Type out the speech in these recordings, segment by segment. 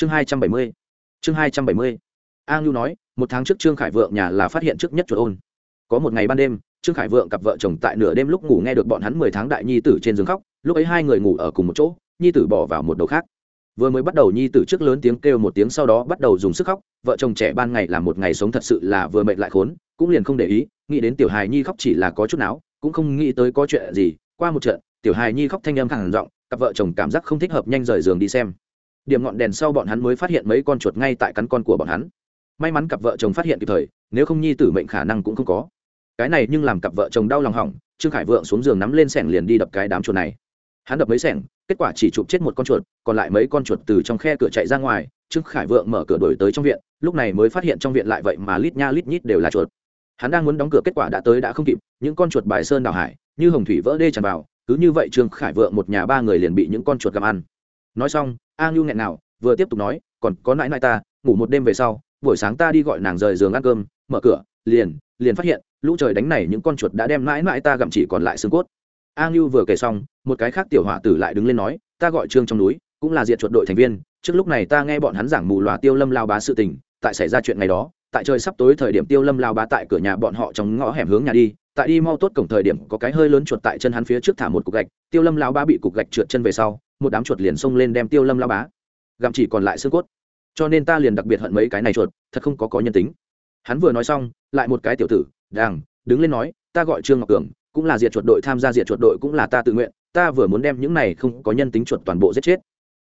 chương hai trăm bảy mươi. Chương hai trăm bảy mươi. A ngưu nói, một tháng trước trương khải vượng nhà là phát hiện trước nhất chuột ôn. Có một ngày ban đêm, trương khải vượng cặp vợ chồng tại nửa đêm lúc ngủ nghe được bọn hắn mười tháng đại nhi tử trên giường khóc, lúc ấy hai người ngủ ở cùng một chỗ, nhi tử bỏ vào một đầu khác. Vừa mới bắt đầu nhi tử trước lớn tiếng kêu một tiếng sau đó bắt đầu dùng sức khóc, vợ chồng trẻ ban ngày là một ngày sống thật sự là vừa mệt lại khốn, cũng liền không để ý, nghĩ đến tiểu hài nhi khóc chỉ là có chút não, cũng không nghĩ tới có chuyện gì, qua một trận, tiểu hài nhi khóc thanh âm khẳng giọng, cặp vợ chồng cảm giác không thích hợp nhanh rời giường đi xem điểm ngọn đèn sau bọn hắn mới phát hiện mấy con chuột ngay tại cắn con của bọn hắn. May mắn cặp vợ chồng phát hiện kịp thời, nếu không nhi tử mệnh khả năng cũng không có. Cái này nhưng làm cặp vợ chồng đau lòng hỏng, trương khải vượng xuống giường nắm lên sẻng liền đi đập cái đám chuột này. Hắn đập mấy sẻng, kết quả chỉ chụp chết một con chuột, còn lại mấy con chuột từ trong khe cửa chạy ra ngoài, trương khải vượng mở cửa đổi tới trong viện, lúc này mới phát hiện trong viện lại vậy mà lít nha lít nhít đều là chuột. Hắn đang muốn đóng cửa kết quả đã tới đã không kịp, những con chuột bài sơn đào hải, như hồng thủy vỡ đê tràn vào, cứ như vậy trương khải vượng một nhà ba người liền bị những con chuột gặm ăn nói xong, a ngưu nghẹn nào, vừa tiếp tục nói, còn có nãi nãi ta, ngủ một đêm về sau, buổi sáng ta đi gọi nàng rời giường ăn cơm, mở cửa, liền liền phát hiện, lũ trời đánh này những con chuột đã đem mãi mãi ta gặm chỉ còn lại xương cốt. A ngưu vừa kể xong, một cái khác tiểu hỏa tử lại đứng lên nói, ta gọi trương trong núi, cũng là diện chuột đội thành viên, trước lúc này ta nghe bọn hắn giảng mù lòa tiêu lâm lao bá sự tình, tại xảy ra chuyện ngày đó, tại trời sắp tối thời điểm tiêu lâm lao bá tại cửa nhà bọn họ trong ngõ hẻm hướng nhà đi tại đi mau tốt cổng thời điểm có cái hơi lớn chuột tại chân hắn phía trước thả một cục gạch, tiêu lâm lao bá bị cục gạch trượt chân về sau, một đám chuột liền xông lên đem tiêu lâm lao bá gặm chỉ còn lại xương cốt. Cho nên ta liền đặc biệt hận mấy cái này chuột, thật không có có nhân tính. Hắn vừa nói xong, lại một cái tiểu tử, đàng, đứng lên nói, ta gọi trương ngọc cường, cũng là diệt chuột đội, tham gia diệt chuột đội cũng là ta tự nguyện, ta vừa muốn đem những này không có nhân tính chuột toàn bộ giết chết.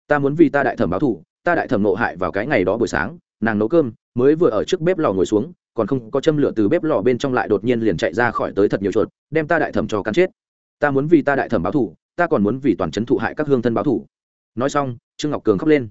Ta muốn vì ta đại thẩm báo thù ta đại thẩm nộ hại vào cái ngày đó buổi sáng, nàng nấu cơm, mới vừa ở trước bếp lò ngồi xuống còn không có châm lửa từ bếp lò bên trong lại đột nhiên liền chạy ra khỏi tới thật nhiều chuột, đem ta đại thẩm cho cắn chết. Ta muốn vì ta đại thẩm báo thù, ta còn muốn vì toàn c thụ hại các hương thân báo thù. Nói xong, trương ngọc cường khóc lên.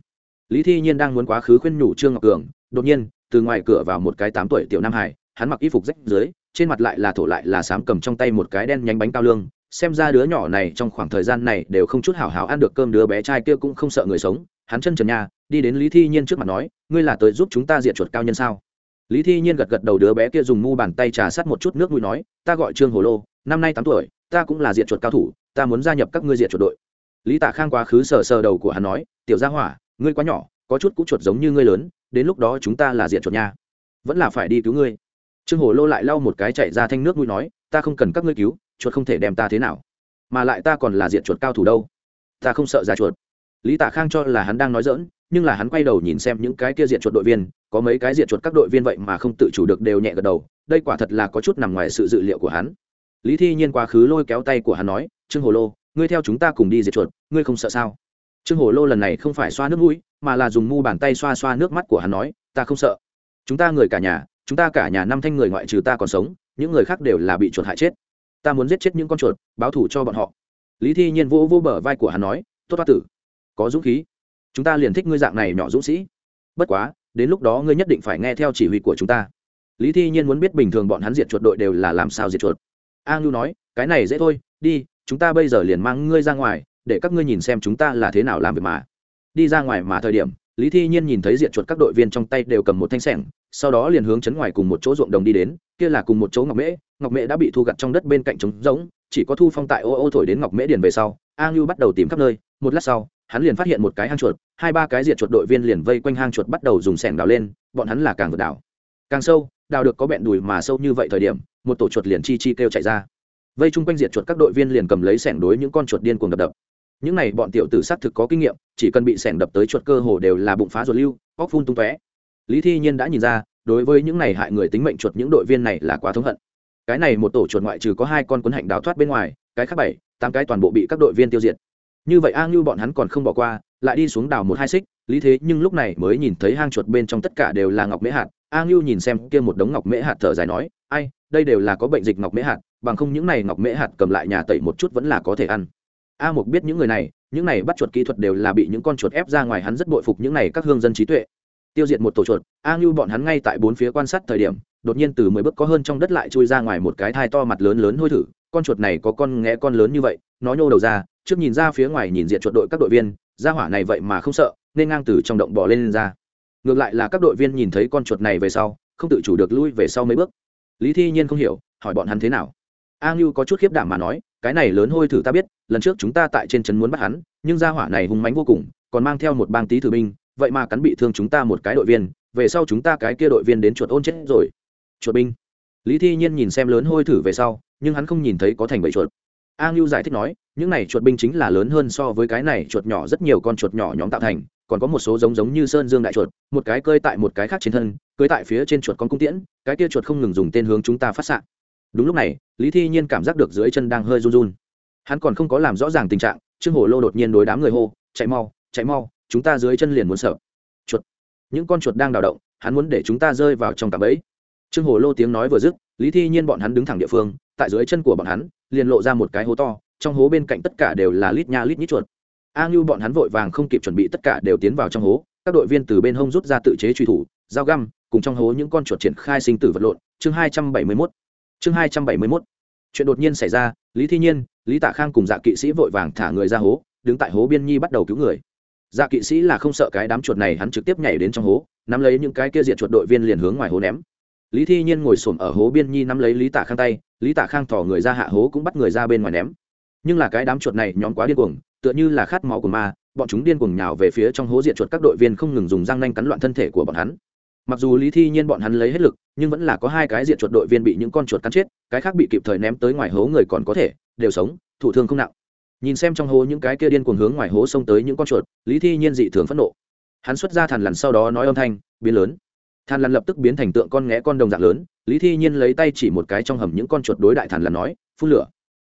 Lý thi nhiên đang muốn quá khứ khuyên nhủ trương ngọc cường, đột nhiên, từ ngoài cửa vào một cái tám tuổi tiểu nam hải, hắn mặc y phục rách dưới, trên mặt lại là thổ lại là sám cầm trong tay một cái đen nhánh bánh cao lương. Xem ra đứa nhỏ này trong khoảng thời gian này đều không chút hảo hảo ăn được cơm đứa bé trai kia cũng không sợ người sống. Hắn chân trần nhà đi đến lý thi nhiên trước mặt nói, ngươi là tới giúp chúng ta diệt chuột cao nhân sao? Lý thi nhiên gật gật đầu đứa bé kia dùng mu bàn tay trà sát một chút nước mũi nói, ta gọi trương hồ lô, năm nay tám tuổi, ta cũng là diệt chuột cao thủ, ta muốn gia nhập các ngươi diệt chuột đội. Lý tạ khang quá khứ sờ sờ đầu của hắn nói, tiểu gia hỏa, ngươi quá nhỏ, có chút cũ chuột giống như ngươi lớn, đến lúc đó chúng ta là diệt chuột nha. Vẫn là phải đi cứu ngươi. Trương hồ lô lại lau một cái chạy ra thanh nước mũi nói, ta không cần các ngươi cứu, chuột không thể đem ta thế nào, mà lại ta còn là diện chuột cao thủ đâu. Ta không sợ ra chuột. Lý Tạ khang cho là hắn đang nói dỡn nhưng là hắn quay đầu nhìn xem những cái kia diện chuột đội viên, có mấy cái diện chuột các đội viên vậy mà không tự chủ được đều nhẹ gật đầu, đây quả thật là có chút nằm ngoài sự dự liệu của hắn. Lý thi nhiên quá khứ lôi kéo tay của hắn nói, trương hồ lô, ngươi theo chúng ta cùng đi diệt chuột, ngươi không sợ sao? Trương hồ lô lần này không phải xoa nước mũi, mà là dùng mu bàn tay xoa xoa nước mắt của hắn nói, ta không sợ. Chúng ta người cả nhà, chúng ta cả nhà năm thanh người ngoại trừ ta còn sống, những người khác đều là bị chuột hại chết. Ta muốn giết chết những con chuột, báo thù cho bọn họ. Lý thi nhiên vỗ vỗ bờ vai của hắn nói, tốt toa tử, có dũng khí chúng ta liền thích ngươi dạng này nhỏ dũng sĩ. Bất quá, đến lúc đó ngươi nhất định phải nghe theo chỉ huy của chúng ta. Lý thi nhiên muốn biết bình thường bọn hắn diệt chuột đội đều là làm sao diệt chuột. A ngưu nói, cái này dễ thôi, đi, chúng ta bây giờ liền mang ngươi ra ngoài, để các ngươi nhìn xem chúng ta là thế nào làm việc mà. Đi ra ngoài mà thời điểm, lý thi nhiên nhìn thấy diện chuột các đội viên trong tay đều cầm một thanh sẻng, sau đó liền hướng chấn ngoài cùng một chỗ ruộng đồng đi đến, kia là cùng một chỗ ngọc mễ. Ngọc mễ đã bị thu gặt trong đất bên cạnh trống rỗng, chỉ có thu phong tại ô ô thổi đến ngọc mễ điền về sau, a ngưu bắt đầu tìm khắp nơi, một lát sau hắn liền phát hiện một cái hang chuột, hai ba cái diệt chuột đội viên liền vây quanh hang chuột bắt đầu dùng sẻng đào lên, bọn hắn là càng vượt đào càng sâu, đào được có bẹn đùi mà sâu như vậy thời điểm, một tổ chuột liền chi chi kêu chạy ra. Vây chung quanh diệt chuột các đội viên liền cầm lấy sẻng đối những con chuột điên cuồng đập đập. Những này bọn tiểu tử sát thực có kinh nghiệm, chỉ cần bị sẻng đập tới chuột cơ hồ đều là bụng phá ruột lưu, óc phun tung tóe. Lý thi nhiên đã nhìn ra, đối với những này hại người tính mệnh chuột những đội viên này là quá thống hận. Cái này một tổ chuột ngoại trừ có hai con cuốn hạnh đào thoát bên ngoài, cái khác bảy, tám cái toàn bộ bị các đội viên tiêu diệt như vậy a ngưu bọn hắn còn không bỏ qua, lại đi xuống đào một hai xích, lý thế nhưng lúc này mới nhìn thấy hang chuột bên trong tất cả đều là ngọc mễ hạt. A ngưu nhìn xem kia một đống ngọc mễ hạt thở dài nói, ai, đây đều là có bệnh dịch ngọc mễ hạt, bằng không những này ngọc mễ hạt cầm lại nhà tẩy một chút vẫn là có thể ăn. A mục biết những người này, những này bắt chuột kỹ thuật đều là bị những con chuột ép ra ngoài hắn rất bội phục những này các hương dân trí tuệ. Tiêu diệt một tổ chuột, a ngưu bọn hắn ngay tại bốn phía quan sát thời điểm, đột nhiên từ mười bước có hơn trong đất lại chui ra ngoài một cái thai to mặt lớn lớn hôi thử. Con chuột này có con nghe con lớn như vậy, nó nhô đầu ra trước nhìn ra phía ngoài nhìn diện chuột đội các đội viên ra hỏa này vậy mà không sợ nên ngang từ trong động bỏ lên, lên ra. Ngược lại là các đội viên nhìn thấy con chuột này về sau không tự chủ được lui về sau mấy bước. Lý thi nhiên không hiểu hỏi bọn hắn thế nào? A ngưu có chút khiếp đảm mà nói cái này lớn hôi thử ta biết lần trước chúng ta tại trên trấn muốn bắt hắn nhưng ra hỏa này hung mánh vô cùng còn mang theo một bang tí thử binh vậy mà cắn bị thương chúng ta một cái đội viên về sau chúng ta cái kia đội viên đến chuột ôn chết rồi. Chuột binh. Lý thi nhiên nhìn xem lớn hôi thử về sau nhưng hắn không nhìn thấy có thành bậy chuột a ngưu giải thích nói, những này chuột binh chính là lớn hơn so với cái này chuột nhỏ rất nhiều con chuột nhỏ nhóm tạo thành, còn có một số giống giống như sơn dương đại chuột, một cái cơi tại một cái khác trên thân cưới tại phía trên chuột con cung tiễn, cái kia chuột không ngừng dùng tên hướng chúng ta phát s đúng lúc này, lý thi nhiên cảm giác được dưới chân đang hơi run run. Hắn còn không có làm rõ ràng tình trạng, trương hổ lô đột nhiên đối đám người hô, chạy mau chạy mau, chúng ta dưới chân liền muốn sợ. Chuột. Những con chuột đang đào động, hắn muốn để chúng ta rơi vào trong cạm bẫy. Trương hổ lô tiếng nói vừa dứt, lý thi nhiên bọn hắn đứng thẳng địa phương tại dưới chân của bọn hắn, liền lộ ra một cái hố to, trong hố bên cạnh tất cả đều là lít nha lít nhít chuột. A ngưu bọn hắn vội vàng không kịp chuẩn bị tất cả đều tiến vào trong hố, các đội viên từ bên hông rút ra tự chế truy thủ, dao găm, cùng trong hố những con chuột triển khai sinh tử vật lộn. Chương hai trăm bảy mươi mốt. Chương hai trăm bảy mươi mốt. Chuyện đột nhiên xảy ra, lý thi nhiên, lý tạ khang cùng dạ kỵ sĩ vội vàng thả người ra hố, đứng tại hố biên nhi bắt đầu cứu người. Dạ kỵ sĩ là không sợ cái đám chuột này hắn trực tiếp nhảy đến trong hố, nắm lấy những cái kia diệt chuột đội viên liền hướng ngoài hố ném lý thi nhiên ngồi xổm ở hố biên nhi nắm lấy lý tạ khang tay, lý tạ khang thỏ người ra hạ hố cũng bắt người ra bên ngoài ném. Nhưng là cái đám chuột này nhóm quá điên cuồng, tựa như là khát máu của ma, bọn chúng điên cuồng nhào về phía trong hố diện chuột các đội viên không ngừng dùng răng nanh cắn loạn thân thể của bọn hắn. Mặc dù lý thi nhiên bọn hắn lấy hết lực, nhưng vẫn là có hai cái diện chuột đội viên bị những con chuột cắn chết, cái khác bị kịp thời ném tới ngoài hố người còn có thể, đều sống thủ thương không nặng. Nhìn xem trong hố những cái kia điên cuồng hướng ngoài hố xông tới những con chuột, lý thi nhiên dị thường phẫn nộ. Hắn xuất ra thằn lằn sau đó nói âm thanh, biến lớn thằn lằn lập tức biến thành tượng con nghé con đồng dạng lớn, lý thi nhiên lấy tay chỉ một cái trong hầm những con chuột đối đại thần lằn nói, phun lửa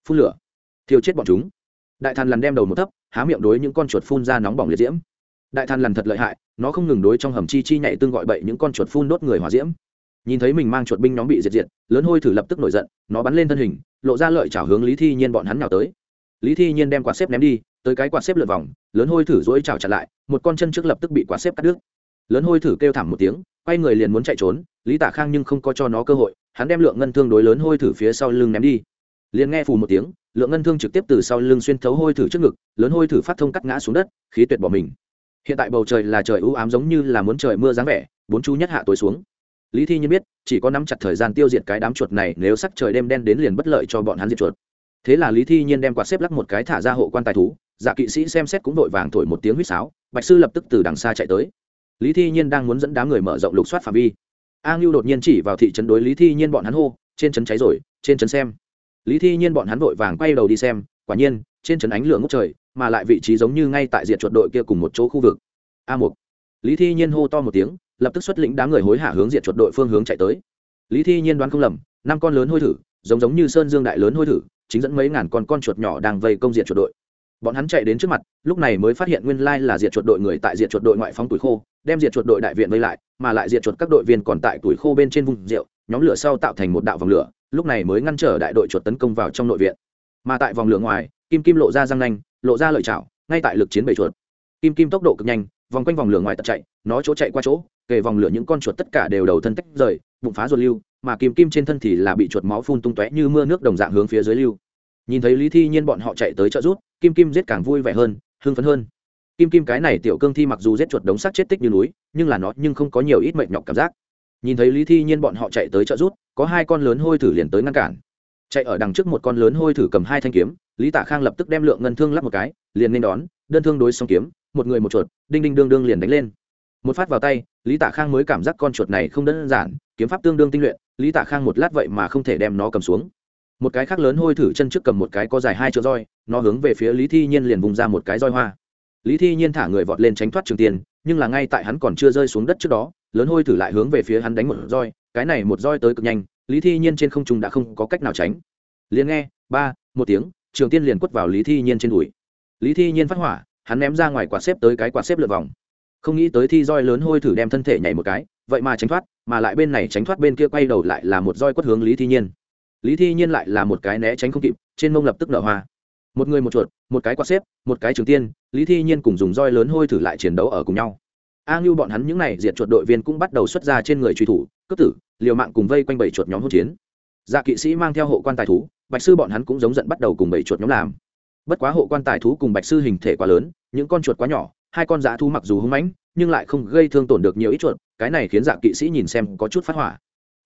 phun lửa, thiêu chết bọn chúng. Đại thần lằn đem đầu một thấp, há miệng đối những con chuột phun ra nóng bỏng liệt diễm. Đại thần lằn thật lợi hại, nó không ngừng đối trong hầm chi chi nhảy tương gọi bậy những con chuột phun đốt người hỏa diễm. Nhìn thấy mình mang chuột binh nhóm bị diệt diệt, lớn hôi thử lập tức nổi giận, nó bắn lên thân hình, lộ ra lợi chảo hướng lý thi nhiên bọn hắn nào tới. Lý thi nhiên đem quạt xếp ném đi, tới cái quạt xếp lượt vòng, lớn hôi thử dỗi chảo chặt lại, một con chân trước lập tức bị quạt xếp cắt đứt lớn hôi thử kêu thảm một tiếng, quay người liền muốn chạy trốn, lý tả khang nhưng không có cho nó cơ hội, hắn đem lượng ngân thương đối lớn hôi thử phía sau lưng ném đi. Liền nghe phù một tiếng, lượng ngân thương trực tiếp từ sau lưng xuyên thấu hôi thử trước ngực, lớn hôi thử phát thông cắt ngã xuống đất, khí tuyệt bỏ mình. Hiện tại bầu trời là trời ưu ám giống như là muốn trời mưa dáng vẻ, bốn chú nhất hạ tối xuống. Lý thi nhiên biết, chỉ có nắm chặt thời gian tiêu diệt cái đám chuột này, nếu sắc trời đêm đen đến liền bất lợi cho bọn hắn diệt chuột. Thế là lý thi nhiên đem quạt xếp lắc một cái thả ra hộ quan tài thú dạ kỵ sĩ xem xét cũng vội vàng thổi một tiếng huýt sáo, bạch sư lập tức từ đằng xa chạy tới lý thi nhiên đang muốn dẫn đám người mở rộng lục soát phạm vi. A ngưu đột nhiên chỉ vào thị trấn đối lý thi nhiên bọn hắn hô, trên trấn cháy rồi, trên trấn xem. Lý thi nhiên bọn hắn vội vàng quay đầu đi xem, quả nhiên, trên trấn ánh lửa ngốc trời, mà lại vị trí giống như ngay tại diện chuột đội kia cùng một chỗ khu vực. A một lý thi nhiên hô to một tiếng, lập tức xuất lĩnh đám người hối hả hướng diện chuột đội phương hướng chạy tới. Lý thi nhiên đoán không lầm, năm con lớn hôi thử, giống giống như sơn dương đại lớn hôi thử, chính dẫn mấy ngàn con con chuột nhỏ đang vây công diện chuột đội bọn hắn chạy đến trước mặt, lúc này mới phát hiện nguyên lai là diệt chuột đội người tại diệt chuột đội ngoại phóng tuổi khô, đem diệt chuột đội đại viện vây lại, mà lại diệt chuột các đội viên còn tại tuổi khô bên trên vùng rượu, nhóm lửa sau tạo thành một đạo vòng lửa, lúc này mới ngăn trở đại đội chuột tấn công vào trong nội viện. Mà tại vòng lửa ngoài, kim kim lộ ra răng nanh, lộ ra lợi chảo, ngay tại lực chiến bầy chuột. Kim kim tốc độ cực nhanh, vòng quanh vòng lửa ngoài tật chạy, nó chỗ chạy qua chỗ, kề vòng lửa những con chuột tất cả đều đầu thân tách rời, bụng phá ruột lưu, mà kim kim trên thân thì là bị chuột máu phun tung tóe như mưa nước đồng dạng hướng phía dưới lưu. Nhìn thấy lý thi nhiên bọn họ chạy tới trợ rút kim kim giết càng vui vẻ hơn, hưng phấn hơn. Kim kim cái này tiểu cương thi mặc dù giết chuột đống xác chết tích như núi, nhưng là nó nhưng không có nhiều ít mệt nhọc cảm giác. Nhìn thấy lý thi nhiên bọn họ chạy tới trợ rút có hai con lớn hôi thử liền tới ngăn cản. Chạy ở đằng trước một con lớn hôi thử cầm hai thanh kiếm, lý tạ khang lập tức đem lượng ngân thương lắp một cái, liền nên đón, đơn thương đối xong kiếm, một người một chuột, đinh đinh đương đương liền đánh lên. Một phát vào tay, lý tạ khang mới cảm giác con chuột này không đơn giản, kiếm pháp tương đương tinh luyện, lý tạ khang một lát vậy mà không thể đem nó cầm xuống một cái khác lớn hôi thử chân trước cầm một cái có dài hai chỗ roi, nó hướng về phía lý thi nhiên liền vùng ra một cái roi hoa. Lý thi nhiên thả người vọt lên tránh thoát trường tiền, nhưng là ngay tại hắn còn chưa rơi xuống đất trước đó, lớn hôi thử lại hướng về phía hắn đánh một roi, cái này một roi tới cực nhanh, lý thi nhiên trên không trung đã không có cách nào tránh. Liền nghe, ba, một tiếng, trường tiên liền quất vào lý thi nhiên trên đùi. Lý thi nhiên phát hỏa, hắn ném ra ngoài quạt xếp tới cái quạt xếp lượt vòng. Không nghĩ tới thi roi lớn hôi thử đem thân thể nhảy một cái, vậy mà tránh thoát, mà lại bên này tránh thoát bên kia quay đầu lại là một roi quất hướng lý thi nhiên lý thi nhiên lại là một cái né tránh không kịp, trên mông lập tức nở hoa. Một người một chuột, một cái quạt xếp, một cái trường tiên, lý thi nhiên cùng dùng roi lớn hôi thử lại chiến đấu ở cùng nhau. A ngưu bọn hắn những n à y diệt chuột đội viên cũng bắt đầu xuất ra trên người truy thủ, cướp tử, liều mạng cùng vây quanh bảy chuột nhóm hỗn chiến. Dạ kỵ sĩ mang theo hộ quan tài thú, bạch sư bọn hắn cũng giống giận bắt đầu cùng bảy chuột nhóm làm. Bất quá hộ quan tài thú cùng bạch sư hình thể quá lớn, những con chuột quá nhỏ, hai con dã thú mặc dù hưng mãnh, nhưng lại không gây thương tổn được nhiều ít chuột, cái này khiến dạ kỵ sĩ nhìn xem có chút phát hỏa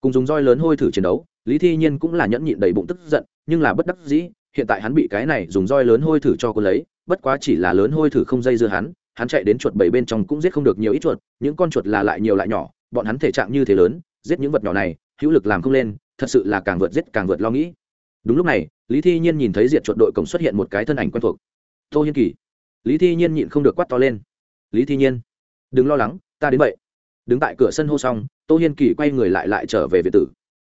cùng dùng roi lớn hôi thử chiến đấu, lý thi nhiên cũng là nhẫn nhịn đầy bụng tức giận, nhưng là bất đắc dĩ, hiện tại hắn bị cái này dùng roi lớn hôi thử cho cô lấy, bất quá chỉ là lớn hôi thử không dây dưa hắn hắn chạy đến chuột bảy bên trong cũng giết không được nhiều ít chuột, những con chuột là lại nhiều lại nhỏ, bọn hắn thể trạng như thế lớn, giết những vật nhỏ này, hữu lực làm không lên, thật sự là càng vượt giết càng vượt lo nghĩ. Đúng lúc này, lý thi nhiên nhìn thấy diệt chuột đội cổng xuất hiện một cái thân ảnh quen thuộc. Tô hiên kỳ. Lý thi nhiên nhịn không được quát to lên. Lý thi nhiên, đừng lo lắng, ta đến vậy. Đứng tại cửa sân hô xong tô hiên kỳ quay người lại lại trở về việt tử.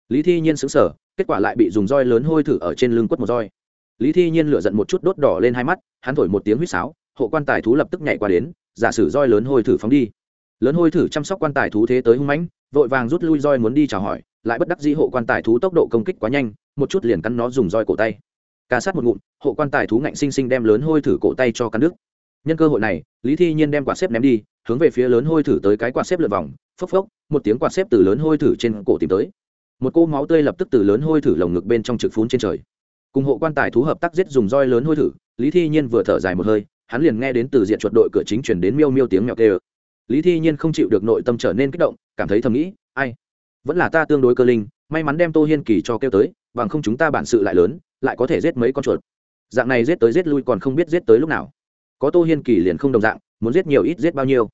Lý thi nhiên xứng sở kết quả lại bị dùng roi lớn hôi thử ở trên lưng quất một roi. Lý thi nhiên lựa giận một chút đốt đỏ lên hai mắt, hắn thổi một tiếng huýt sáo, hộ quan tài thú lập tức nhảy qua đến, giả sử roi lớn hôi thử phóng đi. Lớn hôi thử chăm sóc quan tài thú thế tới hung mãnh, vội vàng rút lui roi muốn đi chào hỏi, lại bất đắc dĩ hộ quan tài thú tốc độ công kích quá nhanh, một chút liền cắn nó dùng roi cổ tay. Ca sát một ngụm, hộ quan tài thú ngạnh sinh sinh đem lớn hôi thử cổ tay cho cắn đứt. Nhân cơ hội này, lý thi nhiên đem quạt xếp ném đi, hướng về phía lớn hôi thử tới cái quạt xếp lượt vòng phốc phốc, một tiếng quạt xếp từ lớn hôi thử trên cổ tìm tới. Một cô máu tươi lập tức từ lớn hôi thử lồng ngực bên trong trực phún trên trời. Cùng hộ quan tài thú hợp tác giết dùng roi lớn hôi thử, lý thi nhiên vừa thở dài một hơi, hắn liền nghe đến từ diện chuột đội cửa chính chuyển đến miêu miêu tiếng mèo kêu. Lý thi nhiên không chịu được nội tâm trở nên kích động, cảm thấy thầm nghĩ, ai? Vẫn là ta tương đối cơ linh, may mắn đem tô hiên kỳ cho kêu tới, bằng không chúng ta bản sự lại lớn, lại có thể giết mấy con chuột. Dạng này giết tới giết lui còn không biết giết tới lúc nào. Có tô hiên kỳ liền không đồng dạng, muốn giết nhiều ít giết bao nhiêu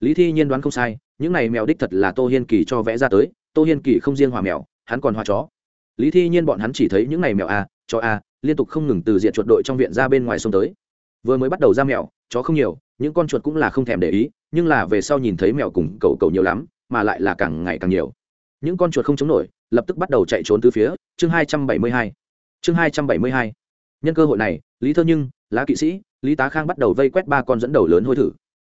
lý thi nhiên đoán không sai, những này mèo đích thật là tô hiên kỳ cho vẽ ra tới, tô hiên kỳ không riêng hòa mèo, hắn còn hòa chó. Lý thi nhiên bọn hắn chỉ thấy những này mèo a chó a liên tục không ngừng từ diện chuột đội trong viện ra bên ngoài sông tới. Vừa mới bắt đầu ra mèo, chó không nhiều, những con chuột cũng là không thèm để ý, nhưng là về sau nhìn thấy mèo cùng cầu cầu nhiều lắm, mà lại là càng ngày càng nhiều. Những con chuột không chống nổi, lập tức bắt đầu chạy trốn từ phía, chương hai trăm bảy mươi hai. Chương hai trăm bảy mươi hai. Nhân cơ hội này, lý thơ nhưng, lá kỵ sĩ, lý tá khang bắt đầu vây quét ba con dẫn đầu lớn hôi thử.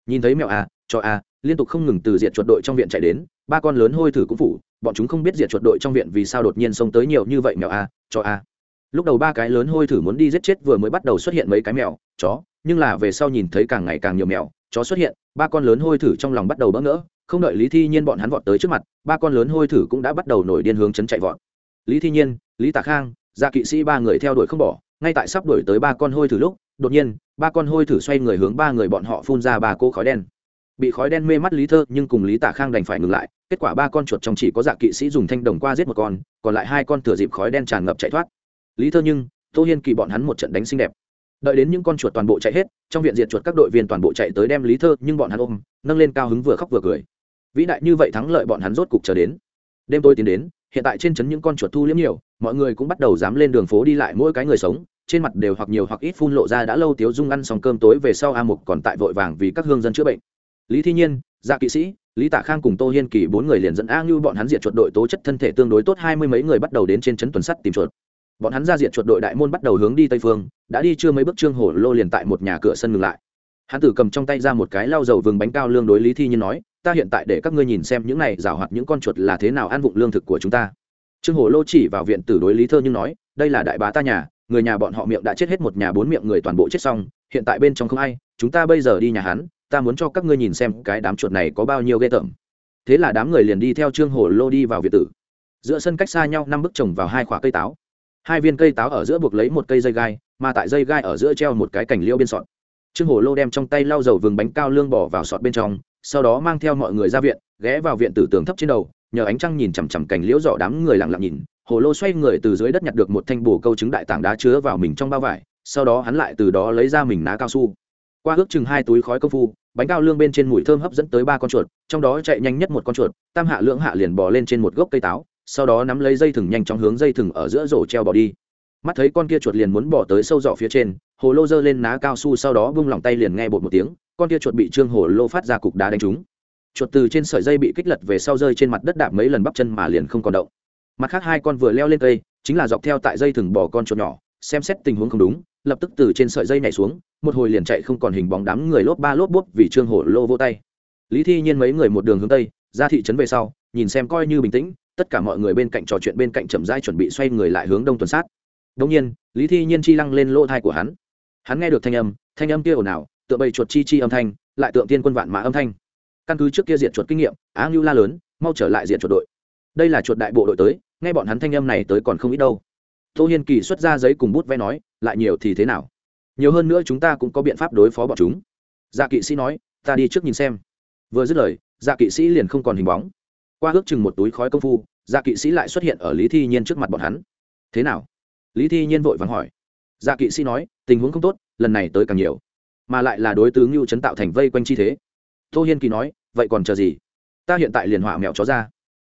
Nhìn thấy mèo a cho a, liên tục không ngừng từ diện chuột đội trong viện chạy đến, ba con lớn hôi thử cũng phủ, bọn chúng không biết diện chuột đội trong viện vì sao đột nhiên xông tới nhiều như vậy mèo a, cho a. Lúc đầu ba cái lớn hôi thử muốn đi giết chết vừa mới bắt đầu xuất hiện mấy cái mèo, chó, nhưng là về sau nhìn thấy càng ngày càng nhiều mèo, chó xuất hiện, ba con lớn hôi thử trong lòng bắt đầu bỡ ngỡ, không đợi lý thi nhiên bọn hắn vọt tới trước mặt, ba con lớn hôi thử cũng đã bắt đầu nổi điên hướng chấn chạy vọt. Lý thi nhiên, lý tạ khang gia kỵ sĩ ba người theo đuổi không bỏ, ngay tại sắp đuổi tới ba con hôi thử lúc, đột nhiên, ba con hôi thử xoay người hướng ba người bọn họ phun ra ba cô khói đen bị khói đen mê mắt lý thơ, nhưng cùng lý tạ khang đành phải ngừng lại. Kết quả ba con chuột trong chỉ có dạ kỵ sĩ dùng thanh đồng qua giết một con, còn lại hai con thừa dịp khói đen tràn ngập chạy thoát. Lý thơ nhưng, tô hiên kỳ bọn hắn một trận đánh xinh đẹp. Đợi đến những con chuột toàn bộ chạy hết, trong viện diệt chuột các đội viên toàn bộ chạy tới đem lý thơ, nhưng bọn hắn ôm, nâng lên cao hứng vừa khóc vừa cười. Vĩ đại như vậy thắng lợi bọn hắn rốt cục chờ đến. Đêm tôi tiến đến, hiện tại trên trấn những con chuột thu liếm nhiều, mọi người cũng bắt đầu dám lên đường phố đi lại mỗi cái người sống, trên mặt đều hoặc nhiều hoặc ít phun lộ ra đã lâu tiếu dung ăn xong cơm tối về sau a mục còn tại vội vàng vì các hương dân chữa bệnh lý thi nhiên dạ kỵ sĩ, lý tạ khang cùng tô hiên kỳ bốn người liền dẫn a ngưu bọn hắn diệt chuột đội tố chất thân thể tương đối tốt, hai mươi mấy người bắt đầu đến trên trấn tuần sắt tìm chuột. Bọn hắn ra diệt chuột đội đại môn bắt đầu hướng đi tây phương, đã đi chưa mấy bước trương hổ lô liền tại một nhà cửa sân ngừng lại. Hắn tử cầm trong tay ra một cái lau dầu vừng bánh cao lương đối lý thi nhiên nói, ta hiện tại để các ngươi nhìn xem những này rào hoạt những con chuột là thế nào ăn vụng lương thực của chúng ta. Trương hổ lô chỉ vào viện tử đối lý thơ nhưng nói, đây là đại bá ta nhà, người nhà bọn họ miệng đã chết hết một nhà bốn miệng người toàn bộ chết xong, hiện tại bên trong không ai, chúng ta bây giờ đi nhà hắn ta muốn cho các ngươi nhìn xem cái đám chuột này có bao nhiêu ghê tởm. Thế là đám người liền đi theo trương hồ lô đi vào việt tử. Giữa sân cách xa nhau, năm bức trồng vào hai khoả cây táo. Hai viên cây táo ở giữa buộc lấy một cây dây gai, mà tại dây gai ở giữa treo một cái cành liêu bên sọt. Trương hồ lô đem trong tay lau dầu vừng bánh cao lương bỏ vào sọt bên trong, sau đó mang theo mọi người ra viện, ghé vào viện tử tường thấp trên đầu, nhờ ánh trăng nhìn chằm chằm cành liễu dọ đám người lặng lặng nhìn. Hồ lô xoay người từ dưới đất nhặt được một thanh bồ câu trứng đại tảng đá chứa vào mình trong bao vải, sau đó hắn lại từ đó lấy ra mình ná cao su. Qua ước chừng hai túi khói công phu bánh cao lương bên trên mùi thơm hấp dẫn tới ba con chuột, trong đó chạy nhanh nhất một con chuột, tam hạ lưỡng hạ liền bò lên trên một gốc cây táo, sau đó nắm lấy dây thừng nhanh chóng hướng dây thừng ở giữa rổ treo bỏ đi. Mắt thấy con kia chuột liền muốn bỏ tới sâu dọ phía trên, hồ lô giơ lên ná cao su sau đó bung lòng tay liền nghe bột một tiếng, con kia chuột bị trương hồ lô phát ra cục đá đánh trúng. Chuột từ trên sợi dây bị kích lật về sau rơi trên mặt đất đạp mấy lần bắp chân mà liền không còn động. Mặt khác hai con vừa leo lên cây, chính là dọc theo tại dây thừng bỏ con chuột nhỏ, xem xét tình huống không đúng lập tức từ trên sợi dây nhảy xuống, một hồi liền chạy không còn hình bóng đám người lốp ba lốp bốp vì trương hổ lô vô tay. Lý thi nhiên mấy người một đường hướng tây, ra thị trấn về sau, nhìn xem coi như bình tĩnh, tất cả mọi người bên cạnh trò chuyện bên cạnh chậm rãi chuẩn bị xoay người lại hướng đông tuần sát. Đông nhiên, lý thi nhiên chi lăng lên lỗ thai của hắn. Hắn nghe được thanh âm thanh âm kia ồn ào, tựa bầy chuột chi chi âm thanh, lại tượng tiên quân vạn mã âm thanh. Căn cứ trước kia diệt chuột kinh nghiệm, á ngưu la lớn, mau trở lại diện chuột đội. Đây là chuột đại bộ đội tới, nghe bọn hắn thanh âm này tới còn không ít đâu tô hiên kỳ xuất ra giấy cùng bút vẽ nói, lại nhiều thì thế nào? Nhiều hơn nữa chúng ta cũng có biện pháp đối phó bọn chúng. Dạ kỵ sĩ nói, ta đi trước nhìn xem. Vừa dứt lời dạ kỵ sĩ liền không còn hình bóng. Qua ước chừng một túi khói công phu dạ kỵ sĩ lại xuất hiện ở lý thi nhiên trước mặt bọn hắn. Thế nào? Lý thi nhiên vội vàng hỏi. Dạ kỵ sĩ nói, tình huống không tốt, lần này tới càng nhiều, mà lại là đối tướng ngưu chấn tạo thành vây quanh chi thế. Tô hiên kỳ nói, vậy còn chờ gì? Ta hiện tại liền hỏa mẹo chó ra.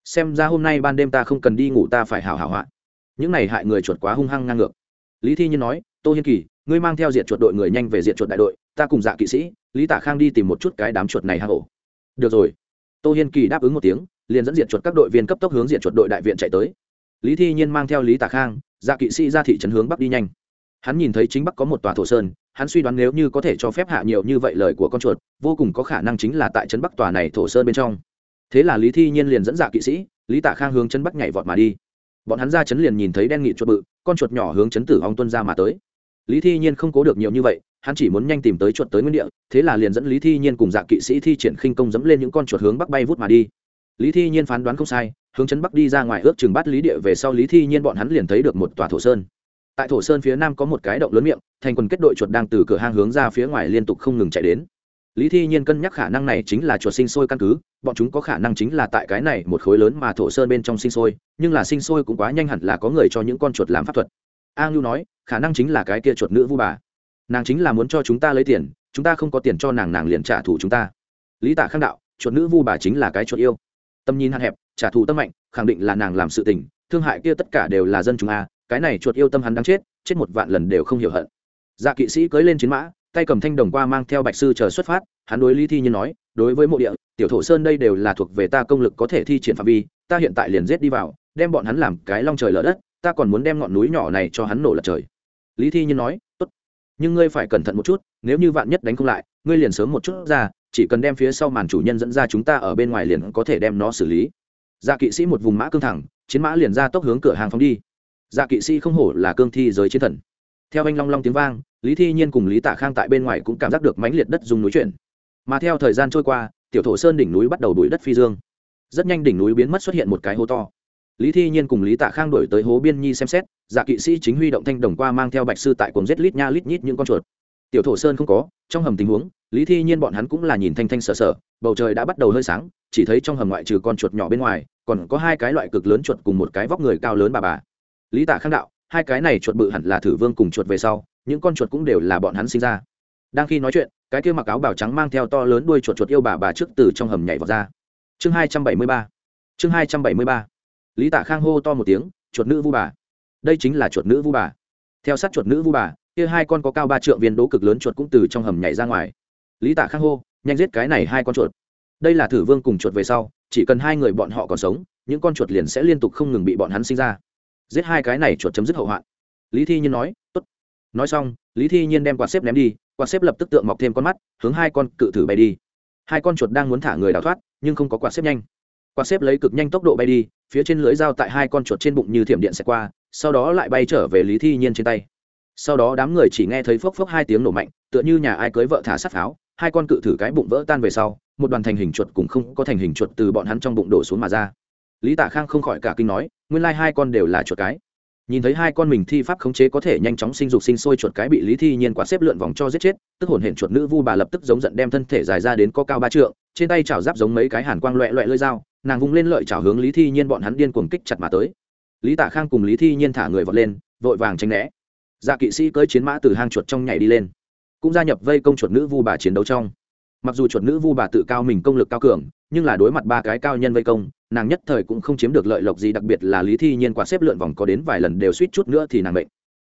Xem ra hôm nay ban đêm ta không cần đi ngủ, ta phải hào hảo hoạn những này hại người chuột quá hung hăng ngang ngược. Lý thi nhiên nói, tô hiên kỳ, ngươi mang theo diện chuột đội người nhanh về diện chuột đại đội, ta cùng dạ kỵ sĩ, lý tả khang đi tìm một chút cái đám chuột này hang ổ. Được rồi. Tô hiên kỳ đáp ứng một tiếng, liền dẫn diện chuột các đội viên cấp tốc hướng diện chuột đội đại viện chạy tới. Lý thi nhiên mang theo lý tả khang dạ kỵ sĩ ra thị trấn hướng bắc đi nhanh. Hắn nhìn thấy chính bắc có một tòa thổ sơn, hắn suy đoán nếu như có thể cho phép hạ nhiều như vậy lời của con chuột, vô cùng có khả năng chính là tại trấn bắc tòa này thổ sơn bên trong. Thế là lý thi nhiên liền dẫn dạ kỵ sĩ, lý tả khang hướng trấn bắc nhảy vọt mà đi bọn hắn ra chấn liền nhìn thấy đen nghị chuột bự, con chuột nhỏ hướng chấn tử ong tuân ra mà tới. Lý thi nhiên không cố được nhiều như vậy, hắn chỉ muốn nhanh tìm tới chuột tới nguyên địa, thế là liền dẫn lý thi nhiên cùng dạ kỵ sĩ thi triển khinh công dẫm lên những con chuột hướng bắc bay vút mà đi. Lý thi nhiên phán đoán không sai, hướng chấn bắc đi ra ngoài ước chừng bắt lý địa về sau lý thi nhiên bọn hắn liền thấy được một tòa thổ sơn. Tại thổ sơn phía nam có một cái động lớn miệng, thành quần kết đội chuột đang từ cửa hang hướng ra phía ngoài liên tục không ngừng chạy đến lý thi nhiên cân nhắc khả năng này chính là chuột sinh sôi căn cứ, bọn chúng có khả năng chính là tại cái này một khối lớn mà thổ sơn bên trong sinh sôi, nhưng là sinh sôi cũng quá nhanh hẳn là có người cho những con chuột làm pháp thuật. A ngưu nói, khả năng chính là cái kia chuột nữ vu bà. Nàng chính là muốn cho chúng ta lấy tiền, chúng ta không có tiền cho nàng nàng liền trả thù chúng ta. Lý Tả khang đạo, chuột nữ vu bà chính là cái chuột yêu. Tâm nhìn hạn hẹp, trả thù tâm mạnh, khẳng định là nàng làm sự tình, thương hại kia tất cả đều là dân chúng a, cái này chuột yêu tâm hắn đang chết chết một vạn lần đều không hiểu hận. Dạ kỵ sĩ cưỡi lên chiến mã tay cầm thanh đồng qua mang theo bạch sư chờ xuất phát, hắn đối lý thi nhiên nói, đối với mộ địa, tiểu thổ sơn đây đều là thuộc về ta công lực có thể thi triển phạm vi, ta hiện tại liền giết đi vào, đem bọn hắn làm cái long trời lở đất, ta còn muốn đem ngọn núi nhỏ này cho hắn nổ lật trời. Lý thi nhiên nói, tốt, nhưng ngươi phải cẩn thận một chút, nếu như vạn nhất đánh không lại, ngươi liền sớm một chút ra, chỉ cần đem phía sau màn chủ nhân dẫn ra chúng ta ở bên ngoài liền có thể đem nó xử lý. Dạ kỵ sĩ một vùng mã cương thẳng, chiến mã liền ra tốc hướng cửa hàng phóng đi. Dạ kỵ sĩ không hổ là cương thi giới chiến thần theo anh long long tiếng vang, lý thi nhiên cùng lý tạ khang tại bên ngoài cũng cảm giác được mãnh liệt đất dùng núi chuyển. Mà theo thời gian trôi qua, tiểu thổ sơn đỉnh núi bắt đầu đuổi đất phi dương. Rất nhanh đỉnh núi biến mất xuất hiện một cái hố to. Lý thi nhiên cùng lý tạ khang đổi tới hố biên nhi xem xét dạ kỵ sĩ chính huy động thanh đồng qua mang theo bạch sư tại cùng giết lít nha lít nhít những con chuột. Tiểu thổ sơn không có, trong hầm tình huống, lý thi nhiên bọn hắn cũng là nhìn thanh thanh sợ sợ bầu trời đã bắt đầu hơi sáng, chỉ thấy trong hầm ngoại trừ con chuột nhỏ bên ngoài, còn có hai cái loại cực lớn chuột cùng một cái vóc người cao lớn bà bà. Lý tạ khang đạo hai cái này chuột bự hẳn là thử vương cùng chuột về sau, những con chuột cũng đều là bọn hắn sinh ra. Đang khi nói chuyện, cái kia mặc áo bào trắng mang theo to lớn đuôi chuột chuột yêu bà bà trước từ trong hầm nhảy vào ra. Chương hai trăm bảy mươi ba. Chương hai trăm bảy mươi ba. Lý tạ khang hô to một tiếng, chuột nữ vu bà. Đây chính là chuột nữ vu bà. Theo sát chuột nữ vu bà, kia hai con có cao ba trượng viên đố cực lớn chuột cũng từ trong hầm nhảy ra ngoài. Lý tạ khang hô, nhanh giết cái này hai con chuột. Đây là thử vương cùng chuột về sau, chỉ cần hai người bọn họ còn sống, những con chuột liền sẽ liên tục không ngừng bị bọn hắn sinh ra giết hai cái này chuột chấm dứt hậu hoạn. Lý thi nhiên nói, tốt. Nói xong, lý thi nhiên đem quạt xếp ném đi, quạt xếp lập tức tượng mọc thêm con mắt, hướng hai con cự thử bay đi. Hai con chuột đang muốn thả người đào thoát, nhưng không có quạt xếp nhanh. Quạt xếp lấy cực nhanh tốc độ bay đi, phía trên lưới dao tại hai con chuột trên bụng như thiểm điện xẹt qua, sau đó lại bay trở về lý thi nhiên trên tay. Sau đó đám người chỉ nghe thấy phốc phốc hai tiếng nổ mạnh, tựa như nhà ai cưới vợ thả sát pháo, hai con cự thử cái bụng vỡ tan về sau, một đoàn thành hình chuột cũng không có thành hình chuột từ bọn hắn trong bụng đổ xuống mà ra lý tạ khang không khỏi cả kinh nói, nguyên lai hai con đều là chuột cái. Nhìn thấy hai con mình thi pháp khống chế có thể nhanh chóng sinh dục sinh sôi chuột cái bị lý thi nhiên quả xếp lượn vòng cho giết chết, tức hồn hển chuột nữ vu bà lập tức giống giận đem thân thể dài ra đến có cao ba trượng, trên tay chảo giáp giống mấy cái hàn quang loẹ loẹ lơi dao, nàng vung lên lợi chảo hướng lý thi nhiên bọn hắn điên cuồng kích chặt mà tới. Lý tạ khang cùng lý thi nhiên thả người vọt lên, vội vàng tranh né. Dạ kỵ sĩ cưỡi chiến mã từ hang chuột trong nhảy đi lên, cũng gia nhập vây công chuột nữ vu bà chiến đấu trong. Mặc dù chuột nữ vu bà tự cao mình công lực cao cường, nhưng là đối mặt ba cái cao nhân vây công nàng nhất thời cũng không chiếm được lợi lộc gì, đặc biệt là lý thi nhiên quả xếp lượn vòng có đến vài lần đều suýt chút nữa thì nàng bệnh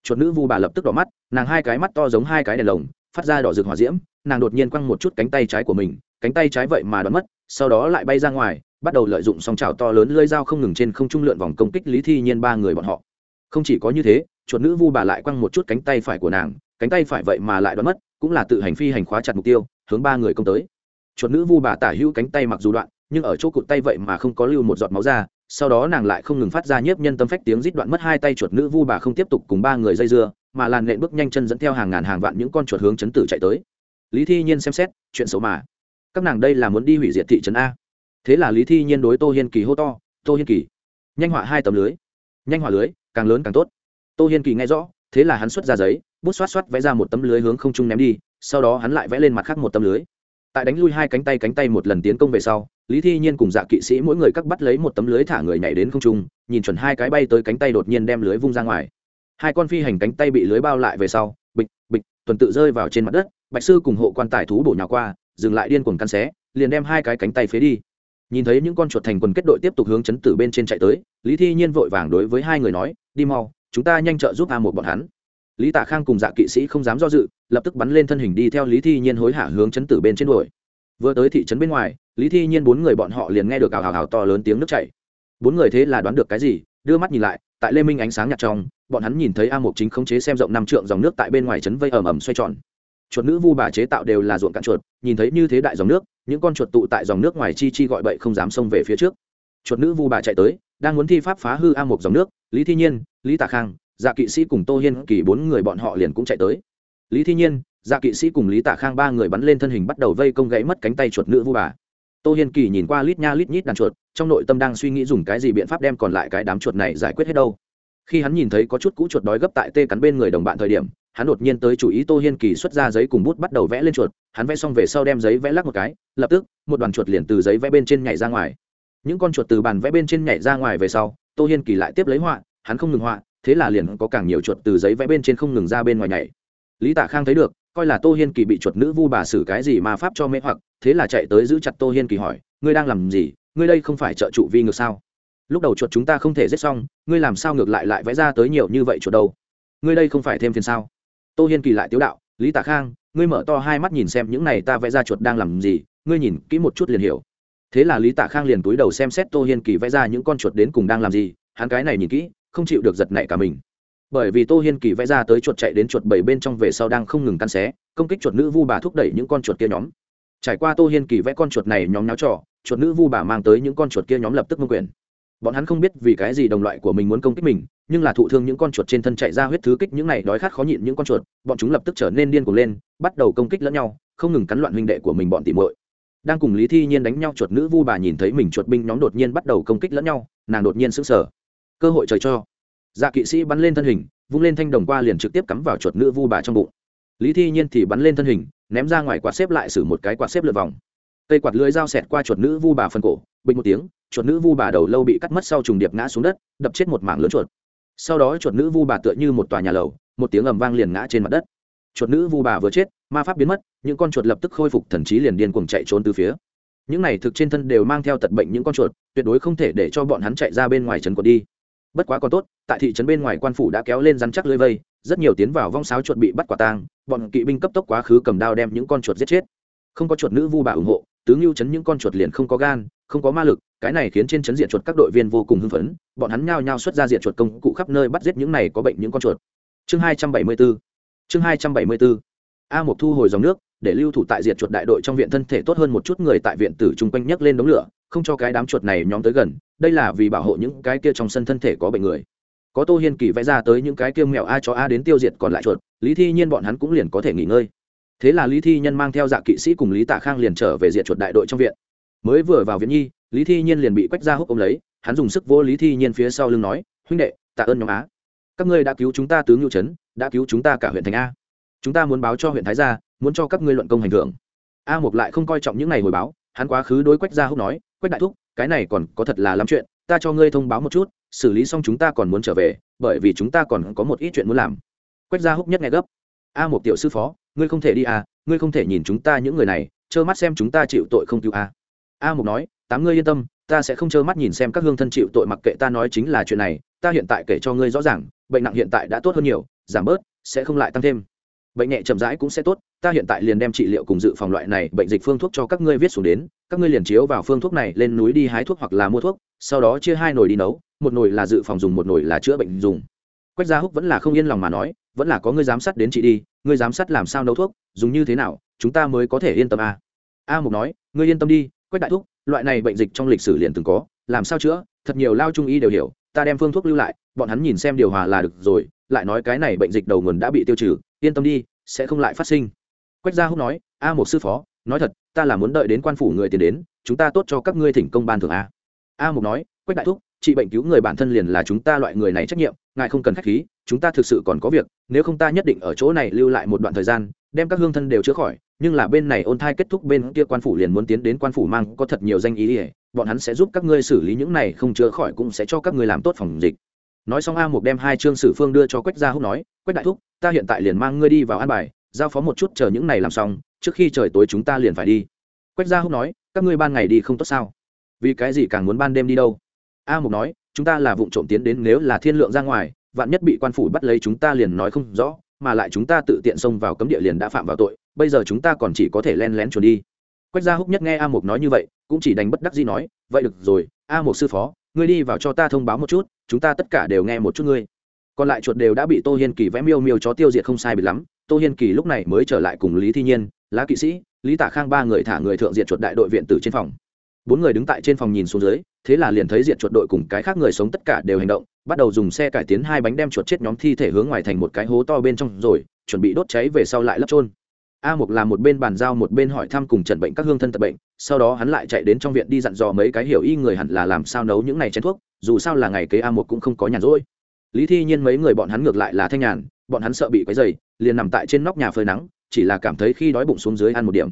chuột nữ vu bà lập tức đỏ mắt, nàng hai cái mắt to giống hai cái đèn lồng, phát ra đỏ rực hỏa diễm, nàng đột nhiên quăng một chút cánh tay trái của mình, cánh tay trái vậy mà đoán mất, sau đó lại bay ra ngoài, bắt đầu lợi dụng song trào to lớn lơi dao không ngừng trên không trung lượn vòng công kích lý thi nhiên ba người bọn họ. Không chỉ có như thế, chuột nữ vu bà lại quăng một chút cánh tay phải của nàng, cánh tay phải vậy mà lại đoán mất, cũng là tự hành phi hành khóa chặt mục tiêu, hướng ba người công tới. Chuột nữ vu bà tả hữu cánh tay mặc dù đoạn nhưng ở chỗ cụt tay vậy mà không có lưu một giọt máu ra, sau đó nàng lại không ngừng phát ra nhiếp nhân tâm phách tiếng rít đoạn mất hai tay chuột nữ vu bà không tiếp tục cùng ba người dây dưa, mà làn nện bước nhanh chân dẫn theo hàng ngàn hàng vạn những con chuột hướng chấn tử chạy tới. Lý thi nhiên xem xét, chuyện xấu mà. Các nàng đây là muốn đi hủy diệt thị trấn a. Thế là lý thi nhiên đối tô hiên kỳ hô to, tô hiên kỳ, nhanh họa hai tấm lưới. Nhanh họa lưới, càng lớn càng tốt. Tô hiên kỳ nghe rõ, thế là hắn xuất ra giấy, bút xoát xoát vẽ ra một tấm lưới hướng không trung ném đi, sau đó hắn lại vẽ lên mặt khác một tấm lưới. Tại đánh lui hai cánh tay cánh tay một lần tiến công về sau lý thi nhiên cùng dạ kỵ sĩ mỗi người cắt bắt lấy một tấm lưới thả người nhảy đến không trung, nhìn chuẩn hai cái bay tới cánh tay đột nhiên đem lưới vung ra ngoài. Hai con phi hành cánh tay bị lưới bao lại về sau, bịch bịch, tuần tự rơi vào trên mặt đất, bạch sư cùng hộ quan tài thú bổ nhào qua, dừng lại điên cuồng căn xé, liền đem hai cái cánh tay phế đi. Nhìn thấy những con chuột thành quần kết đội tiếp tục hướng chấn tử bên trên chạy tới, lý thi nhiên vội vàng đối với hai người nói, đi mau, chúng ta nhanh trợ giúp a một bọn hắn. Lý tạ khang cùng dạ kỵ sĩ không dám do dự, lập tức bắn lên thân hình đi theo lý thi nhiên hối hả hướng chấn tử bên trên đuổi vừa tới thị trấn bên ngoài, lý thi nhiên bốn người bọn họ liền nghe được ào ào ào to lớn tiếng nước chảy. Bốn người thế là đoán được cái gì, đưa mắt nhìn lại, tại lê minh ánh sáng nhạt trong, bọn hắn nhìn thấy a mục chính khống chế xem rộng năm trượng dòng nước tại bên ngoài trấn vây ầm ầm xoay tròn. Chuột nữ vu bà chế tạo đều là ruộng cạn chuột, nhìn thấy như thế đại dòng nước, những con chuột tụ tại dòng nước ngoài chi chi gọi bậy không dám xông về phía trước. Chuột nữ vu bà chạy tới, đang muốn thi pháp phá hư a mục dòng nước, lý thi nhiên, lý tạ khang dạ kỵ sĩ cùng tô hiên kỳ bốn người bọn họ liền cũng chạy tới. Lý thi nhiên dạ kỵ sĩ cùng lý tạ khang ba người bắn lên thân hình bắt đầu vây công gãy mất cánh tay chuột nữ vu bà. Tô hiên kỳ nhìn qua lít nha lít nhít đàn chuột, trong nội tâm đang suy nghĩ dùng cái gì biện pháp đem còn lại cái đám chuột này giải quyết hết đâu. Khi hắn nhìn thấy có chút cũ chuột đói gấp tại tê cắn bên người đồng bạn thời điểm, hắn đột nhiên tới chủ ý tô hiên kỳ xuất ra giấy cùng bút bắt đầu vẽ lên chuột, hắn vẽ xong về sau đem giấy vẽ lắc một cái, lập tức, một đoàn chuột liền từ giấy vẽ bên trên nhảy ra ngoài. Những con chuột từ bàn vẽ bên trên nhảy ra ngoài về sau, tô hiên kỳ lại tiếp lấy họa, hắn không ngừng họa, thế là liền có càng nhiều chuột từ giấy vẽ bên trên không ngừng ra bên ngoài nhảy. Lý tạ khang thấy được coi là tô hiên kỳ bị chuột nữ vu bà xử cái gì mà pháp cho mê hoặc, thế là chạy tới giữ chặt tô hiên kỳ hỏi, ngươi đang làm gì? Ngươi đây không phải trợ trụ vi ngược sao? Lúc đầu chuột chúng ta không thể giết xong, ngươi làm sao ngược lại lại vẽ ra tới nhiều như vậy chuột đâu? Ngươi đây không phải thêm phiền sao? Tô hiên kỳ lại tiếu đạo, lý tạ khang, ngươi mở to hai mắt nhìn xem những này ta vẽ ra chuột đang làm gì, ngươi nhìn kỹ một chút liền hiểu. Thế là lý tạ khang liền túi đầu xem xét tô hiên kỳ vẽ ra những con chuột đến cùng đang làm gì, hắn cái này nhìn kỹ, không chịu được giật nảy cả mình bởi vì tô hiên kỳ vẽ ra tới chuột chạy đến chuột bảy bên trong về sau đang không ngừng căn xé, công kích chuột nữ vu bà thúc đẩy những con chuột kia nhóm. Trải qua tô hiên kỳ vẽ con chuột này nhóm náo trò, chuột nữ vu bà mang tới những con chuột kia nhóm lập tức ngưng quyền. Bọn hắn không biết vì cái gì đồng loại của mình muốn công kích mình, nhưng là thụ thương những con chuột trên thân chạy ra huyết thứ kích những này đói khát khó nhịn những con chuột, bọn chúng lập tức trở nên điên cuồng lên, bắt đầu công kích lẫn nhau, không ngừng cắn loạn huynh đệ của mình bọn tỉ muội. Đang cùng lý thi nhiên đánh nhau, chuột nữ vu bà nhìn thấy mình chuột binh nhóm đột nhiên bắt đầu công kích lẫn nhau, nàng đột nhiên sững sờ. Cơ hội trời cho dạ kỵ sĩ bắn lên thân hình, vung lên thanh đồng qua liền trực tiếp cắm vào chuột nữ vu bà trong bụng. Lý thi nhiên thì bắn lên thân hình, ném ra ngoài quạt xếp lại xử một cái quạt xếp lượt vòng. Cây quạt lưới dao xẹt qua chuột nữ vu bà phần cổ, bình một tiếng, chuột nữ vu bà đầu lâu bị cắt mất sau trùng điệp ngã xuống đất, đập chết một mảng lớn chuột. Sau đó chuột nữ vu bà tựa như một tòa nhà lầu, một tiếng ầm vang liền ngã trên mặt đất. Chuột nữ vu bà vừa chết, ma pháp biến mất, những con chuột lập tức khôi phục thần trí liền điên cuồng chạy trốn từ phía. Những này thực trên thân đều mang theo tật bệnh những con chuột, tuyệt đối không thể để cho bọn hắn chạy ra bên ngoài trấn quật đi. Bất quá còn tốt tại thị trấn bên ngoài quan phủ đã kéo lên rắn chắc lưới vây, rất nhiều tiến vào vong sáo chuột bị bắt quả tang, bọn kỵ binh cấp tốc quá khứ cầm đao đem những con chuột giết chết. Không có chuột nữ vu bà ủng hộ tướng lưu chấn những con chuột liền không có gan, không có ma lực, cái này khiến trên chấn diện chuột các đội viên vô cùng hưng phấn, bọn hắn nhao nhao xuất ra diện chuột công cụ khắp nơi bắt giết những này có bệnh những con chuột. Chương hai trăm bảy mươi bốn chương hai trăm bảy mươi bốn a một thu hồi dòng nước, để lưu thủ tại diệt chuột đại đội trong viện thân thể tốt hơn một chút người tại viện tử chung quanh nhấc lên đống lửa, không cho cái đám chuột này nhóm tới gần, đây là vì bảo hộ những cái kia trong sân thân thể có bệnh người có tô hiên kỳ vẽ ra tới những cái kiêm mèo a cho a đến tiêu diệt còn lại chuột, lý thi nhiên bọn hắn cũng liền có thể nghỉ ngơi. Thế là lý thi nhân mang theo dạ kỵ sĩ cùng lý tạ khang liền trở về diện chuột đại đội trong viện. Mới vừa vào viện nhi, lý thi nhiên liền bị quách ra húc ôm lấy, hắn dùng sức vô lý thi nhiên phía sau lưng nói, huynh đệ, tạ ơn nhóm á các ngươi đã cứu chúng ta tướng nhu trấn, đã cứu chúng ta cả huyện thành a. Chúng ta muốn báo cho huyện thái gia, muốn cho các ngươi luận công hành thưởng. A mục lại không coi trọng những ngày hồi báo, hắn quá khứ đối quách gia húc nói, quách đại thúc, cái này còn có thật là lắm chuyện ta cho ngươi thông báo một chút, xử lý xong chúng ta còn muốn trở về, bởi vì chúng ta còn có một ít chuyện muốn làm. Quách gia húc nhất nghe gấp. A một tiểu sư phó, ngươi không thể đi à ngươi không thể nhìn chúng ta những người này, trơ mắt xem chúng ta chịu tội không cứu à. a a một nói, tám ngươi yên tâm, ta sẽ không trơ mắt nhìn xem các hương thân chịu tội mặc kệ ta nói chính là chuyện này, ta hiện tại kể cho ngươi rõ ràng, bệnh nặng hiện tại đã tốt hơn nhiều, giảm bớt, sẽ không lại tăng thêm. Bệnh nhẹ chậm rãi cũng sẽ tốt, ta hiện tại liền đem trị liệu cùng dự phòng loại này bệnh dịch phương thuốc cho các ngươi viết xuống đến các ngươi liền chiếu vào phương thuốc này lên núi đi hái thuốc hoặc là mua thuốc, sau đó chia hai nồi đi nấu, một nồi là dự phòng dùng, một nồi là chữa bệnh dùng quách gia húc vẫn là không yên lòng mà nói, vẫn là có ngươi giám sát đến chị đi, ngươi giám sát làm sao nấu thuốc, dùng như thế nào, chúng ta mới có thể yên tâm a à. a mục nói, ngươi yên tâm đi, quách đại thuốc loại này bệnh dịch trong lịch sử liền từng có, làm sao chữa, thật nhiều lao trung y đều hiểu, ta đem phương thuốc lưu lại, bọn hắn nhìn xem điều hòa là được rồi, lại nói cái này bệnh dịch đầu nguồn đã bị tiêu trừ, yên tâm đi, sẽ không lại phát sinh quách gia húc nói, a một sư phó nói thật, ta là muốn đợi đến quan phủ người tiền đến, chúng ta tốt cho các ngươi thỉnh công ban thường a. A mục nói, quách đại thúc, trị bệnh cứu người bản thân liền là chúng ta loại người này trách nhiệm, ngài không cần khách khí, chúng ta thực sự còn có việc, nếu không ta nhất định ở chỗ này lưu lại một đoạn thời gian, đem các hương thân đều chữa khỏi, nhưng là bên này ôn thai kết thúc bên kia quan phủ liền muốn tiến đến quan phủ mang, có thật nhiều danh ý ỉa bọn hắn sẽ giúp các ngươi xử lý những này không chữa khỏi cũng sẽ cho các ngươi làm tốt phòng dịch. Nói xong a mục đem hai chương sử phương đưa cho quách gia húc nói, quách đại thúc, ta hiện tại liền mang ngươi đi vào an bài, giao phó một chút chờ những này làm xong trước khi trời tối chúng ta liền phải đi. Quách gia húc nói, các ngươi ban ngày đi không tốt sao? Vì cái gì càng muốn ban đêm đi đâu? A mục nói, chúng ta là vụ trộm tiến đến nếu là thiên lượng ra ngoài, vạn nhất bị quan phủ bắt lấy chúng ta liền nói không rõ, mà lại chúng ta tự tiện xông vào cấm địa liền đã phạm vào tội, bây giờ chúng ta còn chỉ có thể len lén trốn đi. Quách gia húc nhất nghe a mục nói như vậy, cũng chỉ đánh bất đắc dĩ nói, vậy được rồi, a mục sư phó, ngươi đi vào cho ta thông báo một chút, chúng ta tất cả đều nghe một chút ngươi. Còn lại chuột đều đã bị tô hiên kỳ vẽ miêu miêu chó tiêu diệt không sai bị lắm, tô hiên kỳ lúc này mới trở lại cùng lý thi nhiên lá kỵ sĩ, lý tả khang ba người thả người thượng diện chuột đại đội viện tử trên phòng. Bốn người đứng tại trên phòng nhìn xuống dưới, thế là liền thấy diệt chuột đội cùng cái khác người sống tất cả đều hành động, bắt đầu dùng xe cải tiến hai bánh đem chuột chết nhóm thi thể hướng ngoài thành một cái hố to bên trong rồi, chuẩn bị đốt cháy về sau lại lấp trôn a mục làm một bên bàn giao một bên hỏi thăm cùng trần bệnh các hương thân tật bệnh, sau đó hắn lại chạy đến trong viện đi dặn dò mấy cái hiểu y người hẳn là làm sao nấu những này chén thuốc, dù sao là ngày kế a mục cũng không có nhàn rỗi. Lý thi nhiên mấy người bọn hắn ngược lại là thanh nhàn, bọn hắn sợ bị quấy dày liền nằm tại trên nóc nhà phơi nắng chỉ là cảm thấy khi đói bụng xuống dưới ăn một điểm.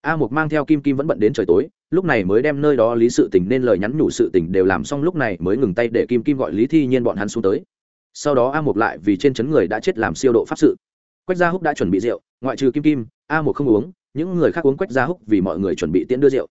A mục mang theo kim kim vẫn bận đến trời tối, lúc này mới đem nơi đó lý sự tình nên lời nhắn nhủ sự tình đều làm xong lúc này mới ngừng tay để kim kim gọi lý thi nhiên bọn hắn xuống tới. Sau đó a mục lại vì trên chấn người đã chết làm siêu độ pháp sự. Quách gia húc đã chuẩn bị rượu, ngoại trừ kim kim, a mục không uống, những người khác uống quách gia húc vì mọi người chuẩn bị tiễn đưa rượu.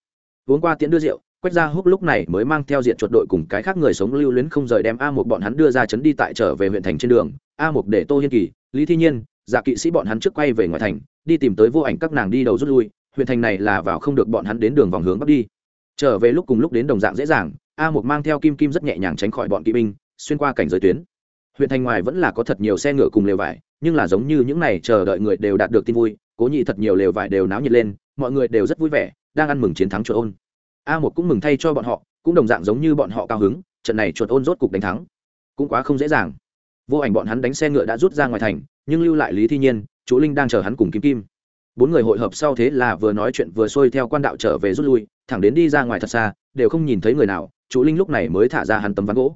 Uống qua tiễn đưa rượu, quách gia húc lúc này mới mang theo diện chuột đội cùng cái khác người sống lưu luyến không rời đem a một bọn hắn đưa ra chấn đi tại trở về huyện thành trên đường. A một để tô hiên kỳ, lý thi nhiên dạ kỵ sĩ bọn hắn trước quay về ngoài thành đi tìm tới vô ảnh các nàng đi đầu rút lui, huyện thành này là vào không được bọn hắn đến đường vòng hướng bắc đi. Trở về lúc cùng lúc đến đồng dạng dễ dàng, a một mang theo kim kim rất nhẹ nhàng tránh khỏi bọn kỵ binh, xuyên qua cảnh giới tuyến. Huyện thành ngoài vẫn là có thật nhiều xe ngựa cùng lều vải, nhưng là giống như những này chờ đợi người đều đạt được tin vui, cố nhị thật nhiều lều vải đều náo nhiệt lên, mọi người đều rất vui vẻ, đang ăn mừng chiến thắng chuột ôn. A một cũng mừng thay cho bọn họ, cũng đồng dạng giống như bọn họ cao hứng, trận này chuột ôn rốt cục đánh thắng. Cũng quá không dễ dàng. Vô ảnh bọn hắn đánh xe ngựa đã rút ra ngoài thành, nhưng lưu lại lý thi nhiên chú linh đang chờ hắn cùng kim kim. Bốn người hội hợp sau thế là vừa nói chuyện vừa xuôi theo quan đạo trở về rút lui, thẳng đến đi ra ngoài thật xa, đều không nhìn thấy người nào, chú linh lúc này mới thả ra hắn tấm ván gỗ.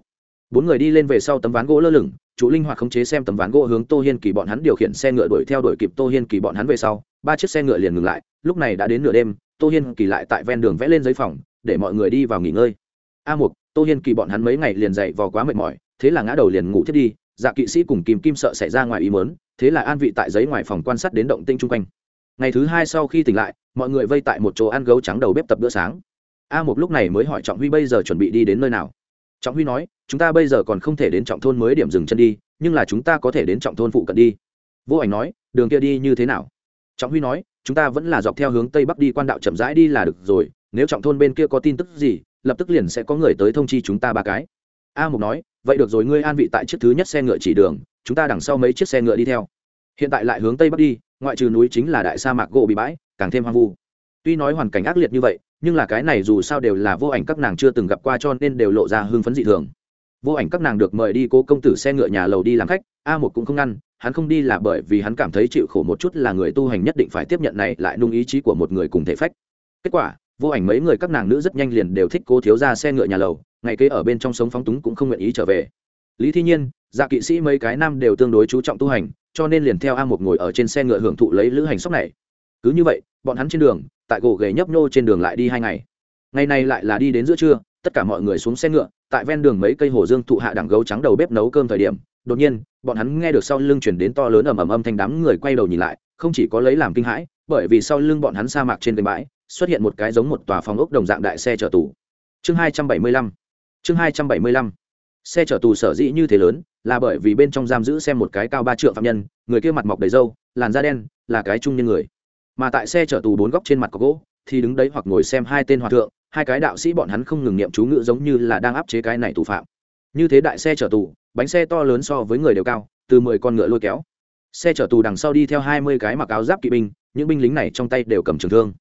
Bốn người đi lên về sau tấm ván gỗ lơ lửng, chú linh hoặc khống chế xem tấm ván gỗ hướng tô hiên kỳ bọn hắn điều khiển xe ngựa đuổi theo đuổi kịp tô hiên kỳ bọn hắn về sau, ba chiếc xe ngựa liền ngừng lại, lúc này đã đến nửa đêm, tô hiên kỳ lại tại ven đường vẽ lên giấy phòng, để mọi người đi vào nghỉ ngơi. A mục, tô hiên kỳ bọn hắn mấy ngày liền dậy vò quá mệt mỏi, thế là ngã đầu liền ngủ thiết đi dạ kỵ sĩ cùng kim kim sợ xảy ra ngoài ý mớn thế là an vị tại giấy ngoài phòng quan sát đến động tinh chung quanh. Ngày thứ hai sau khi tỉnh lại, mọi người vây tại một chỗ ăn gấu trắng đầu bếp tập bữa sáng. A một lúc này mới hỏi trọng huy bây giờ chuẩn bị đi đến nơi nào. Trọng huy nói, chúng ta bây giờ còn không thể đến trọng thôn mới điểm dừng chân đi, nhưng là chúng ta có thể đến trọng thôn phụ cận đi. Vô ảnh nói, đường kia đi như thế nào? Trọng huy nói, chúng ta vẫn là dọc theo hướng tây bắc đi, quan đạo chậm rãi đi là được rồi, nếu trọng thôn bên kia có tin tức gì, lập tức liền sẽ có người tới thông chi chúng ta ba cái a mục nói, vậy được rồi, ngươi an vị tại chiếc thứ nhất xe ngựa chỉ đường, chúng ta đằng sau mấy chiếc xe ngựa đi theo. Hiện tại lại hướng tây bắc đi, ngoại trừ núi chính là đại sa mạc gỗ bị bãi, càng thêm hoang vu. Tuy nói hoàn cảnh ác liệt như vậy, nhưng là cái này dù sao đều là vô ảnh các nàng chưa từng gặp qua cho nên đều lộ ra hưng phấn dị thường. Vô ảnh các nàng được mời đi cố công tử xe ngựa nhà lầu đi làm khách, a một cũng không ngăn, hắn không đi là bởi vì hắn cảm thấy chịu khổ một chút là người tu hành nhất định phải tiếp nhận này, lại nung ý chí của một người cùng thể phách. Kết quả vô ảnh mấy người các nàng nữ rất nhanh liền đều thích cô thiếu ra xe ngựa nhà lầu, ngày kế ở bên trong sống phóng túng cũng không nguyện ý trở về. Lý thi nhiên dạ kỵ sĩ mấy cái nam đều tương đối chú trọng tu hành, cho nên liền theo a một ngồi ở trên xe ngựa hưởng thụ lấy lữ hành sóc này. Cứ như vậy, bọn hắn trên đường, tại gỗ ghề nhấp nhô trên đường lại đi hai ngày. Ngày này lại là đi đến giữa trưa, tất cả mọi người xuống xe ngựa, tại ven đường mấy cây hồ dương thụ hạ đẳng gấu trắng đầu bếp nấu cơm thời điểm, đột nhiên, bọn hắn nghe được sau lưng chuyển đến to lớn ầm ầm âm thanh đám người quay đầu nhìn lại, không chỉ có lấy làm kinh hãi, bởi vì sau lưng bọn hắn sa mạc trên kênh bãi xuất hiện một cái giống một tòa phòng ốc đồng dạng đại xe chở tù. Chương hai trăm bảy mươi lăm. Chương hai trăm bảy mươi lăm. Xe chở tù sở dĩ như thế lớn, là bởi vì bên trong giam giữ xem một cái cao ba trượng phạm nhân, người kia mặt mọc đầy râu, làn da đen, là cái trung nhân người. Mà tại xe chở tù bốn góc trên mặt có gỗ, thì đứng đấy hoặc ngồi xem hai tên hòa thượng, hai cái đạo sĩ bọn hắn không ngừng niệm chú ngữ giống như là đang áp chế cái này tù phạm. Như thế đại xe chở tù, bánh xe to lớn so với người đều cao, từ mười con ngựa lôi kéo. Xe chở tù đằng sau đi theo hai mươi cái mặc áo giáp kỵ binh, những binh lính này trong tay đều cầm trường thương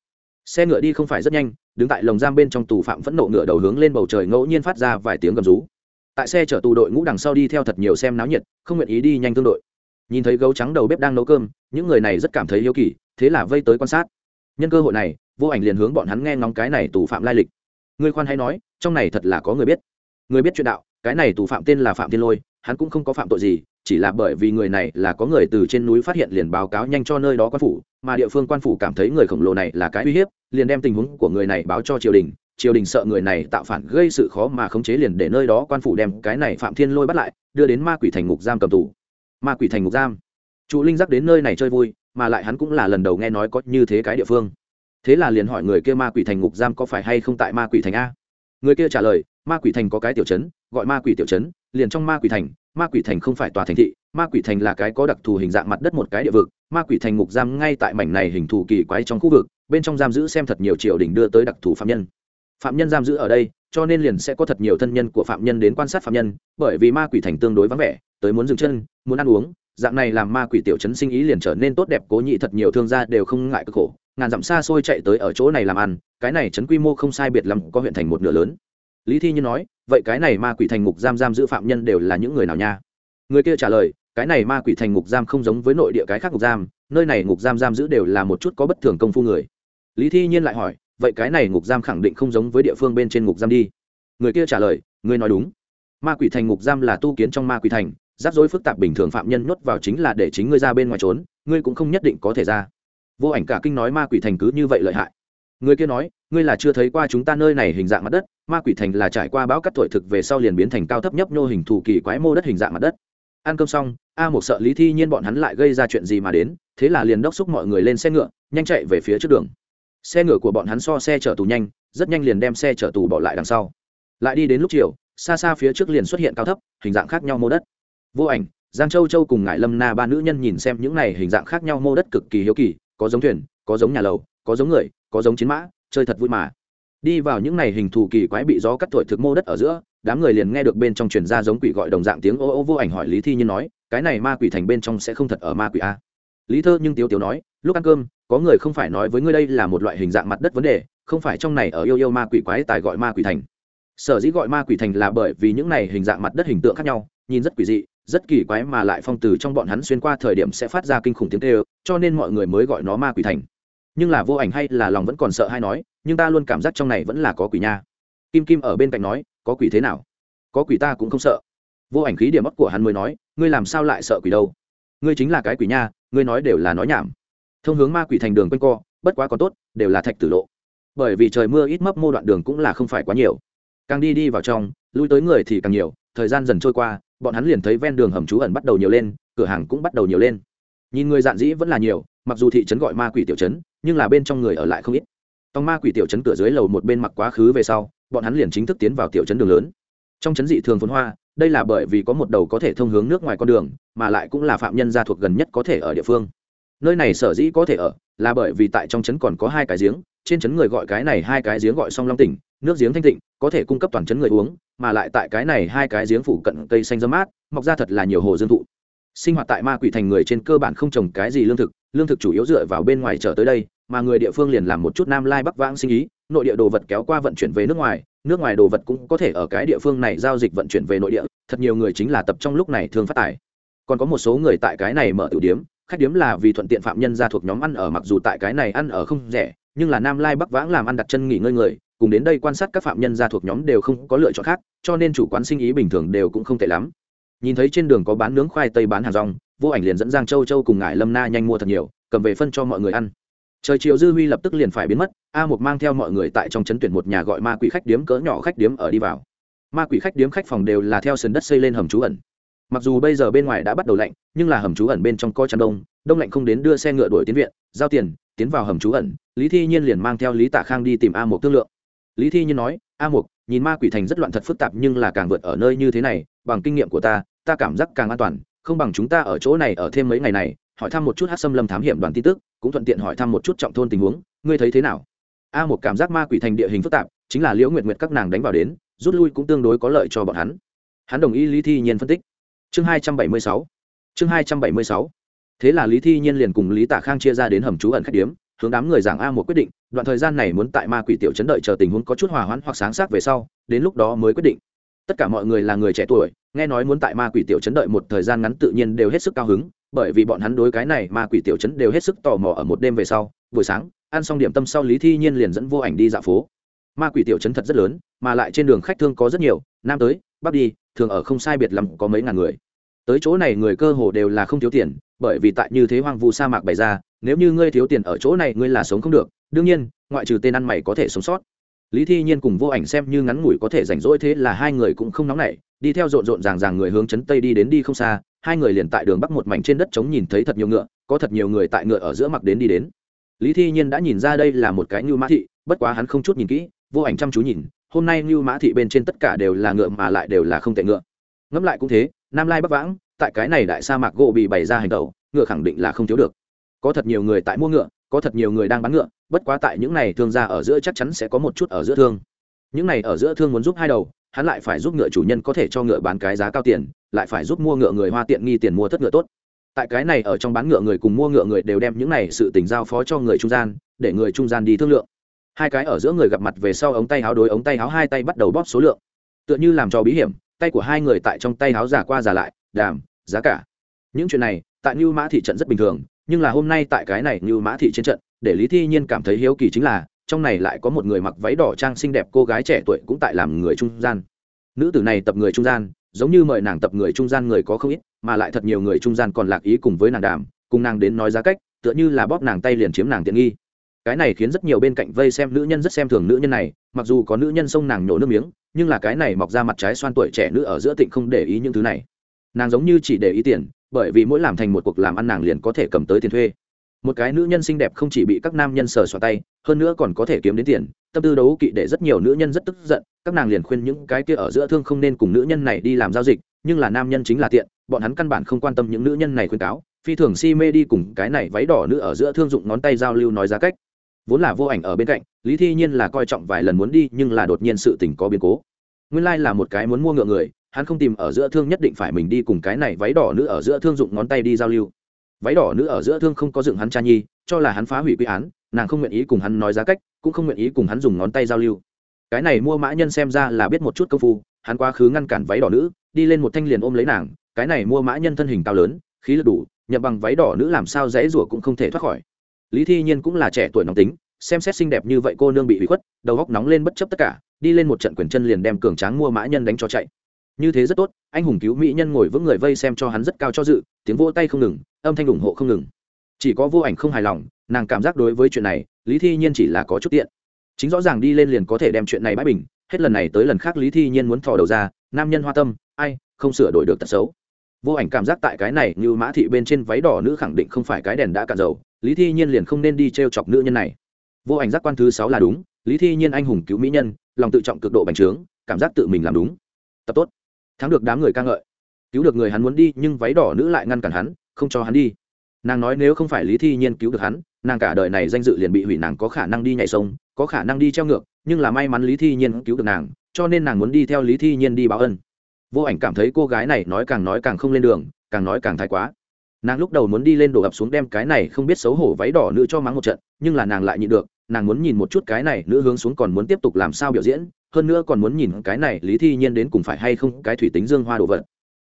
xe ngựa đi không phải rất nhanh, đứng tại lồng giam bên trong tù phạm vẫn nộ ngựa đầu hướng lên bầu trời ngẫu nhiên phát ra vài tiếng gầm rú. Tại xe chở tù đội ngũ đằng sau đi theo thật nhiều xem náo nhiệt, không nguyện ý đi nhanh tương đội. Nhìn thấy gấu trắng đầu bếp đang nấu cơm, những người này rất cảm thấy yêu kỳ, thế là vây tới quan sát. Nhân cơ hội này, vô ảnh liền hướng bọn hắn nghe ngóng cái này tù phạm lai lịch. Người khoan hay nói, trong này thật là có người biết. Người biết chuyện đạo, cái này tù phạm tên là phạm thiên lôi hắn cũng không có phạm tội gì, chỉ là bởi vì người này là có người từ trên núi phát hiện liền báo cáo nhanh cho nơi đó quan phủ, mà địa phương quan phủ cảm thấy người khổng lồ này là cái uy hiếp, liền đem tình huống của người này báo cho triều đình. Triều đình sợ người này tạo phản gây sự khó mà khống chế liền để nơi đó quan phủ đem cái này phạm thiên lôi bắt lại, đưa đến ma quỷ thành ngục giam cầm tù. Ma quỷ thành ngục giam. Trụ linh giác đến nơi này chơi vui, mà lại hắn cũng là lần đầu nghe nói có như thế cái địa phương. Thế là liền hỏi người kia ma quỷ thành ngục giam có phải hay không tại ma quỷ thành a? Người kia trả lời, ma quỷ thành có cái tiểu chấn gọi ma quỷ tiểu chấn liền trong ma quỷ thành, ma quỷ thành không phải tòa thành thị, ma quỷ thành là cái có đặc thù hình dạng mặt đất một cái địa vực, ma quỷ thành ngục giam ngay tại mảnh này hình thù kỳ quái trong khu vực, bên trong giam giữ xem thật nhiều triều đình đưa tới đặc thù phạm nhân. Phạm nhân giam giữ ở đây, cho nên liền sẽ có thật nhiều thân nhân của phạm nhân đến quan sát phạm nhân, bởi vì ma quỷ thành tương đối vắng vẻ, tới muốn dừng chân, muốn ăn uống, dạng này làm ma quỷ tiểu chấn sinh ý liền trở nên tốt đẹp, cố nhị thật nhiều thương gia đều không ngại cực khổ, ngàn dặm xa xôi chạy tới ở chỗ này làm ăn, cái này chấn quy mô không sai biệt lắm, có huyện thành một nửa lớn. Lý thi như nói vậy cái này ma quỷ thành ngục giam giam giữ phạm nhân đều là những người nào nha? Người kia trả lời, cái này ma quỷ thành ngục giam không giống với nội địa cái khác ngục giam, nơi này ngục giam giam giữ đều là một chút có bất thường công phu người. Lý thi nhiên lại hỏi, vậy cái này ngục giam khẳng định không giống với địa phương bên trên ngục giam đi. Người kia trả lời, người nói đúng. Ma quỷ thành ngục giam là tu kiến trong ma quỷ thành, rắc rối phức tạp bình thường phạm nhân nhốt vào chính là để chính ngươi ra bên ngoài trốn, ngươi cũng không nhất định có thể ra. Vô ảnh cả kinh nói ma quỷ thành cứ như vậy lợi hại. Người kia nói, ngươi là chưa thấy qua chúng ta nơi này hình dạng mặt đất ma quỷ thành là trải qua bão cắt thổi thực về sau liền biến thành cao thấp nhấp nhô hình thù kỳ quái mô đất hình dạng mặt đất. Ăn cơm xong, a một sợ lý thi nhiên bọn hắn lại gây ra chuyện gì mà đến, thế là liền đốc xúc mọi người lên xe ngựa, nhanh chạy về phía trước đường. Xe ngựa của bọn hắn so xe chở tù nhanh, rất nhanh liền đem xe chở tù bỏ lại đằng sau. Lại đi đến lúc chiều, xa xa phía trước liền xuất hiện cao thấp, hình dạng khác nhau mô đất. Vô ảnh, giang châu châu cùng ngải lâm na ba nữ nhân nhìn xem những này hình dạng khác nhau mô đất cực kỳ hiếu kỳ, có giống thuyền, có giống nhà lầu, có giống người, có giống chiến mã, chơi thật vui mà đi vào những này hình thù kỳ quái bị gió cắt thổi thực mô đất ở giữa, đám người liền nghe được bên trong truyền ra giống quỷ gọi đồng dạng tiếng ô ô vô ảnh hỏi lý thi nhiên nói, cái này ma quỷ thành bên trong sẽ không thật ở ma quỷ a? Lý thơ nhưng tiếu tiếu nói, lúc ăn cơm, có người không phải nói với ngươi đây là một loại hình dạng mặt đất vấn đề, không phải trong này ở yêu yêu ma quỷ quái tài gọi ma quỷ thành. Sở dĩ gọi ma quỷ thành là bởi vì những này hình dạng mặt đất hình tượng khác nhau, nhìn rất quỷ dị, rất kỳ quái mà lại phong từ trong bọn hắn xuyên qua thời điểm sẽ phát ra kinh khủng tiếng tê cho nên mọi người mới gọi nó ma quỷ thành. Nhưng là vô ảnh hay là lòng vẫn còn sợ hay nói nhưng ta luôn cảm giác trong này vẫn là có quỷ nha. Kim kim ở bên cạnh nói, có quỷ thế nào? Có quỷ ta cũng không sợ. Vô ảnh khí điểm mất của hắn mới nói, ngươi làm sao lại sợ quỷ đâu? Ngươi chính là cái quỷ nha, ngươi nói đều là nói nhảm. Thông hướng ma quỷ thành đường quanh co, bất quá còn tốt, đều là thạch tử lộ. Bởi vì trời mưa ít mấp mô đoạn đường cũng là không phải quá nhiều. Càng đi đi vào trong, lui tới người thì càng nhiều, thời gian dần trôi qua, bọn hắn liền thấy ven đường hầm trú ẩn bắt đầu nhiều lên, cửa hàng cũng bắt đầu nhiều lên. Nhìn người dạn dĩ vẫn là nhiều, mặc dù thị trấn gọi ma quỷ tiểu trấn, nhưng là bên trong người ở lại không ít tòng ma quỷ tiểu trấn cửa dưới lầu một bên mặc quá khứ về sau, bọn hắn liền chính thức tiến vào tiểu trấn đường lớn. Trong trấn dị thường phồn hoa, đây là bởi vì có một đầu có thể thông hướng nước ngoài con đường, mà lại cũng là phạm nhân gia thuộc gần nhất có thể ở địa phương. Nơi này sở dĩ có thể ở, là bởi vì tại trong trấn còn có hai cái giếng, trên trấn người gọi cái này hai cái giếng gọi song long tỉnh, nước giếng thanh tịnh, có thể cung cấp toàn trấn người uống, mà lại tại cái này hai cái giếng phủ cận cây xanh dơ mát, mọc ra thật là nhiều hồ dương thụ. Sinh hoạt tại ma quỷ thành người trên cơ bản không trồng cái gì lương thực lương thực chủ yếu dựa vào bên ngoài trở tới đây, mà người địa phương liền làm một chút nam lai bắc vãng sinh ý, nội địa đồ vật kéo qua vận chuyển về nước ngoài nước ngoài đồ vật cũng có thể ở cái địa phương này giao dịch vận chuyển về nội địa, thật nhiều người chính là tập trong lúc này thường phát tài. Còn có một số người tại cái này mở tử điếm, khách điếm là vì thuận tiện phạm nhân ra thuộc nhóm ăn ở mặc dù tại cái này ăn ở không rẻ, nhưng là nam lai bắc vãng làm ăn đặt chân nghỉ ngơi người, cùng đến đây quan sát các phạm nhân ra thuộc nhóm đều không có lựa chọn khác, cho nên chủ quán sinh ý bình thường đều cũng không tệ lắm. Nhìn thấy trên đường có bán nướng khoai tây bán hàng rong vô ảnh liền dẫn giang châu châu cùng ngải lâm na nhanh mua thật nhiều, cầm về phân cho mọi người ăn. Trời chiều dư huy lập tức liền phải biến mất, a một mang theo mọi người tại trong trấn tuyển một nhà gọi ma quỷ khách điếm cỡ nhỏ khách điếm ở đi vào. Ma quỷ khách điếm khách phòng đều là theo sườn đất xây lên hầm trú ẩn. Mặc dù bây giờ bên ngoài đã bắt đầu lạnh, nhưng là hầm trú ẩn bên trong co chăn đông đông lạnh không đến đưa xe ngựa đuổi tiến viện, giao tiền, tiến vào hầm trú ẩn, lý thi nhiên liền mang theo lý tạ khang đi tìm a một thương lượng. Lý thi nhiên nói, a một nhìn ma quỷ thành rất loạn thật phức tạp nhưng là càng vượt ở nơi như thế này, bằng kinh nghiệm của ta ta cảm giác càng an toàn không bằng chúng ta ở chỗ này ở thêm mấy ngày này, hỏi thăm một chút hát xâm lâm thám hiểm đoàn tin tức, cũng thuận tiện hỏi thăm một chút trọng thôn tình huống, ngươi thấy thế nào? A một cảm giác ma quỷ thành địa hình phức tạp, chính là liễu nguyệt nguyệt các nàng đánh vào đến, rút lui cũng tương đối có lợi cho bọn hắn. Hắn đồng ý lý thi nhiên phân tích. Chương hai trăm bảy mươi sáu. Chương hai trăm bảy mươi sáu. Thế là lý thi nhiên liền cùng lý tạ khang chia ra đến hầm trú ẩn khách điếm, hướng đám người giảng a một quyết định, đoạn thời gian này muốn tại ma quỷ tiểu chấn đợi chờ tình huống có chút hòa hoãn hoặc sáng sắc về sau, đến lúc đó mới quyết định tất cả mọi người là người trẻ tuổi, nghe nói muốn tại ma quỷ tiểu chấn đợi một thời gian ngắn tự nhiên đều hết sức cao hứng, bởi vì bọn hắn đối cái này ma quỷ tiểu chấn đều hết sức tò mò ở một đêm về sau, buổi sáng, ăn xong điểm tâm sau lý thi nhiên liền dẫn vô ảnh đi dạo phố. Ma quỷ tiểu chấn thật rất lớn, mà lại trên đường khách thương có rất nhiều, nam tới, bắc đi, thường ở không sai biệt lắm có mấy ngàn người. Tới chỗ này người cơ hồ đều là không thiếu tiền, bởi vì tại như thế hoang vu sa mạc bày ra, nếu như ngươi thiếu tiền ở chỗ này ngươi là sống không được, đương nhiên, ngoại trừ tên ăn mày có thể sống sót lý thi nhiên cùng vô ảnh xem như ngắn ngủi có thể rảnh rỗi thế là hai người cũng không nóng nảy, đi theo rộn rộn ràng ràng người hướng chấn tây đi đến đi không xa, hai người liền tại đường bắc một mảnh trên đất trống nhìn thấy thật nhiều ngựa, có thật nhiều người tại ngựa ở giữa mặc đến đi đến. Lý thi nhiên đã nhìn ra đây là một cái như mã thị, bất quá hắn không chút nhìn kỹ, vô ảnh chăm chú nhìn, hôm nay như mã thị bên trên tất cả đều là ngựa mà lại đều là không tệ ngựa. Ngẫm lại cũng thế, nam lai bắc vãng, tại cái này đại sa mạc gỗ bị bày ra hành tẩu, ngựa khẳng định là không thiếu được. Có thật nhiều người tại mua ngựa có thật nhiều người đang bán ngựa, bất quá tại những này thương gia ở giữa chắc chắn sẽ có một chút ở giữa thương. Những này ở giữa thương muốn giúp hai đầu, hắn lại phải giúp ngựa chủ nhân có thể cho ngựa bán cái giá cao tiền, lại phải giúp mua ngựa người hoa tiện nghi tiền mua thất ngựa tốt. Tại cái này ở trong bán ngựa người cùng mua ngựa người đều đem những này sự tình giao phó cho người trung gian, để người trung gian đi thương lượng. Hai cái ở giữa người gặp mặt về sau ống tay háo đối ống tay háo hai tay bắt đầu bóp số lượng. Tựa như làm cho bí hiểm, tay của hai người tại trong tay háo giả qua giả lại, đàm, giá cả. Những chuyện này, tại như mã thị trận rất bình thường nhưng là hôm nay tại cái này như mã thị trên trận, để lý thi nhiên cảm thấy hiếu kỳ chính là, trong này lại có một người mặc váy đỏ trang xinh đẹp cô gái trẻ tuổi cũng tại làm người trung gian. Nữ tử này tập người trung gian, giống như mời nàng tập người trung gian người có không ít, mà lại thật nhiều người trung gian còn lạc ý cùng với nàng đàm, cùng nàng đến nói giá cách, tựa như là bóp nàng tay liền chiếm nàng tiện nghi. Cái này khiến rất nhiều bên cạnh vây xem nữ nhân rất xem thường nữ nhân này, mặc dù có nữ nhân xông nàng nhổ nước miếng, nhưng là cái này mọc ra mặt trái xoan tuổi trẻ nữ ở giữa tịnh không để ý những thứ này. Nàng giống như chỉ để ý tiền bởi vì mỗi làm thành một cuộc làm ăn nàng liền có thể cầm tới tiền thuê. Một cái nữ nhân xinh đẹp không chỉ bị các nam nhân sờ xoa tay, hơn nữa còn có thể kiếm đến tiền, tâm tư đấu kỵ để rất nhiều nữ nhân rất tức giận, các nàng liền khuyên những cái kia ở giữa thương không nên cùng nữ nhân này đi làm giao dịch, nhưng là nam nhân chính là tiện, bọn hắn căn bản không quan tâm những nữ nhân này khuyên cáo, phi thường si mê đi cùng cái này váy đỏ nữ ở giữa thương dụng ngón tay giao lưu nói giá cách. Vốn là vô ảnh ở bên cạnh, lý thi nhiên là coi trọng vài lần muốn đi, nhưng là đột nhiên sự tình có biến cố. Nguyên lai là một cái muốn mua ngựa người hắn không tìm ở giữa thương nhất định phải mình đi cùng cái này váy đỏ nữ ở giữa thương dụng ngón tay đi giao lưu. Váy đỏ nữ ở giữa thương không có dựng hắn cha nhi, cho là hắn phá hủy quy án, nàng không nguyện ý cùng hắn nói giá cách, cũng không nguyện ý cùng hắn dùng ngón tay giao lưu. Cái này mua mã nhân xem ra là biết một chút công phu, hắn quá khứ ngăn cản váy đỏ nữ, đi lên một thanh liền ôm lấy nàng, cái này mua mã nhân thân hình cao lớn, khí lực đủ nhập bằng váy đỏ nữ làm sao dễ rủa cũng không thể thoát khỏi. Lý thi nhiên cũng là trẻ tuổi nóng tính, xem xét xinh đẹp như vậy cô nương bị hủy khuất, đầu góc nóng lên bất chấp tất cả, đi lên một trận quyền chân liền đem cường tráng mua mã nhân đánh cho chạy như thế rất tốt, anh hùng cứu mỹ nhân ngồi vững người vây xem cho hắn rất cao cho dự, tiếng vỗ tay không ngừng, âm thanh ủng hộ không ngừng. Chỉ có vô ảnh không hài lòng, nàng cảm giác đối với chuyện này, lý thi nhiên chỉ là có chút tiện. Chính rõ ràng đi lên liền có thể đem chuyện này bãi bình, hết lần này tới lần khác lý thi nhiên muốn thò đầu ra, nam nhân hoa tâm, ai, không sửa đổi được tật xấu. Vô ảnh cảm giác tại cái này như mã thị bên trên váy đỏ nữ khẳng định không phải cái đèn đã cạn dầu, lý thi nhiên liền không nên đi t r e o chọc nữ nhân này. Vô ảnh giác quan thứ sáu là đúng, lý thi nhiên anh hùng cứu mỹ nhân, lòng tự trọng cực độ bành trướng, cảm giác tự mình làm đúng. Tập tốt thắng được đám người ca ngợi. Cứu được người hắn muốn đi, nhưng váy đỏ nữ lại ngăn cản hắn, không cho hắn đi. Nàng nói nếu không phải lý thi nhiên cứu được hắn, nàng cả đời này danh dự liền bị hủy, nàng có khả năng đi nhảy sông, có khả năng đi treo ngược, nhưng là may mắn lý thi nhiên cứu được nàng, cho nên nàng muốn đi theo lý thi nhiên đi báo ân. Vô ảnh cảm thấy cô gái này nói càng nói càng không lên đường, càng nói càng thái quá. Nàng lúc đầu muốn đi lên đổ ập xuống đem cái này không biết xấu hổ váy đỏ nữ cho mắng một trận, nhưng là nàng lại nhịn được, nàng muốn nhìn một chút cái này nữ hướng xuống còn muốn tiếp tục làm sao biểu diễn hơn nữa còn muốn nhìn cái này lý thi nhiên đến cùng phải hay không cái thủy tính dương hoa đồ vật.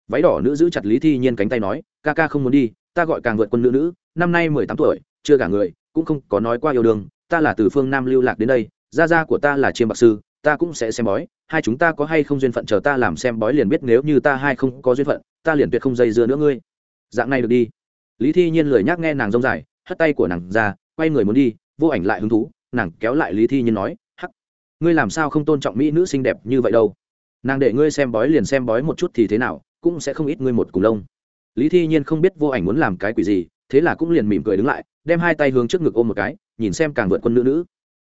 Váy đỏ nữ giữ chặt lý thi nhiên cánh tay nói, ca ca không muốn đi, ta gọi càng vượt quân nữ nữ, năm nay mười tám tuổi, chưa cả người, cũng không có nói qua yêu đương, ta là từ phương nam lưu lạc đến đây, gia gia của ta là chiêm bạc sư, ta cũng sẽ xem bói, hai chúng ta có hay không duyên phận chờ ta làm xem bói liền biết nếu như ta hai không có duyên phận, ta liền tuyệt không dây dưa nữa ngươi. Dạng này được đi. Lý thi nhiên lười nhắc nghe nàng rông dài, hất tay của nàng ra, quay người muốn đi, vô ảnh lại hứng thú, nàng kéo lại lý thi nhiên nói ngươi làm sao không tôn trọng mỹ nữ xinh đẹp như vậy đâu? Nàng để ngươi xem bói liền xem bói một chút thì thế nào, cũng sẽ không ít ngươi một cùng lông. Lý thi nhiên không biết vô ảnh muốn làm cái quỷ gì, thế là cũng liền mỉm cười đứng lại, đem hai tay hướng trước ngực ôm một cái, nhìn xem càng vượt quân nữ nữ.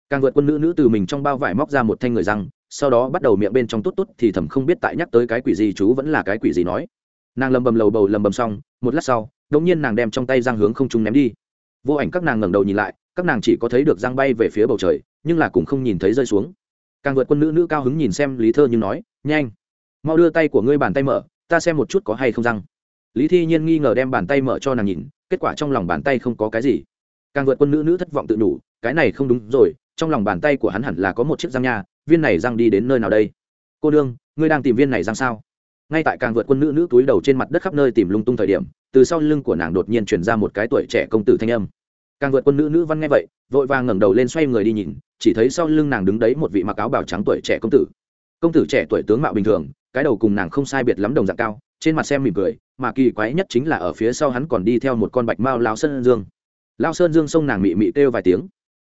Càng vượt quân nữ nữ từ mình trong bao vải móc ra một thanh người răng, sau đó bắt đầu miệng bên trong tốt tốt thì thầm không biết tại nhắc tới cái quỷ gì chú vẫn là cái quỷ gì nói. Nàng lầm bầm lầu bầu lầm bầm xong, một lát sau đống nhiên nàng đem trong tay răng hướng không trung ném đi. Vô ảnh các nàng ngẩng đầu nhìn lại, các nàng chỉ có thấy được răng bay về phía bầu trời, nhưng là cũng không nhìn thấy rơi xuống càng vượt quân nữ nữ cao hứng nhìn xem lý thơ nhưng nói, nhanh, mau đưa tay của ngươi bàn tay mở, ta xem một chút có hay không răng. Lý thi nhiên nghi ngờ đem bàn tay mở cho nàng nhìn, kết quả trong lòng bàn tay không có cái gì. Càng vượt quân nữ nữ thất vọng tự đủ cái này không đúng rồi, trong lòng bàn tay của hắn hẳn là có một chiếc răng nha, viên này răng đi đến nơi nào đây? Cô đương ngươi đang tìm viên này răng sao? Ngay tại càng vượt quân nữ nữ túi đầu trên mặt đất khắp nơi tìm lung tung thời điểm, từ sau lưng của nàng đột nhiên chuyển ra một cái tuổi trẻ công tử thanh âm càng vượt quân nữ nữ văn nghe vậy, vội vàng ngẩng đầu lên xoay người đi nhìn, chỉ thấy sau lưng nàng đứng đấy một vị mặc áo bào trắng tuổi trẻ công tử. Công tử trẻ tuổi tướng mạo bình thường, cái đầu cùng nàng không sai biệt lắm đồng dạng cao, trên mặt xem mỉm cười, mà kỳ quái nhất chính là ở phía sau hắn còn đi theo một con bạch mao lao sơn dương. Lao sơn dương xông nàng mị mị kêu vài tiếng.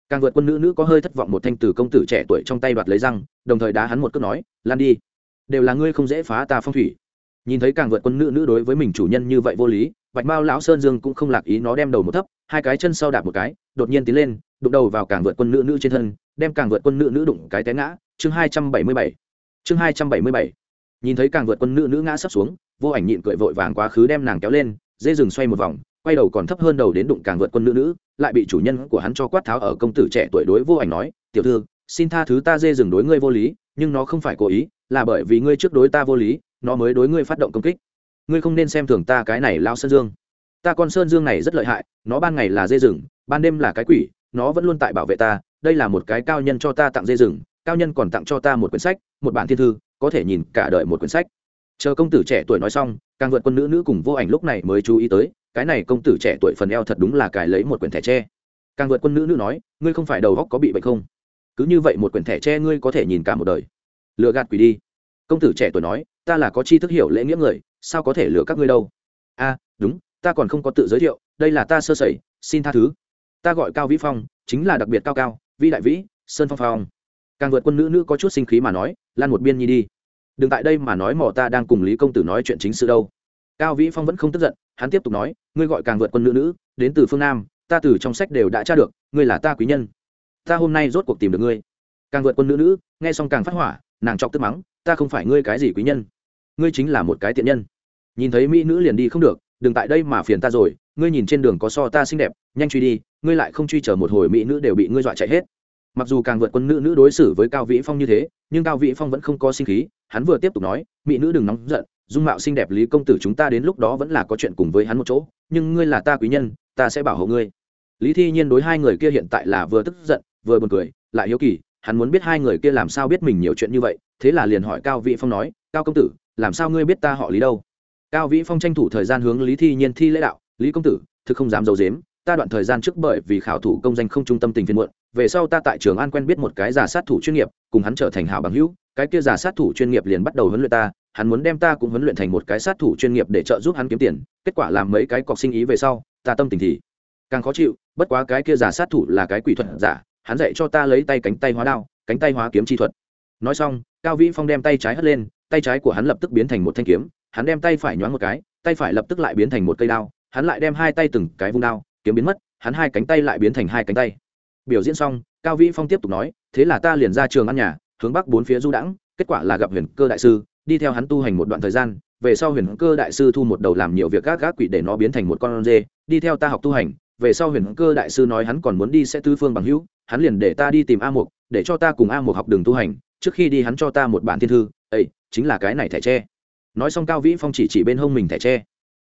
Càng vượt quân nữ nữ có hơi thất vọng một thanh tử công tử trẻ tuổi trong tay đoạt lấy răng, đồng thời đá hắn một cước nói, lan đi, đều là ngươi không dễ phá ta phong thủy. Nhìn thấy càng vượt quân nữ nữ đối với mình chủ nhân như vậy vô lý bạch mao lão sơn dương cũng không lạc ý nó đem đầu một thấp, hai cái chân sau đạp một cái, đột nhiên tiến lên, đụng đầu vào càng vượt quân nữ nữ trên thân, đem càng vượt quân nữ nữ đụng cái té ngã. Chương hai trăm bảy mươi bảy. Chương hai trăm bảy mươi bảy. Nhìn thấy càng vượt quân nữ nữ ngã sắp xuống, vô ảnh nhịn cười vội vàng quá khứ đem nàng kéo lên, dê rừng xoay một vòng, quay đầu còn thấp hơn đầu đến đụng càng vượt quân nữ nữ, lại bị chủ nhân của hắn cho quát tháo ở công tử trẻ tuổi đối vô ảnh nói, tiểu thư, xin tha thứ ta dê rừng đối ngươi vô lý, nhưng nó không phải cố ý, là bởi vì ngươi trước đối ta vô lý, nó mới đối ngươi phát động công kích ngươi không nên xem thường ta cái này lao sơn dương. Ta con sơn dương này rất lợi hại, nó ban ngày là dê rừng, ban đêm là cái quỷ, nó vẫn luôn tại bảo vệ ta, đây là một cái cao nhân cho ta tặng dê rừng, cao nhân còn tặng cho ta một quyển sách, một bản thiên thư, có thể nhìn cả đời một quyển sách. Chờ công tử trẻ tuổi nói xong, càng vượt quân nữ nữ cùng vô ảnh lúc này mới chú ý tới, cái này công tử trẻ tuổi phần eo thật đúng là cài lấy một quyển thẻ tre. Càng vượt quân nữ nữ nói, ngươi không phải đầu góc có bị bệnh không? Cứ như vậy một quyển thẻ tre ngươi có thể nhìn cả một đời. Lừa gạt quỷ đi. Công tử trẻ tuổi nói, ta là có chi thức hiểu lễ nghĩa người sao có thể lừa các ngươi đâu? A đúng, ta còn không có tự giới thiệu, đây là ta sơ sẩy, xin tha thứ. Ta gọi cao vĩ phong, chính là đặc biệt cao cao, vĩ đại vĩ, sơn phong phong. Càng vượt quân nữ nữ có chút sinh khí mà nói, lan một biên nhi đi. Đừng tại đây mà nói mỏ ta đang cùng lý công tử nói chuyện chính sự đâu. Cao vĩ phong vẫn không tức giận, hắn tiếp tục nói, ngươi gọi càng vượt quân nữ nữ, đến từ phương nam, ta từ trong sách đều đã tra được, ngươi là ta quý nhân. Ta hôm nay rốt cuộc tìm được ngươi. Càng vượt quân nữ nữ, nghe xong càng phát hỏa, nàng chọc tức mắng, ta không phải ngươi cái gì quý nhân. Ngươi chính là một cái tiện nhân nhìn thấy mỹ nữ liền đi không được, đừng tại đây mà phiền ta rồi, ngươi nhìn trên đường có so ta xinh đẹp, nhanh truy đi, ngươi lại không truy chờ một hồi mỹ nữ đều bị ngươi dọa chạy hết. Mặc dù càng vượt quân nữ nữ đối xử với cao vĩ phong như thế, nhưng cao vĩ phong vẫn không có sinh khí, hắn vừa tiếp tục nói, mỹ nữ đừng nóng giận, dung mạo xinh đẹp lý công tử chúng ta đến lúc đó vẫn là có chuyện cùng với hắn một chỗ, nhưng ngươi là ta quý nhân, ta sẽ bảo hộ ngươi. Lý thi nhiên đối hai người kia hiện tại là vừa tức giận, vừa buồn cười, lại hiếu kỳ, hắn muốn biết hai người kia làm sao biết mình nhiều chuyện như vậy, thế là liền hỏi cao vĩ phong nói, cao công tử, làm sao ngươi biết ta họ lý đâu? Cao vĩ phong tranh thủ thời gian hướng lý thi nhiên thi lễ đạo, lý công tử, thực không dám d i ấ u dếm ta đoạn thời gian trước bởi vì khảo thủ công danh không trung tâm tình phiên muộn, về sau ta tại trường an quen biết một cái giả sát thủ chuyên nghiệp, cùng hắn trở thành hảo bằng hữu, cái kia giả sát thủ chuyên nghiệp liền bắt đầu huấn luyện ta, hắn muốn đem ta cũng huấn luyện thành một cái sát thủ chuyên nghiệp để trợ giúp hắn kiếm tiền, kết quả làm mấy cái cọc sinh ý về sau, ta tâm tình thì càng khó chịu, bất quá cái kia giả sát thủ là cái quỷ thuật giả, hắn dạy cho ta lấy tay cánh tay hóa đao, cánh tay hóa kiếm chi thuật. Nói xong, cao vĩ phong đem tay trái hất lên, tay trái của hắn lập tức biến thành một thanh kiếm hắn đem tay phải nhoáng một cái, tay phải lập tức lại biến thành một cây đao, hắn lại đem hai tay từng cái vung đao, kiếm biến mất, hắn hai cánh tay lại biến thành hai cánh tay. Biểu diễn xong, cao vĩ phong tiếp tục nói, thế là ta liền ra trường ăn nhà, hướng bắc bốn phía du đãng, kết quả là gặp huyền cơ đại sư, đi theo hắn tu hành một đoạn thời gian, về sau huyền cơ đại sư thu một đầu làm nhiều việc gác gác quỷ để nó biến thành một con dê đi theo ta học tu hành, về sau huyền cơ đại sư nói hắn còn muốn đi sẽ tư phương bằng hữu, hắn liền để ta đi tìm a mục, để cho ta cùng a mục học đường tu hành, trước khi đi hắn cho ta một bản thiên thư ấy chính là cái này thẻ tre nói xong cao vĩ phong chỉ chỉ bên hông mình thẻ tre.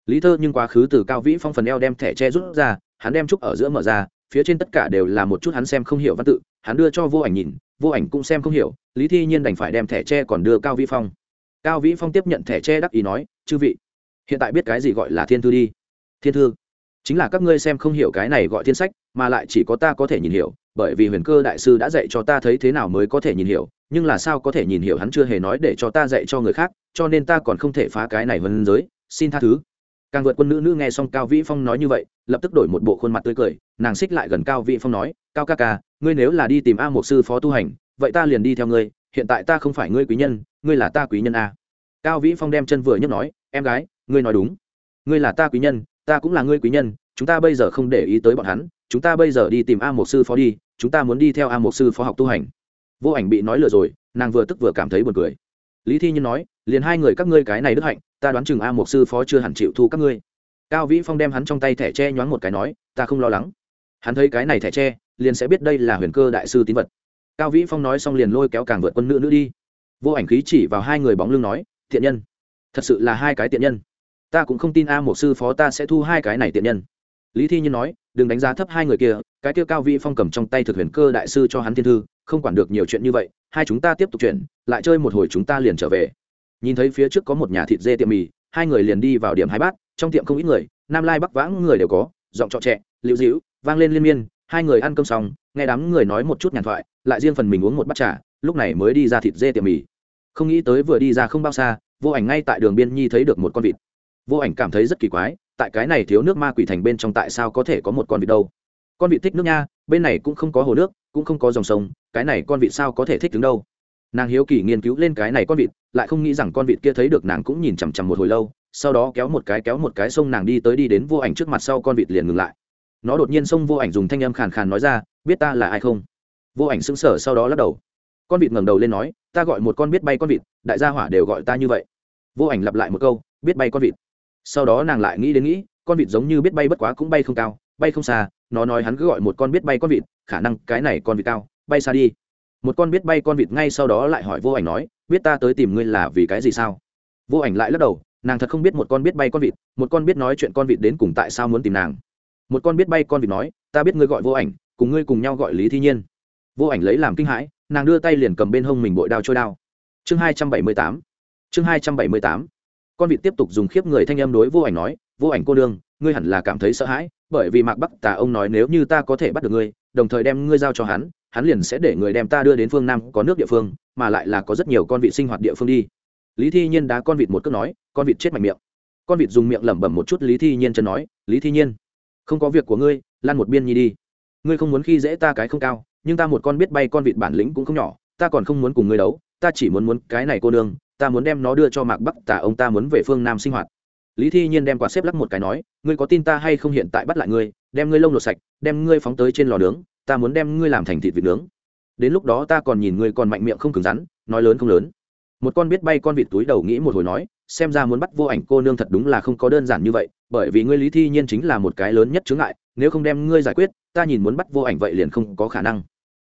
Lý thơ nhưng quá khứ từ cao vĩ phong phần eo đem thẻ tre rút ra, hắn đem trúc ở giữa mở ra, phía trên tất cả đều là một chút hắn xem không hiểu văn tự, hắn đưa cho vô ảnh nhìn, vô ảnh cũng xem không hiểu, lý thi nhiên đành phải đem thẻ tre còn đưa cao vĩ phong. Cao vĩ phong tiếp nhận thẻ tre đắc ý nói, chư vị, hiện tại biết cái gì gọi là thiên thư đi. Thiên thư? Chính là các ngươi xem không hiểu cái này gọi thiên sách, mà lại chỉ có ta có thể nhìn hiểu, bởi vì huyền cơ đại sư đã dạy cho ta thấy thế nào mới có thể nhìn hiểu, nhưng là sao có thể nhìn hiểu hắn chưa hề nói để cho ta dạy cho người khác cho nên ta còn không thể phá cái này vân giới, xin tha thứ. Càng vượt quân nữ nữ nghe xong cao vĩ phong nói như vậy, lập tức đổi một bộ khuôn mặt tươi cười, nàng xích lại gần cao vĩ phong nói, cao ca ca, ngươi nếu là đi tìm a một sư phó tu hành, vậy ta liền đi theo ngươi, hiện tại ta không phải ngươi quý nhân, ngươi là ta quý nhân a. Cao vĩ phong đem chân vừa nhấc nói, em gái, ngươi nói đúng. Ngươi là ta quý nhân, ta cũng là ngươi quý nhân, chúng ta bây giờ không để ý tới bọn hắn, chúng ta bây giờ đi tìm a một sư phó đi, chúng ta muốn đi theo a một sư phó học tu hành. Vô ảnh bị nói lừa rồi, nàng vừa tức vừa cảm thấy buồn cười lý thi nhiên nói, liền hai người các ngươi cái này đức hạnh, ta đoán chừng a một sư phó chưa hẳn chịu thu các ngươi. Cao vĩ phong đem hắn trong tay thẻ tre nhoáng một cái nói, ta không lo lắng. Hắn thấy cái này thẻ tre, liền sẽ biết đây là huyền cơ đại sư tín vật. Cao vĩ phong nói xong liền lôi kéo càng vượt quân nữ nữ đi. Vô ảnh khí chỉ vào hai người bóng lưng nói thiện nhân, thật sự là hai cái tiện nhân. Ta cũng không tin a một sư phó ta sẽ thu hai cái này tiện nhân. Lý thi nhiên nói, đừng đánh giá thấp hai người kia, cái kia cao vĩ phong cầm trong tay thực huyền cơ đại sư cho hắn thiên thư không quản được nhiều chuyện như vậy, hai chúng ta tiếp tục chuyển, lại chơi một hồi chúng ta liền trở về. Nhìn thấy phía trước có một nhà thịt dê tiệm mì, hai người liền đi vào điểm hai bát, trong tiệm không ít người, nam lai bắc vãng người đều có, giọng trọ trẻ liễu dĩu vang lên liên miên, hai người ăn cơm xong, nghe đám người nói một chút nhàn thoại, lại riêng phần mình uống một bát trà, lúc này mới đi ra thịt dê tiệm mì. Không nghĩ tới vừa đi ra không bao xa, vô ảnh ngay tại đường biên nhi thấy được một con vịt. Vô ảnh cảm thấy rất kỳ quái, tại cái này thiếu nước ma quỷ thành bên trong tại sao có thể có một con vịt đâu? Con vịt thích nước nha, bên này cũng không có hồ nước, cũng không có dòng sông, cái này con vịt sao có thể thích đứng đâu? Nàng hiếu kỳ nghiên cứu lên cái này con vịt, lại không nghĩ rằng con vịt kia thấy được nàng cũng nhìn chằm chằm một hồi lâu, sau đó kéo một cái kéo một cái sông nàng đi tới đi đến vô ảnh trước mặt sau con vịt liền ngừng lại. Nó đột nhiên xông vô ảnh dùng thanh âm khàn khàn nói ra, biết ta là ai không? Vô ảnh sững sờ sau đó lắc đầu. Con vịt ngẩng đầu lên nói, ta gọi một con biết bay con vịt, đại gia hỏa đều gọi ta như vậy. Vô ảnh lặp lại một câu, biết bay con vịt. Sau đó nàng lại nghĩ đến nghĩ, con vịt giống như biết bay bất quá cũng bay không cao bay không xa, nó nói hắn cứ gọi một con biết bay con vịt, khả năng cái này con vịt cao, bay xa đi. Một con biết bay con vịt ngay sau đó lại hỏi vô ảnh nói, biết ta tới tìm ngươi là vì cái gì sao? Vô ảnh lại lắc đầu, nàng thật không biết một con biết bay con vịt, một con biết nói chuyện con vịt đến cùng tại sao muốn tìm nàng. Một con biết bay con vịt nói, ta biết ngươi gọi vô ảnh, cùng ngươi cùng nhau gọi lý thi nhiên. Vô ảnh lấy làm kinh hãi, nàng đưa tay liền cầm bên hông mình bội đao trôi đao. Chương hai trăm bảy mươi tám. Chương hai trăm bảy mươi tám. Con vịt tiếp tục dùng khiếp người thanh âm đối vô ảnh nói, vô ảnh cô đương ngươi hẳn là cảm thấy sợ hãi bởi vì mạc bắc tà ông nói nếu như ta có thể bắt được ngươi, đồng thời đem ngươi giao cho hắn hắn liền sẽ để người đem ta đưa đến phương nam có nước địa phương, mà lại là có rất nhiều con vịt sinh hoạt địa phương đi. Lý thi nhiên đá con vịt một cước nói, con vịt chết mạnh miệng. Con vịt dùng miệng lẩm bẩm một chút, lý thi nhiên chân nói, lý thi nhiên, không có việc của ngươi, lan một biên nhi đi. Ngươi không muốn khi dễ ta cái không cao, nhưng ta một con biết bay con vịt bản lĩnh cũng không nhỏ, ta còn không muốn cùng ngươi đấu, ta chỉ muốn muốn cái này cô nương, ta muốn đem nó đưa cho mạc bắc tả ông, ta muốn về phương nam sinh hoạt lý thi nhiên đem quạt xếp lắc một cái nói, ngươi có tin ta hay không hiện tại bắt lại ngươi, đem ngươi lông lột sạch, đem ngươi phóng tới trên lò nướng, ta muốn đem ngươi làm thành thịt vịt nướng. Đến lúc đó ta còn nhìn ngươi còn mạnh miệng không cứng rắn, nói lớn không lớn. Một con biết bay con vịt túi đầu nghĩ một hồi nói, xem ra muốn bắt vô ảnh cô nương thật đúng là không có đơn giản như vậy, bởi vì ngươi lý thi nhiên chính là một cái lớn nhất chướng ngại, nếu không đem ngươi giải quyết, ta nhìn muốn bắt vô ảnh vậy liền không có khả năng.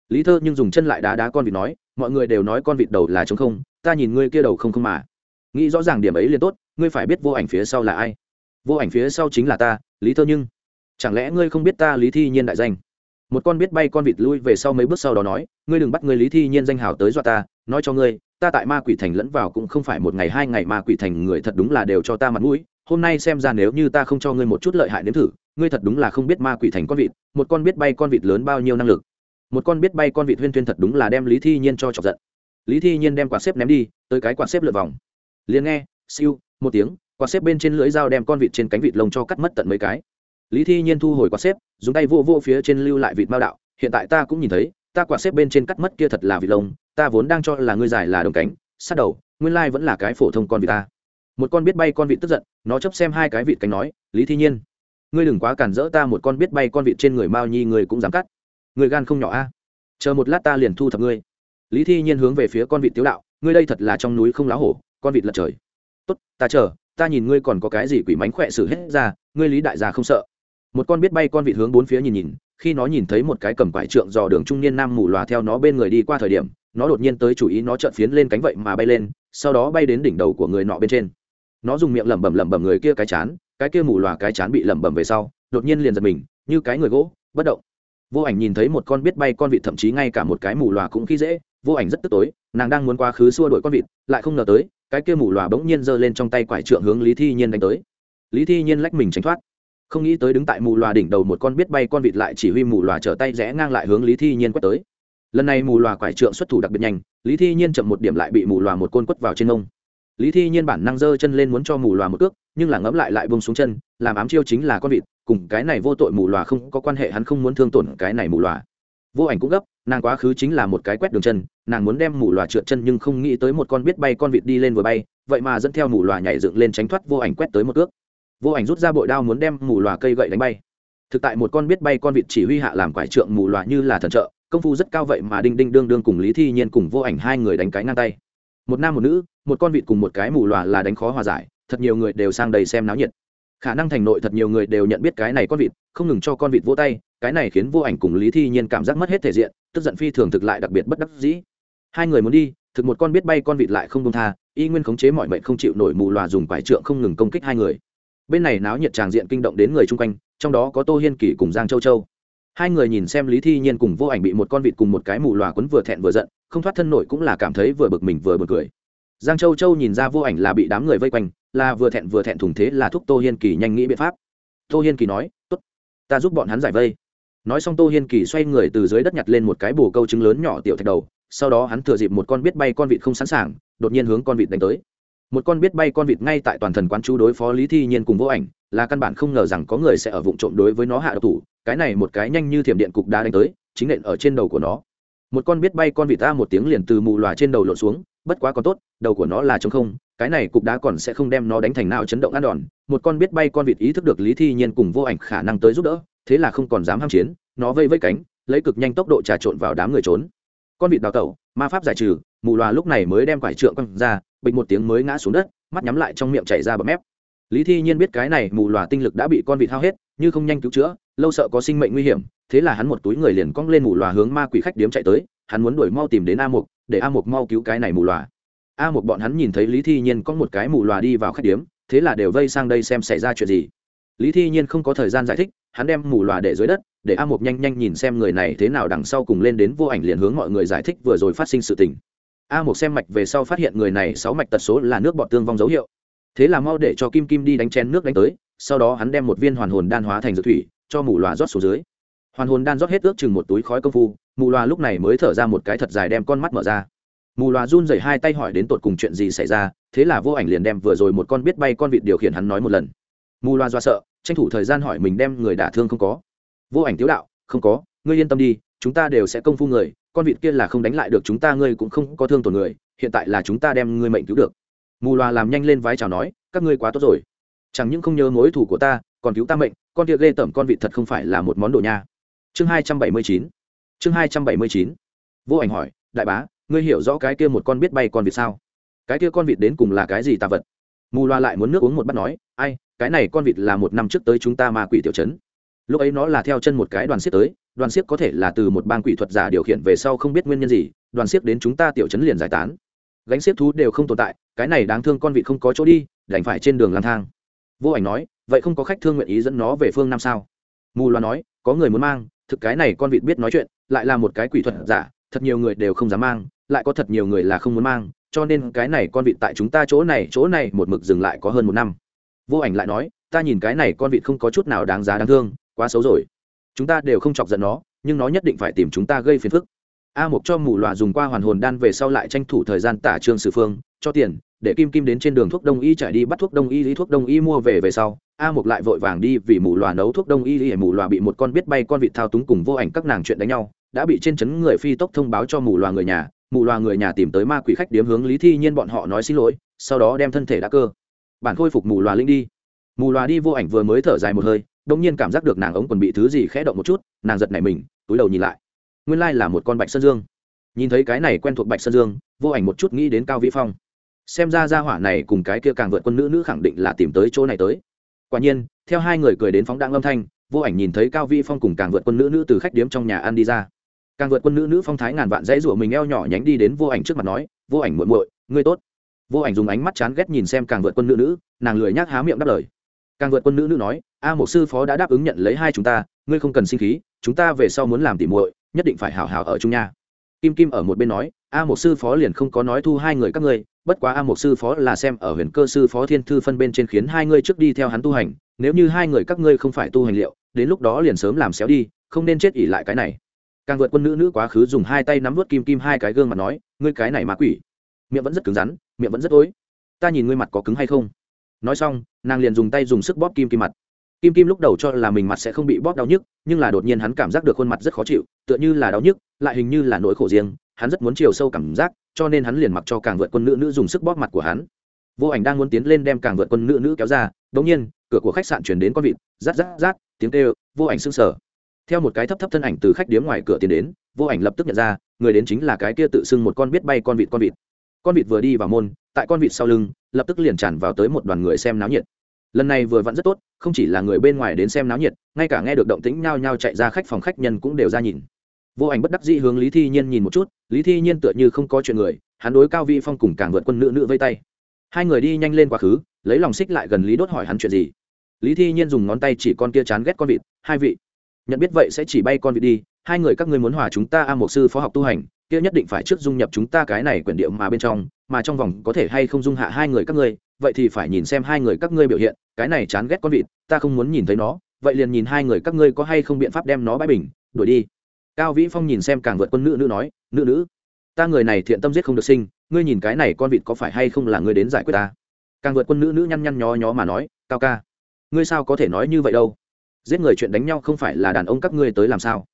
Lý thơ nhưng dùng chân lại đá đá con vịt nói, mọi người đều nói con vịt đầu là trống không, ta nhìn ngươi kia đầu không không mà nghĩ rõ ràng điểm ấy liền tốt, ngươi phải biết vô ảnh phía sau là ai. Vô ảnh phía sau chính là ta, lý thơ nhưng. Chẳng lẽ ngươi không biết ta lý thi nhiên đại danh? Một con biết bay con vịt lui về sau mấy bước sau đó nói, ngươi đừng bắt ngươi lý thi nhiên danh hào tới dọa ta, nói cho ngươi, ta tại ma quỷ thành lẫn vào cũng không phải một ngày hai ngày ma quỷ thành người thật đúng là đều cho ta mặt mũi, hôm nay xem ra nếu như ta không cho ngươi một chút lợi hại nếm thử, ngươi thật đúng là không biết ma quỷ thành con vịt, một con biết bay con vịt lớn bao nhiêu năng lực. Một con biết bay con vịt huyên thuyên thật đúng là đem lý thi nhiên cho chọc giận. Lý thi nhiên đem quạt xếp ném đi, tới cái quạt xếp lượt vòng liền nghe, siêu, một tiếng, quạt xếp bên trên lưỡi dao đem con vịt trên cánh vịt lông cho cắt mất tận mấy cái. Lý thi nhiên thu hồi quạt xếp, dùng tay vô vô phía trên lưu lại vịt mao đạo, hiện tại ta cũng nhìn thấy, ta quạt xếp bên trên cắt mất kia thật là vịt lông, ta vốn đang cho là ngươi dài là đồng cánh, sát đầu, nguyên lai vẫn là cái phổ thông con vịt ta. Một con biết bay con vịt tức giận, nó chấp xem hai cái vịt cánh nói, lý thi nhiên, ngươi đừng quá cản rỡ ta, một con biết bay con vịt trên người mao nhi người cũng dám cắt. Người gan không nhỏ a. Chờ một lát ta liền thu thập ngươi. Lý thi nhiên hướng về phía con vịt tiếu đạo, ngươi đây thật là trong núi không lá hổ con vịt lật trời. Tốt, ta chờ, ta nhìn ngươi còn có cái gì quỷ mánh khỏe xử hết ra, ngươi lý đại gia không sợ. Một con biết bay con vịt hướng bốn phía nhìn nhìn, khi nó nhìn thấy một cái cầm quải trượng dò đường trung niên nam mù lòa theo nó bên người đi qua thời điểm, nó đột nhiên tới chủ ý nó trợn phiến lên cánh vậy mà bay lên, sau đó bay đến đỉnh đầu của người nọ bên trên. Nó dùng miệng lẩm bẩm lẩm bẩm người kia cái chán, cái kia mù lòa cái chán bị lẩm bẩm về sau, đột nhiên liền giật mình, như cái người gỗ, bất động. Vô ảnh nhìn thấy một con biết bay con vịt thậm chí ngay cả một cái mù lòa cũng khi dễ, vô ảnh rất tức tối, nàng đang muốn qua khứ xua đuổi con vịt, lại không ngờ tới cái kia mù lòa bỗng nhiên giơ lên trong tay quải trượng hướng lý thi nhiên đánh tới. Lý thi nhiên lách mình tránh thoát. Không nghĩ tới đứng tại mù lòa đỉnh đầu một con biết bay con vịt lại chỉ huy mù lòa trở tay rẽ ngang lại hướng lý thi nhiên quất tới. Lần này mù lòa quải trượng xuất thủ đặc biệt nhanh, lý thi nhiên chậm một điểm lại bị mù lòa một côn quất vào trên nông lý thi nhiên bản năng giơ chân lên muốn cho mù lòa một cước, nhưng là ngẫm lại lại bông xuống chân, làm ám chiêu chính là con vịt, cùng cái này vô tội mù lòa không có quan hệ, hắn không muốn thương tổn cái này mù lòa vô ảnh cũng gấp, nàng quá khứ chính là một cái quét đường chân, nàng muốn đem mù loà trượt chân nhưng không nghĩ tới một con biết bay con vịt đi lên vừa bay, vậy mà dẫn theo mù loà nhảy dựng lên tránh thoát vô ảnh quét tới một cước. Vô ảnh rút ra bội đao muốn đem mù loà cây gậy đánh bay. Thực tại một con biết bay con vịt chỉ huy hạ làm quải trượng mù loà như là thần trợ, công phu rất cao vậy mà đinh đinh đương đương cùng lý thi nhiên cùng vô ảnh hai người đánh cái ngang tay. Một nam một nữ, một con vịt cùng một cái mù loà là đánh khó hòa giải, thật nhiều người đều sang đầy xem náo nhiệt. Khả năng thành nội thật nhiều người đều nhận biết cái này con vịt không ngừng cho con vịt vỗ tay, cái này khiến vô ảnh cùng lý thi nhiên cảm giác mất hết thể diện, tức giận phi thường thực lại đặc biệt bất đắc dĩ. Hai người muốn đi, thực một con biết bay con vịt lại không công tha, y nguyên khống chế mọi mệnh không chịu nổi mù loà dùng quải trượng không ngừng công kích hai người. Bên này náo nhiệt tràng diện kinh động đến người chung quanh, trong đó có tô hiên kỳ cùng giang châu châu. Hai người nhìn xem lý thi nhiên cùng vô ảnh bị một con vịt cùng một cái mù loà quấn vừa thẹn vừa giận, không thoát thân nổi cũng là cảm thấy vừa bực mình vừa bực cười. Giang châu châu nhìn ra vô ảnh là bị đám người vây quanh, là vừa thẹn vừa thẹn thùng thế là thúc tô hiên kỳ nhanh nghĩ biện pháp. Tô hiên kỳ nói, tốt ta giúp bọn hắn giải vây. Nói xong tô hiên kỳ xoay người từ dưới đất nhặt lên một cái bồ câu trứng lớn nhỏ tiểu thạch đầu, sau đó hắn thừa dịp một con biết bay con vịt không sẵn sàng, đột nhiên hướng con vịt đánh tới. Một con biết bay con vịt ngay tại toàn thần quán chú đối phó lý thi nhiên cùng vô ảnh, là căn bản không ngờ rằng có người sẽ ở vụ trộm đối với nó hạ độc thủ, cái này một cái nhanh như thiểm điện cục đá đánh tới, chính nện ở trên đầu của nó. Một con biết bay con vịt ta một tiếng liền từ mù loà trên đầu lộn xuống, bất quá còn tốt, đầu của nó là trống không cái này cục đá còn sẽ không đem nó đánh thành nào chấn động ăn đòn, một con biết bay con vịt ý thức được lý thi nhiên cùng vô ảnh khả năng tới giúp đỡ, thế là không còn dám ham chiến, nó vây vây cánh, lấy cực nhanh tốc độ trà trộn vào đám người trốn. Con vịt đào tẩu, ma pháp giải trừ, mù loà lúc này mới đem quải trượng quăng ra, bịch một tiếng mới ngã xuống đất, mắt nhắm lại trong miệng chảy ra bậm mép. Lý thi nhiên biết cái này mù loà tinh lực đã bị con vịt hao hết, như không nhanh cứu chữa, lâu sợ có sinh mệnh nguy hiểm, thế là hắn một túi người liền cong lên mù loà hướng ma quỷ khách điếm chạy tới, hắn muốn đuổi mau tìm đến a mục, để a mục mau cứu cái này mù loà a một bọn hắn nhìn thấy lý thi nhiên có một cái mù loà đi vào khách điếm, thế là đều vây sang đây xem xảy ra chuyện gì. Lý thi nhiên không có thời gian giải thích, hắn đem mù loà để dưới đất, để a một nhanh nhanh nhìn xem người này thế nào đằng sau cùng lên đến vô ảnh liền hướng mọi người giải thích vừa rồi phát sinh sự tình. A một xem mạch về sau phát hiện người này sáu mạch tật số là nước bọt tương vong dấu hiệu. Thế là mau để cho kim kim đi đánh chén nước đánh tới, sau đó hắn đem một viên hoàn hồn đan hóa thành dược thủy, cho mù loà rót xuống dưới. Hoàn hồn đan rót hết ước chừng một túi khói công phu, mù loà lúc này mới thở ra một cái thật dài đem con mắt mở ra mù loà run rẩy hai tay hỏi đến tột cùng chuyện gì xảy ra, thế là vô ảnh liền đem vừa rồi một con biết bay con vịt điều khiển hắn nói một lần. Mù loà do sợ, tranh thủ thời gian hỏi mình đem người đả thương không có. Vô ảnh tiếu đạo, không có, ngươi yên tâm đi, chúng ta đều sẽ công phu người, con vịt kia là không đánh lại được chúng ta, ngươi cũng không có thương tổn người, hiện tại là chúng ta đem ngươi mệnh cứu được. Mù loà làm nhanh lên vái chào nói, các ngươi quá tốt rồi. Chẳng những không nhớ mối thủ của ta, còn cứu ta mệnh, con tiệc lê tẩm con vịt thật không phải là một món đồ nha. Chương hai trăm bảy mươi chín, chương hai trăm bảy mươi chín. Vô ảnh hỏi, đại bá ngươi hiểu rõ cái kia một con biết bay con vịt sao? Cái kia con vịt đến cùng là cái gì tà vật? Mù loa lại muốn nước uống một bát nói, ai, cái này con vịt là một năm trước tới chúng ta ma quỷ tiểu chấn lúc ấy nó là theo chân một cái đoàn siếc tới, đoàn siếc có thể là từ một bang quỷ thuật giả điều khiển về sau không biết nguyên nhân gì, đoàn siếc đến chúng ta tiểu chấn liền giải tán. Gánh siếc thú đều không tồn tại, cái này đáng thương con vịt không có chỗ đi, đành phải trên đường lang thang. Vô ảnh nói, vậy không có khách thương nguyện ý dẫn nó về phương nam sao? Mù loa nói, có người muốn mang, thực cái này con vịt biết nói chuyện, lại là một cái quỷ thuật giả thật nhiều người đều không dám mang, lại có thật nhiều người là không muốn mang, cho nên cái này con vịt tại chúng ta chỗ này chỗ này một mực dừng lại có hơn một năm. Vô ảnh lại nói, ta nhìn cái này con vịt không có chút nào đáng giá đáng thương, quá xấu rồi. Chúng ta đều không chọc giận nó, nhưng nó nhất định phải tìm chúng ta gây phiền phức. A mục cho mù loà dùng qua hoàn hồn đan về sau lại tranh thủ thời gian tả trương sử phương, cho tiền, để kim kim đến trên đường thuốc đông y chạy đi bắt thuốc đông y lý thuốc đông y mua về về sau, a mục lại vội vàng đi vì mù loà nấu thuốc đông y lý mù loà bị một con biết bay con vịt thao túng cùng vô ảnh các nàng chuyện đánh nhau đã bị trên chấn người phi tốc thông báo cho mù loà người nhà, mù loà người nhà tìm tới ma quỷ khách điếm hướng lý thi nhiên bọn họ nói xin lỗi, sau đó đem thân thể đã cơ. Bản khôi phục mù loà linh đi. Mù loà đi vô ảnh vừa mới thở dài một hơi đông nhiên cảm giác được nàng ống còn bị thứ gì khẽ động một chút, nàng giật nảy mình, túi đầu nhìn lại. Nguyên lai là một con bạch sơn dương. Nhìn thấy cái này quen thuộc bạch sơn dương, vô ảnh một chút nghĩ đến cao vĩ phong. Xem ra ra hỏa này cùng cái kia càng vượt quân nữ nữ khẳng định là tìm tới chỗ này tới. Quả nhiên, theo hai người cười đến phóng đạn âm thanh, vô ảnh nhìn thấy cao vĩ phong cùng càng vượt quân nữ nữ từ khách điếm trong nhà ăn đi ra càng vượt quân nữ nữ phong thái ngàn vạn dãy rủa mình eo nhỏ nhánh đi đến vô ảnh trước mặt nói, vô ảnh muội muội, ngươi tốt. Vô ảnh dùng ánh mắt chán ghét nhìn xem càng vượt quân nữ nữ, nàng lười nhác há miệng đáp lời. Càng vượt quân nữ nữ nói, a một sư phó đã đáp ứng nhận lấy hai chúng ta, ngươi không cần sinh khí, chúng ta về sau muốn làm tỉ muội, nhất định phải hào hào ở chung nha. Kim kim ở một bên nói, a một sư phó liền không có nói thu hai người các ngươi, bất quá a một sư phó là xem ở huyền cơ sư phó thiên thư phân bên trên khiến hai ngươi trước đi theo hắn tu hành, nếu như hai người các ngươi không phải tu hành liệu, đến lúc đó liền sớm làm xéo đi, không nên chết ỉ lại cái này càng vượt quân nữ nữ quá khứ dùng hai tay nắm vớt kim kim hai cái gương mặt nói, ngươi cái này mà quỷ. Miệng vẫn rất cứng rắn, miệng vẫn rất tối. Ta nhìn ngươi mặt có cứng hay không? Nói xong, nàng liền dùng tay dùng sức bóp kim kim mặt. Kim kim lúc đầu cho là mình mặt sẽ không bị bóp đau nhức, nhưng là đột nhiên hắn cảm giác được khuôn mặt rất khó chịu, tựa như là đau nhức, lại hình như là nỗi khổ riêng, hắn rất muốn chiều sâu cảm giác, cho nên hắn liền mặc cho càng vượt quân nữ nữ dùng sức bóp mặt của hắn. Vô ảnh đang muốn tiến lên đem càng vượt quân nữ nữ kéo ra đ ỗ n g nhiên, cửa của khách sạn chuyển đến con vịt, rát rát rát, tiếng kêu, vô ảnh sưng sở theo một cái thấp thấp thân ảnh từ khách điếm ngoài cửa tiến đến, vô ảnh lập tức nhận ra, người đến chính là cái kia tự xưng một con biết bay con vịt con vịt. Con vịt vừa đi vào môn, tại con vịt sau lưng, lập tức liền tràn vào tới một đoàn người xem náo nhiệt. Lần này vừa vặn rất tốt, không chỉ là người bên ngoài đến xem náo nhiệt, ngay cả nghe được động tĩnh nhao nhao chạy ra khách phòng khách nhân cũng đều ra nhìn. Vô ảnh bất đắc dĩ hướng lý thi nhiên nhìn một chút, lý thi nhiên tựa như không có chuyện người, hắn đối cao vi phong cùng càng vượt quân nữ nữ vây tay. Hai người đi nhanh lên quá khứ, lấy lòng xích lại gần lý đốt hỏi hắn chuyện gì. Lý thi nhiên dùng ngón tay chỉ con kia chán ghét con vịt, hai vị nhận biết vậy sẽ chỉ bay con vịt đi, hai người các ngươi muốn hòa chúng ta a một sư phó học tu hành, kia nhất định phải trước dung nhập chúng ta cái này quyển điệu mà bên trong, mà trong vòng có thể hay không dung hạ hai người các ngươi, vậy thì phải nhìn xem hai người các ngươi biểu hiện, cái này chán ghét con vịt, ta không muốn nhìn thấy nó, vậy liền nhìn hai người các ngươi có hay không biện pháp đem nó bãi bình, đuổi đi. Cao vĩ phong nhìn xem càng vượt quân nữ nữ nói, nữ nữ, ta người này thiện tâm giết không được sinh, ngươi nhìn cái này con vịt có phải hay không là ngươi đến giải quyết ta? Càng vượt quân nữ nữ nhăn nhăn nhó nhó mà nói, cao ca, ngươi sao có thể nói như vậy đâu? Giết người chuyện đánh nhau không phải là đàn ông các ngươi tới làm sao?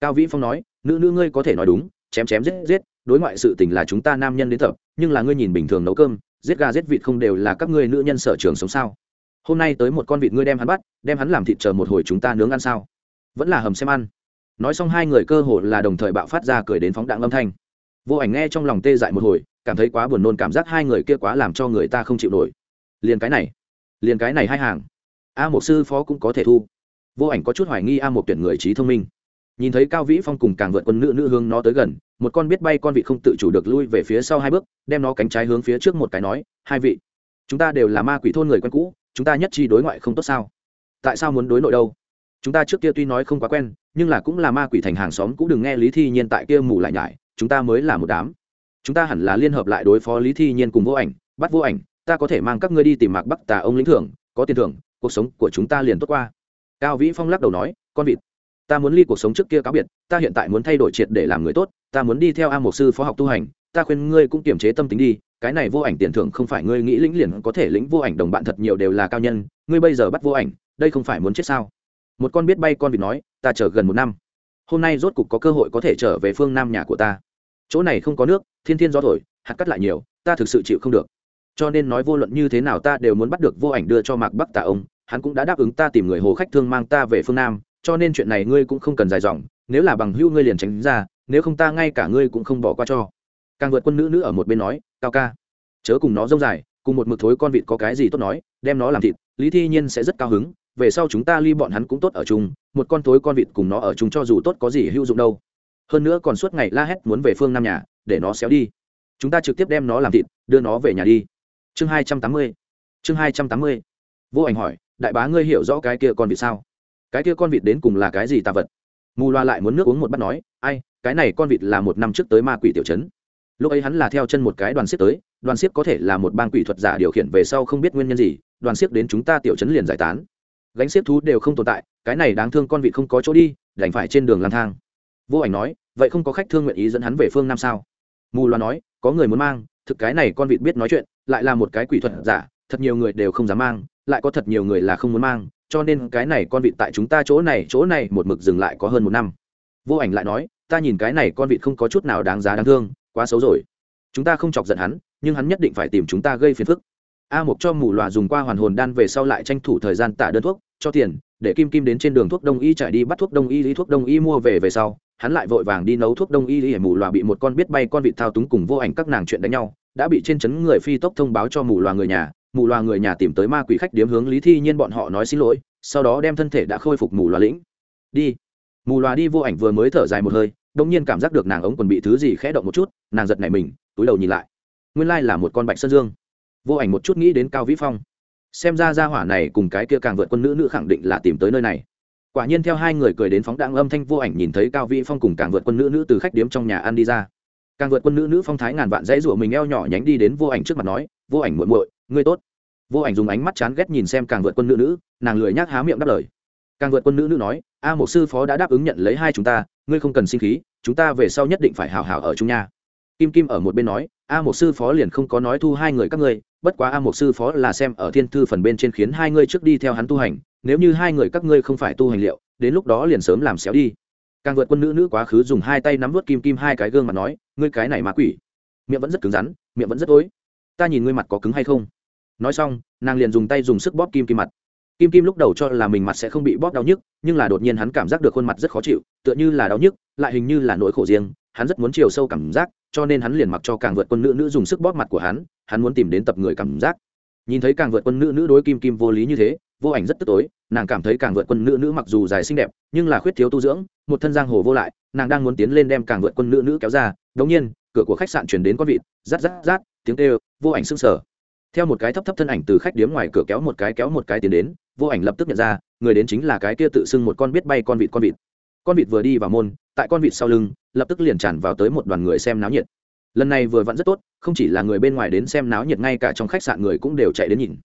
Cao vĩ phong nói, nữ nữ ngươi có thể nói đúng, chém chém giết giết, đối ngoại sự tình là chúng ta nam nhân đến tập, nhưng là ngươi nhìn bình thường nấu cơm, giết gà giết vịt không đều là các ngươi nữ nhân sở trường sống sao? Hôm nay tới một con vịt ngươi đem hắn bắt, đem hắn làm thịt chờ một hồi chúng ta nướng ăn sao? Vẫn là hầm xem ăn. Nói xong hai người cơ hồ là đồng thời bạo phát ra cười đến phóng đạn âm thanh. Vô ảnh nghe trong lòng tê dại một hồi, cảm thấy quá buồn nôn cảm giác hai người kia quá làm cho người ta không chịu nổi. Liền cái này, liền cái này hai hàng. A một sư phó cũng có thể thu vô ảnh có chút hoài nghi a một tuyển người trí thông minh. Nhìn thấy cao vĩ phong cùng càng vượt quân nữ nữ hướng nó tới gần, một con biết bay con vị không tự chủ được lui về phía sau hai bước, đem nó cánh trái hướng phía trước một cái nói, hai vị, chúng ta đều là ma quỷ thôn người quen cũ, chúng ta nhất trí đối ngoại không tốt sao? Tại sao muốn đối nội đâu? Chúng ta trước kia tuy nói không quá quen, nhưng là cũng là ma quỷ thành hàng xóm cũng đừng nghe lý thi nhiên tại kia mù lại nhải, chúng ta mới là một đám. Chúng ta hẳn là liên hợp lại đối phó lý thi nhiên cùng vô ảnh, bắt vô ảnh, ta có thể mang các ngươi đi tìm mạc bắc tà ông lĩnh thưởng, có tiền thưởng, cuộc sống của chúng ta liền tốt qua cao vĩ phong lắc đầu nói, con vịt, ta muốn ly cuộc sống trước kia cáo biệt, ta hiện tại muốn thay đổi triệt để làm người tốt, ta muốn đi theo a một sư phó học tu hành, ta khuyên ngươi cũng kiềm chế tâm tính đi, cái này vô ảnh tiền thưởng không phải ngươi nghĩ lĩnh liền có thể lĩnh vô ảnh đồng bạn thật nhiều đều là cao nhân, ngươi bây giờ bắt vô ảnh, đây không phải muốn chết sao? Một con biết bay con vịt nói, ta chờ gần một năm. Hôm nay rốt cục có cơ hội có thể trở về phương nam nhà của ta. Chỗ này không có nước, thiên thiên gió thổi, hạt cắt lại nhiều, ta thực sự chịu không được. Cho nên nói vô luận như thế nào ta đều muốn bắt được vô ảnh đưa cho mạc bắc tà ông hắn cũng đã đáp ứng ta tìm người hồ khách thương mang ta về phương nam, cho nên chuyện này ngươi cũng không cần dài dòng, nếu là bằng hữu ngươi liền tránh ra, nếu không ta ngay cả ngươi cũng không bỏ qua cho. Càng vượt quân nữ nữ ở một bên nói, cao ca, chớ cùng nó rông dài, cùng một mực thối con vịt có cái gì tốt nói, đem nó làm thịt, lý thi nhiên sẽ rất cao hứng, về sau chúng ta ly bọn hắn cũng tốt ở chung, một con thối con vịt cùng nó ở chung cho dù tốt có gì hữu dụng đâu. Hơn nữa còn suốt ngày la hét muốn về phương nam nhà, để nó xéo đi. Chúng ta trực tiếp đem nó làm thịt, đưa nó về nhà đi. Chương hai trăm tám mươi, chương hai trăm tám mươi. Vô ảnh hỏi đại bá ngươi hiểu rõ cái kia con vịt sao? Cái kia con vịt đến cùng là cái gì tà vật? Mù loa lại muốn nước uống một bát nói, ai, cái này con vịt là một năm trước tới ma quỷ tiểu trấn. Lúc ấy hắn là theo chân một cái đoàn siếc tới, đoàn siếc có thể là một bang quỷ thuật giả điều khiển về sau không biết nguyên nhân gì, đoàn siếc đến chúng ta tiểu trấn liền giải tán. Gánh siếc thú đều không tồn tại, cái này đáng thương con vịt không có chỗ đi, đành phải trên đường lang thang. Vô ảnh nói, vậy không có khách thương nguyện ý dẫn hắn về phương nam sao? Mù loa nói, có người muốn mang, thực cái này con vịt biết nói chuyện, lại là một cái quỷ thuật giả, thật nhiều người đều không dám mang lại có thật nhiều người là không muốn mang, cho nên cái này con vịt tại chúng ta chỗ này chỗ này một mực dừng lại có hơn một năm. Vô ảnh lại nói, ta nhìn cái này con vịt không có chút nào đáng giá đáng thương, quá xấu rồi. Chúng ta không chọc giận hắn, nhưng hắn nhất định phải tìm chúng ta gây phiền phức. A mục cho mù loà dùng qua hoàn hồn đan về sau lại tranh thủ thời gian tả đơn thuốc, cho tiền, để kim kim đến trên đường thuốc đông y chạy đi bắt thuốc đông y lý thuốc đông y mua về về sau, hắn lại vội vàng đi nấu thuốc đông y lý mù loà bị một con biết bay con vịt thao túng cùng vô ảnh các nàng chuyện đánh nhau, đã bị trên chấn người phi tốc thông báo cho mù loà người nhà mù loà người nhà tìm tới ma quỷ khách điếm hướng lý thi nhiên bọn họ nói xin lỗi, sau đó đem thân thể đã khôi phục mù loà lĩnh. Đi. Mù loà đi vô ảnh vừa mới thở dài một hơi đông nhiên cảm giác được nàng ống quần bị thứ gì khẽ động một chút, nàng giật nảy mình, túi đầu nhìn lại. Nguyên lai là một con bạch sơn dương. Vô ảnh một chút nghĩ đến cao vĩ phong. Xem ra ra hỏa này cùng cái kia càng vượt quân nữ nữ khẳng định là tìm tới nơi này. Quả nhiên theo hai người cười đến phóng đạn âm thanh, vô ảnh nhìn thấy cao vĩ phong cùng càng vượt quân nữ nữ từ khách điếm trong nhà ăn đi ra. Càng vượt quân nữ nữ phong thái ngàn vạn dãy rủa mình eo nhỏ nhánh đi đến vô ảnh trước mặt nói, vô ảnh muội muội ngươi tốt. Vô ảnh dùng ánh mắt chán ghét nhìn xem càng vượt quân nữ nữ, nàng lười nhác há miệng đáp lời. Càng vượt quân nữ nữ nói, a một sư phó đã đáp ứng nhận lấy hai chúng ta, ngươi không cần sinh khí, chúng ta về sau nhất định phải hào hào ở chung nha. Kim kim ở một bên nói, a một sư phó liền không có nói thu hai người các ngươi, bất quá a một sư phó là xem ở thiên thư phần bên trên khiến hai ngươi trước đi theo hắn tu hành, nếu như hai người các ngươi không phải tu hành liệu, đến lúc đó liền sớm làm xéo đi. Càng vượt quân nữ nữ quá khứ dùng hai tay nắm vớt kim kim hai cái gương mà nói, ngươi cái này ma quỷ. Miệng vẫn rất cứng rắn, miệng vẫn rất tối ta nhìn ngươi mặt có cứng hay không? Nói xong, nàng liền dùng tay dùng sức bóp kim kim mặt. Kim kim lúc đầu cho là mình mặt sẽ không bị bóp đau nhức, nhưng là đột nhiên hắn cảm giác được khuôn mặt rất khó chịu, tựa như là đau nhức, lại hình như là nỗi khổ riêng, hắn rất muốn chiều sâu cảm giác, cho nên hắn liền mặc cho càng vượt quân nữ nữ dùng sức bóp mặt của hắn hắn muốn tìm đến tập người cảm giác. Nhìn thấy càng vượt quân nữ nữ đối kim kim vô lý như thế, vô ảnh rất tức tối, nàng cảm thấy càng vượt quân nữ nữ mặc dù dài xinh đẹp, nhưng là khuyết thiếu tu dưỡng, một thân giang hồ vô lại, nàng đang muốn tiến lên đem càng vượt quân nữ nữ kéo ra đống nhiên, cửa của khách sạn chuyển đến con vịt, rát rát rát tiếng kêu, vô ảnh sưng sở theo một cái thấp thấp thân ảnh từ khách điếm ngoài cửa kéo một cái kéo một cái tiến đến, vô ảnh lập tức nhận ra, người đến chính là cái kia tự xưng một con biết bay con vịt con vịt. Con vịt vừa đi vào môn, tại con vịt sau lưng, lập tức liền tràn vào tới một đoàn người xem náo nhiệt. Lần này vừa vặn rất tốt, không chỉ là người bên ngoài đến xem náo nhiệt, ngay cả trong khách sạn người cũng đều chạy đến nhìn.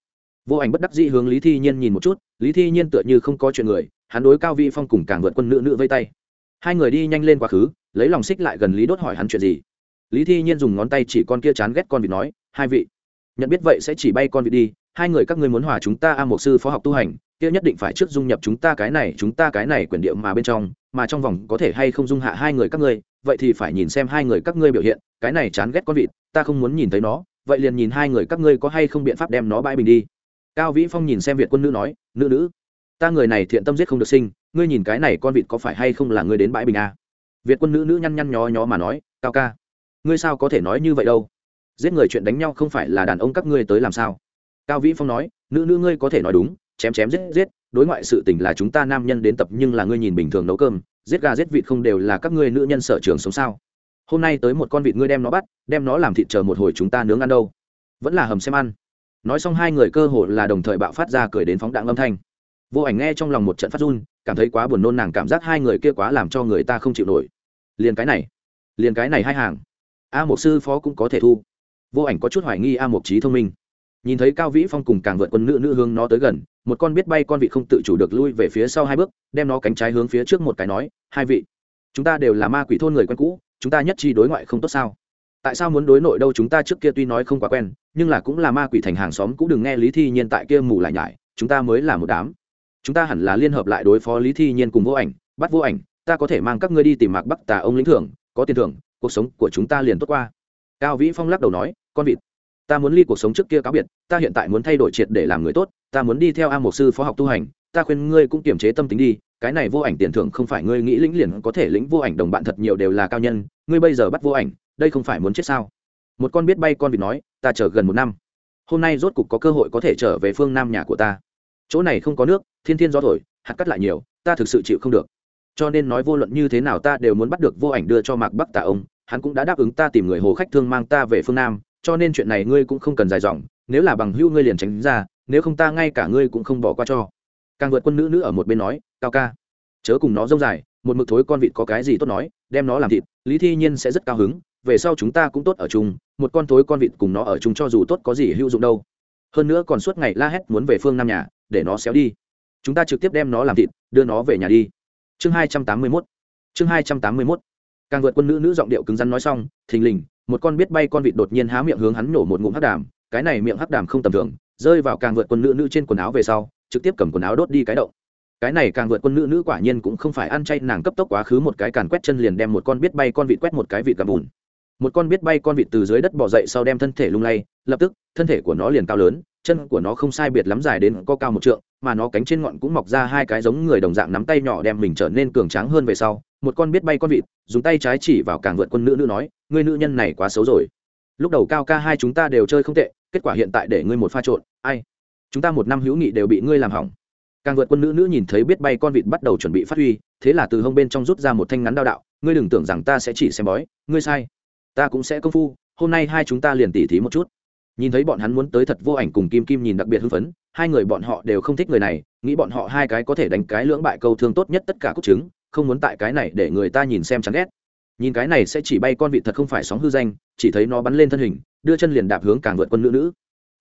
Vô ảnh bất đắc dĩ hướng lý thi nhiên nhìn một chút, lý thi nhiên tựa như không có chuyện người, hắn đối cao vi phong cùng càng vượt quân nữ nữ vây tay. Hai người đi nhanh lên quá khứ, lấy lòng xích lại gần lý đốt hỏi hắn chuyện gì lý thi nhiên dùng ngón tay chỉ con kia chán ghét con vịt nói, hai vị, nhận biết vậy sẽ chỉ bay con vịt đi, hai người các ngươi muốn hòa chúng ta a một sư phó học tu hành, kia nhất định phải trước dung nhập chúng ta cái này, chúng ta cái này quyển điệu mà bên trong, mà trong vòng có thể hay không dung hạ hai người các ngươi, vậy thì phải nhìn xem hai người các ngươi biểu hiện, cái này chán ghét con vịt, ta không muốn nhìn thấy nó, vậy liền nhìn hai người các ngươi có hay không biện pháp đem nó bãi bình đi cao vĩ phong nhìn xem việt quân nữ nói, nữ nữ, ta người này thiện tâm giết không được sinh, ngươi nhìn cái này con vịt có phải hay không là ngươi đến bãi bình à? việt quân nữ nữ nhăn nhăn nhó nhó mà nói, cao ca ngươi sao có thể nói như vậy đâu? Giết người chuyện đánh nhau không phải là đàn ông các ngươi tới làm sao? Cao vĩ phong nói, nữ nữ ngươi có thể nói đúng, chém chém giết giết, đối ngoại sự tình là chúng ta nam nhân đến tập nhưng là ngươi nhìn bình thường nấu cơm, giết gà giết vịt không đều là các ngươi nữ nhân sở trường sống sao? Hôm nay tới một con vịt ngươi đem nó bắt, đem nó làm thịt chờ một hồi chúng ta nướng ăn đâu? Vẫn là hầm xem ăn. Nói xong hai người cơ hồ là đồng thời bạo phát ra cười đến phóng đạn âm thanh. Vô ảnh nghe trong lòng một trận phát run, cảm thấy quá buồn nôn nàng cảm giác hai người kia quá làm cho người ta không chịu nổi. Liền cái này, liền cái này hai hàng a một sư phó cũng có thể thu. Vô ảnh có chút hoài nghi a một trí thông minh. Nhìn thấy cao vĩ phong cùng càng vượt quân nữ nữ hướng nó tới gần, một con biết bay con vị không tự chủ được lui về phía sau hai bước, đem nó cánh trái hướng phía trước một cái nói, hai vị, chúng ta đều là ma quỷ thôn người quen cũ, chúng ta nhất trí đối ngoại không tốt sao? Tại sao muốn đối nội đâu chúng ta trước kia tuy nói không quá quen, nhưng là cũng là ma quỷ thành hàng xóm cũng đừng nghe lý thi nhiên tại kia mù lại nhải, chúng ta mới là một đám. Chúng ta hẳn là liên hợp lại đối phó lý thi nhiên cùng vô ảnh, bắt vô ảnh, ta có thể mang các ngươi đi tìm mạc bắc tà ông lĩnh thưởng, có tiền thưởng cuộc sống của chúng ta liền tốt qua. Cao vĩ phong lắc đầu nói, con vịt, ta muốn ly cuộc sống trước kia cáo biệt, ta hiện tại muốn thay đổi triệt để làm người tốt, ta muốn đi theo a mục sư phó học tu hành, ta khuyên ngươi cũng kiềm chế tâm tính đi, cái này vô ảnh tiền thưởng không phải ngươi nghĩ lĩnh liền có thể lĩnh, vô ảnh đồng bạn thật nhiều đều là cao nhân, ngươi bây giờ bắt vô ảnh, đây không phải muốn chết sao? Một con biết bay con vịt nói, ta chờ gần một năm, hôm nay rốt cục có cơ hội có thể trở về phương nam nhà của ta. Chỗ này không có nước, thiên thiên gió thổi, hạt cắt lại nhiều, ta thực sự chịu không được cho nên nói vô luận như thế nào ta đều muốn bắt được vô ảnh đưa cho mạc bắc tà ông. Hắn cũng đã đáp ứng ta tìm người hồ khách thương mang ta về phương nam, cho nên chuyện này ngươi cũng không cần dài dòng. Nếu là bằng hữu ngươi liền tránh ra, nếu không ta ngay cả ngươi cũng không bỏ qua cho. Càng vượt quân nữ nữ ở một bên nói, cao ca. Chớ cùng nó rông dài, một mực thối con vịt có cái gì tốt nói, đem nó làm thịt, lý thi nhiên sẽ rất cao hứng, về sau chúng ta cũng tốt ở chung, một con thối con vịt cùng nó ở chung cho dù tốt có gì hữu dụng đâu. Hơn nữa còn suốt ngày la hét muốn về phương nam nhà, để nó xéo đi. Chúng ta trực tiếp đem nó làm thịt, đưa nó về nhà đi chương hai trăm tám mươi mốt. Chương hai trăm tám mươi mốt. Càng vượt quân nữ nữ giọng điệu cứng rắn nói xong, thình lình, một con biết bay con vịt đột nhiên há miệng hướng hắn nổ một ngụm hắc đàm, cái này miệng hắc đàm không tầm thường, rơi vào càng vượt quân nữ nữ trên quần áo về sau, trực tiếp cầm quần áo đốt đi cái động. Cái này càng vượt quân nữ nữ quả nhiên cũng không phải ăn chay, nàng cấp tốc quá khứ một cái càn quét chân liền đem một con biết bay con vịt quét một cái vịt gặp bùn. Một con biết bay con vịt từ dưới đất bỏ dậy sau đem thân thể lung lay, lập tức, thân thể của nó liền cao lớn chân của nó không sai biệt lắm dài đến có cao một trượng, mà nó cánh trên ngọn cũng mọc ra hai cái giống người đồng dạng nắm tay nhỏ đem mình trở nên cường tráng hơn về sau. Một con biết bay con vịt, dùng tay trái chỉ vào càng vượt quân nữ nữ nói, ngươi nữ nhân này quá xấu rồi. Lúc đầu cao ca hai chúng ta đều chơi không tệ, kết quả hiện tại để ngươi một pha trộn, ai? Chúng ta một năm hữu nghị đều bị ngươi làm hỏng. Càng vượt quân nữ nữ nhìn thấy biết bay con vịt bắt đầu chuẩn bị phát huy, thế là từ hông bên trong rút ra một thanh ngắn đao đạo, ngươi đừng tưởng rằng ta sẽ chỉ xem bói, ngươi sai, ta cũng sẽ công phu, hôm nay hai chúng ta liền tỉ thí một chút nhìn thấy bọn hắn muốn tới thật vô ảnh cùng kim kim nhìn đặc biệt hưng phấn, hai người bọn họ đều không thích người này, nghĩ bọn họ hai cái có thể đánh cái lưỡng bại câu thương tốt nhất tất cả cúc chứng không muốn tại cái này để người ta nhìn xem chán ghét. Nhìn cái này sẽ chỉ bay con vị thật không phải sóng hư danh, chỉ thấy nó bắn lên thân hình, đưa chân liền đạp hướng càng vượt quân nữ nữ.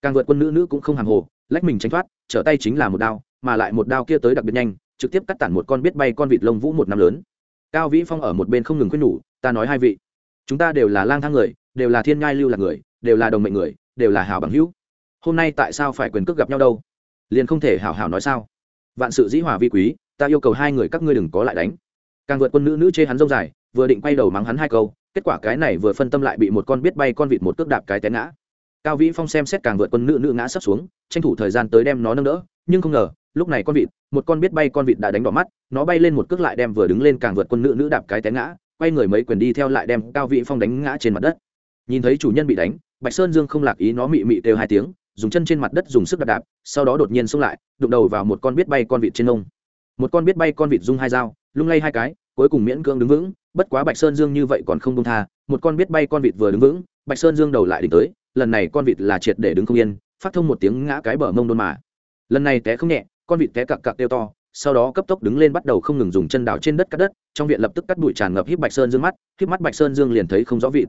Càng vượt quân nữ nữ cũng không hàng hồ, lách mình tránh thoát, trở tay chính là một đao, mà lại một đao kia tới đặc biệt nhanh, trực tiếp cắt tản một con biết bay con vịt lông vũ một năm lớn. Cao vĩ phong ở một bên không ngừng khuyên nhủ, ta nói hai vị, chúng ta đều là lang thang người, đều là thiên ngai lưu là người, đều là đồng mệnh người đều là hảo bằng hữu. Hôm nay tại sao phải quyền cước gặp nhau đâu? Liền không thể hảo hảo nói sao? Vạn sự dĩ hòa vi quý, ta yêu cầu hai người các ngươi đừng có lại đánh. Càng vượt quân nữ nữ chê hắn rông dài, vừa định quay đầu mắng hắn hai câu, kết quả cái này vừa phân tâm lại bị một con biết bay con vịt một cước đạp cái té ngã. Cao vĩ phong xem xét càng vượt quân nữ nữ ngã sấp xuống, tranh thủ thời gian tới đem nó nâng đỡ, nhưng không ngờ, lúc này con vịt, một con biết bay con vịt đã đánh đỏ mắt, nó bay lên một cước lại đem vừa đứng lên càng vượt quân nữ nữ đạp cái té ngã, quay người mấy quyền đi theo lại đem cao vĩ phong đánh ngã trên mặt đất. Nhìn thấy chủ nhân bị đánh bạch sơn dương không lạc ý nó mị mị đều hai tiếng, dùng chân trên mặt đất dùng sức đạp đạp, sau đó đột nhiên xông lại, đụng đầu vào một con biết bay con vịt trên nông. Một con biết bay con vịt dung hai dao, lung lay hai cái, cuối cùng miễn cưỡng đứng vững, bất quá bạch sơn dương như vậy còn không đông tha, một con biết bay con vịt vừa đứng vững, bạch sơn dương đầu lại đỉnh tới, lần này con vịt là triệt để đứng không yên, phát thông một tiếng ngã cái bờ mông đôn mà. Lần này té không nhẹ, con vịt té cặc cặc kêu to, sau đó cấp tốc đứng lên bắt đầu không ngừng dùng chân đào trên đất cắt đất, trong viện lập tức cắt bụi tràn ngập híp bạch sơn dương mắt, híp mắt bạch sơn dương liền thấy không rõ vịt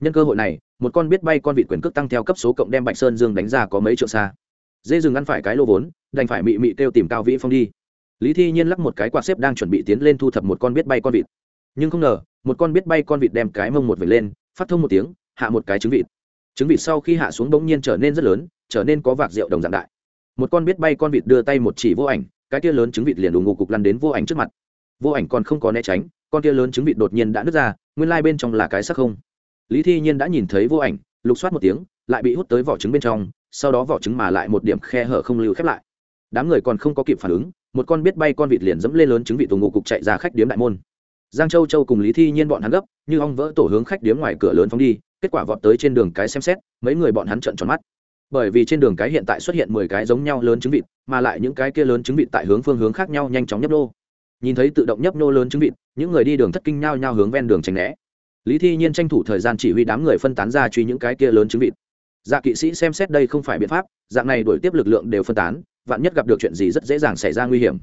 nhân cơ hội này, một con biết bay con vịt quyền cước tăng theo cấp số cộng đem bạch sơn dương đánh ra có mấy triệu xa. Dê rừng ăn phải cái lô vốn, đành phải mị mị kêu tìm cao vĩ phong đi. Lý thi nhiên lắc một cái quạt xếp đang chuẩn bị tiến lên thu thập một con biết bay con vịt. Nhưng không ngờ, một con biết bay con vịt đem cái mông một vệt lên, phát thông một tiếng, hạ một cái trứng vịt. Trứng vịt sau khi hạ xuống bỗng nhiên trở nên rất lớn, trở nên có vạc rượu đồng dạng đại. Một con biết bay con vịt đưa tay một chỉ vô ảnh, cái kia lớn trứng vịt liền đủ ngục cục lăn đến vô ảnh trước mặt. Vô ảnh còn không có né tránh, con kia lớn trứng vịt đột nhiên đã nứt ra, nguyên lai bên trong là cái sắc không lý thi nhiên đã nhìn thấy vô ảnh, lục soát một tiếng, lại bị hút tới vỏ trứng bên trong, sau đó vỏ trứng mà lại một điểm khe hở không lưu khép lại. Đám người còn không có kịp phản ứng, một con biết bay con vịt liền dẫm lên lớn trứng vịt tù ngụ cục chạy ra khách điếm đại môn. Giang châu châu cùng lý thi nhiên bọn hắn gấp, như ong vỡ tổ hướng khách điếm ngoài cửa lớn phóng đi, kết quả vọt tới trên đường cái xem xét, mấy người bọn hắn trợn tròn mắt. Bởi vì trên đường cái hiện tại xuất hiện mười cái giống nhau lớn trứng vịt, mà lại những cái kia lớn trứng vịt tại hướng phương hướng khác nhau nhanh chóng nhấp nô. Nhìn thấy tự động nhấp nô lớn trứng vịt, những người đi đường thất kinh nhau nhau hướng ven đường tránh né lý thi nhiên tranh thủ thời gian chỉ huy đám người phân tán ra truy những cái kia lớn trứng vịt. Dạ kỵ sĩ xem xét đây không phải biện pháp, dạng này đổi tiếp lực lượng đều phân tán, vạn nhất gặp được chuyện gì rất dễ dàng xảy ra nguy hiểm.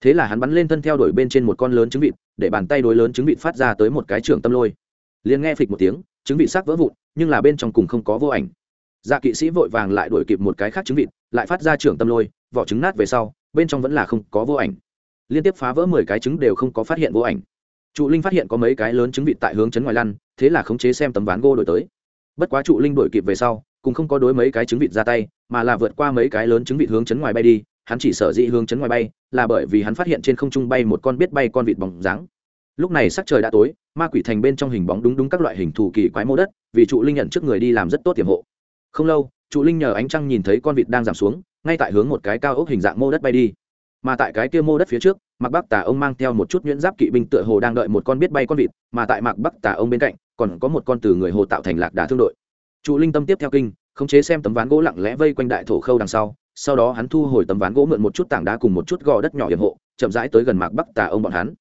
Thế là hắn bắn lên thân theo đuổi bên trên một con lớn trứng vịt, để bàn tay đối lớn trứng vịt phát ra tới một cái trường tâm lôi. Liền nghe phịch một tiếng, trứng vịt sắc vỡ vụn, nhưng là bên trong cùng không có vô ảnh. Dạ kỵ sĩ vội vàng lại đuổi kịp một cái khác trứng vịt, lại phát ra trường tâm lôi, vỏ trứng nát về sau, bên trong vẫn là không có vô ảnh. Liên tiếp phá vỡ mười cái trứng đều không có phát hiện vô ảnh trụ linh phát hiện có mấy cái lớn trứng vịt tại hướng chấn ngoài lăn, thế là khống chế xem tấm ván gỗ đổi tới. Bất quá trụ linh đổi kịp về sau, cũng không có đối mấy cái trứng vịt ra tay, mà là vượt qua mấy cái lớn trứng vịt hướng chấn ngoài bay đi, hắn chỉ sở dĩ hướng chấn ngoài bay, là bởi vì hắn phát hiện trên không trung bay một con biết bay con vịt bóng dáng. Lúc này sắc trời đã tối, ma quỷ thành bên trong hình bóng đúng đúng các loại hình thù kỳ quái mô đất, vì trụ linh nhận trước người đi làm rất tốt tiềm hộ. Không lâu, trụ linh nhờ ánh trăng nhìn thấy con vịt đang giảm xuống, ngay tại hướng một cái cao ốc hình dạng mô đất bay đi mà tại cái kia mô đất phía trước, mạc bắc tà ông mang theo một chút nhuyễn giáp kỵ binh tựa hồ đang đợi một con biết bay con vịt, mà tại mạc bắc tà ông bên cạnh, còn có một con từ người hồ tạo thành lạc đà thương đội. Trụ linh tâm tiếp theo kinh, khống chế xem tấm ván gỗ lặng lẽ vây quanh đại thổ khâu đằng sau sau đó hắn thu hồi tấm ván gỗ mượn một chút tảng đá cùng một chút gò đất nhỏ hiểm hộ, chậm rãi tới gần mạc bắc tà ông bọn hắn.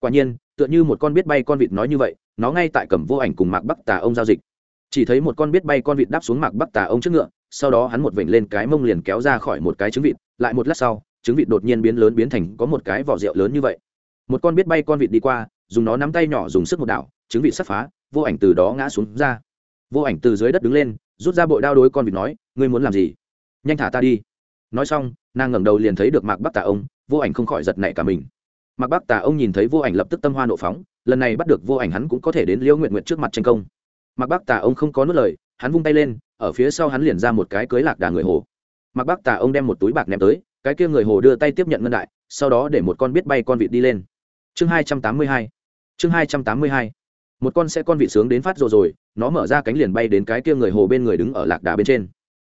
Quả nhiên, tựa như một con biết bay con vịt nói như vậy, nó ngay tại cầm vô ảnh cùng mạc bắc tà ông giao dịch. Chỉ thấy một con biết bay con vịt đáp xuống mạc bắc tà ông trước ngựa, sau đó hắn một vểnh lên cái mông liền kéo ra khỏi một cái trứng vịt, lại một lát sau trứng vịt đột nhiên biến lớn biến thành có một cái vỏ rượu lớn như vậy. Một con biết bay con vịt đi qua, dùng nó nắm tay nhỏ dùng sức một đảo, trứng vịt sắp phá, vô ảnh từ đó ngã xuống ra. Vô ảnh từ dưới đất đứng lên, rút ra bội đao đối con vịt nói, ngươi muốn làm gì? Nhanh thả ta đi. Nói xong, nàng ngẩng đầu liền thấy được mạc bắc tà ông, vô ảnh không khỏi giật nảy cả mình. Mạc bắc tà ông nhìn thấy vô ảnh lập tức tâm hoa nộ phóng, lần này bắt được vô ảnh hắn cũng có thể đến liễu nguyện nguyện trước mặt tranh công. Mạc bắc tà ông không có nuốt lời, hắn vung tay lên, ở phía sau hắn liền ra một cái cưới lạc đà người hồ. Mạc bắc tà ông đem một túi bạc ném tới cái kia người hồ đưa tay tiếp nhận ngân đại, sau đó để một con biết bay con vịt đi lên. Chương hai trăm tám mươi hai. Chương hai trăm tám mươi hai. Một con sẽ con vịt sướng đến phát rồi rồi, nó mở ra cánh liền bay đến cái kia người hồ bên người đứng ở lạc đà bên trên.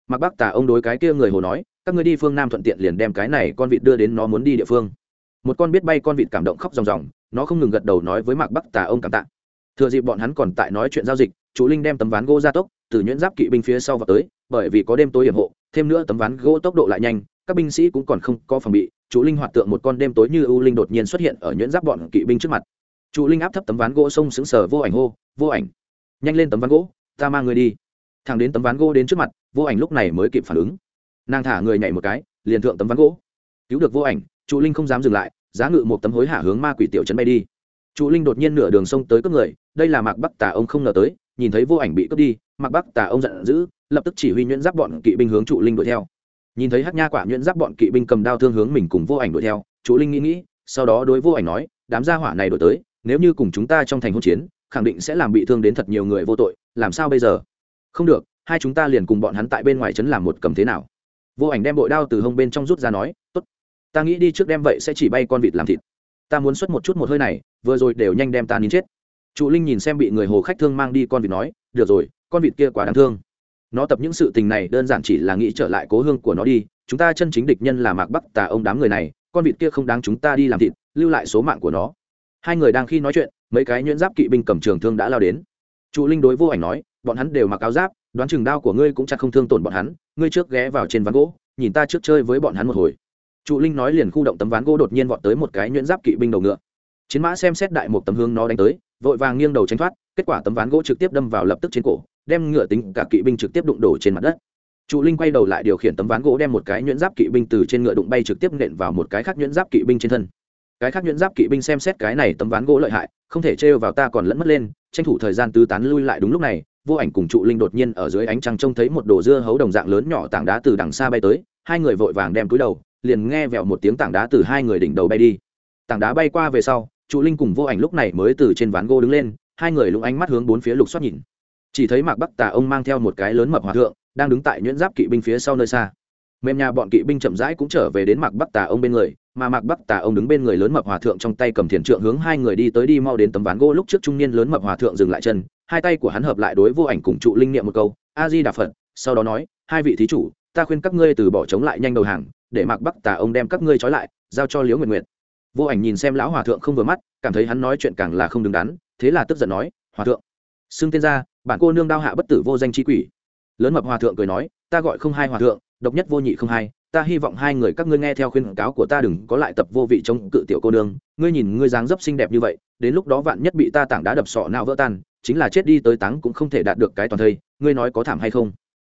Mặc bác tà ông đối cái kia người hồ nói, các người đi phương nam thuận tiện liền đem cái này con vịt đưa đến nó muốn đi địa phương. Một con biết bay con vịt cảm động khóc ròng ròng, nó không ngừng gật đầu nói với mạc bắc tà ông cảm tạ. Thừa dịp bọn hắn còn tại nói chuyện giao dịch chủ linh đem tấm ván gỗ ra tốc, từ nhuyễn giáp kỵ binh phía sau vào tới, bởi vì có đêm tối hiểm hộ, thêm nữa tấm ván gỗ tốc độ lại nhanh các binh sĩ cũng còn không có phòng bị chủ linh hoạt tượng một con đêm tối như ưu linh đột nhiên xuất hiện ở nhuyễn giáp bọn kỵ binh trước mặt. Chủ linh áp thấp tấm ván gỗ sông sững sờ vô ảnh hô, vô ảnh. Nhanh lên tấm ván gỗ, ta mang người đi. Thằng đến tấm ván gỗ đến trước mặt, vô ảnh lúc này mới kịp phản ứng. Nàng thả người nhảy một cái, liền thượng tấm ván gỗ. Cứu được vô ảnh chủ linh không dám dừng lại, giá ngự một tấm hối hả hướng ma quỷ tiểu trấn bay đi. Chủ linh đột nhiên nửa đường sông tới cướp người, đây là mạc bắc tà ông không ngờ tới, nhìn thấy vô ảnh bị cướp đi, mạc bắc tà ông giận dữ, lập tức chỉ huy nhuyễn giáp bọn kỵ binh hướng trụ linh đuổi theo nhìn thấy hát nha quả nhuyễn giáp bọn kỵ binh cầm đao thương hướng mình cùng vô ảnh đuổi theo chủ linh nghĩ nghĩ, sau đó đối vô ảnh nói, đám gia hỏa này đổi tới, nếu như cùng chúng ta trong thành hỗn chiến, khẳng định sẽ làm bị thương đến thật nhiều người vô tội, làm sao bây giờ? Không được, hai chúng ta liền cùng bọn hắn tại bên ngoài trấn làm một cầm thế nào? Vô ảnh đem bội đao từ hông bên trong rút ra nói, tốt, ta nghĩ đi trước đem vậy sẽ chỉ bay con vịt làm thịt. Ta muốn xuất một chút một hơi này, vừa rồi đều nhanh đem ta nín chết. Trụ linh nhìn xem bị người hồ khách thương mang đi con vịt nói, được rồi, con vịt kia quá đáng thương nó tập những sự tình này đơn giản chỉ là nghĩ trở lại cố hương của nó đi. Chúng ta chân chính địch nhân là mạc bắc tà ông đám người này, con vịt kia không đáng chúng ta đi làm thịt, lưu lại số mạng của nó. Hai người đang khi nói chuyện, mấy cái nhuyễn giáp kỵ binh cầm trường thương đã lao đến. Trụ linh đối vô ảnh nói, bọn hắn đều mặc áo giáp, đoán chừng đao của ngươi cũng chắc không thương tổn bọn hắn, ngươi trước ghé vào trên ván gỗ, nhìn ta trước chơi với bọn hắn một hồi. Trụ linh nói liền khu động tấm ván gỗ đột nhiên vọt tới một cái nhuyễn giáp kỵ binh đầu ngựa. Chiến mã xem xét đại một tấm hướng nó đánh tới, vội vàng nghiêng đầu tránh thoát, kết quả tấm ván gỗ trực tiếp đâm vào lập tức trên cổ đem ngựa tính cả kỵ binh trực tiếp đụng đổ trên mặt đất. Trụ linh quay đầu lại điều khiển tấm ván gỗ đem một cái nhuyễn giáp kỵ binh từ trên ngựa đụng bay trực tiếp nện vào một cái khác nhuyễn giáp kỵ binh trên thân. Cái khác nhuyễn giáp kỵ binh xem xét cái này tấm ván gỗ lợi hại, không thể trêu vào ta còn lẫn mất lên, tranh thủ thời gian tứ tán lui lại đúng lúc này, vô ảnh cùng trụ linh đột nhiên ở dưới ánh trăng trông thấy một đồ dưa hấu đồng dạng lớn nhỏ tảng đá từ đằng xa bay tới, hai người vội vàng đem túi đầu, liền nghe vẹo một tiếng tảng đá từ hai người đỉnh đầu bay đi. Tảng đá bay qua về sau, trụ linh cùng vô ảnh lúc này mới từ trên ván gỗ đứng lên, hai người lúng ánh mắt hướng bốn phía lục xoát nhìn chỉ thấy mạc bắc tà ông mang theo một cái lớn mập hòa thượng, đang đứng tại nhuyễn giáp kỵ binh phía sau nơi xa. Mềm nhà bọn kỵ binh chậm rãi cũng trở về đến mạc bắc tà ông bên người, mà mạc bắc tà ông đứng bên người lớn mập hòa thượng trong tay cầm thiền trượng hướng hai người đi tới đi mau đến tấm ván gỗ lúc trước trung niên lớn mập hòa thượng dừng lại chân, hai tay của hắn hợp lại đối vô ảnh cùng trụ linh niệm một câu, a di đà phật. Sau đó nói, hai vị thí chủ, ta khuyên các ngươi từ bỏ chống lại nhanh đầu hàng, để mạc bắc tà ông đem các ngươi trói lại, giao cho liễu nguyện nguyện vô ảnh nhìn xem lão hòa thượng không vừa mắt, cảm thấy hắn nói chuyện càng là không đứng đắn, thế là tức giận nói, hòa thượng, xưng tên ra bản cô nương đao hạ bất tử vô danh chi quỷ. Lớn mập hòa thượng cười nói, ta gọi không hai hòa thượng, độc nhất vô nhị không hai, ta hy vọng hai người các ngươi nghe theo khuyên cáo của ta đừng có lại tập vô vị chống cự tiểu cô nương. Ngươi nhìn ngươi dáng dấp xinh đẹp như vậy, đến lúc đó vạn nhất bị ta tảng đá đập sọ nào vỡ tan, chính là chết đi tới táng cũng không thể đạt được cái toàn thây. Ngươi nói có thảm hay không?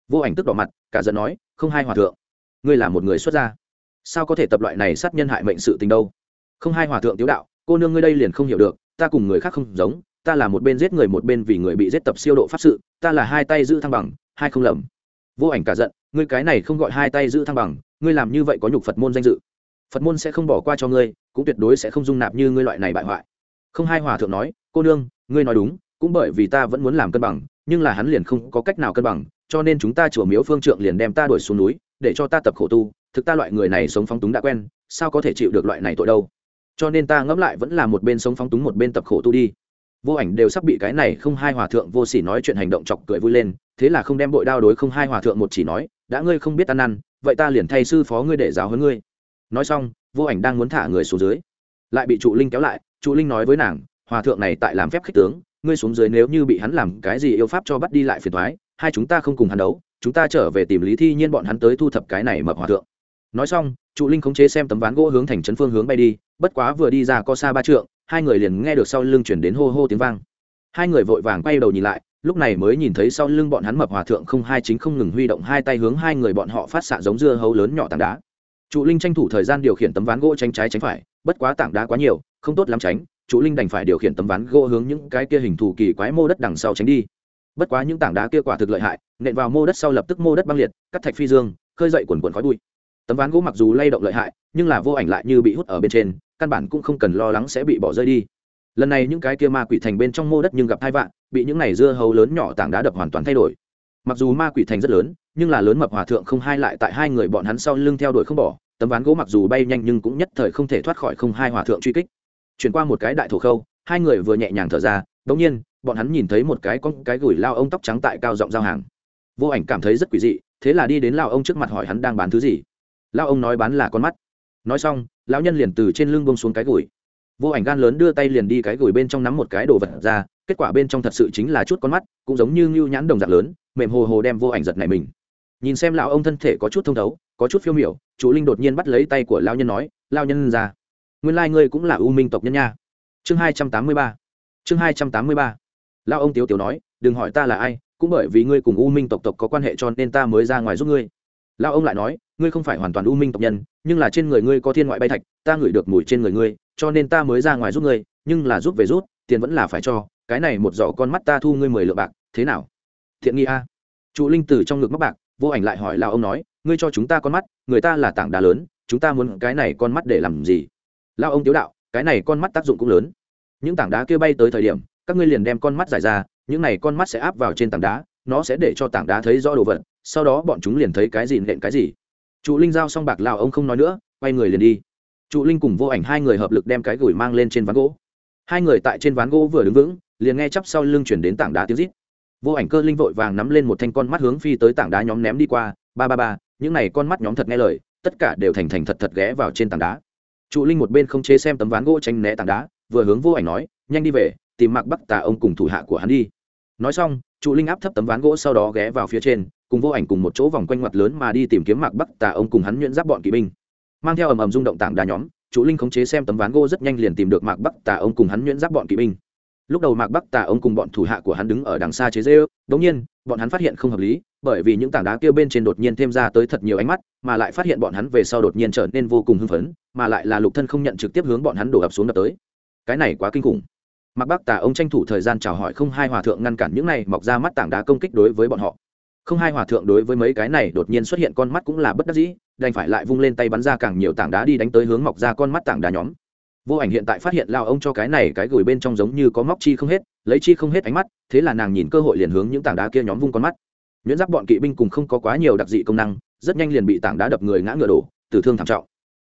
Vô ảnh tức đỏ mặt, cả giận nói, không hai hòa thượng, ngươi là một người xuất gia. Sao có thể tập loại này sát nhân hại mệnh sự tình đâu? Không hai hòa thượng tiếu đạo, cô nương ngươi đây liền không hiểu được, ta cùng người khác không giống ta là một bên giết người một bên vì người bị giết tập siêu độ pháp sự, ta là hai tay giữ thăng bằng, hai không lầm. Vô ảnh cả giận, ngươi cái này không gọi hai tay giữ thăng bằng, ngươi làm như vậy có nhục phật môn danh dự. Phật môn sẽ không bỏ qua cho ngươi, cũng tuyệt đối sẽ không dung nạp như ngươi loại này bại hoại. Không hai hòa thượng nói, cô nương, ngươi nói đúng, cũng bởi vì ta vẫn muốn làm cân bằng, nhưng là hắn liền không có cách nào cân bằng, cho nên chúng ta chùa miếu phương trượng liền đem ta đuổi xuống núi, để cho ta tập khổ tu, thực ta loại người này sống phóng túng đã quen, sao có thể chịu được loại này tội đâu? Cho nên ta ngẫm lại vẫn là một bên sống phóng túng một bên tập khổ tu đi vô ảnh đều sắp bị cái này không hai hòa thượng vô sỉ nói chuyện hành động chọc cười vui lên, thế là không đem bội đao đối không hai hòa thượng một chỉ nói, đã ngươi không biết ăn năn, vậy ta liền thay sư phó ngươi để giáo hơn ngươi. Nói xong, vô ảnh đang muốn thả người xuống dưới, lại bị trụ linh kéo lại, trụ linh nói với nàng, hòa thượng này tại làm phép khích tướng, ngươi xuống dưới nếu như bị hắn làm cái gì yêu pháp cho bắt đi lại phiền thoái hai chúng ta không cùng hắn đấu, chúng ta trở về tìm lý thi nhiên bọn hắn tới thu thập cái này mập hòa thượng. Nói xong, trụ linh khống chế xem tấm ván gỗ hướng thành trấn phương hướng bay đi, bất quá vừa đi ra co xa ba trượng hai người liền nghe được sau lưng chuyển đến hô hô tiếng vang. Hai người vội vàng quay đầu nhìn lại, lúc này mới nhìn thấy sau lưng bọn hắn mập hòa thượng không hai chính không ngừng huy động hai tay hướng hai người bọn họ phát xạ giống dưa hấu lớn nhỏ tảng đá. Trụ linh tranh thủ thời gian điều khiển tấm ván gỗ tranh trái tránh phải, bất quá tảng đá quá nhiều, không tốt lắm tránh, trụ linh đành phải điều khiển tấm ván gỗ hướng những cái kia hình thù kỳ quái mô đất đằng sau tránh đi. Bất quá những tảng đá kia quả thực lợi hại, nện vào mô đất sau lập tức mô đất băng liệt, cắt thạch phi dương, khơi dậy quần quần khói bụi. Tấm ván gỗ mặc dù lay động lợi hại, nhưng là vô ảnh lại như bị hút ở bên trên căn bản cũng không cần lo lắng sẽ bị bỏ rơi đi. Lần này những cái kia ma quỷ thành bên trong mô đất nhưng gặp hai vạn, bị những này dưa hấu lớn nhỏ tảng đá đập hoàn toàn thay đổi. Mặc dù ma quỷ thành rất lớn, nhưng là lớn mập hòa thượng không hai lại tại hai người bọn hắn sau lưng theo đuổi không bỏ, tấm ván gỗ mặc dù bay nhanh nhưng cũng nhất thời không thể thoát khỏi không hai hòa thượng truy kích. Chuyển qua một cái đại thổ khâu, hai người vừa nhẹ nhàng thở ra đống nhiên, bọn hắn nhìn thấy một cái con cái gửi lao ông tóc trắng tại cao giọng giao hàng. Vô ảnh cảm thấy rất quỷ dị, thế là đi đến lao ông trước mặt hỏi hắn đang bán thứ gì. Lao ông nói bán là con mắt. Nói xong lão nhân liền từ trên lưng bông xuống cái gùi. Vô ảnh gan lớn đưa tay liền đi cái gùi bên trong nắm một cái đồ vật ra, kết quả bên trong thật sự chính là chút con mắt, cũng giống như ngưu nhãn đồng dạng lớn, mềm hồ hồ đem vô ảnh giật này mình. Nhìn xem lão ông thân thể có chút thông thấu, có chút phiêu miểu chú linh đột nhiên bắt lấy tay của lao nhân nói lao nhân ra, nguyên lai、like、ngươi cũng là u minh tộc nhân nha. Chương hai trăm tám mươi ba. Chương hai trăm tám mươi ba. Lao ông tiếu tiếu nói, đừng hỏi ta là ai, cũng bởi vì ngươi cùng u minh tộc tộc có quan hệ cho nên ta mới ra ngoài giúp ngươi. Lao ông lại nói, ngươi không phải hoàn toàn u minh tộc nhân nhưng là trên người ngươi có thiên ngoại bay thạch, ta ngửi được mùi trên người ngươi, cho nên ta mới ra ngoài giúp ngươi, nhưng là giúp về rút, tiền vẫn là phải cho, cái này một giỏ con mắt ta thu ngươi mười lượng bạc, thế nào? Thiện nghi a. Trụ linh từ trong ngực mắc bạc, vô ảnh lại hỏi là ông nói, ngươi cho chúng ta con mắt, người ta là tảng đá lớn, chúng ta muốn cái này con mắt để làm gì? Lao ông tiếu đạo, cái này con mắt tác dụng cũng lớn. Những tảng đá kia bay tới thời điểm, các ngươi liền đem con mắt giải ra, những này con mắt sẽ áp vào trên tảng đá, nó sẽ để cho tảng đá thấy rõ đồ vật, sau đó bọn chúng liền thấy cái gì nện cái gì trụ linh giao xong bạc lao ông không nói nữa, quay người liền đi. Trụ linh cùng vô ảnh hai người hợp lực đem cái gửi mang lên trên ván gỗ. Hai người tại trên ván gỗ vừa đứng vững, liền nghe chắp sau lưng chuyển đến tảng đá tiếng rít. Vô ảnh cơ linh vội vàng nắm lên một thanh con mắt hướng phi tới tảng đá nhóm ném đi qua, ba ba ba, những này con mắt nhóm thật nghe lời, tất cả đều thành thành thật thật ghé vào trên tảng đá. Trụ linh một bên không chế xem tấm ván gỗ tranh né tảng đá, vừa hướng vô ảnh nói, nhanh đi về, tìm mặc bắc tà ông cùng thủ hạ của hắn đi. Nói xong, trụ linh áp thấp tấm ván gỗ sau đó ghé vào phía trên cùng vô ảnh cùng một chỗ vòng quanh mặt lớn mà đi tìm kiếm mạc bắc tà ông cùng hắn nhuyễn giáp bọn kỵ binh. Mang theo ầm ầm rung động tảng đá nhóm, chủ linh khống chế xem tấm ván gỗ rất nhanh liền tìm được mạc bắc tà ông cùng hắn nhuyễn giáp bọn kỵ binh. Lúc đầu mạc bắc tà ông cùng bọn thủ hạ của hắn đứng ở đằng xa chế dê ư đống nhiên, bọn hắn phát hiện không hợp lý, bởi vì những tảng đá kia bên trên đột nhiên thêm ra tới thật nhiều ánh mắt, mà lại phát hiện bọn hắn về sau đột nhiên trở nên vô cùng hưng phấn, mà lại là lục thân không nhận trực tiếp hướng bọn hắn đổ ập xuống đập tới. Cái này quá kinh khủng. Mặc bắc tà ông tranh thủ thời gian chào hỏi không hai hòa thượng ngăn cản những này mọc ra mắt tảng đá công kích đối với bọn họ không hai hòa thượng đối với mấy cái này đột nhiên xuất hiện con mắt cũng là bất đắc dĩ, đành phải lại vung lên tay bắn ra càng nhiều tảng đá đi đánh tới hướng mọc ra con mắt tảng đá nhóm. Vô ảnh hiện tại phát hiện lao ông cho cái này cái gửi bên trong giống như có móc chi không hết, lấy chi không hết ánh mắt, thế là nàng nhìn cơ hội liền hướng những tảng đá kia nhóm vung con mắt. Nhuyễn giáp bọn kỵ binh cùng không có quá nhiều đặc dị công năng, rất nhanh liền bị tảng đá đập người ngã ngựa đổ, tử thương thảm trọng.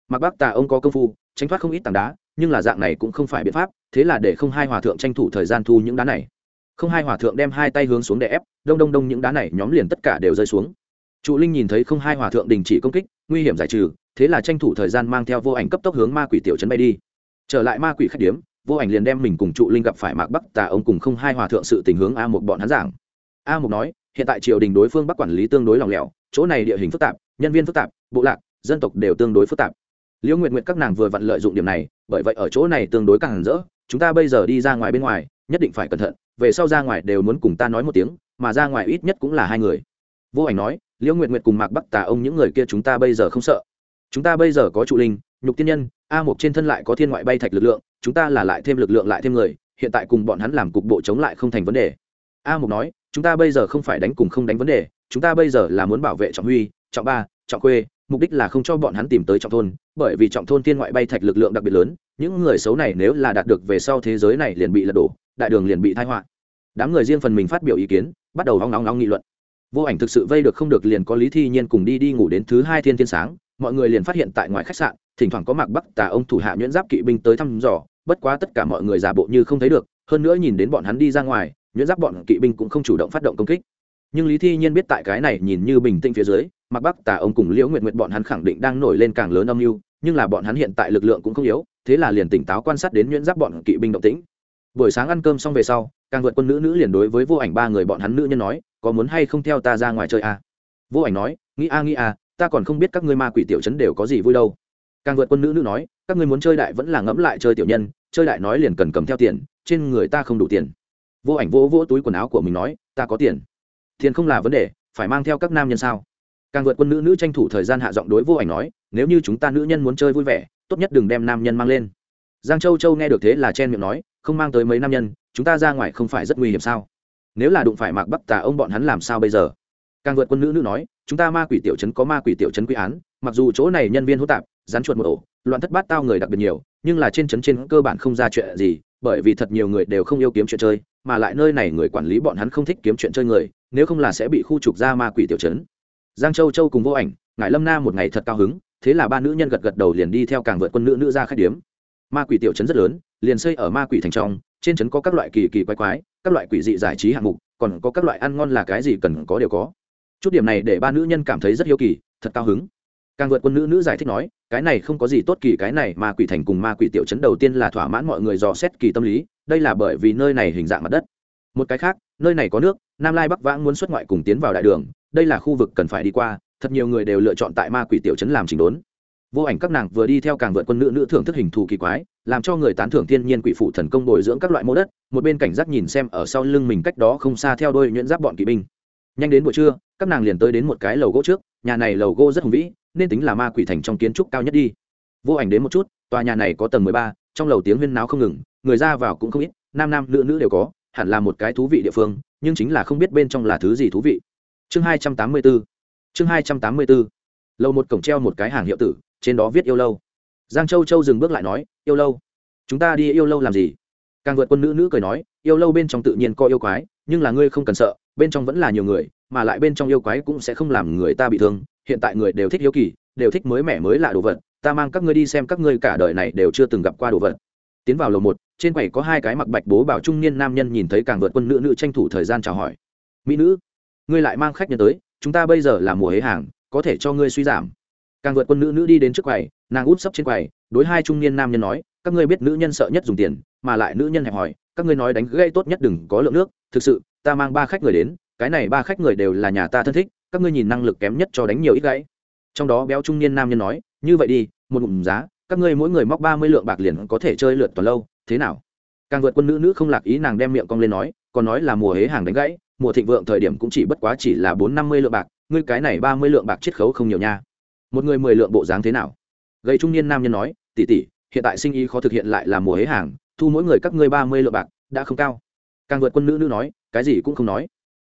Mặc bác tà ông có công phu, tránh thoát không ít tảng đá, nhưng là dạng này cũng không phải biện pháp, thế là để không hai hòa thượng tranh thủ thời gian thu những đá này không hai hòa thượng đem hai tay hướng xuống để ép, đông đông đông những đá này nhóm liền tất cả đều rơi xuống. Trụ linh nhìn thấy không hai hòa thượng đình chỉ công kích, nguy hiểm giải trừ, thế là tranh thủ thời gian mang theo vô ảnh cấp tốc hướng ma quỷ tiểu trấn bay đi. Trở lại ma quỷ khách điếm, vô ảnh liền đem mình cùng trụ linh gặp phải mạc bắc tà ông cùng không hai hòa thượng sự tình hướng a một bọn hắn giảng. A một nói, hiện tại triều đình đối phương bắc quản lý tương đối lòng lẻo, chỗ này địa hình phức tạp, nhân viên phức tạp, bộ lạc, dân tộc đều tương đối phức tạp. Liễu nguyện nguyện các nàng vừa vặn lợi dụng điểm này, bởi vậy ở chỗ này tương đối càng rỡ, chúng ta bây giờ đi ra ngoài bên ngoài, nhất định phải cẩn thận về sau ra ngoài đều muốn cùng ta nói một tiếng, mà ra ngoài ít nhất cũng là hai người. Vô ảnh nói, liễu Nguyệt Nguyệt cùng mạc bắc tà ông những người kia chúng ta bây giờ không sợ. Chúng ta bây giờ có trụ linh, nhục tiên nhân, a một trên thân lại có thiên ngoại bay thạch lực lượng, chúng ta là lại thêm lực lượng lại thêm người, hiện tại cùng bọn hắn làm cục bộ chống lại không thành vấn đề. A một nói, chúng ta bây giờ không phải đánh cùng không đánh vấn đề, chúng ta bây giờ là muốn bảo vệ trọng huy, trọng ba, trọng quê mục đích là không cho bọn hắn tìm tới trọng thôn, bởi vì trọng thôn thiên ngoại bay thạch lực lượng đặc biệt lớn, những người xấu này nếu là đạt được về sau thế giới này liền bị lật đổ đại đường liền bị thái họa. Đám người riêng phần mình phát biểu ý kiến, bắt đầu hoang nóng nóng nghị luận. Vô ảnh thực sự vây được không được liền có lý thi nhiên cùng đi đi ngủ đến thứ hai thiên thiên sáng, mọi người liền phát hiện tại ngoài khách sạn, thỉnh thoảng có mặc bắc tà ông thủ hạ nhuyễn giáp kỵ binh tới thăm dò, bất quá tất cả mọi người giả bộ như không thấy được, hơn nữa nhìn đến bọn hắn đi ra ngoài, nhuyễn giáp bọn kỵ binh cũng không chủ động phát động công kích. Nhưng lý thi nhiên biết tại cái này nhìn như bình tĩnh phía dưới mặc bắc tà ông cùng liễu Nguyện nguyệt bọn hắn khẳng định đang nổi lên càng lớn âm mưu, nhưng là bọn hắn hiện tại lực lượng cũng không yếu, thế là liền tỉnh táo quan sát đến nhuyễn giáp bọn kỵ binh động tĩnh buổi sáng ăn cơm xong về sau, càng vượt quân nữ nữ liền đối với vô ảnh ba người bọn hắn nữ nhân nói, có muốn hay không theo ta ra ngoài chơi à? vô ảnh nói, nghĩ a nghĩ a, ta còn không biết các ngươi ma quỷ tiểu chấn đều có gì vui đâu. Càng vượt quân nữ nữ nói, các ngươi muốn chơi đại vẫn là ngẫm lại chơi tiểu nhân, chơi đại nói liền cần cầm theo tiền, trên người ta không đủ tiền. Vô ảnh vỗ vỗ túi quần áo của mình nói, ta có tiền. Tiền không là vấn đề, phải mang theo các nam nhân sao? Càng vượt quân nữ nữ tranh thủ thời gian hạ giọng đối vô ảnh nói, nếu như chúng ta nữ nhân muốn chơi vui vẻ, tốt nhất đừng đem nam nhân mang lên. Giang châu châu nghe được thế là chen miệng nói không mang tới mấy nam nhân, chúng ta ra ngoài không phải rất nguy hiểm sao? Nếu là đụng phải mạc bắc tà ông bọn hắn làm sao bây giờ? Càng vượt quân nữ nữ nói, chúng ta ma quỷ tiểu trấn có ma quỷ tiểu trấn quy án, mặc dù chỗ này nhân viên hỗn tạp, rắn chuột một ổ, loạn thất bát tao người đặc biệt nhiều, nhưng là trên trấn trên cơ bản không ra chuyện gì, bởi vì thật nhiều người đều không yêu kiếm chuyện chơi, mà lại nơi này người quản lý bọn hắn không thích kiếm chuyện chơi người, nếu không là sẽ bị khu trục ra ma quỷ tiểu trấn. Giang châu châu cùng vô ảnh ngại lâm na một ngày thật cao hứng, thế là ba nữ nhân gật gật đầu liền đi theo càng vượt quân nữ nữ ra khách điếm. Ma quỷ tiểu trấn rất lớn liền xây ở ma quỷ thành trong, trên trấn có các loại kỳ kỳ quái quái, các loại quỷ dị giải trí hạng mục, còn có các loại ăn ngon là cái gì cần có đều có. Chút điểm này để ba nữ nhân cảm thấy rất hiếu kỳ, thật cao hứng. Càng vượt quân nữ nữ giải thích nói, cái này không có gì tốt kỳ, cái này ma quỷ thành cùng ma quỷ tiểu trấn đầu tiên là thỏa mãn mọi người dò xét kỳ tâm lý, đây là bởi vì nơi này hình dạng mặt đất. Một cái khác, nơi này có nước, nam lai bắc vãng muốn xuất ngoại cùng tiến vào đại đường, đây là khu vực cần phải đi qua, thật nhiều người đều lựa chọn tại ma quỷ tiểu trấn làm trình đốn. Vô ảnh các nàng vừa đi theo càng vượt quân nữ nữ thưởng thức hình thù kỳ quái làm cho người tán thưởng thiên nhiên quỷ phụ thần công bồi dưỡng các loại mô đất, một bên cảnh giác nhìn xem ở sau lưng mình cách đó không xa theo đôi nhuyễn giáp bọn kỵ binh. Nhanh đến buổi trưa, các nàng liền tới đến một cái lầu gỗ trước, nhà này lầu gỗ rất hùng vĩ, nên tính là ma quỷ thành trong kiến trúc cao nhất đi. Vô ảnh đến một chút, tòa nhà này có tầng mười ba, trong lầu tiếng huyên náo không ngừng, người ra vào cũng không ít, nam nam nữ nữ đều có, hẳn là một cái thú vị địa phương, nhưng chính là không biết bên trong là thứ gì thú vị. Chương hai trăm tám mươi bốn chương hai trăm tám mươi bốn lầu một cổng treo một cái hàng hiệu tử, trên đó viết yêu lâu giang châu châu dừng bước lại nói, yêu lâu, chúng ta đi yêu lâu làm gì? Càng vượt quân nữ nữ cười nói, yêu lâu bên trong tự nhiên có yêu quái, nhưng là ngươi không cần sợ, bên trong vẫn là nhiều người, mà lại bên trong yêu quái cũng sẽ không làm người ta bị thương. Hiện tại người đều thích yêu kỳ, đều thích mới mẻ mới lạ đồ vật. Ta mang các ngươi đi xem các ngươi cả đời này đều chưa từng gặp qua đồ vật. Tiến vào lầu một, trên quầy có hai cái mặc bạch bố bảo trung niên nam nhân nhìn thấy càng vượt quân nữ nữ tranh thủ thời gian chào hỏi. Mỹ nữ, ngươi lại mang khách nhân tới, chúng ta bây giờ là mùa hế hàng, có thể cho ngươi suy giảm. Càng vượt quân nữ nữ đi đến trước quầy nàng út sấp trên quầy, đối hai trung niên nam nhân nói, các ngươi biết nữ nhân sợ nhất dùng tiền, mà lại nữ nhân hẹp hỏi các ngươi nói đánh gây tốt nhất đừng có lượng nước. Thực sự, ta mang ba khách người đến, cái này ba khách người đều là nhà ta thân thích, các ngươi nhìn năng lực kém nhất cho đánh nhiều ít gãy. Trong đó béo trung niên nam nhân nói, như vậy đi, một ngụm giá, các ngươi mỗi người móc ba mươi lượng bạc liền có thể chơi lượt toàn lâu, thế nào? Càng vượt quân nữ nữ không lạc ý nàng đem miệng cong lên nói, còn nói là mùa hế hàng đánh gãy, mùa thịnh vượng thời điểm cũng chỉ bất quá chỉ là bốn năm mươi lượng bạc, ngươi cái này ba mươi lượng bạc chiết khấu không nhiều nha. Một người mười lượng bộ dáng thế nào? Gầy trung niên nam nhân nói, tỷ tỷ, hiện tại sinh ý khó thực hiện lại là mùa hế hàng, thu mỗi người các ngươi ba mươi lượng bạc, đã không cao. Càng vượt quân nữ nữ nói, cái gì cũng không nói.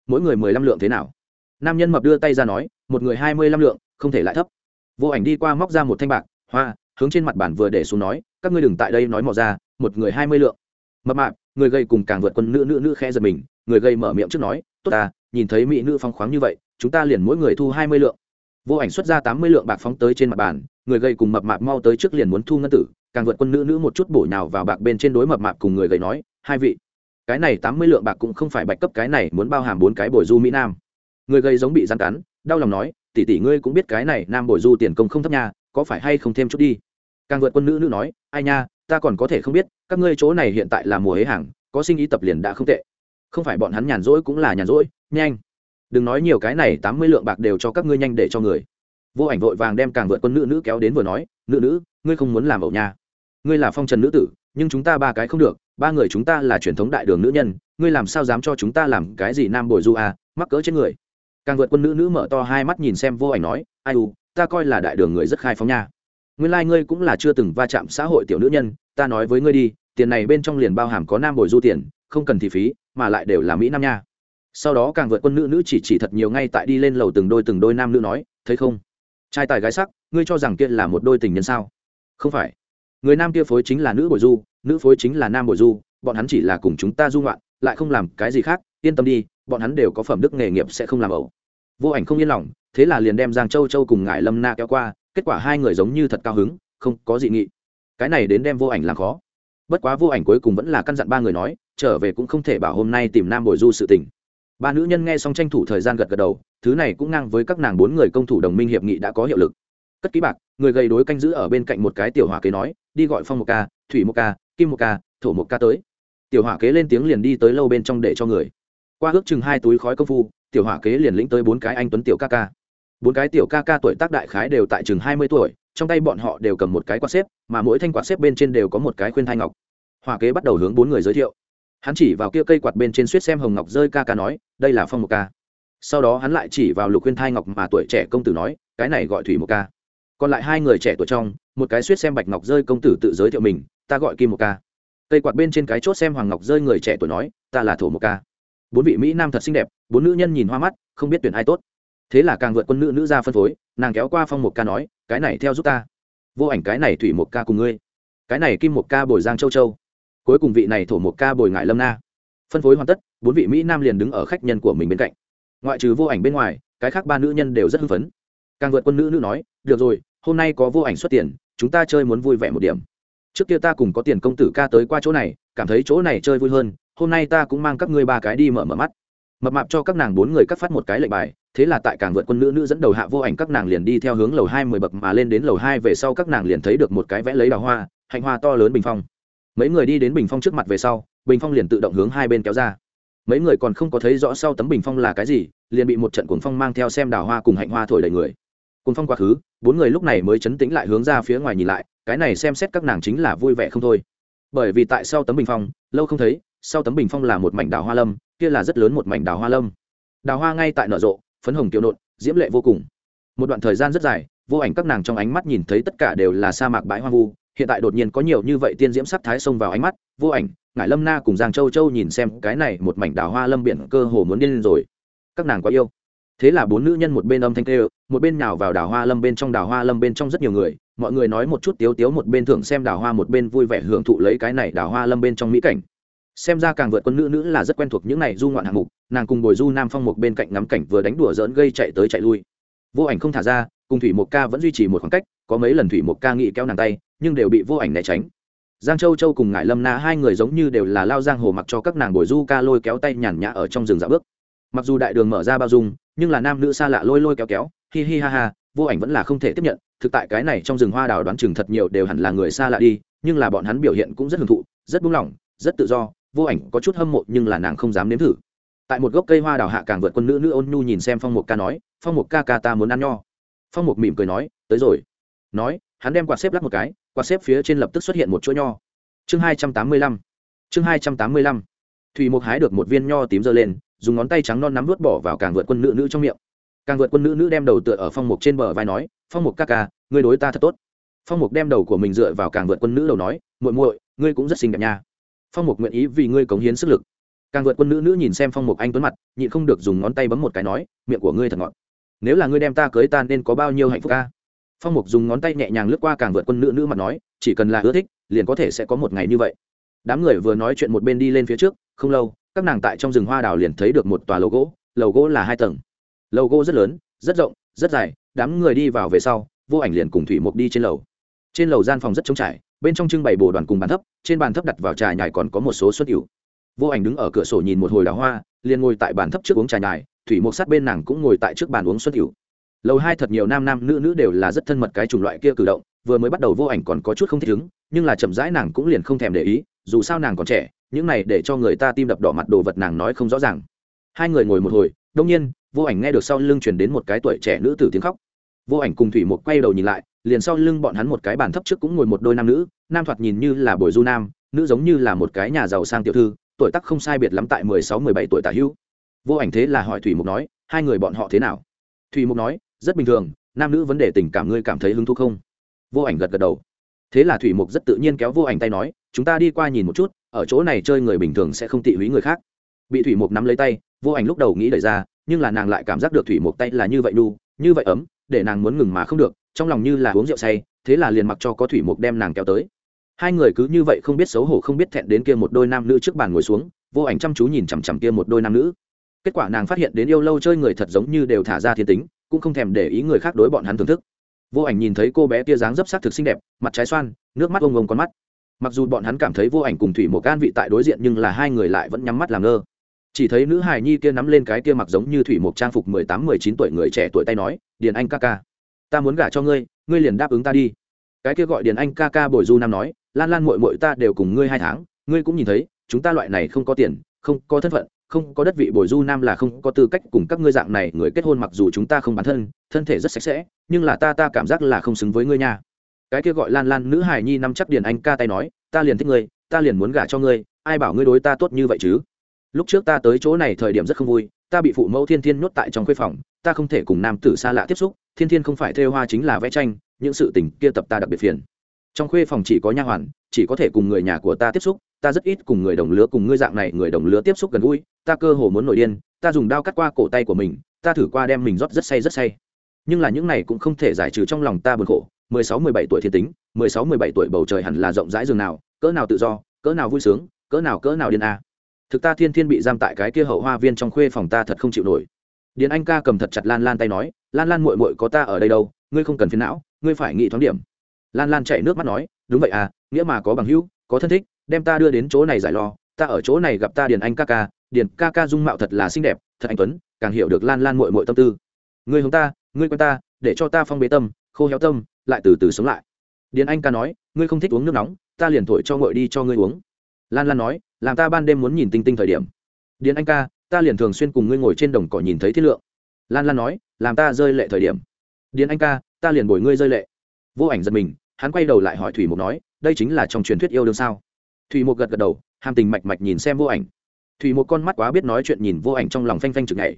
Mỗi người mười lăm lượng thế nào? Nam nhân mập đưa tay ra nói, một người hai mươi lăm lượng, không thể lại thấp. Vô ảnh đi qua móc ra một thanh bạc, hoa, hướng trên mặt bản vừa để xuống nói, các ngươi đừng tại đây nói mò ra, một người hai mươi lượng. Mập mạp, người gây cùng càng vượt quân nữ nữ nữ khẽ giật mình, người gây mở miệng trước nói, tốt ta, nhìn thấy mỹ nữ phong khoáng như vậy, chúng ta liền mỗi người thu hai mươi lượng vô ảnh xuất ra tám mươi lượng bạc phóng tới trên mặt bàn, người gầy cùng mập mạp mau tới trước liền muốn thu ngân tử, càng vượt quân nữ nữ một chút bổ nhào vào bạc bên trên đối mập mạp cùng người gầy nói, hai vị, cái này tám mươi lượng bạc cũng không phải bạch cấp, cái này muốn bao hàm bốn cái bồi du mỹ nam. Người gầy giống bị gian cắn, đau lòng nói, tỷ tỷ ngươi cũng biết cái này nam bồi du tiền công không thấp nha, có phải hay không thêm chút đi? Càng vượt quân nữ nữ nói, ai nha, ta còn có thể không biết, các ngươi chỗ này hiện tại là mùa hế hàng, có sinh ý tập liền đã không tệ. Không phải bọn hắn nhàn rỗi cũng là nhàn rỗi, nhanh đừng nói nhiều cái này tám mươi lượng bạc đều cho các ngươi nhanh để cho người. Vô ảnh vội vàng đem càng vượt quân nữ nữ kéo đến vừa nói, nữ nữ, ngươi không muốn làm ẩu nha. Ngươi là phong trần nữ tử, nhưng chúng ta ba cái không được, ba người chúng ta là truyền thống đại đường nữ nhân, ngươi làm sao dám cho chúng ta làm cái gì nam bồi du à mắc cỡ trên người. Càng vượt quân nữ nữ mở to hai mắt nhìn xem vô ảnh nói, ai u, ta coi là đại đường người rất khai phóng nha. Nguyên lai、like、ngươi cũng là chưa từng va chạm xã hội tiểu nữ nhân, ta nói với ngươi đi, tiền này bên trong liền bao hàm có nam bồi du tiền, không cần thị phí, mà lại đều là mỹ nam nha sau đó càng vượt quân nữ nữ chỉ chỉ thật nhiều ngay tại đi lên lầu từng đôi từng đôi nam nữ nói, thấy không? Trai tài gái sắc, ngươi cho rằng kia là một đôi tình nhân sao? Không phải. Người nam kia phối chính là nữ bội du, nữ phối chính là nam bội du, bọn hắn chỉ là cùng chúng ta du ngoạn, lại không làm cái gì khác, yên tâm đi, bọn hắn đều có phẩm đức nghề nghiệp sẽ không làm ẩu. Vô ảnh không yên lòng, thế là liền đem giang châu châu cùng ngải lâm na kéo qua, kết quả hai người giống như thật cao hứng, không có dị nghị. Cái này đến đem vô ảnh làm khó. Bất quá vô ảnh cuối cùng vẫn là căn dặn ba người nói, trở về cũng không thể bảo hôm nay tìm nam bồi du sự tình ba nữ nhân nghe xong tranh thủ thời gian gật gật đầu, thứ này cũng ngang với các nàng bốn người công thủ đồng minh hiệp nghị đã có hiệu lực. Cất ký bạc, người gầy đối canh giữ ở bên cạnh một cái tiểu hỏa kế nói, đi gọi phong một ca, thủy một ca, kim một ca, thổ một ca tới. Tiểu hỏa kế lên tiếng liền đi tới lâu bên trong để cho người. Qua ước chừng hai túi khói công phu, tiểu hỏa kế liền lĩnh tới bốn cái anh tuấn tiểu ca ca. Bốn cái tiểu ca ca tuổi tác đại khái đều tại chừng hai mươi tuổi, trong tay bọn họ đều cầm một cái quạt xếp, mà mỗi thanh quạt xếp bên trên đều có một cái khuyên thai ngọc. Hỏa kế bắt đầu hướng bốn người giới thiệu hắn chỉ vào kia cây quạt bên trên suýt xem hồng ngọc rơi ca ca nói, đây là phong một ca. Sau đó hắn lại chỉ vào lục khuyên thai ngọc mà tuổi trẻ công tử nói, cái này gọi thủy một ca. Còn lại hai người trẻ tuổi trong, một cái suýt xem bạch ngọc rơi công tử tự giới thiệu mình, ta gọi kim một ca. Cây quạt bên trên cái chốt xem hoàng ngọc rơi người trẻ tuổi nói, ta là thổ một ca. Bốn vị mỹ nam thật xinh đẹp, bốn nữ nhân nhìn hoa mắt, không biết tuyển ai tốt. Thế là càng vượt quân nữ nữ ra phân phối, nàng kéo qua phong một ca nói, cái này theo giúp ta. Vô ảnh cái này thủy một ca cùng ngươi. Cái này kim một ca bồi giang châu châu cuối cùng vị này thổ một ca bồi ngại lâm na. Phân phối hoàn tất, bốn vị mỹ nam liền đứng ở khách nhân của mình bên cạnh. Ngoại trừ vô ảnh bên ngoài, cái khác ba nữ nhân đều rất hưng phấn. Càng vượt quân nữ nữ nói, được rồi, hôm nay có vô ảnh xuất tiền, chúng ta chơi muốn vui vẻ một điểm. Trước kia ta cùng có tiền công tử ca tới qua chỗ này, cảm thấy chỗ này chơi vui hơn, hôm nay ta cũng mang các ngươi ba cái đi mở mở mắt. Mập mạp cho các nàng bốn người cắt phát một cái lệnh bài, thế là tại càng vượt quân nữ nữ dẫn đầu hạ vô ảnh các nàng liền đi theo hướng lầu hai mười bậc mà lên đến lầu hai về sau các nàng liền thấy được một cái vẽ lấy đào hoa, hạnh hoa to lớn bình phong mấy người đi đến bình phong trước mặt về sau, bình phong liền tự động hướng hai bên kéo ra. Mấy người còn không có thấy rõ sau tấm bình phong là cái gì, liền bị một trận cuồng phong mang theo xem đào hoa cùng hạnh hoa thổi đầy người. Cuồng phong quá khứ, bốn người lúc này mới chấn tĩnh lại hướng ra phía ngoài nhìn lại, cái này xem xét các nàng chính là vui vẻ không thôi. Bởi vì tại sau tấm bình phong, lâu không thấy, sau tấm bình phong là một mảnh đào hoa lâm, kia là rất lớn một mảnh đào hoa lâm. Đào hoa ngay tại nở rộ, phấn hồng kiều nộn, diễm lệ vô cùng. Một đoạn thời gian rất dài, vô ảnh các nàng trong ánh mắt nhìn thấy tất cả đều là sa mạc bãi hoang vu hiện tại đột nhiên có nhiều như vậy tiên diễm sắc thái xông vào ánh mắt, vô ảnh, ngải lâm na cùng giang châu châu nhìn xem cái này một mảnh đào hoa lâm biển cơ hồ muốn điên lên rồi. Các nàng quá yêu. Thế là bốn nữ nhân một bên âm thanh kêu, một bên nhào vào đào hoa lâm bên trong, đào hoa lâm bên trong rất nhiều người, mọi người nói một chút tiếu tiếu một bên thưởng xem đào hoa, một bên vui vẻ hưởng thụ lấy cái này đào hoa lâm bên trong mỹ cảnh. Xem ra càng vượt quân nữ nữ là rất quen thuộc những này du ngoạn hạng mục, nàng cùng bồi du nam phong một bên cạnh ngắm cảnh vừa đánh đùa dỡn gây chạy tới chạy lui. Vô ảnh không thả ra, cùng thủy một ca vẫn duy trì một khoảng cách có mấy lần thủy một ca nghị kéo nàng tay, nhưng đều bị vô ảnh né tránh. Giang châu châu cùng ngải lâm na hai người giống như đều là lao giang hồ mặc cho các nàng bồi du ca lôi kéo tay nhàn nhã ở trong rừng dạ bước. Mặc dù đại đường mở ra bao dung, nhưng là nam nữ xa lạ lôi lôi kéo kéo, hi hi ha ha, vô ảnh vẫn là không thể tiếp nhận. Thực tại cái này trong rừng hoa đào đoán chừng thật nhiều đều hẳn là người xa lạ đi, nhưng là bọn hắn biểu hiện cũng rất hưởng thụ, rất buông lỏng, rất tự do. Vô ảnh có chút hâm mộ nhưng là nàng không dám nếm thử. Tại một gốc cây hoa đào hạ càng vượt quân nữ nữ ôn nhu nhìn xem phong mục ca nói, phong mục ca ca ta muốn ăn nho. Phong mục mỉm cười nói, tới rồi nói, hắn đem quạt xếp lắp một cái, quạt xếp phía trên lập tức xuất hiện một chỗ nho. Chương hai trăm tám mươi lăm. Chương hai trăm tám mươi lăm. Thủy mục hái được một viên nho tím dơ lên, dùng ngón tay trắng non nắm vớt bỏ vào càng vượt quân nữ nữ trong miệng. Càng vượt quân nữ nữ đem đầu tựa ở phong mục trên bờ vai nói, phong mục ca ca, ngươi đối ta thật tốt. Phong mục đem đầu của mình dựa vào càng vượt quân nữ đầu nói, muội muội, ngươi cũng rất xinh đẹp nha. Phong mục nguyện ý vì ngươi cống hiến sức lực. Càng vượt quân nữ nữ nhìn xem phong mục anh tuấn mặt, nhịn không được dùng ngón tay bấm một cái nói, miệng của ngươi thật ngọt. Nếu là ngươi đem ta cưới ta nên có bao nhiêu hạnh phúc ca phong mục dùng ngón tay nhẹ nhàng lướt qua càng vượt quân nữ nữ mặt nói, chỉ cần là ưa thích, liền có thể sẽ có một ngày như vậy. Đám người vừa nói chuyện một bên đi lên phía trước, không lâu, các nàng tại trong rừng hoa đào liền thấy được một tòa lầu gỗ lầu gỗ là hai tầng. Lầu gỗ rất lớn, rất rộng, rất dài, đám người đi vào về sau, vô ảnh liền cùng thủy mục đi trên lầu. Trên lầu gian phòng rất trống trải, bên trong trưng bày bồ đoàn cùng bàn thấp, trên bàn thấp đặt vào trà nhài còn có một số suất cửu vô ảnh đứng ở cửa sổ nhìn một hồi đào hoa, liền ngồi tại bàn thấp trước uống trà nhài, thủy mục sát bên nàng cũng ngồi tại trước bàn uống suất cửu lầu hai thật nhiều nam nam nữ nữ đều là rất thân mật cái chủng loại kia cử động, vừa mới bắt đầu vô ảnh còn có chút không thích ứng, nhưng là chậm rãi nàng cũng liền không thèm để ý, dù sao nàng còn trẻ, những này để cho người ta tim đập đỏ mặt đồ vật nàng nói không rõ ràng. Hai người ngồi một hồi đông nhiên, vô ảnh nghe được sau lưng chuyển đến một cái tuổi trẻ nữ tử tiếng khóc. Vô ảnh cùng thủy một quay đầu nhìn lại, liền sau lưng bọn hắn một cái bàn thấp trước cũng ngồi một đôi nam nữ, nam thoạt nhìn như là bồi du nam, nữ giống như là một cái nhà giàu sang tiểu thư, tuổi tác không sai biệt lắm tại mười sáu, mười bảy tuổi tả hữu vô ảnh thế là hỏi thủy mục nói, hai người bọn họ thế nào? Thủy mục nói rất bình thường, nam nữ vấn đề tình cảm ngươi cảm thấy hứng thú không? Vô ảnh gật gật đầu. Thế là thủy mục rất tự nhiên kéo vô ảnh tay nói, chúng ta đi qua nhìn một chút, ở chỗ này chơi người bình thường sẽ không tị húy người khác. Bị thủy mục nắm lấy tay, vô ảnh lúc đầu nghĩ đẩy ra, nhưng là nàng lại cảm giác được thủy mục tay là như vậy đu như vậy ấm, để nàng muốn ngừng mà không được, trong lòng như là uống rượu say, thế là liền mặc cho có thủy mục đem nàng kéo tới. Hai người cứ như vậy không biết xấu hổ không biết thẹn đến kia một đôi nam nữ trước bàn ngồi xuống, vô ảnh chăm chú nhìn chằm chằm kia một đôi nam nữ. Kết quả nàng phát hiện đến yêu lâu chơi người thật giống như đều thả ra thiên tính cũng không thèm để ý người khác đối bọn hắn thưởng thức. Vô ảnh nhìn thấy cô bé kia dáng dấp sắc thực xinh đẹp, mặt trái xoan, nước mắt ông ông con mắt. Mặc dù bọn hắn cảm thấy vô ảnh cùng thủy một can vị tại đối diện nhưng là hai người lại vẫn nhắm mắt làm ngơ. Chỉ thấy nữ hài nhi kia nắm lên cái kia mặc giống như thủy một trang phục mười tám, mười chín tuổi người trẻ tuổi tay nói, điền anh ca ca, ta muốn gả cho ngươi ngươi liền đáp ứng ta đi. Cái kia gọi điền anh ca ca bồi du nam nói, lan lan mội mội ta đều cùng ngươi hai tháng, ngươi cũng nhìn thấy, chúng ta loại này không có tiền, không có thân phận không có đất vị bồi du nam là không có tư cách cùng các ngươi dạng này người kết hôn mặc dù chúng ta không bản thân thân thể rất sạch sẽ, nhưng là ta ta cảm giác là không xứng với ngươi nha. Cái kia gọi lan lan, nữ hài nhi năm chắc điền anh ca tay nói, ta liền thích ngươi, ta liền muốn gả cho ngươi, ai bảo ngươi đối ta tốt như vậy chứ? Lúc trước ta tới chỗ này thời điểm rất không vui, ta bị phụ mẫu thiên thiên nhốt tại trong khuê phòng, ta không thể cùng nam tử xa lạ tiếp xúc, thiên thiên không phải thêu hoa chính là vẽ tranh, những sự tình kia tập ta đặc biệt phiền trong khuê phòng chỉ có nha hoàn, chỉ có thể cùng người nhà của ta tiếp xúc, ta rất ít cùng người đồng lứa cùng ngươi dạng này, người đồng lứa tiếp xúc gần gũi, ta cơ hồ muốn nổi điên, ta dùng đao cắt qua cổ tay của mình, ta thử qua đem mình rót rất say rất say. Nhưng là những này cũng không thể giải trừ trong lòng ta buồn khổ. Mười sáu, mười bảy tuổi thiên tính, mười sáu, mười bảy tuổi bầu trời hẳn là rộng rãi rừng nào, cỡ nào tự do, cỡ nào vui sướng, cỡ nào cỡ nào điên a. Thực ta thiên thiên bị giam tại cái kia hậu hoa viên trong khuê phòng ta thật không chịu nổi. Điền anh ca cầm thật chặt lan lan tay nói, lan lan mội mội có ta ở đây đâu, ngươi không cần phiền não, ngươi phải nghĩ thoáng điểm lan lan chạy nước mắt nói, đúng vậy à nghĩa mà có bằng hữu, có thân thích, đem ta đưa đến chỗ này giải lo, ta ở chỗ này gặp ta điền anh ca ca, điền ca ca dung mạo thật là xinh đẹp, thật anh tuấn, càng hiểu được lan lan mội mội tâm tư. Ngươi hướng ta, ngươi quen ta, để cho ta phong bế tâm, khô héo tâm, lại từ từ sống lại. Điền anh ca nói, ngươi không thích uống nước nóng, ta liền thổi cho ngội đi cho ngươi uống. Lan lan nói, làm ta ban đêm muốn nhìn tinh tinh thời điểm. Điền anh ca, ta liền thường xuyên cùng ngươi ngồi trên đồng cỏ nhìn thấy thiết lượng. Lan lan nói, làm ta rơi lệ thời điểm. Điền anh ca, ta liền bồi ngươi rơi lệ vô ảnh giật mình, hắn quay đầu lại hỏi thủy mục nói, đây chính là trong truyền thuyết yêu đương sao? Thủy mục gật gật đầu, hàm tình mạch mạch nhìn xem vô ảnh. Thủy một con mắt quá biết nói chuyện nhìn vô ảnh trong lòng phanh phanh chừng ngày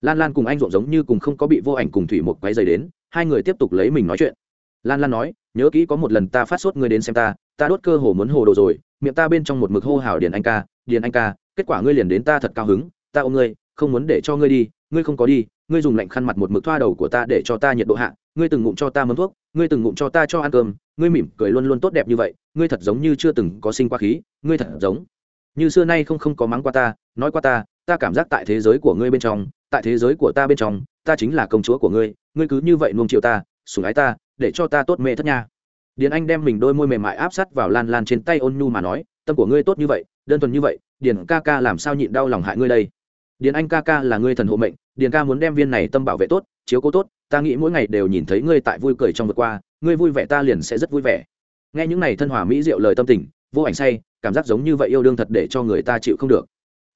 lan lan cùng anh ruộng giống như cùng không có bị vô ảnh cùng thủy một quay dày đến, hai người tiếp tục lấy mình nói chuyện. Lan lan nói, nhớ kỹ có một lần ta phát sốt ngươi đến xem ta ta đốt cơ hồ muốn hồ đồ rồi, miệng ta bên trong một mực hô hào điền anh ca, điền anh ca, kết quả ngươi liền đến ta thật cao hứng, ta ôm ngươi, không muốn để cho ngươi đi, ngươi không có đi, ngươi dùng lạnh khăn mặt một mực thoa đầu của ta để cho ta nhiệt độ hạ, ngươi từng ngụm cho ta mớm thuốc ngươi từng ngụm cho ta cho ăn cơm, ngươi mỉm cười luôn luôn tốt đẹp như vậy, ngươi thật giống như chưa từng có sinh qua khí, ngươi thật giống như xưa nay không không có mắng qua ta, nói qua ta ta cảm giác tại thế giới của ngươi bên trong, tại thế giới của ta bên trong, ta chính là công chúa của ngươi ngươi cứ như vậy nuông chiều ta, sủng ái ta, để cho ta tốt mê thất nha. Điền anh đem mình đôi môi mềm mại áp sát vào lan lan trên tay ôn nhu mà nói, tâm của ngươi tốt như vậy, đơn thuần như vậy, điền ca ca làm sao nhịn đau lòng hại ngươi đây? Điền anh ca ca là ngươi thần hộ mệnh, điền ca muốn đem viên này tâm bảo vệ tốt chiếu cố tốt, ta nghĩ mỗi ngày đều nhìn thấy ngươi tại vui cười trong vượt qua, ngươi vui vẻ ta liền sẽ rất vui vẻ. Nghe những này thân hòa mỹ diệu lời tâm tình, vô ảnh say, cảm giác giống như vậy yêu đương thật để cho người ta chịu không được.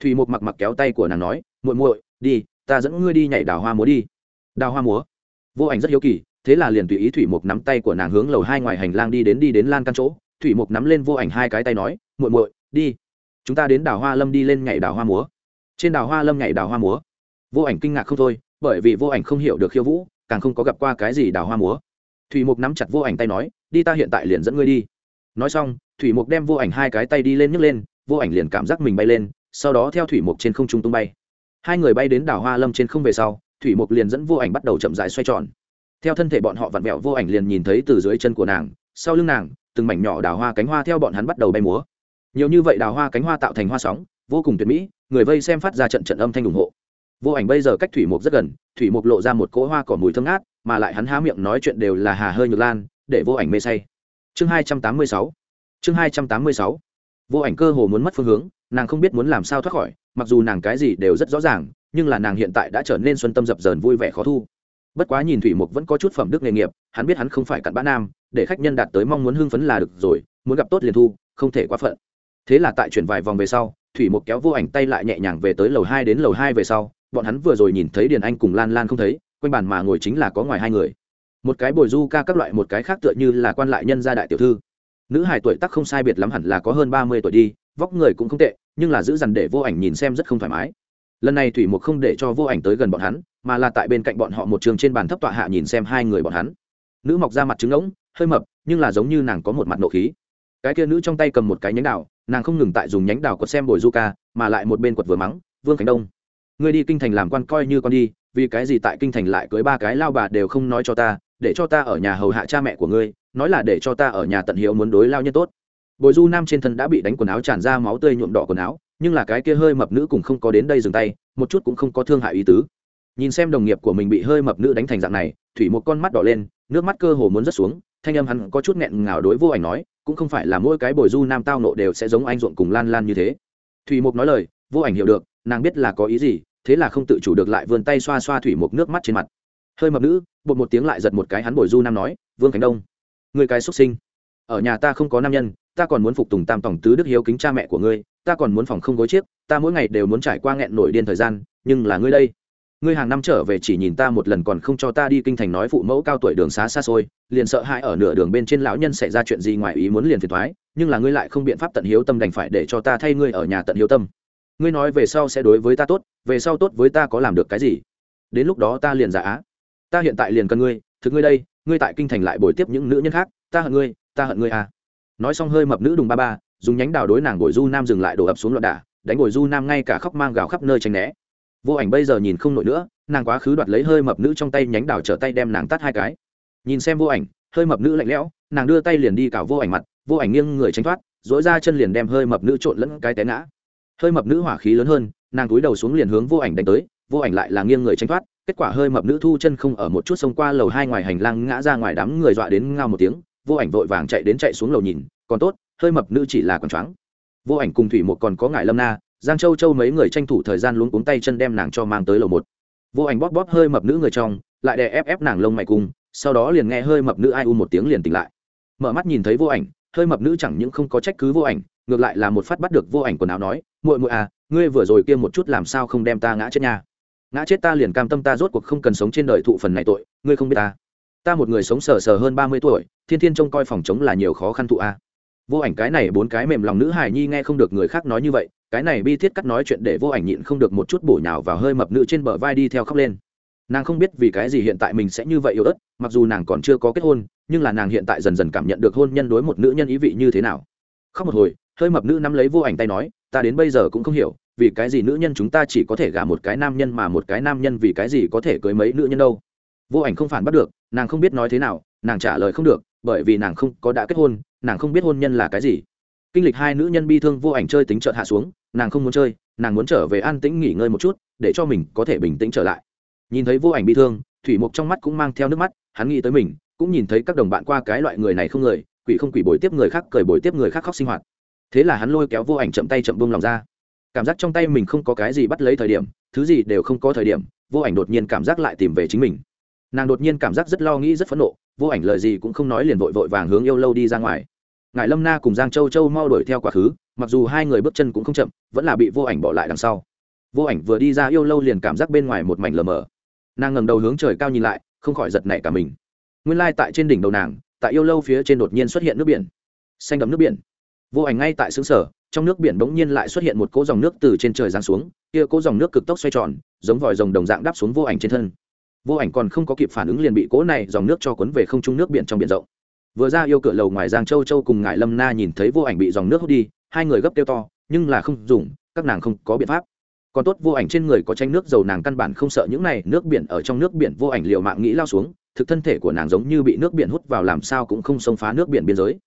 Thùy một mặc mặc kéo tay của nàng nói, muội muội, đi, ta dẫn ngươi đi nhảy đào hoa múa đi. Đào hoa múa? Vô ảnh rất hiếu kỳ, thế là liền tùy ý thủy mục nắm tay của nàng hướng lầu hai ngoài hành lang đi đến đi đến lan căn chỗ. Thủy mục nắm lên vô ảnh hai cái tay nói, muội muội, đi. Chúng ta đến đào hoa lâm đi lên nhảy đào hoa múa. Trên đào hoa lâm nhảy đào hoa múa, vô ảnh kinh ngạc không thôi bởi vì vô ảnh không hiểu được khiêu vũ, càng không có gặp qua cái gì đào hoa múa. Thủy mục nắm chặt vô ảnh tay nói, đi ta hiện tại liền dẫn ngươi đi. Nói xong, thủy mục đem vô ảnh hai cái tay đi lên nhấc lên, vô ảnh liền cảm giác mình bay lên, sau đó theo thủy mục trên không trung tung bay. Hai người bay đến đảo hoa lâm trên không về sau, thủy mục liền dẫn vô ảnh bắt đầu chậm dài xoay tròn. Theo thân thể bọn họ vặn vẹo, vô ảnh liền nhìn thấy từ dưới chân của nàng, sau lưng nàng, từng mảnh nhỏ đào hoa cánh hoa theo bọn hắn bắt đầu bay múa. Nhiều như vậy đào hoa cánh hoa tạo thành hoa sóng, vô cùng tuyệt mỹ, người vây xem phát ra trận trận âm thanh ủng hộ vô ảnh bây giờ cách thủy mục rất gần, thủy mục lộ ra một cỗ hoa cỏ mùi thơm ngát, mà lại hắn há miệng nói chuyện đều là hà hơi nhược lan, để vô ảnh mê say. Chương hai trăm tám mươi sáu. Chương hai trăm tám mươi sáu. Vô ảnh cơ hồ muốn mất phương hướng, nàng không biết muốn làm sao thoát khỏi, mặc dù nàng cái gì đều rất rõ ràng, nhưng là nàng hiện tại đã trở nên xuân tâm dập dờn vui vẻ khó thu. Bất quá nhìn thủy mục vẫn có chút phẩm đức nghề nghiệp, hắn biết hắn không phải cặn bã nam, để khách nhân đạt tới mong muốn hưng phấn là được rồi, muốn gặp tốt liền thu, không thể quá phận. Thế là tại chuyển vài vòng về sau, thủy mục kéo vô ảnh tay lại nhẹ nhàng về tới lầu hai đến lầu hai về sau bọn hắn vừa rồi nhìn thấy điền anh cùng lan lan không thấy, quanh bàn mà ngồi chính là có ngoài hai người. Một cái bồi du ca các loại, một cái khác tựa như là quan lại nhân gia đại tiểu thư. Nữ hải tuổi tác không sai biệt lắm hẳn là có hơn ba mươi tuổi đi, vóc người cũng không tệ, nhưng là giữ dằn để vô ảnh nhìn xem rất không thoải mái. Lần này thủy mục không để cho vô ảnh tới gần bọn hắn, mà là tại bên cạnh bọn họ một trường trên bàn thấp tọa hạ nhìn xem hai người bọn hắn. Nữ mọc ra mặt trứng ngỗng hơi mập, nhưng là giống như nàng có một mặt nộ khí. Cái kia nữ trong tay cầm một cái nhánh đào, nàng không ngừng tại dùng nhánh đào quật xem bồi du ca, mà lại một bên quật vừa mắng, vương khánh đông ngươi đi kinh thành làm quan coi như con đi, vì cái gì tại kinh thành lại cưới ba cái lao bà đều không nói cho ta, để cho ta ở nhà hầu hạ cha mẹ của ngươi, nói là để cho ta ở nhà tận hiếu muốn đối lao nhân tốt. Bồi du nam trên thân đã bị đánh quần áo tràn ra máu tươi nhuộm đỏ quần áo, nhưng là cái kia hơi mập nữ cũng không có đến đây dừng tay, một chút cũng không có thương hại ý tứ. Nhìn xem đồng nghiệp của mình bị hơi mập nữ đánh thành dạng này, thủy một con mắt đỏ lên, nước mắt cơ hồ muốn rớt xuống, thanh âm hắn có chút nghẹn ngào đối vô ảnh nói, cũng không phải là mỗi cái bồi du nam tao nộ đều sẽ giống anh ruộng cùng lan lan như thế. Thủy mục nói lời, vô ảnh hiểu được, nàng biết là có ý gì thế là không tự chủ được lại vươn tay xoa xoa thủy một nước mắt trên mặt. Hơi mập nữ, bột một tiếng lại giật một cái hắn bồi du nam nói, vương khánh đông, người cái xuất sinh. Ở nhà ta không có nam nhân, ta còn muốn phục tùng tam tổng tứ đức hiếu kính cha mẹ của ngươi, ta còn muốn phòng không gối chiếc, ta mỗi ngày đều muốn trải qua nghẹn nổi điên thời gian, nhưng là ngươi đây. Ngươi hàng năm trở về chỉ nhìn ta một lần còn không cho ta đi kinh thành nói phụ mẫu cao tuổi đường xá xa xôi, liền sợ hãi ở nửa đường bên trên lão nhân xảy ra chuyện gì ngoài ý muốn liền phiền thoái, nhưng là ngươi lại không biện pháp tận hiếu tâm đành phải để cho ta thay ngươi ở nhà tận hiếu tâm ngươi nói về sau sẽ đối với ta tốt, về sau tốt với ta có làm được cái gì? Đến lúc đó ta liền giả á. Ta hiện tại liền cần ngươi, thực ngươi đây, ngươi tại kinh thành lại bồi tiếp những nữ nhân khác, ta hận ngươi, ta hận ngươi à. Nói xong hơi mập nữ đùng ba ba, dùng nhánh đào đối nàng bồi du nam dừng lại đổ ập xuống loạn đả đánh bồi du nam ngay cả khóc mang gào khắp nơi tranh né. Vô ảnh bây giờ nhìn không nổi nữa, nàng quá khứ đoạt lấy hơi mập nữ trong tay nhánh đào trở tay đem nàng tắt hai cái. Nhìn xem vô ảnh, hơi mập nữ lạnh lẽo, nàng đưa tay liền đi cào vô ảnh mặt, vô ảnh nghiêng người tránh thoát dỗi ra chân liền đem hơi mập nữ trộn lẫn cái té ngã hơi mập nữ hỏa khí lớn hơn, nàng túi đầu xuống liền hướng vô ảnh đánh tới, vô ảnh lại là nghiêng người tránh thoát, kết quả hơi mập nữ thu chân không ở một chút xông qua lầu hai ngoài hành lang ngã ra ngoài đám người dọa đến ngao một tiếng, vô ảnh vội vàng chạy đến chạy xuống lầu nhìn, còn tốt, hơi mập nữ chỉ là còn choáng. Vô ảnh cùng thủy một còn có ngại lâm na, giang châu châu mấy người tranh thủ thời gian luống cuống tay chân đem nàng cho mang tới lầu một. Vô ảnh bóp bóp hơi mập nữ người trong, lại đè ép ép nàng lông mày cung sau đó liền nghe hơi mập nữ ai u một tiếng liền tỉnh lại. Mở mắt nhìn thấy vô ảnh, hơi mập nữ chẳng những không có trách cứ vô ảnh ngược lại là một phát bắt được vô ảnh quần áo nói, muội muội à ngươi vừa rồi kia một chút làm sao không đem ta ngã chết nha? Ngã chết ta liền cam tâm ta rốt cuộc không cần sống trên đời thụ phần này tội, ngươi không biết ta. Ta một người sống sờ sờ hơn ba mươi tuổi, thiên thiên trông coi phòng chống là nhiều khó khăn thụ a. À. Vô ảnh cái này bốn cái mềm lòng nữ hài nhi nghe không được người khác nói như vậy, cái này bi thiết cắt nói chuyện để vô ảnh nhịn không được một chút bổ nhào vào hơi mập nữ trên bờ vai đi theo khóc lên. Nàng không biết vì cái gì hiện tại mình sẽ như vậy yếu ớt, mặc dù nàng còn chưa có kết hôn, nhưng là nàng hiện tại dần dần cảm nhận được hôn nhân đối một nữ nhân ý vị như thế nào. Khóc một hồi hơi mập nữ nắm lấy vô ảnh tay nói, ta đến bây giờ cũng không hiểu, vì cái gì nữ nhân chúng ta chỉ có thể gả một cái nam nhân mà một cái nam nhân vì cái gì có thể cưới mấy nữ nhân đâu? Vô ảnh không phản bắt được, nàng không biết nói thế nào, nàng trả lời không được, bởi vì nàng không có đã kết hôn, nàng không biết hôn nhân là cái gì. Kinh lịch hai nữ nhân bi thương vô ảnh chơi tính trợt hạ xuống, nàng không muốn chơi, nàng muốn trở về an tĩnh nghỉ ngơi một chút, để cho mình có thể bình tĩnh trở lại. Nhìn thấy vô ảnh bi thương, thủy mục trong mắt cũng mang theo nước mắt, hắn nghĩ tới mình, cũng nhìn thấy các đồng bạn qua cái loại người này không người, quỷ không quỷ bồi tiếp người khác, cười bồi tiếp người khác khóc sinh hoạt thế là hắn lôi kéo vô ảnh chậm tay chậm buông lòng ra. Cảm giác trong tay mình không có cái gì bắt lấy thời điểm, thứ gì đều không có thời điểm, vô ảnh đột nhiên cảm giác lại tìm về chính mình. Nàng đột nhiên cảm giác rất lo nghĩ, rất phẫn nộ, vô ảnh lời gì cũng không nói liền vội vội vàng hướng yêu lâu đi ra ngoài. Ngài lâm na cùng giang châu châu mau đuổi theo quá khứ, mặc dù hai người bước chân cũng không chậm, vẫn là bị vô ảnh bỏ lại đằng sau. Vô ảnh vừa đi ra yêu lâu liền cảm giác bên ngoài một mảnh lờ mờ. Nàng ngầm đầu hướng trời cao nhìn lại, không khỏi giật nảy cả mình. Nguyên lai tại trên đỉnh đầu nàng, tại yêu lâu phía trên đột nhiên xuất hiện nước biển. Xanh đậm nước biển vô ảnh ngay tại xứ sở, trong nước biển bỗng nhiên lại xuất hiện một cỗ dòng nước từ trên trời giáng xuống, kia cỗ dòng nước cực tốc xoay tròn, giống vòi rồng đồng dạng đáp xuống vô ảnh trên thân. Vô ảnh còn không có kịp phản ứng liền bị cỗ này dòng nước cho cuốn về không trung nước biển trong biển rộng. Vừa ra yêu cửa lầu ngoài giang châu châu cùng ngải lâm na nhìn thấy vô ảnh bị dòng nước hút đi, hai người gấp kêu to, nhưng là không dùng, các nàng không có biện pháp. Còn tốt vô ảnh trên người có tranh nước dầu nàng căn bản không sợ những này nước biển ở trong nước biển vô ảnh liều mạng nghĩ lao xuống, thực thân thể của nàng giống như bị nước biển hút vào làm sao cũng không xông phá nước biển biên giới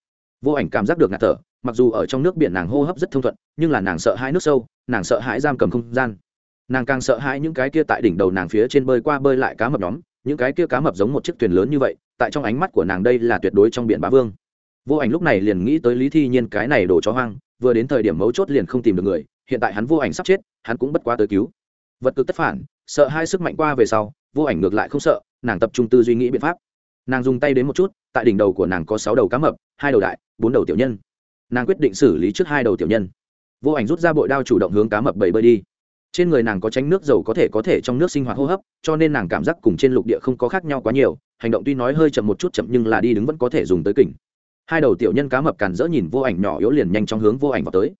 vô ảnh cảm giác được ngạt thở, mặc dù ở trong nước biển nàng hô hấp rất thông thuận, nhưng là nàng sợ hãi nước sâu, nàng sợ hãi giam cầm không gian. Nàng càng sợ hãi những cái kia tại đỉnh đầu nàng phía trên bơi qua bơi lại cá mập nhóm, những cái kia cá mập giống một chiếc thuyền lớn như vậy, tại trong ánh mắt của nàng đây là tuyệt đối trong biển bá vương. Vô ảnh lúc này liền nghĩ tới lý thi nhiên cái này đổ chó hoang, vừa đến thời điểm mấu chốt liền không tìm được người, hiện tại hắn vô ảnh sắp chết, hắn cũng bất quá tới cứu. Vật cực tất phản, sợ hai sức mạnh qua về sau, vô ảnh ngược lại không sợ, nàng tập trung tư duy nghĩ biện pháp nàng dùng tay đến một chút, tại đỉnh đầu của nàng có sáu đầu cá mập, hai đầu đại, bốn đầu tiểu nhân. Nàng quyết định xử lý trước hai đầu tiểu nhân. Vô ảnh rút ra bội đao chủ động hướng cá mập bầy bơi đi. Trên người nàng có tránh nước dầu có thể có thể trong nước sinh hoạt hô hấp, cho nên nàng cảm giác cùng trên lục địa không có khác nhau quá nhiều, hành động tuy nói hơi chậm một chút chậm nhưng là đi đứng vẫn có thể dùng tới kỉnh. Hai đầu tiểu nhân cá mập càn dỡ nhìn vô ảnh nhỏ yếu liền nhanh trong hướng vô ảnh vào tới.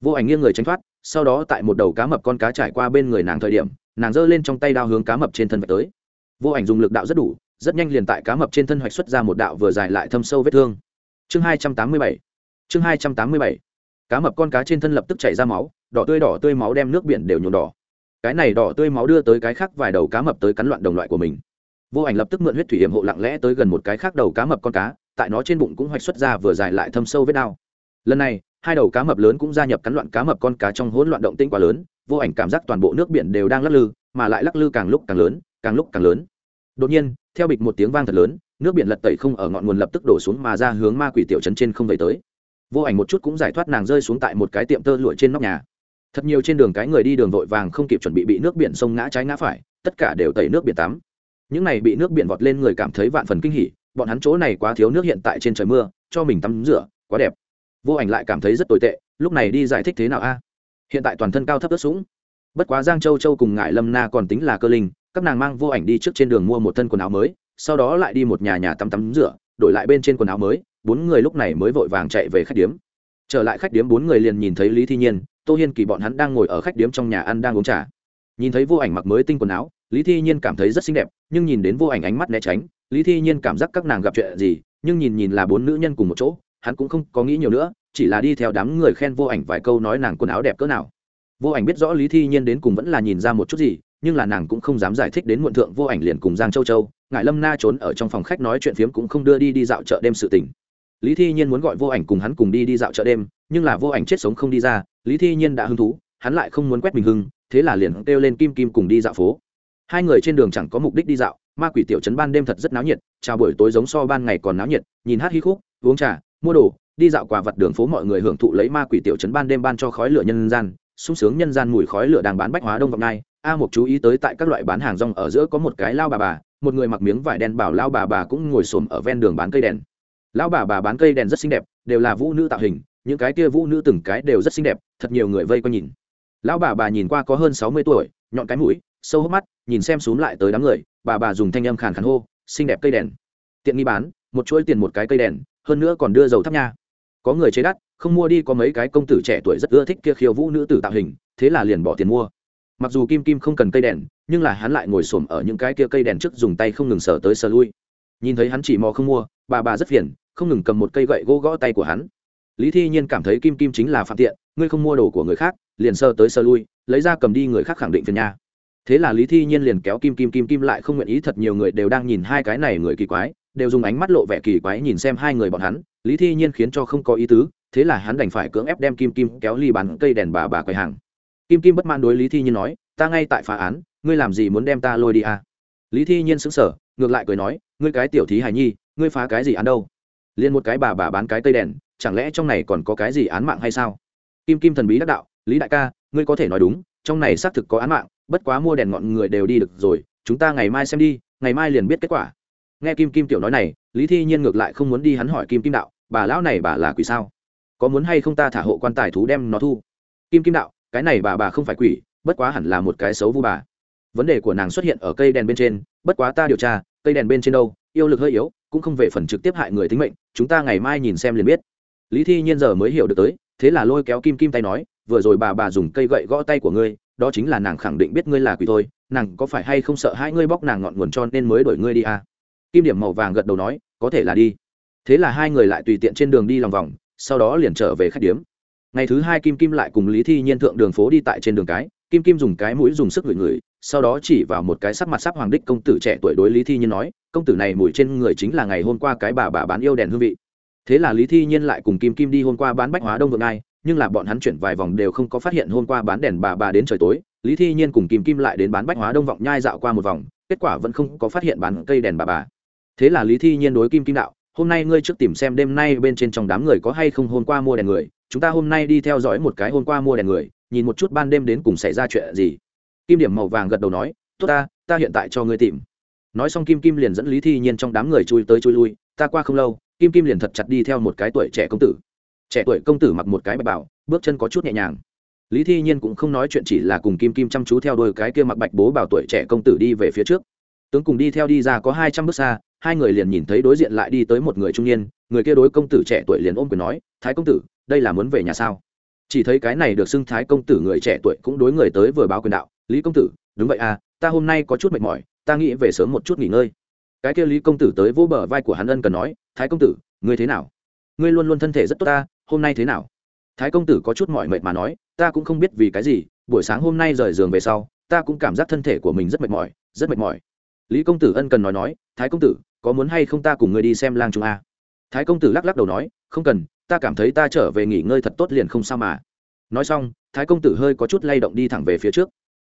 Vô ảnh nghiêng người tránh thoát, sau đó tại một đầu cá mập con cá trải qua bên người nàng thời điểm, nàng giơ lên trong tay đao hướng cá mập trên thân vạch tới. Vô ảnh dùng lực đạo rất đủ rất nhanh liền tại cá mập trên thân hoạch xuất ra một đạo vừa dài lại thâm sâu vết thương. Chương hai trăm tám mươi bảy. Chương hai trăm tám mươi bảy. Cá mập con cá trên thân lập tức chảy ra máu, đỏ tươi đỏ tươi máu đem nước biển đều nhuộm đỏ. Cái này đỏ tươi máu đưa tới cái khác vài đầu cá mập tới cắn loạn đồng loại của mình. Vô ảnh lập tức mượn huyết thủy hiểm hộ lặng lẽ tới gần một cái khác đầu cá mập con cá, tại nó trên bụng cũng hoạch xuất ra vừa dài lại thâm sâu vết đao lần này, hai đầu cá mập lớn cũng gia nhập cắn loạn cá mập con cá trong hỗn loạn động tĩnh quá lớn, vô ảnh cảm giác toàn bộ nước biển đều đang lắc lư, mà lại lắc lư càng lúc càng lớn, càng lúc càng lớn. Đột nhiên theo bịch một tiếng vang thật lớn, nước biển lật tẩy không ở ngọn nguồn lập tức đổ xuống mà ra hướng ma quỷ tiểu trấn trên không về tới. Vô ảnh một chút cũng giải thoát nàng rơi xuống tại một cái tiệm tơ lụa trên nóc nhà. Thật nhiều trên đường cái người đi đường vội vàng không kịp chuẩn bị bị nước biển sông ngã trái ngã phải, tất cả đều tẩy nước biển tắm. Những này bị nước biển vọt lên người cảm thấy vạn phần kinh hỉ, bọn hắn chỗ này quá thiếu nước hiện tại trên trời mưa, cho mình tắm rửa, quá đẹp. Vô ảnh lại cảm thấy rất tồi tệ, lúc này đi giải thích thế nào a? Hiện tại toàn thân cao thấp ướt sũng. Bất quá giang châu châu cùng ngại lâm na còn tính là cơ linh các nàng mang vô ảnh đi trước trên đường mua một thân quần áo mới, sau đó lại đi một nhà nhà tắm tắm rửa, đổi lại bên trên quần áo mới, bốn người lúc này mới vội vàng chạy về khách điếm. Trở lại khách điếm, bốn người liền nhìn thấy lý thi nhiên, tô hiên kỳ bọn hắn đang ngồi ở khách điếm trong nhà ăn đang uống trà. Nhìn thấy vô ảnh mặc mới tinh quần áo, lý thi nhiên cảm thấy rất xinh đẹp, nhưng nhìn đến vô ảnh ánh mắt né tránh, lý thi nhiên cảm giác các nàng gặp chuyện gì, nhưng nhìn nhìn là bốn nữ nhân cùng một chỗ, hắn cũng không có nghĩ nhiều nữa, chỉ là đi theo đám người khen vô ảnh vài câu nói nàng quần áo đẹp cỡ nào. Vô ảnh biết rõ lý thi nhiên đến cùng vẫn là nhìn ra một chút gì nhưng là nàng cũng không dám giải thích đến muộn thượng vô ảnh liền cùng giang châu châu ngại lâm na trốn ở trong phòng khách nói chuyện phiếm cũng không đưa đi đi dạo chợ đêm sự tình. Lý thi nhiên muốn gọi vô ảnh cùng hắn cùng đi đi dạo chợ đêm, nhưng là vô ảnh chết sống không đi ra, lý thi nhiên đã hứng thú, hắn lại không muốn quét mình hưng, thế là liền kêu lên kim kim cùng đi dạo phố. Hai người trên đường chẳng có mục đích đi dạo, ma quỷ tiểu trấn ban đêm thật rất náo nhiệt, chào buổi tối giống so ban ngày còn náo nhiệt, nhìn hát hí khúc, uống trà, mua đồ, đi dạo quà vặt đường phố mọi người hưởng thụ lấy ma quỷ tiểu trấn ban đêm ban cho khói lửa nhân gian, sung sướng nhân gian mùi khói lửa đang bán bách hóa đông vọng ngai a một chú ý tới tại các loại bán hàng rong ở giữa có một cái lao bà bà, một người mặc miếng vải đen bảo lao bà bà cũng ngồi xổm ở ven đường bán cây đèn. Lão bà bà bán cây đèn rất xinh đẹp, đều là vũ nữ tạo hình, những cái kia vũ nữ từng cái đều rất xinh đẹp, thật nhiều người vây quanh nhìn. Lão bà bà nhìn qua có hơn sáu mươi tuổi, nhọn cái mũi, sâu hốc mắt, nhìn xem xuống lại tới đám người, bà bà dùng thanh âm khàn khàn hô, xinh đẹp cây đèn. Tiện nghi bán, một chuỗi tiền một cái cây đèn, hơn nữa còn đưa dầu thắp nha. Có người chế đắt, không mua đi có mấy cái công tử trẻ tuổi rất ưa thích kia khiêu vũ nữ tử tạo hình, thế là liền bỏ tiền mua mặc dù kim kim không cần cây đèn, nhưng là hắn lại ngồi xổm ở những cái kia cây đèn trước dùng tay không ngừng sờ tới sờ lui. Nhìn thấy hắn chỉ mò không mua, bà bà rất phiền, không ngừng cầm một cây gậy gỗ gõ tay của hắn. Lý thi nhiên cảm thấy kim kim chính là phạm tiện, ngươi không mua đồ của người khác, liền sơ tới sơ lui, lấy ra cầm đi người khác khẳng định phiền nha. Thế là lý thi nhiên liền kéo kim kim kim kim lại không nguyện ý, thật nhiều người đều đang nhìn hai cái này người kỳ quái, đều dùng ánh mắt lộ vẻ kỳ quái nhìn xem hai người bọn hắn. Lý thi nhiên khiến cho không có ý tứ, thế là hắn đành phải cưỡng ép đem kim kim kéo ly bán cây đèn bà bà quầy hàng kim kim bất mãn đối lý thi nhiên nói, ta ngay tại phá án, ngươi làm gì muốn đem ta lôi đi à? lý thi nhiên sững sờ, ngược lại cười nói, ngươi cái tiểu thí hài nhi, ngươi phá cái gì án đâu? Liền một cái bà bà bán cái cây đèn, chẳng lẽ trong này còn có cái gì án mạng hay sao? Kim kim thần bí đắc đạo, lý đại ca, ngươi có thể nói đúng, trong này xác thực có án mạng, bất quá mua đèn ngọn người đều đi được rồi, chúng ta ngày mai xem đi, ngày mai liền biết kết quả. Nghe kim kim tiểu nói này, lý thi nhiên ngược lại không muốn đi hắn hỏi kim kim đạo, bà lão này bà là quỷ sao? Có muốn hay không ta thả hộ quan tài thú đem nó thu? Kim kim đạo cái này bà bà không phải quỷ, bất quá hẳn là một cái xấu vu bà. Vấn đề của nàng xuất hiện ở cây đèn bên trên, bất quá ta điều tra, cây đèn bên trên đâu, yêu lực hơi yếu, cũng không về phần trực tiếp hại người tính mệnh, chúng ta ngày mai nhìn xem liền biết. Lý thi nhiên giờ mới hiểu được tới, thế là lôi kéo kim kim tay nói, vừa rồi bà bà dùng cây gậy gõ tay của ngươi, đó chính là nàng khẳng định biết ngươi là quỷ thôi, nàng có phải hay không sợ hai ngươi bóc nàng ngọn nguồn cho nên mới đổi ngươi đi à? kim điểm màu vàng gật đầu nói, có thể là đi. Thế là hai người lại tùy tiện trên đường đi lòng vòng, sau đó liền trở về khách điếm ngày thứ hai kim kim lại cùng lý thi nhiên thượng đường phố đi tại trên đường cái, kim kim dùng cái mũi dùng sức ngửi ngửi, sau đó chỉ vào một cái sắc mặt sắc hoàng đích công tử trẻ tuổi đối lý thi nhiên nói, công tử này mùi trên người chính là ngày hôm qua cái bà bà bán yêu đèn hương vị. Thế là lý thi nhiên lại cùng kim kim đi hôm qua bán bách hóa đông vượng ai, nhưng là bọn hắn chuyển vài vòng đều không có phát hiện hôm qua bán đèn bà bà đến trời tối. Lý thi nhiên cùng kim kim lại đến bán bách hóa đông vọng nhai dạo qua một vòng, kết quả vẫn không có phát hiện bán cây đèn bà bà. Thế là lý thi nhiên đối kim kim đạo, hôm nay ngươi trước tìm xem đêm nay bên trên trong đám người có hay không hôm qua mua đèn người chúng ta hôm nay đi theo dõi một cái hôm qua mua đèn người, nhìn một chút ban đêm đến cùng xảy ra chuyện gì. Kim điểm màu vàng gật đầu nói, tốt ta ta hiện tại cho ngươi tìm. Nói xong kim kim liền dẫn lý thi nhiên trong đám người chui tới chui lui, ta qua không lâu, kim kim liền thật chặt đi theo một cái tuổi trẻ công tử. Trẻ tuổi công tử mặc một cái bạch bảo bước chân có chút nhẹ nhàng. Lý thi nhiên cũng không nói chuyện chỉ là cùng kim kim chăm chú theo đôi cái kia mặc bạch bố bảo tuổi trẻ công tử đi về phía trước. Tướng cùng đi theo đi ra có hai trăm bước xa, hai người liền nhìn thấy đối diện lại đi tới một người trung niên người kia đối công tử trẻ tuổi liền ôm quyền nói, thái công tử, đây là muốn về nhà sao? Chỉ thấy cái này được xưng thái công tử người trẻ tuổi cũng đối người tới vừa báo quyền đạo, lý công tử, đúng vậy à ta hôm nay có chút mệt mỏi, ta nghĩ về sớm một chút nghỉ ngơi. Cái kia lý công tử tới vỗ bờ vai của hắn ân cần nói, thái công tử, ngươi thế nào? Ngươi luôn luôn thân thể rất tốt ta, hôm nay thế nào? Thái công tử có chút mỏi mệt mà nói, ta cũng không biết vì cái gì, buổi sáng hôm nay rời giường về sau, ta cũng cảm giác thân thể của mình rất mệt mỏi, rất mệt mỏi. Lý công tử ân cần nói nói, thái công tử, có muốn hay không ta cùng ngươi đi xem lang trung a? Thái công tử lắc lắc đầu nói, không cần, ta cảm thấy ta trở về nghỉ ngơi thật tốt liền không sao mà. Nói xong, thái công tử hơi có chút lay động đi thẳng về phía trước.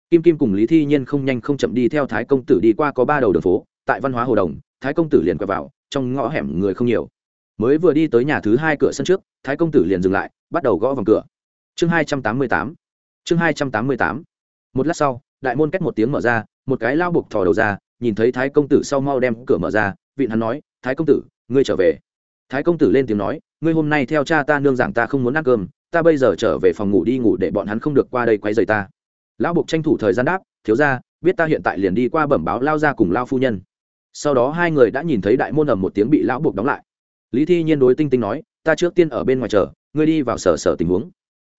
Kim kim cùng lý thi nhiên không nhanh không chậm đi theo thái công tử đi qua có ba đầu đường phố, tại văn hóa hồ đồng, thái công tử liền quay vào, trong ngõ hẻm người không nhiều. Mới vừa đi tới nhà thứ hai cửa sân trước, thái công tử liền dừng lại, bắt đầu gõ vòng cửa. Chương hai trăm tám mươi tám. Chương hai trăm tám mươi tám. Một lát sau, đại môn cách một tiếng mở ra, một cái lao buộc thò đầu ra, nhìn thấy thái công tử sau mau đem cửa mở ra, vịn hắn nói, thái công tử, ngươi trở về thái công tử lên tiếng nói, ngươi hôm nay theo cha ta nương giảng ta không muốn ăn cơm, ta bây giờ trở về phòng ngủ đi ngủ để bọn hắn không được qua đây quấy rầy ta. Lão buộc tranh thủ thời gian đáp, thiếu ra biết ta hiện tại liền đi qua bẩm báo lao ra cùng lao phu nhân. Sau đó hai người đã nhìn thấy đại môn ầm một tiếng bị lão buộc đóng lại. Lý thi nhiên đối tinh tinh nói, ta trước tiên ở bên ngoài chờ, ngươi đi vào sở sở tình huống.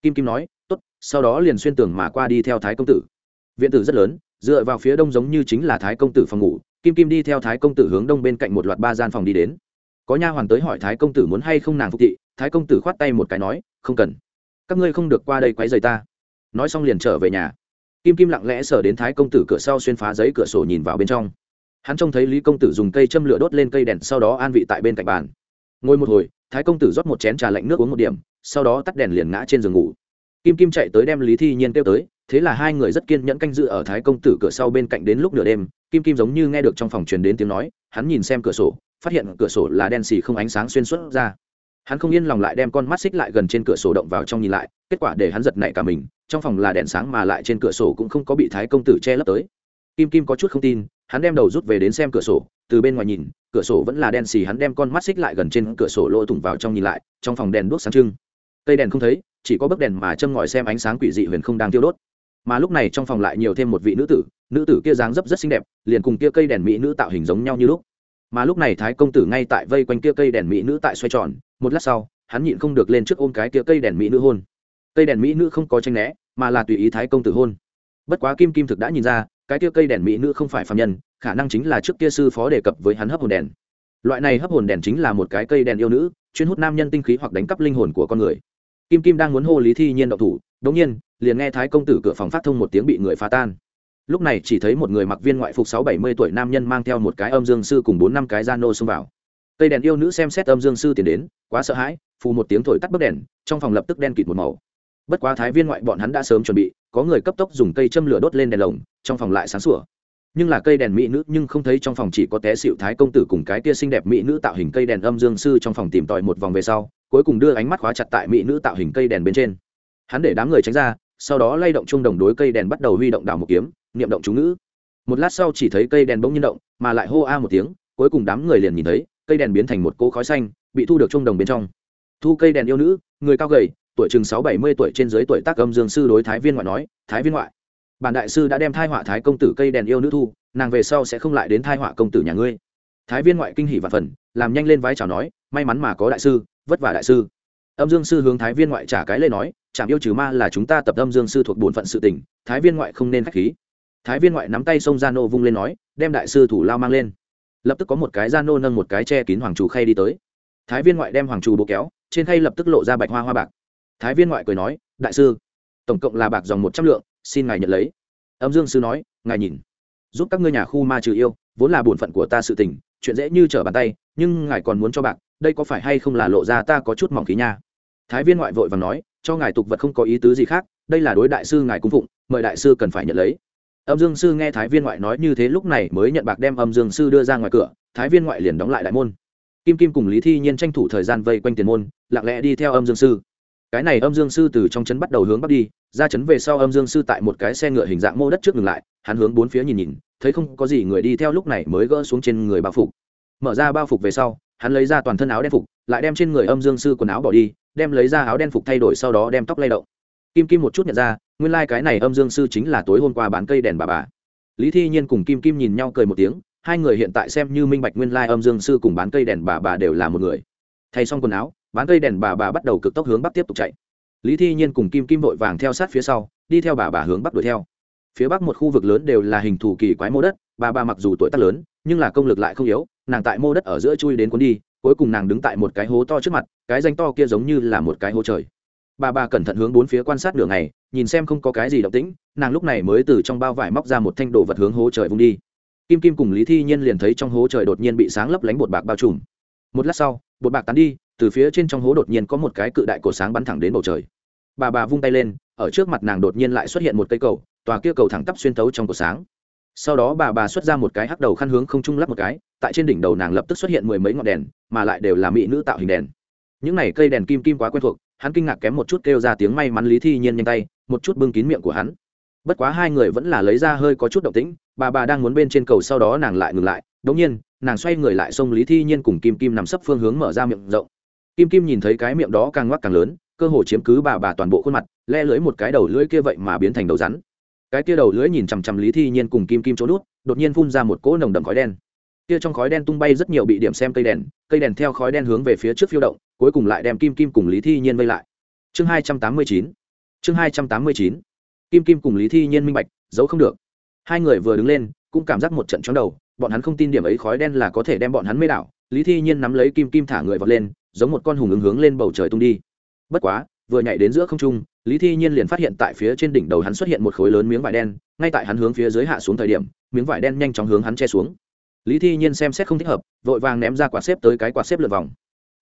Kim kim nói, tốt, sau đó liền xuyên tường mà qua đi theo thái công tử. Viện tử rất lớn, dựa vào phía đông giống như chính là thái công tử phòng ngủ, kim kim đi theo thái công tử hướng đông bên cạnh một loạt ba gian phòng đi đến có nha hoàn tới hỏi thái công tử muốn hay không nàng phục thị, thái công tử khoát tay một cái nói, không cần. Các ngươi không được qua đây quấy rầy ta. Nói xong liền trở về nhà. Kim kim lặng lẽ sờ đến thái công tử cửa sau xuyên phá giấy cửa sổ nhìn vào bên trong. Hắn trông thấy lý công tử dùng cây châm lửa đốt lên cây đèn, sau đó an vị tại bên cạnh bàn. Ngồi một hồi, thái công tử rót một chén trà lạnh nước uống một điểm, sau đó tắt đèn liền ngã trên giường ngủ. Kim kim chạy tới đem lý thi nhiên kêu tới, thế là hai người rất kiên nhẫn canh dự ở thái công tử cửa sau bên cạnh đến lúc nửa đêm. Kim kim giống như nghe được trong phòng truyền đến tiếng nói, hắn nhìn xem cửa sổ phát hiện cửa sổ là đen xì không ánh sáng xuyên suốt ra. Hắn không yên lòng lại đem con mắt xích lại gần trên cửa sổ động vào trong nhìn lại, kết quả để hắn giật nảy cả mình, trong phòng là đèn sáng mà lại trên cửa sổ cũng không có bị thái công tử che lấp tới. Kim kim có chút không tin, hắn đem đầu rút về đến xem cửa sổ, từ bên ngoài nhìn, cửa sổ vẫn là đen xì, hắn đem con mắt xích lại gần trên cửa sổ lỗ thủng vào trong nhìn lại, trong phòng đèn đuốc sáng trưng. Cây đèn không thấy, chỉ có bức đèn mà châm ngòi xem ánh sáng quỷ dị huyền không đang tiêu đốt. Mà lúc này trong phòng lại nhiều thêm một vị nữ tử nữ tử kia dáng dấp rất xinh đẹp, liền cùng kia cây đèn mỹ nữ tạo hình giống nhau như lúc mà lúc này thái công tử ngay tại vây quanh kia cây đèn mỹ nữ tại xoay tròn, một lát sau, hắn nhịn không được lên trước ôm cái kia cây đèn mỹ nữ hôn. Cây đèn mỹ nữ không có tranh né, mà là tùy ý thái công tử hôn. Bất quá kim kim thực đã nhìn ra, cái kia cây đèn mỹ nữ không phải phạm nhân, khả năng chính là trước kia sư phó đề cập với hắn hấp hồn đèn. Loại này hấp hồn đèn chính là một cái cây đèn yêu nữ, chuyên hút nam nhân tinh khí hoặc đánh cắp linh hồn của con người. Kim kim đang muốn hô lý thi nhiên đậu thủ đống nhiên, liền nghe thái công tử cửa phòng phát thông một tiếng bị người phá tan lúc này chỉ thấy một người mặc viên ngoại phục sáu bảy mươi tuổi nam nhân mang theo một cái âm dương sư cùng bốn năm cái gia nô xông vào. Cây đèn yêu nữ xem xét âm dương sư tiến đến, quá sợ hãi, phù một tiếng thổi tắt bức đèn, trong phòng lập tức đen kịt một màu. Bất quá thái viên ngoại bọn hắn đã sớm chuẩn bị, có người cấp tốc dùng cây châm lửa đốt lên đèn lồng, trong phòng lại sáng sủa. Nhưng là cây đèn mỹ nữ nhưng không thấy trong phòng chỉ có té xịu thái công tử cùng cái tia xinh đẹp mỹ nữ tạo hình cây đèn âm dương sư trong phòng tìm tòi một vòng về sau, cuối cùng đưa ánh mắt khóa chặt tại mỹ nữ tạo hình cây đèn bên trên. Hắn để đám người tránh ra, sau đó lay động chung đồng đối cây đèn bắt đầu huy động đảo một kiếm niệm động chú ngữ. Một lát sau chỉ thấy cây đèn bỗng nhiên động, mà lại hô a một tiếng, cuối cùng đám người liền nhìn thấy, cây đèn biến thành một cỗ khói xanh, bị thu được trong đồng bên trong. Thu cây đèn yêu nữ, người cao gầy, tuổi chừng sáu bảy mươi tuổi trên dưới tuổi tác âm dương sư đối thái viên ngoại nói, thái viên ngoại, bản đại sư đã đem thai họa thái công tử cây đèn yêu nữ thu, nàng về sau sẽ không lại đến thai họa công tử nhà ngươi. Thái viên ngoại kinh hỷ và phần, làm nhanh lên vái chào nói, may mắn mà có đại sư, vất vả đại sư. Âm dương sư hướng thái viên ngoại trả cái lê nói chạm yêu trừ ma là chúng ta tập âm dương sư thuộc bổn phận sự tình, thái viên ngoại không nên k h á c h khí thái viên ngoại nắm tay sông gia nô vung lên nói, đem đại sư thủ lao mang lên. Lập tức có một cái gia nô nâng một cái che kín hoàng trù khay đi tới. Thái viên ngoại đem hoàng trù bố kéo, trên khay lập tức lộ ra bạch hoa hoa bạc. Thái viên ngoại cười nói, đại sư, tổng cộng là bạc dòng một trăm lượng, xin ngài nhận lấy. Âm dương sư nói, ngài nhìn, giúp các ngươi nhà khu ma trừ yêu, vốn là bổn phận của ta sự tình, chuyện dễ như trở bàn tay, nhưng ngài còn muốn cho bạc, đây có phải hay không là lộ ra ta có chút mỏng khí nha? Thái viên ngoại vội và nói, cho ngài tục vật không có ý tứ gì khác, đây là đối đại sư ngài cung phụng, mời đại sư cần phải nhận lấy âm dương sư nghe thái viên ngoại nói như thế lúc này mới nhận bạc đem âm dương sư đưa ra ngoài cửa, thái viên ngoại liền đóng lại đại môn. Kim kim cùng lý thi nhiên tranh thủ thời gian vây quanh tiền môn, lặng lẽ đi theo âm dương sư. Cái này âm dương sư từ trong trấn bắt đầu hướng bắc đi, ra trấn về sau âm dương sư tại một cái xe ngựa hình dạng mô đất trước ngừng lại, hắn hướng bốn phía nhìn nhìn, thấy không có gì người đi theo lúc này mới gỡ xuống trên người bao phục. Mở ra bao phục về sau, hắn lấy ra toàn thân áo đen phục, lại đem trên người âm dương sư quần áo bỏ đi, đem lấy ra áo đen phục thay đổi sau đó đem tóc lay động. Kim kim một chút nhận ra nguyên lai、like、cái này âm dương sư chính là tối hôm qua bán cây đèn bà bà. Lý thi nhiên cùng kim kim nhìn nhau cười một tiếng, hai người hiện tại xem như minh bạch nguyên lai、like、âm dương sư cùng bán cây đèn bà bà đều là một người. Thay xong quần áo, bán cây đèn bà bà bắt đầu cực tốc hướng bắc tiếp tục chạy. Lý thi nhiên cùng kim kim vội vàng theo sát phía sau, đi theo bà bà hướng bắc đuổi theo. Phía bắc một khu vực lớn đều là hình thù kỳ quái mô đất, bà bà mặc dù tuổi tác lớn, nhưng là công lực lại không yếu, nàng tại mô đất ở giữa chui đến cuốn đi, cuối cùng nàng đứng tại một cái hố to trước mặt, cái danh to kia giống như là một cái hố trời. Bà bà cẩn thận hướng bốn phía quan sát đường này nhìn xem không có cái gì động tĩnh, nàng lúc này mới từ trong bao vải móc ra một thanh đồ vật hướng hố trời vung đi. Kim kim cùng lý thi nhiên liền thấy trong hố trời đột nhiên bị sáng lấp lánh bột bạc bao trùm. Một lát sau, bột bạc tán đi, từ phía trên trong hố đột nhiên có một cái cự đại cổ sáng bắn thẳng đến bầu trời. Bà bà vung tay lên, ở trước mặt nàng đột nhiên lại xuất hiện một cây cầu, tòa kia cầu thẳng tắp xuyên tấu trong cổ sáng. Sau đó bà bà xuất ra một cái hắc đầu khăn hướng không trung lắp một cái, tại trên đỉnh đầu nàng lập tức xuất hiện mười mấy ngọn đèn, mà lại đều là mỹ nữ tạo hình đèn. Những này cây đèn kim kim quá quen thuộc, hắn kinh ngạc kém một chút kêu ra tiếng may mắn lý thi nhiên nhanh tay một chút bưng kín miệng của hắn. Bất quá hai người vẫn là lấy ra hơi có chút động tĩnh, bà bà đang muốn bên trên cầu sau đó nàng lại ngừng lại, Đột nhiên, nàng xoay người lại xông lý thi nhiên cùng kim kim nằm sấp phương hướng mở ra miệng rộng. Kim kim nhìn thấy cái miệng đó càng ngoắc càng lớn, cơ hồ chiếm cứ bà bà toàn bộ khuôn mặt, le lưới một cái đầu lưỡi kia vậy mà biến thành đầu rắn. Cái kia đầu lưỡi nhìn chằm chằm lý thi nhiên cùng kim kim chỗ nút, đột nhiên phun ra một cỗ nồng đậm khói đen. Kia trong khói đen tung bay rất nhiều bị điểm xem cây đèn cây đèn theo khói đen hướng về phía trước phiêu động, cuối cùng lại đem kim kim cùng lý thi nhiên vây lại. Chương hai trăm tám mươi chín chương hai trăm tám mươi chín. Kim kim cùng lý thi nhiên minh bạch, giấu không được. Hai người vừa đứng lên, cũng cảm giác một trận chóng đầu, bọn hắn không tin điểm ấy khói đen là có thể đem bọn hắn mê đảo. Lý thi nhiên nắm lấy kim kim thả người vọt lên, giống một con hùng ứng hướng lên bầu trời tung đi. Bất quá, vừa nhảy đến giữa không trung, lý thi nhiên liền phát hiện tại phía trên đỉnh đầu hắn xuất hiện một khối lớn miếng vải đen, ngay tại hắn hướng phía dưới hạ xuống thời điểm, miếng vải đen nhanh chóng hướng hắn che xuống. Lý thi nhiên xem xét không thích hợp, vội vàng ném ra quả xếp tới cái quả xếp lượt vòng.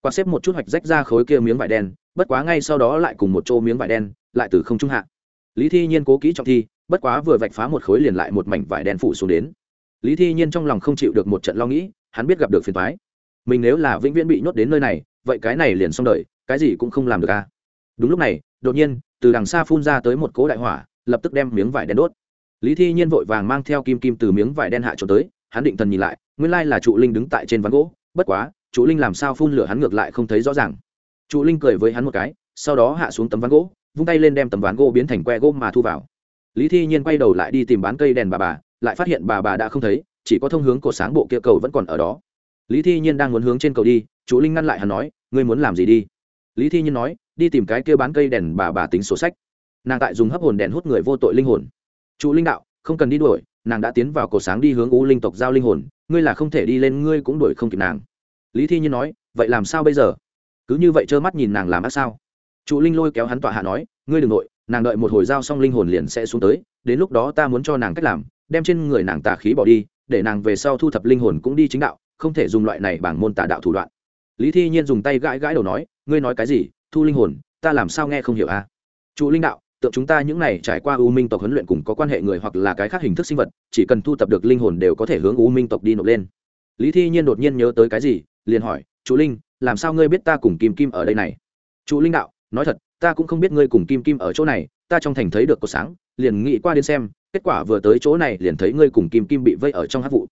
Quả xếp một chút hoạch rách ra khối kia miếng vải đen bất quá ngay sau đó lại cùng một chỗ miếng vải đen, lại từ không trung hạ. Lý thi nhiên cố kỹ trọng thi, bất quá vừa vạch phá một khối liền lại một mảnh vải đen phủ xuống đến. Lý thi nhiên trong lòng không chịu được một trận lo nghĩ, hắn biết gặp được phiền thoái mình nếu là vĩnh viễn bị nhốt đến nơi này, vậy cái này liền xong đời, cái gì cũng không làm được a đúng lúc này, đột nhiên, từ đằng xa phun ra tới một cỗ đại hỏa, lập tức đem miếng vải đen đốt. Lý thi nhiên vội vàng mang theo kim kim từ miếng vải đen hạ trốn tới, hắn định thần nhìn lại, nguyên lai là trụ linh đứng tại trên ván gỗ, bất quá, trụ linh làm sao phun lửa hắn ngược lại không thấy rõ ràng trụ linh cười với hắn một cái, sau đó hạ xuống tấm ván gỗ, vung tay lên đem tấm ván gỗ biến thành que gỗ mà thu vào. Lý thi nhiên quay đầu lại đi tìm bán cây đèn bà bà, lại phát hiện bà bà đã không thấy, chỉ có thông hướng cột sáng bộ kia cầu vẫn còn ở đó. Lý thi nhiên đang muốn hướng trên cầu đi, trụ linh ngăn lại hắn nói, ngươi muốn làm gì đi? Lý thi nhiên nói, đi tìm cái kia bán cây đèn bà bà tính sổ sách. Nàng tại dùng hấp hồn đèn hút người vô tội linh hồn. Trụ linh đạo, không cần đi đuổi, nàng đã tiến vào cổ sáng đi hướng u linh tộc giao linh hồn, ngươi là không thể đi lên, ngươi cũng đuổi không kịp nàng. Lý thi nhiên nói, vậy làm sao bây giờ? Cứ như vậy trơ mắt nhìn nàng làm ác sao? Trụ linh lôi kéo hắn tọa hạ nói, ngươi đ ừ n g nội, nàng đợi một hồi giao xong linh hồn liền sẽ xuống tới, đến lúc đó ta muốn cho nàng cách làm, đem trên người nàng tà khí bỏ đi, để nàng về sau thu thập linh hồn cũng đi chính đạo, không thể dùng loại này bằng môn tà đạo thủ đoạn. Lý thi nhiên dùng tay gãi gãi đầu nói, ngươi nói cái gì? Thu linh hồn, ta làm sao nghe không hiểu a? À? trụ linh đạo, tượng chúng ta những này trải qua u minh tộc huấn luyện cùng có quan hệ người hoặc là cái khác hình thức sinh vật, chỉ cần thu tập được linh hồn đều có thể hướng u minh tộc đi nộp lên. Lý thi nhiên đột nhiên nhớ tới cái gì, liền hỏi chú linh làm sao ngươi biết ta cùng kim kim ở đây này? Chú linh đạo, nói thật, ta cũng không biết ngươi cùng kim kim ở chỗ này, ta trong thành thấy được có sáng, liền nghĩ qua đến xem, kết quả vừa tới chỗ này liền thấy ngươi cùng kim kim bị vây ở trong hát vụ.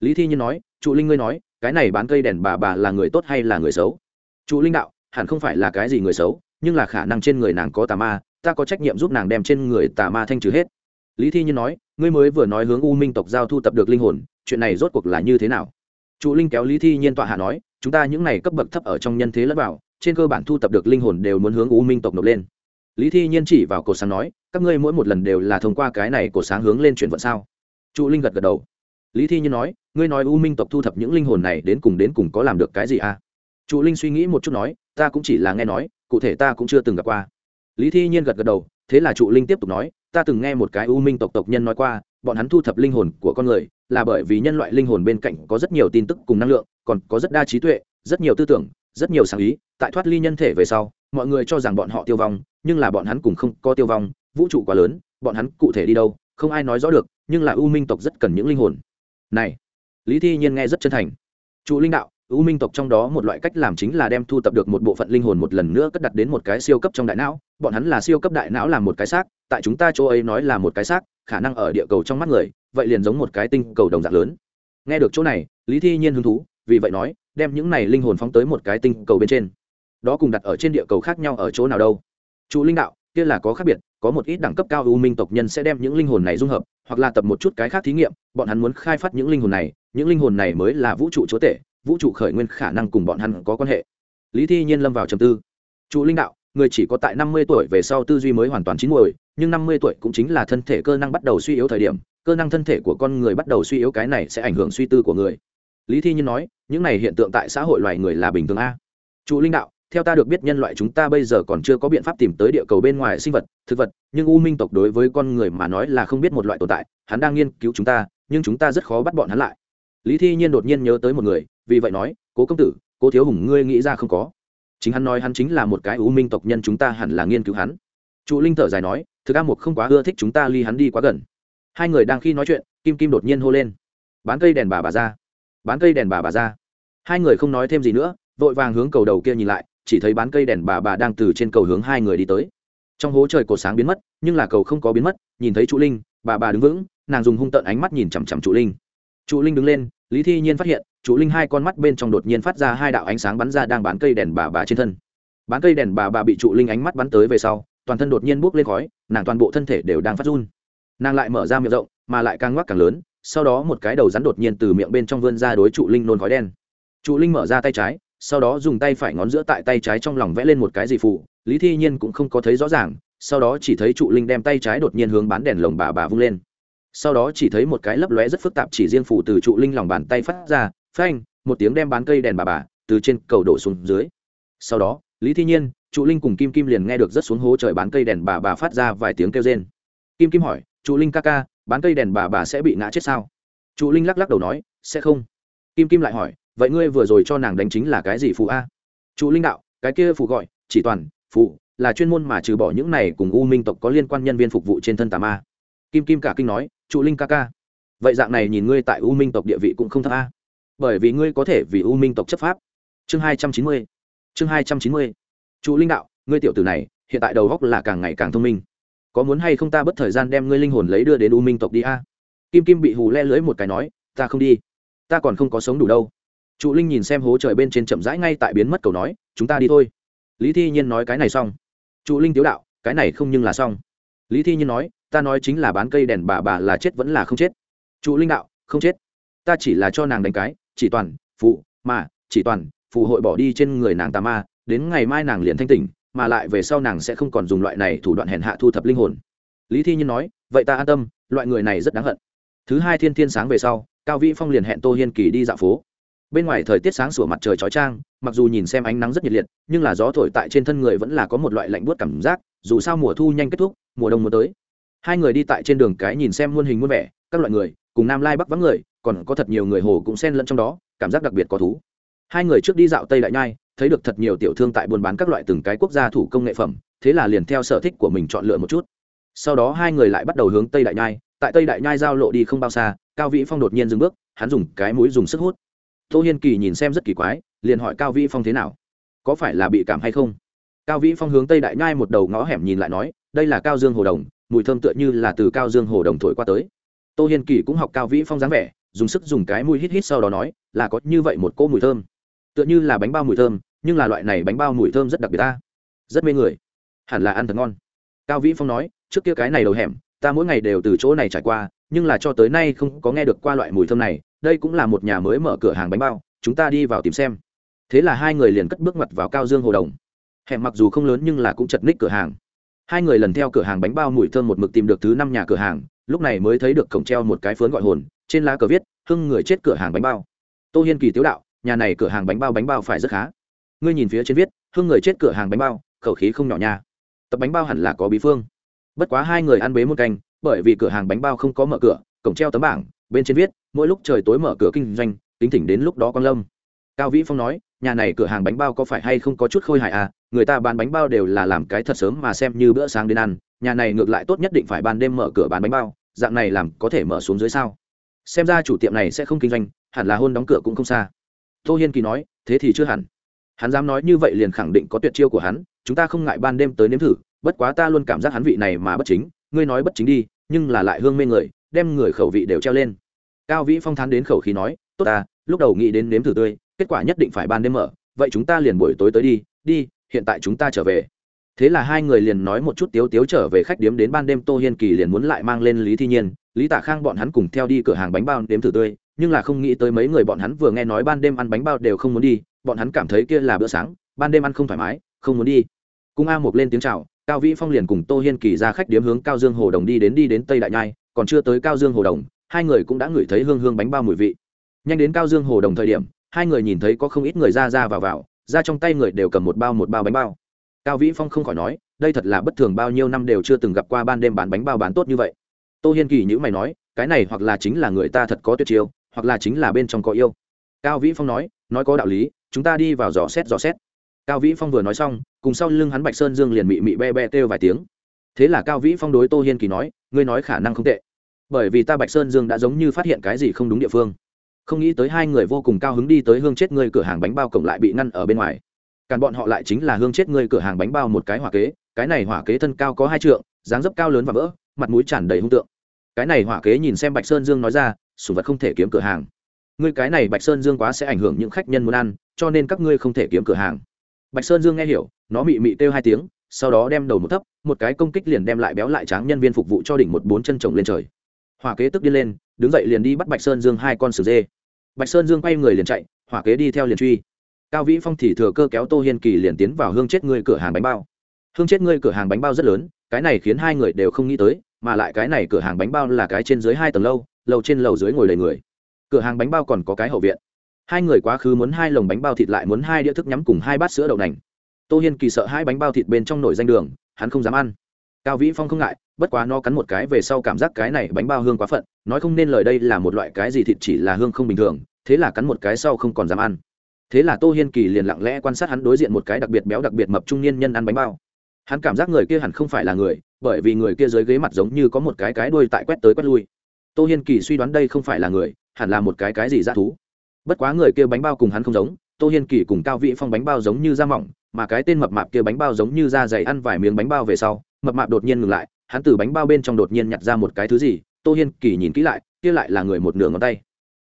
Lý thi nhiên nói trụ linh ngươi nói, cái này bán cây đèn bà bà là người tốt hay là người xấu? Trụ linh đạo, hẳn không phải là cái gì người xấu, nhưng là khả năng trên người nàng có tà ma, ta có trách nhiệm giúp nàng đem trên người tà ma thanh trừ hết. Lý thi nhiên nói, ngươi mới vừa nói hướng u minh tộc giao thu tập được linh hồn, chuyện này rốt cuộc là như thế nào? Trụ linh kéo lý thi nhiên tọa hạ nói chúng ta những này cấp bậc thấp ở trong nhân thế lẫn vào, trên cơ bản thu tập được linh hồn đều muốn hướng u minh tộc nộp lên. Lý thi nhiên chỉ vào cổ sáng nói, các ngươi mỗi một lần đều là thông qua cái này cổ sáng hướng lên chuyển vận sao? Trụ linh gật gật đầu. Lý thi nhiên nói, ngươi nói u minh tộc thu thập những linh hồn này đến cùng đến cùng có làm được cái gì à? Trụ linh suy nghĩ một chút nói, ta cũng chỉ là nghe nói, cụ thể ta cũng chưa từng gặp qua. Lý thi nhiên gật gật đầu, thế là trụ linh tiếp tục nói, ta từng nghe một cái u minh tộc tộc nhân nói qua, bọn hắn thu thập linh hồn của con người là bởi vì nhân loại linh hồn bên cạnh có rất nhiều tin tức cùng năng lượng còn có rất đa trí tuệ, rất nhiều tư tưởng, rất nhiều sáng ý, tại thoát ly nhân thể về sau, mọi người cho rằng bọn họ tiêu vong, nhưng là bọn hắn cùng không có tiêu vong, vũ trụ quá lớn, bọn hắn cụ thể đi đâu, không ai nói rõ được, nhưng là u minh tộc rất cần những linh hồn. Này, lý thi nhiên nghe rất chân thành. Trụ linh đạo, u minh tộc trong đó một loại cách làm chính là đem thu tập được một bộ phận linh hồn một lần nữa cất đặt đến một cái siêu cấp trong đại não, bọn hắn là siêu cấp đại não làm một cái xác, tại chúng ta chỗ ấy nói là một cái xác, khả năng ở địa cầu trong mắt người, vậy liền giống một cái tinh cầu đồng dạng lớn. Nghe được chỗ này, lý thi nhiên hứng thú vì vậy nói, đem những này linh hồn phóng tới một cái tinh cầu bên trên. Đó cùng đặt ở trên địa cầu khác nhau ở chỗ nào đâu. Chủ linh đạo, kia là có khác biệt, có một ít đẳng cấp cao u minh tộc nhân sẽ đem những linh hồn này dung hợp, hoặc là tập một chút cái khác thí nghiệm, bọn hắn muốn khai phát những linh hồn này, những linh hồn này mới là vũ trụ chúa tể, vũ trụ khởi nguyên khả năng cùng bọn hắn có quan hệ. Lý thi nhiên lâm vào trầm tư. Chủ linh đạo, người chỉ có tại năm mươi tuổi về sau tư duy mới hoàn toàn chín muồi, nhưng năm mươi tuổi cũng chính là thân thể cơ năng bắt đầu suy yếu thời điểm, cơ năng thân thể của con người bắt đầu suy yếu cái này sẽ ảnh hưởng suy tư của người lý thi nhiên nói, những này hiện tượng tại xã hội loài người là bình thường a. Trụ linh đạo, theo ta được biết nhân loại chúng ta bây giờ còn chưa có biện pháp tìm tới địa cầu bên ngoài sinh vật, thực vật, nhưng u minh tộc đối với con người mà nói là không biết một loại tồn tại, hắn đang nghiên cứu chúng ta, nhưng chúng ta rất khó bắt bọn hắn lại. Lý thi nhiên đột nhiên nhớ tới một người, vì vậy nói, cố công tử, cố thiếu hùng ngươi nghĩ ra không có. Chính hắn nói hắn chính là một cái u minh tộc nhân chúng ta hẳn là nghiên cứu hắn. Trụ linh thở dài nói, thực a một không quá ưa thích chúng ta ly hắn đi quá gần. Hai người đang khi nói chuyện, kim kim đột nhiên hô lên. Bán cây đèn bà bà ra bán cây đèn bà bà ra. Hai người không nói thêm gì nữa, vội vàng hướng cầu đầu kia nhìn lại, chỉ thấy bán cây đèn bà bà đang từ trên cầu hướng hai người đi tới. Trong hố trời cổ sáng biến mất, nhưng là cầu không có biến mất, nhìn thấy trụ linh, bà bà đứng vững, nàng dùng hung tợn ánh mắt nhìn chằm chằm trụ linh. Trụ linh đứng lên, lý thi nhiên phát hiện, trụ linh hai con mắt bên trong đột nhiên phát ra hai đạo ánh sáng bắn ra đang bán cây đèn bà bà trên thân. Bán cây đèn bà bà bị trụ linh ánh mắt bắn tới về sau, toàn thân đột nhiên buốc lên khói, nàng toàn bộ thân thể đều đang phát run. Nàng lại mở ra miệng rộng, mà lại càng ngoắc càng lớn sau đó một cái đầu rắn đột nhiên từ miệng bên trong vươn ra đối trụ linh nôn khói đen. Trụ linh mở ra tay trái, sau đó dùng tay phải ngón giữa tại tay trái trong lòng vẽ lên một cái gì phụ lý thi nhiên cũng không có thấy rõ ràng, sau đó chỉ thấy trụ linh đem tay trái đột nhiên hướng bán đèn lồng bà bà vung lên. Sau đó chỉ thấy một cái lấp lóe rất phức tạp chỉ riêng phủ từ trụ linh lòng bàn tay phát ra, phanh, một tiếng đem bán cây đèn bà bà từ trên cầu đổ xuống dưới. Sau đó, lý thi nhiên, trụ linh cùng kim kim liền nghe được rất xuống hố trời bán cây đèn bà bà phát ra vài tiếng kêu rên. Kim kim hỏi, trụ linh ca ca bán cây đèn bà bà sẽ bị ngã chết sao? Trụ linh lắc lắc đầu nói, sẽ không. Kim kim lại hỏi, vậy ngươi vừa rồi cho nàng đánh chính là cái gì phù a? Trụ linh đạo, cái kia phù gọi, chỉ toàn, phù, là chuyên môn mà trừ bỏ những này cùng u minh tộc có liên quan nhân viên phục vụ trên thân tà ma. Kim kim cả kinh nói trụ linh ca ca. Vậy dạng này nhìn ngươi tại u minh tộc địa vị cũng không thấp a. Bởi vì ngươi có thể vì u minh tộc chấp pháp. Chương hai trăm chín mươi. Chương hai trăm chín mươi. Trụ linh đạo, ngươi tiểu tử này, hiện tại đầu góc là càng ngày càng thông minh có muốn hay không ta bất thời gian đem ngươi linh hồn lấy đưa đến u minh tộc đi a? Kim kim bị hù le lưới một cái nói, ta không đi. Ta còn không có sống đủ đâu. Trụ linh nhìn xem hố trời bên trên chậm rãi ngay tại biến mất cầu nói, chúng ta đi thôi. Lý thi nhiên nói cái này xong. Trụ linh tiếu đạo, cái này không nhưng là xong. Lý thi nhiên nói, ta nói chính là bán cây đèn bà bà là chết vẫn là không chết. Trụ linh đạo, không chết. Ta chỉ là cho nàng đánh cái, chỉ toàn, phụ, mà, chỉ toàn, phụ hội bỏ đi trên người nàng tà ma, đến ngày mai nàng liền thanh tỉnh mà lại về sau nàng sẽ không còn dùng loại này thủ đoạn hèn hạ thu thập linh hồn. Lý thi nhiên nói, vậy ta an tâm, loại người này rất đáng hận. Thứ hai thiên thiên sáng về sau, cao vĩ phong liền hẹn tô hiên kỳ đi dạo phố. Bên ngoài thời tiết sáng sủa mặt trời chói trang mặc dù nhìn xem ánh nắng rất nhiệt liệt, nhưng là gió thổi tại trên thân người vẫn là có một loại lạnh buốt cảm giác, dù sao mùa thu nhanh kết thúc, mùa đông muốn tới. Hai người đi tại trên đường cái nhìn xem muôn hình muôn vẻ, các loại người, cùng nam lai bắc vắng người, còn có thật nhiều người hồ cũng xen lẫn trong đó, cảm giác đặc biệt có thú. Hai người trước đi dạo tây đại nhai thấy được thật nhiều tiểu thương tại buôn bán các loại từng cái quốc gia thủ công nghệ phẩm, thế là liền theo sở thích của mình chọn lựa một chút. Sau đó hai người lại bắt đầu hướng tây đại nhai, tại tây đại nhai giao lộ đi không bao xa, cao vĩ phong đột nhiên dừng bước, hắn dùng cái mũi dùng sức hút. Tô hiên kỳ nhìn xem rất kỳ quái, liền hỏi cao vĩ phong thế nào? Có phải là bị cảm hay không? Cao vĩ phong hướng tây đại nhai một đầu ngõ hẻm nhìn lại nói, đây là cao dương hồ đồng, mùi thơm tựa như là từ cao dương hồ đồng thổi qua tới. Tô hiên kỳ cũng học cao vĩ phong dáng vẻ, dùng sức dùng cái mũi hít hít sau đó nói, là có như vậy một cỗ mùi thơm tựa như là bánh bao mùi thơm, nhưng là loại này bánh bao mùi thơm rất đặc biệt ta. Rất mê người. Hẳn là ăn thật ngon. Cao vĩ phong nói, trước kia cái này đầu hẻm, ta mỗi ngày đều từ chỗ này trải qua, nhưng là cho tới nay không có nghe được qua loại mùi thơm này, đây cũng là một nhà mới mở cửa hàng bánh bao, chúng ta đi vào tìm xem. Thế là hai người liền cất bước mặt vào cao dương hồ đồng. Hẻm mặc dù không lớn nhưng là cũng chật ních cửa hàng. Hai người lần theo cửa hàng bánh bao mùi thơm một mực tìm được thứ năm nhà cửa hàng, lúc này mới thấy được cổng treo một cái phớn gọi hồn, trên lá cờ viết, hưng người chết cửa hàng bánh bao. Tô hiên kỳ tiếu đạo nhà này cửa hàng bánh bao bánh bao phải rất khá. Ngươi nhìn phía trên viết, hương người chết cửa hàng bánh bao, khẩu khí không nhỏ nha. Tập bánh bao hẳn là có bí phương. Bất quá hai người ăn bế một canh, bởi vì cửa hàng bánh bao không có mở cửa, cổng treo tấm bảng, bên trên viết, mỗi lúc trời tối mở cửa kinh doanh tính thỉnh đến lúc đó con lâm. Cao vĩ phong nói, nhà này cửa hàng bánh bao có phải hay không có chút khôi hài à? Người ta bán bánh bao đều là làm cái thật sớm mà xem như bữa sáng đến ăn, nhà này ngược lại tốt nhất định phải ban đêm mở cửa bán bánh bao, dạng này làm có thể mở xuống dưới sao? Xem ra chủ tiệm này sẽ không kinh doanh, hẳn là hôn đóng cửa cũng không xa tô hiên kỳ nói, thế thì chưa hẳn. Hắn dám nói như vậy liền khẳng định có tuyệt chiêu của hắn, chúng ta không ngại ban đêm tới nếm thử, bất quá ta luôn cảm giác hắn vị này mà bất chính, ngươi nói bất chính đi, nhưng là lại hương mê người, đem người khẩu vị đều treo lên. Cao vĩ phong thán đến khẩu khí nói, tốt ta, lúc đầu nghĩ đến nếm thử tươi, kết quả nhất định phải ban đêm mở, vậy chúng ta liền buổi tối tới đi đi, hiện tại chúng ta trở về. Thế là hai người liền nói một chút tiếu tiếu trở về khách điếm đến ban đêm tô hiên kỳ liền muốn lại mang lên lý thi nhiên, lý tạ khang bọn hắn cùng theo đi cửa hàng bánh bao nếm thử tươi nhưng là không nghĩ tới mấy người bọn hắn vừa nghe nói ban đêm ăn bánh bao đều không muốn đi, bọn hắn cảm thấy kia là bữa sáng, ban đêm ăn không thoải mái, không muốn đi. Cung a Mục lên tiếng chào, cao vĩ phong liền cùng tô hiên kỳ ra khách điếm hướng cao dương hồ đồng đi đến đi đến tây đại nhai, còn chưa tới cao dương hồ đồng, hai người cũng đã ngửi thấy hương hương bánh bao mùi vị. Nhanh đến cao dương hồ đồng thời điểm, hai người nhìn thấy có không ít người ra ra vào vào, ra trong tay người đều cầm một bao một bao bánh bao. Cao vĩ phong không khỏi nói, đây thật là bất thường bao nhiêu năm đều chưa từng gặp qua ban đêm bán bánh bao bán tốt như vậy. Tô hiên kỳ nhữ mày nói, cái này hoặc là chính là người ta thật có tuyệt chiêu hoặc là chính là bên trong có yêu. Cao vĩ phong nói nói có đạo lý, chúng ta đi vào dò xét dò xét. Cao vĩ phong vừa nói xong, cùng sau lưng hắn bạch sơn dương liền mị mị be be kêu vài tiếng. Thế là cao vĩ phong đối tô hiên kỳ nói, ngươi nói khả năng không tệ. Bởi vì ta bạch sơn dương đã giống như phát hiện cái gì không đúng địa phương. Không nghĩ tới hai người vô cùng cao hứng đi tới hương chết ngươi cửa hàng bánh bao cổng lại bị ngăn ở bên ngoài. Càn bọn họ lại chính là hương chết ngươi cửa hàng bánh bao một cái hỏa kế, cái này hỏa kế thân cao có hai trượng, dáng dấp cao lớn và vỡ, mặt mũi tràn đầy hung tượng. Cái này hỏa kế nhìn xem bạch sơn dương nói ra sủng vật không thể kiếm cửa hàng. Ngươi cái này bạch sơn dương quá sẽ ảnh hưởng những khách nhân muốn ăn, cho nên các ngươi không thể kiếm cửa hàng. Bạch sơn dương nghe hiểu, nó mị mị kêu hai tiếng, sau đó đem đầu một thấp, một cái công kích liền đem lại béo lại tráng nhân viên phục vụ cho đỉnh một bốn chân trồng lên trời. Hỏa kế tức đi lên, đứng dậy liền đi bắt bạch sơn dương hai con sừng dê. Bạch sơn dương quay người liền chạy, hỏa kế đi theo liền truy. Cao vĩ phong thì thừa cơ kéo tô hiên kỳ liền tiến vào hương chết ngươi cửa hàng bánh bao. Hương chết ngươi cửa hàng bánh bao rất lớn, cái này khiến hai người đều không nghĩ tới, mà lại cái này cửa hàng bánh bao là cái trên dưới hai tầng lâu lầu trên lầu dưới ngồi đầy người. Cửa hàng bánh bao còn có cái hậu viện. Hai người quá khứ muốn hai lồng bánh bao thịt lại muốn hai đĩa thức nhắm cùng hai bát sữa đậu nành. Tô hiên kỳ sợ hai bánh bao thịt bên trong nổi danh đường, hắn không dám ăn. Cao vĩ phong không ngại, bất quá nó cắn một cái về sau cảm giác cái này bánh bao hương quá phận, nói không nên lời đây là một loại cái gì thịt chỉ là hương không bình thường, thế là cắn một cái sau không còn dám ăn. Thế là tô hiên kỳ liền lặng lẽ quan sát hắn đối diện một cái đặc biệt béo đặc biệt mập trung niên nhân ăn bánh bao. Hắn cảm giác người kia hẳn không phải là người, bởi vì người kia dưới ghế mặt giống như có một cái cái đuôi tại quét tới quét lui tô hiên kỳ suy đoán đây không phải là người, hẳn là một cái cái gì dã thú. Bất quá người kia bánh bao cùng hắn không giống, tô hiên kỳ cùng cao vị phong bánh bao giống như da mỏng, mà cái tên mập mạp kia bánh bao giống như da dày ăn vài miếng bánh bao về sau, mập mạp đột nhiên ngừng lại, hắn từ bánh bao bên trong đột nhiên nhặt ra một cái thứ gì, tô hiên kỳ nhìn kỹ lại, kia lại là người một nửa ngón tay.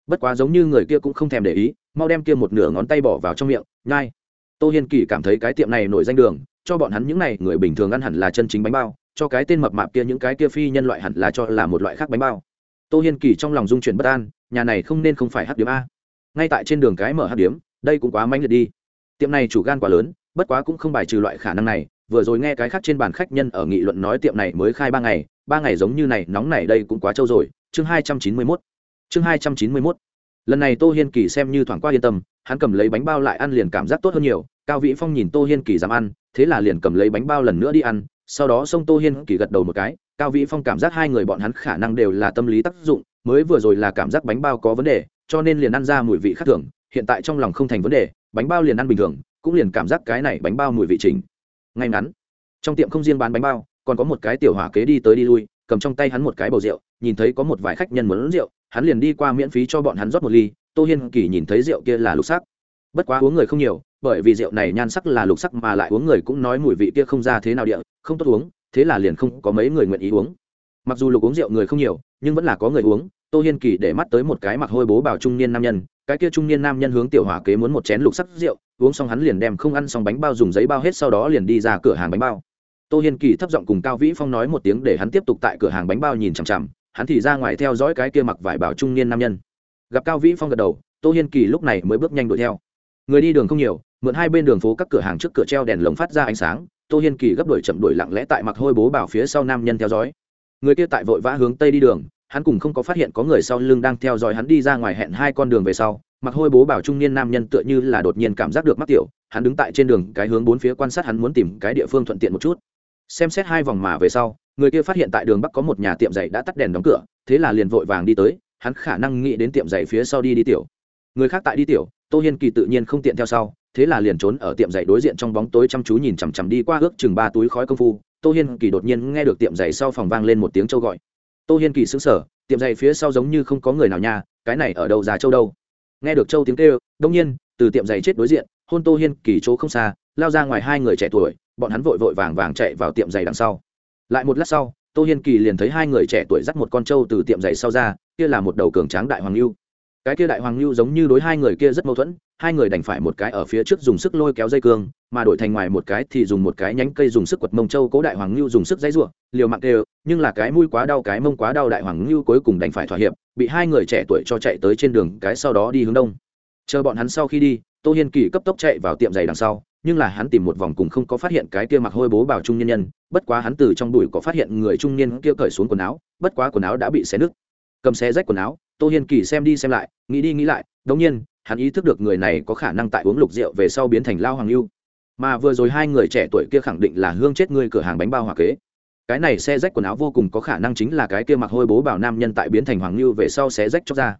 Bất quá giống như người kia cũng không thèm để ý, mau đem kia một nửa ngón tay bỏ vào trong miệng, nhai. Tô hiên kỳ cảm thấy cái tiệm này nổi danh đường, cho bọn hắn những n à y người bình thường ăn hẳn là chân chính bánh bao, cho cái tên mập mạp kia những cái kia phi nhân loại hẳn là cho là một loại khác bánh bao tô hiên kỳ trong lòng dung chuyển bất an, nhà này không nên không phải hát điếm a. Ngay tại trên đường cái mở hát điếm, đây cũng quá manh liệt đi. Tiệm này chủ gan quá lớn, bất quá cũng không bài trừ loại khả năng này, vừa rồi nghe cái khác trên bàn khách nhân ở nghị luận nói tiệm này mới khai ba ngày ba ngày giống như này, nóng này đây cũng quá trâu rồi. Chương hai trăm chín mươi mốt. Chương hai trăm chín mươi mốt. Lần này tô hiên kỳ xem như thoảng qua yên tâm, hắn cầm lấy bánh bao lại ăn liền cảm giác tốt hơn nhiều, cao vĩ phong nhìn tô hiên kỳ dám ăn, thế là liền cầm lấy bánh bao lần nữa đi ăn sau đó sông tô hiên kỳ gật đầu một cái, cao vĩ phong cảm giác hai người bọn hắn khả năng đều là tâm lý tác dụng, mới vừa rồi là cảm giác bánh bao có vấn đề, cho nên liền ăn ra mùi vị khác thường, hiện tại trong lòng không thành vấn đề, bánh bao liền ăn bình thường, cũng liền cảm giác cái này bánh bao mùi vị chính ngay ngắn. Trong tiệm không riêng bán bánh bao, còn có một cái tiểu hỏa kế đi tới đi lui, cầm trong tay hắn một cái bầu rượu, nhìn thấy có một vài khách nhân muốn uống rượu, hắn liền đi qua miễn phí cho bọn hắn rót một ly, tô hiên kỳ nhìn thấy rượu kia là lục sắc. Bất quá uống người không nhiều, bởi vì rượu này nhan sắc là lục sắc mà lại uống người cũng nói mùi vị kia không ra thế nào địa không tốt uống, thế là liền không có mấy người nguyện ý uống. Mặc dù lục uống rượu người không nhiều, nhưng vẫn là có người uống. Tô hiên kỳ để mắt tới một cái mặc hôi bố bảo trung niên nam nhân, cái kia trung niên nam nhân hướng tiểu hỏa kế muốn một chén lục sắc rượu, uống xong hắn liền đem không ăn xong bánh bao dùng giấy bao hết sau đó liền đi ra cửa hàng bánh bao. Tô hiên kỳ thấp giọng cùng cao vĩ phong nói một tiếng để hắn tiếp tục tại cửa hàng bánh bao nhìn chằm chằm, hắn thì ra ngoài theo dõi cái kia mặc vải bảo trung niên nam nhân. Gặp cao vĩ phong gật đầu, tô hiên kỳ lúc này mới bước nhanh đuổi theo. Người đi đường không nhiều, mượn hai bên đường phố các cửa hàng trước cửa treo đèn lồng phát ra ánh sáng tô hiên kỳ gấp đuổi chậm đuổi lặng lẽ tại mặc hôi bố bảo phía sau nam nhân theo dõi. Người kia tại vội vã hướng tây đi đường, hắn cùng không có phát hiện có người sau lưng đang theo dõi hắn đi ra ngoài hẹn hai con đường về sau, mặc hôi bố bảo trung niên nam nhân tựa như là đột nhiên cảm giác được mắc tiểu, hắn đứng tại trên đường, cái hướng bốn phía quan sát hắn muốn tìm cái địa phương thuận tiện một chút. Xem xét hai vòng mà về sau, người kia phát hiện tại đường bắc có một nhà tiệm giày đã tắt đèn đóng cửa, thế là liền vội vàng đi tới, hắn khả năng nghĩ đến tiệm giày phía sau đi đi tiểu. Người khác tại đi tiểu, tô hiên kỳ tự nhiên không tiện theo sau thế là liền trốn ở tiệm giày đối diện trong bóng tối chăm chú nhìn chằm chằm đi qua ước chừng ba túi khói công phu, tô hiên kỳ đột nhiên nghe được tiệm giày sau phòng vang lên một tiếng châu gọi. Tô hiên kỳ xứng sở tiệm giày phía sau giống như không có người nào nhà cái này ở đâu già châu đâu? Nghe được châu tiếng kêu đông nhiên, từ tiệm giày chết đối diện, hôn tô hiên kỳ chỗ không xa, lao ra ngoài hai người trẻ tuổi, bọn hắn vội vội vàng vàng chạy vào tiệm giày đằng sau. Lại một lát sau, tô hiên kỳ liền thấy hai người trẻ tuổi dắt một con trâu từ tiệm giày sau ra, kia là một đầu cường tráng đại hoàng lưu cái kia đại hoàng lưu giống như đối hai người kia rất mâu thuẫn, hai người đành phải một cái ở phía trước dùng sức lôi kéo dây cương, mà đổi thành ngoài một cái thì dùng một cái nhánh cây dùng sức quật mông châu cố đại hoàng lưu dùng sức dây ruộng, liều mạng đều nhưng là cái mũi quá đau cái mông quá đau đại hoàng lưu cuối cùng đành phải thỏa hiệp, bị hai người trẻ tuổi cho chạy tới trên đường, cái sau đó đi hướng đông. Chờ bọn hắn sau khi đi, tô hiên kỳ cấp tốc chạy vào tiệm giày đằng sau, nhưng là hắn tìm một vòng cùng không có phát hiện cái kia mặc hôi bố bảo trung nhân nhân, bất quá hắn từ trong đùi có phát hiện người trung niên kia cởi xuống quần áo, bất quá quần áo đã bị xé nứt. Cầm xé rách quần áo tô hiên kỳ xem đi xem lại, nghĩ đi nghĩ lại, đống nhiên, hắn ý thức được người này có khả năng tại uống lục rượu về sau biến thành lao hoàng lưu. Mà vừa rồi hai người trẻ tuổi kia khẳng định là hương chết người cửa hàng bánh bao hòa kế. Cái này xe rách quần áo vô cùng có khả năng chính là cái kia mặc hôi bố bảo nam nhân tại biến thành hoàng lưu về sau xé rách chóc ra.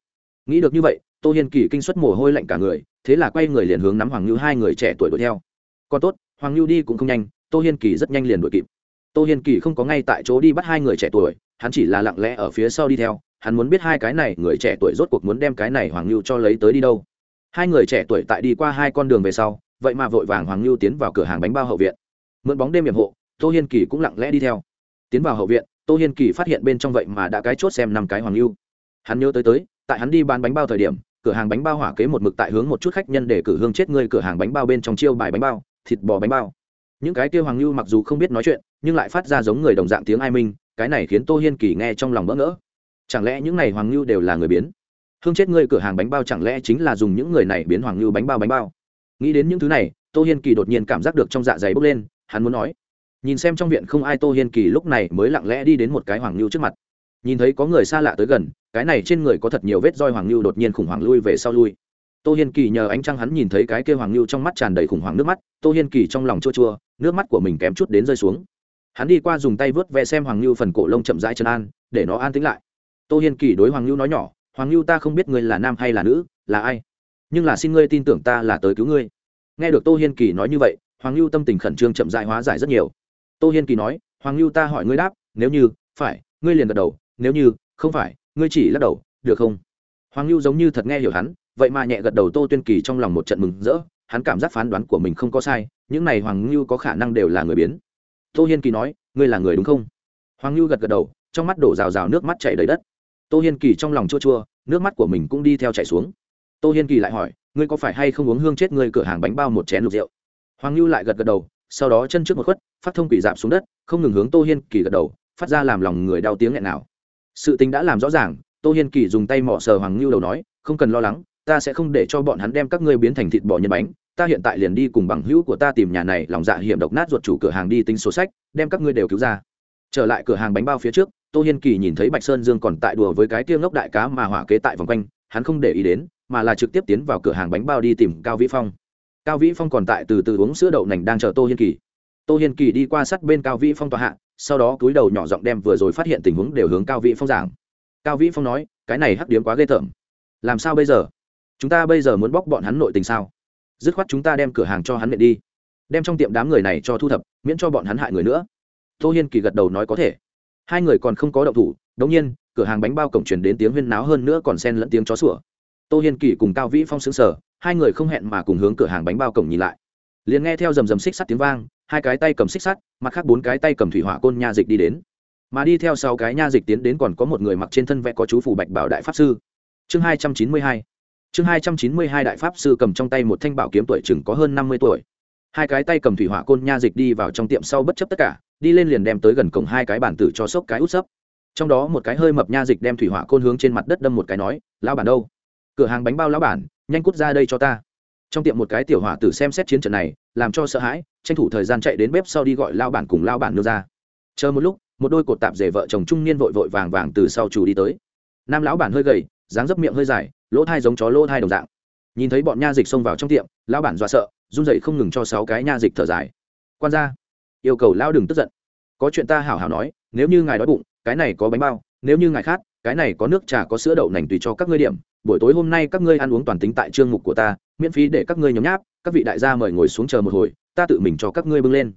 Nghĩ được như vậy, tô hiên kỳ kinh xuất mồ hôi lạnh cả người, thế là quay người liền hướng nắm hoàng lưu hai người trẻ tuổi đuổi theo. Còn tốt, hoàng lưu đi cũng không nhanh, tô hiên kỳ rất nhanh liền đuổi kịp. Tô hiên kỳ không có ngay tại chỗ đi bắt hai người trẻ tuổi, hắn chỉ là lặng lẽ ở phía sau đi theo hắn muốn biết hai cái này, người trẻ tuổi rốt cuộc muốn đem cái này hoàng lưu cho lấy tới đi đâu. Hai người trẻ tuổi tại đi qua hai con đường về sau, vậy mà vội vàng hoàng lưu tiến vào cửa hàng bánh bao hậu viện. Mượn bóng đêm hiểm hộ, tô hiên kỳ cũng lặng lẽ đi theo. Tiến vào hậu viện, tô hiên kỳ phát hiện bên trong vậy mà đã cái chốt xem năm cái hoàng lưu hắn nhớ tới tới, tại hắn đi bán bánh bao thời điểm, cửa hàng bánh bao hỏa kế một mực tại hướng một chút khách nhân để cử hương chết người cửa hàng bánh bao bên trong chiêu bài bánh bao, thịt bò bánh bao. Những cái kia hoàng lưu mặc dù không biết nói chuyện, nhưng lại phát ra giống người đồng dạng tiếng ai minh, cái này khiến tô hiên kỳ nghe trong lòng bỡ ngỡ chẳng lẽ những này hoàng lưu đều là người biến? Hương chết ngươi cửa hàng bánh bao chẳng lẽ chính là dùng những người này biến hoàng lưu bánh bao bánh bao? Nghĩ đến những thứ này, tô hiên kỳ đột nhiên cảm giác được trong dạ dày bốc lên, hắn muốn nói. Nhìn xem trong viện không ai, tô hiên kỳ lúc này mới lặng lẽ đi đến một cái hoàng lưu trước mặt. Nhìn thấy có người xa lạ tới gần, cái này trên người có thật nhiều vết roi hoàng lưu đột nhiên khủng hoảng lui về sau lui. Tô hiên kỳ nhờ ánh trăng hắn nhìn thấy cái kêu hoàng lưu trong mắt tràn đầy khủng hoảng nước mắt, tô hiên kỳ trong lòng chua chua, nước mắt của mình kém chút đến rơi xuống. Hắn đi qua dùng tay vớt ve xem hoàng lưu phần cổ lông chậm rãi chân an, để nó an tính lại tô hiên kỳ đối hoàng lưu nói nhỏ, hoàng lưu ta không biết ngươi là nam hay là nữ, là ai, nhưng là xin ngươi tin tưởng ta là tới cứu ngươi. Nghe được tô hiên kỳ nói như vậy, hoàng lưu tâm tình khẩn trương chậm dại hóa giải rất nhiều. Tô hiên kỳ nói, hoàng lưu ta hỏi ngươi đáp, nếu như phải, ngươi liền gật đầu, nếu như không phải, ngươi chỉ lắc đầu, được không? Hoàng lưu giống như thật nghe hiểu hắn, vậy mà nhẹ gật đầu tô tuyên kỳ trong lòng một trận mừng rỡ, hắn cảm giác phán đoán của mình không có sai, những này hoàng lưu có khả năng đều là người biến. Tô hiên kỳ nói, ngươi là người đúng không? Hoàng lưu gật gật đầu, trong mắt đổ rào rào nước mắt chảy đầy đất tô hiên kỳ trong lòng chua chua, nước mắt của mình cũng đi theo chảy xuống. Tô hiên kỳ lại hỏi, ngươi có phải hay không uống hương chết ngươi cửa hàng bánh bao một chén lục rượu? Hoàng lưu lại gật gật đầu, sau đó chân trước một khuất, phát thông quỷ dạp xuống đất, không ngừng hướng tô hiên kỳ gật đầu, phát ra làm lòng người đau tiếng nghẹn nào. Sự tình đã làm rõ ràng, tô hiên kỳ dùng tay mỏ sờ hoàng lưu đầu nói, không cần lo lắng, ta sẽ không để cho bọn hắn đem các ngươi biến thành thịt bò nhân bánh, ta hiện tại liền đi cùng bằng hữu của ta tìm nhà này, lòng dạ hiểm độc nát ruột chủ cửa hàng đi tính số sách, đem các ngươi đều cứu ra. Trở lại cửa hàng bánh bao phía trước tô hiên kỳ nhìn thấy bạch sơn dương còn tại đùa với cái tiêu ngốc đại cá mà hỏa kế tại vòng quanh, hắn không để ý đến, mà là trực tiếp tiến vào cửa hàng bánh bao đi tìm cao vĩ phong. Cao vĩ phong còn tại từ từ uống sữa đậu nành đang chờ tô hiên kỳ. Tô hiên kỳ đi qua sát bên cao vĩ phong tòa hạ, sau đó cúi đầu nhỏ giọng đem vừa rồi phát hiện tình huống đều hướng cao vĩ phong giảng. Cao vĩ phong nói, cái này hắc điếm quá ghê tởm. Làm sao bây giờ? Chúng ta bây giờ muốn bóc bọn hắn nội tình sao? Dứt khoát chúng ta đem cửa hàng cho hắn miệng đi. Đem trong tiệm đám người này cho thu thập, miễn cho bọn hắn hại người nữa. Tô hiên kỳ gật đầu nói, có thể hai người còn không có động thủ, đống nhiên, cửa hàng bánh bao cổng truyền đến tiếng huyên náo hơn nữa còn xen lẫn tiếng chó sủa. Tô hiên kỳ cùng cao vĩ phong xứng sở hai người không hẹn mà cùng hướng cửa hàng bánh bao cổng nhìn lại. Liền nghe theo rầm rầm xích sắt tiếng vang, hai cái tay cầm xích sắt, mặt khác bốn cái tay cầm thủy hỏa côn nha dịch đi đến. Mà đi theo sau cái nha dịch tiến đến còn có một người mặc trên thân vẽ có chú phủ bạch bảo đại pháp sư. Chương hai trăm chín mươi hai, chương hai trăm chín mươi hai đại pháp sư cầm trong tay một thanh bảo kiếm tuổi chừng có hơn năm mươi tuổi hai cái tay cầm thủy hỏa côn nha dịch đi vào trong tiệm sau bất chấp tất cả, đi lên liền đem tới gần cổng hai cái bản tử cho sốc cái út sấp. Trong đó một cái hơi mập nha dịch đem thủy hỏa côn hướng trên mặt đất đâm một cái nói lao bản đâu? Cửa hàng bánh bao lão bản, nhanh cút ra đây cho ta. Trong tiệm một cái tiểu hỏa tử xem xét chiến trận này, làm cho sợ hãi, tranh thủ thời gian chạy đến bếp sau đi gọi lao bản cùng lao bản đưa ra. Chờ một lúc, một đôi cột tạp rể vợ chồng trung niên vội vội vàng vàng từ sau chủ đi tới. Nam lão bản hơi gầy, dáng dấp miệng hơi dài, lỗ thai giống chó lỗ thai đồng dạng nhìn thấy bọn nha dịch xông vào trong tiệm, lão bản dọa sợ, run dậy không ngừng cho sáu cái nha dịch thở dài. Quan ra yêu cầu lão đừng tức giận. Có chuyện ta hảo hảo nói, nếu như ngài đói bụng, cái này có bánh bao, nếu như ngài khát, cái này có nước trà, có sữa đậu nành tùy cho các ngươi điểm. Buổi tối hôm nay các ngươi ăn uống toàn tính tại chương mục của ta, miễn phí để các ngươi nhấm nháp, các vị đại gia mời ngồi xuống chờ một hồi, ta tự mình cho các ngươi bưng lên.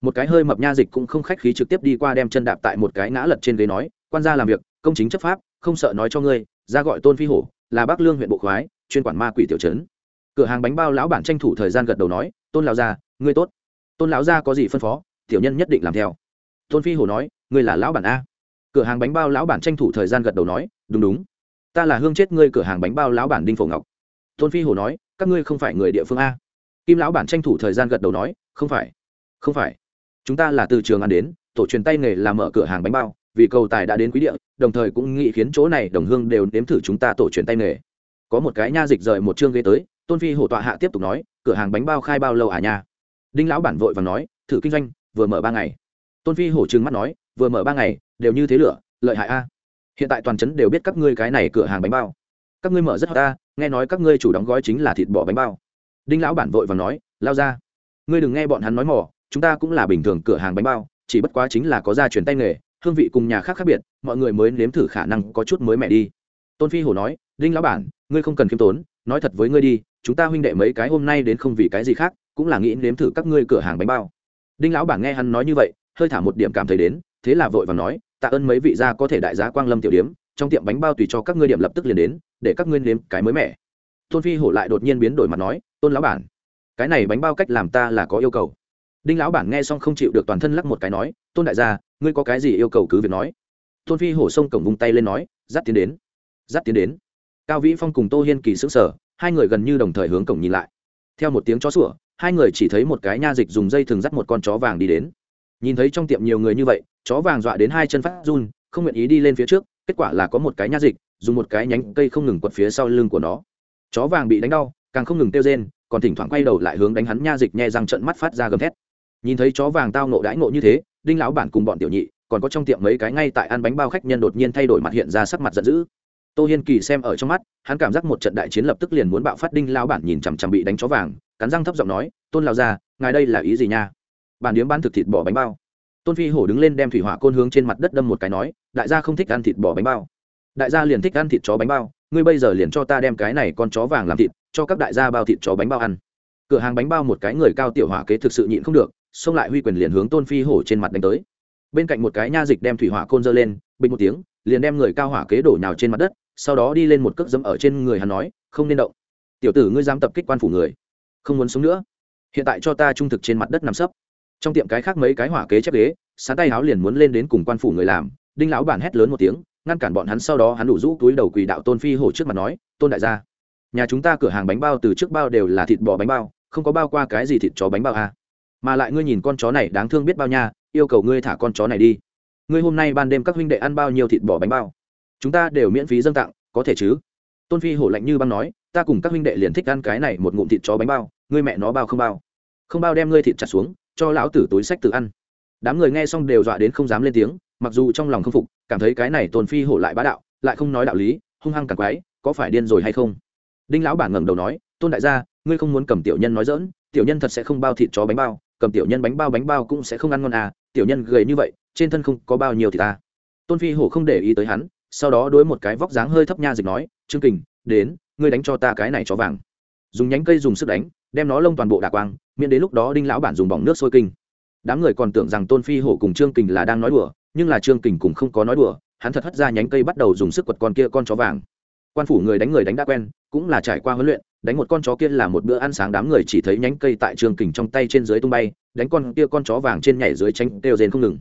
Một cái hơi mập nha dịch cũng không khách khí trực tiếp đi qua đem chân đạp tại một cái ngã lật trên ghế nói, quan gia làm việc, công chính chấp pháp, không sợ nói cho ngươi, ra gọi tôn phi hổ, là bắc lương huyện bộ khoái chuyên quản ma quỷ tiểu trấn. Cửa hàng bánh bao lão bản tranh thủ thời gian gật đầu nói, tôn lão gia, ngươi tốt. Tôn lão gia có gì phân phó, tiểu nhân nhất định làm theo. Tôn phi hổ nói, ngươi là lão bản a. Cửa hàng bánh bao lão bản tranh thủ thời gian gật đầu nói, đúng đúng. Ta là hương chết ngươi cửa hàng bánh bao lão bản đinh phổ ngọc. Tôn phi hổ nói, các ngươi không phải người địa phương a. Kim lão bản tranh thủ thời gian gật đầu nói, không phải không phải. Chúng ta là từ trường ăn đến, tổ truyền tay nghề làm mở cửa hàng bánh bao, vì cầu tài đã đến quý địa, đồng thời cũng nghĩ khiến chỗ này đồng hương đều nếm thử chúng ta tổ truyền tay nghề có một cái nha dịch rời một chương ghế tới, tôn phi hổ tọa hạ tiếp tục nói, cửa hàng bánh bao khai bao lâu à nha? Đinh lão bản vội và nói, thử kinh doanh, vừa mở ba ngày. Tôn phi hổ trừng mắt nói, vừa mở ba ngày, đều như thế lửa, lợi hại a. Hiện tại toàn trấn đều biết các ngươi cái này cửa hàng bánh bao. Các ngươi mở rất hot ta, nghe nói các ngươi chủ đóng gói chính là thịt bò bánh bao. Đinh lão bản vội và nói, lao ra. Ngươi đừng nghe bọn hắn nói mỏ chúng ta cũng là bình thường cửa hàng bánh bao, chỉ bất quá chính là có gia truyền tay nghề, hương vị cùng nhà khác khác biệt, mọi người mới nếm thử khả năng có chút mới mẻ đi. Tôn phi hổ nói đinh lão bản, ngươi không cần khiêm tốn, nói thật với ngươi đi, chúng ta huynh đệ mấy cái hôm nay đến không vì cái gì khác, cũng là nghĩ nếm thử các ngươi cửa hàng bánh bao. Đinh lão bản nghe hắn nói như vậy, hơi thả một điểm cảm thấy đến, thế là vội và nói, tạ ơn mấy vị gia có thể đại giá quang lâm tiểu điếm, trong tiệm bánh bao tùy cho các ngươi điểm lập tức liền đến, để các ngươi nếm cái mới mẻ. Tôn phi hổ lại đột nhiên biến đổi mặt nói, tôn lão bản, cái này bánh bao cách làm ta là có yêu cầu. Đinh lão bản nghe xong không chịu được toàn thân lắc một cái nói, tôn đại gia, ngươi có cái gì yêu cầu cứ việc nói. Tôn phi hổ sông cổng vung tay lên nói dắt tiến đến dắt tiến đến cao vĩ phong cùng tô hiên kỳ sững sờ, hai người gần như đồng thời hướng cổng nhìn lại. Theo một tiếng chó sủa, hai người chỉ thấy một cái nha dịch dùng dây thường dắt một con chó vàng đi đến. Nhìn thấy trong tiệm nhiều người như vậy, chó vàng dọa đến hai chân phát run, không nguyện ý đi lên phía trước, kết quả là có một cái nha dịch dùng một cái nhánh cây không ngừng quật phía sau lưng của nó. Chó vàng bị đánh đau, càng không ngừng kêu rên, còn thỉnh thoảng quay đầu lại hướng đánh hắn nha dịch nhẹ răng trận mắt phát ra gầm thét. Nhìn thấy chó vàng tao nộ đãi nộ như thế, đinh lão bản cùng bọn tiểu nhị, còn có trong tiệm mấy cái ngay tại ăn bánh bao khách nhân đột nhiên thay đổi mặt hiện ra sắc mặt giận dữ tô hiên kỳ xem ở trong mắt, hắn cảm giác một trận đại chiến lập tức liền muốn bạo phát đinh lão bản nhìn chằm chằm bị đánh chó vàng, cắn răng thấp giọng nói, tôn lão ra ngài đây là ý gì nha? Bản điếm bán thực thịt bò bánh bao. Tôn phi hổ đứng lên đem thủy hỏa côn hướng trên mặt đất đâm một cái nói, đại gia không thích ăn thịt bò bánh bao. Đại gia liền thích ăn thịt chó bánh bao, ngươi bây giờ liền cho ta đem cái này con chó vàng làm thịt, cho các đại gia bao thịt chó bánh bao ăn. Cửa hàng bánh bao một cái người cao tiểu hỏa kế thực sự nhịn không được, xông lại huy quyền liền hướng tôn phi hổ trên mặt đánh tới. Bên cạnh một cái nha dịch đem thủy hỏa côn dơ lên, bình một tiếng, liền đem người cao hỏa kế đổ nhào trên mặt đất sau đó đi lên một cước dẫm ở trên người hắn nói, không nên động. Tiểu tử ngươi dám tập kích quan phủ người. Không muốn sống nữa. Hiện tại cho ta trung thực trên mặt đất nằm sấp. Trong tiệm cái khác mấy cái hỏa kế chép ghế sáng tay háo liền muốn lên đến cùng quan phủ người làm, đinh lão bản hét lớn một tiếng, ngăn cản bọn hắn sau đó hắn đủ rũ túi đầu quỳ đạo tôn phi hổ trước mặt nói, tôn đại gia, nhà chúng ta cửa hàng bánh bao từ trước bao đều là thịt bò bánh bao, không có bao qua cái gì thịt chó bánh bao à. mà lại ngươi nhìn con chó này đáng thương biết bao nha, yêu cầu ngươi thả con chó này đi. Ngươi hôm nay ban đêm các huynh đệ ăn bao nhiêu thịt bò bánh bao? Chúng ta đều miễn phí dâng tặng, có thể chứ? Tôn phi hổ lạnh như băng nói, ta cùng các huynh đệ liền thích ăn cái này một ngụm thịt chó bánh bao, ngươi mẹ nó bao không bao? Không bao đem ngươi thịt chặt xuống, cho lão tử túi sách tự ăn. Đám người nghe xong đều dọa đến không dám lên tiếng, mặc dù trong lòng không phục, cảm thấy cái này tôn phi hổ lại bá đạo, lại không nói đạo lý, hung hăng càng quái, có phải điên rồi hay không? Đinh lão bản ngẩng đầu nói, tôn đại gia, ngươi không muốn cầm tiểu nhân nói dỡn tiểu nhân thật sẽ không bao thịt chó bánh bao, cầm tiểu nhân bánh bao bánh bao cũng sẽ không ăn ngon à tiểu nhân gầy như vậy, trên thân không có bao nhiêu thì ta à. tôn phi hổ không để ý tới hắn sau đó đối một cái vóc dáng hơi thấp nha dịch nói, trương kình, đến, ngươi đánh cho ta cái này chó vàng. Dùng nhánh cây dùng sức đánh, đem nó lông toàn bộ đà quang, miễn đến lúc đó đinh lão bản dùng bỏng nước sôi kinh. Đám người còn tưởng rằng tôn phi hổ cùng trương kình là đang nói đùa, nhưng là trương kình cũng không có nói đùa, hắn thật hất ra nhánh cây bắt đầu dùng sức quật con kia con chó vàng. Quan phủ người đánh người đánh đã quen, cũng là trải qua huấn luyện, đánh một con chó kia là một bữa ăn sáng, đám người chỉ thấy nhánh cây tại trương kình trong tay trên dưới tung bay, đánh con kia con chó vàng trên nhảy dưới tránh đều rền không ngừng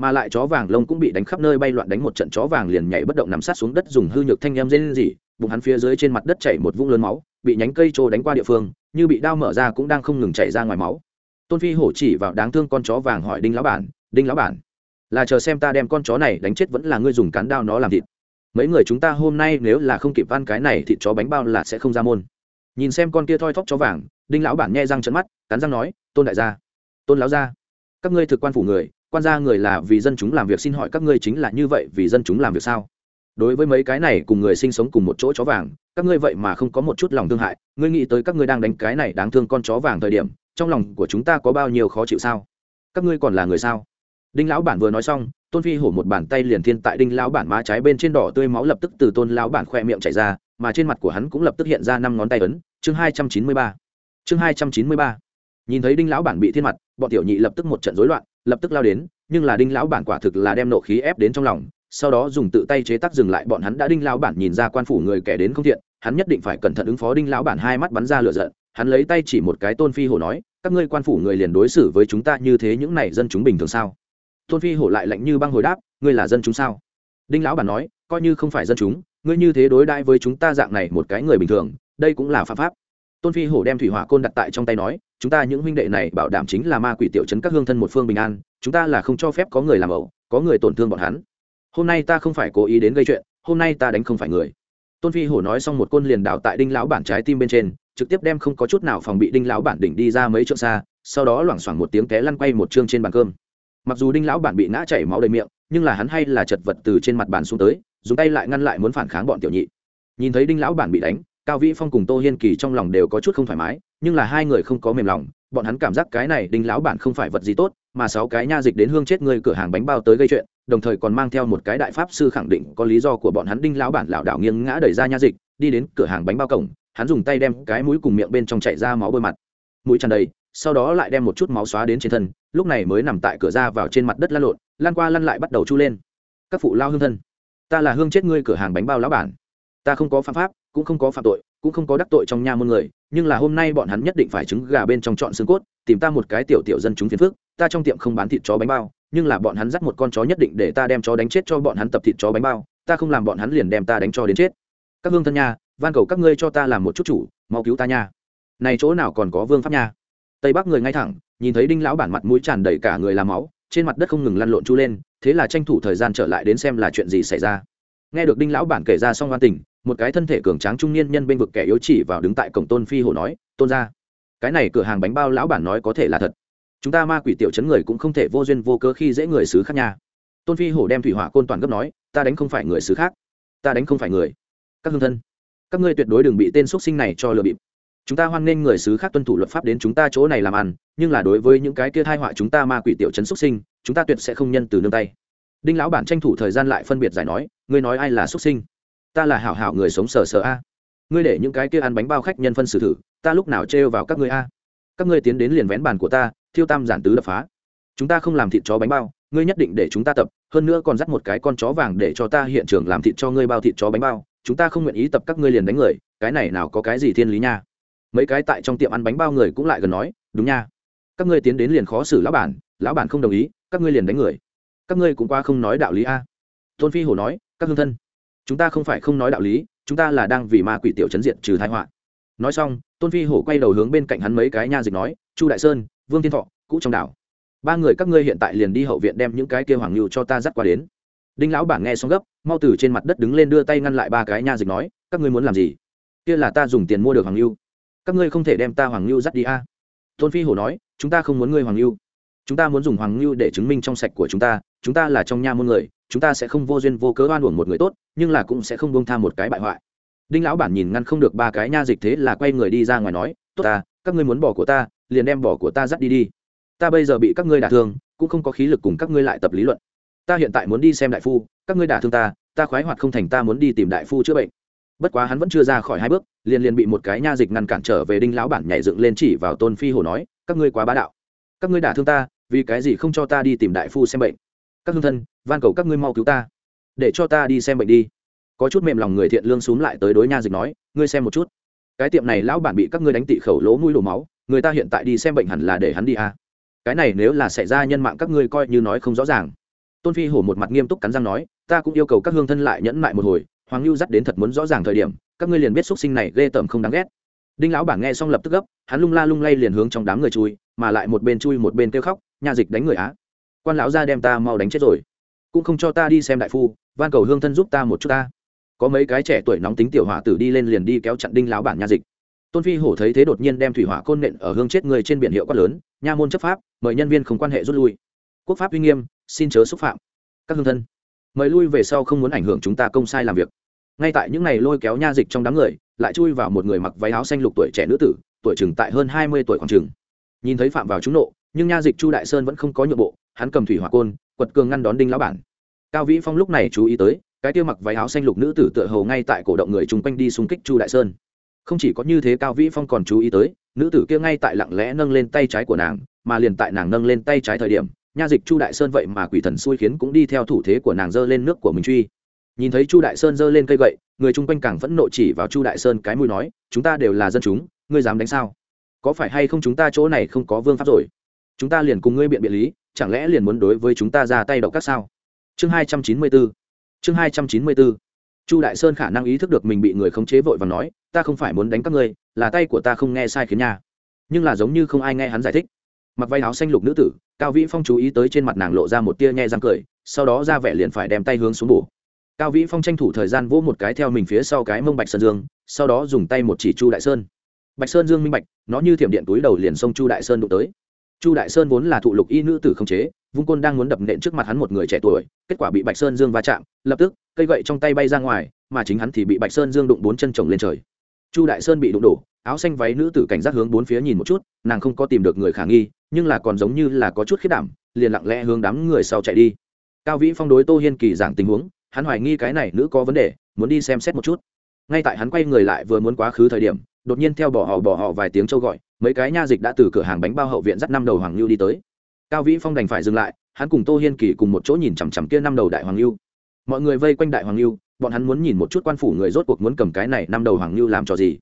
mà lại chó vàng lông cũng bị đánh khắp nơi bay loạn đánh một trận chó vàng liền nhảy bất động nằm sát xuống đất dùng hư nhược thanh em rên gì bụng hắn phía dưới trên mặt đất chảy một vũng lớn máu, bị nhánh cây trô đánh qua địa phương, như bị đao mở ra cũng đang không ngừng chảy ra ngoài máu. Tôn phi hổ chỉ vào đáng thương con chó vàng hỏi đinh lão bản, đinh lão bản, là chờ xem ta đem con chó này đánh chết vẫn là ngươi dùng cán đao nó làm thịt? Mấy người chúng ta hôm nay nếu là không kịp ăn cái này thịt chó bánh bao là sẽ không ra môn. Nhìn xem con kia thoi thóp chó vàng, đinh lão bản nghe răng trận mắt, cắn răng nói, tôn đại gia, tôn lão gia, các ngươi thực quan phủ người quan gia người là vì dân chúng làm việc xin hỏi các ngươi chính là như vậy vì dân chúng làm việc sao? Đối với mấy cái này cùng người sinh sống cùng một chỗ chó vàng, các ngươi vậy mà không có một chút lòng thương hại. Ngươi nghĩ tới các ngươi đang đánh cái này đáng thương con chó vàng thời điểm, trong lòng của chúng ta có bao nhiêu khó chịu sao? Các ngươi còn là người sao? Đinh lão bản vừa nói xong, tôn phi hổ một bàn tay liền thiên tại đinh lão bản má trái bên trên đỏ tươi máu lập tức từ tôn lão bản khoe miệng chảy ra, mà trên mặt của hắn cũng lập tức hiện ra năm ngón tay ấn. Chương hai trăm chín mươi ba. Chương hai trăm chín mươi ba. Nhìn thấy đinh lão bản bị thiên mặt, bọn tiểu nhị lập tức một trận rối loạn lập tức lao đến, nhưng là đinh lão bản quả thực là đem nộ khí ép đến trong lòng, sau đó dùng tự tay chế tác dừng lại bọn hắn đã đinh lão bản nhìn ra quan phủ người kẻ đến không thiện, hắn nhất định phải cẩn thận ứng phó đinh lão bản hai mắt bắn ra lửa giận, hắn lấy tay chỉ một cái tôn phi hổ nói, các ngươi quan phủ người liền đối xử với chúng ta như thế những này dân chúng bình thường sao? Tôn phi hổ lại lạnh như băng hồi đáp, ngươi là dân chúng sao? Đinh lão bản nói, coi như không phải dân chúng, ngươi như thế đối đãi với chúng ta dạng này một cái người bình thường, đây cũng là pháp pháp. Tôn phi hổ đem thủy hỏa côn đặt tại trong tay nói chúng ta những huynh đệ này bảo đảm chính là ma quỷ tiểu chấn các hương thân một phương bình an, chúng ta là không cho phép có người làm ẩu, có người tổn thương bọn hắn. Hôm nay ta không phải cố ý đến gây chuyện, hôm nay ta đánh không phải người. Tôn phi hổ nói xong một côn liền đảo tại đinh lão bản trái tim bên trên, trực tiếp đem không có chút nào phòng bị đinh lão bản đỉnh đi ra mấy trượng xa, sau đó loảng xoảng một tiếng té lăn quay một chương trên bàn cơm. Mặc dù đinh lão bản bị ngã chảy máu đầy miệng, nhưng là hắn hay là chật vật từ trên mặt bàn xuống tới, dùng tay lại ngăn lại muốn phản kháng bọn tiểu nhị. Nhìn thấy đinh lão bản bị đánh cao vĩ phong cùng tô hiên kỳ trong lòng đều có chút không thoải mái, nhưng là hai người không có mềm lòng, bọn hắn cảm giác cái này đinh lão bản không phải vật gì tốt, mà sáu cái nha dịch đến hương chết người cửa hàng bánh bao tới gây chuyện, đồng thời còn mang theo một cái đại pháp sư khẳng định có lý do của bọn hắn đinh lão bản lảo đảo nghiêng ngã đẩy ra nha dịch, đi đến cửa hàng bánh bao cổng, hắn dùng tay đem cái mũi cùng miệng bên trong chảy ra máu bôi mặt. Mũi tràn đầy, sau đó lại đem một chút máu xóa đến trên thân, lúc này mới nằm tại cửa ra vào trên mặt đất lăn lộn lan qua lăn lại bắt đầu chu lên. Các phụ lao hương thân, ta là hương chết ngươi cửa hàng bánh bao lão bản. Ta không có phạm pháp cũng không có phạm tội, cũng không có đắc tội trong nha môn người, nhưng là hôm nay bọn hắn nhất định phải trứng gà bên trong chọn xương cốt, tìm ta một cái tiểu tiểu dân chúng phiền phước ta trong tiệm không bán thịt chó bánh bao, nhưng là bọn hắn dắt một con chó nhất định để ta đem chó đánh chết cho bọn hắn tập thịt chó bánh bao, ta không làm bọn hắn liền đem ta đánh cho đến chết. Các hương thân nha, van cầu các ngươi cho ta làm một chút chủ, mau cứu ta nha. Này chỗ nào còn có vương pháp nha? Tây bắc người ngay thẳng, nhìn thấy đinh lão bản mặt mũi tràn đầy cả người làm máu, trên mặt đất không ngừng lăn lộn chu lên, thế là tranh thủ thời gian trở lại đến xem là chuyện gì xảy ra. Nghe được đinh lão bản kể ra xong oan tình một cái thân thể cường tráng trung niên nhân bên vực kẻ yếu chỉ vào đứng tại cổng tôn phi hổ nói, tôn ra cái này cửa hàng bánh bao lão bản nói có thể là thật. Chúng ta ma quỷ tiểu chấn người cũng không thể vô duyên vô cớ khi dễ người xứ khác nha. Tôn phi hổ đem thủy hỏa côn toàn gấp nói, ta đánh không phải người xứ khác, ta đánh không phải người. Các hương thân, các ngươi tuyệt đối đừng bị tên x sinh này cho lừa bịp. Chúng ta hoan nghênh người xứ khác tuân thủ luật pháp đến chúng ta chỗ này làm ăn, nhưng là đối với những cái kia thai họa chúng ta ma quỷ tiểu chấn xuất sinh, chúng ta tuyệt sẽ không nhân từ nương tay. Đinh lão bản tranh thủ thời gian lại phân biệt giải nói, ngươi nói ai là xuất sinh? Ta là hảo hảo người sống sờ sờ a. Ngươi để những cái kia ăn bánh bao khách nhân phân xử thử, ta lúc nào trêu vào các ngươi a? Các ngươi tiến đến liền vén bàn của ta, thiêu tam giản tứ đập phá. Chúng ta không làm thịt chó bánh bao, ngươi nhất định để chúng ta tập, hơn nữa còn dắt một cái con chó vàng để cho ta hiện trường làm thịt cho ngươi bao thịt chó bánh bao, chúng ta không nguyện ý tập các ngươi liền đánh người, cái này nào có cái gì thiên lý nha? Mấy cái tại trong tiệm ăn bánh bao người cũng lại gần nói, đúng nha. Các ngươi tiến đến liền khó xử lão bản lão bản không đồng ý, các ngươi liền đánh người. Các ngươi cũng qua không nói đạo lý a. Tôn phi hổ nói, các hương thân chúng ta không phải không nói đạo lý, chúng ta là đang vì ma quỷ tiểu chấn diện trừ thái họa. Nói xong, tôn phi hổ quay đầu hướng bên cạnh hắn mấy cái nha dịch nói, chu đại sơn, vương thiên thọ, cũ trong đảo. Ba người các ngươi hiện tại liền đi hậu viện đem những cái kia hoàng lưu cho ta dắt qua đến. Đinh lão bản nghe xong gấp, mau từ trên mặt đất đứng lên đưa tay ngăn lại ba cái nha dịch nói, các ngươi muốn làm gì? Kia là ta dùng tiền mua được hoàng lưu các ngươi không thể đem ta hoàng lưu dắt đi a. Tôn phi hổ nói, chúng ta không muốn ngươi hoàng lưu chúng ta muốn dùng hoàng lưu để chứng minh trong sạch của chúng ta. Chúng ta là trong nha môn người chúng ta sẽ không vô duyên vô cớ oan uổng một người tốt, nhưng là cũng sẽ không bông tha một cái bại hoại. Đinh lão bản nhìn ngăn không được ba cái nha dịch thế là quay người đi ra ngoài nói, tốt ta, các ngươi muốn bỏ của ta, liền đem bỏ của ta dắt đi đi. Ta bây giờ bị các ngươi đả thương, cũng không có khí lực cùng các ngươi lại tập lý luận. Ta hiện tại muốn đi xem đại phu, các ngươi đả thương ta ta khoái hoạt không thành ta muốn đi tìm đại phu chữa bệnh. Bất quá hắn vẫn chưa ra khỏi hai bước, liền liền bị một cái nha dịch ngăn cản trở về đinh lão bản nhảy dựng lên chỉ vào tôn phi hồ nói, các ngươi quá bá đạo. Các ngươi đả thương ta, vì cái gì không cho ta đi tìm đại phu xem bệnh? Các hương thân, van cầu các ngươi mau cứu ta. Để cho ta đi xem bệnh đi. Có chút mềm lòng người thiện lương xúm lại tới đối nha dịch nói, ngươi xem một chút. Cái tiệm này lão bản bị các ngươi đánh tị khẩu lỗ mũi đổ máu, người ta hiện tại đi xem bệnh hẳn là để hắn đi à. cái này nếu là xảy ra nhân mạng các ngươi coi như nói không rõ ràng. Tôn phi hổ một mặt nghiêm túc cắn răng nói, ta cũng yêu cầu các hương thân lại nhẫn lại một hồi, hoàng lưu dắt đến thật muốn rõ ràng thời điểm, các ngươi liền biết x sinh này ghê tởm không đáng ghét. Đinh lão bản nghe xong lập tức gấp, hắn lung la lung lay liền hướng trong đám người chui, mà lại một bên chui một bên kêu khóc nhà dịch đánh người á quan lão ra đem ta mau đánh chết rồi. Cũng không cho ta đi xem đại phu, van cầu hương thân giúp ta một chút ta. Có mấy cái trẻ tuổi nóng tính tiểu hỏa tử đi lên liền đi kéo chặn đinh lão bản nha dịch. Tôn phi hổ thấy thế đột nhiên đem thủy hỏa côn nện ở hương chết người trên biển hiệu quát lớn, nha môn chấp pháp, mời nhân viên không quan hệ rút lui. Quốc pháp uy nghiêm, xin chớ xúc phạm. Các hương thân, mời lui về sau không muốn ảnh hưởng chúng ta công sai làm việc. Ngay tại những ngày lôi kéo nha dịch trong đám người, lại chui vào một người mặc váy áo xanh lục tuổi trẻ nữ tử, tuổi chừng tại hơn hai mươi tuổi khoảng chừng. Nhìn thấy phạm vào trúng nộ, nhưng nha dịch chu đại sơn vẫn không có nhượng bộ hắn cầm thủy hỏa côn, quật cường ngăn đón đinh lão bản. Cao vĩ phong lúc này chú ý tới, cái tiêu mặc váy áo xanh lục nữ tử tựa hầu ngay tại cổ động người chung quanh đi xung kích chu đại sơn. Không chỉ có như thế, cao vĩ phong còn chú ý tới, nữ tử kia ngay tại lặng lẽ nâng lên tay trái của nàng, mà liền tại nàng nâng lên tay trái thời điểm, nha dịch chu đại sơn vậy mà quỷ thần xui khiến cũng đi theo thủ thế của nàng dơ lên nước của mình truy. Nhìn thấy chu đại sơn giơ lên cây gậy, người chung quanh càng phẫn nộ chỉ vào chu đại sơn cái mũi nói, chúng ta đều là dân chúng, ngươi dám đánh sao? Có phải hay không chúng ta chỗ này không có vương pháp rồi? Chúng ta liền cùng ngươi biện biện lý chẳng lẽ liền muốn đối với chúng ta ra tay độc các sao? Chương hai trăm chín mươi bốn. Chương hai trăm chín mươi bốn. Chu đại sơn khả năng ý thức được mình bị người khống chế vội và nói, ta không phải muốn đánh các ngươi, là tay của ta không nghe sai khiến nha. Nhưng là giống như không ai nghe hắn giải thích. Mặc váy áo xanh lục nữ tử, cao vĩ phong chú ý tới trên mặt nàng lộ ra một tia nhe răng cười, sau đó ra vẻ liền phải đem tay hướng xuống bổ. Cao vĩ phong tranh thủ thời gian vỗ một cái theo mình phía sau cái mông bạch sơn dương, sau đó dùng tay một chỉ chu đại sơn. Bạch sơn dương minh bạch, nó như thiểm điện túi đầu liền xông chu đại sơn đụng tới chu đại sơn vốn là thụ lục y nữ tử không chế, vung côn đang muốn đập nện trước mặt hắn một người trẻ tuổi, kết quả bị bạch sơn dương va chạm, lập tức, cây gậy trong tay bay ra ngoài, mà chính hắn thì bị bạch sơn dương đụng bốn chân chồng lên trời. Chu đại sơn bị đụng đổ, áo xanh váy nữ tử cảnh giác hướng bốn phía nhìn một chút, nàng không có tìm được người khả nghi, nhưng là còn giống như là có chút khiết đảm, liền lặng lẽ hướng đám người sau chạy đi. Cao vĩ phong đối tô hiên kỳ giảng tình huống, hắn hoài nghi cái này nữ có vấn đề, muốn đi xem xét một chút. Ngay tại hắn quay người lại vừa muốn quá khứ thời điểm, đột nhiên theo bỏ họ bỏ họ vài tiếng châu gọi mấy cái nha dịch đã từ cửa hàng bánh bao hậu viện dắt năm đầu hoàng lưu đi tới. Cao vĩ phong đành phải dừng lại, hắn cùng tô hiên kỳ cùng một chỗ nhìn chằm chằm kia năm đầu đại hoàng lưu mọi người vây quanh đại hoàng lưu bọn hắn muốn nhìn một chút quan phủ người rốt cuộc muốn cầm cái này năm đầu hoàng lưu làm trò gì.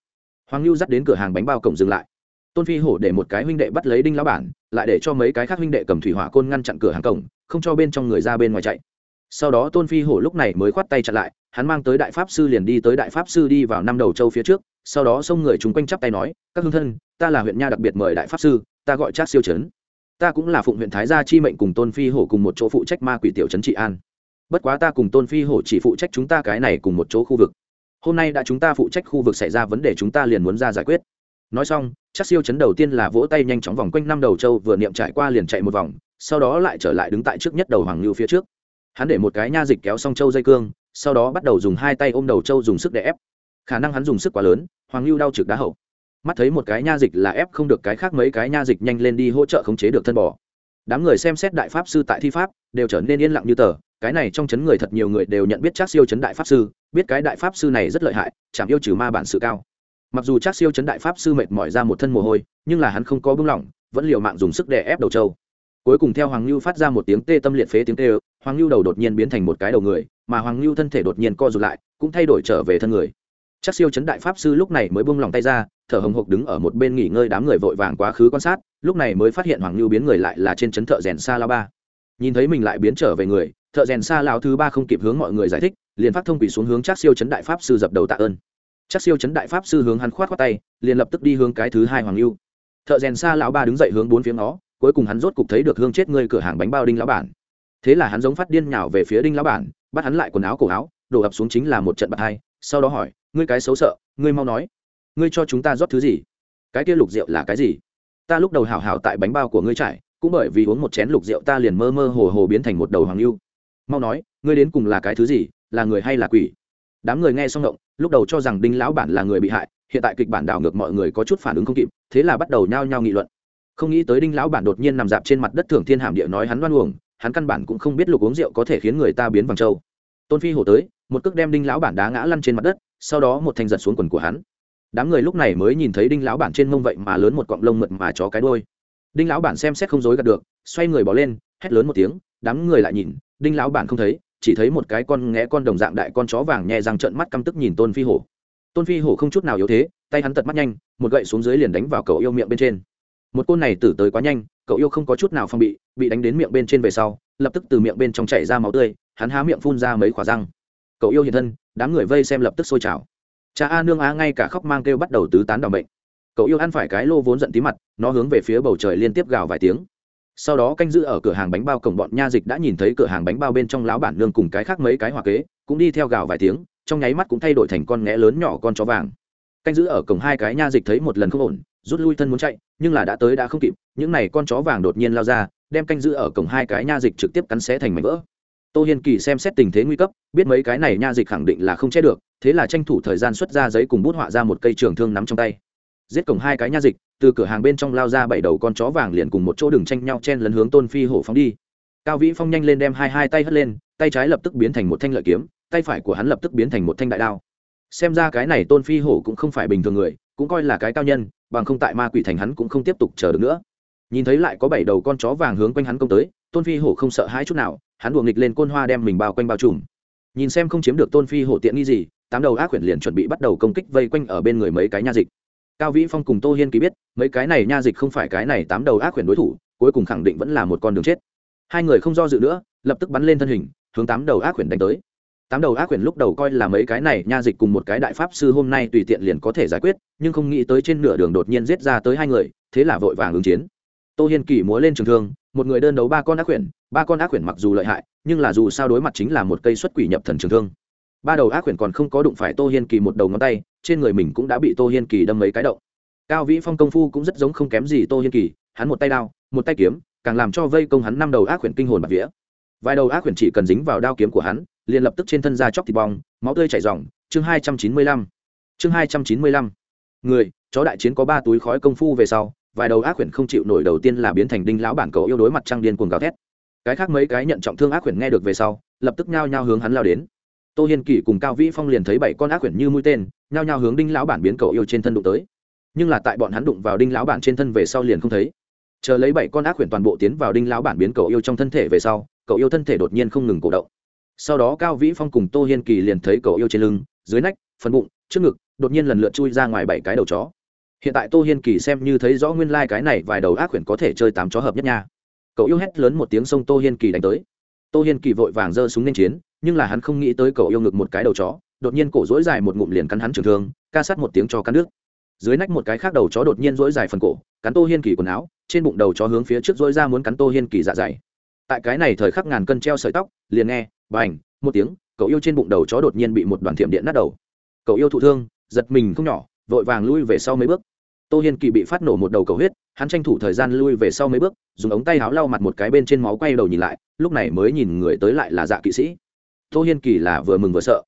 Hoàng lưu dắt đến cửa hàng bánh bao cổng dừng lại. Tôn phi hổ để một cái huynh đệ bắt lấy đinh lão bản, lại để cho mấy cái khác huynh đệ cầm thủy hỏa côn ngăn chặn cửa hàng cổng, không cho bên trong người ra bên ngoài chạy. Sau đó tôn phi hổ lúc này mới khoát tay chặn lại, hắn mang tới đại pháp sư liền đi tới đại pháp sư đi vào năm đầu châu phía trước sau đó xông người chúng quanh chắp tay nói, các hương thân, ta là huyện nha đặc biệt mời đại pháp sư, ta gọi trác siêu trấn. Ta cũng là phụng huyện thái gia chi mệnh cùng tôn phi hổ cùng một chỗ phụ trách ma quỷ tiểu trấn trị an. Bất quá ta cùng tôn phi hổ chỉ phụ trách chúng ta cái này cùng một chỗ khu vực. Hôm nay đã chúng ta phụ trách khu vực xảy ra vấn đề chúng ta liền muốn ra giải quyết. Nói xong chắc siêu chấn đầu tiên là vỗ tay nhanh chóng vòng quanh năm đầu châu, vừa niệm trải qua liền chạy một vòng, sau đó lại trở lại đứng tại trước nhất đầu hoàng lưu phía trước. Hắn để một cái nha dịch kéo xong châu dây cương, sau đó bắt đầu dùng hai tay ôm đầu châu dùng sức để ép khả năng hắn dùng sức quá lớn, hoàng lưu đau trực đá hậu. Mắt thấy một cái nha dịch là ép không được cái khác mấy cái nha dịch nhanh lên đi hỗ trợ khống chế được thân bò. Đám người xem xét đại pháp sư tại thi pháp, đều trở nên yên lặng như tờ, cái này trong chấn người thật nhiều người đều nhận biết chắc siêu chấn đại pháp sư, biết cái đại pháp sư này rất lợi hại chạm yêu trừ ma bản sự cao. Mặc dù chắc siêu chấn đại pháp sư mệt mỏi ra một thân mồ hôi, nhưng là hắn không có bưng lỏng, vẫn liều mạng dùng sức để ép đầu trâu. Cuối cùng theo hoàng lưu phát ra một tiếng tê tâm liệt phế tiếng tê hoàng lưu đầu đột nhiên biến thành một cái đầu người, mà hoàng lưu thân thể đột nhiên co rụt lại, cũng thay đổi trở về thân người chắc siêu chấn đại pháp sư lúc này mới buông lòng tay ra, thở hồng hộc đứng ở một bên nghỉ ngơi đám người vội vàng quá khứ quan sát, lúc này mới phát hiện hoàng lưu biến người lại là trên chấn thợ rèn xa lao ba nhìn thấy mình lại biến trở về người, thợ rèn xa lao thứ ba không kịp hướng mọi người giải thích, liền phát thông quỷ xuống hướng chắc siêu chấn đại pháp sư dập đầu tạ ơn. Chắc siêu chấn đại pháp sư hướng hắn khoát khoát tay, liền lập tức đi hướng cái thứ hai hoàng lưu. Thợ rèn xa lão ba đứng dậy hướng bốn phía nó cuối cùng hắn rốt cục thấy được hương chết người cửa hàng bánh bao đinh lão bản. Thế là hắn giống phát điên nhào về phía đinh lão bản, bắt hắn lại quần áo cổ áo, đổ ập xuống chính là một trận bạc hai, sau đó hỏi ngươi cái xấu sợ, ngươi mau nói. Ngươi cho chúng ta rót thứ gì? Cái kia lục rượu là cái gì? Ta lúc đầu hảo hảo tại bánh bao của ngươi trải, cũng bởi vì uống một chén lục rượu ta liền mơ mơ hồ hồ biến thành một đầu hoàng lưu. Mau nói, ngươi đến cùng là cái thứ gì, là người hay là quỷ? Đám người nghe xong động, lúc đầu cho rằng đinh lão bản là người bị hại, hiện tại kịch bản đảo ngược mọi người có chút phản ứng không kịp, thế là bắt đầu nhao nhao nghị luận. Không nghĩ tới đinh lão bản đột nhiên nằm dạp trên mặt đất thưởng thiên hàm địa nói hắn đoan uổng, hắn căn bản cũng không biết lục uống rượu có thể khiến người ta biến vàng trâu. Tôn phi hổ tới, một cước đem đinh lão bản đá ngã lăn trên mặt đất sau đó một thanh giật xuống quần của hắn. Đám người lúc này mới nhìn thấy đinh lão bản trên mông vậy mà lớn một cọng lông mượt mà chó cái đôi đinh lão bản xem xét không dối gạt được, xoay người bỏ lên, hét lớn một tiếng, đám người lại nhìn, đinh lão bản không thấy, chỉ thấy một cái con nghé con đồng dạng đại con chó vàng nhẹ răng trợn mắt căm tức nhìn tôn phi hổ. Tôn phi hổ không chút nào yếu thế, tay hắn tật mắt nhanh, một gậy xuống dưới liền đánh vào cậu yêu miệng bên trên. Một côn này tử tới quá nhanh, cậu yêu không có chút nào phong bị bị đánh đến miệng bên trên về sau, lập tức từ miệng bên trong chảy ra máu tươi, hắn há miệng phun ra mấy khỏa răng. Cậu yêu hiện thân đám người vây xem lập tức sôi trào. Cha a nương a ngay cả khóc mang kêu bắt đầu tứ tán đ ỏ bệnh cậu yêu ăn phải cái lô vốn giận tí mặt, nó hướng về phía bầu trời liên tiếp gào vài tiếng. Sau đó canh giữ ở cửa hàng bánh bao cổng bọn nha dịch đã nhìn thấy cửa hàng bánh bao bên trong lão bản nương cùng cái khác mấy cái hòa kế, cũng đi theo gào vài tiếng, trong nháy mắt cũng thay đổi thành con nghé lớn nhỏ con chó vàng. Canh giữ ở cổng hai cái nha dịch thấy một lần không ổn, rút lui thân muốn chạy, nhưng là đã tới đã không kịp, những n à y con chó vàng đột nhiên lao ra, đem canh giữ ở cổng hai cái nha dịch trực tiếp cắn xé thành mảnh vỡ tô hiên kỳ xem xét tình thế nguy cấp, biết mấy cái này nha dịch khẳng định là không che được, thế là tranh thủ thời gian xuất ra giấy cùng bút họa ra một cây trường thương nắm trong tay. Giết cổng hai cái nha dịch, từ cửa hàng bên trong lao ra bảy đầu con chó vàng liền cùng một chỗ đường tranh nhau chen lấn hướng tôn phi hổ phóng đi. Cao vĩ phong nhanh lên đem hai hai tay hất lên, tay trái lập tức biến thành một thanh lợi kiếm, tay phải của hắn lập tức biến thành một thanh đại đao. Xem ra cái này tôn phi hổ cũng không phải bình thường người, cũng coi là cái cao nhân, bằng không tại ma quỷ thành hắn cũng không tiếp tục chờ được nữa. Nhìn thấy lại có bảy đầu con chó vàng hướng quanh hắn công tới tôn phi hổ không sợ hãi chút nào, hắn đùa nghịch lên côn hoa đem mình bao quanh bao trùm. Nhìn xem không chiếm được tôn phi hổ tiện nghi gì, tám đầu ác quyển liền chuẩn bị bắt đầu công kích vây quanh ở bên người mấy cái nha dịch. Cao vĩ phong cùng tô hiên ký biết, mấy cái này nha dịch không phải cái này tám đầu ác quyển đối thủ, cuối cùng khẳng định vẫn là một con đường chết. Hai người không do dự nữa, lập tức bắn lên thân hình, hướng tám đầu ác quyển đánh tới. Tám đầu ác quyển lúc đầu coi là mấy cái này nha dịch cùng một cái đại pháp sư hôm nay tùy tiện liền có thể giải quyết, nhưng không nghĩ tới trên nửa đường đột nhiên giết ra tới hai người, thế là vội vàng ứng chiến. Tô hiên kỳ múa lên trường thương một người đơn đấu ba con ác quyển ba con ác quyển mặc dù lợi hại, nhưng là dù sao đối mặt chính là một cây xuất quỷ nhập thần trường thương. Ba đầu ác quyển còn không có đụng phải tô hiên kỳ một đầu ngón tay, trên người mình cũng đã bị tô hiên kỳ đâm mấy cái động. Cao vĩ phong công phu cũng rất giống không kém gì tô hiên kỳ, hắn một tay đao, một tay kiếm, càng làm cho vây công hắn năm đầu ác quyển kinh hồn bạc vía. Vài đầu ác quyển chỉ cần dính vào đao kiếm của hắn, liền lập tức trên thân ra chóc thịt bong, máu tươi chảy ròng. Chương hai trăm chín mươi lăm. Chương hai trăm chín mươi lăm. Người, chó đại chiến có ba túi khói công phu về sau vài đầu ác quyển không chịu nổi đầu tiên là biến thành đinh lão bản cầu yêu đối mặt trăng điên cuồng gào thét. Cái khác mấy cái nhận trọng thương ác quyển nghe được về sau, lập tức nhao nhao hướng hắn lao đến. Tô hiên kỷ cùng cao vĩ phong liền thấy bảy con ác quyển như mũi tên, nhao nhao hướng đinh lão bản biến cầu yêu trên thân đụng tới. Nhưng là tại bọn hắn đụng vào đinh lão bản trên thân về sau liền không thấy. Chờ lấy bảy con ác quyển toàn bộ tiến vào đinh lão bản biến cầu yêu trong thân thể về sau cậu yêu thân thể đột nhiên không ngừng cổ động. Sau đó cao vĩ phong cùng tô hiên kỳ liền thấy cậu yêu trên lưng, dưới nách, phần bụng, trước ngực, đột nhiên lần lượt chui ra ngoài bảy cái đầu chó hiện tại tô hiên kỳ xem như thấy rõ nguyên lai、like、cái này vài đầu ác quyển có thể chơi tám chó hợp nhất nha. Cậu yêu hét lớn một tiếng sông tô hiên kỳ đánh tới. Tô hiên kỳ vội vàng giơ súng lên chiến, nhưng là hắn không nghĩ tới cậu yêu ngực một cái đầu chó, đột nhiên cổ dỗi dài một ngụm liền cắn hắn trường thương, ca sát một tiếng cho cắn nước dưới nách một cái khác đầu chó đột nhiên dỗi dài phần cổ, cắn tô hiên kỳ quần áo, trên bụng đầu chó hướng phía trước dỗi ra muốn cắn tô hiên kỳ dạ dày. Tại cái này thời khắc ngàn cân treo sợi tóc, liền nghe, bành, một tiếng, cậu yêu trên bụng đầu chó đột nhiên bị một đoàn thiểm điện nát đầu. Cậu yêu thụ thương, giật mình không nhỏ, vội vàng lui về sau mấy bước tô hiên kỳ bị phát nổ một đầu cầu huyết, hắn tranh thủ thời gian lui về sau mấy bước, dùng ống tay áo lau mặt một cái bên trên máu quay đầu nhìn lại, lúc này mới nhìn người tới lại là dạ kỵ sĩ. Tô hiên kỳ là vừa mừng vừa sợ.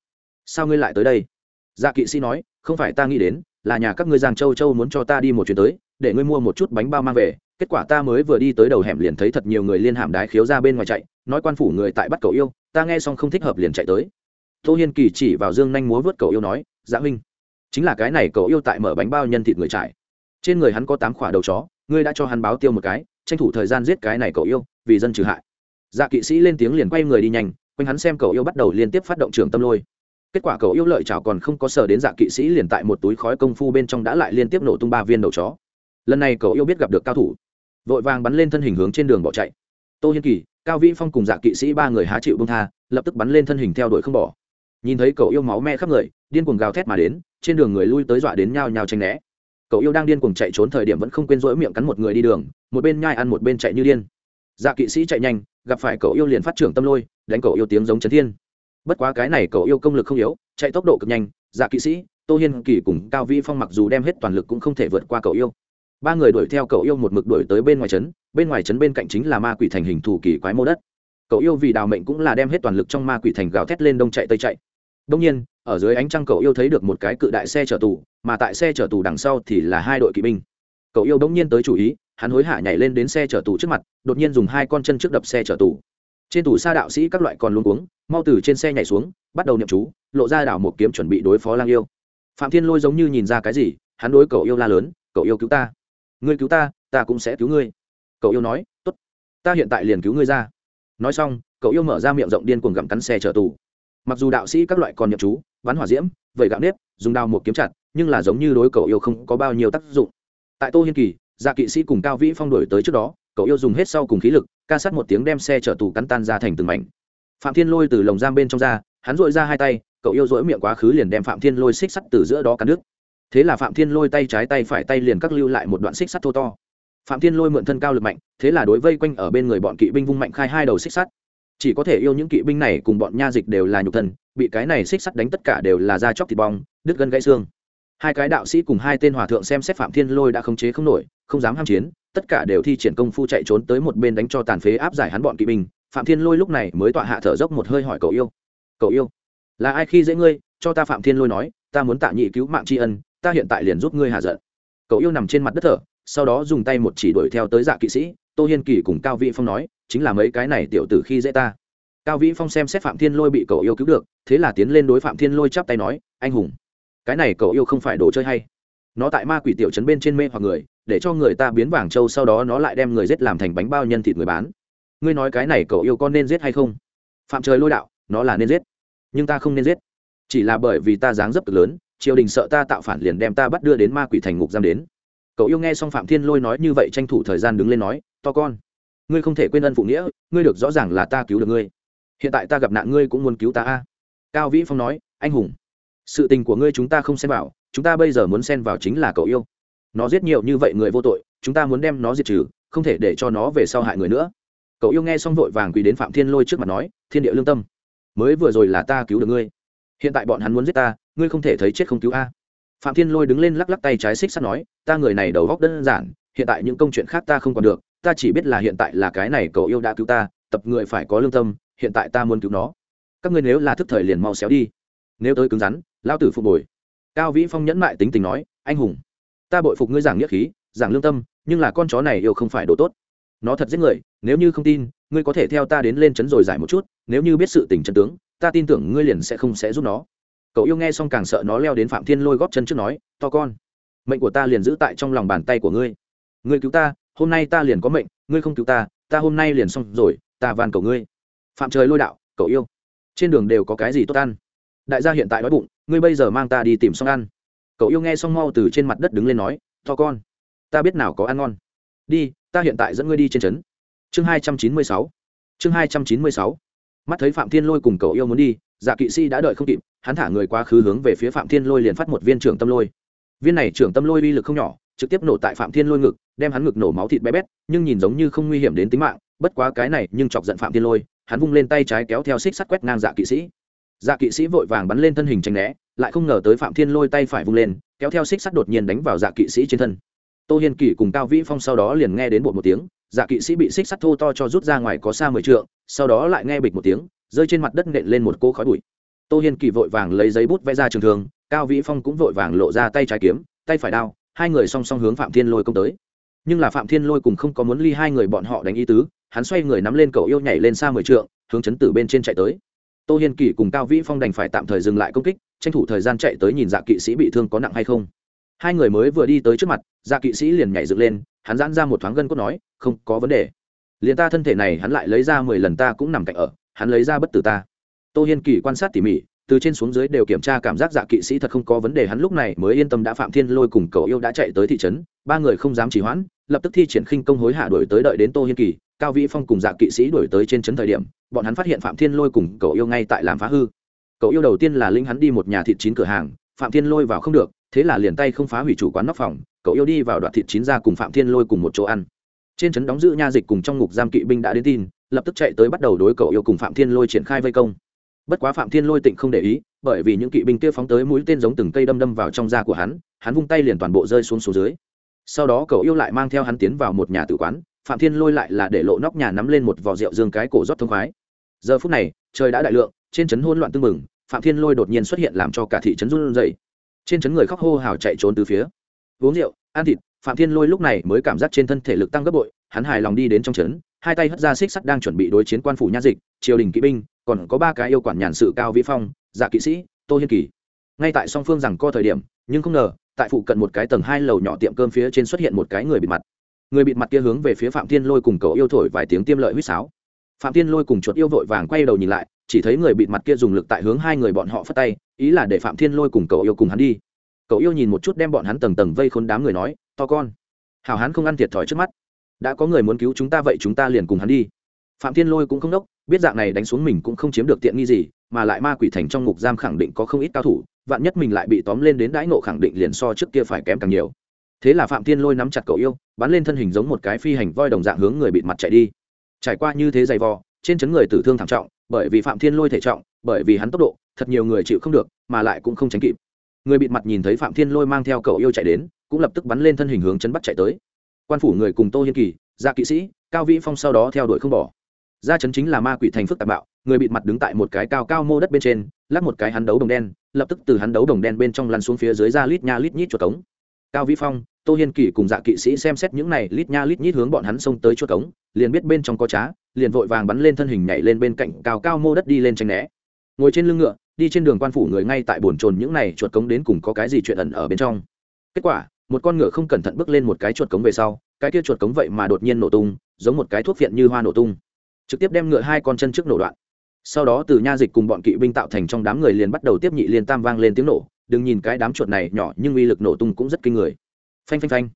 Sao ngươi lại tới đây? Dạ kỵ sĩ nói, không phải ta nghĩ đến, là nhà các ngươi giang châu châu muốn cho ta đi một chuyến tới, để ngươi mua một chút bánh bao mang về, kết quả ta mới vừa đi tới đầu hẻm liền thấy thật nhiều người liên hàm đái khiếu ra bên ngoài chạy, nói quan phủ người tại bắt cậu yêu, ta nghe xong không thích hợp liền chạy tới. Tô hiên kỳ chỉ vào dương nhanh múa vớt cậu yêu nói dạ huynh, chính là cái này cậu yêu tại mở bánh bao nhân thịt người trải trên người hắn có tám khỏa đầu chó, ngươi đã cho hắn báo tiêu một cái, tranh thủ thời gian giết cái này cậu yêu, vì dân trừ hại. Dạ kỵ sĩ lên tiếng liền quay người đi nhanh, quanh hắn xem cậu yêu bắt đầu liên tiếp phát động trường tâm lôi. Kết quả cậu yêu lợi chảo còn không có sở đến dạ kỵ sĩ liền tại một túi khói công phu bên trong đã lại liên tiếp nổ tung ba viên đầu chó. Lần này cậu yêu biết gặp được cao thủ. Vội vàng bắn lên thân hình hướng trên đường bỏ chạy. Tô hiên kỳ, cao vĩ phong cùng dạ kỵ sĩ ba người há chịu bông tha, lập tức bắn lên thân hình theo đuổi không bỏ. Nhìn thấy cậu yêu máu me khắp người, điên cuồng gào thét mà đến, trên đường người lui tới dọa đến nhau nhau tranh né cậu yêu đang điên cuồng chạy trốn thời điểm vẫn không quên rỗi miệng cắn một người đi đường, một bên nhai ăn một bên chạy như điên. Dạ kỵ sĩ chạy nhanh, gặp phải cậu yêu liền phát trưởng tâm lôi, đánh cậu yêu tiếng giống chấn thiên. Bất quá cái này cậu yêu công lực không yếu, chạy tốc độ cực nhanh dạ kỵ sĩ, tô hiên kỳ cùng cao vĩ phong mặc dù đem hết toàn lực cũng không thể vượt qua cậu yêu. Ba người đuổi theo cậu yêu một mực đuổi tới bên ngoài trấn, bên ngoài trấn bên cạnh chính là ma quỷ thành hình thủ kỳ quái mô đất. Cậu yêu vì đào mệnh cũng là đem hết toàn lực trong ma quỷ thành gào thét lên đông chạy tây chạy. Đông nhiên ở dưới ánh trăng cậu yêu thấy được một cái cự đại xe chở tù, mà tại xe chở tù đằng sau thì là hai đội kỵ binh. Cậu yêu bỗng nhiên tới chủ ý, hắn hối hả nhảy lên đến xe chở tù trước mặt, đột nhiên dùng hai con chân trước đập xe chở tù. Trên tủ xa đạo sĩ các loại còn luôn uống mau từ trên xe nhảy xuống, bắt đầu niệm chú, lộ ra đảo một kiếm chuẩn bị đối phó lang yêu. Phạm thiên lôi giống như nhìn ra cái gì, hắn đối cậu yêu la lớn, cậu yêu cứu ta. Ngươi cứu ta ta cũng sẽ cứu ngươi. Cậu yêu nói, tốt, ta hiện tại liền cứu ngươi ra. Nói xong, cậu yêu mở ra miệng rộng điên cuồng gặm cắn xe chở tù mặc dù đạo sĩ các loại còn nhậm chú bắn hỏa diễm, vẩy gạo nếp, dùng đao một kiếm chặt, nhưng là giống như đối cậu yêu không có bao nhiêu tác dụng. Tại tô hiên kỳ dạ kỵ sĩ cùng cao vĩ phong đổi tới trước đó, cậu yêu dùng hết sau cùng khí lực, ca sát một tiếng đem xe chở tù cắn tan ra thành từng mảnh. Phạm thiên lôi từ lồng giam bên trong ra, hắn dội ra hai tay, cậu yêu dỗi miệng quá khứ liền đem phạm thiên lôi xích sắt từ giữa đó cắn đứt. Thế là phạm thiên lôi tay trái tay phải tay liền cắt lưu lại một đoạn xích sắt thô to. Phạm thiên lôi mượn thân cao lực mạnh, thế là đối vây quanh ở bên người bọn kỵ binh vung mạnh khai hai đầu xích sắt chỉ có thể yêu những kỵ binh này cùng bọn nha dịch đều là nhục thần, bị cái này xích sắt đánh tất cả đều là da chóc thịt bong, đứt gân gãy xương. Hai cái đạo sĩ cùng hai tên hòa thượng xem xét phạm thiên lôi đã khống chế không nổi, không dám ham chiến, tất cả đều thi triển công phu chạy trốn tới một bên đánh cho tàn phế áp giải hắn bọn kỵ binh. Phạm thiên lôi lúc này mới tọa hạ thở dốc một hơi hỏi cậu yêu. Cậu yêu, là ai khi dễ ngươi? Cho ta phạm thiên lôi nói, ta muốn tạ nhị cứu mạng tri ân, ta hiện tại liền giúp ngươi hạ giận. Cậu yêu nằm trên mặt đất thở, sau đó dùng tay một chỉ đuổi theo tới dạ kỵ sĩ. Tô hiên kỳ cùng cao vị phong nói chính là mấy cái này tiểu tử khi dễ ta. Cao vĩ phong xem xét phạm thiên lôi bị cậu yêu cứu được, thế là tiến lên đối phạm thiên lôi chắp tay nói, anh hùng, cái này cậu yêu không phải đồ chơi hay. Nó tại ma quỷ tiểu trấn bên trên mê hoặc người, để cho người ta biến vàng trâu sau đó nó lại đem người giết làm thành bánh bao nhân thịt người bán. Ngươi nói cái này cậu yêu con nên giết hay không? Phạm trời lôi đạo, nó là nên giết, nhưng ta không nên giết. Chỉ là bởi vì ta dáng dấp cực lớn, triều đình sợ ta tạo phản liền đem ta bắt đưa đến ma quỷ thành ngục giam đến. Cậu yêu nghe xong phạm thiên lôi nói như vậy tranh thủ thời gian đứng lên nói, to con ngươi không thể quên ân phụ nghĩa, ngươi được rõ ràng là ta cứu được ngươi. Hiện tại ta gặp nạn ngươi cũng muốn cứu ta a. Cao vĩ phong nói, anh hùng, sự tình của ngươi chúng ta không xem vào, chúng ta bây giờ muốn xen vào chính là cậu yêu. Nó giết nhiều như vậy người vô tội, chúng ta muốn đem nó diệt trừ, không thể để cho nó về sau hại người nữa. Cậu yêu nghe xong vội vàng quỳ đến phạm thiên lôi trước mặt nói, thiên địa lương tâm, mới vừa rồi là ta cứu được ngươi. Hiện tại bọn hắn muốn giết ta, ngươi không thể thấy chết không cứu a. Phạm thiên lôi đứng lên lắc lắc tay trái xích sắt nói, ta người này đầu góc đơn giản, hiện tại những công chuyện khác ta không còn được ta chỉ biết là hiện tại là cái này cậu yêu đã cứu ta, tập người phải có lương tâm, hiện tại ta muốn cứu nó. Các ngươi nếu là thức thời liền mau xéo đi. Nếu tới cứng rắn lao tử phục bồi. Cao vĩ phong nhẫn mại tính tình nói, anh hùng, ta bội phục ngươi giảng nghĩa khí, giảng lương tâm, nhưng là con chó này yêu không phải đồ tốt. Nó thật giết người, nếu như không tin, ngươi có thể theo ta đến lên trấn rồi giải một chút, nếu như biết sự tình chân tướng, ta tin tưởng ngươi liền sẽ không sẽ giúp nó. Cậu yêu nghe xong càng sợ nó leo đến phạm thiên lôi góp chân trước nói, to con, mệnh của ta liền giữ tại trong lòng bàn tay của ngươi. Ngươi cứu ta hôm nay ta liền có mệnh, ngươi không cứu ta ta hôm nay liền xong rồi, ta van cầu ngươi. Phạm trời lôi đạo cậu yêu. Trên đường đều có cái gì tốt ăn? Đại gia hiện tại đói bụng, ngươi bây giờ mang ta đi tìm xong ăn. Cậu yêu nghe xong mau từ trên mặt đất đứng lên nói, to con, ta biết nào có ăn ngon. Đi, ta hiện tại dẫn ngươi đi trên trấn. Chương hai trăm chín mươi sáu. Chương hai trăm chín mươi sáu. Mắt thấy phạm thiên lôi cùng cậu yêu muốn đi dạ kỵ sĩ đã đợi không kịp, hắn thả người quá khứ hướng về phía phạm thiên lôi liền phát một viên trưởng tâm lôi. Viên này trưởng tâm lôi uy lực không nhỏ trực tiếp nổ tại phạm thiên lôi ngực, đem hắn ngực nổ máu thịt bé bét, nhưng nhìn giống như không nguy hiểm đến tính mạng, bất quá cái này nhưng chọc giận phạm thiên lôi, hắn vung lên tay trái kéo theo xích sắt quét ngang dạ kỵ sĩ. Dạ kỵ sĩ vội vàng bắn lên thân hình tranh né, lại không ngờ tới phạm thiên lôi tay phải vung lên, kéo theo xích sắt đột nhiên đánh vào dạ kỵ sĩ trên thân. Tô hiên kỳ cùng cao vĩ phong sau đó liền nghe đến bột một tiếng dạ kỵ sĩ bị xích sắt thô to cho rút ra ngoài có xa mười trượng, sau đó lại nghe bịch một tiếng, rơi trên mặt đất nện lên một cô khói bụi. Tô hiên kỳ vội vàng lấy giấy bút vẽ ra trường thường, cao vĩ phong cũng vội vàng lộ ra tay trái kiếm, tay phải đao hai người song song hướng phạm thiên lôi công tới. Nhưng là phạm thiên lôi cùng không có muốn ly hai người bọn họ đánh ý tứ, hắn xoay người nắm lên cậu yêu nhảy lên xa mười trượng, hướng chấn tử bên trên chạy tới. Tô hiên kỳ cùng cao vĩ phong đành phải tạm thời dừng lại công kích, tranh thủ thời gian chạy tới nhìn dạ kỵ sĩ bị thương có nặng hay không. Hai người mới vừa đi tới trước mặt dạ kỵ sĩ liền nhảy dựng lên, hắn giãn ra một thoáng gân cốt nói, không có vấn đề. Liền ta thân thể này hắn lại lấy ra mười lần ta cũng nằm cạnh ở, hắn lấy ra bất tử ta. Tô hiên kỳ quan sát tỉ mỉ từ trên xuống dưới đều kiểm tra cảm giác dạ kỵ sĩ thật không có vấn đề, hắn lúc này mới yên tâm đã phạm thiên lôi cùng cậu yêu đã chạy tới thị trấn, ba người không dám trì hoãn, lập tức thi triển khinh công hối hạ đuổi tới đợi đến tô hiên kỳ, cao vĩ phong cùng dạ kỵ sĩ đuổi tới trên trấn thời điểm, bọn hắn phát hiện phạm thiên lôi cùng cậu yêu ngay tại làm phá hư. Cậu yêu đầu tiên là linh hắn đi một nhà thịt chín cửa hàng, phạm thiên lôi vào không được, thế là liền tay không phá hủy chủ quán nóc phòng, cậu yêu đi vào đoạn thịt chín ra cùng phạm thiên lôi cùng một chỗ ăn. Trên trấn đóng giữ nha dịch cùng trong ngục giam kỵ binh đã đến tin, lập tức chạy tới bắt đầu đối cậu yêu cùng phạm thiên lôi triển khai vây công bất quá phạm thiên lôi tịnh không để ý, bởi vì những kỵ binh kia phóng tới mũi tên giống từng cây đâm đâm vào trong da của hắn hắn vung tay liền toàn bộ rơi xuống xuống dưới. Sau đó cậu yêu lại mang theo hắn tiến vào một nhà tử quán, phạm thiên lôi lại là để lộ nóc nhà nắm lên một vò rượu dương cái cổ rót thông khoái. Giờ phút này, trời đã đại lượng, trên trấn hỗn loạn tưng mừng, phạm thiên lôi đột nhiên xuất hiện làm cho cả thị trấn run rẩy. Trên trấn người khóc hô hào chạy trốn từ phía. Uống rượu, ăn thịt, phạm thiên lôi lúc này mới cảm giác trên thân thể lực tăng gấp bội, hắn hài lòng đi đến trong trấn, hai tay hất ra xích sắt đang chuẩn bị đối chiến quan phủ nha dịch triều đình kỵ binh, còn có ba cái yêu quản nhàn sự cao vĩ phong dạ kỵ sĩ, tô hiên kỳ. Ngay tại song phương rằng co thời điểm, nhưng không ngờ, tại phụ cận một cái tầng hai lầu nhỏ tiệm cơm phía trên xuất hiện một cái người bịt mặt. Người bịt mặt kia hướng về phía phạm thiên lôi cùng cậu yêu thổi vài tiếng tiêm lợi huýt sáo. Phạm thiên lôi cùng chuột yêu vội vàng quay đầu nhìn lại, chỉ thấy người bịt mặt kia dùng lực tại hướng hai người bọn họ phất tay, ý là để phạm thiên lôi cùng cậu yêu cùng hắn đi. Cậu yêu nhìn một chút đem bọn hắn tầng tầng vây khốn đám người nói, to con hào hắn không ăn thiệt thòi trước mắt. Đã có người muốn cứu chúng ta vậy chúng ta liền cùng hắn đi phạm thiên lôi cũng không đốc, biết dạng này đánh xuống mình cũng không chiếm được tiện nghi gì, mà lại ma quỷ thành trong ngục giam khẳng định có không ít cao thủ, vạn nhất mình lại bị tóm lên đến đãi nộ khẳng định liền so trước kia phải kém càng nhiều. Thế là phạm thiên lôi nắm chặt cậu yêu, bắn lên thân hình giống một cái phi hành voi đồng dạng hướng người bịt mặt chạy đi. Trải qua như thế dày vò, trên chấn người tử thương thảm trọng, bởi vì phạm thiên lôi thể trọng, bởi vì hắn tốc độ, thật nhiều người chịu không được, mà lại cũng không tránh kịp. Người bịt mặt nhìn thấy phạm thiên lôi mang theo cậu yêu chạy đến, cũng lập tức bắn lên thân hình hướng chấn bắt chạy tới. Quan phủ người cùng tô hiên kỳ gia kỵ sĩ, cao vĩ phong sau đó theo đuổi không bỏ ra chấn chính là ma quỷ thành phức tạp bạo, người bịt mặt đứng tại một cái cao cao mô đất bên trên, lắc một cái hắn đấu đồng đen, lập tức từ hắn đấu đồng đen bên trong lăn xuống phía dưới ra lít nha lít nhít chuột cống. Cao vĩ phong, tô hiên kỷ cùng dạ kỵ sĩ xem xét những này lít nha lít nhít hướng bọn hắn xông tới chuột cống, liền biết bên trong có trá, liền vội vàng bắn lên thân hình nhảy lên bên cạnh cao cao mô đất đi lên tranh né. Ngồi trên lưng ngựa, đi trên đường quan phủ người ngay tại bồn trồn những này chuột cống đến cùng có cái gì chuyện ẩn ở bên trong. Kết quả, một con ngựa không cẩn thận bước lên một cái chuột cống về sau, cái kia chuột cống vậy mà đột nhiên nổ tung, giống một cái thuốc viện như hoa nổ tung trực tiếp đem ngựa hai con chân trước nổ đoạn. Sau đó từ nha dịch cùng bọn kỵ binh tạo thành trong đám người liền bắt đầu tiếp nhị liên tam vang lên tiếng nổ, đừng nhìn cái đám chuột này nhỏ nhưng uy lực nổ tung cũng rất kinh người. Phanh phanh phanh.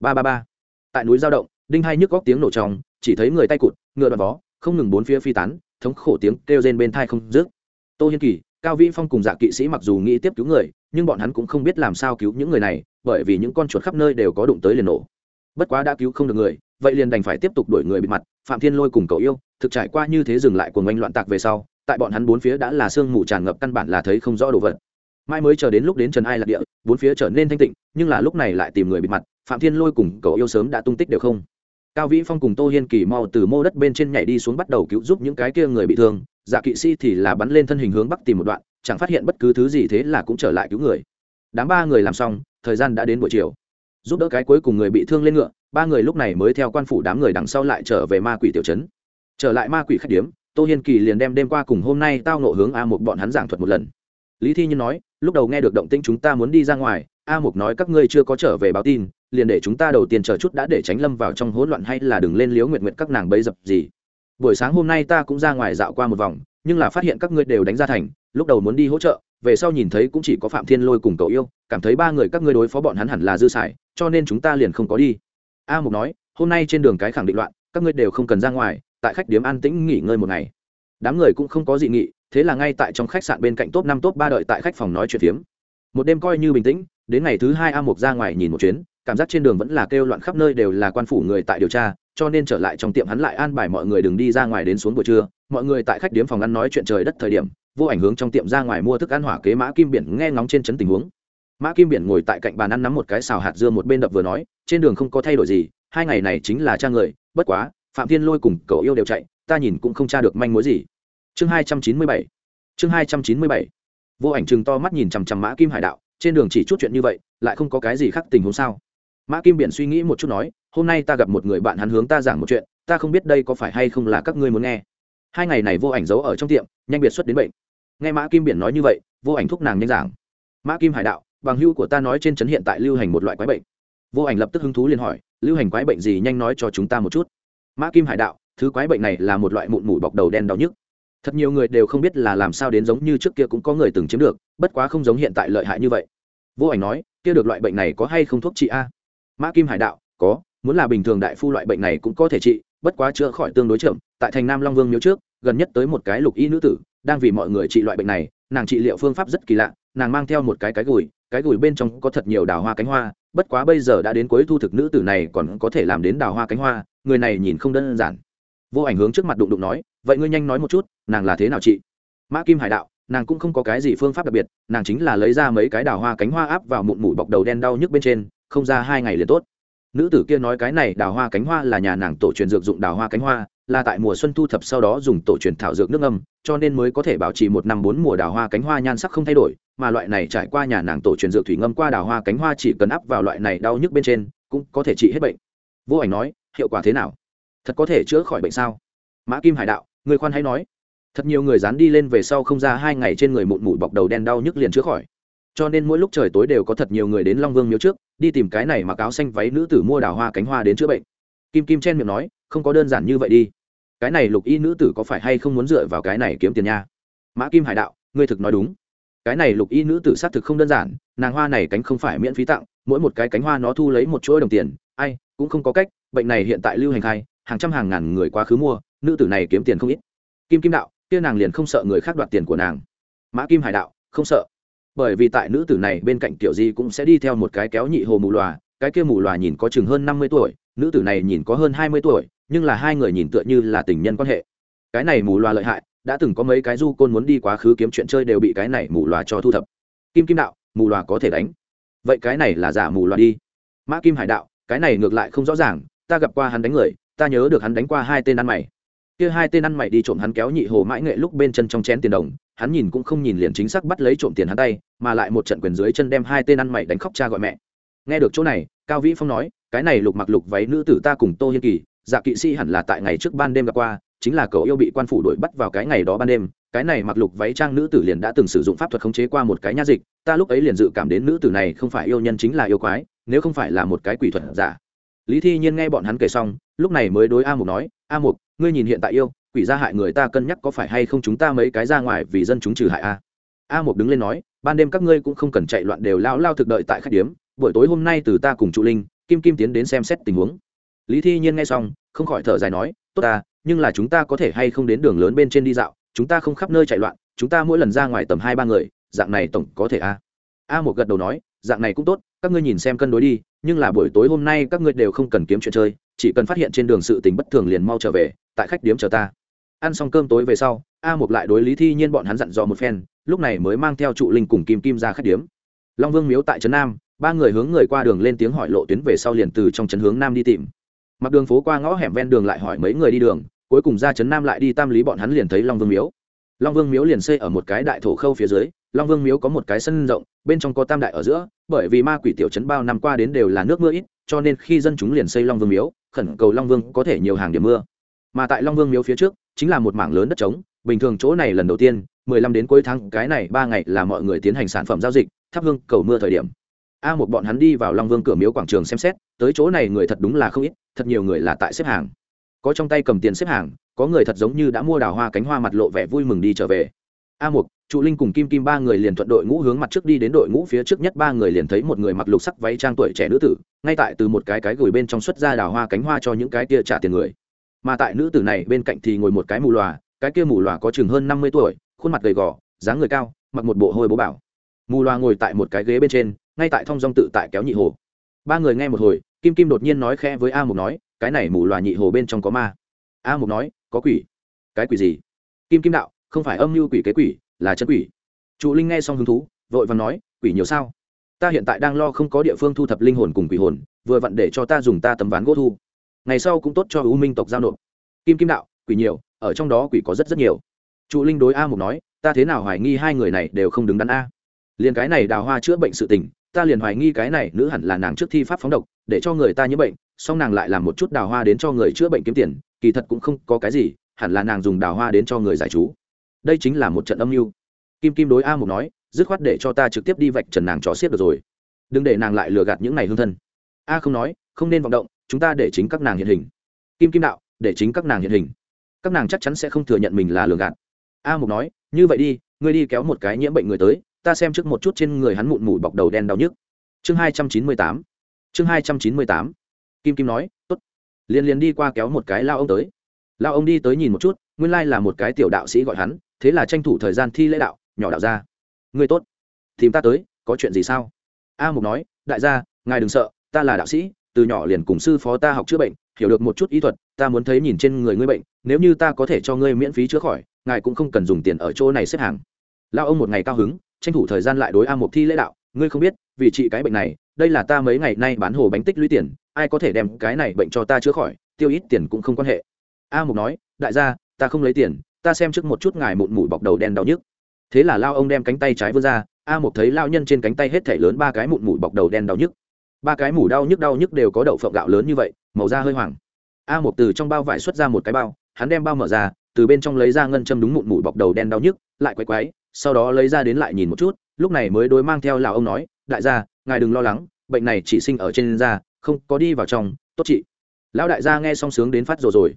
Ba ba ba. Tại núi giao động, đinh hai nhức góc tiếng nổ trong, chỉ thấy người tay cụt, ngựa đoạn vó, không ngừng bốn phía phi tán, thống khổ tiếng kêu rên bên thai không dứt. Tô hiên kỳ, cao vĩ phong cùng dạ kỵ sĩ mặc dù nghĩ tiếp cứu người, nhưng bọn hắn cũng không biết làm sao cứu những người này, bởi vì những con chuột khắp nơi đều có đụng tới liền nổ. Bất quá đã cứu không được người, vậy liền đành phải tiếp tục đuổi người bị mặt, phạm thiên lôi cùng cậu yêu thực trải qua như thế dừng lại của ngoanh loạn tạc về sau, tại bọn hắn bốn phía đã là sương mù tràn ngập căn bản là thấy không rõ đồ vật. Mai mới chờ đến lúc đến trần ai lạc địa, bốn phía trở nên thanh tịnh, nhưng là lúc này lại tìm người bị mặt, phạm thiên lôi cùng cậu yêu sớm đã tung tích đều không. Cao vĩ phong cùng tô hiên kỳ mau từ mô đất bên trên nhảy đi xuống bắt đầu cứu giúp những cái kia người bị thương dạ kỵ sĩ thì là bắn lên thân hình hướng bắc tìm một đoạn, chẳng phát hiện bất cứ thứ gì thế là cũng trở lại cứu người. Đám ba người làm xong, thời gian đã đến buổi chiều. Giúp đỡ cái cuối cùng người bị thương lên ngựa, ba người lúc này mới theo quan phủ đám người đằng sau lại trở về ma quỷ tiểu trấn trở lại ma quỷ khách điếm, tô hiên kỳ liền đem đêm qua cùng hôm nay tao nộ hướng a một bọn hắn giảng thuật một lần. Lý thi nhiên nói, lúc đầu nghe được động tĩnh chúng ta muốn đi ra ngoài, a mục nói các ngươi chưa có trở về báo tin, liền để chúng ta đầu tiên chờ chút đã để tránh lâm vào trong hỗn loạn hay là đừng lên liếu nguyện nguyện các nàng bấy dập gì. Buổi sáng hôm nay ta cũng ra ngoài dạo qua một vòng, nhưng là phát hiện các ngươi đều đánh ra thành, lúc đầu muốn đi hỗ trợ, về sau nhìn thấy cũng chỉ có phạm thiên lôi cùng cậu yêu, cảm thấy ba người các ngươi đối phó bọn hắn hẳn là dư xài, cho nên chúng ta liền không có đi. A mục nói, hôm nay trên đường cái khẳng định loạn, các ngươi đều không cần ra ngoài tại khách điếm an tĩnh nghỉ ngơi một ngày. Đám người cũng không có dị nghị, thế là ngay tại trong khách sạn bên cạnh top năm, top ba đợi tại khách phòng nói chuyện phiếm. Một đêm coi như bình tĩnh, đến ngày thứ hai a mục ra ngoài nhìn một chuyến, cảm giác trên đường vẫn là kêu loạn khắp nơi đều là quan phủ người tại điều tra, cho nên trở lại trong tiệm hắn lại an bài mọi người đừng đi ra ngoài đến xuống buổi trưa. Mọi người tại khách điếm phòng ăn nói chuyện trời đất thời điểm, vô ảnh hướng trong tiệm ra ngoài mua thức ăn hỏa kế mã kim biển, nghe ngóng trên chấn tình huống. Mã kim biển ngồi tại cạnh bàn ăn nắm một cái xào hạt dưa một bên đập vừa nói, trên đường không có thay đổi gì, hai ngày này chính là cha người, bất quá phạm thiên lôi cùng cậu yêu đều chạy, ta nhìn cũng không tra được manh mối gì. Chương hai trăm chín mươi bảy. Chương hai trăm chín mươi bảy. Vô ảnh chừng to mắt nhìn chằm chằm mã kim hải đạo, trên đường chỉ chút chuyện như vậy, lại không có cái gì khác tình huống sao? Mã kim biển suy nghĩ một chút nói, hôm nay ta gặp một người bạn hắn hướng ta giảng một chuyện, ta không biết đây có phải hay không là các ngươi muốn nghe. Hai ngày này vô ảnh giấu ở trong tiệm, nhanh biệt xuất đến bệnh. Nghe mã kim biển nói như vậy, vô ảnh thúc nàng nhanh giảng. Mã kim hải đạo, bằng hưu của ta nói trên trấn hiện tại lưu hành một loại quái bệnh. Vô ảnh lập tức hứng thú liền hỏi, lưu hành quái bệnh gì nhanh nói cho chúng ta một chút mã kim hải đạo, thứ quái bệnh này là một loại mụn mủ bọc đầu đen đau nhức. Thật nhiều người đều không biết là làm sao đến giống như trước kia cũng có người từng chiếm được, bất quá không giống hiện tại lợi hại như vậy. Vô ảnh nói, kia được loại bệnh này có hay không thuốc trị a? Mã kim hải đạo, có, muốn là bình thường đại phu loại bệnh này cũng có thể trị, bất quá chữa khỏi tương đối chậm, tại thành nam long vương miếu trước, gần nhất tới một cái lục y nữ tử, đang vì mọi người trị loại bệnh này, nàng trị liệu phương pháp rất kỳ lạ, nàng mang theo một cái cái gùi cái gùi bên trong có thật nhiều đào hoa cánh hoa, bất quá bây giờ đã đến cuối thu thực nữ tử này còn có thể làm đến đào hoa cánh hoa người này nhìn không đơn giản. Vô ảnh hướng trước mặt đụng đụng nói, vậy ngươi nhanh nói một chút, nàng là thế nào chị? Mã kim hải đạo, nàng cũng không có cái gì phương pháp đặc biệt, nàng chính là lấy ra mấy cái đào hoa cánh hoa áp vào mụn mủ bọc đầu đen đau nhức bên trên, không ra hai ngày liền tốt. Nữ tử kia nói cái này, đào hoa cánh hoa là nhà nàng tổ truyền dược dụng đào hoa cánh hoa, là tại mùa xuân thu thập sau đó dùng tổ truyền thảo dược nước âm cho nên mới có thể bảo trì một năm bốn mùa đào hoa cánh hoa nhan sắc không thay đổi, mà loại này trải qua nhà nàng tổ truyền dược thủy ngâm qua đào hoa cánh hoa chỉ cần áp vào loại này đau nhức bên trên, cũng có thể trị hết bệnh. Vô ảnh nói hiệu quả thế nào? Thật có thể chữa khỏi bệnh sao? Mã kim hải đạo, người khoan hay nói. Thật nhiều người dán đi lên về sau không ra hai ngày trên người mụn mụn bọc đầu đen đau nhức liền chữa khỏi. Cho nên mỗi lúc trời tối đều có thật nhiều người đến long vương miếu trước, đi tìm cái này mặc áo xanh váy nữ tử mua đào hoa cánh hoa đến chữa bệnh. Kim kim chen miệng nói, không có đơn giản như vậy đi. Cái này lục y nữ tử có phải hay không muốn dựa vào cái này kiếm tiền nha? Mã kim hải đạo, ngươi thực nói đúng. Cái này lục y nữ tử xác thực không đơn giản, nàng hoa này cánh không phải miễn phí tặng, mỗi một cái cánh hoa nó thu lấy một chuỗi đồng tiền, ai, cũng không có cách bệnh này hiện tại lưu hành khai, hàng trăm hàng ngàn người quá khứ mua, nữ tử này kiếm tiền không ít. Kim kim đạo, kia nàng liền không sợ người khác đoạt tiền của nàng. Mã kim hải đạo, không sợ. Bởi vì tại nữ tử này bên cạnh kiểu gì cũng sẽ đi theo một cái kéo nhị hồ mù lòa cái kia mù lòa nhìn có chừng hơn năm mươi tuổi, nữ tử này nhìn có hơn hai mươi tuổi, nhưng là hai người nhìn tựa như là tình nhân quan hệ. Cái này mù loà lợi hại, đã từng có mấy cái du côn muốn đi quá khứ kiếm chuyện chơi đều bị cái này mù loà cho thu thập. Kim kim đạo, mù loà có thể đánh. Vậy cái này là giả mù loà đi. Mã kim hải đạo, cái này ngược lại không rõ ràng ta gặp qua hắn đánh người, ta nhớ được hắn đánh qua hai tên ăn mày. Kia hai tên ăn mày đi trộm hắn kéo nhị hồ mãi nghệ lúc bên chân trong chén tiền đồng, hắn nhìn cũng không nhìn liền chính xác bắt lấy trộm tiền hắn tay, mà lại một trận quyền dưới chân đem hai tên ăn mày đánh khóc cha gọi mẹ. Nghe được chỗ này, cao vĩ phong nói, cái này lục mặc lục váy nữ tử ta cùng tô hiên kỳ dạ kỵ sĩ hẳn là tại ngày trước ban đêm gặp qua, chính là cậu yêu bị quan phủ đuổi bắt vào cái ngày đó ban đêm. Cái này mặc lục váy trang nữ tử liền đã từng sử dụng pháp thuật khống chế qua một cái nha dịch, ta lúc ấy liền dự cảm đến nữ tử này không phải yêu nhân chính là yêu quái, nếu không phải là một cái quỷ thuật giả lý thi nhiên nghe bọn hắn kể xong, lúc này mới đối a mục nói, a mục, ngươi nhìn hiện tại yêu, quỷ gia hại người ta cân nhắc có phải hay không chúng ta mấy cái ra ngoài vì dân chúng trừ hại a? A Mục đứng lên nói, ban đêm các ngươi cũng không cần chạy loạn đều lao lao thực đợi tại khách điếm, buổi tối hôm nay từ ta cùng trụ linh, kim kim tiến đến xem xét tình huống. Lý thi nhiên nghe xong, không khỏi thở dài nói, tốt ta, nhưng là chúng ta có thể hay không đến đường lớn bên trên đi dạo, chúng ta không khắp nơi chạy loạn, chúng ta mỗi lần ra ngoài tầm hai ba người, dạng này tổng có thể a. A một gật đầu nói, dạng này cũng tốt các ngươi nhìn xem cân đối đi, nhưng là buổi tối hôm nay các ngươi đều không cần kiếm chuyện chơi, chỉ cần phát hiện trên đường sự tình bất thường liền mau trở về, tại khách điếm chờ ta. Ăn xong cơm tối về sau, a một lại đối lý thi nhiên bọn hắn dặn dò một phen, lúc này mới mang theo trụ linh cùng kim kim ra khách điếm. Long vương miếu tại trấn nam, ba người hướng người qua đường lên tiếng hỏi lộ tuyến về sau liền từ trong trấn hướng nam đi tìm. Mặc đường phố qua ngõ hẻm ven đường lại hỏi mấy người đi đường, cuối cùng ra trấn nam lại đi tam lý bọn hắn liền thấy long vương miếu. Long vương miếu liền xây ở một cái đại thổ khâu phía dưới long vương miếu có một cái sân rộng, bên trong có tam đại ở giữa, bởi vì ma quỷ tiểu trấn bao năm qua đến đều là nước mưa ít, cho nên khi dân chúng liền xây long vương miếu, khẩn cầu long vương có thể nhiều hàng điểm mưa. Mà tại long vương miếu phía trước, chính là một mảng lớn đất trống, bình thường chỗ này lần đầu tiên, mười lăm đến cuối tháng, cái này ba ngày là mọi người tiến hành sản phẩm giao dịch, thắp hương cầu mưa thời điểm. A một bọn hắn đi vào long vương cửa miếu quảng trường xem xét, tới chỗ này người thật đúng là không ít, thật nhiều người là tại xếp hàng. Có trong tay cầm tiền xếp hàng, có người thật giống như đã mua đào hoa cánh hoa mặt lộ vẻ vui mừng đi trở về. A một trụ linh cùng kim kim ba người liền thuận đội ngũ hướng mặt trước đi đến đội ngũ phía trước nhất, ba người liền thấy một người mặc lục sắc váy trang tuổi trẻ nữ tử, ngay tại từ một cái cái gửi bên trong xuất ra đào hoa cánh hoa cho những cái kia trả tiền người. Mà tại nữ tử này bên cạnh thì ngồi một cái mù lòa, cái kia mù lòa có chừng hơn năm mươi tuổi, khuôn mặt gầy gò, dáng người cao, mặc một bộ hôi bố bảo. Mù loa ngồi tại một cái ghế bên trên, ngay tại thong dong tự tại kéo nhị hồ. Ba người nghe một hồi, kim kim đột nhiên nói khẽ với a mục nói, cái này mù loà nhị hồ bên trong có ma. A mục nói, có quỷ. Cái quỷ gì? Kim kim đạo, không phải âm mưu quỷ kế quỷ là chân quỷ. Trụ linh nghe xong hứng thú, vội và nói, quỷ nhiều sao? Ta hiện tại đang lo không có địa phương thu thập linh hồn cùng quỷ hồn, vừa vặn để cho ta dùng ta tấm ván gỗ thu. Ngày sau cũng tốt cho u minh tộc giao nộp. Kim kim đạo, quỷ nhiều, ở trong đó quỷ có rất rất nhiều. Trụ linh đối a mục nói, ta thế nào hoài nghi hai người này đều không đứng đắn a? Liền cái này đào hoa chữa bệnh sự tình, ta liền hoài nghi cái này nữ hẳn là nàng trước thi pháp phóng độc, để cho người ta nhiễm bệnh song nàng lại làm một chút đào hoa đến cho người chữa bệnh kiếm tiền, kỳ thật cũng không có cái gì, hẳn là nàng dùng đào hoa đến cho người giải chú đây chính là một trận âm mưu. Kim kim đối a mục nói, dứt khoát để cho ta trực tiếp đi vạch trần nàng trò xiết được rồi. Đừng để nàng lại lừa gạt những này hương thân. A không nói, không nên vọng động, chúng ta để chính các nàng hiện hình. Kim kim đạo, để chính các nàng hiện hình. Các nàng chắc chắn sẽ không thừa nhận mình là lừa gạt. A mục nói, như vậy đi, ngươi đi kéo một cái nhiễm bệnh người tới, ta xem trước một chút trên người hắn mụn mủ bọc đầu đen đau nhức. Chương hai trăm chín mươi tám. Chương hai trăm chín mươi tám. Kim kim nói t ố t liền liền đi qua kéo một cái lao ông tới. Lao ông đi tới nhìn một chút, nguyên lai là một cái tiểu đạo sĩ gọi hắn thế là tranh thủ thời gian thi lễ đạo, nhỏ đạo ra người tốt. Tìm ta tới, có chuyện gì sao? A mục nói, đại gia, ngài đừng sợ, ta là đạo sĩ, từ nhỏ liền cùng sư phó ta học chữa bệnh, hiểu được một chút ý thuật, ta muốn thấy nhìn trên người ngươi bệnh, nếu như ta có thể cho ngươi miễn phí chữa khỏi, ngài cũng không cần dùng tiền ở chỗ này xếp hàng. Lao ông một ngày cao hứng, tranh thủ thời gian lại đối a mục thi lễ đạo, ngươi không biết, vì trị cái bệnh này, đây là ta mấy ngày nay bán hồ bánh tích lũy tiền, ai có thể đem cái này bệnh cho ta chữa khỏi, tiêu ít tiền cũng không quan hệ. A mục nói, đại gia, ta không lấy tiền ta xem trước một chút ngài mụn mũi bọc đầu đen đau nhức. Thế là lao ông đem cánh tay trái vươn ra, a một thấy lao nhân trên cánh tay hết thể lớn ba cái mụn mũi bọc đầu đen đau nhức. Ba cái mủ đau nhức đau nhức đều có đậu phộng gạo lớn như vậy, màu da hơi hoàng a một từ trong bao vải xuất ra một cái bao, hắn đem bao mở ra, từ bên trong lấy ra ngân châm đúng mụn mũi bọc đầu đen đau nhức, lại quay quái sau đó lấy ra đến lại nhìn một chút, lúc này mới đối mang theo lão ông nói, đại gia, ngài đừng lo lắng, bệnh này chỉ sinh ở trên da, không có đi vào trong, tốt chị. Lão đại gia nghe xong sướng đến phát rồi rồi.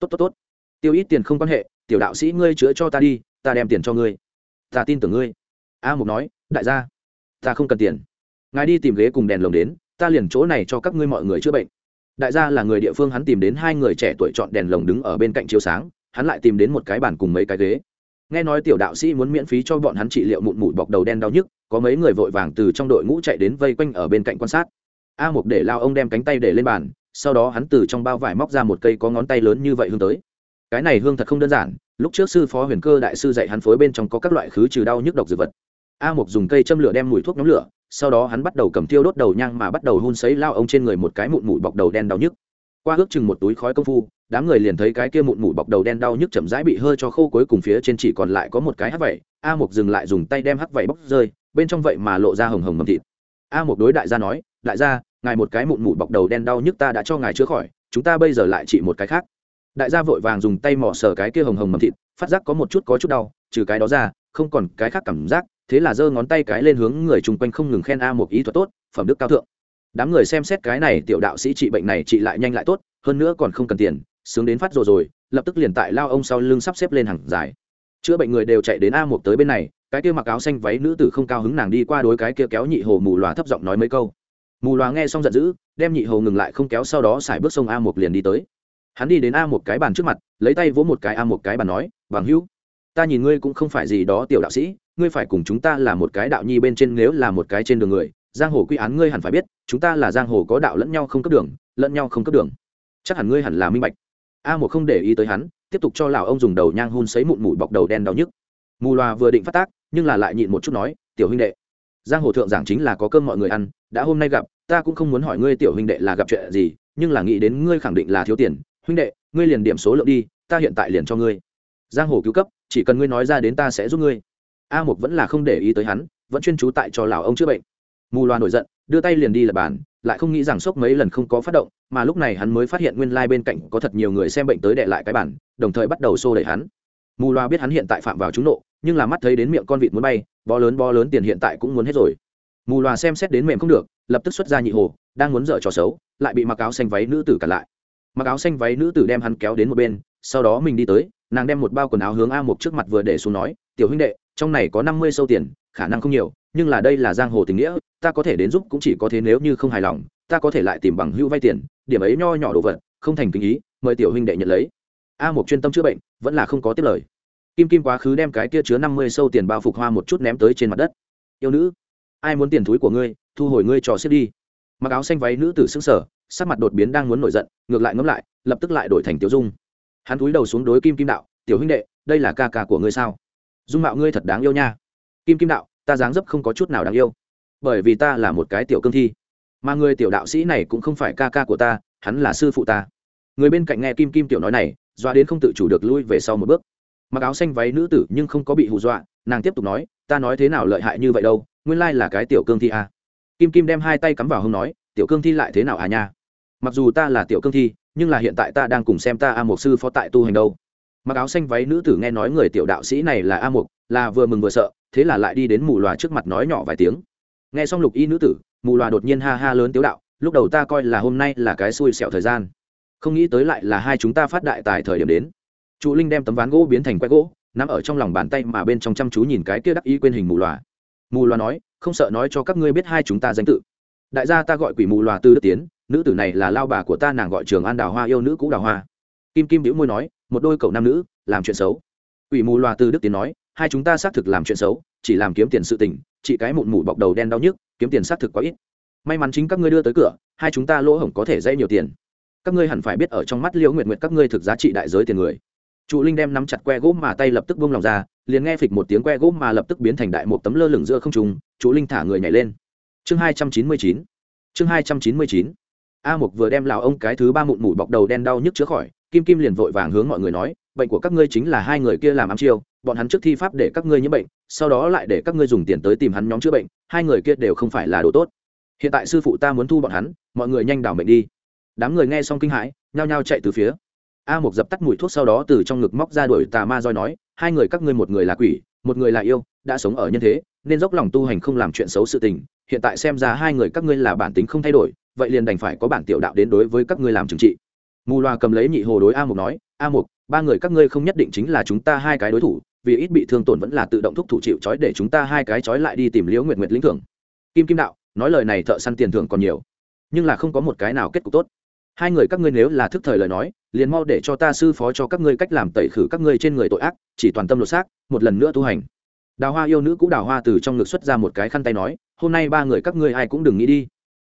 Tốt tốt tốt. Tiêu ít tiền không quan hệ tiểu đạo sĩ ngươi chữa cho ta đi, ta đem tiền cho ngươi. Ta tin tưởng ngươi. A mục nói, đại gia, ta không cần tiền. Ngài đi tìm ghế cùng đèn lồng đến, ta liền chỗ này cho các ngươi mọi người chữa bệnh. Đại gia là người địa phương, hắn tìm đến hai người trẻ tuổi chọn đèn lồng đứng ở bên cạnh chiếu sáng, hắn lại tìm đến một cái bàn cùng mấy cái ghế. Nghe nói tiểu đạo sĩ muốn miễn phí cho bọn hắn trị liệu mụn mụn bọc đầu đen đau nhức, có mấy người vội vàng từ trong đội ngũ chạy đến vây quanh ở bên cạnh quan sát. A mục để lao ông đem cánh tay để lên bàn, sau đó hắn từ trong bao vải móc ra một cây có ngón tay lớn như vậy hướng tới cái này hương thật không đơn giản, lúc trước sư phó huyền cơ đại sư dạy hắn phối bên trong có các loại khứ trừ đau nhức độc dược vật. A mục dùng cây châm lửa đem mùi thuốc nhóm lửa, sau đó hắn bắt đầu cầm tiêu đốt đầu nhang mà bắt đầu hun sấy lao ông trên người một cái mụn mụi bọc đầu đen đau nhức. Qua ước chừng một túi khói công phu, đám người liền thấy cái kia mụn mụi bọc đầu đen đau nhức chậm rãi bị hơi cho khô cuối cùng phía trên chỉ còn lại có một cái hắc vẩy a mục dừng lại dùng tay đem hắc vẩy bóc rơi, bên trong vậy mà lộ ra hồng hồng mầm thịt. A mục đối đại gia nói, đại gia, ngài một cái mụn mụi bọc đầu đen đau nhức ta đã cho ngài chữa khỏi, chúng ta bây giờ lại trị một cái khác đại gia vội vàng dùng tay mỏ sờ cái kia hồng hồng mầm thịt, phát giác có một chút có chút đau, trừ cái đó ra, không còn cái khác cảm giác, thế là giơ ngón tay cái lên hướng người chung quanh không ngừng khen a một ý thuật tốt, phẩm đức cao thượng. Đám người xem xét cái này tiểu đạo sĩ trị bệnh này trị lại nhanh lại tốt, hơn nữa còn không cần tiền, sướng đến phát rồi rồi, lập tức liền tại lao ông sau lưng sắp xếp lên hàng dài. Chữa bệnh người đều chạy đến a một tới bên này, cái kia mặc áo xanh váy nữ tử không cao hứng nàng đi qua đối cái kia kéo nhị hồ mù loà thấp giọng nói mấy câu. Mù loà nghe xong giận dữ, đem nhị hồ ngừng lại không kéo sau đó xài bước sông a một liền đi tới hắn đi đến a một cái bàn trước mặt, lấy tay vỗ một cái a một cái bàn nói, bằng hữu, ta nhìn ngươi cũng không phải gì đó tiểu đạo sĩ, ngươi phải cùng chúng ta là một cái đạo nhi bên trên nếu là một cái trên đường người, giang hồ quy án ngươi hẳn phải biết, chúng ta là giang hồ có đạo lẫn nhau không cấp đường, lẫn nhau không cấp đường. Chắc hẳn ngươi hẳn là minh bạch. A một không để ý tới hắn, tiếp tục cho lão ông dùng đầu nhang hun sấy mụn mụi bọc đầu đen đau nhức. Mù loà vừa định phát tác, nhưng là lại nhịn một chút nói, tiểu huynh đệ, giang hồ thượng giảng chính là có cơm mọi người ăn, đã hôm nay gặp, ta cũng không muốn hỏi ngươi tiểu huynh đệ là gặp chuyện gì, nhưng là nghĩ đến ngươi khẳng định là thiếu tiền huynh đệ, ngươi liền điểm số lượng đi, ta hiện tại liền cho ngươi. Giang hồ cứu cấp, chỉ cần ngươi nói ra đến ta sẽ giúp ngươi. A mục vẫn là không để ý tới hắn, vẫn chuyên trú tại cho lão ông chữa bệnh. Mù loà nổi giận, đưa tay liền đi lập bàn, lại không nghĩ rằng sốc mấy lần không có phát động, mà lúc này hắn mới phát hiện nguyên lai bên cạnh có thật nhiều người xem bệnh tới đệ lại cái bản đồng thời bắt đầu xô đẩy hắn. Mù loa biết hắn hiện tại phạm vào trúng nộ, nhưng là mắt thấy đến miệng con vịt muốn bay, bó lớn bó lớn tiền hiện tại cũng muốn hết rồi. Mù loa xem xét đến mềm không được, lập tức xuất ra nhị hồ, đang muốn dở trò xấu, lại bị mặc áo xanh váy nữ tử cản lại mặc áo xanh váy nữ tử đem hắn kéo đến một bên, sau đó mình đi tới, nàng đem một bao quần áo hướng a một trước mặt vừa để xuống nói, tiểu huynh đệ, trong này có năm mươi sâu tiền, khả năng không nhiều, nhưng là đây là giang hồ tình nghĩa, ta có thể đến giúp cũng chỉ có thế nếu như không hài lòng, ta có thể lại tìm bằng hữu vay tiền, điểm ấy nho nhỏ đồ vật, không thành kinh ý, mời tiểu huynh đệ nhận lấy. A một chuyên tâm chữa bệnh, vẫn là không có tiếp lời. Kim kim quá khứ đem cái kia chứa năm mươi sâu tiền bao phục hoa một chút ném tới trên mặt đất. Yêu nữ, ai muốn tiền túi của ngươi, thu hồi ngươi trò xếp đi. Mặc áo xanh váy nữ tử xứng sở sắc mặt đột biến đang muốn nổi giận, ngược lại ngẫm lại, lập tức lại đổi thành tiểu dung. Hắn cúi đầu xuống đối kim kim đạo, tiểu huynh đệ, đây là ca ca của ngươi sao? Dung mạo ngươi thật đáng yêu nha. Kim kim đạo, ta dáng dấp không có chút nào đáng yêu, bởi vì ta là một cái tiểu cương thi. Mà người tiểu đạo sĩ này cũng không phải ca ca của ta, hắn là sư phụ ta. Người bên cạnh nghe kim kim tiểu nói này doa đến không tự chủ được lui về sau một bước. Mặc áo xanh váy nữ tử nhưng không có bị hù dọa, nàng tiếp tục nói, ta nói thế nào lợi hại như vậy đâu, nguyên lai là cái tiểu cương thi à. kim kim đem hai tay cắm vào hông nói, tiểu cương thi lại thế nào à nha? Mặc dù ta là tiểu cương thi, nhưng là hiện tại ta đang cùng xem ta a một sư phó tại tu hành đâu. Mặc áo xanh váy nữ tử nghe nói người tiểu đạo sĩ này là a mục là vừa mừng vừa sợ, thế là lại đi đến mù loà trước mặt nói nhỏ vài tiếng. Nghe xong lục y nữ tử, mù loà đột nhiên ha ha lớn tiếu đạo, lúc đầu ta coi là hôm nay là cái xui xẹo thời gian. Không nghĩ tới lại là hai chúng ta phát đại tại thời điểm đến. Trụ linh đem tấm ván gỗ biến thành quét gỗ nằm ở trong lòng bàn tay mà bên trong chăm chú nhìn cái kia đắc ý quên hình mù loà. Mù loà nói, không sợ nói cho các ngươi biết hai chúng ta danh tự đại gia ta gọi quỷ mù loà tư đức tiến, nữ tử này là lao bà của ta, nàng gọi trường an đào hoa, yêu nữ cũ đào hoa. Kim kim đĩu môi nói, một đôi cậu nam nữ, làm chuyện xấu. Quỷ mù loà tư đức tiến nói, hai chúng ta xác thực làm chuyện xấu, chỉ làm kiếm tiền sự tình chị cái mụn mủ bọc đầu đen đau nhức, kiếm tiền xác thực quá ít. May mắn chính các ngươi đưa tới cửa, hai chúng ta lỗ hổng có thể dây nhiều tiền. Các ngươi hẳn phải biết ở trong mắt liễu nguyện nguyện các ngươi thực giá trị đại giới tiền người. Trụ linh đem nắm chặt que gỗ mà tay lập tức bông lòng ra, liền nghe phịch một tiếng que gỗ mà lập tức biến thành đại một tấm lơ lửng giữa không trùng trụ linh thả người nhảy lên chương hai trăm chín mươi chín. Chương hai trăm chín mươi chín. A mục vừa đem lào ông cái thứ ba mụn mủ bọc đầu đen đau nhức chữa khỏi, kim kim liền vội vàng hướng mọi người nói, bệnh của các ngươi chính là hai người kia làm ám chiêu, bọn hắn trước thi pháp để các ngươi nhiễm bệnh, sau đó lại để các ngươi dùng tiền tới tìm hắn nhóm chữa bệnh, hai người kia đều không phải là đồ tốt. Hiện tại sư phụ ta muốn thu bọn hắn, mọi người nhanh đảo mệnh đi. Đám người nghe xong kinh hãi, nhao nhao chạy từ phía. A mục dập tắt mùi thuốc sau đó từ trong ngực móc ra đuổi tà ma roi nói, hai người các ngươi một người là quỷ, một người là yêu, đã sống ở nhân thế, nên dốc lòng tu hành không làm chuyện xấu sự tình hiện tại xem ra hai người các ngươi là bản tính không thay đổi vậy liền đành phải có bản tiểu đạo đến đối với các ngươi làm trừng trị. Mù loa cầm lấy nhị hồ đối a mục nói a mục, ba người các ngươi không nhất định chính là chúng ta hai cái đối thủ vì ít bị thương tổn vẫn là tự động thúc thủ chịu trói để chúng ta hai cái trói lại đi tìm liễu nguyệt nguyệt lĩnh thưởng. Kim kim đạo nói lời này thợ săn tiền thưởng còn nhiều nhưng là không có một cái nào kết cục tốt. Hai người các ngươi nếu là thức thời lời nói liền mau để cho ta sư phó cho các ngươi cách làm tẩy khử các ngươi trên người tội ác chỉ toàn tâm lột xác một lần nữa tu hành đào hoa yêu nữ cũng đào hoa từ trong ngực xuất ra một cái khăn tay nói, hôm nay ba người các ngươi ai cũng đừng nghĩ đi.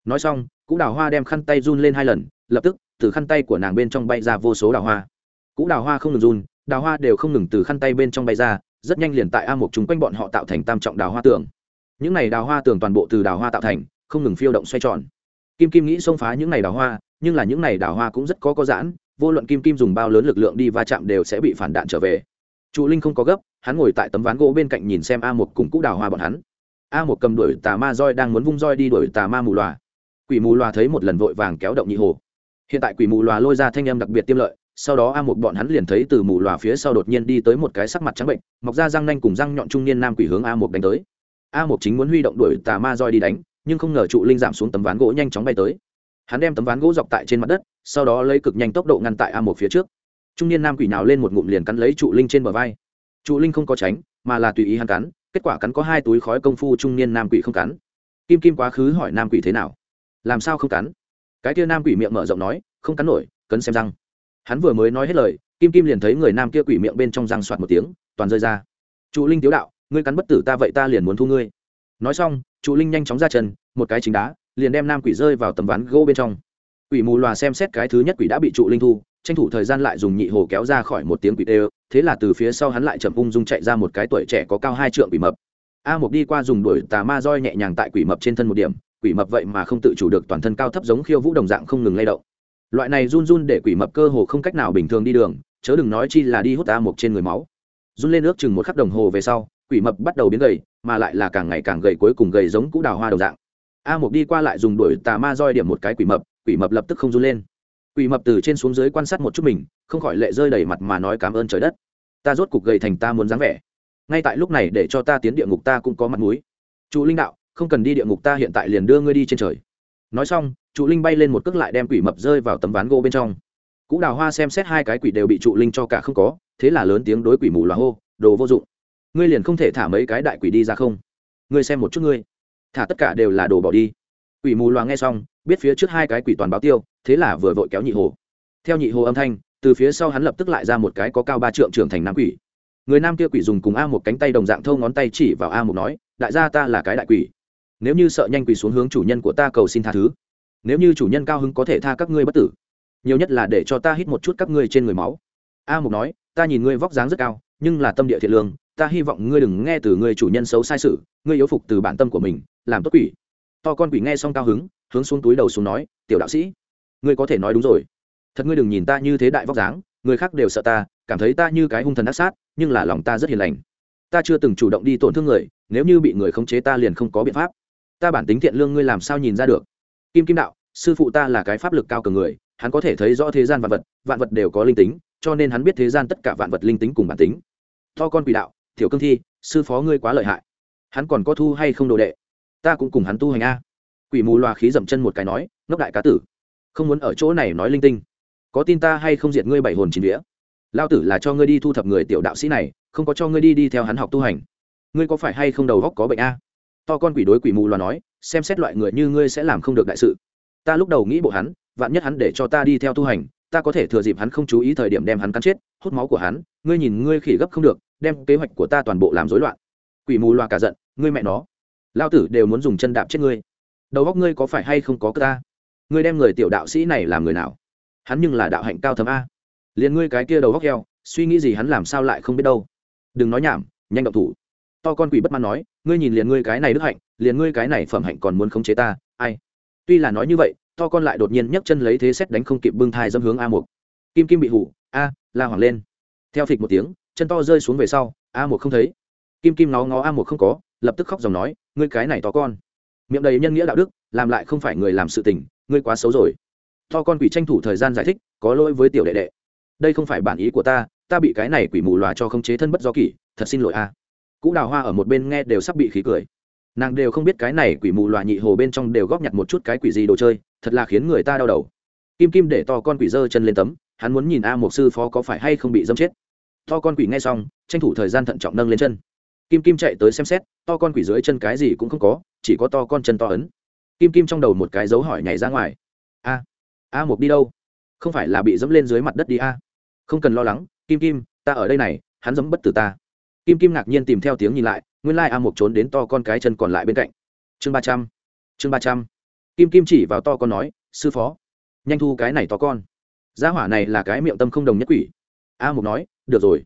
Nói xong, cũng đào hoa đem khăn tay run lên hai lần, lập tức, từ khăn tay của nàng bên trong bay ra vô số đào hoa. Cũng đào hoa không ngừng run, đào hoa đều không ngừng từ khăn tay bên trong bay ra, rất nhanh liền tại a một chúng quanh bọn họ tạo thành tam trọng đào hoa tường. Những này đào hoa tường toàn bộ từ đào hoa tạo thành, không ngừng phiêu động xoay tròn. Kim kim nghĩ xông phá những này đào hoa, nhưng là những này đào hoa cũng rất có có giãn, vô luận kim kim dùng bao lớn lực lượng đi va chạm đều sẽ bị phản đạn trở về trụ linh không có gấp, hắn ngồi tại tấm ván gỗ bên cạnh nhìn xem a một cùng cũ đào hoa bọn hắn. A một cầm đuổi tà ma roi đang muốn vung roi đi đuổi tà ma mù loà. Quỷ mù loà thấy một lần vội vàng kéo động nhị hồ. Hiện tại quỷ mù loà lôi ra thanh âm đặc biệt tiêm lợi, sau đó a một bọn hắn liền thấy từ mù loà phía sau đột nhiên đi tới một cái sắc mặt trắng bệnh, mọc ra răng nanh cùng răng nhọn trung niên nam quỷ hướng a một đánh tới. A một chính muốn huy động đuổi tà ma roi đi đánh, nhưng không ngờ trụ linh giảm xuống tấm ván gỗ nhanh chóng bay tới. Hắn đem tấm ván gỗ dọc tại trên mặt đất, sau đó lấy cực nhanh tốc độ ngăn tại a một phía trước trung niên nam quỷ nào lên một ngụm liền cắn lấy trụ linh trên bờ vai. Trụ linh không có tránh, mà là tùy ý hắn cắn, kết quả cắn có hai túi khói công phu trung niên nam quỷ không cắn. Kim kim quá khứ hỏi nam quỷ thế nào? Làm sao không cắn? Cái kia nam quỷ miệng mở rộng nói, không cắn nổi, cấn xem răng. Hắn vừa mới nói hết lời, kim kim liền thấy người nam kia quỷ miệng bên trong răng soạt một tiếng, toàn rơi ra. Trụ linh tiếu đạo, ngươi cắn bất tử ta vậy ta liền muốn thu ngươi. Nói xong, trụ linh nhanh chóng ra chân, một cái chính đá, liền đem nam quỷ rơi vào tấm ván gỗ bên trong. Quỷ mù loà xem xét cái thứ nhất quỷ đã bị trụ linh thu tranh thủ thời gian lại dùng nhị hồ kéo ra khỏi một tiếng quỷ tê thế là từ phía sau hắn lại chậm ung dung chạy ra một cái tuổi trẻ có cao hai trượng quỷ mập. A một đi qua dùng đuổi tà ma roi nhẹ nhàng tại quỷ mập trên thân một điểm, quỷ mập vậy mà không tự chủ được toàn thân cao thấp giống khiêu vũ đồng dạng không ngừng lay động. Loại này run run để quỷ mập cơ hồ không cách nào bình thường đi đường, chớ đừng nói chi là đi hút a một trên người máu. Run lên nước chừng một khắc đồng hồ về sau, quỷ mập bắt đầu biến gầy, mà lại là càng ngày càng gầy cuối cùng gầy giống cũ đào hoa đồng dạng. A một đi qua lại dùng đuổi tà ma roi điểm một cái quỷ mập quỷ mập lập tức không run lên quỷ mập từ trên xuống dưới quan sát một chút mình, không khỏi lệ rơi đầy mặt mà nói cảm ơn trời đất. Ta rốt cục gầy thành ta muốn dáng vẻ. Ngay tại lúc này để cho ta tiến địa ngục ta cũng có mặt mũi. Chủ linh đạo, không cần đi địa ngục ta hiện tại liền đưa ngươi đi trên trời. Nói xong, trụ linh bay lên một cước lại đem quỷ mập rơi vào tấm ván gỗ bên trong. Cũ đào hoa xem xét hai cái quỷ đều bị trụ linh cho cả không có, thế là lớn tiếng đối quỷ mù loa hô, đồ vô dụng, ngươi liền không thể thả mấy cái đại quỷ đi ra không? Ngươi xem một chút ngươi, thả tất cả đều là đồ bỏ đi. Quỷ mù loà nghe xong biết phía trước hai cái quỷ toàn báo tiêu, thế là vừa vội kéo nhị hồ. Theo nhị hồ âm thanh, từ phía sau hắn lập tức lại ra một cái có cao ba trượng trưởng thành nam quỷ. Người nam kia quỷ dùng cùng a một cánh tay đồng dạng thâu ngón tay chỉ vào a một nói, đại gia ta là cái đại quỷ. Nếu như sợ nhanh quỷ xuống hướng chủ nhân của ta cầu xin tha thứ, nếu như chủ nhân cao hứng có thể tha các ngươi bất tử, nhiều nhất là để cho ta hít một chút các ngươi trên người máu. A mục nói, ta nhìn ngươi vóc dáng rất cao, nhưng là tâm địa thiện lương, ta hy vọng ngươi đừng nghe từ người chủ nhân xấu sai sự, ngươi yếu phục từ bản tâm của mình, làm tốt quỷ. To con quỷ nghe xong cao hứng hướng xuống túi đầu xuống nói, tiểu đạo sĩ, ngươi có thể nói đúng rồi. Thật ngươi đừng nhìn ta như thế đại vóc dáng, người khác đều sợ ta, cảm thấy ta như cái hung thần ác sát, nhưng là lòng ta rất hiền lành. Ta chưa từng chủ động đi tổn thương người, nếu như bị người khống chế ta liền không có biện pháp. Ta bản tính thiện lương ngươi làm sao nhìn ra được? Kim kim đạo, sư phụ ta là cái pháp lực cao cường người, hắn có thể thấy rõ thế gian vạn vật vạn vật đều có linh tính, cho nên hắn biết thế gian tất cả vạn vật linh tính cùng bản tính. To con quỷ đạo, tiểu cương thi, sư phó ngươi quá lợi hại. Hắn còn có thu hay không đồ đệ? Ta cũng cùng hắn tu hành a quỷ mù loà khí dậm chân một cái nói, ngốc đại cá tử, không muốn ở chỗ này nói linh tinh. Có tin ta hay không diệt ngươi bảy hồn chín vía? Lao tử là cho ngươi đi thu thập người tiểu đạo sĩ này, không có cho ngươi đi đi theo hắn học tu hành. Ngươi có phải hay không đầu góc có bệnh a? To con quỷ đối quỷ mù loà nói, xem xét loại người như ngươi sẽ làm không được đại sự. Ta lúc đầu nghĩ bộ hắn, vạn nhất hắn để cho ta đi theo tu hành, ta có thể thừa dịp hắn không chú ý thời điểm đem hắn cắn chết, hút máu của hắn, ngươi nhìn ngươi khỉ gấp không được, đem kế hoạch của ta toàn bộ làm rối loạn. Quỷ mù loà cả giận, ngươi mẹ nó lao tử đều muốn dùng chân đạp chết ngươi đầu góc ngươi có phải hay không có cơ ta? Ngươi đem người tiểu đạo sĩ này làm người nào? Hắn nhưng là đạo hạnh cao thấm a. Liền ngươi cái kia đầu góc heo suy nghĩ gì hắn làm sao lại không biết đâu? Đừng nói nhảm, nhanh động thủ. To con quỷ bất mãn nói, ngươi nhìn liền ngươi cái này đức hạnh, liền ngươi cái này phẩm hạnh còn muốn khống chế ta, ai? Tuy là nói như vậy, to con lại đột nhiên nhấc chân lấy thế xét đánh không kịp bưng thai dâm hướng a một kim kim bị hủ, a, la hoàng lên. Theo phịch một tiếng, chân to rơi xuống về sau, a một không thấy. Kim kim nó ngó a một không có, lập tức khóc dòng nói, ngươi cái này to con miệng đầy nhân nghĩa đạo đức, làm lại không phải người làm sự tình, ngươi quá xấu rồi. To con quỷ tranh thủ thời gian giải thích, có lỗi với tiểu đệ đệ. Đây không phải bản ý của ta ta bị cái này quỷ mù loà cho không chế thân bất do kỷ, thật xin lỗi a. Cũ đào hoa ở một bên nghe đều sắp bị khí cười. Nàng đều không biết cái này quỷ mù loà nhị hồ bên trong đều góp nhặt một chút cái quỷ gì đồ chơi, thật là khiến người ta đau đầu. Kim kim để to con quỷ giơ chân lên tấm, hắn muốn nhìn a một sư phó có phải hay không bị dâm chết. To con quỷ nghe xong, tranh thủ thời gian thận trọng nâng lên chân kim kim chạy tới xem xét, to con quỷ dưới chân cái gì cũng không có, chỉ có to con chân to ấn. Kim kim trong đầu một cái dấu hỏi nhảy ra ngoài. A a mục đi đâu? Không phải là bị dẫm lên dưới mặt đất đi a? Không cần lo lắng, kim kim, ta ở đây này, hắn dẫm bất tử ta. Kim kim ngạc nhiên tìm theo tiếng nhìn lại, nguyên lai a mục trốn đến to con cái chân còn lại bên cạnh. Chương ba trăm, chương ba trăm. Kim kim chỉ vào to con nói, sư phó, nhanh thu cái này to con. Gia hỏa này là cái miệng tâm không đồng nhất quỷ. A mục nói, được rồi.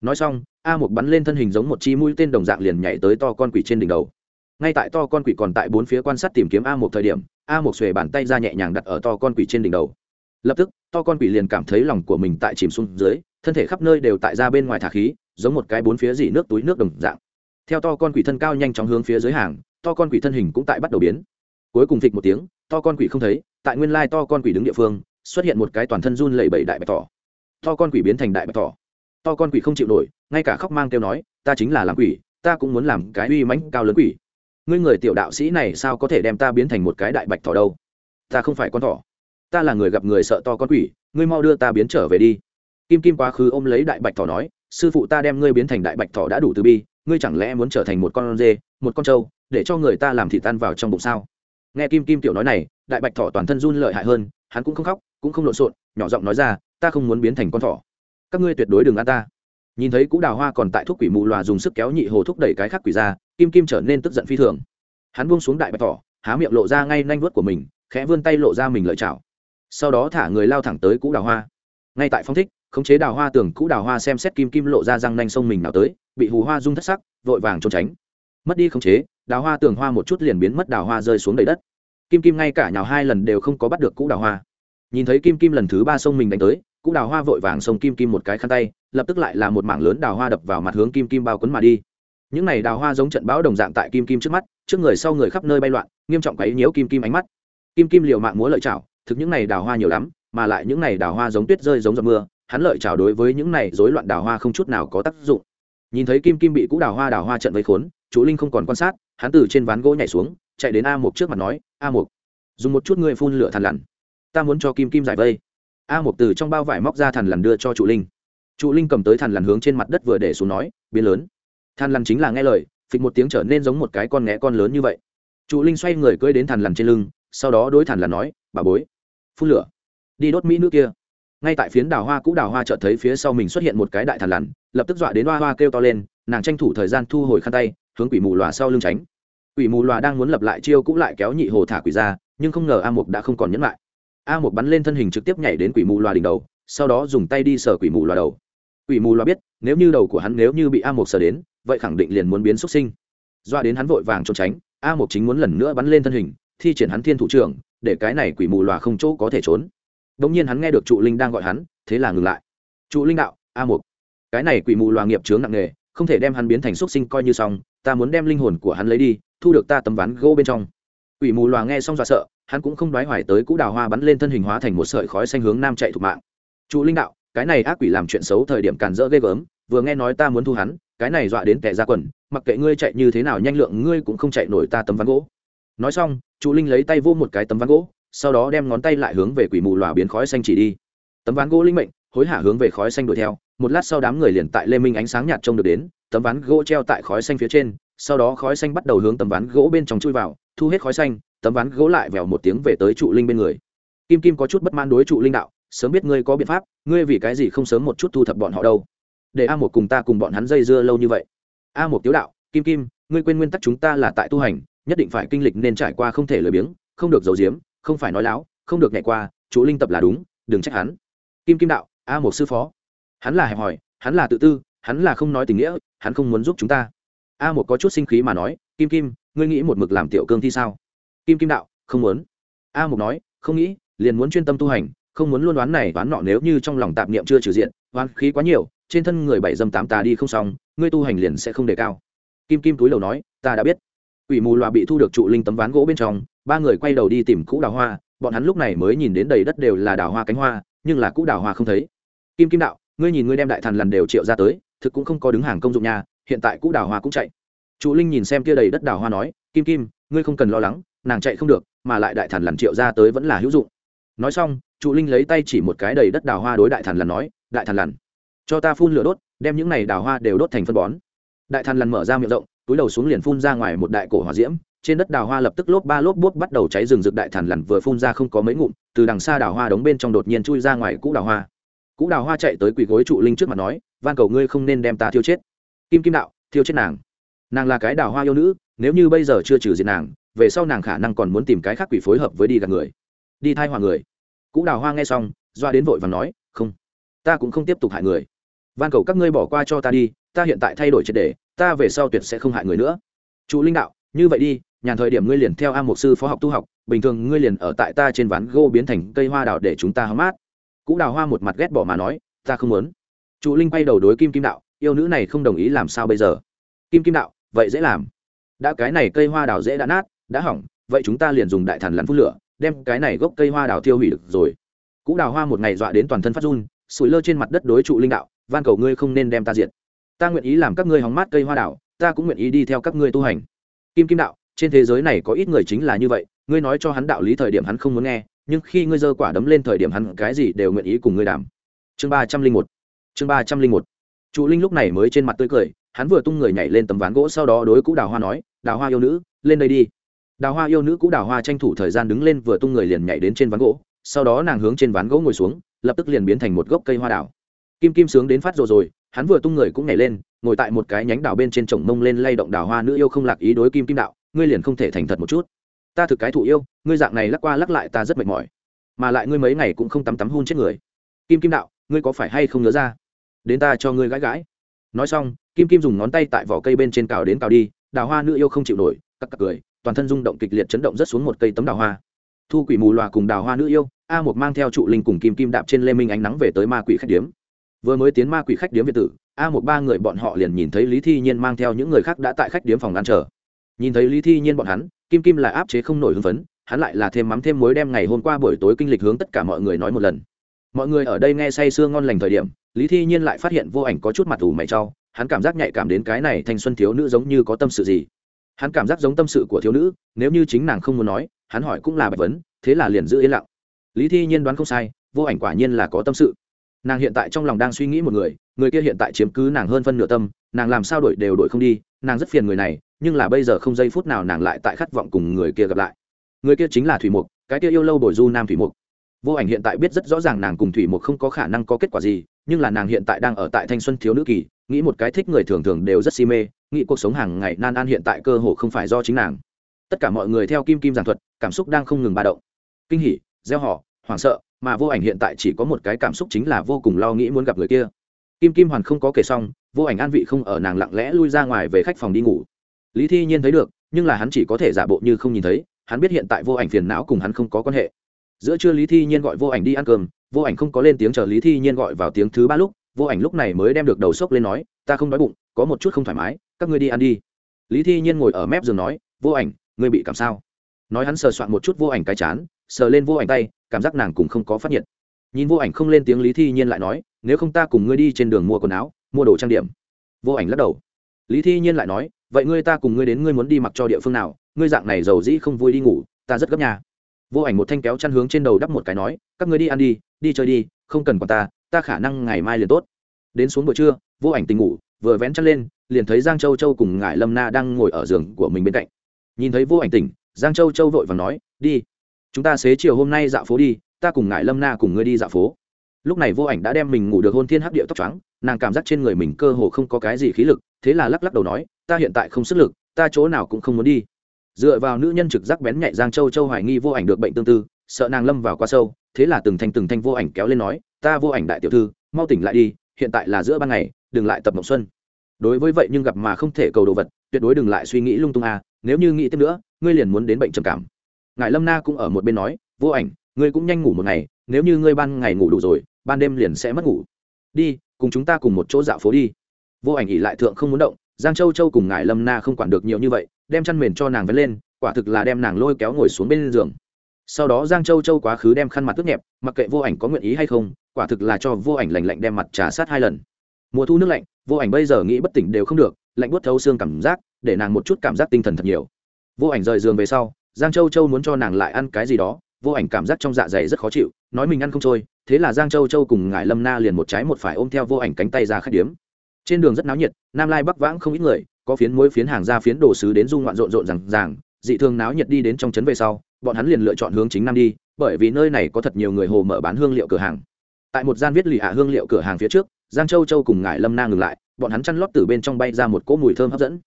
Nói xong a một bắn lên thân hình giống một chi mũi tên đồng dạng liền nhảy tới to con quỷ trên đỉnh đầu. Ngay tại to con quỷ còn tại bốn phía quan sát tìm kiếm a một thời điểm, a một xuề bàn tay ra nhẹ nhàng đặt ở to con quỷ trên đỉnh đầu. Lập tức, to con quỷ liền cảm thấy lòng của mình tại chìm xuống dưới, thân thể khắp nơi đều tại ra bên ngoài thả khí, giống một cái bốn phía dỉ nước túi nước đồng dạng. Theo to con quỷ thân cao nhanh chóng hướng phía dưới hàng, to con quỷ thân hình cũng tại bắt đầu biến. Cuối cùng thịch một tiếng, to con quỷ không thấy, tại nguyên lai to con quỷ đứng địa phương, xuất hiện một cái toàn thân run lẩy bẩy đại bạch thỏ. To con quỷ biến thành đại bạch thỏ to con quỷ không chịu nổi, ngay cả khóc mang kêu nói, ta chính là làm quỷ, ta cũng muốn làm cái uy mãnh cao lớn quỷ. Ngươi người tiểu đạo sĩ này sao có thể đem ta biến thành một cái đại bạch thỏ đâu? Ta không phải con thỏ. Ta là người gặp người sợ to con quỷ, ngươi mau đưa ta biến trở về đi. Kim kim quá khứ ôm lấy đại bạch thỏ nói, sư phụ ta đem ngươi biến thành đại bạch thỏ đã đủ từ bi, ngươi chẳng lẽ muốn trở thành một con dê, một con trâu, để cho người ta làm thịt tan vào trong bụng sao? Nghe kim kim tiểu nói này, đại bạch thỏ toàn thân run lợi hại hơn, hắn cũng không khóc, cũng không lộn xộn, nhỏ giọng nói ra, ta không muốn biến thành con thỏ các ngươi tuyệt đối đừng ăn ta. Nhìn thấy cũ đào hoa còn tại thuốc quỷ mù loà dùng sức kéo nhị hồ thúc đẩy cái khác quỷ ra, kim kim trở nên tức giận phi thường. Hắn buông xuống đại bạch thỏ, há miệng lộ ra ngay nanh vuốt của mình, khẽ vươn tay lộ ra mình lợi chảo. Sau đó thả người lao thẳng tới cũ đào hoa. Ngay tại phong thích, khống chế đào hoa tưởng cũ đào hoa xem xét kim kim lộ ra răng nanh sông mình nào tới, bị hù hoa rung thất sắc, vội vàng trốn tránh. Mất đi khống chế, đào hoa tường hoa một chút liền biến mất, đào hoa rơi xuống đầy đất. Kim kim ngay cả nhào hai lần đều không có bắt được cũ đào hoa. Nhìn thấy kim kim lần thứ ba sông mình đánh tới cũ đào hoa vội vàng sông kim kim một cái khăn tay, lập tức lại là một mảng lớn đào hoa đập vào mặt hướng kim kim bao quấn mà đi. Những này đào hoa giống trận bão đồng dạng tại kim kim trước mắt, trước người sau người khắp nơi bay loạn, nghiêm trọng quấy nhiễu kim kim ánh mắt. Kim kim liều mạng múa lợi chảo, thực những này đào hoa nhiều lắm, mà lại những này đào hoa giống tuyết rơi giống giọt mưa, hắn lợi chảo đối với những này rối loạn đào hoa không chút nào có tác dụng. Nhìn thấy kim kim bị cũ đào hoa đào hoa trận vây khốn, chú linh không còn quan sát, hắn từ trên ván gỗ nhảy xuống, chạy đến a một trước mặt nói, a một dùng một chút người phun lửa thằn lằn. Ta muốn cho kim kim giải vây a một từ trong bao vải móc ra thằn lằn đưa cho trụ linh. Trụ linh cầm tới thằn lằn hướng trên mặt đất vừa để xuống nói, biến lớn. Thằn lằn chính là nghe lời, phịch một tiếng trở nên giống một cái con nghé con lớn như vậy. Trụ linh xoay người cưỡi đến thằn lằn trên lưng, sau đó đối thằn lằn nói, bà bối, phun lửa. Đi đốt mỹ nước kia. Ngay tại phiến đào hoa cũ đào hoa chợt thấy phía sau mình xuất hiện một cái đại thằn lằn, lập tức dọa đến hoa hoa kêu to lên, nàng tranh thủ thời gian thu hồi khăn tay, hướng quỷ mù lòa sau lưng tránh. Quỷ mù lòa đang muốn lập lại chiêu cũng lại kéo nhị hồ thả quỷ ra, nhưng không ngờ a mục đã không còn nhẫn lại a mục bắn lên thân hình trực tiếp nhảy đến quỷ mù loa đỉnh đầu, sau đó dùng tay đi sờ quỷ mù loa đầu. Quỷ mù loa biết, nếu như đầu của hắn nếu như bị a mục sờ đến, vậy khẳng định liền muốn biến xuất sinh. Doa đến hắn vội vàng trốn tránh, a mục chính muốn lần nữa bắn lên thân hình, thi triển hắn thiên thủ trưởng, để cái này quỷ mù loa không chỗ có thể trốn. Đ nhiên hắn nghe được trụ linh đang gọi hắn, thế là ngừng lại. Trụ linh đạo, a mục, cái này quỷ mù loa nghiệp chướng nặng nề, không thể đem hắn biến thành xuất sinh coi như xong, ta muốn đem linh hồn của hắn lấy đi, thu được ta tấm ván gỗ bên trong quỷ mù loà nghe xong dọa sợ, hắn cũng không đoái hoài tới cũ đào hoa bắn lên thân hình hóa thành một sợi khói xanh hướng nam chạy thục mạng. Trụ linh đạo, cái này ác quỷ làm chuyện xấu thời điểm càn rỡ ghê gớm, vừa nghe nói ta muốn thu hắn, cái này dọa đến kẻ ra quần, mặc kệ ngươi chạy như thế nào nhanh lượng ngươi cũng không chạy nổi ta tấm ván gỗ. Nói xong trụ linh lấy tay vô một cái tấm ván gỗ, sau đó đem ngón tay lại hướng về quỷ mù lòa biến khói xanh chỉ đi. Tấm ván gỗ linh mệnh, hối hả hướng về khói xanh đuổi theo, một lát sau đám người liền tại lê minh ánh sáng nhạt trông được đến, tấm ván gỗ treo tại khói xanh phía trên, sau đó khói xanh bắt đầu hướng tấm ván gỗ bên trong chui vào thu hết khói xanh, tấm ván gỗ lại vèo một tiếng về tới trụ linh bên người. Kim kim có chút bất mãn đối trụ linh đạo, sớm biết ngươi có biện pháp, ngươi vì cái gì không sớm một chút thu thập bọn họ đâu? Để a một cùng ta cùng bọn hắn dây dưa lâu như vậy. A một tiếu đạo, kim kim, ngươi quên nguyên tắc chúng ta là tại tu hành, nhất định phải kinh lịch nên trải qua không thể lười biếng, không được giấu giếm, không phải nói láo, không được nhảy qua, trụ linh tập là đúng, đừng trách hắn. Kim kim đạo, a một sư phó, hắn là hẹp hòi, hắn là tự tư, hắn là không nói tình nghĩa, hắn không muốn giúp chúng ta. A một có chút sinh khí mà nói, kim kim ngươi nghĩ một mực làm tiểu cương thi sao? Kim kim đạo, không muốn. A Mục nói, không nghĩ, liền muốn chuyên tâm tu hành, không muốn luôn đoán này đoán nọ nếu như trong lòng tạp niệm chưa trừ diện, oán khí quá nhiều, trên thân người bảy dâm tám tà đi không xong, ngươi tu hành liền sẽ không đề cao. Kim kim túi đầu nói, ta đã biết. Ủy mù loà bị thu được trụ linh tấm ván gỗ bên trong, ba người quay đầu đi tìm cũ đào hoa, bọn hắn lúc này mới nhìn đến đầy đất đều là đào hoa cánh hoa, nhưng là cũ đào hoa không thấy. Kim kim đạo, ngươi nhìn ngươi đem đại thần lần đều triệu ra tới, thực cũng không có đứng hàng công dụng nhà hiện tại cũ đào hoa cũng chạy trụ linh nhìn xem kia đầy đất đào hoa nói, kim kim, ngươi không cần lo lắng, nàng chạy không được, mà lại đại thần lần triệu ra tới vẫn là hữu dụng. Nói xong trụ linh lấy tay chỉ một cái đầy đất đào hoa đối đại thần lần nói, đại thần lần, cho ta phun lửa đốt, đem những này đào hoa đều đốt thành phân bón. Đại thần lần mở ra miệng rộng, túi đầu xuống liền phun ra ngoài một đại cổ hỏa diễm, trên đất đào hoa lập tức lốp ba lốp bút bắt đầu cháy rừng rực đại thần lần vừa phun ra không có mấy ngụm, từ đằng xa đào hoa đống bên trong đột nhiên chui ra ngoài cũ đào hoa. Cũ đào hoa chạy tới quỳ gối trụ linh trước mặt nói, van cầu ngươi không nên đem ta thiêu chết. Kim kim đạo, thiêu chết nàng nàng là cái đào hoa yêu nữ, nếu như bây giờ chưa trừ diệt nàng, về sau nàng khả năng còn muốn tìm cái khác quỷ phối hợp với đi gặp người. Đi thai hòa người. Cũ đào hoa nghe xong, doa đến vội và nói, không, ta cũng không tiếp tục hại người. Van cầu các ngươi bỏ qua cho ta đi, ta hiện tại thay đổi triệt đề, ta về sau tuyệt sẽ không hại người nữa. Chủ linh đạo, như vậy đi, nhàn thời điểm ngươi liền theo a mục sư phó học tu học, bình thường ngươi liền ở tại ta trên ván gô biến thành cây hoa đào để chúng ta hóng mát. Cũ đào hoa một mặt ghét bỏ mà nói, ta không muốn. Chủ linh quay đầu đối kim kim đạo, yêu nữ này không đồng ý làm sao bây giờ? Kim kim đạo vậy dễ làm. Đã cái này cây hoa đào dễ đã nát, đã hỏng, vậy chúng ta liền dùng đại thần lắn phun lửa, đem cái này gốc cây hoa đào tiêu hủy được rồi. Cũ đào hoa một ngày dọa đến toàn thân phát run, sủi lơ trên mặt đất đối trụ linh đạo, van cầu ngươi không nên đem ta diệt. Ta nguyện ý làm các ngươi hóng mát cây hoa đào, ta cũng nguyện ý đi theo các ngươi tu hành. Kim kim đạo, trên thế giới này có ít người chính là như vậy, ngươi nói cho hắn đạo lý thời điểm hắn không muốn nghe, nhưng khi ngươi giơ quả đấm lên thời điểm hắn cái gì đều nguyện ý cùng ngươi đảm chương ba trăm linh một, chương ba trăm linh một. Trụ linh lúc này mới trên mặt tươi cười hắn vừa tung người nhảy lên tấm ván gỗ sau đó đối cũ đào hoa nói, đào hoa yêu nữ, lên đây đi. Đào hoa yêu nữ cũ đào hoa tranh thủ thời gian đứng lên vừa tung người liền nhảy đến trên ván gỗ, sau đó nàng hướng trên ván gỗ ngồi xuống, lập tức liền biến thành một gốc cây hoa đào. Kim kim sướng đến phát rồi rồi, hắn vừa tung người cũng nhảy lên, ngồi tại một cái nhánh đào bên trên chồng mông lên lay động đào hoa nữ yêu không lạc ý đối kim kim đạo, ngươi liền không thể thành thật một chút. Ta thực cái thụ yêu, ngươi dạng này lắc qua lắc lại ta rất mệt mỏi. Mà lại ngươi mấy ngày cũng không tắm tắm hôn chết người. Kim kim đạo, ngươi có phải hay không nhớ ra? Đến ta cho ngươi gãi gãi. Nói xong kim kim dùng ngón tay tại vỏ cây bên trên cào đến cào đi, đào hoa nữ yêu không chịu nổi cặp cặp cười, toàn thân rung động kịch liệt chấn động rất xuống một cây tấm đào hoa. Thu quỷ mù loà cùng đào hoa nữ yêu, a một mang theo trụ linh cùng kim kim đạp trên lê minh ánh nắng về tới ma quỷ khách điếm. Vừa mới tiến ma quỷ khách điếm việt tử, a một ba người bọn họ liền nhìn thấy lý thi nhiên mang theo những người khác đã tại khách điếm phòng ăn chờ. Nhìn thấy lý thi nhiên bọn hắn, kim kim lại áp chế không nổi hưng phấn, hắn lại là thêm mắm thêm mối đem ngày hôm qua buổi tối kinh lịch hướng tất cả mọi người nói một lần. Mọi người ở đây nghe say sưa ngon lành thời điểm, lý thi nhiên lại phát hiện vô ảnh có chút mặt ủ mày trao hắn cảm giác nhạy cảm đến cái này thanh xuân thiếu nữ giống như có tâm sự gì. Hắn cảm giác giống tâm sự của thiếu nữ, nếu như chính nàng không muốn nói, hắn hỏi cũng là bạch vấn, thế là liền giữ yên lặng. Lý thi nhiên đoán không sai, vô ảnh quả nhiên là có tâm sự. Nàng hiện tại trong lòng đang suy nghĩ một người người kia hiện tại chiếm cứ nàng hơn phân nửa tâm, nàng làm sao đổi đều đổi không đi, nàng rất phiền người này, nhưng là bây giờ không giây phút nào nàng lại tại khát vọng cùng người kia gặp lại. Người kia chính là thủy mục, cái kia yêu lâu bồi du nam thủy mục. Vô ảnh hiện tại biết rất rõ ràng nàng cùng thủy mục không có khả năng có kết quả gì nhưng là nàng hiện tại đang ở tại thanh xuân thiếu nữ kỳ, nghĩ một cái thích người thường thường đều rất si mê, nghĩ cuộc sống hàng ngày nan an hiện tại cơ hồ không phải do chính nàng. Tất cả mọi người theo kim kim giảng thuật, cảm xúc đang không ngừng ba động. Kinh hỉ, gieo họ, hoảng sợ, mà vô ảnh hiện tại chỉ có một cái cảm xúc chính là vô cùng lo nghĩ muốn gặp người kia. Kim kim hoàn không có kể xong, vô ảnh an vị không ở nàng lặng lẽ lui ra ngoài về khách phòng đi ngủ. Lý thi nhiên thấy được, nhưng là hắn chỉ có thể giả bộ như không nhìn thấy, hắn biết hiện tại vô ảnh phiền não cùng hắn không có quan hệ. Giữa trưa lý thi nhiên gọi vô ảnh đi ăn cơm vô ảnh không có lên tiếng chờ lý thi nhiên gọi vào tiếng thứ ba lúc, vô ảnh lúc này mới đem được đầu sốc lên nói, ta không đói bụng, có một chút không thoải mái, các ngươi đi ăn đi. Lý thi nhiên ngồi ở mép giường nói, vô ảnh, ngươi bị cảm sao? Nói hắn sờ soạn một chút vô ảnh cái chán, sờ lên vô ảnh tay, cảm giác nàng cũng không có phát hiện nhìn vô ảnh không lên tiếng lý thi nhiên lại nói, nếu không ta cùng ngươi đi trên đường mua quần áo, mua đồ trang điểm. Vô ảnh lắc đầu. Lý thi nhiên lại nói, vậy ngươi ta cùng ngươi đến ngươi muốn đi mặc cho địa phương nào? Ngươi dạng này giàu dĩ không vui đi ngủ, ta rất gấp nhà vô ảnh một thanh kéo chăn hướng trên đầu đắp một cái nói, các người đi ăn đi đi chơi đi, không cần còn ta ta khả năng ngày mai liền tốt. Đến xuống buổi trưa, vô ảnh tình ngủ, vừa vén chăn lên, liền thấy giang châu châu cùng ngải lâm na đang ngồi ở giường của mình bên cạnh. Nhìn thấy vô ảnh tỉnh, giang châu châu vội và nói, đi, chúng ta xế chiều hôm nay dạo phố đi, ta cùng ngải lâm na cùng ngươi đi dạo phố. Lúc này vô ảnh đã đem mình ngủ được hôn thiên hấp địa tóc trắng nàng cảm giác trên người mình cơ hồ không có cái gì khí lực, thế là lắc lắc đầu nói, ta hiện tại không sức lực, ta chỗ nào cũng không muốn đi dựa vào nữ nhân trực giác bén nhạy giang châu châu hoài nghi vô ảnh được bệnh tương tư, sợ nàng lâm vào quá sâu, thế là từng thanh từng thanh vô ảnh kéo lên nói, ta vô ảnh đại tiểu thư, mau tỉnh lại đi, hiện tại là giữa ban ngày, đừng lại tập mộng xuân. Đối với vậy nhưng gặp mà không thể cầu đồ vật, tuyệt đối đừng lại suy nghĩ lung tung à nếu như nghĩ tiếp nữa, ngươi liền muốn đến bệnh trầm cảm. Ngài lâm na cũng ở một bên nói, vô ảnh, ngươi cũng nhanh ngủ một ngày, nếu như ngươi ban ngày ngủ đủ rồi, ban đêm liền sẽ mất ngủ. Đi, cùng chúng ta cùng một chỗ dạo phố đi. Vô ảnh ỉ lại thượng không muốn động giang châu châu cùng ngài lâm na không quản được nhiều như vậy, đem chăn mền cho nàng vén lên, quả thực là đem nàng lôi kéo ngồi xuống bên giường. Sau đó giang châu châu quá khứ đem khăn mặt tức nhẹp, mặc kệ vô ảnh có nguyện ý hay không, quả thực là cho vô ảnh lành lạnh đem mặt trà sát hai lần. Mùa thu nước lạnh, vô ảnh bây giờ nghĩ bất tỉnh đều không được, lạnh buốt thấu xương cảm giác, để nàng một chút cảm giác tinh thần thật nhiều. Vô ảnh rời giường về sau, giang châu châu muốn cho nàng lại ăn cái gì đó, vô ảnh cảm giác trong dạ dày rất khó chịu, nói mình ăn không trôi, thế là giang châu châu cùng ngài lâm na liền một trái một phải ôm theo vô ảnh cánh tay ra khách điếm trên đường rất náo nhiệt nam lai bắc vãng không ít người có phiến mối phiến hàng ra phiến đồ sứ đến dung ngoạn rộn rộn rằng ràng dị thường náo nhiệt đi đến trong trấn về sau bọn hắn liền lựa chọn hướng chính nam đi bởi vì nơi này có thật nhiều người hồ mở bán hương liệu cửa hàng. Tại một gian viết lì hạ hương liệu cửa hàng phía trước giang châu châu cùng ngải lâm na ngừng lại bọn hắn chăn lót từ bên trong bay ra một cỗ mùi thơm hấp dẫn.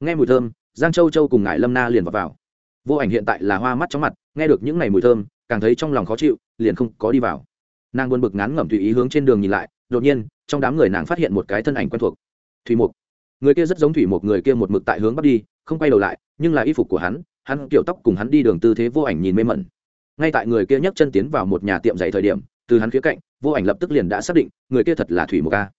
Nghe mùi thơm giang châu châu cùng ngải lâm na liền vào, vào. Vô ảnh hiện tại là hoa mắt chóng mặt nghe được những ngày mùi thơm càng thấy trong lòng khó chịu liền không có đi vào. Nàng buồn bực ngán ngẩm tùy ý hướng trên đường nhìn lại đột nhiên trong đám người nàng phát hiện một cái thân ảnh quen thuộc. Thủy mục. Người kia rất giống thủy mục, người kia một mực tại hướng bắc đi, không quay đầu lại, nhưng là y phục của hắn hắn kiểu tóc cùng hắn đi đường tư thế vô ảnh nhìn mê mẩn. Ngay tại người kia nhấc chân tiến vào một nhà tiệm giày thời điểm, từ hắn phía cạnh, vô ảnh lập tức liền đã xác định, người kia thật là thủy mục ca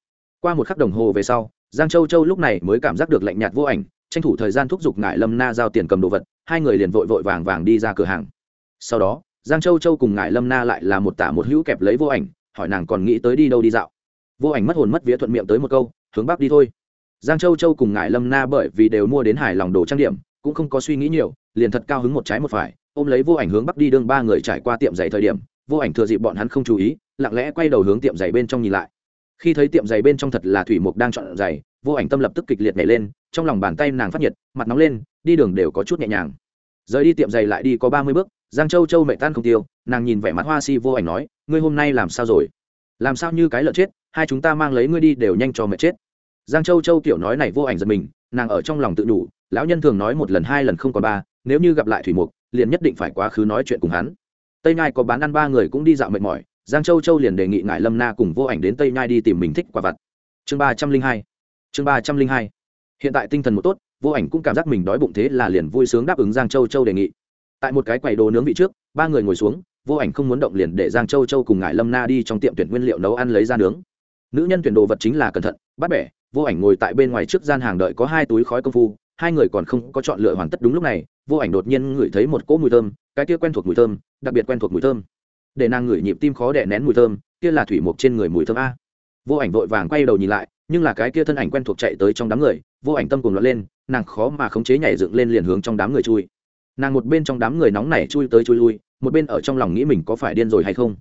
qua một khắc đồng hồ về sau, giang châu châu lúc này mới cảm giác được lạnh nhạt vô ảnh, tranh thủ thời gian thúc giục ngại lâm na giao tiền cầm đồ vật, hai người liền vội vội vàng vàng đi ra cửa hàng. Sau đó, giang châu châu cùng ngại lâm na lại là một tả một hữu kẹp lấy vô ảnh, hỏi nàng còn nghĩ tới đi đâu đi dạo vô ảnh mất hồn mất vía thuận miệng tới một câu, hướng bắc đi thôi. Giang châu châu cùng ngại lâm na bởi vì đều mua đến hải lòng đồ trang điểm, cũng không có suy nghĩ nhiều, liền thật cao hứng một trái một phải, ôm lấy vô ảnh hướng bắc đi đương ba người trải qua tiệm giày thời điểm, vô ảnh thừa dịp bọn hắn không chú ý, lặng lẽ quay đầu hướng tiệm giày bên trong nhìn lại. Khi thấy tiệm giày bên trong thật là thủy mục đang chọn giày, vô ảnh tâm lập tức kịch liệt nhảy lên, trong lòng bàn tay nàng phát nhiệt, mặt nóng lên, đi đường đều có chút nhẹ nhàng. Rời đi tiệm giày lại đi có ba mươi bước, giang châu châu mẹ tan không tiêu, nàng nhìn vẻ mặt hoa si vô ảnh nói, ngươi hôm nay làm sao rồi? Làm sao như cái lợn chết hai chúng ta mang lấy ngươi đi đều nhanh cho mẹ chết. Giang châu châu Tiểu nói này vô ảnh giật mình, nàng ở trong lòng tự đủ, lão nhân thường nói một lần hai lần không còn ba, nếu như gặp lại thủy mục, liền nhất định phải quá khứ nói chuyện cùng hắn. Tây nhai có bán ăn ba người cũng đi dạo mệt mỏi, giang châu châu liền đề nghị ngài lâm na cùng vô ảnh đến tây nhai đi tìm mình thích quả vặt. Chương ba trăm linh hai, chương ba trăm linh hai. Hiện tại tinh thần một tốt, vô ảnh cũng cảm giác mình đói bụng thế là liền vui sướng đáp ứng giang châu châu đề nghị. Tại một cái quầy đồ nướng vị trước, ba người ngồi xuống, vô ảnh không muốn động liền để giang châu châu cùng ngài lâm na đi trong tiệm tuyển nguyên liệu nấu ăn lấy ra nướng nữ nhân tuyển đồ vật chính là cẩn thận, bắt bẻ, vô ảnh ngồi tại bên ngoài trước gian hàng đợi có hai túi khói công phu, hai người còn không có chọn lựa hoàn tất đúng lúc này, vô ảnh đột nhiên ngửi thấy một cỗ mùi thơm, cái kia quen thuộc mùi thơm, đặc biệt quen thuộc mùi thơm. Để nàng ngửi nhịp tim khó đẻ nén mùi thơm, kia là thủy mục trên người mùi thơm a. Vô ảnh vội vàng quay đầu nhìn lại, nhưng là cái kia thân ảnh quen thuộc chạy tới trong đám người, vô ảnh tâm cùng loạn lên, nàng khó mà khống chế nhảy dựng lên liền hướng trong đám người chui. Nàng một bên trong đám người nóng này chui tới chui lui, một bên ở trong lòng nghĩ mình có phải điên rồi hay không.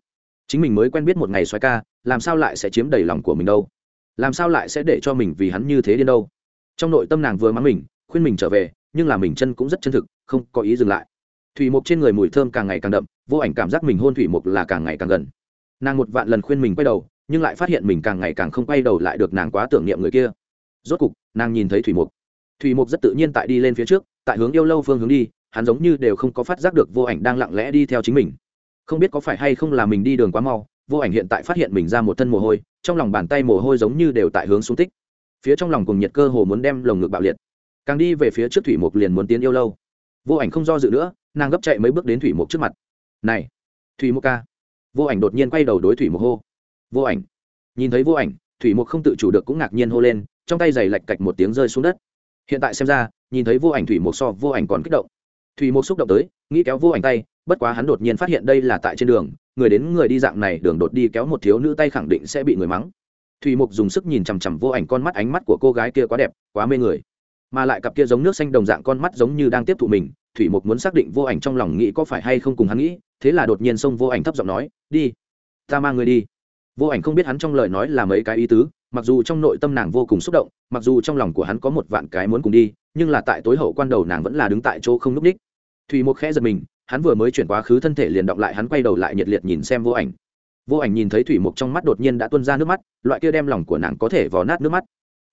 Chính mình mới quen biết một ngày xoay ca làm sao lại sẽ chiếm đầy lòng của mình đâu? Làm sao lại sẽ để cho mình vì hắn như thế điên đâu? Trong nội tâm nàng vừa mắng mình, khuyên mình trở về, nhưng là mình chân cũng rất chân thực, không có ý dừng lại. Thủy mục trên người mùi thơm càng ngày càng đậm, vô ảnh cảm giác mình hôn thủy mục là càng ngày càng gần. Nàng một vạn lần khuyên mình quay đầu, nhưng lại phát hiện mình càng ngày càng không quay đầu lại được nàng quá tưởng niệm người kia. Rốt cục, nàng nhìn thấy thủy mục. Thủy mục rất tự nhiên tại đi lên phía trước, tại hướng yêu lâu phương hướng đi, hắn giống như đều không có phát giác được vô ảnh đang lặng lẽ đi theo chính mình. Không biết có phải hay không là mình đi đường quá mau vô ảnh hiện tại phát hiện mình ra một thân mồ hôi, trong lòng bàn tay mồ hôi giống như đều tại hướng xuống tích. Phía trong lòng cùng nhiệt cơ hồ muốn đem lồng ngực bạo liệt. Càng đi về phía trước thủy mục liền muốn tiến yêu lâu. Vô ảnh không do dự nữa, nàng gấp chạy mấy bước đến thủy mục trước mặt. Này, thủy mục ca. Vô ảnh đột nhiên quay đầu đối thủy mục hô. Vô ảnh. Nhìn thấy vô ảnh, thủy mục không tự chủ được cũng ngạc nhiên hô lên, trong tay giày lạch cạch một tiếng rơi xuống đất. Hiện tại xem ra, nhìn thấy vô ảnh thủy mục so vô ảnh còn kích động. Thủy mục xúc động tới, nghĩ kéo vô ảnh tay bất quá hắn đột nhiên phát hiện đây là tại trên đường, người đến người đi dạng này đường đột đi kéo một thiếu nữ tay khẳng định sẽ bị người mắng. Thủy mục dùng sức nhìn chằm chằm vô ảnh con mắt, ánh mắt của cô gái kia quá đẹp, quá mê người. Mà lại cặp kia giống nước xanh đồng dạng con mắt giống như đang tiếp thụ mình thủy mục muốn xác định vô ảnh trong lòng nghĩ có phải hay không cùng hắn nghĩ, thế là đột nhiên xông vô ảnh thấp giọng nói, đi, ta mang người đi. Vô ảnh không biết hắn trong lời nói là mấy cái ý tứ, mặc dù trong nội tâm nàng vô cùng xúc động, mặc dù trong lòng của hắn có một vạn cái muốn cùng đi, nhưng là tại tối hậu quan đầu nàng vẫn là đứng tại chỗ không núp ních. Thủy mục khẽ giật mình hắn vừa mới chuyển quá khứ thân thể liền động lại hắn quay đầu lại nhiệt liệt nhìn xem vô ảnh. Vô ảnh nhìn thấy thủy mục trong mắt đột nhiên đã tuôn ra nước mắt, loại kia đem lòng của nàng có thể vò nát nước mắt.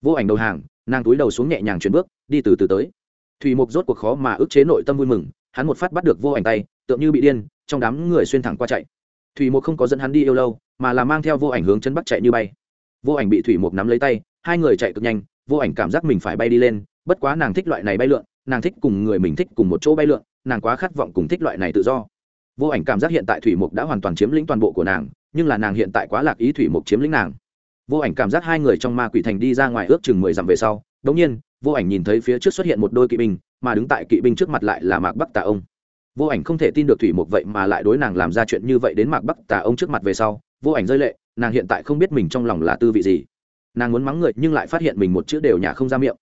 Vô ảnh đầu hàng, nàng túi đầu xuống nhẹ nhàng chuyển bước, đi từ từ tới. Thủy mục rốt cuộc khó mà ức chế nội tâm vui mừng, hắn một phát bắt được vô ảnh tay tượng như bị điên, trong đám người xuyên thẳng qua chạy. Thủy mục không có dẫn hắn đi yêu lâu, mà là mang theo vô ảnh hướng chân bắc chạy như bay. Vô ảnh bị thủy mục nắm lấy tay, hai người chạy cực nhanh, vô ảnh cảm giác mình phải bay đi lên, bất quá nàng thích loại này bay lượn, nàng thích cùng người mình thích cùng một chỗ bay lượn nàng quá khát vọng cùng thích loại này tự do. Vô ảnh cảm giác hiện tại thủy mục đã hoàn toàn chiếm lĩnh toàn bộ của nàng, nhưng là nàng hiện tại quá lạc ý thủy mục chiếm lĩnh nàng. Vô ảnh cảm giác hai người trong ma quỷ thành đi ra ngoài ước chừng mười dặm về sau đống nhiên, vô ảnh nhìn thấy phía trước xuất hiện một đôi kỵ binh, mà đứng tại kỵ binh trước mặt lại là mạc bắc tà ông. Vô ảnh không thể tin được thủy mục vậy mà lại đối nàng làm ra chuyện như vậy đến mạc bắc tà ông trước mặt về sau, vô ảnh rơi lệ, nàng hiện tại không biết mình trong lòng là tư vị gì. Nàng muốn mắng người nhưng lại phát hiện mình một chữ đều nhả không ra miệng.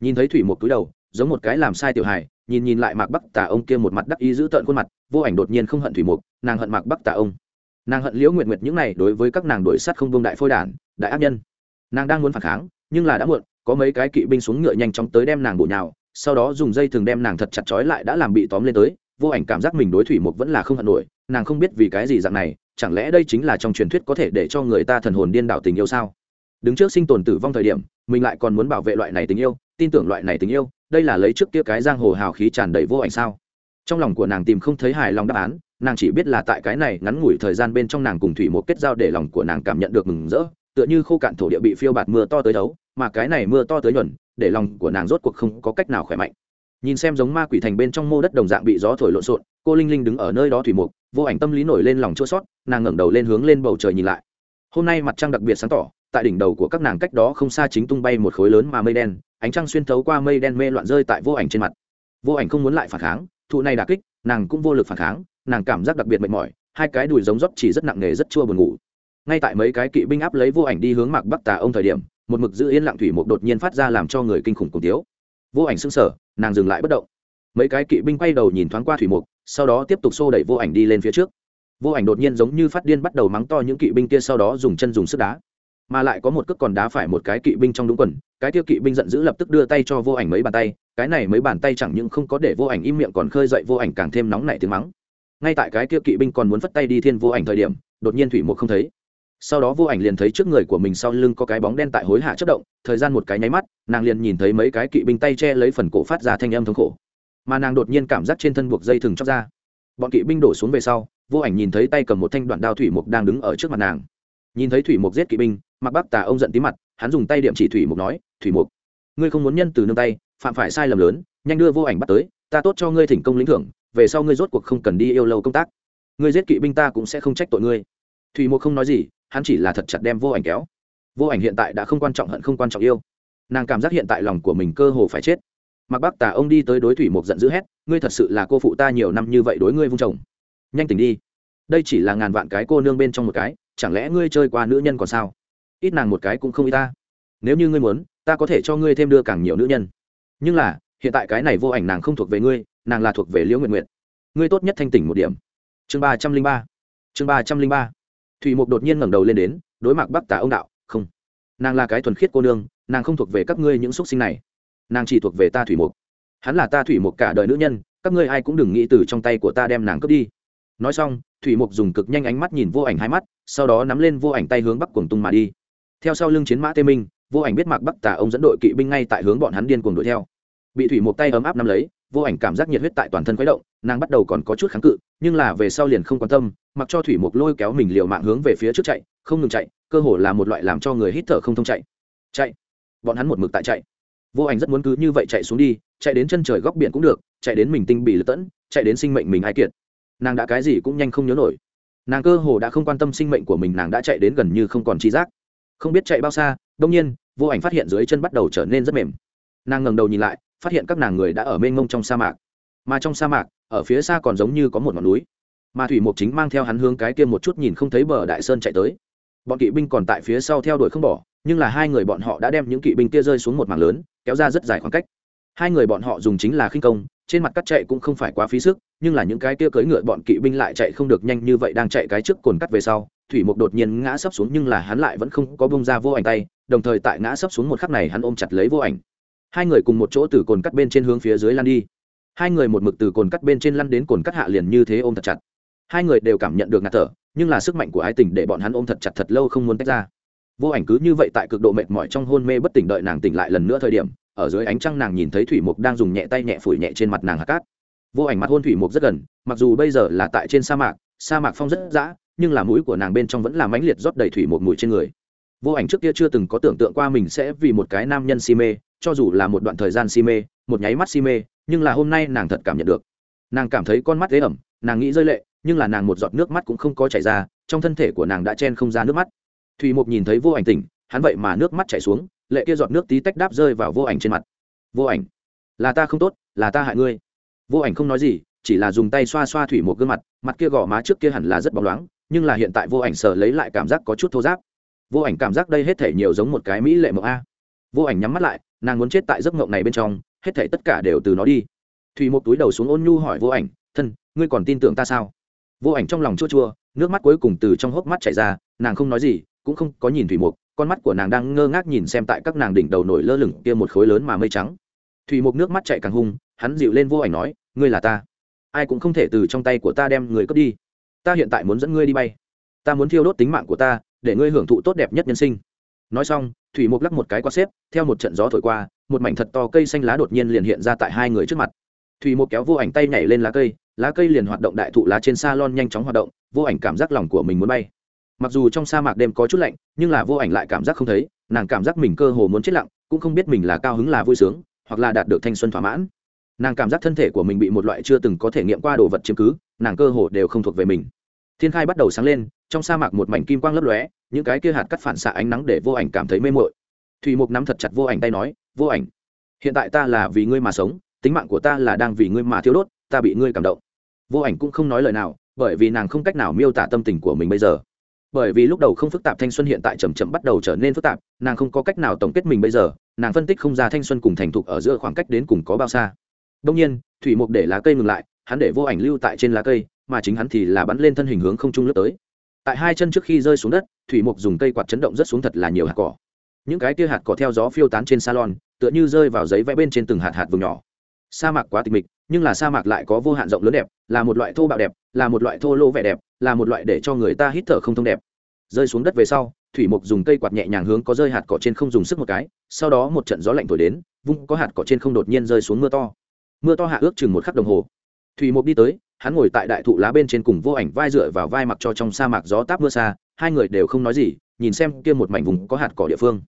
Nhìn thấy thủy mục túi đầu, giống một cái làm sai tiểu hài nhìn nhìn lại mạc bắc tà ông kia một mặt đắc ý giữ tợn khuôn mặt, vô ảnh đột nhiên không hận thủy mục, nàng hận mạc bắc tà ông. Nàng hận liễu nguyệt nguyệt những này đối với các nàng đuổi sát không bông đại phôi đản, đại ác nhân. Nàng đang muốn phản kháng, nhưng là đã muộn, có mấy cái kỵ binh xuống ngựa nhanh chóng tới đem nàng bổ nhào, sau đó dùng dây thường đem nàng thật chặt chói lại đã làm bị tóm lên tới, vô ảnh cảm giác mình đối thủy mục vẫn là không hận nổi, nàng không biết vì cái gì dạng này, chẳng lẽ đây chính là trong truyền thuyết có thể để cho người ta thần hồn điên đảo tình yêu sao? Đứng trước sinh tồn tử vong thời điểm, mình lại còn muốn bảo vệ loại này tình yêu, tin tưởng loại này tình yêu đây là lấy trước kia cái giang hồ hào khí tràn đầy vô ảnh sao? Trong lòng của nàng tìm không thấy hài lòng đáp án, nàng chỉ biết là tại cái này ngắn ngủi thời gian bên trong nàng cùng thủy một kết giao để lòng của nàng cảm nhận được mừng rỡ, tựa như khô cạn thổ địa bị phiêu bạt mưa to tới đấu, mà cái này mưa to tới nhuần, để lòng của nàng rốt cuộc không có cách nào khỏe mạnh. Nhìn xem giống ma quỷ thành bên trong mô đất đồng dạng bị gió thổi lộn xộn, cô linh linh đứng ở nơi đó thủy mục vô ảnh tâm lý nổi lên lòng chua sót nàng ngẩng đầu lên hướng lên bầu trời nhìn lại. Hôm nay mặt trăng đặc biệt sáng tỏ tại đỉnh đầu của các nàng cách đó không xa chính tung bay một khối lớn mà mây đen, ánh trăng xuyên thấu qua mây đen mê loạn rơi tại vô ảnh trên mặt. Vô ảnh không muốn lại phản kháng, thụ này đà kích, nàng cũng vô lực phản kháng, nàng cảm giác đặc biệt mệt mỏi, hai cái đùi giống dốc chỉ rất nặng nề rất chua buồn ngủ. Ngay tại mấy cái kỵ binh áp lấy vô ảnh đi hướng mạc bắc tà ông thời điểm, một mực giữ yên lặng thủy một đột nhiên phát ra làm cho người kinh khủng cùng tiếu vô ảnh sững sờ, nàng dừng lại bất động. Mấy cái kỵ binh quay đầu nhìn thoáng qua thủy mục, sau đó tiếp tục xô đẩy vô ảnh đi lên phía trước. Vô ảnh đột nhiên giống như phát điên bắt đầu mắng to những kỵ binh kia sau đó dùng chân dùng sức đá mà lại có một cước còn đá phải một cái kỵ binh trong đúng quần, cái tiêu kỵ binh giận dữ lập tức đưa tay cho vô ảnh mấy bàn tay, cái này mấy bàn tay chẳng những không có để vô ảnh im miệng còn khơi dậy vô ảnh càng thêm nóng nảy tiếng mắng. Ngay tại cái kia kỵ binh còn muốn phất tay đi thiên vô ảnh thời điểm, đột nhiên thủy một không thấy. Sau đó vô ảnh liền thấy trước người của mình sau lưng có cái bóng đen tại hối hạ chất động, thời gian một cái nháy mắt, nàng liền nhìn thấy mấy cái kỵ binh tay che lấy phần cổ phát ra thanh âm thống khổ. Mà nàng đột nhiên cảm giác trên thân buộc dây thừng chóc ra. Bọn kỵ binh đổ xuống về sau, vô ảnh nhìn thấy tay cầm một thanh đoạn đao thủy mục đang đứng ở trước mặt nàng. Nhìn thấy thủy mục giết kỵ binh mặc bác tà ông giận tí mặt, hắn dùng tay điểm chỉ thủy mục nói, thủy mục, ngươi không muốn nhân từ nương tay, phạm phải sai lầm lớn, nhanh đưa vô ảnh bắt tới, ta tốt cho ngươi thỉnh công lĩnh thưởng, về sau ngươi rốt cuộc không cần đi yêu lâu công tác. Ngươi giết kỵ binh ta cũng sẽ không trách tội ngươi. Thủy mục không nói gì, hắn chỉ là thật chặt đem vô ảnh kéo. Vô ảnh hiện tại đã không quan trọng hận không quan trọng yêu. Nàng cảm giác hiện tại lòng của mình cơ hồ phải chết. Mặc bác tà ông đi tới đối thủy mục giận dữ hét, ngươi thật sự là cô phụ ta nhiều năm như vậy đối ngươi vung chồng. Nhanh tỉnh đi. Đây chỉ là ngàn vạn cái cô nương bên trong một cái, chẳng lẽ ngươi chơi qua nữ nhân còn sao? Ít nàng một cái cũng không y ta. Nếu như ngươi muốn, ta có thể cho ngươi thêm đưa càng nhiều nữ nhân. Nhưng là, hiện tại cái này vô ảnh nàng không thuộc về ngươi, nàng là thuộc về liễu nguyện nguyện ngươi tốt nhất thanh tỉnh một điểm. Chương ba trăm linh ba. Chương ba trăm linh ba. Thủy mục đột nhiên ngẩng đầu lên đến, đối mặt bắc tả ông đạo, không. Nàng là cái thuần khiết cô nương, nàng không thuộc về các ngươi những xúc sinh này. Nàng chỉ thuộc về ta thủy mục. Hắn là ta thủy mục cả đời nữ nhân, các ngươi ai cũng đừng nghĩ từ trong tay của ta đem nàng cướp đi. Nói xong, thủy mục dùng cực nhanh ánh mắt nhìn vô ảnh hai mắt, sau đó nắm lên vô ảnh tay hướng bắc cuồng tung mà đi theo sau lưng chiến mã tê minh, vô ảnh biết mặc bắc tà ông dẫn đội kỵ binh ngay tại hướng bọn hắn điên cuồng đuổi theo. Bị thủy một tay ấm áp nắm lấy, vô ảnh cảm giác nhiệt huyết tại toàn thân khuấy động, nàng bắt đầu còn có chút kháng cự, nhưng là về sau liền không quan tâm, mặc cho thủy một lôi kéo mình liều mạng hướng về phía trước chạy, không ngừng chạy, cơ hồ là một loại làm cho người hít thở không thông chạy. Chạy. Bọn hắn một mực tại chạy. Vô ảnh rất muốn cứ như vậy chạy xuống đi, chạy đến chân trời góc biển cũng được, chạy đến mình tinh bị lật tẫn, chạy đến sinh mệnh mình ai kiệt. Nàng đã cái gì cũng nhanh không nhớ nổi. Nàng cơ hồ đã không quan tâm sinh mệnh của mình, nàng đã chạy đến gần như không còn tri giác không biết chạy bao xa, đông nhiên, vô ảnh phát hiện dưới chân bắt đầu trở nên rất mềm. Nàng ngẩng đầu nhìn lại, phát hiện các nàng người đã ở mênh mông trong sa mạc. Mà trong sa mạc, ở phía xa còn giống như có một ngọn núi. Mà thủy mục chính mang theo hắn hướng cái kia một chút nhìn không thấy bờ đại sơn chạy tới. Bọn kỵ binh còn tại phía sau theo đuổi không bỏ, nhưng là hai người bọn họ đã đem những kỵ binh kia rơi xuống một mảng lớn, kéo ra rất dài khoảng cách. Hai người bọn họ dùng chính là khinh công, trên mặt cắt chạy cũng không phải quá phí sức, nhưng là những cái kia cưỡi ngựa bọn kỵ binh lại chạy không được nhanh như vậy đang chạy cái trước cồn cắt về sau thủy mục đột nhiên ngã sấp xuống nhưng là hắn lại vẫn không có bông ra vô ảnh tay, đồng thời tại ngã sấp xuống một khắc này hắn ôm chặt lấy vô ảnh. Hai người cùng một chỗ từ cồn cắt bên trên hướng phía dưới lăn đi. Hai người một mực từ cồn cắt bên trên lăn đến cồn cắt hạ liền như thế ôm thật chặt. Hai người đều cảm nhận được ngạt thở, nhưng là sức mạnh của ái tình để bọn hắn ôm thật chặt thật lâu không muốn tách ra. Vô ảnh cứ như vậy tại cực độ mệt mỏi trong hôn mê bất tỉnh đợi nàng tỉnh lại lần nữa thời điểm, ở dưới ánh trăng nàng nhìn thấy thủy mục đang dùng nhẹ tay nhẹ phủi nhẹ trên mặt nàng hạt cát. Vô ảnh mặt hôn thủy mục rất gần, mặc dù bây giờ là tại trên sa mạc sa mạc phong rất dã nhưng là mũi của nàng bên trong vẫn là mãnh liệt rót đầy thủy một mũi trên người. Vô ảnh trước kia chưa từng có tưởng tượng qua mình sẽ vì một cái nam nhân si mê, cho dù là một đoạn thời gian si mê, một nháy mắt si mê, nhưng là hôm nay nàng thật cảm nhận được. Nàng cảm thấy con mắt ế ẩm, nàng nghĩ rơi lệ, nhưng là nàng một giọt nước mắt cũng không có chảy ra, trong thân thể của nàng đã chen không ra nước mắt. Thủy mục nhìn thấy vô ảnh tỉnh, hắn vậy mà nước mắt chảy xuống, lệ kia giọt nước tí tách đáp rơi vào vô ảnh trên mặt. Vô ảnh, là ta không tốt, là ta hại ngươi. Vô ảnh không nói gì, chỉ là dùng tay xoa xoa thủy một gương mặt mặt kia gò má trước kia hẳn là rất bóng loáng nhưng là hiện tại vô ảnh sờ lấy lại cảm giác có chút thô giáp. Vô ảnh cảm giác đây hết thể nhiều giống một cái mỹ lệ mộng a. Vô ảnh nhắm mắt lại, nàng muốn chết tại giấc mộng này bên trong, hết thể tất cả đều từ nó đi. Thủy một túi đầu xuống ôn nhu hỏi vô ảnh, thân, ngươi còn tin tưởng ta sao? Vô ảnh trong lòng chua chua, nước mắt cuối cùng từ trong hốc mắt chảy ra, nàng không nói gì, cũng không có nhìn thủy mục con mắt của nàng đang ngơ ngác nhìn xem tại các nàng đỉnh đầu nổi lơ lửng kia một khối lớn mà mây trắng. Thủy mục nước mắt chạy càng hung, hắn dịu lên vô ảnh nói, ngươi là ta. Ai cũng không thể từ trong tay của ta đem người cướp đi ta hiện tại muốn dẫn ngươi đi bay. Ta muốn thiêu đốt tính mạng của ta, để ngươi hưởng thụ tốt đẹp nhất nhân sinh. Nói xong, thủy mục lắc một cái qua xếp, theo một trận gió thổi qua, một mảnh thật to cây xanh lá đột nhiên liền hiện ra tại hai người trước mặt. Thủy mục kéo vô ảnh tay nhảy lên lá cây lá cây liền hoạt động đại thụ lá trên salon nhanh chóng hoạt động, vô ảnh cảm giác lòng của mình muốn bay. Mặc dù trong sa mạc đêm có chút lạnh, nhưng là vô ảnh lại cảm giác không thấy, nàng cảm giác mình cơ hồ muốn chết lặng, cũng không biết mình là cao hứng là vui sướng, hoặc là đạt được thanh xuân thỏa mãn. Nàng cảm giác thân thể của mình bị một loại chưa từng có thể nghiệm qua đồ vật chiếm cứ nàng cơ hồ đều không thuộc về mình. Thiên khai bắt đầu sáng lên, trong sa mạc một mảnh kim quang lấp lóe, những cái kia hạt cắt phản xạ ánh nắng để vô ảnh cảm thấy mê mội Thủy mục nắm thật chặt vô ảnh tay nói, vô ảnh, hiện tại ta là vì ngươi mà sống, tính mạng của ta là đang vì ngươi mà thiếu đốt, ta bị ngươi cảm động. Vô ảnh cũng không nói lời nào, bởi vì nàng không cách nào miêu tả tâm tình của mình bây giờ. Bởi vì lúc đầu không phức tạp thanh xuân hiện tại chầm chậm bắt đầu trở nên phức tạp, nàng không có cách nào tổng kết mình bây giờ, nàng phân tích không ra thanh xuân cùng thành thục ở giữa khoảng cách đến cùng có bao xa. Đông nhiên, thủy mục để lá cây ngừng lại hắn để vô ảnh lưu tại trên lá cây, mà chính hắn thì là bắn lên thân hình hướng không trung lướt tới. Tại hai chân trước khi rơi xuống đất, thủy mục dùng cây quạt chấn động rất xuống thật là nhiều hạt cỏ. Những cái kia hạt cỏ theo gió phiêu tán trên salon, tựa như rơi vào giấy vẽ bên trên từng hạt hạt vùng nhỏ. Sa mạc quá tịch mịch, nhưng là sa mạc lại có vô hạn rộng lớn đẹp, là một loại thô bạo đẹp, là một loại thô lô vẻ đẹp, là một loại để cho người ta hít thở không thông đẹp. Rơi xuống đất về sau, thủy mục dùng cây quạt nhẹ nhàng hướng có rơi hạt cỏ trên không dùng sức một cái, sau đó một trận gió lạnh thổi đến, vung có hạt cỏ trên không đột nhiên rơi xuống mưa to. Mưa to hạ ước chừng một khắc đồng hồ thủy mục đi tới, hắn ngồi tại đại thụ lá bên trên cùng vô ảnh vai dựa vào vai mặc cho trong sa mạc gió táp mưa xa, hai người đều không nói gì, nhìn xem kia một mảnh vùng có hạt cỏ địa phương.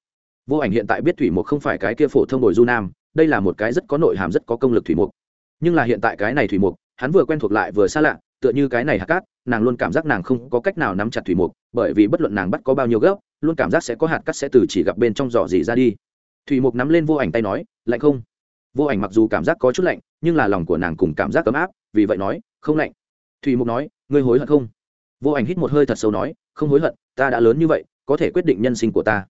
Vô ảnh hiện tại biết thủy mục không phải cái kia phổ thông bồi du nam, đây là một cái rất có nội hàm, rất có công lực thủy mục nhưng là hiện tại cái này thủy mục hắn vừa quen thuộc lại vừa xa lạ, tựa như cái này hạt cát, nàng luôn cảm giác nàng không có cách nào nắm chặt thủy mục bởi vì bất luận nàng bắt có bao nhiêu gốc, luôn cảm giác sẽ có hạt cát sẽ từ chỉ gặp bên trong giỏ gì ra đi. Thủy mục nắm lên vô ảnh tay nói, lạnh không? Vô ảnh mặc dù cảm giác có chút lạnh nhưng là lòng của nàng cùng cảm giác ấm áp, vì vậy nói, không lạnh. Thùy mục nói, ngươi hối hận không? Vô ảnh hít một hơi thật sâu nói, không hối hận, ta đã lớn như vậy, có thể quyết định nhân sinh của ta.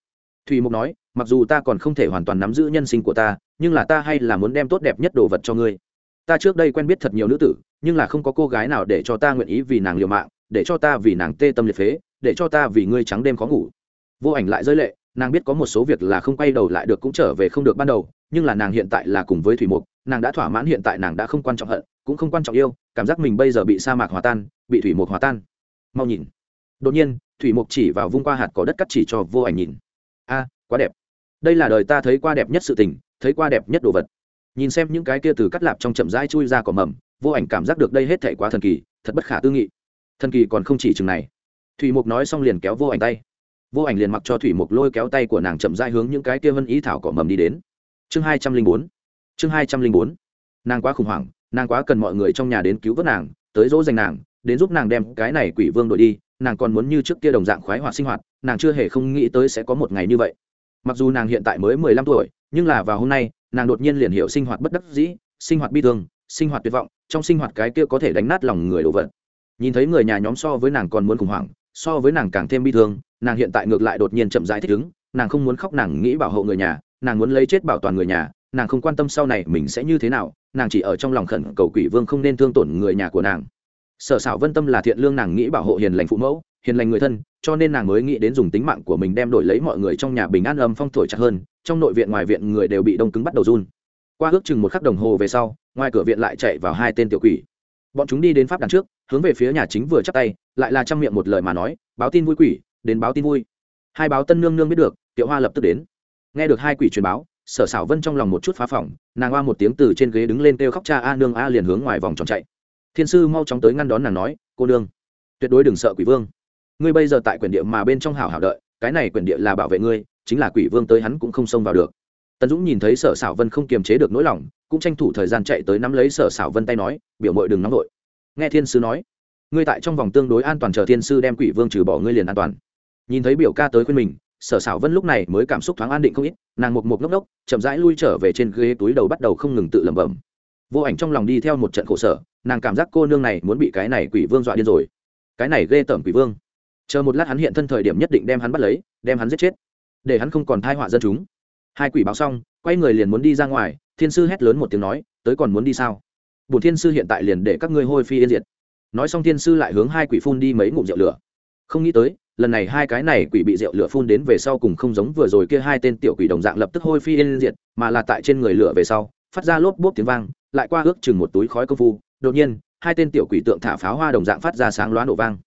Thùy mục nói, mặc dù ta còn không thể hoàn toàn nắm giữ nhân sinh của ta, nhưng là ta hay là muốn đem tốt đẹp nhất đồ vật cho ngươi. Ta trước đây quen biết thật nhiều nữ tử, nhưng là không có cô gái nào để cho ta nguyện ý vì nàng liều mạng, để cho ta vì nàng tê tâm liệt phế, để cho ta vì ngươi trắng đêm khó ngủ. Vô ảnh lại rơi lệ, nàng biết có một số việc là không quay đầu lại được cũng trở về không được ban đầu nhưng là nàng hiện tại là cùng với thủy mục, nàng đã thỏa mãn hiện tại nàng đã không quan trọng hận, cũng không quan trọng yêu, cảm giác mình bây giờ bị sa mạc hòa tan, bị thủy mục hòa tan. Mau nhìn. Đột nhiên, thủy mục chỉ vào vung qua hạt cỏ đất cắt chỉ cho vô ảnh nhìn. A, quá đẹp. Đây là đời ta thấy qua đẹp nhất sự tình, thấy qua đẹp nhất đồ vật. Nhìn xem những cái kia từ cắt lạp trong chậm rãi chui ra cỏ mầm, vô ảnh cảm giác được đây hết thể quá thần kỳ, thật bất khả tư nghị. Thần kỳ còn không chỉ chừng này. Thủy mục nói xong liền kéo vô ảnh tay. Vô ảnh liền mặc cho thủy mục lôi kéo tay của nàng chậm rãi hướng những cái kia vân ý thảo cỏ mầm đi đến chương hai trăm linh bốn. Chương hai trăm linh bốn. Nàng quá khủng hoảng, nàng quá cần mọi người trong nhà đến cứu vớt nàng, tới dỗ dành nàng, đến giúp nàng đem cái này quỷ vương đội đi, nàng còn muốn như trước kia đồng dạng khoái hoạt sinh hoạt, nàng chưa hề không nghĩ tới sẽ có một ngày như vậy. Mặc dù nàng hiện tại mới mười lăm tuổi, nhưng là vào hôm nay, nàng đột nhiên liền hiểu sinh hoạt bất đắc dĩ, sinh hoạt bi thương, sinh hoạt tuyệt vọng, trong sinh hoạt cái kia có thể đánh nát lòng người đồ vật. Nhìn thấy người nhà nhóm so với nàng còn muốn khủng hoảng, so với nàng càng thêm bi thương, nàng hiện tại ngược lại đột nhiên chậm rãi thích ứng, nàng không muốn khóc nàng nghĩ bảo hộ người nhà nàng muốn lấy chết bảo toàn người nhà, nàng không quan tâm sau này mình sẽ như thế nào, nàng chỉ ở trong lòng khẩn cầu quỷ vương không nên thương tổn người nhà của nàng. Sở xảo vân tâm là thiện lương nàng nghĩ bảo hộ hiền lành phụ mẫu, hiền lành người thân, cho nên nàng mới nghĩ đến dùng tính mạng của mình đem đổi lấy mọi người trong nhà bình an âm phong thổi chặt hơn, trong nội viện ngoài viện người đều bị đông cứng bắt đầu run. Qua ước chừng một khắc đồng hồ về sau, ngoài cửa viện lại chạy vào hai tên tiểu quỷ. Bọn chúng đi đến pháp đàn trước, hướng về phía nhà chính vừa chắp tay, lại là chăm miệng một lời mà nói, báo tin vui quỷ, đến báo tin vui. Hai báo tân nương nương biết được, tiểu hoa lập tức đến nghe được hai quỷ truyền báo, sở xảo vân trong lòng một chút phá phỏng, nàng oa một tiếng từ trên ghế đứng lên kêu khóc cha a nương a liền hướng ngoài vòng tròn chạy. Thiên sư mau chóng tới ngăn đón nàng nói, cô nương, tuyệt đối đừng sợ quỷ vương. Ngươi bây giờ tại quyền địa mà bên trong hảo hảo đợi, cái này quyền địa là bảo vệ ngươi, chính là quỷ vương tới hắn cũng không xông vào được. Tần dũng nhìn thấy sở xảo vân không kiềm chế được nỗi lòng, cũng tranh thủ thời gian chạy tới nắm lấy sở xảo vân tay nói, biểu mội đừng nóng vội. Nghe thiên sư nói, ngươi tại trong vòng tương đối an toàn chờ thiên sư đem quỷ vương trừ bỏ ngươi liền an toàn. Nhìn thấy biểu ca tới khuyên mình sở xảo vân lúc này mới cảm xúc thoáng an định không ít, nàng một một ngốc ngốc, chậm rãi lui trở về trên ghế túi đầu bắt đầu không ngừng tự lẩm bẩm. Vô ảnh trong lòng đi theo một trận khổ sở, nàng cảm giác cô nương này muốn bị cái này quỷ vương dọa điên rồi. Cái này ghê tởm quỷ vương. Chờ một lát hắn hiện thân thời điểm nhất định đem hắn bắt lấy, đem hắn giết chết, để hắn không còn thai họa dân chúng. Hai quỷ báo xong, quay người liền muốn đi ra ngoài, thiên sư hét lớn một tiếng nói, tới còn muốn đi sao? Bùn thiên sư hiện tại liền để các ngươi hôi phi yên diệt. Nói xong thiên sư lại hướng hai quỷ phun đi mấy ngụm rượu lửa. Không nghĩ tới lần này hai cái này quỷ bị rượu lửa phun đến về sau cùng không giống vừa rồi kia hai tên tiểu quỷ đồng dạng lập tức hôi phi yên diệt, mà là tại trên người lửa về sau, phát ra lốp bốp tiếng vang, lại qua ước chừng một túi khói công phu, đột nhiên, hai tên tiểu quỷ tượng thả pháo hoa đồng dạng phát ra sáng loá nổ vang.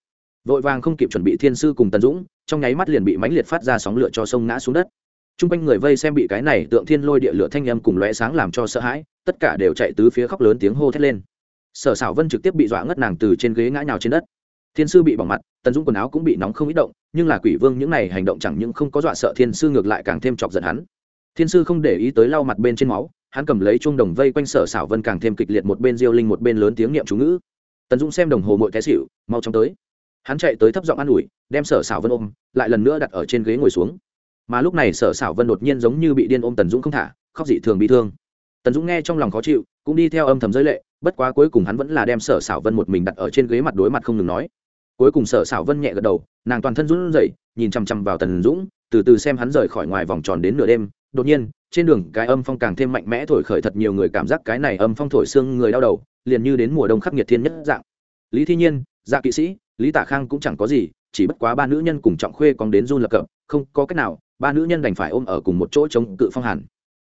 Vội vàng không kịp chuẩn bị thiên sư cùng tần dũng, trong nháy mắt liền bị mãnh liệt phát ra sóng lửa cho sông ngã xuống đất. T r u n g quanh người vây xem bị cái này tượng thiên lôi địa lửa thanh âm cùng lóe sáng làm cho sợ hãi, tất cả đều chạy tứ phía khóc lớn tiếng hô thét lên. Sở xảo vân trực tiếp bị dọa ngất nàng từ trên ghế ngã nhào trên đất thiên sư bị bỏng mặt, tần dũng quần áo cũng bị nóng không ít động, nhưng là quỷ vương những n à y hành động chẳng những không có dọa sợ thiên sư, ngược lại càng thêm chọc giận hắn. Thiên sư không để ý tới lau mặt bên trên máu, hắn cầm lấy chuông đồng vây quanh sở xảo vân càng thêm kịch liệt một bên diêu linh một bên lớn tiếng niệm chú ngữ. Tần dũng xem đồng hồ mội té xịu mau chóng tới. Hắn chạy tới thấp giọng an ủi, đem sở xảo vân ôm, lại lần nữa đặt ở trên ghế ngồi xuống. Mà lúc này sở xảo vân đột nhiên giống như bị điên ôm tần dũng không thả, khóc dị thường bị thương. Tần dũng nghe trong lòng khó chịu, cũng đi theo âm thầm giới lệ, bất quá cuối cùng hắn vẫn là đem sở xảo vân một mình đặt ở trên ghế mặt đối mặt không ngừng nói cuối cùng sở xảo vân nhẹ gật đầu, nàng toàn thân run rẩy, nhìn chằm chằm vào tần dũng, từ từ xem hắn rời khỏi ngoài vòng tròn đến nửa đêm. Đột nhiên, trên đường, cái âm phong càng thêm mạnh mẽ thổi khởi thật nhiều người cảm giác cái này âm phong thổi xương người đau đầu, liền như đến mùa đông khắc nghiệt thiên nhất dạng. Lý thi nhiên dạ kỵ sĩ, lý tả khang cũng chẳng có gì, chỉ bất quá ba nữ nhân cùng trọng khuê còn đến run lập cập, không có cách nào, ba nữ nhân đành phải ôm ở cùng một chỗ chống cự phong hàn.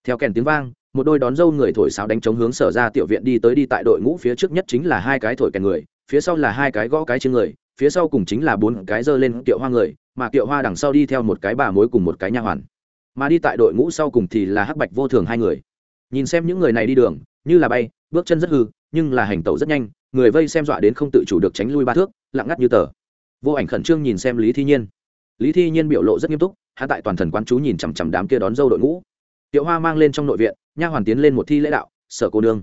Theo kèn tiếng vang, một đôi đón dâu người thổi sáo đánh chống hướng sở ra tiểu viện đi tới đi tại đội ngũ phía trước nhất chính là hai cái thổi kèn người, phía sau là hai cái gõ cái trên người phía sau cùng chính là bốn cái dơ lên kiệu hoa người, mà kiệu hoa đằng sau đi theo một cái bà mối cùng một cái nha hoàn. Mà đi tại đội ngũ sau cùng thì là hắc bạch vô thường hai người. Nhìn xem những người này đi đường, như là bay, bước chân rất hư, nhưng là hành tẩu rất nhanh, người vây xem dọa đến không tự chủ được tránh lui ba thước, lặng ngắt như tờ. Vô ảnh khẩn trương nhìn xem lý thi nhiên. Lý thi nhiên biểu lộ rất nghiêm túc, hạ tại toàn thần quán chú nhìn chằm chằm đám kia đón dâu đội ngũ. Tiệu hoa mang lên trong nội viện, nha hoàn tiến lên một thi lễ đạo, sở cô nương,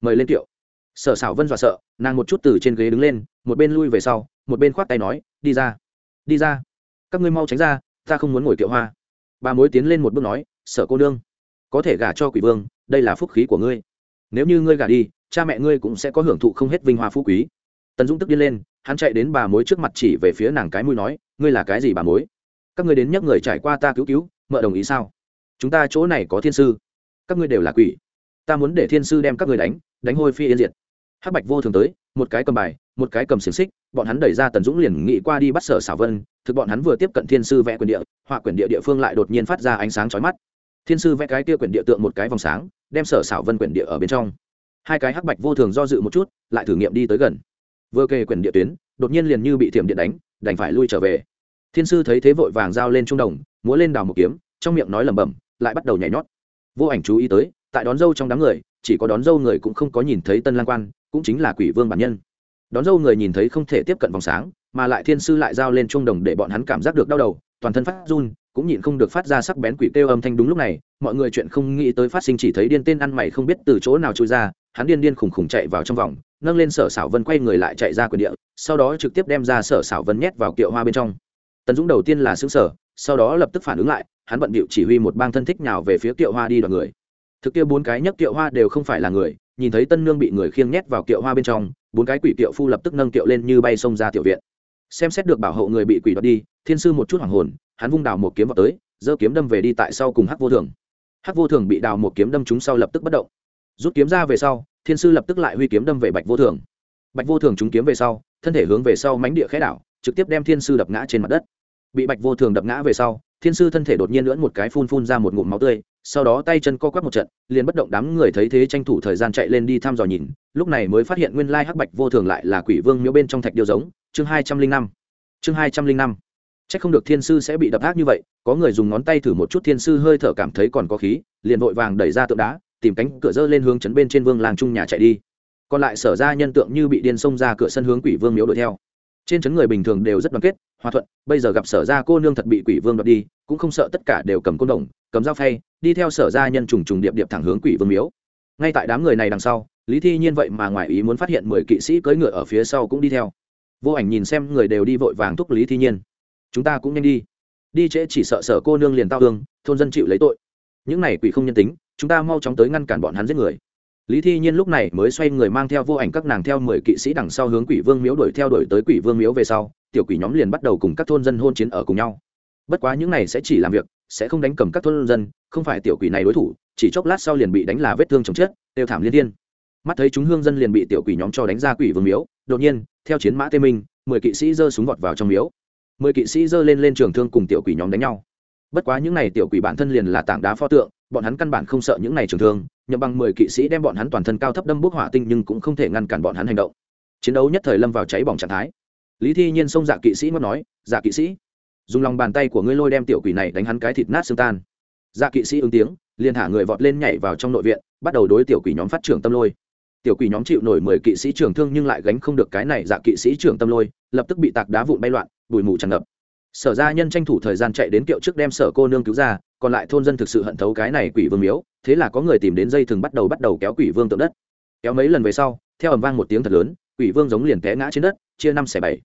mời lên tiệu sở xảo vân dọa sợ, nàng một chút từ trên ghế đứng lên, một bên lui về sau, một bên khoát tay nói, đi ra đi ra. Các ngươi mau tránh ra, ta không muốn ngồi kiệu hoa. Bà mối tiến lên một bước nói, sở cô nương, có thể gả cho quỷ vương, đây là phúc khí của ngươi. Nếu như ngươi gả đi, cha mẹ ngươi cũng sẽ có hưởng thụ không hết vinh hoa phú quý. Tần dũng tức điên lên, hắn chạy đến bà mối trước mặt chỉ về phía nàng cái mũi nói, ngươi là cái gì bà mối? Các ngươi đến nhắc người trải qua ta cứu cứu, mợ đồng ý sao? Chúng ta chỗ này có thiên sư, các ngươi đều là quỷ. Ta muốn để thiên sư đem các người đánh đánh hôi phi yên diệt hắc bạch vô thường tới, một cái cầm bài, một cái cầm xiềng xích, bọn hắn đẩy ra tần dũng liền nghĩ qua đi bắt sở xảo vân, thực bọn hắn vừa tiếp cận thiên sư vẽ quyền địa, họa quyền địa địa phương lại đột nhiên phát ra ánh sáng chói mắt. Thiên sư vẽ cái kia quyền địa tượng một cái vòng sáng, đem sở xảo vân quyền địa ở bên trong. Hai cái hắc bạch vô thường do dự một chút, lại thử nghiệm đi tới gần. Vừa kề quyền địa tuyến, đột nhiên liền như bị thiểm điện đánh, đành phải lui trở về. Thiên sư thấy thế vội vàng giao lên trung đồng, múa lên đào một kiếm, trong miệng nói lẩm bẩm, lại bắt đầu nhảy nhót. Vô ảnh chú ý tới, tại đón dâu trong đám người chỉ có đón dâu người cũng không có nhìn thấy tân lang quan, cũng chính là quỷ vương bản nhân. Đón dâu người nhìn thấy không thể tiếp cận vòng sáng, mà lại thiên sư lại giao lên trung đồng để bọn hắn cảm giác được đau đầu, toàn thân phát run, cũng nhịn không được phát ra sắc bén quỷ kêu âm thanh đúng lúc này, mọi người chuyện không nghĩ tới phát sinh chỉ thấy điên tên ăn mày không biết từ chỗ nào trôi ra, hắn điên điên khủng khủng chạy vào trong vòng, nâng lên sở xảo vân quay người lại chạy ra quyền địa, sau đó trực tiếp đem ra sở xảo vân nhét vào kiệu hoa bên trong. Tần dũng đầu tiên là xứ sở sau đó lập tức phản ứng lại, hắn bận bịu chỉ huy một bang thân thích nào về phía kiệu hoa đi đoàn người thực kia bốn cái nhấc kiệu hoa đều không phải là người, nhìn thấy tân nương bị người khiêng nhét vào kiệu hoa bên trong, bốn cái quỷ kiệu phu lập tức nâng kiệu lên như bay xông ra tiểu viện. Xem xét được bảo hộ người bị quỷ đoạt đi, thiên sư một chút hoảng hồn, hắn vung đào một kiếm vào tới, giơ kiếm đâm về đi tại sau cùng hắc vô thường. Hắc vô thường bị đào một kiếm đâm trúng sau lập tức bất động. Rút kiếm ra về sau, thiên sư lập tức lại huy kiếm đâm về bạch vô thường. Bạch vô thường trúng kiếm về sau, thân thể hướng về sau mánh địa khẽ đảo, trực tiếp đem thiên sư đập ngã trên mặt đất. Bị bạch vô thường đập ngã về sau, thiên sư thân thể đột nhiên lưỡn một cái phun phun ra một ngụm máu tươi sau đó tay chân co quắp một trận, liền bất động đám người thấy thế tranh thủ thời gian chạy lên đi thăm dò nhìn, lúc này mới phát hiện nguyên lai hắc bạch vô thường lại là quỷ vương miếu bên trong thạch điêu giống, chương hai trăm linh năm. Chương hai trăm linh năm. C h ắ c không được thiên sư sẽ bị đập ác như vậy, có người dùng ngón tay thử một chút thiên sư hơi thở cảm thấy còn có khí, liền vội vàng đẩy ra tượng đá, tìm cánh cửa dơ lên hướng chấn bên trên vương làng trung nhà chạy đi. Còn lại sở ra nhân tượng như bị điên xông ra cửa sân hướng quỷ vương miếu đuổi theo trên Trấn người bình thường đều rất đoàn kết, hòa thuận, bây giờ gặp sở ra cô nương thật bị quỷ vương đoạt đi, cũng không sợ tất cả đều cầm côn đồng, cầm dao phay, đi theo sở ra nhân trùng trùng điệp điệp thẳng hướng quỷ vương miếu. Ngay tại đám người này đằng sau, lý thi nhiên vậy mà ngoài ý muốn phát hiện mười kỵ sĩ cưỡi ngựa ở phía sau cũng đi theo. Vô ảnh nhìn xem người đều đi vội vàng thúc lý thi nhiên. Chúng ta cũng nhanh đi. Đi trễ chỉ sợ sở cô nương liền tao hương thôn dân chịu lấy tội. Những này quỷ không nhân tính, chúng ta mau chóng tới ngăn cản bọn hắn giết người lý thi nhiên lúc này mới xoay người mang theo vô ảnh các nàng theo mười kỵ sĩ đằng sau hướng quỷ vương miếu đuổi theo đuổi tới quỷ vương miếu về sau, tiểu quỷ nhóm liền bắt đầu cùng các thôn dân hôn chiến ở cùng nhau. Bất quá những này sẽ chỉ làm việc, sẽ không đánh cầm các thôn dân, không phải tiểu quỷ này đối thủ, chỉ chốc lát sau liền bị đánh là vết thương chồng chết đều thảm liên thiên. Mắt thấy chúng hương dân liền bị tiểu quỷ nhóm cho đánh ra quỷ vương miếu, đột nhiên, theo chiến mã tê minh, mười kỵ sĩ giơ súng vọt vào trong miếu. Mười kỵ sĩ giơ lên lên trường thương cùng tiểu quỷ nhóm đánh nhau. Bất quá những này tiểu quỷ bản thân liền là tảng đá pho tượng, bọn hắn căn bản không sợ những này trường thương nhậm bằng mười kỵ sĩ đem bọn hắn toàn thân cao thấp đâm bút hỏa tinh nhưng cũng không thể ngăn cản bọn hắn hành động. Chiến đấu nhất thời lâm vào cháy bỏng trạng thái. Lý thi nhiên xông dạ kỵ sĩ ngót nói dạ kỵ sĩ, dùng lòng bàn tay của ngươi lôi đem tiểu quỷ này đánh hắn cái thịt nát xương tan. Dạ kỵ sĩ ứng tiếng, liền thả người vọt lên nhảy vào trong nội viện, bắt đầu đối tiểu quỷ nhóm phát trưởng tâm lôi. Tiểu quỷ nhóm chịu nổi mười kỵ sĩ trưởng thương nhưng lại gánh không được cái này dạ kỵ sĩ trưởng tâm lôi, lập tức bị tạc đá vụn bay loạn, bụi mù tràn ngập. Sở gia nhân tranh thủ thời gian chạy đến kiệu trước đem sở cô nương cứu ra, còn lại thôn dân thực sự hận thấu cái này quỷ vương miếu thế là có người tìm đến dây thừng bắt đầu bắt đầu kéo quỷ vương tượng đất. Kéo mấy lần về sau, theo ầm vang một tiếng thật lớn, quỷ vương giống liền té ngã trên đất, chia năm xẻ bảy.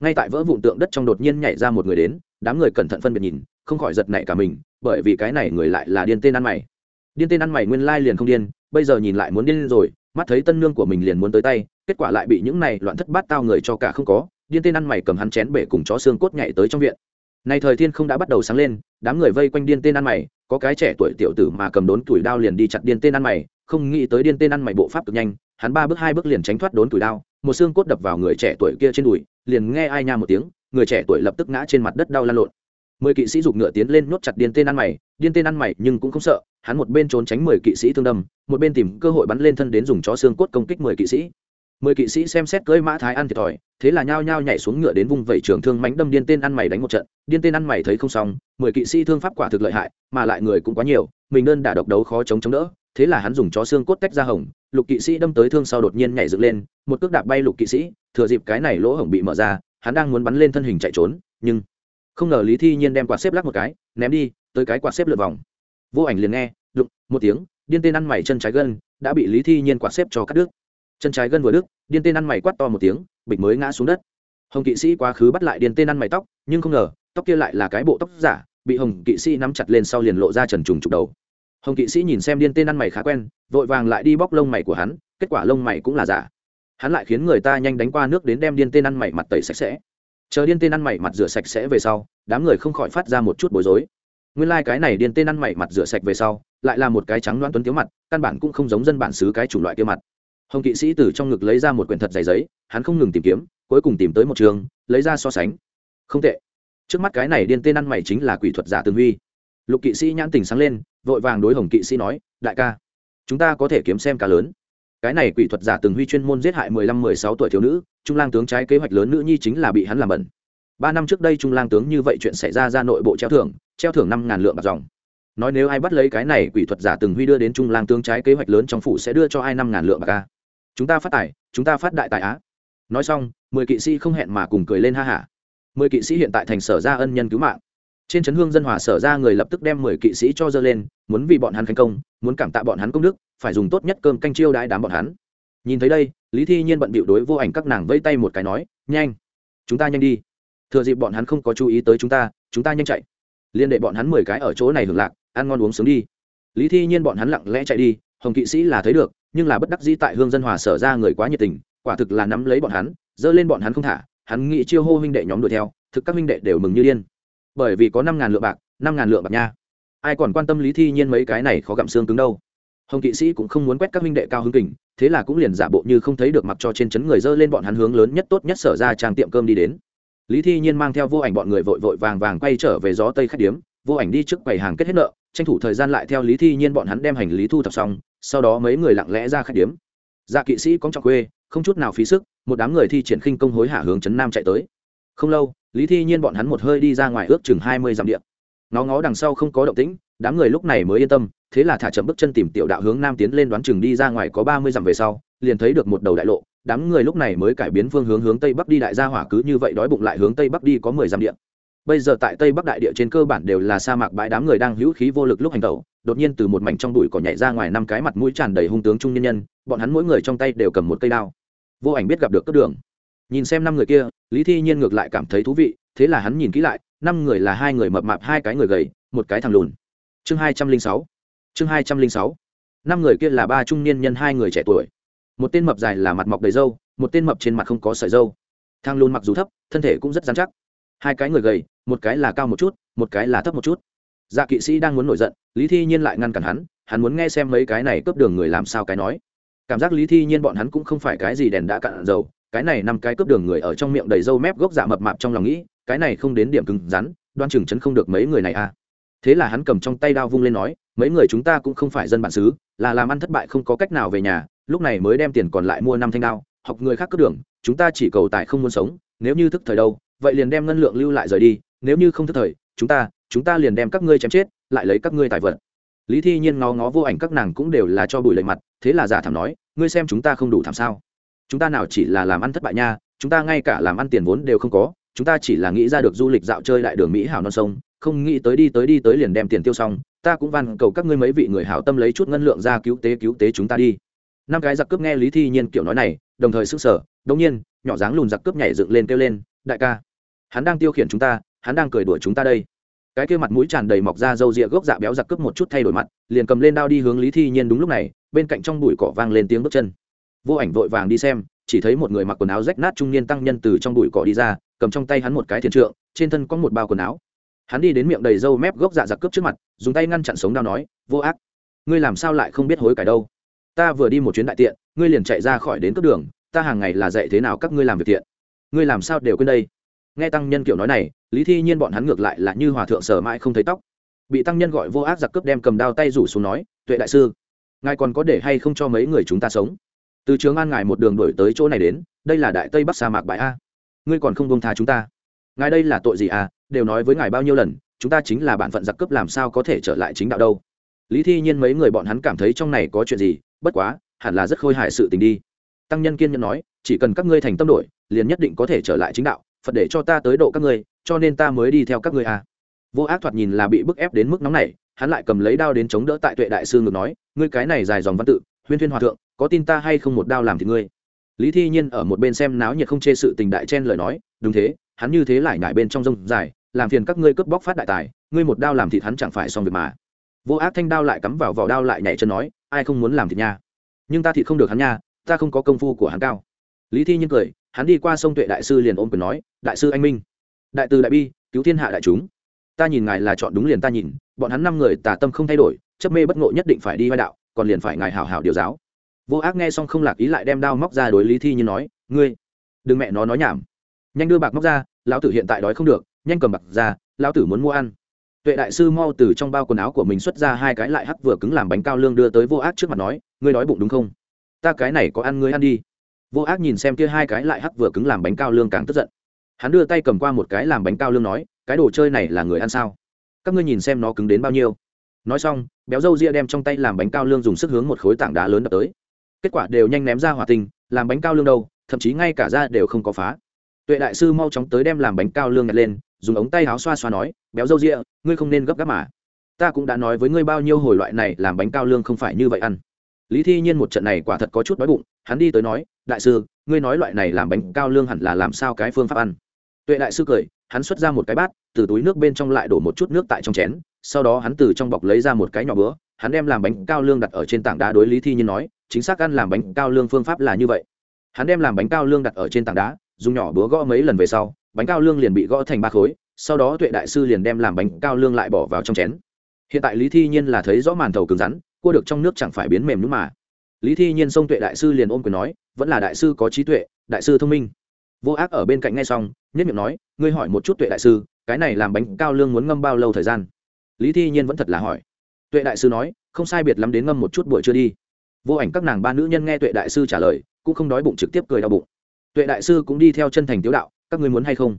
Ngay tại vỡ vụn tượng đất trong đột nhiên nhảy ra một người đến, đám người cẩn thận phân biệt nhìn, không khỏi giật nảy cả mình, bởi vì cái này người lại là điên tên ăn mày. Điên tên ăn mày nguyên lai liền không điên, bây giờ nhìn lại muốn điên rồi, mắt thấy tân nương của mình liền muốn tới tay, kết quả lại bị những này loạn thất bát tao người cho cả không có, điên tên ăn mày cầm hắn chén bể cùng chó xương cốt nhảy tới trong viện nay thời thiên không đã bắt đầu sáng lên, đám người vây quanh điên tên ăn mày, có cái trẻ tuổi tiểu tử mà cầm đốn tuổi đao liền đi chặt điên tên ăn mày, không nghĩ tới điên tên ăn mày bộ pháp cực nhanh, hắn ba bước hai bước liền tránh thoát đốn tuổi đao, một xương cốt đập vào người trẻ tuổi kia trên đùi, liền nghe ai nha một tiếng, người trẻ tuổi lập tức ngã trên mặt đất đau lan lộn. Mười kỵ sĩ giục ngựa tiến lên nhốt chặt điên tên ăn mày, điên tên ăn mày nhưng cũng không sợ, hắn một bên trốn tránh mười kỵ sĩ thương đâm, một bên tìm cơ hội bắn lên thân đến dùng chó xương cốt công kích mười kỵ sĩ mười kỵ sĩ xem xét cưỡi mã thái ăn thiệt thòi, thế là nhao nhao nhảy xuống ngựa đến vùng vẩy trường thương mánh đâm điên tên ăn mày đánh một trận, điên tên ăn mày thấy không xong, mười kỵ sĩ thương pháp quả thực lợi hại, mà lại người cũng quá nhiều, mình đơn đả độc đấu khó chống chống đỡ, thế là hắn dùng chó xương cốt tách ra hồng, lục kỵ sĩ đâm tới thương sau đột nhiên nhảy dựng lên, một cước đạp bay lục kỵ sĩ, thừa dịp cái này lỗ hổng bị mở ra, hắn đang muốn bắn lên thân hình chạy trốn, nhưng không ngờ lý thi nhiên đem quạt xếp lắc một cái, ném đi, tới cái quạt xếp lượt vòng. Vô ảnh liền nghe, đụng, một tiếng, điên tên ăn mày chân trái gân, đã bị lý thi nhiên quạt xếp cho cắt đứt chân trái gân vừa đứt, điên tên ăn mày quát to một tiếng, bịch mới ngã xuống đất. Hồng kỵ sĩ quá khứ bắt lại điên tên ăn mày tóc, nhưng không ngờ, tóc kia lại là cái bộ tóc giả, bị hồng kỵ sĩ nắm chặt lên sau liền lộ ra trần trùng trục đầu. Hồng kỵ sĩ nhìn xem điên tên ăn mày khá quen, vội vàng lại đi bóc lông mày của hắn, kết quả lông mày cũng là giả. Hắn lại khiến người ta nhanh đánh qua nước đến đem điên tên ăn mày mặt tẩy sạch sẽ. Chờ điên tên ăn mày mặt rửa sạch sẽ về sau, đám người không khỏi phát ra một chút bối rối. Nguyên lai、like、cái này điên tên ăn mày mặt rửa sạch về sau, lại là một cái trắng loan tuấn tiếu mặt, căn bản cũng không giống dân bản xứ cái chủng loại kia mặt hồng kỵ sĩ từ trong ngực lấy ra một quyển thật dày giấy, hắn không ngừng tìm kiếm, cuối cùng tìm tới một trường, lấy ra so sánh. Không tệ. Trước mắt cái này điên tên ăn mày chính là quỷ thuật giả tương huy. Lục kỵ sĩ nhãn tình sáng lên, vội vàng đối hồng kỵ sĩ nói, đại ca, chúng ta có thể kiếm xem cá lớn. Cái này quỷ thuật giả từng huy chuyên môn giết hại mười lăm, mười sáu tuổi thiếu nữ, trung lang tướng trái kế hoạch lớn nữ nhi chính là bị hắn làm bẩn. Ba năm trước đây trung lang tướng như vậy chuyện xảy ra ra nội bộ treo thưởng treo thưởng năm ngàn lượng bạc dòng. Nói nếu ai bắt lấy cái này quỷ thuật giả từng huy đưa đến trung lang tướng trái kế hoạch lớn trong phủ sẽ đưa cho ai năm ngàn lượng bạc ca chúng ta phát tài, chúng ta phát đại tài á. Nói xong, mười kỵ sĩ không hẹn mà cùng cười lên ha hả. Mười kỵ sĩ hiện tại thành sở ra ân nhân cứu mạng. Trên trấn hương dân hòa sở ra người lập tức đem mười kỵ sĩ cho dơ lên, muốn vì bọn hắn khánh công, muốn cảm tạ bọn hắn công đức, phải dùng tốt nhất cơm canh chiêu đãi đám bọn hắn. Nhìn thấy đây, lý thi nhiên bận bịu đối vô ảnh các nàng vây tay một cái nói, nhanh, chúng ta nhanh đi. Thừa dịp bọn hắn không có chú ý tới chúng ta chúng ta nhanh chạy. Liên đệ bọn hắn mười cái ở chỗ này hưởng lạc, ăn ngon uống sướng đi. Lý thi nhiên bọn hắn lặng lẽ chạy đi, hồng kỵ sĩ là thấy được nhưng là bất đắc dĩ tại hương dân hòa sở ra người quá nhiệt tình, quả thực là nắm lấy bọn hắn dơ lên bọn hắn không thả, hắn nghĩ chiêu hô huynh đệ nhóm đuổi theo, thực các huynh đệ đều mừng như điên. Bởi vì có năm ngàn lượng bạc, năm ngàn lượng bạc nha. Ai còn quan tâm lý thi nhiên mấy cái này khó gặm xương cứng đâu. Hồng kỵ sĩ cũng không muốn quét các huynh đệ cao hứng kình, thế là cũng liền giả bộ như không thấy được mặc cho trên chấn người dơ lên bọn hắn hướng lớn nhất tốt nhất sở ra trang tiệm cơm đi đến. Lý thi nhiên mang theo vô ảnh bọn người vội vội vàng vàng quay trở về gió tây khách điếm, vô ảnh đi trước quầy hàng kết hết nợ tranh thủ thời gian lại theo lý thi nhiên bọn hắn đem hành lý thu thập xong, sau đó mấy người lặng lẽ ra khách điếm. Dạ kỵ sĩ cóng trọng quê không chút nào phí sức, một đám người thi triển khinh công hối hả hướng chấn nam chạy tới. Không lâu, lý thi nhiên bọn hắn một hơi đi ra ngoài ước chừng hai mươi dặm điện ngó ngó đằng sau không có động tĩnh, đám người lúc này mới yên tâm, thế là thả chậm bước chân tìm tiểu đạo hướng nam tiến lên đoán chừng đi ra ngoài có ba mươi dặm về sau, liền thấy được một đầu đại lộ, đám người lúc này mới cải biến phương hướng hướng tây bắc đi, đại gia hỏa cứ như vậy đói bụng lại hướng tây bắc đi có mười dặm điện bây giờ tại tây bắc đại địa trên cơ bản đều là sa mạc bãi đám người đang hữu khí vô lực lúc hành tẩu, đột nhiên từ một mảnh trong đùi cỏ nhảy ra ngoài năm cái mặt mũi tràn đầy hung tướng trung nhân nhân, bọn hắn mỗi người trong tay đều cầm một cây đao. Vô ảnh biết gặp được cất đường. Nhìn xem năm người kia, lý thi nhiên ngược lại cảm thấy thú vị, thế là hắn nhìn kỹ lại, năm người là hai người mập mạp, hai cái người gầy, một cái thằng lùn. Chương hai trăm linh sáu. Chương hai trăm linh sáu. Năm người kia là ba trung niên nhân, hai người trẻ tuổi. Một tên mập dài là mặt mọc đầy râu, một tên mập trên mặt không có sợi râu. Thang lùn mặc dù thấp, thân thể cũng rất dán chắc hai cái người gầy, một cái là cao một chút, một cái là thấp một chút. Dạ kỵ sĩ đang muốn nổi giận, lý thi nhiên lại ngăn cản hắn hắn muốn nghe xem mấy cái này cướp đường người làm sao cái nói. Cảm giác lý thi nhiên bọn hắn cũng không phải cái gì đèn đã cạn dầu, cái này năm cái cướp đường người ở trong miệng đầy râu mép gốc dạ mập mạp trong lòng nghĩ, cái này không đến điểm cứng rắn, đoan chừng chấn không được mấy người này à. Thế là hắn cầm trong tay đao vung lên nói, mấy người chúng ta cũng không phải dân bản xứ, là làm ăn thất bại không có cách nào về nhà, lúc này mới đem tiền còn lại mua năm thanh đao, học người khác cướp đường, chúng ta chỉ cầu tài không muốn sống, nếu như thức thời đâu vậy liền đem ngân lượng lưu lại rời đi, nếu như không thức thời, chúng ta chúng ta liền đem các ngươi chém chết, lại lấy các ngươi tài vật. Lý thi nhiên ngó ngó vô ảnh các nàng cũng đều là cho bùi lệ mặt, thế là giả thảm nói, ngươi xem chúng ta không đủ thảm sao. Chúng ta nào chỉ là làm ăn thất bại nha, chúng ta ngay cả làm ăn tiền vốn đều không có, chúng ta chỉ là nghĩ ra được du lịch dạo chơi đại đường mỹ hảo non sông, không nghĩ tới đi tới đi tới liền đem tiền tiêu xong, ta cũng van cầu các ngươi mấy vị người hảo tâm lấy chút ngân lượng ra cứu tế cứu tế chúng ta đi. Năm cái giặc cướp nghe lý thi nhiên kiểu nói này, đồng thời sức sở đông nhiên, nhỏ dáng lùn giặc cướp nhảy dựng lên kêu lên, đại ca hắn đang tiêu khiển chúng ta, hắn đang cười đuổi chúng ta đây. Cái kia mặt mũi tràn đầy mọc ra râu rịa gốc dạ béo giặc cướp một chút thay đổi mặt, liền cầm lên đao đi hướng lý thi nhiên đúng lúc này, bên cạnh trong bụi cỏ vang lên tiếng bước chân. Vô ảnh vội vàng đi xem, chỉ thấy một người mặc quần áo rách nát trung niên tăng nhân từ trong bụi cỏ đi ra, cầm trong tay hắn một cái thiền trượng, trên thân có một bao quần áo. Hắn đi đến miệng đầy râu mép gốc dạ giặc cướp trước mặt, dùng tay ngăn chặn sống đao nói, vô ác, ngươi làm sao lại không biết hối cải đâu? Ta vừa đi một chuyến đại tiện, ngươi liền chạy ra khỏi đến cướp đường, ta hàng ngày là dạy thế nào các ngươi làm việc thiện ngươi làm sao đều quên đây? Nghe tăng nhân kiểu nói này, lý thi nhiên bọn hắn ngược lại là như hòa thượng sở mãi không thấy tóc. Bị tăng nhân gọi vô ác giặc cướp đem cầm đao tay rủ xuống nói, tuệ đại sư, ngài còn có để hay không cho mấy người chúng ta sống? Từ trường an ngài một đường đổi tới chỗ này đến, đây là đại tây bắc sa mạc bãi a. Ngươi còn không bông tha chúng ta. Ngài đây là tội gì à? Đều nói với ngài bao nhiêu lần, chúng ta chính là bản phận giặc cướp làm sao có thể trở lại chính đạo đâu. Lý thi nhiên mấy người bọn hắn cảm thấy trong này có chuyện gì, bất quá, hẳn là rất khôi hài sự tình đi. Tăng nhân kiên nhẫn nói, chỉ cần các ngươi thành tâm đổi, liền nhất định có thể trở lại chính đạo phật để cho ta tới độ các ngươi, cho nên ta mới đi theo các ngươi à. vô ác thoạt nhìn là bị bức ép đến mức nóng này hắn lại cầm lấy đao đến chống đỡ tại tuệ đại sư ngược nói, ngươi cái này dài dòng văn tự huyên thuyên hòa thượng, có tin ta hay không một đao làm thì ngươi? Lý thi nhiên ở một bên xem náo nhiệt không chê sự tình đại chen lời nói, đúng thế, hắn như thế lại ngại bên trong rông dài, làm phiền các ngươi cướp bóc phát đại tài, ngươi một đao làm thịt hắn chẳng phải xong việc mà. Vô ác thanh đao lại cắm vào vỏ đao lại nhảy chân nói, ai không muốn làm thịt nha? Nhưng ta thịt không được hắn nha, ta không có công phu của hắn cao. Lý thi nhiên cười hắn đi qua sông tuệ đại sư liền ôm quyền nói, đại sư anh minh, đại từ đại bi, cứu thiên hạ đại chúng. Ta nhìn ngài là chọn đúng liền ta nhìn, bọn hắn năm người tà tâm không thay đổi, chấp mê bất ngộ nhất định phải đi vai đạo, còn liền phải ngài hảo hảo điều giáo. Vô ác nghe xong không lạc ý lại đem đao móc ra đối lý thi như nói, ngươi, đừng mẹ nó nói nhảm. Nhanh đưa bạc móc ra, lão tử hiện tại đói không được, nhanh cầm bạc ra, lão tử muốn mua ăn. Tuệ đại sư mau từ trong bao quần áo của mình xuất ra hai cái lại hắc vừa cứng làm bánh cao lương đưa tới vô ác trước mặt nói, ngươi đói bụng đúng không? Ta cái này có ăn ngươi ăn đi vô ác nhìn xem kia hai cái lại hắc vừa cứng làm bánh cao lương càng tức giận. Hắn đưa tay cầm qua một cái làm bánh cao lương nói, cái đồ chơi này là người ăn sao? Các ngươi nhìn xem nó cứng đến bao nhiêu. Nói xong, béo dâu ria đem trong tay làm bánh cao lương dùng sức hướng một khối tảng đá lớn đập tới. Kết quả đều nhanh ném ra hỏa tinh, làm bánh cao lương đâu, thậm chí ngay cả ra đều không có phá. Tuệ đại sư mau chóng tới đem làm bánh cao lương nhặt lên, dùng ống tay áo xoa xoa nói, béo dâu ria, ngươi không nên gấp gáp mà. Ta cũng đã nói với ngươi bao nhiêu hồi loại này làm bánh cao lương không phải như vậy ăn. Lý thi nhiên một trận này quả thật có chút đói bụng, hắn đi tới nói đại sư, ngươi nói loại này làm bánh cao lương hẳn là làm sao cái phương pháp ăn? Tuệ đại sư cười, hắn xuất ra một cái bát, từ túi nước bên trong lại đổ một chút nước tại trong chén, sau đó hắn từ trong bọc lấy ra một cái nhỏ bữa, hắn đem làm bánh cao lương đặt ở trên tảng đá đối lý thi nhiên nói, chính xác ăn làm bánh cao lương phương pháp là như vậy. Hắn đem làm bánh cao lương đặt ở trên tảng đá, dùng nhỏ búa gõ mấy lần về sau, bánh cao lương liền bị gõ thành ba khối, sau đó tuệ đại sư liền đem làm bánh cao lương lại bỏ vào trong chén. Hiện tại lý thi nhiên là thấy rõ màn thầu cứng rắn, cua được trong nước chẳng phải biến mềm nữa mà lý thi nhiên sông tuệ đại sư liền ôm quyền nói, vẫn là đại sư có trí tuệ, đại sư thông minh. Vô ác ở bên cạnh ngay xong, nhất miệng nói, ngươi hỏi một chút tuệ đại sư, cái này làm bánh cao lương muốn ngâm bao lâu thời gian? Lý thi nhiên vẫn thật là hỏi. Tuệ đại sư nói, không sai biệt lắm đến ngâm một chút buổi chưa đi. Vô ảnh các nàng ba nữ nhân nghe tuệ đại sư trả lời, cũng không đói bụng trực tiếp cười đau bụng. Tuệ đại sư cũng đi theo chân thành tiếu đạo, các ngươi muốn hay không?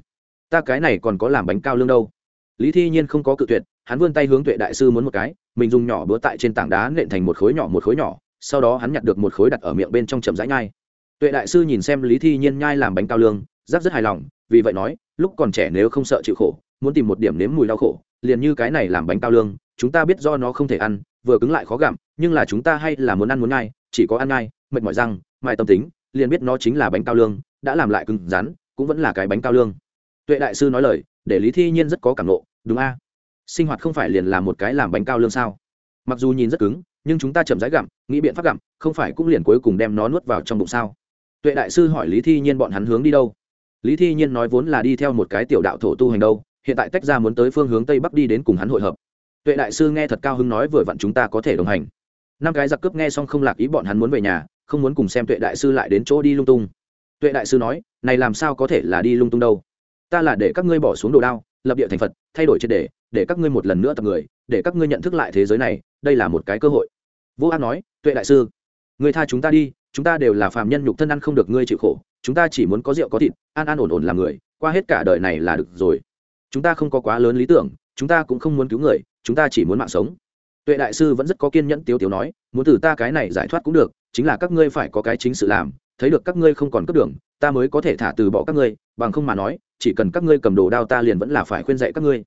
Ta cái này còn có làm bánh cao lương đâu. Lý thi nhiên không có cự tuyệt, hắn vươn tay hướng tuệ đại sư muốn một cái, mình dùng nhỏ búa tại trên tảng đá nện thành một khối nhỏ, một khối nhỏ sau đó hắn nhặt được một khối đặt ở miệng bên trong chậm rãi nhai. Tuệ đại sư nhìn xem lý thi nhiên nhai làm bánh cao lương giáp rất hài lòng vì vậy nói lúc còn trẻ nếu không sợ chịu khổ muốn tìm một điểm nếm mùi đau khổ liền như cái này làm bánh cao lương chúng ta biết do nó không thể ăn vừa cứng lại khó gặm nhưng là chúng ta hay là muốn ăn muốn nhai chỉ có ăn nhai mệt mỏi răng mài tâm tính liền biết nó chính là bánh cao lương đã làm lại cứng rắn cũng vẫn là cái bánh cao lương. Tuệ đại sư nói lời để lý thi nhiên rất có cảm ngộ, đúng a? Sinh hoạt không phải liền là một cái làm bánh cao lương sao? Mặc dù nhìn rất cứng nhưng chúng ta chậm rãi gặm, nghĩ biện pháp gặm, không phải cũng liền cuối cùng đem nó nuốt vào trong bụng sao? Tuệ đại sư hỏi lý thi nhiên bọn hắn hướng đi đâu? Lý thi nhiên nói vốn là đi theo một cái tiểu đạo thổ tu hành đâu, hiện tại tách ra muốn tới phương hướng tây bắc đi đến cùng hắn hội hợp. Tuệ đại sư nghe thật cao hứng nói vừa vặn chúng ta có thể đồng hành. Năm cái giặc cướp nghe xong không lạc ý bọn hắn muốn về nhà, không muốn cùng xem tuệ đại sư lại đến chỗ đi lung tung. Tuệ đại sư nói, này làm sao có thể là đi lung tung đâu? Ta là để các ngươi bỏ xuống đồ đao, lập địa thành phật, thay đổi triệt để để các ngươi một lần nữa tập người, để các ngươi nhận thức lại thế giới này, đây là một cái cơ hội vô an nói, tuệ đại sư, người tha chúng ta đi, chúng ta đều là phàm nhân nhục thân ăn không được ngươi chịu khổ, chúng ta chỉ muốn có rượu có thịt, an an ổn ổn làm người, qua hết cả đời này là được rồi. Chúng ta không có quá lớn lý tưởng, chúng ta cũng không muốn cứu người, chúng ta chỉ muốn mạng sống. Tuệ đại sư vẫn rất có kiên nhẫn tiếu tiếu nói, muốn từ ta cái này giải thoát cũng được, chính là các ngươi phải có cái chính sự làm, thấy được các ngươi không còn cấp đường, ta mới có thể thả từ bỏ các ngươi, bằng không mà nói, chỉ cần các ngươi cầm đồ đao ta liền vẫn là phải khuyên dạy các ngươi.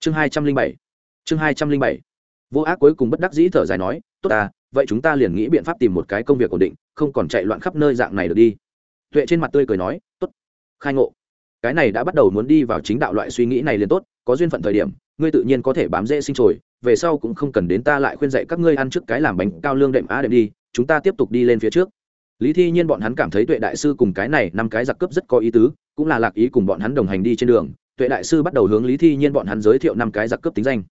Chương hai trăm linh bảy, chương hai trăm linh bảy vô ác cuối cùng bất đắc dĩ thở dài nói tốt à, vậy chúng ta liền nghĩ biện pháp tìm một cái công việc ổn định không còn chạy loạn khắp nơi dạng này được đi. Tuệ trên mặt tươi cười nói tốt khai ngộ. Cái này đã bắt đầu muốn đi vào chính đạo loại suy nghĩ này liền tốt có duyên phận thời điểm ngươi tự nhiên có thể bám dễ sinh trồi về sau cũng không cần đến ta lại khuyên dạy các ngươi ăn trước cái làm bánh cao lương đệm á đệm đi chúng ta tiếp tục đi lên phía trước. Lý thi nhiên bọn hắn cảm thấy tuệ đại sư cùng cái này năm cái giặc cướp rất có ý tứ cũng là lạc ý cùng bọn hắn đồng hành đi trên đường tuệ đại sư bắt đầu hướng lý thi nhiên bọn hắn giới thiệu năm cái giặc cướp tính danh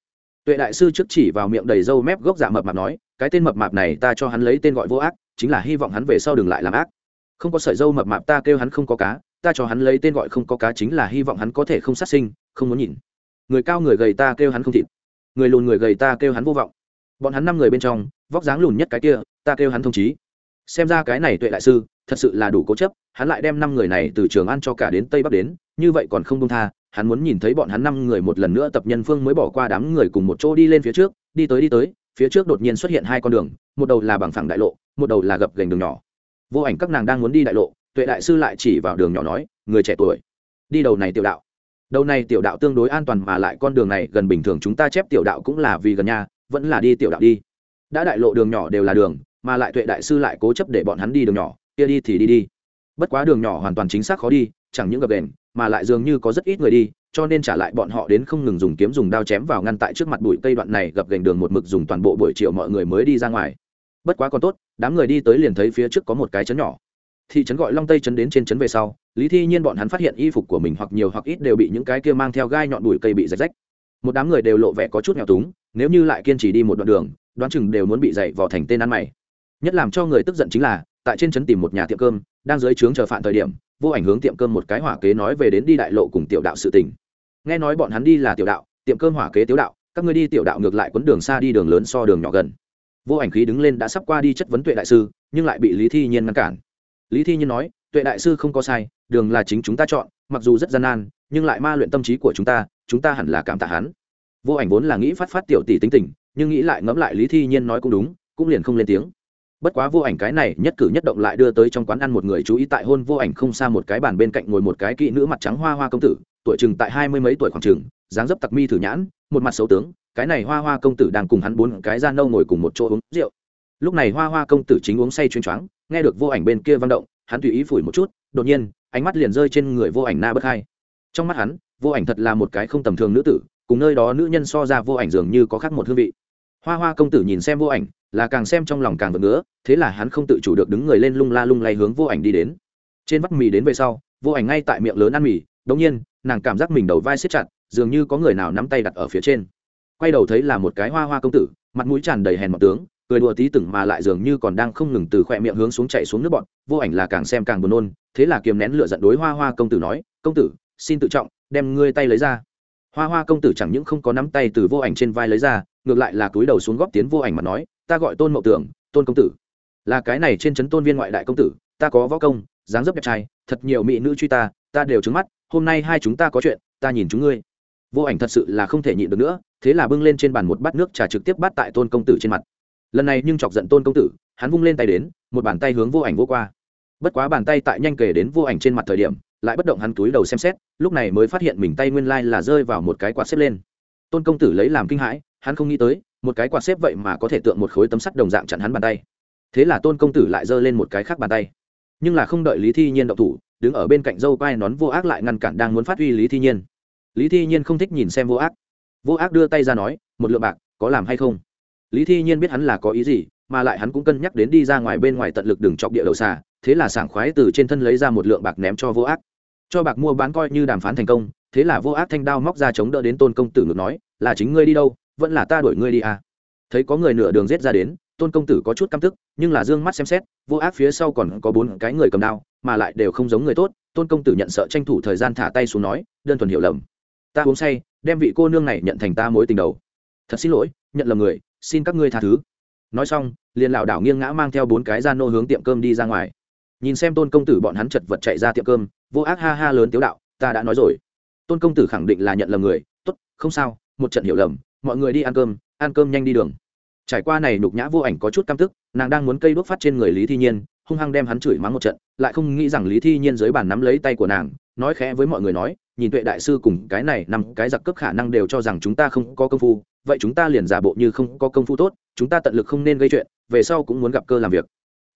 tuệ đại sư trước chỉ vào miệng đầy râu mép gốc giả mập mạp nói, cái tên mập mạp này ta cho hắn lấy tên gọi vô ác, chính là hy vọng hắn về sau đừng lại làm ác. Không có sợi dâu mập mạp ta kêu hắn không có cá, ta cho hắn lấy tên gọi không có cá chính là hy vọng hắn có thể không sát sinh, không muốn nhìn. Người cao người gầy ta kêu hắn không thịt. Người lùn người gầy ta kêu hắn vô vọng. Bọn hắn năm người bên trong, vóc dáng lùn nhất cái kia, ta kêu hắn thông chí xem ra cái này tuệ đại sư, thật sự là đủ cố chấp, hắn lại đem năm người này từ trường ăn cho cả đến tây bắc đến, như vậy còn không công tha hắn muốn nhìn thấy bọn hắn năm người một lần nữa tập nhân phương mới bỏ qua đám người cùng một chỗ đi lên phía trước, đi tới đi tới, phía trước đột nhiên xuất hiện hai con đường, một đầu là bằng phẳng đại lộ, một đầu là gập gành đường nhỏ. Vô ảnh các nàng đang muốn đi đại lộ, tuệ đại sư lại chỉ vào đường nhỏ nói, người trẻ tuổi, đi đầu này tiểu đạo. Đầu này tiểu đạo tương đối an toàn mà lại con đường này gần bình thường chúng ta chép tiểu đạo cũng là vì gần nhà, vẫn là đi tiểu đạo đi. Đã đại lộ đường nhỏ đều là đường, mà lại tuệ đại sư lại cố chấp để bọn hắn đi đường nhỏ, kia đi thì đi đi. Bất quá đường nhỏ hoàn toàn chính xác khó đi, chẳng những gập đèn mà lại dường như có rất ít người đi, cho nên trả lại bọn họ đến không ngừng dùng kiếm dùng đao chém vào ngăn tại trước mặt bụi cây đoạn này, gập gành đường một mực dùng toàn bộ buổi chiều mọi người mới đi ra ngoài. Bất quá còn tốt, đám người đi tới liền thấy phía trước có một cái chấn nhỏ. Thị trấn gọi long tây chấn đến trên chấn về sau, lý thi nhiên bọn hắn phát hiện y phục của mình hoặc nhiều hoặc ít đều bị những cái kia mang theo gai nhọn bụi cây bị rách rách. Một đám người đều lộ vẻ có chút nghèo túng, nếu như lại kiên trì đi một đoạn đường, đoán chừng đều muốn bị dậy vào thành tên ăn mày. Nhất làm cho người tức giận chính là, tại trên trấn tìm một nhà tiệm cơm, đang dưới trướng chờ phạn thời điểm vô ảnh hướng tiệm cơm một cái hỏa kế nói về đến đi đại lộ cùng tiểu đạo sự tình. Nghe nói bọn hắn đi là tiểu đạo, tiệm cơm hỏa kế tiểu đạo, các ngươi đi tiểu đạo ngược lại quấn đường xa đi đường lớn so đường nhỏ gần. Vô ảnh khí đứng lên đã sắp qua đi chất vấn tuệ đại sư, nhưng lại bị lý thi nhiên ngăn cản. Lý thi nhiên nói, tuệ đại sư không có sai, đường là chính chúng ta chọn, mặc dù rất gian nan, nhưng lại ma luyện tâm trí của chúng ta chúng ta hẳn là cảm tạ hắn. Vô ảnh vốn là nghĩ phát phát tiểu tỷ tính tình, nhưng nghĩ lại ngẫm lại lý thi nhiên nói cũng đúng, cũng liền không lên tiếng bất quá vô ảnh cái này nhất cử nhất động lại đưa tới trong quán ăn một người chú ý tại hôn vô ảnh không xa một cái bàn bên cạnh ngồi một cái kỹ nữ mặt trắng hoa hoa công tử, tuổi chừng tại hai mươi mấy tuổi khoảng chừng, dáng dấp tặc mi thử nhãn, một mặt xấu tướng, cái này hoa hoa công tử đang cùng hắn bốn cái da nâu ngồi cùng một chỗ uống rượu. Lúc này hoa hoa công tử chính uống say chuyên choáng, nghe được vô ảnh bên kia văng động, hắn tùy ý phủi một chút, đột nhiên, ánh mắt liền rơi trên người vô ảnh na bất hai. Trong mắt hắn, vô ảnh thật là một cái không tầm thường nữ tử, cùng nơi đó nữ nhân so ra vô ảnh dường như có khác một hương vị. Hoa hoa công tử nhìn xem vô ảnh là càng xem trong lòng càng vỡ ngứa, thế là hắn không tự chủ được đứng người lên lung la lung lay hướng vô ảnh đi đến. Trên vắt mì đến về sau, vô ảnh ngay tại miệng lớn ăn mì đ ỗ n g nhiên, nàng cảm giác mình đầu vai xếp chặt, dường như có người nào nắm tay đặt ở phía trên. Quay đầu thấy là một cái hoa hoa công tử, mặt mũi tràn đầy hèn mọc tướng, cười đùa tí tửng mà lại dường như còn đang không ngừng từ khỏe miệng hướng xuống chạy xuống nước bọn, vô ảnh là càng xem càng buồn nôn, thế là kiềm nén lửa giận đối hoa hoa công tử nói, công tử, xin tự trọng, đem ngươi tay lấy ra. Hoa hoa công tử chẳng những không có nắm tay từ vô ảnh trên vai lấy ra, ngược lại là túi đầu xuống góp tiến vô ảnh mà nói ta gọi tôn mậu tưởng, tôn công tử. Là cái này trên trấn tôn viên ngoại đại công tử, ta có võ công, dáng dấp đẹp trai, thật nhiều mỹ nữ truy ta ta đều trứng mắt, hôm nay hai chúng ta có chuyện, ta nhìn chúng ngươi. Vô ảnh thật sự là không thể nhịn được nữa, thế là bưng lên trên bàn một bát nước trà trực tiếp bắt tại tôn công tử trên mặt. Lần này nhưng chọc giận tôn công tử, hắn vung lên tay đến, một bàn tay hướng vô ảnh vô qua. Bất quá bàn tay tại nhanh kể đến vô ảnh trên mặt thời điểm, lại bất động hắn túi đầu xem xét, lúc này mới phát hiện mình tay nguyên lai là rơi vào một cái quạt xếp lên. Tôn công tử lấy làm kinh hãi, hắn không nghĩ tới một cái quạt xếp vậy mà có thể tượng một khối tấm sắt đồng dạng chặn hắn bàn tay. Thế là tôn công tử lại giơ lên một cái khác bàn tay. Nhưng là không đợi lý thi nhiên động thủ, đứng ở bên cạnh dâu quai nón vô ác lại ngăn cản đang muốn phát huy lý thi nhiên. Lý thi nhiên không thích nhìn xem vô ác. Vô ác đưa tay ra nói, một lượng bạc, có làm hay không? Lý thi nhiên biết hắn là có ý gì, mà lại hắn cũng cân nhắc đến đi ra ngoài bên ngoài tận lực đường chọc địa đầu xà, thế là sảng khoái từ trên thân lấy ra một lượng bạc ném cho vô ác. Cho bạc mua bán coi như đàm phán thành công, thế là vô ác thanh đao móc ra chống đỡ đến tôn công tử ngược nói, là chính ngươi đi đâu? Vẫn là ta đuổi ngươi đi à. Thấy có người nửa đường rết ra đến, tôn công tử có chút căm tức, nhưng là d ư ơ n g mắt xem xét, vô ác phía sau còn có bốn cái người cầm đao, mà lại đều không giống người tốt, tôn công tử nhận sợ tranh thủ thời gian thả tay xuống nói, đơn thuần hiểu lầm. Ta uống say, đem vị cô nương này nhận thành ta mối tình đầu. Thật xin lỗi, nhận lầm người, xin các ngươi tha thứ. Nói xong, liền lảo đảo nghiêng ngã mang theo bốn cái ra nô hướng tiệm cơm đi ra ngoài. Nhìn xem tôn công tử bọn hắn chật vật chạy ra tiệm cơm, vô ác ha ha lớn tiếu đạo, ta đã nói rồi. Tôn công tử khẳng định là nhận lầm người t ố t không sao, một trận hiểu lầm mọi người đi ăn cơm ăn cơm nhanh đi đường. Trải qua này nhục nhã vô ảnh có chút căm tức, nàng đang muốn cây đốt phát trên người lý thi nhiên, hung hăng đem hắn chửi mắng một trận, lại không nghĩ rằng lý thi nhiên dưới bàn nắm lấy tay của nàng, nói khẽ với mọi người nói, nhìn tuệ đại sư cùng cái này nằm cái giặc cấp khả năng đều cho rằng chúng ta không có công phu, vậy chúng ta liền giả bộ như không có công phu tốt, chúng ta tận lực không nên gây chuyện, về sau cũng muốn gặp cơ làm việc.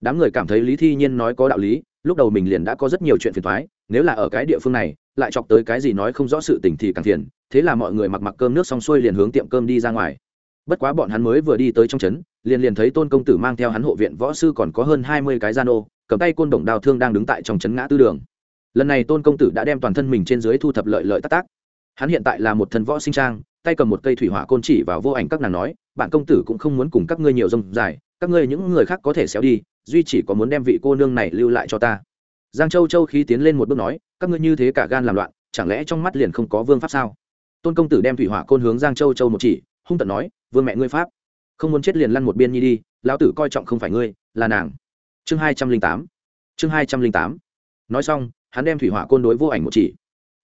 Đám người cảm thấy lý thi nhiên nói có đạo lý, lúc đầu mình liền đã có rất nhiều chuyện phiền thoái nếu là ở cái địa phương này lại chọc tới cái gì nói không rõ sự tình thì càng phiền, thế là mọi người mặc mặc cơm nước xong xuôi liền hướng tiệm cơm đi ra ngoài. Bất quá bọn hắn mới vừa đi tới trong trấn, liền liền thấy tôn công tử mang theo hắn hộ viện võ sư còn có hơn hai mươi cái gian ô cầm tay côn đồng đào thương đang đứng tại trong trấn ngã tư đường. Lần này tôn công tử đã đem toàn thân mình trên dưới thu thập lợi lợi tác tác hắn hiện tại là một thần võ sinh trang, tay cầm một cây thủy hỏa côn chỉ vào vô ảnh các nàng nói, bạn công tử cũng không muốn cùng các ngươi nhiều rông dài, các ngươi những người khác có thể xéo đi, duy chỉ có muốn đem vị cô nương này lưu lại cho ta giang châu châu khí tiến lên một bước nói, các ngươi như thế cả gan làm loạn, chẳng lẽ trong mắt liền không có vương pháp sao? Tôn công tử đem thủy hỏa côn hướng giang châu châu một chỉ, hung tận nói, vương mẹ ngươi pháp, không muốn chết liền lăn một biên nhi đi, lão tử coi trọng không phải ngươi, là nàng. Chương hai trăm linh tám, chương hai trăm linh tám. Nói xong, hắn đem thủy hỏa côn đối vô ảnh một chỉ.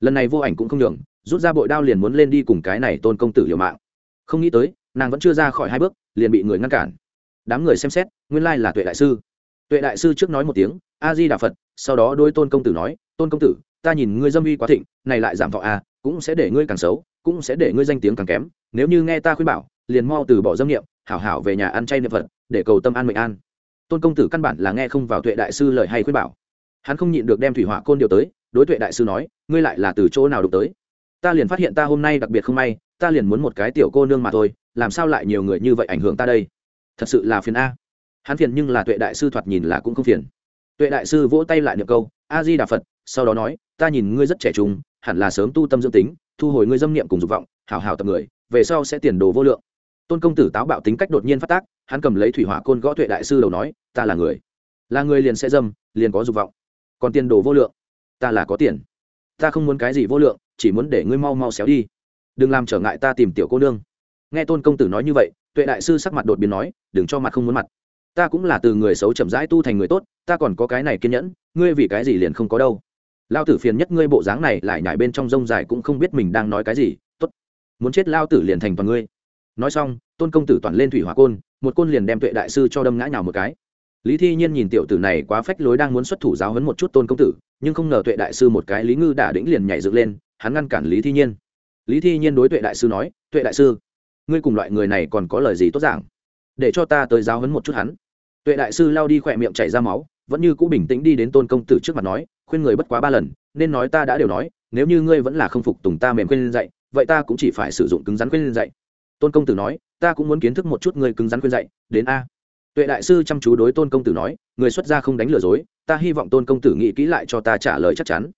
Lần này vô ảnh cũng không đường rút ra bội đao liền muốn lên đi cùng cái này tôn công tử liều mạng. Không nghĩ tới, nàng vẫn chưa ra khỏi hai bước, liền bị người ngăn cản. Đám người xem xét, nguyên lai là tuệ đại sư. Tuệ đại sư trước nói một tiếng, a di đà phật sau đó đôi tôn công tử nói, tôn công tử, ta nhìn ngươi dâm uy quá thịnh, này lại giảm vọng a cũng sẽ để ngươi càng xấu, cũng sẽ để ngươi danh tiếng càng kém. Nếu như nghe ta khuyên bảo, liền mau từ bỏ dâm niệm, hảo hảo về nhà ăn chay niệm phật, để cầu tâm an mệnh an. Tôn công tử căn bản là nghe không vào tuệ đại sư lời hay khuyên bảo. Hắn không nhịn được đem thủy hỏa côn điều tới, đối tuệ đại sư nói, ngươi lại là từ chỗ nào đụng tới? Ta liền phát hiện ta hôm nay đặc biệt không may, ta liền muốn một cái tiểu cô nương mà thôi, làm sao lại nhiều người như vậy ảnh hưởng ta đây? Thật sự là phiền a. Hắn phiền nhưng là tuệ đại sư thoạt nhìn là cũng không phiền tuệ đại sư vỗ tay lại niệm câu a di đà phật, sau đó nói, ta nhìn ngươi rất trẻ trung, hẳn là sớm tu tâm dưỡng tính, thu hồi ngươi dâm niệm cùng dục vọng, hảo hảo tập người, về sau sẽ tiền đồ vô lượng. Tôn công tử táo bạo tính cách đột nhiên phát tác, hắn cầm lấy thủy hỏa côn gõ tuệ đại sư đầu nói, ta là người. Là người liền sẽ dâm, liền có dục vọng. Còn tiền đồ vô lượng. Ta là có tiền. Ta không muốn cái gì vô lượng, chỉ muốn để ngươi mau mau xéo đi. Đừng làm trở ngại ta tìm tiểu cô nương. Nghe tôn công tử nói như vậy, tuệ đại sư sắc mặt đột biến nói, đừng cho mặt không muốn mặt ta cũng là từ người xấu chậm rãi tu thành người tốt, ta còn có cái này kiên nhẫn, ngươi vì cái gì liền không có đâu. Lao tử phiền nhất ngươi bộ dáng này lại nhảy bên trong rông dài cũng không biết mình đang nói cái gì t ố t muốn chết lao tử liền thành toàn ngươi. Nói xong, tôn công tử toàn lên thủy hỏa côn, một côn liền đem tuệ đại sư cho đâm ngã nhào một cái. Lý thi nhiên nhìn tiểu tử này quá phách lối đang muốn xuất thủ giáo hấn một chút tôn công tử, nhưng không ngờ tuệ đại sư một cái lý ngư đả đĩnh liền nhảy dựng lên, hắn ngăn cản lý thi nhiên. Lý thi nhiên đối tuệ đại sư nói, tuệ đại sư, ngươi cùng loại người này còn có lời gì tốt giảng? Để cho ta tới giáo hấn một chút hắn. Tuệ đại sư lao đi khỏe miệng chảy ra máu, vẫn như cũ bình tĩnh đi đến tôn công tử trước mặt nói, khuyên người bất quá ba lần, nên nói ta đã đều nói, nếu như ngươi vẫn là không phục tùng ta mềm khuyên dạy vậy ta cũng chỉ phải sử dụng cứng rắn khuyên dạy tôn công tử nói, ta cũng muốn kiến thức một chút ngươi cứng rắn khuyên dạy đến a. Tuệ đại sư chăm chú đối tôn công tử nói, người xuất gia không đánh lừa dối, ta hy vọng tôn công tử nghĩ kỹ lại cho ta trả lời chắc chắn.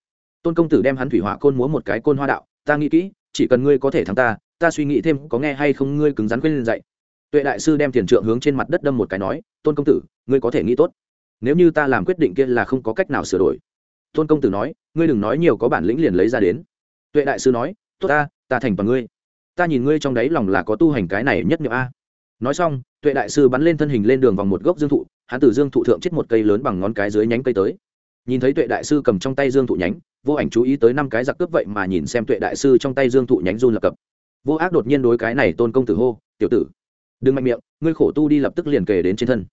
Tôn công tử đem hắn thủy hỏa côn múa một cái côn hoa đạo, ta nghĩ kỹ, chỉ cần ngươi có thể thắng ta ta suy nghĩ thêm có nghe hay không ngươi cứng rắn khuyên dạy tuệ đại sư đem tiền trượng hướng trên mặt đất đâm một cái nói, tôn công tử, ngươi có thể nghĩ tốt. Nếu như ta làm quyết định kia là không có cách nào sửa đổi. Tôn công tử nói, ngươi đừng nói nhiều có bản lĩnh liền lấy ra đến. Tuệ đại sư nói, tốt ta ta thành bằng ngươi. Ta nhìn ngươi trong đáy lòng là có tu hành cái này nhất nghiệm a. Nói xong, tuệ đại sư bắn lên thân hình lên đường vòng một gốc dương thụ, hắn từ dương thụ thượng chết một cây lớn bằng ngón cái dưới nhánh cây tới. Nhìn thấy tuệ đại sư cầm trong tay dương thụ nhánh, vô ảnh chú ý tới năm cái giặc cướp vậy mà nhìn xem tuệ đại sư trong tay dương thụ nhánh run lập cập. Vô ác đột nhiên đối cái này tôn công tử hô, tiểu tử đừng mạnh miệng, ngươi khổ tu đi lập tức liền kể đến trên thân.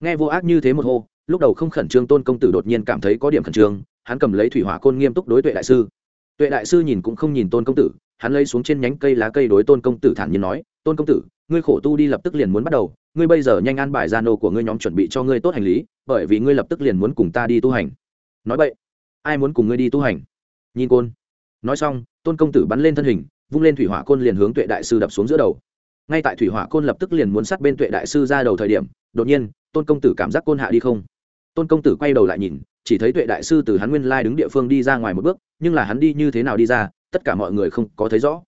Nghe vô ác như thế một hô, lúc đầu không khẩn trương tôn công tử đột nhiên cảm thấy có điểm khẩn trương, hắn cầm lấy thủy hỏa côn nghiêm túc đối tuệ đại sư. Tuệ đại sư nhìn cũng không nhìn tôn công tử, hắn lấy xuống trên nhánh cây lá cây đối tôn công tử thản nhiên nói, tôn công tử, ngươi khổ tu đi lập tức liền muốn bắt đầu, ngươi bây giờ nhanh an bài gia nô của ngươi nhóm chuẩn bị cho ngươi tốt hành lý, bởi vì ngươi lập tức liền muốn cùng ta đi tu hành. Nói vậy ai muốn cùng ngươi đi tu hành? Nhìn côn. Nói xong, tôn công tử bắn lên thân hình, vung lên thủy hỏa côn liền hướng tuệ đại sư đập xuống giữa đầu ngay tại thủy hỏa côn lập tức liền muốn sát bên tuệ đại sư ra đầu thời điểm, đột nhiên, tôn công tử cảm giác côn hạ đi không? Tôn công tử quay đầu lại nhìn, chỉ thấy tuệ đại sư từ hắn nguyên lai đứng địa phương đi ra ngoài một bước, nhưng là hắn đi như thế nào đi ra, tất cả mọi người không có thấy rõ.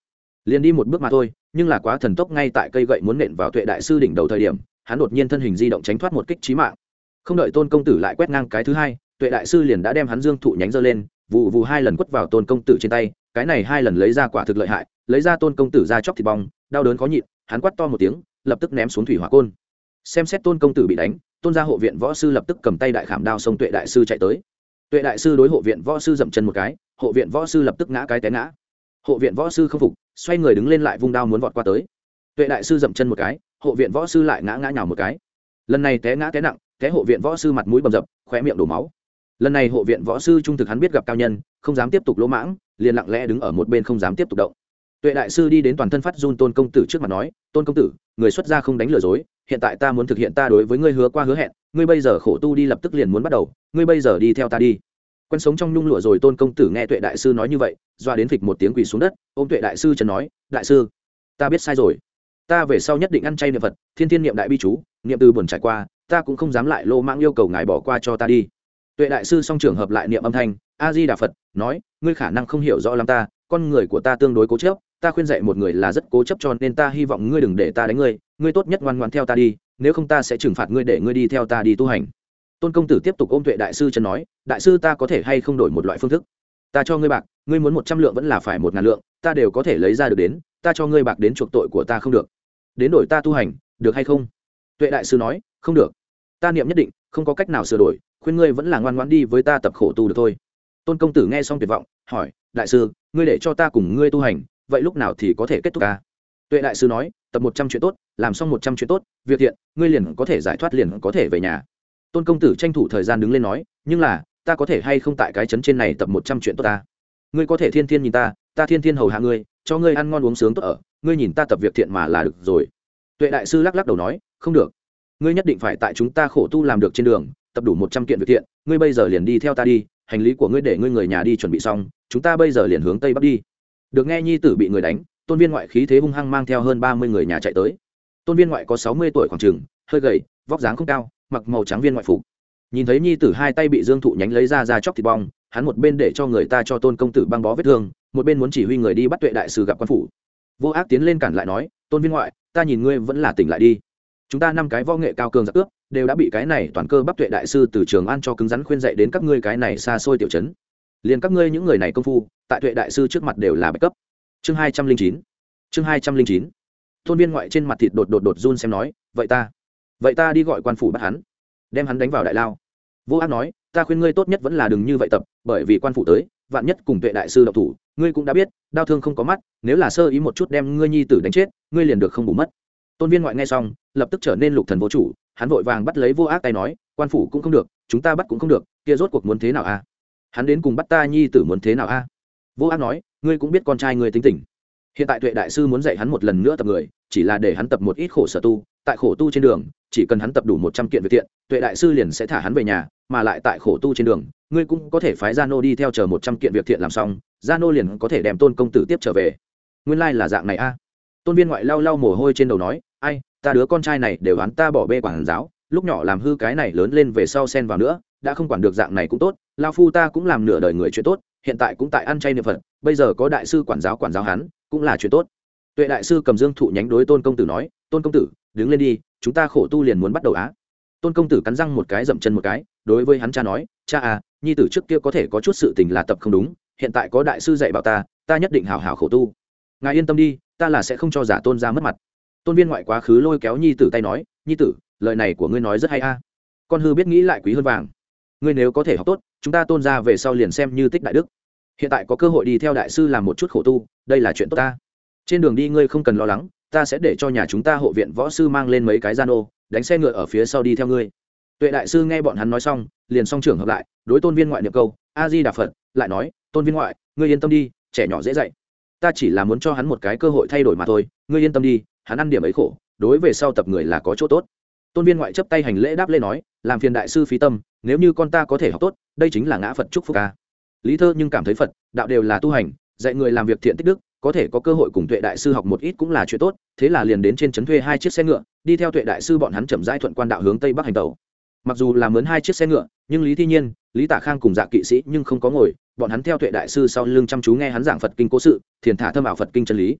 Liền đi một bước mà thôi, nhưng là quá thần tốc ngay tại cây gậy muốn nện vào tuệ đại sư đỉnh đầu thời điểm, hắn đột nhiên thân hình di động tránh thoát một kích trí mạng. Không đợi tôn công tử lại quét ngang cái thứ hai, tuệ đại sư liền đã đem hắn dương thụ nhánh giơ lên vụ vụ hai lần quất vào tôn công tử trên tay, cái này hai lần lấy ra quả thực lợi hại, lấy ra tôn công tử ra chóc thịt bong, đau đớn khó nhịn hắn quát to một tiếng, lập tức ném xuống thủy hỏa côn. Xem xét tôn công tử bị đánh, tôn gia hộ viện võ sư lập tức cầm tay đại khảm đao xông tuệ đại sư chạy tới. Tuệ đại sư đối hộ viện võ sư dậm chân một cái, hộ viện võ sư lập tức ngã cái té ngã. Hộ viện võ sư không phục, xoay người đứng lên lại vung đao muốn vọt qua tới. Tuệ đại sư dậm chân một cái, hộ viện võ sư lại ngã ngã nhào một cái. Lần này té ngã té nặng, té hộ viện võ sư mặt mũi bầm dập, khóe miệng đổ máu. Lần này hộ viện võ sư trung thực hắn biết gặp cao nhân, không dám tiếp tục lỗ mãng, liền lặng lẽ đứng ở một bên không dám tiếp tục động tuệ đại sư đi đến toàn thân phát run tôn công tử trước mặt nói, tôn công tử, người xuất gia không đánh lừa dối, hiện tại ta muốn thực hiện ta đối với ngươi hứa qua hứa hẹn, ngươi bây giờ khổ tu đi lập tức liền muốn bắt đầu, ngươi bây giờ đi theo ta đi. Quen sống trong nhung lụa rồi, tôn công tử nghe tuệ đại sư nói như vậy, doa đến phịch một tiếng quỳ xuống đất, ôm tuệ đại sư trần nói, đại sư, ta biết sai rồi. Ta về sau nhất định ăn chay niệm phật, thiên thiên niệm đại bi chú, niệm từ buồn trải qua, ta cũng không dám lại lô mãng yêu cầu ngài bỏ qua cho ta đi. Tuệ đại sư song trường hợp lại niệm âm thanh, a di đà phật, nói, ngươi khả năng không hiểu rõ lắm ta, con người của ta tương đối cố chấp ta khuyên dạy một người là rất cố chấp cho nên ta hy vọng ngươi đừng để ta đánh ngươi ngươi tốt nhất ngoan ngoan theo ta đi, nếu không ta sẽ trừng phạt ngươi để ngươi đi theo ta đi tu hành. Tôn công tử tiếp tục ôm tuệ đại sư chân nói, đại sư ta có thể hay không đổi một loại phương thức? Ta cho ngươi bạc, ngươi muốn một trăm lượng vẫn là phải một ngàn lượng, ta đều có thể lấy ra được đến, ta cho ngươi bạc đến chuộc tội của ta không được. Đến đổi ta tu hành, được hay không? Tuệ đại sư nói, không được. Ta niệm nhất định, không có cách nào sửa đổi, khuyên ngươi vẫn là ngoan ngoãn đi với ta tập khổ tu được thôi. Tôn công tử nghe xong tuyệt vọng, hỏi, đại sư, ngươi để cho ta cùng ngươi tu hành vậy lúc nào thì có thể kết thúc ca? Tuệ đại sư nói, tập một trăm chuyện tốt, làm xong một trăm chuyện tốt, việc thiện, ngươi liền có thể giải thoát liền có thể về nhà. Tôn công tử tranh thủ thời gian đứng lên nói, nhưng là, ta có thể hay không tại cái chấn trên này tập một trăm chuyện tốt ta? Ngươi có thể thiên thiên nhìn ta ta thiên thiên hầu hạ ngươi, cho ngươi ăn ngon uống sướng tốt ở, ngươi nhìn ta tập việc thiện mà là được rồi. Tuệ đại sư lắc lắc đầu nói, không được. Ngươi nhất định phải tại chúng ta khổ tu làm được trên đường, tập đủ một trăm kiện việc thiện, ngươi bây giờ liền đi theo ta đi, hành lý của ngươi để ngươi người nhà đi chuẩn bị xong, chúng ta bây giờ liền hướng tây bắc đi được nghe nhi tử bị người đánh, tôn viên ngoại khí thế hung hăng mang theo hơn ba mươi người nhà chạy tới. Tôn viên ngoại có sáu mươi tuổi khoảng trừng hơi gầy, vóc dáng không cao, mặc màu trắng viên ngoại phục. Nhìn thấy nhi tử hai tay bị dương thụ nhánh lấy ra ra chóc thịt bong, hắn một bên để cho người ta cho tôn công tử băng bó vết thương, một bên muốn chỉ huy người đi bắt tuệ đại sư gặp quan phủ. Vô ác tiến lên cản lại nói, tôn viên ngoại, ta nhìn ngươi vẫn là tỉnh lại đi. Chúng ta năm cái võ nghệ cao cường giặc cướp đều đã bị cái này toàn cơ bắp tuệ đại sư từ trường an cho cứng rắn khuyên dạy đến các ngươi cái này xa xôi tiểu chấn liền các ngươi những người này công phu, tại tuệ đại sư trước mặt đều là bạch cấp. Chương hai trăm linh chín, chương hai trăm linh chín. Thôn viên ngoại trên mặt thịt đột đột đột run xem nói, vậy ta vậy ta đi gọi quan phủ bắt hắn, đem hắn đánh vào đại lao. Vô ác nói, ta khuyên ngươi tốt nhất vẫn là đừng như vậy tập, bởi vì quan phủ tới, vạn nhất cùng tuệ đại sư độc thủ, ngươi cũng đã biết, đau thương không có mắt, nếu là sơ ý một chút đem ngươi nhi tử đánh chết, ngươi liền được không bù mất. Tôn viên ngoại nghe xong, lập tức trở nên lục thần vô chủ, hắn vội vàng bắt lấy vô ác tay nói, quan phủ cũng không được, chúng ta bắt cũng không được, kia rốt cuộc muốn thế nào à? Hắn đến cùng bắt ta nhi tử muốn thế nào a? Vô ác nói, ngươi cũng biết con trai ngươi tính tình. Hiện tại tuệ đại sư muốn dạy hắn một lần nữa tập người, chỉ là để hắn tập một ít khổ sở tu, tại khổ tu trên đường, chỉ cần hắn tập đủ một trăm kiện việc thiện, tuệ đại sư liền sẽ thả hắn về nhà, mà lại tại khổ tu trên đường, ngươi cũng có thể phái gia nô đi theo chờ một trăm kiện việc thiện làm xong, gia nô liền có thể đem tôn công tử tiếp trở về. Nguyên lai、like、là dạng này a. Tôn viên ngoại lau lau mồ hôi trên đầu nói, ai, ta đứa con trai này đều hắn ta bỏ bê quản giáo, lúc nhỏ làm hư cái này lớn lên về sau xen vào nữa, đã không quản được dạng này cũng tốt lao phu ta cũng làm nửa đời người chuyện tốt, hiện tại cũng tại ăn chay niệm phật, bây giờ có đại sư quản giáo quản giáo hắn, cũng là chuyện tốt. Tuệ đại sư cầm dương thụ nhánh đối tôn công tử nói, tôn công tử, đứng lên đi, chúng ta khổ tu liền muốn bắt đầu á. Tôn công tử cắn răng một cái dậm chân một cái, đối với hắn cha nói, cha à nhi tử trước kia có thể có chút sự tình là tập không đúng, hiện tại có đại sư dạy bảo ta ta nhất định hào hào khổ tu. Ngài yên tâm đi, ta là sẽ không cho giả tôn ra mất mặt. Tôn viên ngoại quá khứ lôi kéo nhi tử tay nói, nhi tử, lời này của ngươi nói rất hay a. Con hư biết nghĩ lại quý hơn vàng. Ngươi nếu có thể học tốt chúng ta tôn ra về sau liền xem như tích đại đức. Hiện tại có cơ hội đi theo đại sư làm một chút khổ tu, đây là chuyện tốt ta. Trên đường đi ngươi không cần lo lắng, ta sẽ để cho nhà chúng ta hộ viện võ sư mang lên mấy cái gian ô, đánh xe ngựa ở phía sau đi theo ngươi. Tuệ đại sư nghe bọn hắn nói xong, liền song trưởng hợp lại, đối tôn viên ngoại niệm câu a di đà phật, lại nói, tôn viên ngoại, ngươi yên tâm đi, trẻ nhỏ dễ dạy. Ta chỉ là muốn cho hắn một cái cơ hội thay đổi mà thôi, ngươi yên tâm đi, hắn ăn điểm ấy khổ, đối về sau tập người là có chỗ tốt. Tôn viên ngoại chấp tay hành lễ đáp lên nói, làm phiền đại sư phí tâm nếu như con ta có thể học tốt, đây chính là ngã phật chúc phúc ca lý thơ nhưng cảm thấy phật, đạo đều là tu hành, dạy người làm việc thiện tích đức, có thể có cơ hội cùng tuệ đại sư học một ít cũng là chuyện tốt, thế là liền đến trên trấn thuê hai chiếc xe ngựa, đi theo tuệ đại sư bọn hắn chậm rãi thuận quan đạo hướng tây bắc hành tàu mặc dù là mướn hai chiếc xe ngựa, nhưng lý thi nhiên, lý tả khang cùng dạ kỵ sĩ nhưng không có ngồi, bọn hắn theo tuệ đại sư sau lưng chăm chú nghe hắn giảng phật kinh cố sự, thiền thả thâm ảo phật kinh chân lý.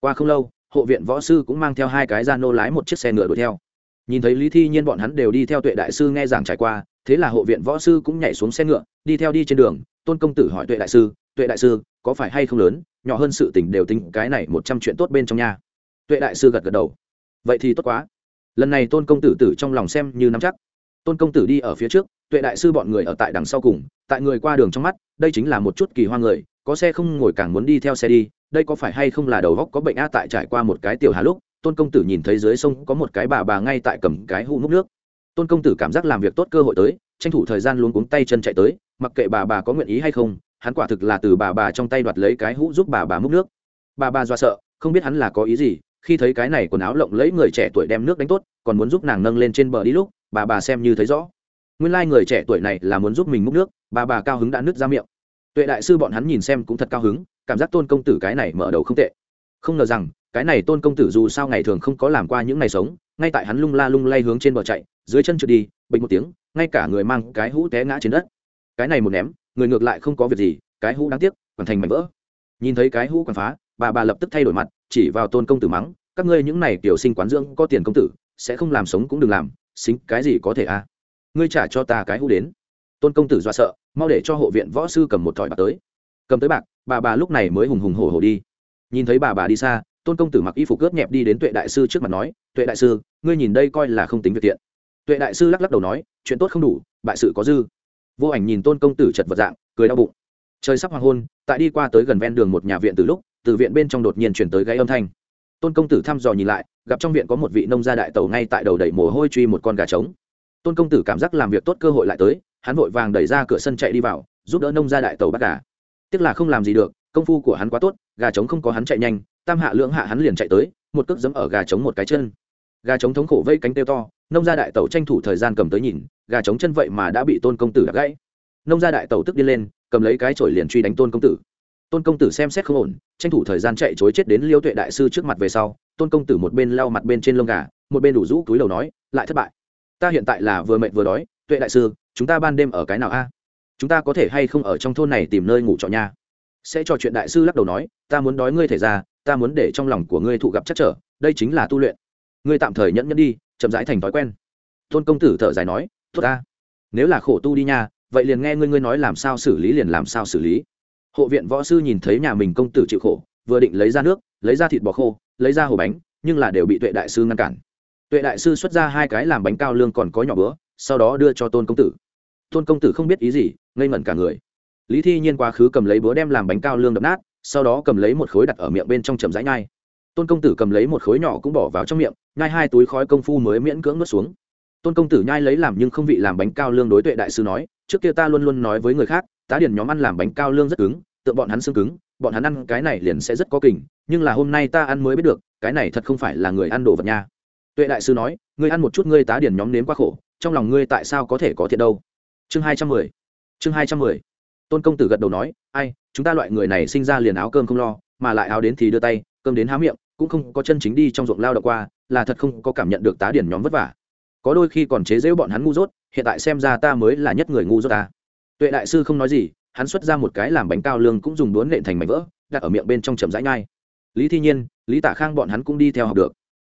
Qua không lâu, hộ viện võ sư cũng mang theo hai cái gia nô lái một chiếc xe ngựa đuổi theo nhìn thấy lý thi nhiên bọn hắn đều đi theo tuệ đại sư nghe giảng trải qua, thế là hộ viện võ sư cũng nhảy xuống xe ngựa, đi theo đi trên đường, tôn công tử hỏi tuệ đại sư, tuệ đại sư, có phải hay không lớn? Nhỏ hơn sự tình đều tính cái này một trăm chuyện tốt bên trong nhà tuệ đại sư gật gật đầu. Vậy thì tốt quá. Lần này tôn công tử tử trong lòng xem như nắm chắc. Tôn công tử đi ở phía trước, tuệ đại sư bọn người ở tại đằng sau cùng, tại người qua đường trong mắt, đây chính là một chút kỳ hoa người, có xe không ngồi càng muốn đi theo xe đi, đây có phải hay không là đầu góc có bệnh a tại trải qua một cái tiểu hà lúc tôn công tử nhìn thấy dưới sông có một cái bà bà ngay tại cầm cái hũ múc nước. Tôn công tử cảm giác làm việc tốt cơ hội tới, tranh thủ thời gian luôn cuống tay chân chạy tới, mặc kệ bà bà có nguyện ý hay không, hắn quả thực là từ bà bà trong tay đoạt lấy cái hũ giúp bà bà múc nước. Bà bà do sợ, không biết hắn là có ý gì, khi thấy cái này quần áo lộng lấy người trẻ tuổi đem nước đánh tốt, còn muốn giúp nàng nâng lên trên bờ đi lúc, bà bà xem như thấy rõ. Nguyên lai、like、người trẻ tuổi này là muốn giúp mình múc nước, bà bà cao hứng đã nứt ra miệng. Tuệ đại sư bọn hắn nhìn xem cũng thật cao hứng, cảm giác tôn công tử cái này mở đầu không tệ. Không ngờ rằng cái này tôn công tử dù sao ngày thường không có làm qua những ngày sống, ngay tại hắn lung la lung lay hướng trên bờ chạy, dưới chân trượt đi bệnh một tiếng, ngay cả người mang cái hũ té ngã trên đất. Cái này một ném, người ngược lại không có việc gì, cái hũ đáng tiếc còn thành mảnh vỡ. Nhìn thấy cái hũ còn phá, bà bà lập tức thay đổi mặt, chỉ vào tôn công tử mắng, các ngươi những này tiểu sinh quán dưỡng có tiền công tử, sẽ không làm sống cũng đừng làm, xính cái gì có thể à? Ngươi trả cho ta cái hũ đến. Tôn công tử do sợ, mau để cho hộ viện võ sư cầm một thỏi bạc tới. Cầm tới bạc, bà bà lúc này mới hùng hùng hổ hổ đi. Nhìn thấy bà bà đi xa tôn công tử mặc y phục cướp nhẹp đi đến tuệ đại sư trước mặt nói, tuệ đại sư, ngươi nhìn đây coi là không tính việc tiện tuệ đại sư lắc lắc đầu nói, chuyện tốt không đủ, bại sự có dư. Vô ảnh nhìn tôn công tử chật vật dạng, cười đau bụng. Trời sắp hoàng hôn, tại đi qua tới gần ven đường một nhà viện từ lúc, từ viện bên trong đột nhiên chuyển tới gáy âm thanh. Tôn công tử thăm dò nhìn lại, gặp trong viện có một vị nông gia đại tẩu ngay tại đầu đẩy mồ hôi truy một con gà trống. Tôn công tử cảm giác làm việc tốt cơ hội lại tới, hắn vội vàng đẩy ra cửa sân chạy đi vào, giúp đỡ nông gia đại tẩu bắt gà. Tiếc là không làm gì được, công phu của hắn quá tốt, gà trống không có hắn chạy nhanh tam hạ lưỡng hạ hắn liền chạy tới, một cước giẫm ở gà trống một cái chân. Gà trống thống khổ vây cánh tiêu to, nông gia đại tẩu tranh thủ thời gian cầm tới nhìn, gà trống chân vậy mà đã bị tôn công tử đập gãy. Nông gia đại tẩu tức đi lên, cầm lấy cái chổi liền truy đánh tôn công tử. Tôn công tử xem xét không ổn, tranh thủ thời gian chạy chối chết đến liêu tuệ đại sư trước mặt về sau, tôn công tử một bên lau mặt bên trên lông gà, một bên đủ rũ túi đầu nói, lại thất bại. Ta hiện tại là vừa mệt vừa đói, tuệ đại sư, chúng ta ban đêm ở cái nào a? Chúng ta có thể hay không ở trong thôn này tìm nơi ngủ trọ nha? Sẽ trò chuyện đại sư lắc đầu nói, ta muốn đói ngươi thể ra ta muốn để trong lòng của ngươi thụ gặp chắc trở, đây chính là tu luyện. Ngươi tạm thời nhẫn nhẫn đi, chậm rãi thành thói quen. Tôn công tử thở dài nói, tốt ta. Nếu là khổ tu đi nha, vậy liền nghe ngươi ngươi nói làm sao xử lý liền làm sao xử lý. Hộ viện võ sư nhìn thấy nhà mình công tử chịu khổ, vừa định lấy ra nước, lấy ra thịt bò khô, lấy ra hồ bánh, nhưng là đều bị tuệ đại sư ngăn cản. Tuệ đại sư xuất ra hai cái làm bánh cao lương còn có nhỏ bữa, sau đó đưa cho tôn công tử. Tôn công tử không biết ý gì, ngây ngẩn cả người. Lý thi nhiên quá khứ cầm lấy búa đem làm bánh cao lương đập nát sau đó cầm lấy một khối đặt ở miệng bên trong chầm rãi nhai. Tôn công tử cầm lấy một khối nhỏ cũng bỏ vào trong miệng, nhai hai túi khói công phu mới miễn cưỡng nuốt xuống. Tôn công tử nhai lấy làm nhưng không vị làm bánh cao lương đối tuệ đại sư nói, trước kia ta luôn luôn nói với người khác, tá điển nhóm ăn làm bánh cao lương rất cứng, tượng bọn hắn xương cứng, bọn hắn ăn cái này liền sẽ rất có kình, nhưng là hôm nay ta ăn mới biết được, cái này thật không phải là người ăn đồ vật nha. Tuệ đại sư nói, ngươi ăn một chút ngươi tá điển nhóm nếm quá khổ, trong lòng ngươi tại sao có thể có thiệt đâu? Chương hai trăm mười. Chương hai trăm mười. Tôn công tử gật đầu nói, ai chúng ta loại người này sinh ra liền áo cơm không lo, mà lại áo đến thì đưa tay, cơm đến há miệng, cũng không có chân chính đi trong ruộng lao động qua, là thật không có cảm nhận được tá điển nhóm vất vả. Có đôi khi còn chế giễu bọn hắn ngu dốt, hiện tại xem ra ta mới là nhất người ngu dốt ta. Tuệ đại sư không nói gì, hắn xuất ra một cái làm bánh cao lương cũng dùng đốn nện thành mảnh vỡ, đặt ở miệng bên trong chầm rãi nhai. Lý thi nhiên, lý tả khang bọn hắn cũng đi theo học được.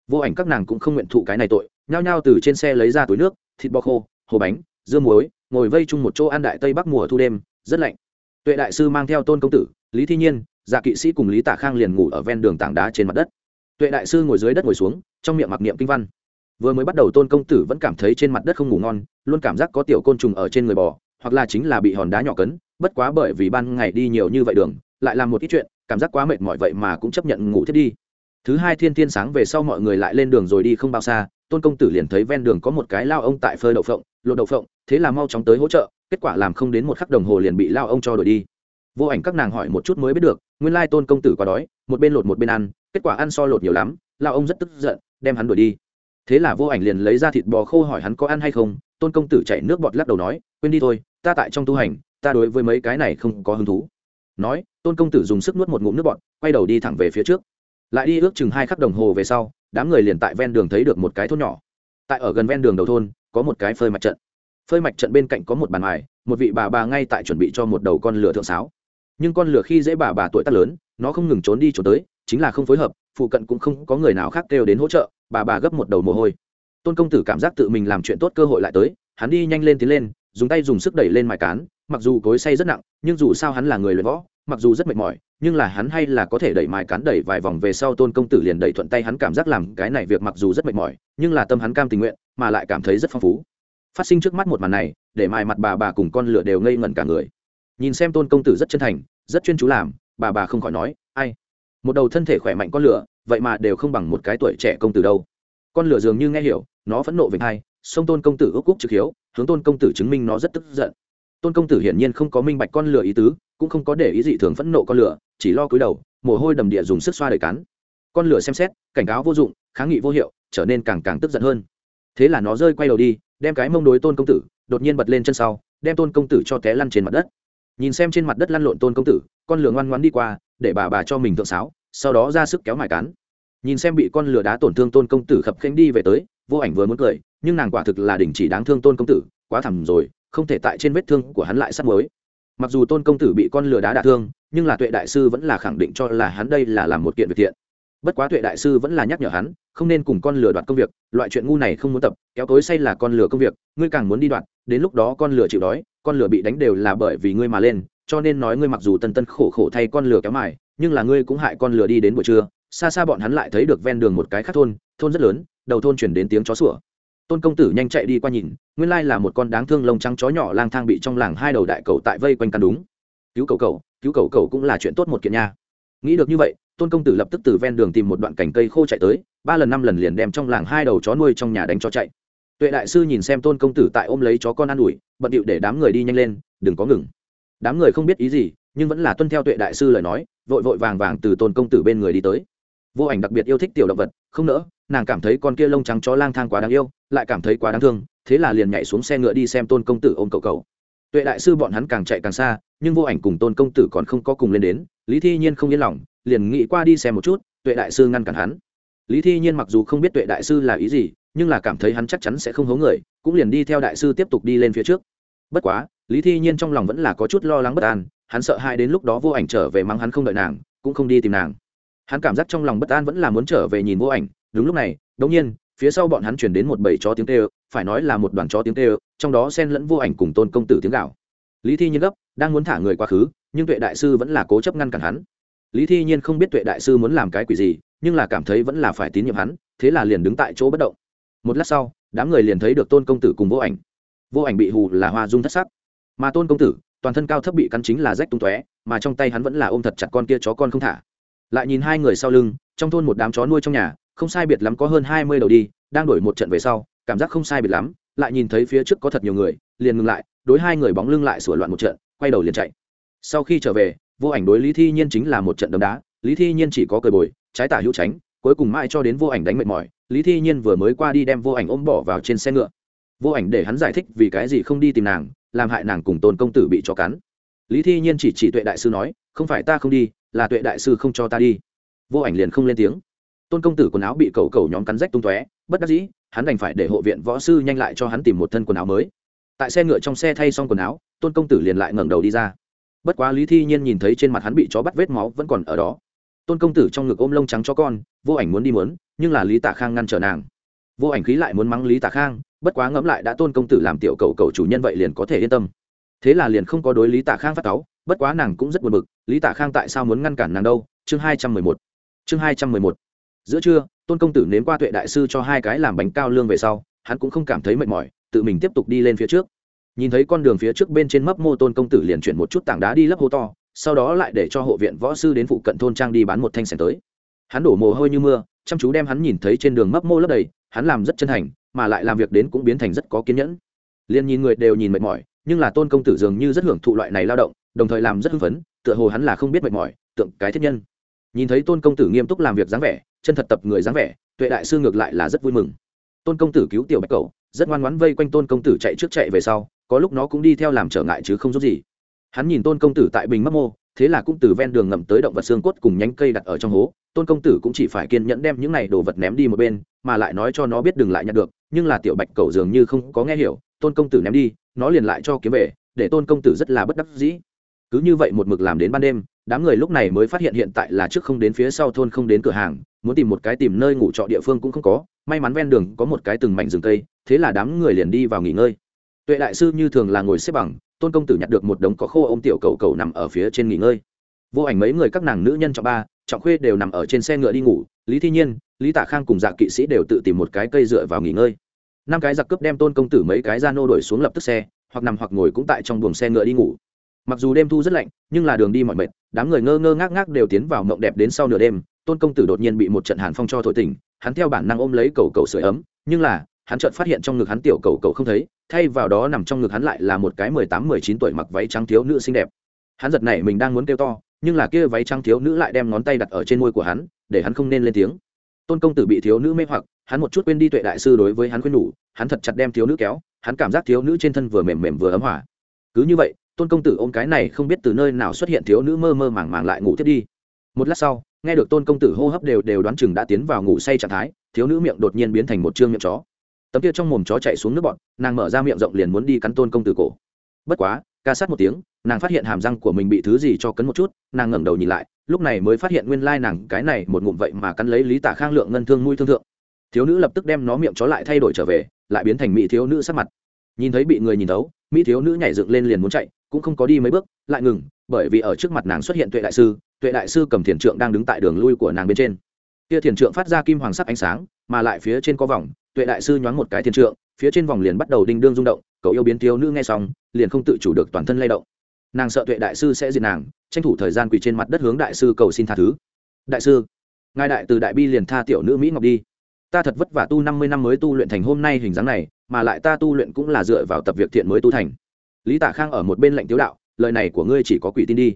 Vô ảnh các nàng cũng không nguyện thụ cái này tội, nhao nhao từ trên xe lấy ra túi nước, thịt bò khô, hồ bánh, dưa muối, ngồi vây chung một chỗ ăn đại tây bắc mùa thu đêm, rất lạnh tuệ đại sư mang theo tôn công tử, lý thi nhiên dạ kỵ sĩ cùng lý tả khang liền ngủ ở ven đường tảng đá trên mặt đất. Tuệ đại sư ngồi dưới đất ngồi xuống, trong miệng mặc niệm kinh văn. Vừa mới bắt đầu tôn công tử vẫn cảm thấy trên mặt đất không ngủ ngon, luôn cảm giác có tiểu côn trùng ở trên người bò, hoặc là chính là bị hòn đá nhỏ cấn, bất quá bởi vì ban ngày đi nhiều như vậy đường, lại làm một ít chuyện, cảm giác quá mệt mỏi vậy mà cũng chấp nhận ngủ thiết đi. Thứ hai thiên thiên sáng về sau mọi người lại lên đường rồi đi không bao xa, tôn công tử liền thấy ven đường có một cái lao ông tại phơi đậu phộng, lột đậu phộng, thế là mau chóng tới hỗ trợ kết quả làm không đến một khắc đồng hồ liền bị lao ông cho đổi đi. Vô ảnh các nàng hỏi một chút mới biết được, nguyên lai tôn công tử quá đói, một bên lột một bên ăn, kết quả ăn so lột nhiều lắm, lao ông rất tức giận, đem hắn đuổi đi. Thế là vô ảnh liền lấy ra thịt bò khô hỏi hắn có ăn hay không, tôn công tử chạy nước bọt lắc đầu nói, quên đi thôi, ta tại trong tu hành, ta đối với mấy cái này không có hứng thú. Nói, tôn công tử dùng sức nuốt một ngụm nước bọt, quay đầu đi thẳng về phía trước. Lại đi ước chừng hai khắc đồng hồ về sau, đám người liền tại ven đường thấy được một cái thôn nhỏ. Tại ở gần ven đường đầu thôn, có một cái phơi mặt trận phơi mạch trận bên cạnh có một bàn mài một vị bà bà ngay tại chuẩn bị cho một đầu con lửa thượng sáo. Nhưng con lửa khi dễ bà bà tuổi tác lớn, nó không ngừng trốn đi trốn tới, chính là không phối hợp, phụ cận cũng không có người nào khác kêu đến hỗ trợ, bà bà gấp một đầu mồ hôi. Tôn công tử cảm giác tự mình làm chuyện tốt cơ hội lại tới, hắn đi nhanh lên tiến lên, dùng tay dùng sức đẩy lên mài cán, mặc dù cối say rất nặng, nhưng dù sao hắn là người luyện võ, mặc dù rất mệt mỏi, nhưng là hắn hay là có thể đẩy mài cán đẩy vài vòng về sau tôn công tử liền đẩy thuận tay hắn cảm giác làm cái này việc mặc dù rất mệt mỏi, nhưng là tâm hắn cam tình nguyện, mà lại cảm thấy rất phong phú phát sinh trước mắt một màn này, để mài mặt bà bà cùng con lửa đều ngây ngẩn cả người. Nhìn xem tôn công tử rất chân thành, rất chuyên chú làm, bà bà không khỏi nói, ai? Một đầu thân thể khỏe mạnh con lửa, vậy mà đều không bằng một cái tuổi trẻ công tử đâu. Con lửa dường như nghe hiểu, nó phẫn nộ về hai, sông tôn công tử ước cúc trực hiếu, hướng tôn công tử chứng minh nó rất tức giận. Tôn công tử hiển nhiên không có minh bạch con lửa ý tứ, cũng không có để ý gì thường phẫn nộ con lửa, chỉ lo cúi đầu, mồ hôi đầm địa dùng sức xoa đời cắn. Con lửa xem xét, cảnh cáo vô dụng, kháng nghị vô hiệu, trở nên càng càng tức giận hơn. Thế là nó rơi quay đầu đi đem cái mông đối tôn công tử, đột nhiên bật lên chân sau, đem tôn công tử cho té lăn trên mặt đất. Nhìn xem trên mặt đất lăn lộn tôn công tử, con lửa ngoan ngoan đi qua, để bà bà cho mình thượng sáo, sau đó ra sức kéo mài cán. nhìn xem bị con lửa đá tổn thương tôn công tử khập khanh đi về tới, vô ảnh vừa muốn cười, nhưng nàng quả thực là đình chỉ đáng thương tôn công tử, quá thẳng rồi, không thể tại trên vết thương của hắn lại sắp mới mặc dù tôn công tử bị con lửa đá đả thương, nhưng là tuệ đại sư vẫn là khẳng định cho là hắn đây là làm một kiện việc thiện bất quá tuệ đại sư vẫn là nhắc nhở hắn, không nên cùng con lừa đoạt công việc, loại chuyện ngu này không muốn tập, kéo tối say là con lừa công việc, ngươi càng muốn đi đoạt, đến lúc đó con lừa chịu đói, con lừa bị đánh đều là bởi vì ngươi mà lên, cho nên nói ngươi mặc dù tân tân khổ khổ thay con lừa kéo mài, nhưng là ngươi cũng hại con lừa đi đến buổi trưa, xa xa bọn hắn lại thấy được ven đường một cái khác thôn thôn rất lớn, đầu thôn chuyển đến tiếng chó sủa. Tôn công tử nhanh chạy đi qua nhìn, nguyên lai là một con đáng thương lông trắng chó nhỏ lang thang bị trong làng hai đầu đại cầu tại vây quanh căn đúng. Cứu cầu cầu, cứu cầu cầu cũng là chuyện tốt một kiện nha. Nghĩ được như vậy tôn công tử lập tức từ ven đường tìm một đoạn cành cây khô chạy tới, ba lần năm lần liền đem trong làng hai đầu chó nuôi trong nhà đánh cho chạy. Tuệ đại sư nhìn xem tôn công tử tại ôm lấy chó con an ủi, bận điệu để đám người đi nhanh lên, đừng có ngừng. Đám người không biết ý gì, nhưng vẫn là tuân theo tuệ đại sư lời nói, vội vội vàng vàng từ tôn công tử bên người đi tới. Vô ảnh đặc biệt yêu thích tiểu động vật, không nỡ, nàng cảm thấy con kia lông trắng chó lang thang quá đáng yêu, lại cảm thấy quá đáng thương, thế là liền nhảy xuống xe ngựa đi xem tôn công tử ôm cậu cậu. Tuệ đại sư bọn hắn càng chạy càng xa, nhưng vô ảnh cùng tôn công tử còn không có cùng lên đến, lý thi nhiên không yên lòng liền nghĩ qua đi xem một chút, tuệ đại sư ngăn cản hắn. Lý thi nhiên mặc dù không biết tuệ đại sư là ý gì, nhưng là cảm thấy hắn chắc chắn sẽ không hố người, cũng liền đi theo đại sư tiếp tục đi lên phía trước. Bất quá, lý thi nhiên trong lòng vẫn là có chút lo lắng bất an, hắn sợ hai đến lúc đó vô ảnh trở về mắng hắn không đợi nàng, cũng không đi tìm nàng. Hắn cảm giác trong lòng bất an vẫn là muốn trở về nhìn vô ảnh, đúng lúc này đống nhiên, phía sau bọn hắn chuyển đến một bầy chó tiếng tê phải nói là một đoàn chó tiếng tê trong đó xen lẫn vô ảnh cùng tôn công tử tiếng gạo lý thi nhiên gấp, đang muốn thả người quá khứ, nhưng tuệ đại sư vẫn là cố chấp ngăn cản hắn lý thi nhiên không biết tuệ đại sư muốn làm cái quỷ gì, nhưng là cảm thấy vẫn là phải tín nhiệm hắn, thế là liền đứng tại chỗ bất động. Một lát sau, đám người liền thấy được tôn công tử cùng vô ảnh. Vô ảnh bị hù là hoa dung thất sắc. Mà tôn công tử, toàn thân cao thấp bị cắn chính là rách tung tóe, mà trong tay hắn vẫn là ôm thật chặt con kia chó con không thả. Lại nhìn hai người sau lưng, trong thôn một đám chó nuôi trong nhà, không sai biệt lắm có hơn hai mươi đầu đi, đang đổi một trận về sau, cảm giác không sai biệt lắm, lại nhìn thấy phía trước có thật nhiều người, liền ngừng lại, đối hai người bóng lưng lại sửa loạn một trận, quay đầu liền chạy. Sau khi trở về vô ảnh đối lý thi nhiên chính là một trận đấm đá, lý thi nhiên chỉ có cười bồi, trái tả hữu tránh, cuối cùng mãi cho đến vô ảnh đánh mệt mỏi, lý thi nhiên vừa mới qua đi đem vô ảnh ôm bỏ vào trên xe ngựa. Vô ảnh để hắn giải thích vì cái gì không đi tìm nàng, làm hại nàng cùng tôn công tử bị cho cắn. Lý thi nhiên chỉ chỉ tuệ đại sư nói, không phải ta không đi, là tuệ đại sư không cho ta đi. Vô ảnh liền không lên tiếng. Tôn công tử quần áo bị cầu cầu nhóm cắn rách tung tóe, bất đắc dĩ, hắn đành phải để hộ viện võ sư nhanh lại cho hắn tìm một thân quần áo mới. Tại xe ngựa trong xe thay xong quần áo, tôn công tử liền lại ngẩng đầu đi ra bất quá lý thi nhiên nhìn thấy trên mặt hắn bị chó bắt vết máu vẫn còn ở đó. Tôn công tử trong ngực ôm lông trắng cho con, vô ảnh muốn đi muốn, nhưng là lý tạ khang ngăn trở nàng. Vô ảnh khí lại muốn mắng lý tạ khang, bất quá ngẫm lại đã tôn công tử làm tiểu cầu cầu chủ nhân vậy liền có thể yên tâm. Thế là liền không có đối lý tạ khang phát táo bất quá nàng cũng rất buồn bực, lý tạ khang tại sao muốn ngăn cản nàng đâu? Chương hai trăm mười một. Chương hai trăm mười một. Giữa trưa, tôn công tử nếm qua tuệ đại sư cho hai cái làm bánh cao lương về sau, hắn cũng không cảm thấy mệt mỏi, tự mình tiếp tục đi lên phía trước nhìn thấy con đường phía trước bên trên mấp mô tôn công tử liền chuyển một chút tảng đá đi lấp hố to, sau đó lại để cho hộ viện võ sư đến phụ cận thôn trang đi bán một thanh sẻng tới. Hắn đổ mồ hôi như mưa, chăm chú đem hắn nhìn thấy trên đường mấp mô lấp đầy, hắn làm rất chân thành, mà lại làm việc đến cũng biến thành rất có kiên nhẫn. Liền nhìn người đều nhìn mệt mỏi, nhưng là tôn công tử dường như rất hưởng thụ loại này lao động, đồng thời làm rất hưng phấn, tựa hồ hắn là không biết mệt mỏi, tượng cái thiết nhân. Nhìn thấy tôn công tử nghiêm túc làm việc dáng vẻ, chân thật tập người dáng vẻ, tuệ đại sư ngược lại là rất vui mừng. Tôn công tử cứu tiểu bạch cầu rất ngoan ngoãn vây quanh tôn công tử chạy trước chạy về sau có lúc nó cũng đi theo làm trở ngại chứ không giúp gì. Hắn nhìn tôn công tử tại bình mấp mô, thế là cũng từ ven đường ngậm tới động vật xương cốt cùng nhánh cây đặt ở trong hố. Tôn công tử cũng chỉ phải kiên nhẫn đem những này đồ vật ném đi một bên, mà lại nói cho nó biết đừng lại nhặt được, nhưng là tiểu bạch cầu dường như không có nghe hiểu, tôn công tử ném đi, nó liền lại cho kiếm về, để tôn công tử rất là bất đắc dĩ. Cứ như vậy một mực làm đến ban đêm, đám người lúc này mới phát hiện hiện tại là trước không đến phía sau thôn không đến cửa hàng, muốn tìm một cái tìm nơi ngủ trọ địa phương cũng không có, may mắn ven đường có một cái từng mảnh rừng cây, thế là đám người liền đi vào nghỉ ngơi tuệ đại sư như thường là ngồi xếp bằng, tôn công tử nhặt được một đống có khô ôm tiểu cầu cầu nằm ở phía trên nghỉ ngơi. Vô ảnh mấy người các nàng nữ nhân trọng ba, trọng khuê đều nằm ở trên xe ngựa đi ngủ, lý thi nhiên, lý tạ khang cùng dạ kỵ sĩ đều tự tìm một cái cây dựa vào nghỉ ngơi. Năm cái giặc cướp đem tôn công tử mấy cái ra nô đổi xuống lập tức xe, hoặc nằm hoặc ngồi cũng tại trong buồng xe ngựa đi ngủ. Mặc dù đêm thu rất lạnh, nhưng là đường đi mọi mệt, đám người ngơ ngơ ngác ngác đều tiến vào mộng đẹp đến sau nửa đêm, tôn công tử đột nhiên bị một trận hàn phong cho thổi tỉnh, hắn theo bản năng ôm lấy cầu cầu sưởi ấm, nhưng là hắn chợt phát hiện trong ngực hắn tiểu cầu cầu không thấy, thay vào đó nằm trong ngực hắn lại là một cái mười tám, mười chín tuổi mặc váy trắng thiếu nữ xinh đẹp. Hắn giật này mình đang muốn kêu to, nhưng là kia váy trắng thiếu nữ lại đem ngón tay đặt ở trên môi của hắn, để hắn không nên lên tiếng. Tôn công tử bị thiếu nữ mê hoặc, hắn một chút quên đi tuệ đại sư đối với hắn khuyên nhủ, hắn thật chặt đem thiếu nữ kéo, hắn cảm giác thiếu nữ trên thân vừa mềm mềm vừa ấm hỏa cứ như vậy, tôn công tử ôm cái này không biết từ nơi nào xuất hiện thiếu nữ mơ mơ màng màng lại ngủ tiếp đi. Một lát sau, nghe được tôn công tử hô hấp đều đều đoán chừng đã tiến vào ngủ say trạng thái, thiếu nữ miệng đột nhiên biến thành một chương miệng chó tấm kia trong mồm chó chạy xuống nước bọn, nàng mở ra miệng rộng liền muốn đi cắn tôn công tử cổ. Bất quá, ca sát một tiếng, nàng phát hiện hàm răng của mình bị thứ gì cho cấn một chút, nàng ngẩng đầu nhìn lại, lúc này mới phát hiện nguyên lai nàng cái này một ngụm vậy mà cắn lấy lý tả khang lượng ngân thương mũi thương thượng. Thiếu nữ lập tức đem nó miệng chó lại thay đổi trở về, lại biến thành mỹ thiếu nữ sắc mặt. Nhìn thấy bị người nhìn thấu, mỹ thiếu nữ nhảy dựng lên liền muốn chạy, cũng không có đi mấy bước, lại ngừng, bởi vì ở trước mặt nàng xuất hiện tuệ đại sư, tuệ đại sư cầm thiền trượng đang đứng tại đường lui của nàng bên trên. Kia thiền trượng phát ra kim hoàng sắc ánh sáng, mà lại phía trên có vòng tuệ đại sư nhoáng một cái thiên trượng, phía trên vòng liền bắt đầu đinh đương rung động, cậu yêu biến thiếu nữ nghe xong, liền không tự chủ được toàn thân lay động. Nàng sợ tuệ đại sư sẽ diệt nàng, tranh thủ thời gian quỳ trên mặt đất hướng đại sư cầu xin tha thứ. Đại sư, ngài đại từ đại bi liền tha tiểu nữ mỹ ngọc đi. Ta thật vất vả tu năm mươi năm mới tu luyện thành hôm nay hình dáng này, mà lại ta tu luyện cũng là dựa vào tập việc thiện mới tu thành. Lý tả khang ở một bên lệnh tiếu đạo, lời này của ngươi chỉ có quỷ tin đi.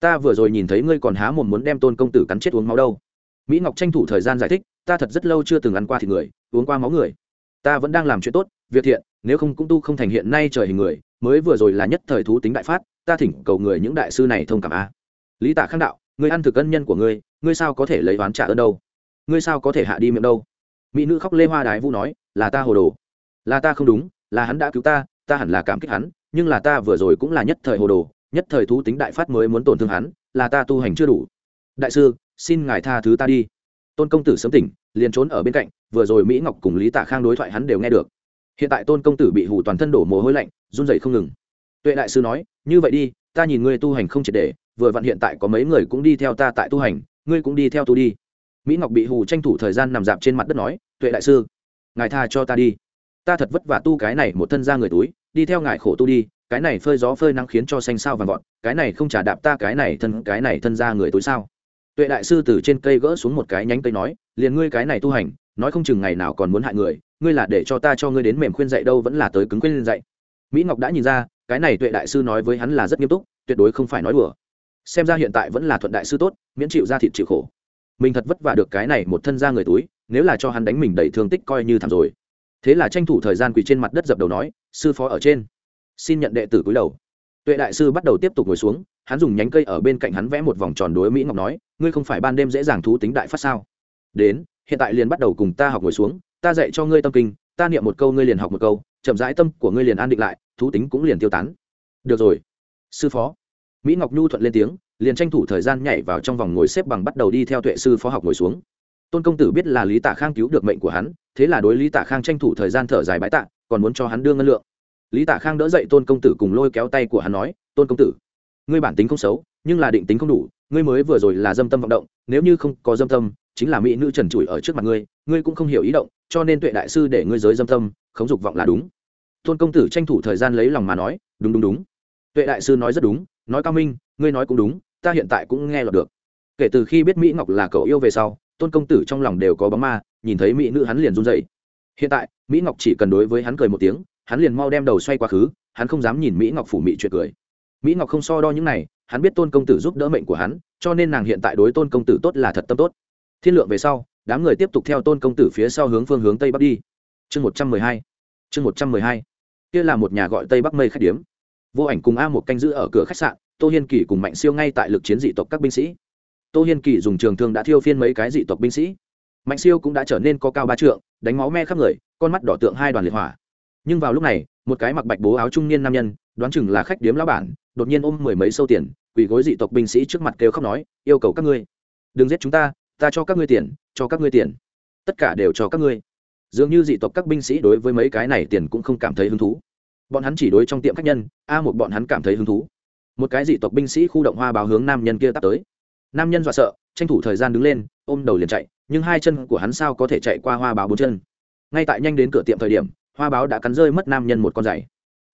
Ta vừa rồi nhìn thấy ngươi còn há mồm muốn đem tôn công tử cắn chết uống máu đâu mỹ ngọc tranh thủ thời gian giải thích, ta thật rất lâu chưa từng ăn qua thịt người, uống qua máu người. Ta vẫn đang làm chuyện tốt, việc thiện, nếu không cũng tu không thành hiện nay trời hình người, mới vừa rồi là nhất thời thú tính đại phát, ta thỉnh cầu người những đại sư này thông cảm a. Lý tả khang đạo ngươi ăn thực ân nhân của ngươi ngươi sao có thể lấy oán trả ơn đâu? Ngươi sao có thể hạ đi miệng đâu? Mỹ nữ khóc lê hoa đái vũ nói, là ta hồ đồ. Là ta không đúng, là hắn đã cứu ta ta hẳn là cảm kích hắn, nhưng là ta vừa rồi cũng là nhất thời hồ đồ, nhất thời thú tính đại phát mới muốn tổn thương hắn, là ta tu hành chưa đủ. Đại sư xin ngài tha thứ ta đi. Tôn công tử sớm tỉnh, liền trốn ở bên cạnh, vừa rồi mỹ ngọc cùng lý tạ khang đối thoại hắn đều nghe được. Hiện tại tôn công tử bị hù toàn thân đổ mồ hôi lạnh, run dậy không ngừng. Tuệ đại sư nói, như vậy đi, ta nhìn ngươi tu hành không triệt để, vừa vặn hiện tại có mấy người cũng đi theo ta tại tu hành, ngươi cũng đi theo tu đi. Mỹ ngọc bị hù tranh thủ thời gian nằm dạp trên mặt đất nói, tuệ đại sư, ngài tha cho ta đi. Ta thật vất vả tu cái này một thân ra người túi, đi theo ngài khổ tu đi, cái này phơi gió phơi nắng khiến cho xanh sao vàng vọt, cái này không trả đạp ta cái này thân, cái này thân ra người túi sao? Tuệ đại sư từ trên cây gỡ xuống một cái nhánh cây nói, liền ngươi cái này tu hành, nói không chừng ngày nào còn muốn hại người, ngươi là để cho ta cho ngươi đến mềm khuyên dạy đâu vẫn là tới cứng khuyên dạy mỹ ngọc đã nhìn ra, cái này tuệ đại sư nói với hắn là rất nghiêm túc, tuyệt đối không phải nói đùa. Xem ra hiện tại vẫn là thuận đại sư tốt, miễn chịu ra thịt chịu khổ. Mình thật vất vả được cái này một thân ra người túi, nếu là cho hắn đánh mình đầy thương tích coi như thảm rồi. Thế là tranh thủ thời gian quỳ trên mặt đất dập đầu nói, sư phó ở trên. Xin nhận đệ tử cúi đầu. Tuệ đại sư bắt đầu tiếp tục ngồi xuống hắn dùng nhánh cây ở bên cạnh hắn vẽ một vòng tròn đối mỹ ngọc nói, ngươi không phải ban đêm dễ dàng thú tính đại phát sao? Đến, hiện tại liền bắt đầu cùng ta học ngồi xuống, ta dạy cho ngươi tâm kinh, ta niệm một câu ngươi liền học một câu, chậm rãi tâm của ngươi liền an định lại, thú tính cũng liền tiêu tán. Được rồi. Sư phó. Mỹ ngọc nhu thuận lên tiếng, liền tranh thủ thời gian nhảy vào trong vòng ngồi xếp bằng bắt đầu đi theo tuệ sư phó học ngồi xuống. Tôn công tử biết là lý tạ khang cứu được mệnh của hắn, thế là đối lý tạ khang tranh thủ thời gian thở dài bãi tạ, còn muốn cho hắn đưa ngân lượng. Lý tạ khang đỡ dậy tôn công tử cùng lôi kéo tay của hắn nói, tôn công tử ngươi bản tính không xấu, nhưng là định tính không đủ, ngươi mới vừa rồi là dâm tâm vọng động, nếu như không có dâm tâm, chính là mỹ nữ trần trụi ở trước mặt ngươi ngươi cũng không hiểu ý động, cho nên tuệ đại sư để ngươi giới dâm tâm, khống dục vọng là đúng. Tôn công tử tranh thủ thời gian lấy lòng mà nói, đúng đúng đúng. Tuệ đại sư nói rất đúng, nói cao minh, ngươi nói cũng đúng, ta hiện tại cũng nghe lọt được. Kể từ khi biết mỹ ngọc là cậu yêu về sau, tôn công tử trong lòng đều có bóng ma, nhìn thấy mỹ nữ hắn liền run dậy hiện tại, mỹ ngọc chỉ cần đối với hắn cười một tiếng, hắn liền mau đem đầu xoay quá khứ, hắn không dám nhìn mỹ ngọc phủ mỹ chuyện cười mỹ ngọc không so đo những này, hắn biết tôn công tử giúp đỡ mệnh của hắn, cho nên nàng hiện tại đối tôn công tử tốt là thật tâm tốt. Thiên lượng về sau, đám người tiếp tục theo tôn công tử phía sau hướng phương hướng tây bắc đi. Chương một trăm mười hai, chương một trăm mười hai. Kia là một nhà gọi tây bắc mây khách điếm. Vô ảnh cùng a một canh giữ ở cửa khách sạn, tô hiên kỳ cùng mạnh siêu ngay tại lực chiến dị tộc các binh sĩ. Tô hiên kỳ dùng trường thương đã thiêu phiên mấy cái dị tộc binh sĩ. Mạnh siêu cũng đã trở nên có cao ba trượng, đánh máu me khắp người, con mắt đỏ tượng hai đoàn liệt hỏa. Nhưng vào lúc này, một cái mặc bạch bố áo trung niên nam nhân đoán chừng là khách điếm lão bản, đột nhiên ôm mười mấy sâu tiền, quỳ gối dị tộc binh sĩ trước mặt kêu khóc nói, yêu cầu các ngươi, đừng giết chúng ta ta cho các ngươi tiền, cho các ngươi tiền. Tất cả đều cho các ngươi. Dường như dị tộc các binh sĩ đối với mấy cái này tiền cũng không cảm thấy hứng thú. Bọn hắn chỉ đối trong tiệm khách nhân, a một bọn hắn cảm thấy hứng thú. Một cái dị tộc binh sĩ khu động hoa báo hướng nam nhân kia tắt tới. Nam nhân dọa sợ, tranh thủ thời gian đứng lên, ôm đầu liền chạy, nhưng hai chân của hắn sao có thể chạy qua hoa báo bốn chân? Ngay tại nhanh đến cửa tiệm thời điểm, hoa báo đã cắn rơi mất nam nhân một con giày.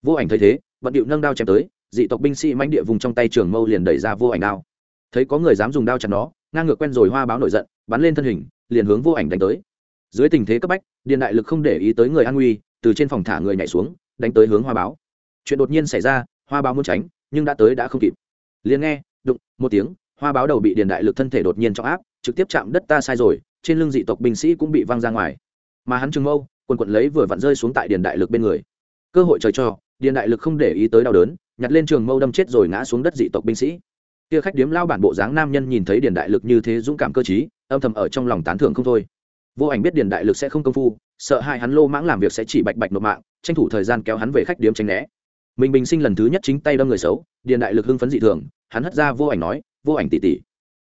Vô ảnh thấy thế bận điệu nâng đao chém tới, dị tộc binh sĩ manh địa vùng trong tay trường mâu liền đẩy ra vô ảnh đao. Thấy có người dám dùng đao chặt nó, ngang ngược quen rồi hoa báo nổi giận, bắn lên thân hình, liền hướng vô ảnh đánh tới. Dưới tình thế cấp bách, điện đại lực không để ý tới người an nguy, từ trên phòng thả người nhảy xuống, đánh tới hướng hoa báo. Chuyện đột nhiên xảy ra, hoa báo muốn tránh, nhưng đã tới đã không kịp. Liền nghe, đụng, một tiếng, hoa báo đầu bị điện đại lực thân thể đột nhiên trọng áp, trực tiếp chạm đất ta sai rồi, trên lưng dị tộc binh sĩ cũng bị văng ra ngoài. Mà hắn trừng mâu, quần quận lấy vừa vặn rơi xuống tại điện đại lực bên người. Cơ hội trời cho Điền đại lực không để ý tới đau đớn, nhặt lên trường mâu đâm chết rồi ngã xuống đất dị tộc binh sĩ. Kia khách điếm lao bản bộ dáng nam nhân nhìn thấy điền đại lực như thế dũng cảm cơ t âm thầm ở trong lòng tán thưởng không thôi. Vô ảnh biết điền đại lực sẽ không công phu, sợ hai hắn lô mãng làm việc sẽ chỉ bạch bạch nộp mạng, tranh thủ thời gian kéo hắn về khách điếm tránh né. Mình bình sinh lần thứ nhất chính tay đâm người xấu, điền đại lực hưng phấn dị thường, hắn hất ra vô ảnh nói, vô ảnh tỉ tỉ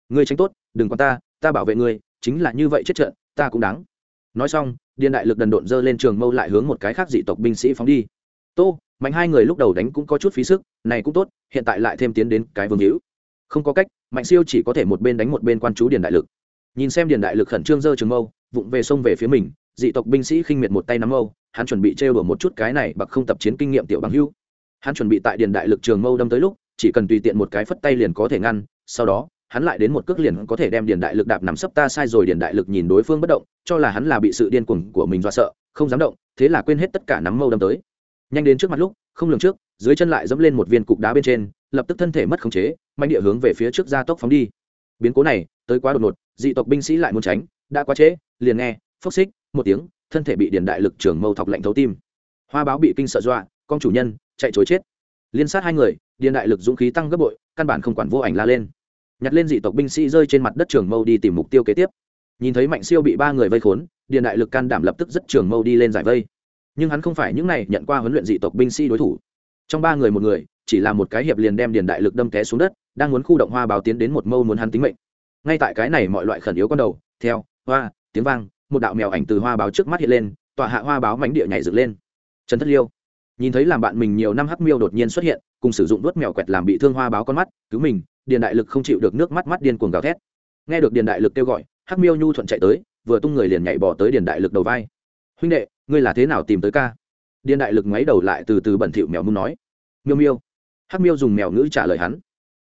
ngươi tránh tốt, đừng quan ta ta bảo vệ ngươi, chính là như vậy chết trận, ta cũng đáng. Nói xong, điền đại lực đần độn dơ lên trường mâu lại hướng một cái khác dị tộc binh sĩ phóng đi tô, mạnh hai người lúc đầu đánh cũng có chút phí sức, này cũng tốt, hiện tại lại thêm tiến đến cái vương hữu. Không có cách, mạnh siêu chỉ có thể một bên đánh một bên quan chú điền đại lực. Nhìn xem điền đại lực khẩn trương dơ trường mâu, vụng về sông về phía mình, dị tộc binh sĩ khinh miệt một tay nắm mâu, hắn chuẩn bị trêu đùa một chút cái này bằng không tập chiến kinh nghiệm tiểu bằng hưu hắn chuẩn bị tại điền đại lực trường mâu đâm tới lúc, chỉ cần tùy tiện một cái phất tay liền có thể ngăn, sau đó, hắn lại đến một cước liền có thể đem điền đại lực đạp nằm sấp ta sai rồi, điền đại lực nhìn đối phương bất động, cho là hắn là bị sự điên cuồng của mình do sợ, không dám động, thế là quên hết tất cả nắm mâu đâm tới nhanh đến trước mặt lúc, không lường trước, dưới chân lại dẫm lên một viên cục đá bên trên, lập tức thân thể mất khống chế, mạnh địa hướng về phía trước gia tốc phóng đi. Biến cố này, tới quá đột ngột, dị tộc binh sĩ lại muốn tránh, đã quá trễ, liền nghe, phốc xích, một tiếng, thân thể bị điền đại lực trưởng mâu thọc lạnh thấu tim. Hoa báo bị kinh sợ dọa, con chủ nhân, chạy chối chết. Liên sát hai người điền đại lực dũng khí tăng gấp bội, căn bản không quản vô ảnh la lên. Nhặt lên dị tộc binh sĩ rơi trên mặt đất trường mâu đi tìm mục tiêu kế tiếp. Nhìn thấy mạnh siêu bị ba người vây khốn điền đại lực can đảm lập tức dứt trường mâu đi lên giải vây nhưng hắn không phải những này nhận qua huấn luyện dị tộc binh sĩ đối thủ. Trong ba người một người, chỉ là một cái hiệp liền đem điền đại lực đâm té xuống đất, đang muốn khu động hoa báo tiến đến một mâu muốn hắn tính mệnh. Ngay tại cái này mọi loại khẩn yếu con đầu, theo, hoa, tiếng vang, một đạo mèo ảnh từ hoa báo trước mắt hiện lên tọa hạ hoa báo mánh địa nhảy dựng lên. Trần thất liêu, nhìn thấy làm bạn mình nhiều năm hắc miêu đột nhiên xuất hiện, cùng sử dụng đuốt mèo quẹt làm bị thương hoa báo con mắt, cứu mình, điền đại lực không chịu được nước mắt mắt điên cuồng gào thét. Nghe được điền đại lực kêu gọi, hắc miêu nhu thuận chạy tới, vừa tung người liền nhảy bỏ tới điền đại lực đầu vai. Huynh đệ ngươi là thế nào tìm tới ca? Điền đại lực ngoáy đầu lại từ từ bẩn thỉu mèo mung nói. Miêu miêu. Hắc miêu dùng mèo ngữ trả lời hắn.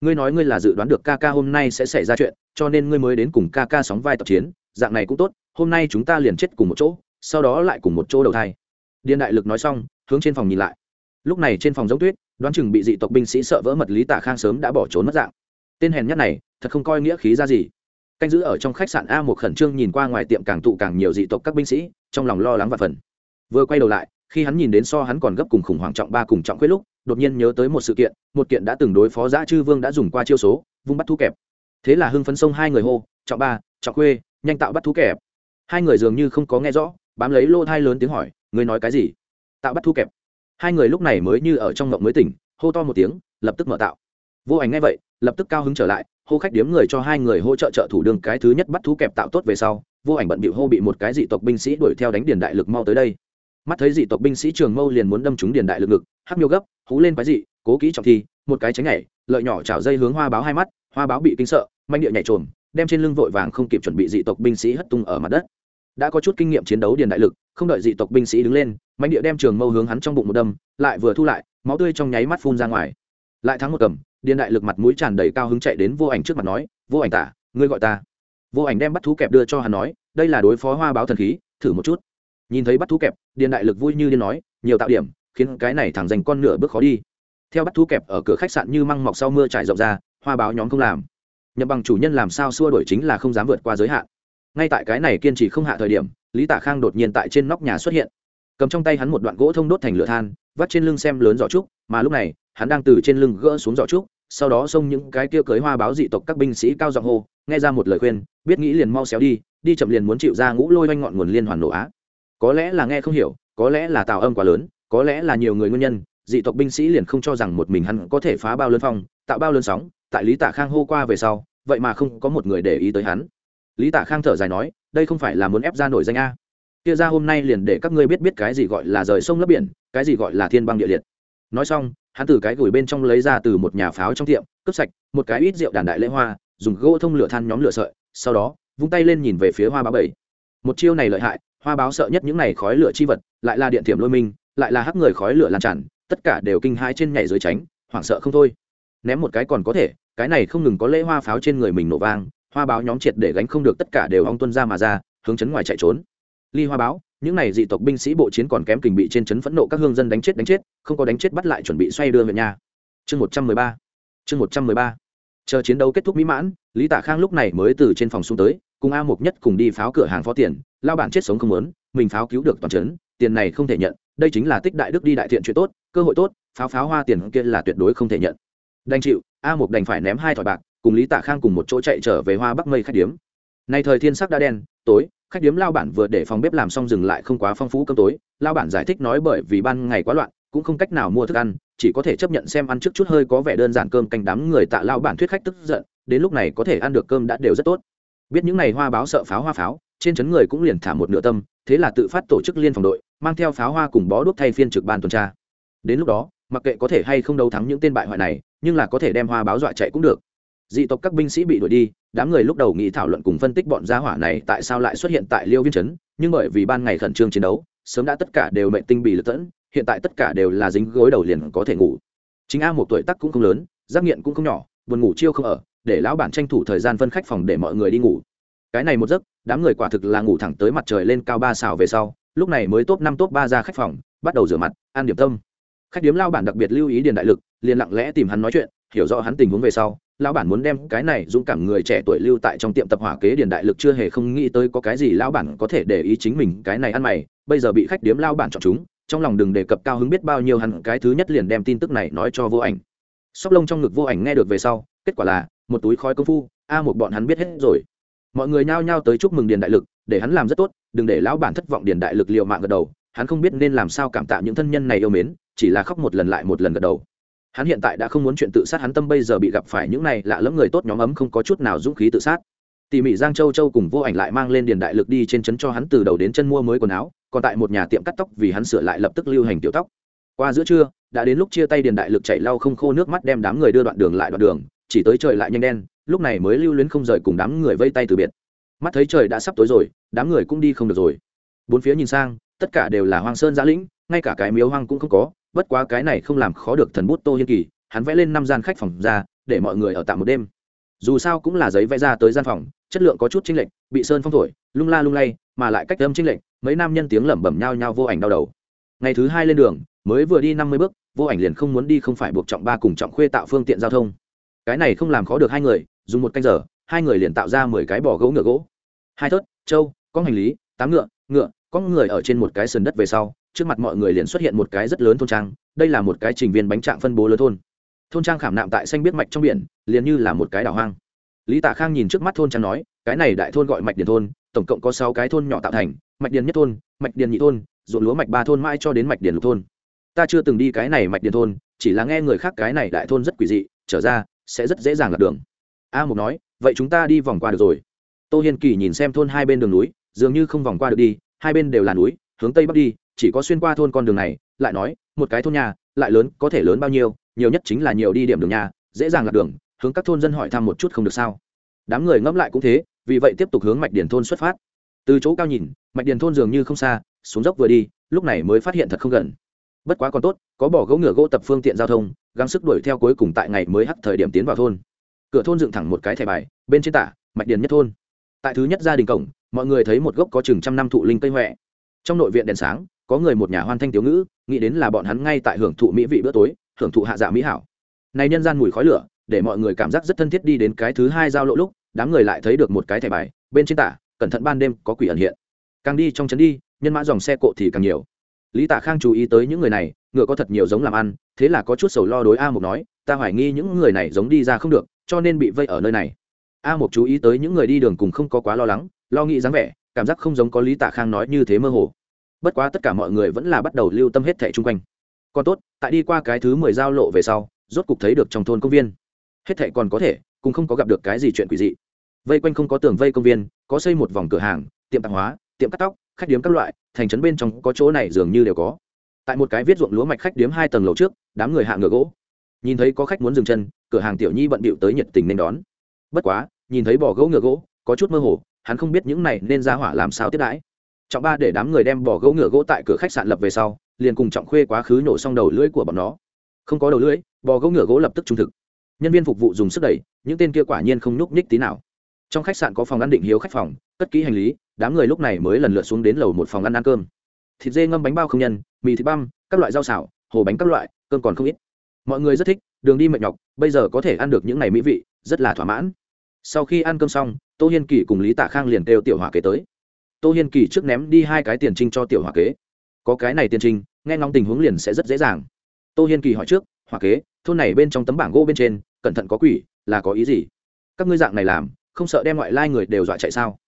Ngươi nói ngươi là dự đoán được ca ca hôm nay sẽ xảy ra chuyện, cho nên ngươi mới đến cùng ca ca sóng vai tập chiến, dạng này cũng tốt, hôm nay chúng ta liền chết cùng một chỗ, sau đó lại cùng một chỗ đầu thai. Điền đại lực nói xong, hướng trên phòng nhìn lại. Lúc này trên phòng giống tuyết, đoán chừng bị dị tộc binh sĩ sợ vỡ mật lý tạ khang sớm đã bỏ trốn mất dạng. Tên hèn nhất này, thật không coi nghĩa khí ra gì. Canh giữ ở trong khách sạn a một khẩn trương nhìn qua ngoài tiệm càng tụ càng nhiều dị tộc các binh sĩ, trong lòng lo lắng và phần vừa quay đầu lại, khi hắn nhìn đến so hắn còn gấp cùng khủng hoảng trọng ba cùng trọng quyết lúc, đột nhiên nhớ tới một sự kiện, một kiện đã từng đối phó giã chư vương đã dùng qua chiêu số, vung bắt thú kẹp. Thế là hưng phấn sông hai người hô, trọng ba, trọng khuê, nhanh tạo bắt thú kẹp. Hai người dường như không có nghe rõ, bám lấy lô thai lớn tiếng hỏi, ngươi nói cái gì? Tạo bắt thú kẹp. Hai người lúc này mới như ở trong ngộng mới tỉnh, hô to một tiếng, lập tức mở tạo. Vô ảnh ngay vậy, lập tức cao hứng trở lại, hô khách điếm người cho hai người hỗ trợ trợ thủ đường cái thứ nhất bắt thú kẹp tạo tốt về sau. Vô ảnh bận bịu hô bị một cái dị tộc binh sĩ đuổi theo đánh điền đại lực mau tới đây mắt thấy dị tộc binh sĩ trường mâu liền muốn đâm trúng điền đại lực ngực, hắc miêu gấp, hú lên quái dị, cố kỹ trọng thi, một cái tránh nhảy, lợi nhỏ chảo dây hướng hoa báo hai mắt, hoa báo bị kinh sợ, manh địa nhảy trồm, đem trên lưng vội vàng không kịp chuẩn bị dị tộc binh sĩ hất tung ở mặt đất. Đã có chút kinh nghiệm chiến đấu điền đại lực, không đợi dị tộc binh sĩ đứng lên, manh địa đem trường mâu hướng hắn trong bụng một đâm, lại vừa thu lại, máu tươi trong nháy mắt phun ra ngoài. Lại thắng một cầm, điền đại lực mặt mũi tràn đầy cao hứng chạy đến vô ảnh trước mặt nói, vô ảnh tả, ngươi gọi ta. Vô ảnh đem bắt thú kẹp đưa cho hắn nói, đây là đối phó hoa báo thần khí, thử một chút nhìn thấy bắt thú kẹp, điền đại lực vui như điên nói, nhiều tạo điểm, khiến cái này thẳng dành con nửa bước khó đi. Theo bắt thú kẹp ở cửa khách sạn như măng mọc sau mưa trải rộng ra, hoa báo nhóm không làm. Nhậm bằng chủ nhân làm sao xua đổi chính là không dám vượt qua giới hạn. Ngay tại cái này kiên trì không hạ thời điểm, lý tả khang đột nhiên tại trên nóc nhà xuất hiện. Cầm trong tay hắn một đoạn gỗ thông đốt thành lửa than, vắt trên lưng xem lớn giỏ trúc, mà lúc này, hắn đang từ trên lưng gỡ xuống giỏ trúc, sau đó xông những cái kia cưới hoa báo dị tộc các binh sĩ cao giọng hô, nghe ra một lời khuyên, biết nghĩ liền mau xéo đi đi chậm liền muốn chịu ra ngũ lôi oanh ngọn nguồn liên hoàn nổ á có lẽ là nghe không hiểu, có lẽ là tào âm quá lớn, có lẽ là nhiều người nguyên nhân, dị tộc binh sĩ liền không cho rằng một mình hắn có thể phá bao lớn phong, tạo bao lớn sóng, tại lý tạ khang hô qua về sau, vậy mà không có một người để ý tới hắn. Lý tạ khang thở dài nói, đây không phải là muốn ép ra nổi danh a. Kia ra hôm nay liền để các ngươi biết biết cái gì gọi là rời sông lấp biển, cái gì gọi là thiên băng địa liệt. Nói xong, hắn từ cái gửi bên trong lấy ra từ một nhà pháo trong tiệm, cướp sạch, một cái ít rượu đàn đại lễ hoa, dùng gỗ thông lửa than nhóm lửa sợi, sau đó, vung tay lên nhìn về phía hoa ba bảy. Một chiêu này lợi hại hoa báo sợ nhất những này khói lửa chi vật, lại là điện thiểm lôi minh lại là hắc người khói lửa lan tràn, tất cả đều kinh hãi trên nhảy dưới tránh, hoảng sợ không thôi. Ném một cái còn có thể, cái này không ngừng có lễ hoa pháo trên người mình nổ vang, hoa báo nhóm triệt để gánh không được tất cả đều ong tuân ra mà ra, hướng chấn ngoài chạy trốn. Ly hoa báo, những này dị tộc binh sĩ bộ chiến còn kém kình bị trên chấn phẫn nộ các hương dân đánh chết đánh chết, không có đánh chết bắt lại chuẩn bị xoay đưa huyện nhà. Chương một trăm mười ba. Chương một trăm mười ba. Chờ chiến đấu kết thúc mỹ mãn, lý tạ khang lúc này mới từ trên phòng xuống tới cùng a mục nhất cùng đi pháo cửa hàng phó tiền, lao bản chết sống không muốn, mình pháo cứu được toàn trấn, tiền này không thể nhận, đây chính là tích đại đức đi đại thiện chuyện tốt, cơ hội tốt, pháo pháo hoa tiền kia là tuyệt đối không thể nhận. Đành chịu, a mục đành phải ném hai thỏi bạc, cùng lý tạ khang cùng một chỗ chạy trở về hoa bắc mây khách điếm. Nay thời thiên sắc đã đen, tối, khách điếm lao bản vừa để phòng bếp làm xong dừng lại không quá phong phú cơm tối, lao bản giải thích nói bởi vì ban ngày quá loạn, cũng không cách nào mua thức ăn, chỉ có thể chấp nhận xem ăn trước chút hơi có vẻ đơn giản cơm canh đám người tạ lao bản thuyết khách tức giận, đến lúc này có thể ăn được cơm đã đều rất tốt biết những ngày hoa báo sợ pháo hoa pháo, trên trấn người cũng liền thả một nửa tâm, thế là tự phát tổ chức liên phòng đội, mang theo pháo hoa cùng bó đuốc thay phiên trực ban tuần tra. Đến lúc đó, mặc kệ có thể hay không đấu thắng những tên bại hoại này, nhưng là có thể đem hoa báo dọa chạy cũng được. Dị tộc các binh sĩ bị đuổi đi, đám người lúc đầu nghĩ thảo luận cùng phân tích bọn gia hỏa này tại sao lại xuất hiện tại liêu viên trấn, nhưng bởi vì ban ngày khẩn trương chiến đấu, sớm đã tất cả đều mệnh tinh bị lật tẫn, hiện tại tất cả đều là dính gối đầu liền có thể ngủ. Chính a một tuổi tắc cũng không lớn, giác nghiện cũng không nhỏ, buồn ngủ chiêu không ở để lão bản tranh thủ thời gian phân khách phòng để mọi người đi ngủ. Cái này một giấc, đám người quả thực là ngủ thẳng tới mặt trời lên cao ba xào về sau, lúc này mới top năm top ba ra khách phòng, bắt đầu rửa mặt, ăn điểm tâm. Khách điếm lao bản đặc biệt lưu ý điền đại lực, liền lặng lẽ tìm hắn nói chuyện, hiểu rõ hắn tình huống về sau, lão bản muốn đem cái này dũng cảm người trẻ tuổi lưu tại trong tiệm tập hỏa kế điền đại lực chưa hề không nghĩ tới có cái gì lão bản có thể để ý chính mình, cái này ăn mày, bây giờ bị khách điếm lao bản chọn chúng, trong lòng đừng đề cập cao hứng biết bao nhiêu hắn, cái thứ nhất liền đem tin tức này nói cho vô ảnh. Sóc lông trong ngực vô ảnh nghe được về sau, kết quả là một túi khói công phu, a một bọn hắn biết hết rồi. Mọi người nhao nhao tới chúc mừng điền đại lực, để hắn làm rất tốt, đừng để lão bản thất vọng điền đại lực liệu mạng gật đầu, hắn không biết nên làm sao cảm tạ những thân nhân này yêu mến, chỉ là khóc một lần lại một lần gật đầu. Hắn hiện tại đã không muốn chuyện tự sát, hắn tâm bây giờ bị gặp phải những này lạ lẫm người tốt nhóm ấm không có chút nào dũng khí tự sát. Tỉ mỉ giang châu châu cùng vô ảnh lại mang lên điền đại lực đi trên trấn cho hắn từ đầu đến chân mua mới quần áo, còn tại một nhà tiệm cắt tóc vì hắn sửa lại lập tức lưu hành tiểu tóc. Qua giữa trưa, đã đến lúc chia tay điền đại lực chạy lau không khô nước mắt đem đám người đưa đoạn đường lại đoạn đường chỉ tới trời lại nhanh đen, lúc này mới lưu luyến không rời cùng đám người vây tay từ biệt. Mắt thấy trời đã sắp tối rồi, đám người cũng đi không được rồi. Bốn phía nhìn sang, tất cả đều là hoang sơn giã lĩnh, ngay cả cái miếu hoang cũng không có, bất quá cái này không làm khó được thần bút tô hiên kỳ, hắn vẽ lên năm gian khách phòng ra, để mọi người ở tạm một đêm. Dù sao cũng là giấy vẽ ra tới gian phòng, chất lượng có chút chênh lệch, bị sơn phong thổi, lung la lung lay, mà lại cách âm chênh lệch, mấy nam nhân tiếng lẩm bẩm nhau nhau vô ảnh đau đầu. Ngày thứ hai lên đường, mới vừa đi năm mươi bước, vô ảnh liền không muốn đi không phải buộc trọng ba cùng trọng khuê tạo phương tiện giao thông cái này không làm khó được hai người, dùng một canh giờ, hai người liền tạo ra mười cái bỏ gỗ ngựa gỗ. Hai thớt, trâu có hành lý, tám ngựa ngựa có người ở trên một cái sườn đất về sau, trước mặt mọi người liền xuất hiện một cái rất lớn thôn trang, đây là một cái trình viên bánh trạng phân bố lớn thôn. Thôn trang khảm nạm tại xanh biết mạch trong biển, liền như là một cái đảo hoang. Lý tạ khang nhìn trước mắt thôn trang nói, cái này đại thôn gọi mạch điền thôn, tổng cộng có sáu cái thôn nhỏ tạo thành, mạch điền nhất thôn, mạch điền nhị thôn, ruộng lúa mạch ba thôn mãi cho đến mạch điền lục thôn. Ta chưa từng đi cái này mạch điền thôn, chỉ là nghe người khác cái này đại thôn rất quỷ dị, trở ra sẽ rất dễ dàng lạc đường. A mục nói, vậy chúng ta đi vòng qua được rồi. Tô hiên kỳ nhìn xem thôn hai bên đường núi, dường như không vòng qua được đi, hai bên đều là núi, hướng tây bắc đi, chỉ có xuyên qua thôn con đường này, lại nói, một cái thôn nhà, lại lớn, có thể lớn bao nhiêu, nhiều nhất chính là nhiều đi điểm đường nhà, dễ dàng lạc đường, hướng các thôn dân hỏi thăm một chút không được sao. Đám người ngẫm lại cũng thế, vì vậy tiếp tục hướng mạch điền thôn xuất phát. Từ chỗ cao nhìn, mạch điền thôn dường như không xa, xuống dốc vừa đi, lúc này mới phát hiện thật không gần bất quá còn tốt, có bỏ gỗ ngựa gỗ tập phương tiện giao thông, gắng sức đuổi theo cuối cùng tại ngày mới hắt thời điểm tiến vào thôn. Cửa thôn dựng thẳng một cái thẻ bài, bên trên tả, mạch điền nhất thôn. Tại thứ nhất gia đình cổng, mọi người thấy một gốc có chừng trăm năm thụ linh cây huệ trong nội viện đèn sáng, có người một nhà hoan thanh tiểu ngữ, nghĩ đến là bọn hắn ngay tại hưởng thụ mỹ vị bữa tối, hưởng thụ hạ dạ mỹ hảo. Này nhân gian mùi khói lửa, để mọi người cảm giác rất thân thiết đi đến cái thứ hai giao lộ lúc, đám người lại thấy được một cái thẻ bài, bên trên tả, cẩn thận ban đêm có quỷ ẩn hiện. Càng đi trong trấn đi, nhân mã dòng xe cộ thì càng nhiều lý tạ khang chú ý tới những người này, ngựa có thật nhiều giống làm ăn, thế là có chút sầu lo đối a mục nói, ta hoài nghi những người này giống đi ra không được, cho nên bị vây ở nơi này. A mục chú ý tới những người đi đường cùng không có quá lo lắng, lo nghĩ dáng vẻ, cảm giác không giống có lý tạ khang nói như thế mơ hồ. Bất quá tất cả mọi người vẫn là bắt đầu lưu tâm hết thẻ chung quanh. Còn tốt, tại đi qua cái thứ mười giao lộ về sau, rốt cục thấy được trong thôn công viên. Hết thẻ còn có thể, cũng không có gặp được cái gì chuyện quỷ dị. Vây quanh không có tường vây công viên, có xây một vòng cửa hàng, tiệm tạp hóa, tiệm cắt tóc khách điếm các loại, thành trấn bên trong có chỗ này dường như đều có. Tại một cái viết ruộng lúa mạch khách điếm hai tầng lầu trước, đám người hạ ngựa gỗ. Nhìn thấy có khách muốn dừng chân, cửa hàng tiểu nhi bận bịu tới nhiệt tình nên đón. Bất quá, nhìn thấy bỏ gỗ ngựa gỗ, có chút mơ hồ, hắn không biết những này nên ra hỏa làm sao tiếp đãi. Trọng ba để đám người đem bỏ gỗ ngựa gỗ tại cửa khách sạn lập về sau, liền cùng trọng khuê quá khứ nổ xong đầu lưỡi của bọn nó. Không có đầu lưỡi, bò gỗ ngựa gỗ lập tức trung thực. Nhân viên phục vụ dùng sức đẩy, những tên kia quả nhiên không nhúc nhích tí nào. Trong khách sạn có phòng ăn định hiếu khách phòng, cất kỹ hành lý đám người lúc này mới lần lượt xuống đến lầu một phòng ăn ăn cơm. Thịt dê ngâm bánh bao không nhân, mì thịt băm, các loại rau xào, hồ bánh các loại, cơm còn không ít. Mọi người rất thích, đường đi mệt nhọc, bây giờ có thể ăn được những ngày mỹ vị, rất là thỏa mãn. Sau khi ăn cơm xong, tô hiên kỳ cùng lý tạ khang liền kêu tiểu hỏa kế tới. Tô hiên kỳ trước ném đi hai cái tiền trinh cho tiểu hỏa kế. Có cái này tiền trinh, nghe ngóng tình huống liền sẽ rất dễ dàng. Tô hiên kỳ hỏi trước, hỏa kế, thôn này bên trong tấm bảng gỗ bên trên, cẩn thận có quỷ, là có ý gì? Các ngươi dạng này làm, không sợ đem ngoại lai người đều dọa chạy sao?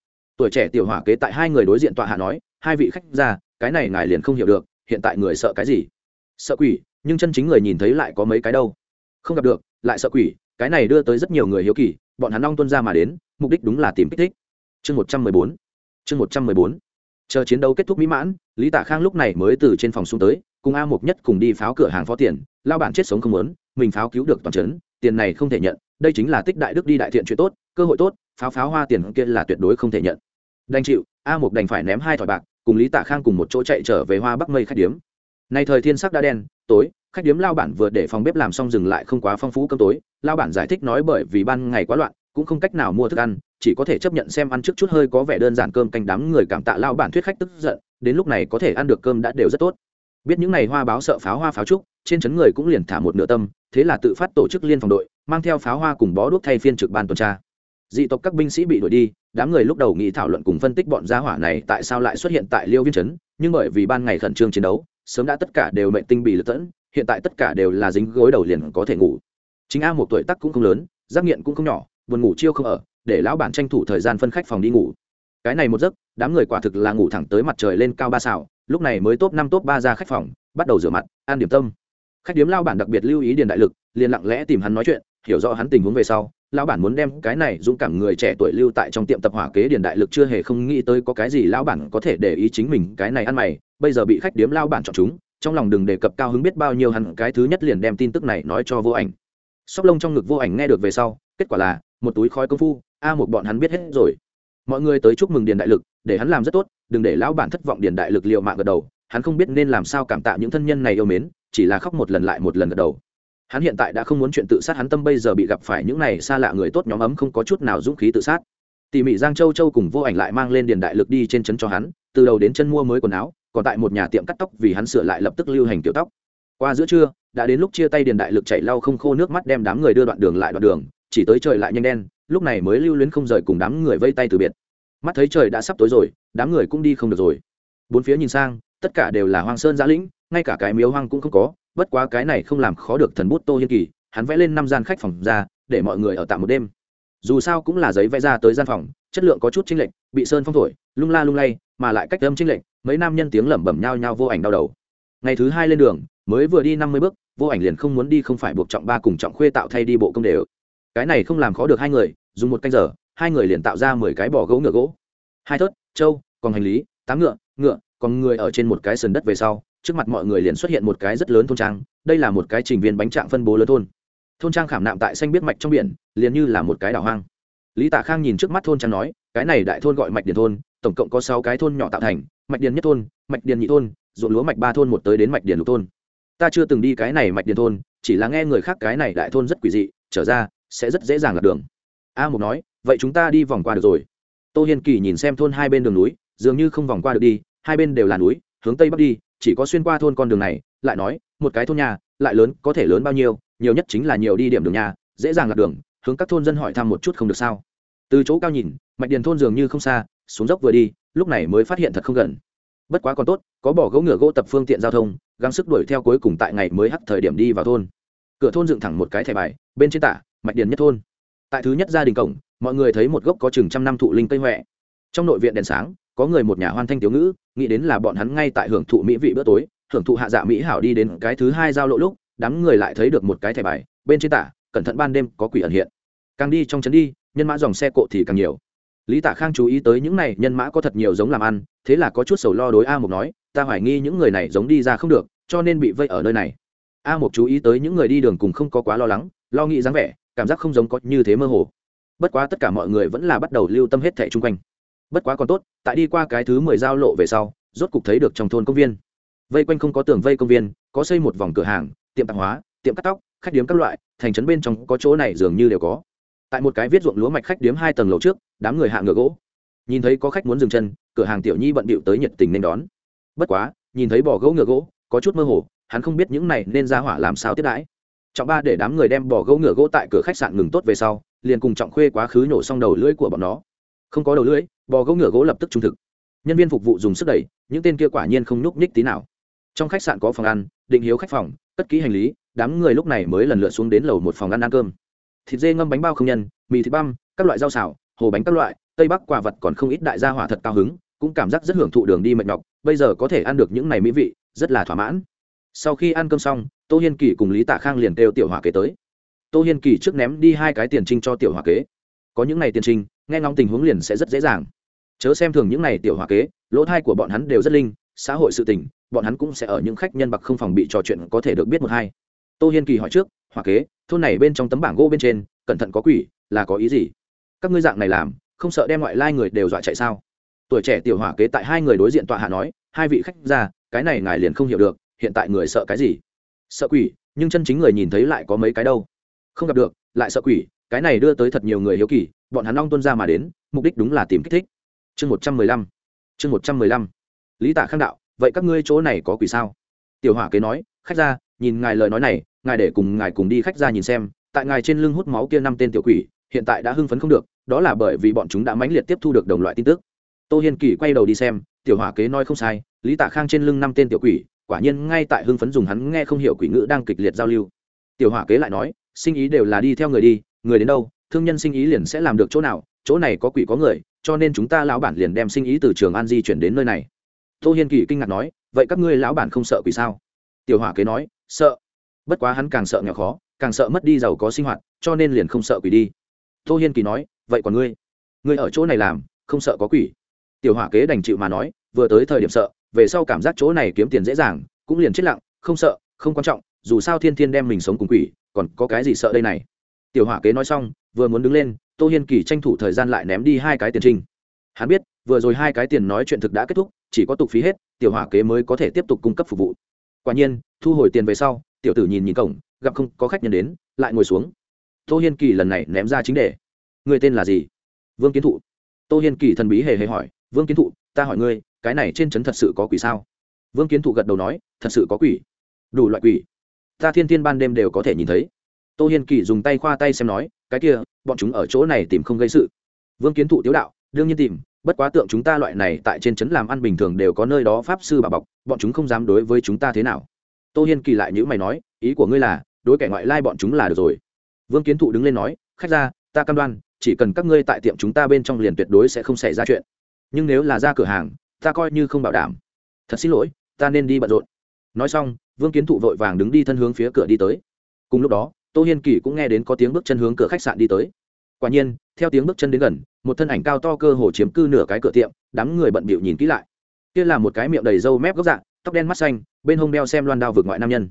Tuổi trẻ tiểu hỏa kế tại hai người đối diện tọa hạ nói, hai vị khách ra cái này ngài liền không hiểu được, hiện tại người sợ cái gì? Sợ quỷ, nhưng chân chính người nhìn thấy lại có mấy cái đâu. Không gặp được, lại sợ quỷ, cái này đưa tới rất nhiều người hiếu kỳ, bọn hắn long tuân ra mà đến, mục đích đúng là tìm kích thích. Chương một trăm mười bốn. Chương một trăm mười bốn. Chờ chiến đấu kết thúc mỹ mãn, lý tạ khang lúc này mới từ trên phòng xuống tới, cùng a mục nhất cùng đi pháo cửa hàng phó tiền, lao bản chết sống không muốn, mình pháo cứu được toàn trấn, tiền này không thể nhận, đây chính là tích đại đức đi đại thiện chuyện tốt, cơ hội tốt, pháo pháo hoa tiền kia là tuyệt đối không thể nhận đành chịu, a mục đành phải ném hai thỏi bạc, cùng lý tạ khang cùng một chỗ chạy trở về hoa bắc mây khách điếm. Nay thời thiên sắc đã đen, tối, khách điếm lao bản vừa để phòng bếp làm xong dừng lại không quá phong phú cơm tối. Lao bản giải thích nói bởi vì ban ngày quá loạn, cũng không cách nào mua thức ăn, chỉ có thể chấp nhận xem ăn trước chút hơi có vẻ đơn giản cơm canh đám người cảm tạ lao bản thuyết khách tức giận, đến lúc này có thể ăn được cơm đã đều rất tốt. Biết những ngày hoa báo sợ pháo hoa pháo trúc, trên chấn người cũng liền thả một nửa tâm, thế là tự phát tổ chức liên phòng đội, mang theo pháo hoa cùng bó đuốc thay phiên trực ban tuần tra dị tộc các binh sĩ bị đuổi đi, đám người lúc đầu nghĩ thảo luận cùng phân tích bọn gia hỏa này tại sao lại xuất hiện tại liêu viên trấn, nhưng bởi vì ban ngày khẩn trương chiến đấu, sớm đã tất cả đều mệnh tinh bị lật tẫn, hiện tại tất cả đều là dính gối đầu liền có thể ngủ. Chính a một tuổi tắc cũng không lớn, giác nghiện cũng không nhỏ, buồn ngủ chiêu không ở, để lão bản tranh thủ thời gian phân khách phòng đi ngủ. Cái này một giấc, đám người quả thực là ngủ thẳng tới mặt trời lên cao ba xào, lúc này mới top năm top ba ra khách phòng, bắt đầu rửa mặt, ăn điểm tâm. Khách điếm lao bản đặc biệt lưu ý điền đại lực, liền lặng lẽ tìm hắn nói chuyện, hiểu rõ hắn tình huống về sau lão bản muốn đem cái này dũng cảm người trẻ tuổi lưu tại trong tiệm tập hỏa kế điền đại lực chưa hề không nghĩ tới có cái gì lão bản có thể để ý chính mình, cái này ăn mày, bây giờ bị khách điếm lao bản chọn chúng, trong lòng đừng đề cập cao hứng biết bao nhiêu hẳn, cái thứ nhất liền đem tin tức này nói cho vô ảnh. Sóc lông trong ngực vô ảnh nghe được về sau, kết quả là, một túi khói công phu, a một bọn hắn biết hết rồi. Mọi người tới chúc mừng điền đại lực, để hắn làm rất tốt, đừng để lão bản thất vọng, điền đại lực liệu mạng gật đầu, hắn không biết nên làm sao cảm tạ những thân nhân này yêu mến, chỉ là khóc một lần lại một lần gật đầu hắn hiện tại đã không muốn chuyện tự sát, hắn tâm bây giờ bị gặp phải những này xa lạ người tốt nhóm ấm không có chút nào dũng khí tự sát. Tỉ mỉ giang châu châu cùng vô ảnh lại mang lên điền đại lực đi trên chân cho hắn, từ đầu đến chân mua mới quần áo, còn tại một nhà tiệm cắt tóc vì hắn sửa lại lập tức lưu hành kiểu tóc. Qua giữa trưa, đã đến lúc chia tay điền đại lực chạy lau không khô nước mắt đem đám người đưa đoạn đường lại đoạn đường, chỉ tới trời lại nhanh đen, lúc này mới lưu luyến không rời cùng đám người vây tay từ biệt. Mắt thấy trời đã sắp tối rồi, đám người cũng đi không được rồi. Bốn phía nhìn sang, tất cả đều là hoang sơn giã lĩnh, ngay cả cái miếu hoang cũng không có bất quá cái này không làm khó được thần bút tô hiên kỳ, hắn vẽ lên năm gian khách phòng ra, để mọi người ở tạm một đêm. Dù sao cũng là giấy vẽ ra tới gian phòng, chất lượng có chút chênh lệch, bị sơn phong thổi, lung la lung lay, mà lại cách âm chênh lệch, mấy nam nhân tiếng lẩm bẩm nhau nhau vô ảnh đau đầu. Ngày thứ hai lên đường, mới vừa đi năm mươi bước, vô ảnh liền không muốn đi không phải buộc trọng ba cùng trọng khuê tạo thay đi bộ công đều. Cái này không làm khó được hai người, dùng một canh giờ, hai người liền tạo ra mười cái bỏ gỗ ngựa gỗ. Hai thớt, trâu, còn hành lý, tám ngựa ngựa, còn người ở trên một cái sườn đất về sau trước mặt mọi người liền xuất hiện một cái rất lớn thôn trang, đây là một cái trình viên bánh trạng phân bố lớn thôn. Thôn trang khảm nạm tại xanh biết mạch trong biển, liền như là một cái đảo hoang. Lý tạ khang nhìn trước mắt thôn trang nói, cái này đại thôn gọi mạch điền thôn, tổng cộng có sáu cái thôn nhỏ tạo thành, mạch điền nhất thôn, mạch điền nhị thôn, ruộng lúa mạch ba thôn một tới đến mạch điền lục thôn. Ta chưa từng đi cái này mạch điền thôn, chỉ là nghe người khác cái này đại thôn rất quỷ dị, trở ra, sẽ rất dễ dàng lạc đường. A mục nói, vậy chúng ta đi vòng qua được rồi. Tô hiên kỳ nhìn xem thôn hai bên đường núi, dường như không vòng qua được đi, hai bên đều là núi, hướng tây bắc đi chỉ có xuyên qua thôn con đường này, lại nói, một cái thôn nhà, lại lớn, có thể lớn bao nhiêu, nhiều nhất chính là nhiều đi điểm đường nhà, dễ dàng lạc đường, hướng các thôn dân hỏi thăm một chút không được sao? Từ chỗ cao nhìn, mạch điền thôn dường như không xa, xuống dốc vừa đi, lúc này mới phát hiện thật không gần. Bất quá còn tốt, có bỏ gỗ ngựa gỗ tập phương tiện giao thông, gắng sức đuổi theo cuối cùng tại ngày mới hắt thời điểm đi vào thôn. Cửa thôn dựng thẳng một cái thẻ bài, bên trên tả, mạch điền nhất thôn. Tại thứ nhất gia đình cổng, mọi người thấy một gốc có chừng trăm năm thụ linh cây huệ trong nội viện đèn sáng có người một nhà hoan thanh tiểu ngữ, nghĩ đến là bọn hắn ngay tại hưởng thụ mỹ vị bữa tối, hưởng thụ hạ dạ mỹ hảo đi đến cái thứ hai giao lộ lúc, đám người lại thấy được một cái thẻ bài, bên trên tả, cẩn thận ban đêm có quỷ ẩn hiện. Càng đi trong trấn đi, nhân mã dòng xe cộ thì càng nhiều. Lý tả khang chú ý tới những này, nhân mã có thật nhiều giống làm ăn, thế là có chút sầu lo đối a mục nói, ta hoài nghi những người này giống đi ra không được, cho nên bị vây ở nơi này. A mục chú ý tới những người đi đường cùng không có quá lo lắng, lo nghĩ dáng vẻ, cảm giác không giống có như thế mơ hồ. Bất quá tất cả mọi người vẫn là bắt đầu lưu tâm hết thẻ chung quanh bất quá còn tốt, tại đi qua cái thứ mười giao lộ về sau, rốt cục thấy được trong thôn công viên. Vây quanh không có tường vây công viên, có xây một vòng cửa hàng, tiệm tạp hóa, tiệm cắt tóc, khách điếm các loại, thành trấn bên trong có chỗ này dường như đều có. Tại một cái viết ruộng lúa mạch khách điếm hai tầng lầu trước, đám người hạ ngựa gỗ. Nhìn thấy có khách muốn dừng chân, cửa hàng tiểu nhi bận bịu tới nhiệt tình nên đón. Bất quá, nhìn thấy bỏ gỗ ngựa gỗ, có chút mơ hồ, hắn không biết những này nên ra hỏa làm sao tiếp đãi. Trọng ba để đám người đem bỏ gỗ ngựa gỗ tại cửa khách sạn ngừng tốt về sau, liền cùng trọng khuê quá khứ nổ xong đầu lưỡi của bọn nó. Không có đầu lưỡi bò gỗ ngựa gỗ lập tức trung thực. Nhân viên phục vụ dùng sức đẩy, những tên kia quả nhiên không nhúc nhích tí nào. Trong khách sạn có phòng ăn, định hiếu khách phòng, cất kỹ hành lý, đám người lúc này mới lần lượt xuống đến lầu một phòng ăn ăn cơm. Thịt dê ngâm bánh bao không nhân, mì thịt băm, các loại rau xào, hồ bánh các loại, tây bắc quả vật còn không ít đại gia hỏa thật cao hứng, cũng cảm giác rất hưởng thụ đường đi mệt nhọc, bây giờ có thể ăn được những này mỹ vị, rất là thỏa mãn. Sau khi ăn cơm xong, tô hiên kỳ cùng lý tạ khang liền kêu tiểu hỏa kế tới. Tô hiên kỳ trước ném đi hai cái tiền trinh cho tiểu hỏa kế. Có những này tiền trinh, nghe ngóng tình huống liền sẽ rất dễ dàng chớ xem thường những này tiểu hỏa kế, lỗ thai của bọn hắn đều rất linh, xã hội sự tình, bọn hắn cũng sẽ ở những khách nhân bạc không phòng bị trò chuyện có thể được biết một hai. Tô hiên kỳ hỏi trước, hòa kế, thôn này bên trong tấm bảng gỗ bên trên, cẩn thận có quỷ, là có ý gì? Các ngươi dạng này làm, không sợ đem ngoại lai người đều dọa chạy sao? Tuổi trẻ tiểu hỏa kế tại hai người đối diện tọa hạ nói, hai vị khách ra, cái này ngài liền không hiểu được, hiện tại người sợ cái gì? Sợ quỷ, nhưng chân chính người nhìn thấy lại có mấy cái đâu. Không gặp được, lại sợ quỷ, cái này đưa tới thật nhiều người hiếu kỳ, bọn hắn long tuân ra mà đến, mục đích đúng là tìm kích thích chương một trăm mười lăm. Chương một trăm mười lăm. Lý tạ khang đạo, vậy các ngươi chỗ này có quỷ sao? Tiểu hỏa kế nói, khách ra, nhìn ngài lời nói này, ngài để cùng ngài cùng đi khách ra nhìn xem, tại ngài trên lưng hút máu kia năm tên tiểu quỷ, hiện tại đã hưng phấn không được, đó là bởi vì bọn chúng đã mãnh liệt tiếp thu được đồng loại tin tức. Tô hiên kỳ quay đầu đi xem, tiểu hỏa kế nói không sai, lý tạ khang trên lưng năm tên tiểu quỷ, quả nhiên ngay tại hưng phấn dùng hắn nghe không hiểu quỷ ngữ đang kịch liệt giao lưu. Tiểu hỏa kế lại nói, sinh ý đều là đi theo người đi, người đến đâu, thương nhân sinh ý liền sẽ làm được chỗ nào, chỗ này có quỷ có người cho nên chúng ta lão bản liền đem sinh ý từ trường an di chuyển đến nơi này. Tô hiên kỳ kinh ngạc nói, vậy các ngươi lão bản không sợ quỷ sao? Tiểu hỏa kế nói, sợ. Bất quá hắn càng sợ nghèo khó, càng sợ mất đi giàu có sinh hoạt, cho nên liền không sợ quỷ đi. Tô hiên kỳ nói, vậy còn ngươi? Ngươi ở chỗ này làm, không sợ có quỷ. Tiểu hỏa kế đành chịu mà nói, vừa tới thời điểm sợ, về sau cảm giác chỗ này kiếm tiền dễ dàng, cũng liền chết lặng, không sợ, không quan trọng, dù sao thiên thiên đem mình sống cùng quỷ, còn có cái gì sợ đây này? Tiểu hỏa kế nói xong, vừa muốn đứng lên tô hiên kỳ tranh thủ thời gian lại ném đi hai cái tiền trinh hắn biết, vừa rồi hai cái tiền nói chuyện thực đã kết thúc, chỉ có tục phí hết, tiểu hỏa kế mới có thể tiếp tục cung cấp phục vụ. Quả nhiên, thu hồi tiền về sau, tiểu tử nhìn nhìn cổng, gặp không có khách nhân đến, lại ngồi xuống. Tô hiên kỳ lần này ném ra chính đề. Người tên là gì? Vương kiến thụ. Tô hiên kỳ thần bí hề hề hỏi, vương kiến thụ, ta hỏi ngươi, cái này trên trấn thật sự có quỷ sao? Vương kiến thụ gật đầu nói, thật sự có quỷ. Đủ loại quỷ. Ta thiên thiên ban đêm đều có thể nhìn thấy. Tô hiên kỳ dùng tay khoa tay xem nói, cái kia bọn chúng ở chỗ này tìm không gây sự. Vương kiến thụ tiếu đạo, đương nhiên tìm, bất quá tượng chúng ta loại này tại trên trấn làm ăn bình thường đều có nơi đó pháp sư bà bọc, bọn chúng không dám đối với chúng ta thế nào. Tô hiên kỳ lại nhữ mày nói, ý của ngươi là, đối kẻ ngoại lai bọn chúng là được rồi. Vương kiến thụ đứng lên nói, khách ra, ta cam đoan, chỉ cần các ngươi tại tiệm chúng ta bên trong liền tuyệt đối sẽ không xảy ra chuyện. Nhưng nếu là ra cửa hàng, ta coi như không bảo đảm. Thật xin lỗi, ta nên đi bận rộn. Nói xong, vương kiến thụ vội vàng đứng đi thân hướng phía cửa đi tới. Cùng lúc đó tô hiên kỳ cũng nghe đến có tiếng bước chân hướng cửa khách sạn đi tới. Quả nhiên, theo tiếng bước chân đến gần, một thân ảnh cao to cơ hồ chiếm cư nửa cái cửa tiệm, đám người bận bịu nhìn kỹ lại. Kia là một cái miệng đầy râu mép gốc dạng tóc đen mắt xanh, bên hông đeo xem loan đao vượt ngoại nam nhân.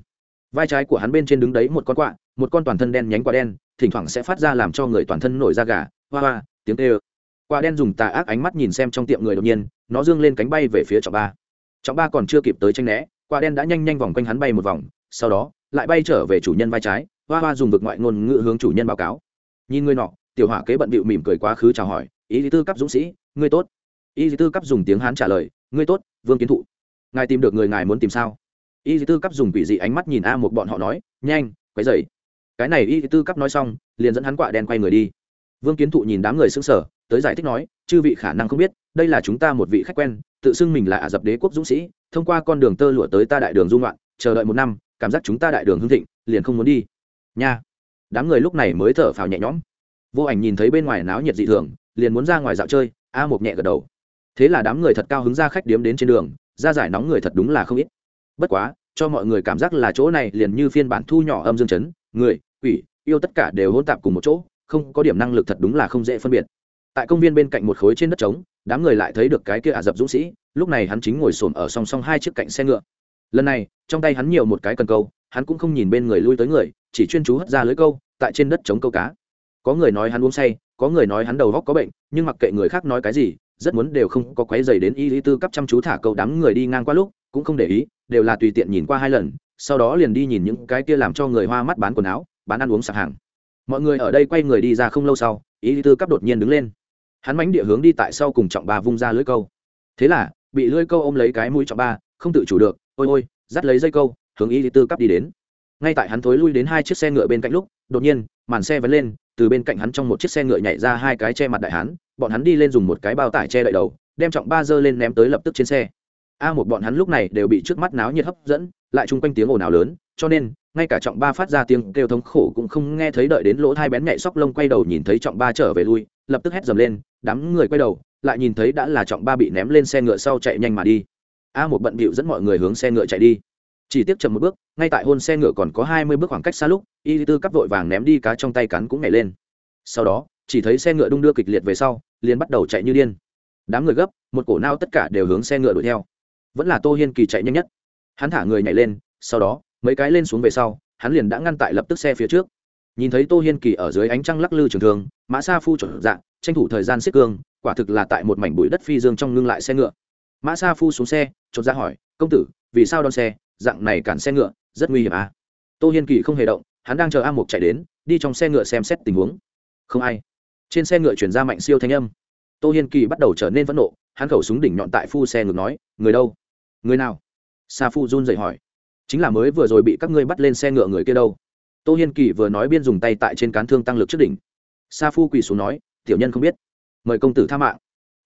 Vai trái của hắn bên trên đứng đấy một con quạ, một con toàn thân đen nhánh quả đen, thỉnh thoảng sẽ phát ra làm cho người toàn thân nổi da gà, hoa hoa, tiếng tê ơ. Quả đen dùng tà ác ánh mắt nhìn xem trong tiệm người đột nhiên, nó dương lên cánh bay về phía trọng ba. Trọng ba còn chưa kịp tới tranh né quả đen đã nhanh nhanh vòng quanh hắn bay một vòng, sau đó, lại bay trở về chủ nhân vai trái hoa hoa dùng vực ngoại ngôn ngữ hướng chủ nhân báo cáo. Nhìn người nọ, tiểu hỏa kế bận bịu mỉm cười quá khứ chào hỏi, ý lý tư cấp dũng sĩ, ngươi tốt. Ý lý tư cấp dùng tiếng hán trả lời, ngươi tốt, vương kiến thụ. Ngài tìm được người ngài muốn tìm sao? Y tư cấp dùng quỷ dị ánh mắt nhìn a một bọn họ nói, nhanh, quấy dậy cái này y tư cấp nói xong, liền dẫn hắn quạ đen quay người đi. Vương kiến thụ nhìn đám người xứng sở tới giải thích nói, chư vị khả năng không biết, đây là chúng ta một vị khách quen, tự xưng mình là ả dập đế quốc dũng sĩ, thông qua con đường tơ lụa tới ta đại đường dung loạn chờ đợi một năm, cảm giác chúng ta đại đường hưng thịnh, liền không muốn đi nha. Đám người lúc này mới thở phào nhẹ nhõm. Vô ảnh nhìn thấy bên ngoài náo nhiệt dị thường, liền muốn ra ngoài dạo chơi, a một nhẹ gật đầu. Thế là đám người thật cao hứng ra khách điếm đến trên đường, ra giải nóng người thật đúng là không ít. Bất quá, cho mọi người cảm giác là chỗ này liền như phiên bản thu nhỏ âm dương chấn, người, quỷ, yêu tất cả đều hỗn tạp cùng một chỗ, không có điểm năng lực thật đúng là không dễ phân biệt. Tại công viên bên cạnh một khối trên đất trống, đám người lại thấy được cái kia ả dập dũng sĩ, lúc này hắn chính ngồi xổm ở song song hai chiếc cạnh xe ngựa. Lần này, trong tay hắn nhiều một cái cần câu hắn cũng không nhìn bên người lui tới người, chỉ chuyên chú hất ra lưới câu, tại trên đất chống câu cá. Có người nói hắn uống say, có người nói hắn đầu góc có bệnh, nhưng mặc kệ người khác nói cái gì, rất muốn đều không có quấy dày đến y lý tư cấp chăm chú thả câu đám người đi ngang qua lúc, cũng không để ý, đều là tùy tiện nhìn qua hai lần, sau đó liền đi nhìn những cái kia làm cho người hoa mắt bán quần áo, bán ăn uống sạp hàng. Mọi người ở đây quay người đi ra không lâu sau ý lý tư cấp đột nhiên đứng lên. Hắn mánh địa hướng đi tại sau cùng trọng ba vung ra lưới câu. Thế là, bị lưới câu ôm lấy cái mũi trọng ba, không tự chủ được, ôi ôi, dắt lấy dây câu hướng ý lý tư cấp đi đến. Ngay tại hắn thối lui đến hai chiếc xe ngựa bên cạnh lúc đột nhiên màn xe vẫn lên từ bên cạnh hắn trong một chiếc xe ngựa nhảy ra hai cái che mặt đại hắn, bọn hắn đi lên dùng một cái bao tải che đậy đầu đem trọng ba dơ lên ném tới lập tức trên xe. A một bọn hắn lúc này đều bị trước mắt náo nhiệt hấp dẫn lại chung quanh tiếng ồn ào lớn cho nên ngay cả trọng ba phát ra tiếng kêu thống khổ cũng không nghe thấy đợi đến lỗ thai bén nhạy sóc lông quay đầu nhìn thấy trọng ba trở về lui lập tức hét dầm lên đám người quay đầu lại nhìn thấy đã là trọng ba bị ném lên xe ngựa sau chạy nhanh mà đi. A một bận bịu dẫn mọi người hướng xe ngựa chạy đi chỉ tiếp chậm một bước, ngay tại hôn xe ngựa còn có hai mươi bước khoảng cách xa lúc, y tư cắp vội vàng ném đi cá trong tay cắn cũng nhảy lên. Sau đó, chỉ thấy xe ngựa đung đưa kịch liệt về sau, liền bắt đầu chạy như điên. Đám người gấp, một cổ nao tất cả đều hướng xe ngựa đuổi theo. Vẫn là tô hiên kỳ chạy nhanh nhất. Hắn thả người nhảy lên, sau đó, mấy cái lên xuống về sau, hắn liền đã ngăn tại lập tức xe phía trước. Nhìn thấy tô hiên kỳ ở dưới ánh trăng lắc lư trường thường, mã sa phu chuẩn dạng, tranh thủ thời gian xích cương, quả thực là tại một mảnh bụi đất phi dương trong ngưng lại xe ngựa. Mã sa phu xuống xe, chột ra hỏi, công tử, vì sao đón xe? Dạng này cản xe ngựa, rất nguy hiểm à. Tô hiên kỳ không hề động, hắn đang chờ a mục chạy đến, đi trong xe ngựa xem xét tình huống. Không ai. Trên xe ngựa chuyển ra mạnh siêu thanh âm. Tô hiên kỳ bắt đầu trở nên phẫn nộ, hắn khẩu súng đỉnh nhọn tại phu xe ngược nói, người đâu? Người nào? Sa phu run dậy hỏi. Chính là mới vừa rồi bị các ngươi bắt lên xe ngựa người kia đâu. Tô hiên kỳ vừa nói biên dùng tay tại trên cán thương tăng lực trước đỉnh. Sa phu quỳ xuống nói, tiểu nhân không biết. Mời công tử tha mạng.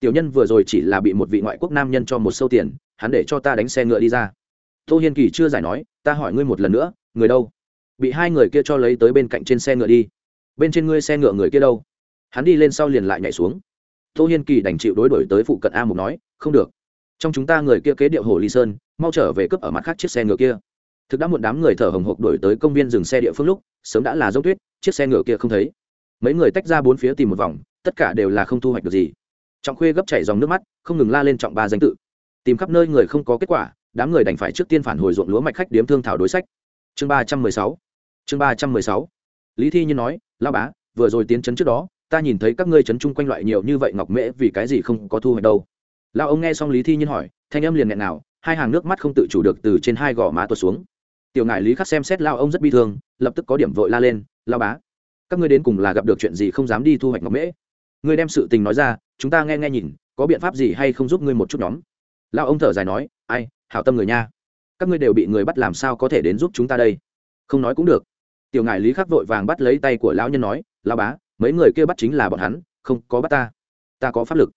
Tiểu nhân vừa rồi chỉ là bị một vị ngoại quốc nam nhân cho một sâu tiền, hắn để cho ta đánh xe ngựa đi ra tô hiên kỳ chưa giải nói, ta hỏi ngươi một lần nữa, người đâu? Bị hai người kia cho lấy tới bên cạnh trên xe ngựa đi. Bên trên ngươi xe ngựa người kia đâu? Hắn đi lên sau liền lại nhảy xuống. Tô hiên kỳ đành chịu đối đổi tới phụ cận a mục nói, không được. Trong chúng ta người kia kế điệu hồ ly sơn, mau trở về cướp ở mặt khác chiếc xe ngựa kia. Thực đã một đám người thở hồng hộc đổi tới công viên dừng xe địa phương lúc, sớm đã là dốc tuyết, chiếc xe ngựa kia không thấy. Mấy người tách ra bốn phía tìm một vòng, tất cả đều là không thu hoạch được gì. Trọng khuê gấp chảy dòng nước mắt, không ngừng la lên trọng ba danh tự. Tìm khắp nơi người không có kết quả đám người đành phải trước tiên phản hồi ruộng lúa mạch khách điếm thương thảo đối sách. Chương ba trăm mười sáu. Chương ba trăm mười sáu. Lý thi nhiên nói lao bá, vừa rồi tiến chấn trước đó, ta nhìn thấy các ngươi chấn chung quanh loại nhiều như vậy ngọc mễ, vì cái gì không có thu hoạch đâu? Lao ông nghe xong lý thi nhiên hỏi, thanh âm liền nghẹn nào, hai hàng nước mắt không tự chủ được từ trên hai gò má tuột xuống. Tiểu ngại lý khắc xem xét lao ông rất bi thương, lập tức có điểm vội la lên lao bá, các ngươi đến cùng là gặp được chuyện gì không dám đi thu hoạch ngọc mễ? Ngươi đem sự tình nói ra, chúng ta nghe nghe nhìn, có biện pháp gì hay không giúp ngươi một chút nhóm? Lao ông thở dài nói, ai hảo tâm người nha. Các ngươi đều bị người bắt làm sao có thể đến giúp chúng ta đây? Không nói cũng được. Tiểu ngại lý khắc vội vàng bắt lấy tay của lão nhân nói lao bá, mấy người kia bắt chính là bọn hắn, không có bắt ta. Ta có pháp lực.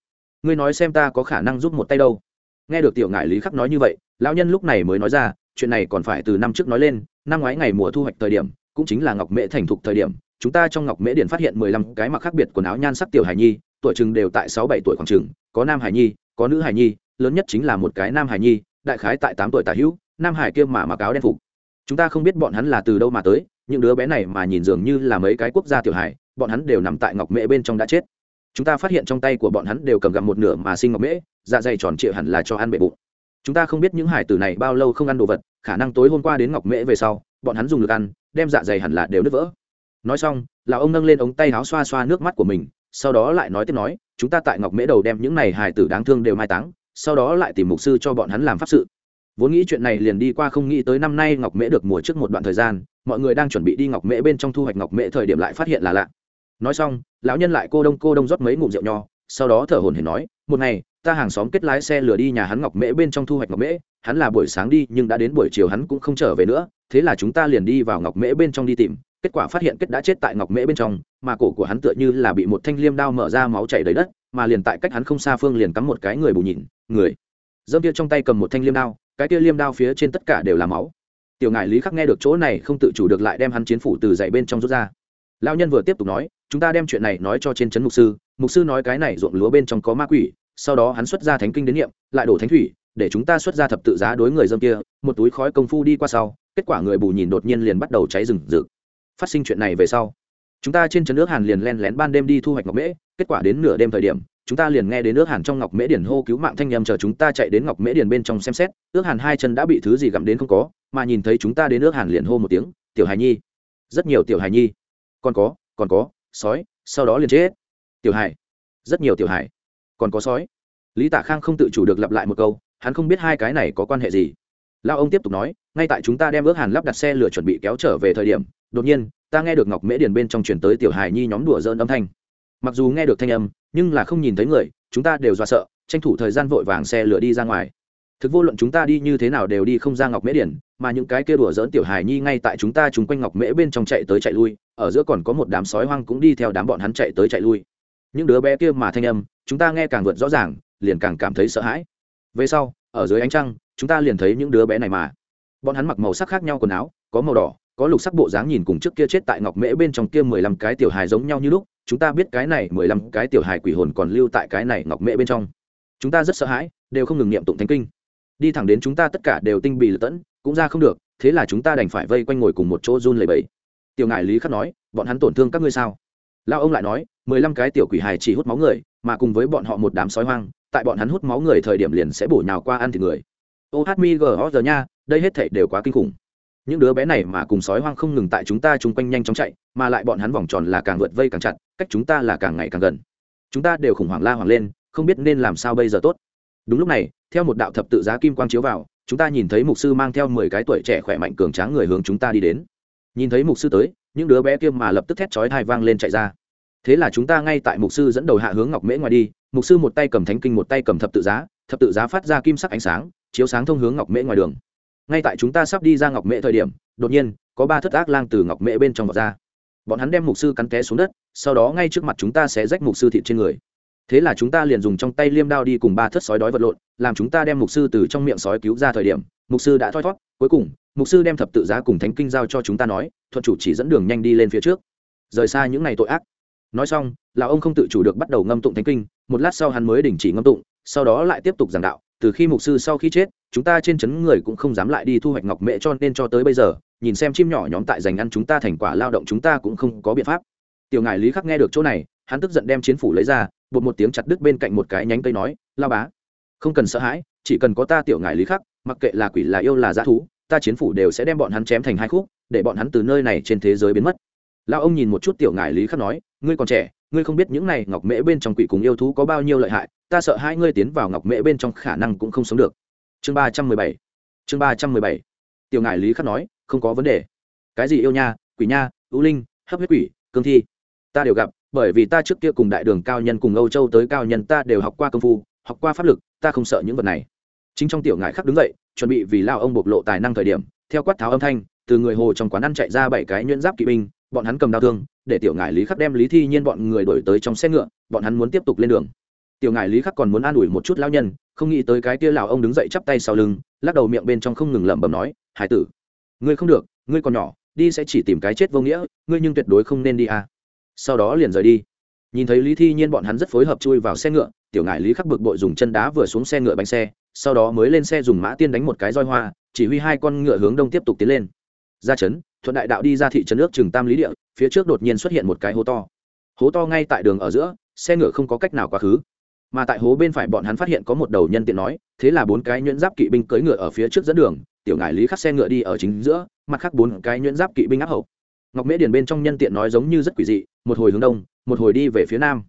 Ngươi nói xem ta có khả năng giúp một tay đâu. Nghe được tiểu ngại lý khắc nói như vậy, lão nhân lúc này mới nói ra, chuyện này còn phải từ năm trước nói lên, năm ngoái ngày mùa thu hoạch thời điểm, cũng chính là ngọc mễ thành thục thời điểm, chúng ta trong ngọc mễ điện phát hiện mười lăm cái mặc khác biệt quần áo nhan sắc tiểu hải nhi, tuổi chừng đều tại sáu bảy tuổi khoảng chừng, có nam hải nhi, có nữ hải nhi, lớn nhất chính là một cái nam hải nhi đại khái tại tám tuổi tả hữu, nam hải kia mà mặc áo đen phục. Chúng ta không biết bọn hắn là từ đâu mà tới, những đứa bé này mà nhìn dường như là mấy cái quốc gia tiểu hải, bọn hắn đều nằm tại ngọc mễ bên trong đã chết. Chúng ta phát hiện trong tay của bọn hắn đều cầm gặm một nửa mà sinh ngọc mễ dạ dày tròn trịa hẳn là cho ăn bệ bụng. Chúng ta không biết những hải tử này bao lâu không ăn đồ vật, khả năng tối hôm qua đến ngọc mễ về sau, bọn hắn dùng lực ăn, đem dạ dày hẳn là đều nứt vỡ. Nói xong là ông nâng lên ống tay áo xoa xoa nước mắt của mình, sau đó lại nói tiếp nói, chúng ta tại ngọc mễ đầu đem những này hải tử đáng thương đều mai táng sau đó lại tìm mục sư cho bọn hắn làm pháp sự. Vốn nghĩ chuyện này liền đi qua không nghĩ tới năm nay ngọc mễ được mùa trước một đoạn thời gian, mọi người đang chuẩn bị đi ngọc mễ bên trong thu hoạch ngọc mễ thời điểm lại phát hiện là lạ. Nói xong, lão nhân lại cô đông cô đông rót mấy ngụm rượu nho, sau đó thở hồn hển nói, một ngày, ta hàng xóm kết lái xe lừa đi nhà hắn ngọc mễ bên trong thu hoạch ngọc mễ, hắn là buổi sáng đi, nhưng đã đến buổi chiều hắn cũng không trở về nữa, thế là chúng ta liền đi vào ngọc mễ bên trong đi tìm, kết quả phát hiện kết đã chết tại ngọc mễ bên trong, mà cổ của hắn tựa như là bị một thanh liêm đao mở ra máu chảy đầy đất mà liền tại cách hắn không xa phương liền cắm một cái người bù nhìn, người. Dâm kia trong tay cầm một thanh liêm đao, cái kia liêm đao phía trên tất cả đều là máu. Tiểu ngại lý khắc nghe được chỗ này không tự chủ được lại đem hắn chiến phủ từ dậy bên trong rút ra. Lao nhân vừa tiếp tục nói, chúng ta đem chuyện này nói cho trên trấn mục sư mục sư nói cái này ruộng lúa bên trong có ma quỷ, sau đó hắn xuất ra thánh kinh đến niệm, lại đổ thánh thủy, để chúng ta xuất ra thập tự giá đối người dâm kia, một túi khói công phu đi qua sau, kết quả người bù nhìn đột nhiên liền bắt đầu cháy rừng rực. Phát sinh chuyện này về sau, chúng ta trên trấn nước hàn liền len lén ban đêm đi thu hoạch ngọc mễ kết quả đến nửa đêm thời điểm, chúng ta liền nghe đến nước hàn trong ngọc mễ Điền hô cứu mạng thanh nhầm chờ chúng ta chạy đến ngọc mễ Điền bên trong xem xét. Ước hàn hai chân đã bị thứ gì gặm đến không có, mà nhìn thấy chúng ta đến nước hàn liền hô một tiếng, tiểu hài nhi. Rất nhiều, tiểu hài nhi. Còn có còn có, sói, sau đó liền chết. Tiểu hài rất nhiều, tiểu hài còn có sói. Lý Tả khang không tự chủ được lặp lại một câu, hắn không biết hai cái này có quan hệ gì. Lao ông tiếp tục nói, ngay tại chúng ta đem ước hàn lắp đặt xe lửa chuẩn bị kéo trở về thời điểm, đột nhiên, ta nghe được ngọc mễ điền bên trong chuyển tới tiểu hài nhi nhóm đùa dơn âm thanh mặc dù nghe được thanh âm, nhưng là không nhìn thấy người, chúng ta đều do sợ, tranh thủ thời gian vội vàng xe lửa đi ra ngoài. Thực vô luận chúng ta đi như thế nào đều đi không ra ngọc mễ điển, mà những cái kia đùa dỡn tiểu hài nhi ngay tại chúng ta chúng quanh ngọc mễ bên trong chạy tới chạy lui, ở giữa còn có một đám sói hoang cũng đi theo đám bọn hắn chạy tới chạy lui. Những đứa bé kia mà thanh âm, chúng ta nghe càng vượt rõ ràng, liền càng cảm thấy sợ hãi. Về sau, ở dưới ánh trăng, chúng ta liền thấy những đứa bé này mà. Bọn hắn mặc màu sắc khác nhau quần áo, có màu đỏ có lục sắc bộ dáng nhìn cùng trước kia chết tại ngọc mễ bên trong kia mười lăm cái tiểu hài giống nhau như lúc, chúng ta biết cái này mười lăm cái tiểu hài quỷ hồn còn lưu tại cái này ngọc mễ bên trong. Chúng ta rất sợ hãi, đều không ngừng niệm tụng thánh kinh. Đi thẳng đến chúng ta tất cả đều tinh bì lợi tẫn, cũng ra không được, thế là chúng ta đành phải vây quanh ngồi cùng một chỗ run lầy bẫy tiểu ngại lý khắc nói, bọn hắn tổn thương các ngươi sao? Lao ông lại nói, mười lăm cái tiểu quỷ hài chỉ hút máu người, mà cùng với bọn họ một đám sói hoang, tại bọn hắn hút máu người thời điểm liền sẽ bổ nhào qua ăn thịt người. Ô hát mi gờ giờ nha, đây hết thể đều quá kinh khủng những đứa bé này mà cùng sói hoang không ngừng tại chúng ta chung quanh nhanh chóng chạy, mà lại bọn hắn vòng tròn là càng vượt vây càng chặt, cách chúng ta là càng ngày càng gần. Chúng ta đều khủng hoảng la hoảng lên, không biết nên làm sao bây giờ tốt. Đúng lúc này, theo một đạo thập tự giá kim quang chiếu vào, chúng ta nhìn thấy mục sư mang theo mười cái tuổi trẻ khỏe mạnh cường tráng người hướng chúng ta đi đến. Nhìn thấy mục sư tới, những đứa bé kia mà lập tức thét chói thai vang lên chạy ra. Thế là chúng ta ngay tại mục sư dẫn đầu hạ hướng ngọc mễ ngoài đi, mục sư một tay cầm thánh kinh một tay cầm thập tự giá, thập tự giá phát ra kim sắc ánh sáng, chiếu sáng thông hướng ngọc mễ ngoài đường ngay tại chúng ta sắp đi ra ngọc mễ thời điểm, đột nhiên, có ba thất ác lang từ ngọc mễ bên trong vọt ra. Bọn hắn đem mục sư cắn té xuống đất, sau đó ngay trước mặt chúng ta sẽ rách mục sư thịt trên người. Thế là chúng ta liền dùng trong tay liêm đao đi cùng ba thất sói đói vật lộn, làm chúng ta đem mục sư từ trong miệng sói cứu ra thời điểm, mục sư đã thoi thót, cuối cùng, mục sư đem thập tự giá cùng thánh kinh giao cho chúng ta nói, thuận chủ chỉ dẫn đường nhanh đi lên phía trước. Rời xa những ngày tội ác. Nói xong là ông không tự chủ được bắt đầu ngâm tụng thánh kinh, một lát sau hắn mới đình chỉ ngâm tụng, sau đó lại tiếp tục giảng đạo từ khi mục sư sau khi chết, chúng ta trên chấn người cũng không dám lại đi thu hoạch ngọc mễ cho nên cho tới bây giờ, nhìn xem chim nhỏ nhóm tại dành ăn chúng ta thành quả lao động chúng ta cũng không có biện pháp. Tiểu ngài lý khắc nghe được chỗ này, hắn tức giận đem chiến phủ lấy ra bột một tiếng chặt đứt bên cạnh một cái nhánh cây nói, lao bá, không cần sợ hãi, chỉ cần có ta tiểu ngài lý khắc, mặc kệ là quỷ là yêu là g thú, ta chiến phủ đều sẽ đem bọn hắn chém thành hai khúc, để bọn hắn từ nơi này trên thế giới biến mất. Lao ông nhìn một chút tiểu ngài lý khắc nói, ngươi còn trẻ ngươi không biết những này ngọc mễ bên trong quỷ cùng yêu thú có bao nhiêu lợi hại, ta sợ hai ngươi tiến vào ngọc mễ bên trong khả năng cũng không sống được. Chương ba trăm mười bảy, chương ba trăm mười bảy. Tiểu Ngải lý khắc nói, không có vấn đề. Cái gì yêu nha, quỷ nha, ưu linh, hấp huyết quỷ, cương thi? Ta đều gặp, bởi vì ta trước kia cùng đại đường cao nhân cùng âu châu tới cao nhân ta đều học qua công phu, học qua pháp lực, ta không sợ những vật này. Chính trong tiểu Ngải khắc đứng dậy, chuẩn bị vì lao ông bộc lộ tài năng thời điểm, theo quát tháo âm thanh, từ người hồ trong quán ăn chạy ra bảy cái nhuyễn giáp kỵ binh bọn hắn cầm đao thương, để tiểu ngải lý khắc đem lý thi nhiên bọn người đổi tới trong xe ngựa, bọn hắn muốn tiếp tục lên đường. Tiểu ngải lý khắc còn muốn an ủi một chút lao nhân, không nghĩ tới cái kia lào ông đứng dậy chắp tay sau lưng, lắc đầu miệng bên trong không ngừng lẩm bẩm nói, hải tử, ngươi không được, ngươi còn nhỏ, đi sẽ chỉ tìm cái chết vô nghĩa, ngươi nhưng tuyệt đối không nên đi à. sau đó liền rời đi. Nhìn thấy lý thi nhiên bọn hắn rất phối hợp chui vào xe ngựa, tiểu ngại lý khắc bực bội dùng chân đá vừa xuống xe ngựa bánh xe, sau đó mới lên xe dùng mã tiên đánh một cái roi hoa, chỉ huy hai con ngựa hướng đông tiếp tục tiến lên. Ra trấn thuận đại đạo đi ra thị trấn nước chừng tam lý địa, phía trước đột nhiên xuất hiện một cái hố to. Hố to ngay tại đường ở giữa, xe ngựa không có cách nào quá khứ. Mà tại hố bên phải bọn hắn phát hiện có một đầu nhân tiện nói, thế là bốn cái nhuyễn giáp kỵ binh cưỡi ngựa ở phía trước dẫn đường, tiểu ngải lý khắc xe ngựa đi ở chính giữa, mặt khác bốn cái nhuyễn giáp kỵ binh áp hậu. Ngọc mễ điền bên trong nhân tiện nói giống như rất quỷ dị, một hồi hướng đông, một hồi đi về phía nam.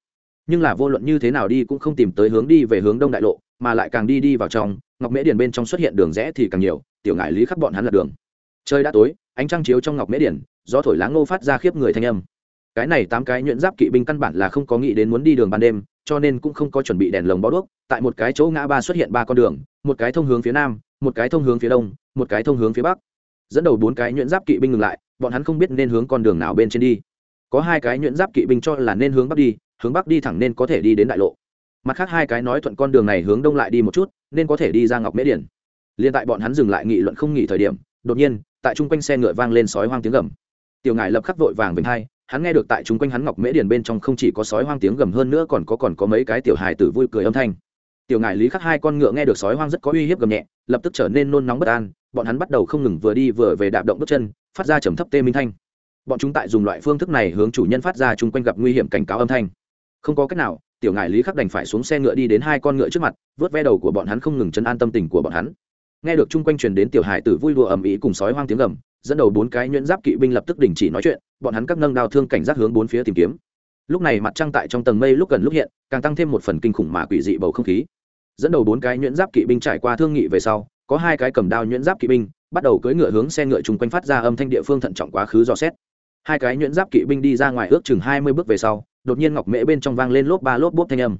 Nhưng là vô luận như thế nào đi cũng không tìm tới hướng đi về hướng đông đại lộ, mà lại càng đi đi vào trong, ngọc mễ điền bên trong xuất hiện đường rẽ thì càng nhiều, tiểu ngải lý khắc bọn hắn lật đường. Trời đã tối ánh trăng chiếu trong ngọc mễ điển do thổi láng ngô phát ra khiếp người thanh âm. Cái này tám cái nhuyễn giáp kỵ binh căn bản là không có nghĩ đến muốn đi đường ban đêm, cho nên cũng không có chuẩn bị đèn lồng bó đuốc, tại một cái chỗ ngã ba xuất hiện ba con đường, một cái thông hướng phía nam, một cái thông hướng phía đông, một cái thông hướng phía bắc. Dẫn đầu bốn cái nhuyễn giáp kỵ binh ngừng lại, bọn hắn không biết nên hướng con đường nào bên trên đi. Có hai cái nhuyễn giáp kỵ binh cho là nên hướng bắc đi, hướng bắc đi thẳng nên có thể đi đến đại lộ. Mặt khác hai cái nói thuận con đường này hướng đông lại đi một chút, nên có thể đi ra ngọc mễ điển. Liền tại bọn hắn dừng lại nghị luận không nghỉ thời điểm, đột nhiên tại chung quanh xe ngựa vang lên sói hoang tiếng gầm. Tiểu ngải lập khắc vội vàng vĩnh hai, hắn nghe được tại chung quanh hắn ngọc mễ điền bên trong không chỉ có sói hoang tiếng gầm hơn nữa còn có còn có mấy cái tiểu hài tử vui cười âm thanh. Tiểu ngải lý khắc hai con ngựa nghe được sói hoang rất có uy hiếp gầm nhẹ, lập tức trở nên nôn nóng bất an, bọn hắn bắt đầu không ngừng vừa đi vừa về đạp động bước chân, phát ra trầm thấp tê minh thanh. Bọn chúng tại dùng loại phương thức này hướng chủ nhân phát ra chung quanh gặp nguy hiểm cảnh cáo âm thanh. Không có cách nào, tiểu ngải lý khắc đành phải xuống xe ngựa đi đến hai con ngựa trước mặt, vớt ve đầu của bọn hắn không ngừng trấn an tâm tình của bọn hắn nghe được chung quanh truyền đến tiểu hải tử vui đùa ầm ĩ cùng sói hoang tiếng gầm, dẫn đầu bốn cái nhuyễn giáp kỵ binh lập tức đình chỉ nói chuyện, bọn hắn các nâng đao thương cảnh giác hướng bốn phía tìm kiếm. Lúc này mặt trăng tại trong tầng mây lúc gần lúc hiện, càng tăng thêm một phần kinh khủng mà quỷ dị bầu không khí. Dẫn đầu bốn cái nhuyễn giáp kỵ binh trải qua thương nghị về sau, có hai cái cầm đao nhuyễn giáp kỵ binh, bắt đầu cưỡi ngựa hướng xe ngựa chung quanh phát ra âm thanh địa phương thận trọng quá khứ dò xét. Hai cái nhuyễn giáp kỵ binh đi ra ngoài ước chừng hai mươi bước về sau, đột nhiên ngọc mễ bên trong vang lên lốp ba lốp bốp thanh âm.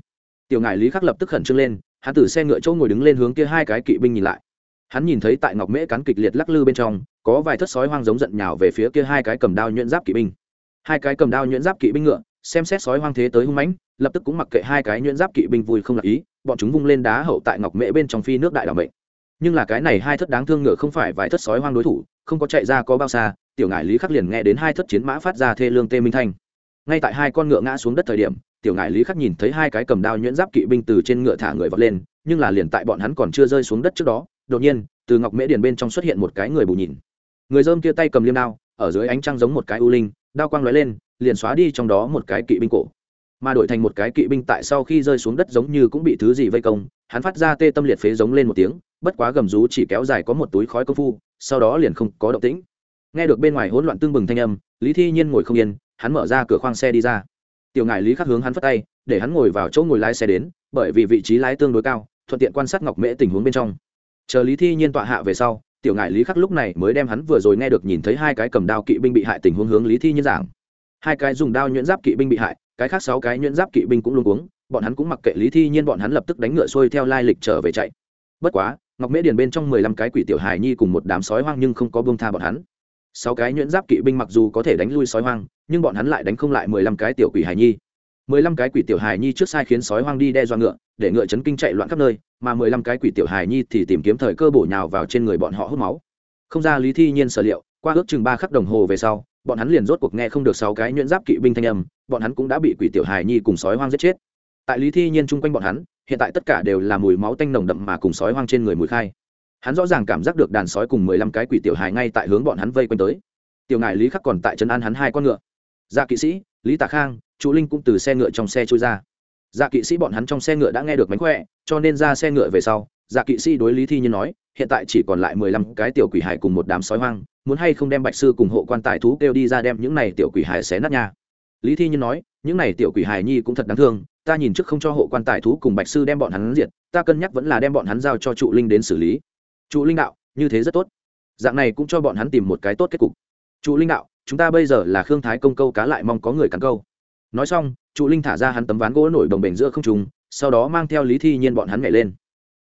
Tiểu ngài lý khắc lập tức khẩn trương lên, hắn từ xe ngựa chỗ ngồi đứng lên hướng kia hai cái kỵ binh nhìn lại hắn nhìn thấy tại ngọc mễ cắn kịch liệt lắc lư bên trong, có vài thất sói hoang giống giận nhào về phía kia hai cái cầm đao nhuyễn giáp kỵ binh. Hai cái cầm đao nhuyễn giáp kỵ binh ngựa, xem xét sói hoang thế tới hung mãnh, lập tức cũng mặc kệ hai cái nhuyễn giáp kỵ binh vui không lạc ý, bọn chúng vung lên đá hậu tại ngọc mễ bên trong phi nước đại đảo mệnh. Nhưng là cái này hai thất đáng thương ngựa không phải vài thất sói hoang đối thủ, không có chạy ra có bao xa, tiểu ngải lý khắc liền nghe đến hai thất chiến mã phát ra thê lương tê minh thanh. Ngay tại hai con ngựa ngã xuống đất thời điểm, tiểu ngải lý khắc nhìn thấy hai cái cầm đao nhuyễn giáp kỵ binh từ trên ngựa thả người vọt lên, nhưng là liền tại bọn hắn còn chưa rơi xuống đất trước đó đột nhiên, từ ngọc mễ điền bên trong xuất hiện một cái người bù nhìn. Người dơm kia tay cầm liêm đao, ở dưới ánh trăng giống một cái u linh, đao quang lóe lên, liền xóa đi trong đó một cái kỵ binh cổ. Mà đổi thành một cái kỵ binh tại sau khi rơi xuống đất giống như cũng bị thứ gì vây công, hắn phát ra tê tâm liệt phế giống lên một tiếng, bất quá gầm rú chỉ kéo dài có một túi khói công phu, sau đó liền không có động tĩnh. Nghe được bên ngoài hỗn loạn tương bừng thanh âm, lý thi nhiên ngồi không yên, hắn mở ra cửa khoang xe đi ra. Tiểu ngài lý khắc hướng hắn phất tay, để hắn ngồi vào chỗ ngồi lái xe đến, bởi vì vị trí lái tương đối cao, thuận tiện quan sát ngọc mễ tình huống bên trong chờ lý thi nhiên tọa hạ về sau tiểu Ngại lý khắc lúc này mới đem hắn vừa rồi nghe được nhìn thấy hai cái cầm đao kỵ binh bị hại tình huống hướng lý thi nhiên giảng. Hai cái dùng đao nhuyễn giáp kỵ binh bị hại cái khác sáu cái nhuyễn giáp kỵ binh cũng luôn uống, bọn hắn cũng mặc kệ lý thi nhiên bọn hắn lập tức đánh ngựa xuôi theo lai lịch trở về chạy. Bất quá ngọc mễ điền bên trong mười lăm cái quỷ tiểu hài nhi cùng một đám sói hoang nhưng không có bông tha bọn hắn. Sáu cái nhuyễn giáp kỵ binh mặc dù có thể đánh lui sói hoang nhưng bọn hắn lại đánh không lại mười lăm cái tiểu quỷ hài nhi mười lăm cái quỷ tiểu hài nhi trước sai khiến sói hoang đi đe dọa ngựa, để ngựa chấn kinh chạy loạn khắp nơi, mà mười lăm cái quỷ tiểu hài nhi thì tìm kiếm thời cơ bổ nhào vào trên người bọn họ hút máu. Không ra lý thi nhiên sở liệu, qua ước chừng ba khắc đồng hồ về sau, bọn hắn liền rốt cuộc nghe không được sáu cái nhuyễn giáp kỵ binh thanh âm, bọn hắn cũng đã bị quỷ tiểu hài nhi cùng sói hoang giết chết. Tại lý thi nhiên chung quanh bọn hắn, hiện tại tất cả đều là mùi máu tanh nồng đậm mà cùng sói hoang trên người mùi khai. Hắn rõ ràng cảm giác được đàn sói cùng mười lăm cái quỷ tiểu hài ngay tại hướng bọn hắn vây quanh tới. Tiểu ngải lý khắc còn tại trấn an hắn hai con ngựa dạ kỵ sĩ, lý tạ khang chú linh cũng từ xe ngựa trong xe trôi ra. Dạ kỵ sĩ bọn hắn trong xe ngựa đã nghe được mánh khỏe, cho nên ra xe ngựa về sau dạ kỵ sĩ đối lý thi nhiên nói, hiện tại chỉ còn lại mười lăm cái tiểu quỷ hải cùng một đám sói hoang, muốn hay không đem bạch sư cùng hộ quan tài thú kêu đi ra đem những này tiểu quỷ hải xé nát nha. Lý thi nhiên nói, những này tiểu quỷ hải nhi cũng thật đáng thương, ta nhìn trước không cho hộ quan tài thú cùng bạch sư đem bọn hắn diệt, ta cân nhắc vẫn là đem bọn hắn giao cho trụ linh đến xử lý. Trụ linh đạo, như thế rất tốt. Dạng này cũng cho bọn hắn tìm một cái tốt kết cục. Trụ linh đạo chúng ta bây giờ là khương thái công câu cá lại mong có người cắn câu. Nói xong, trụ linh thả ra hắn tấm ván gỗ nổi đồng bền giữa không trùng sau đó mang theo lý thi nhiên bọn hắn nhảy lên.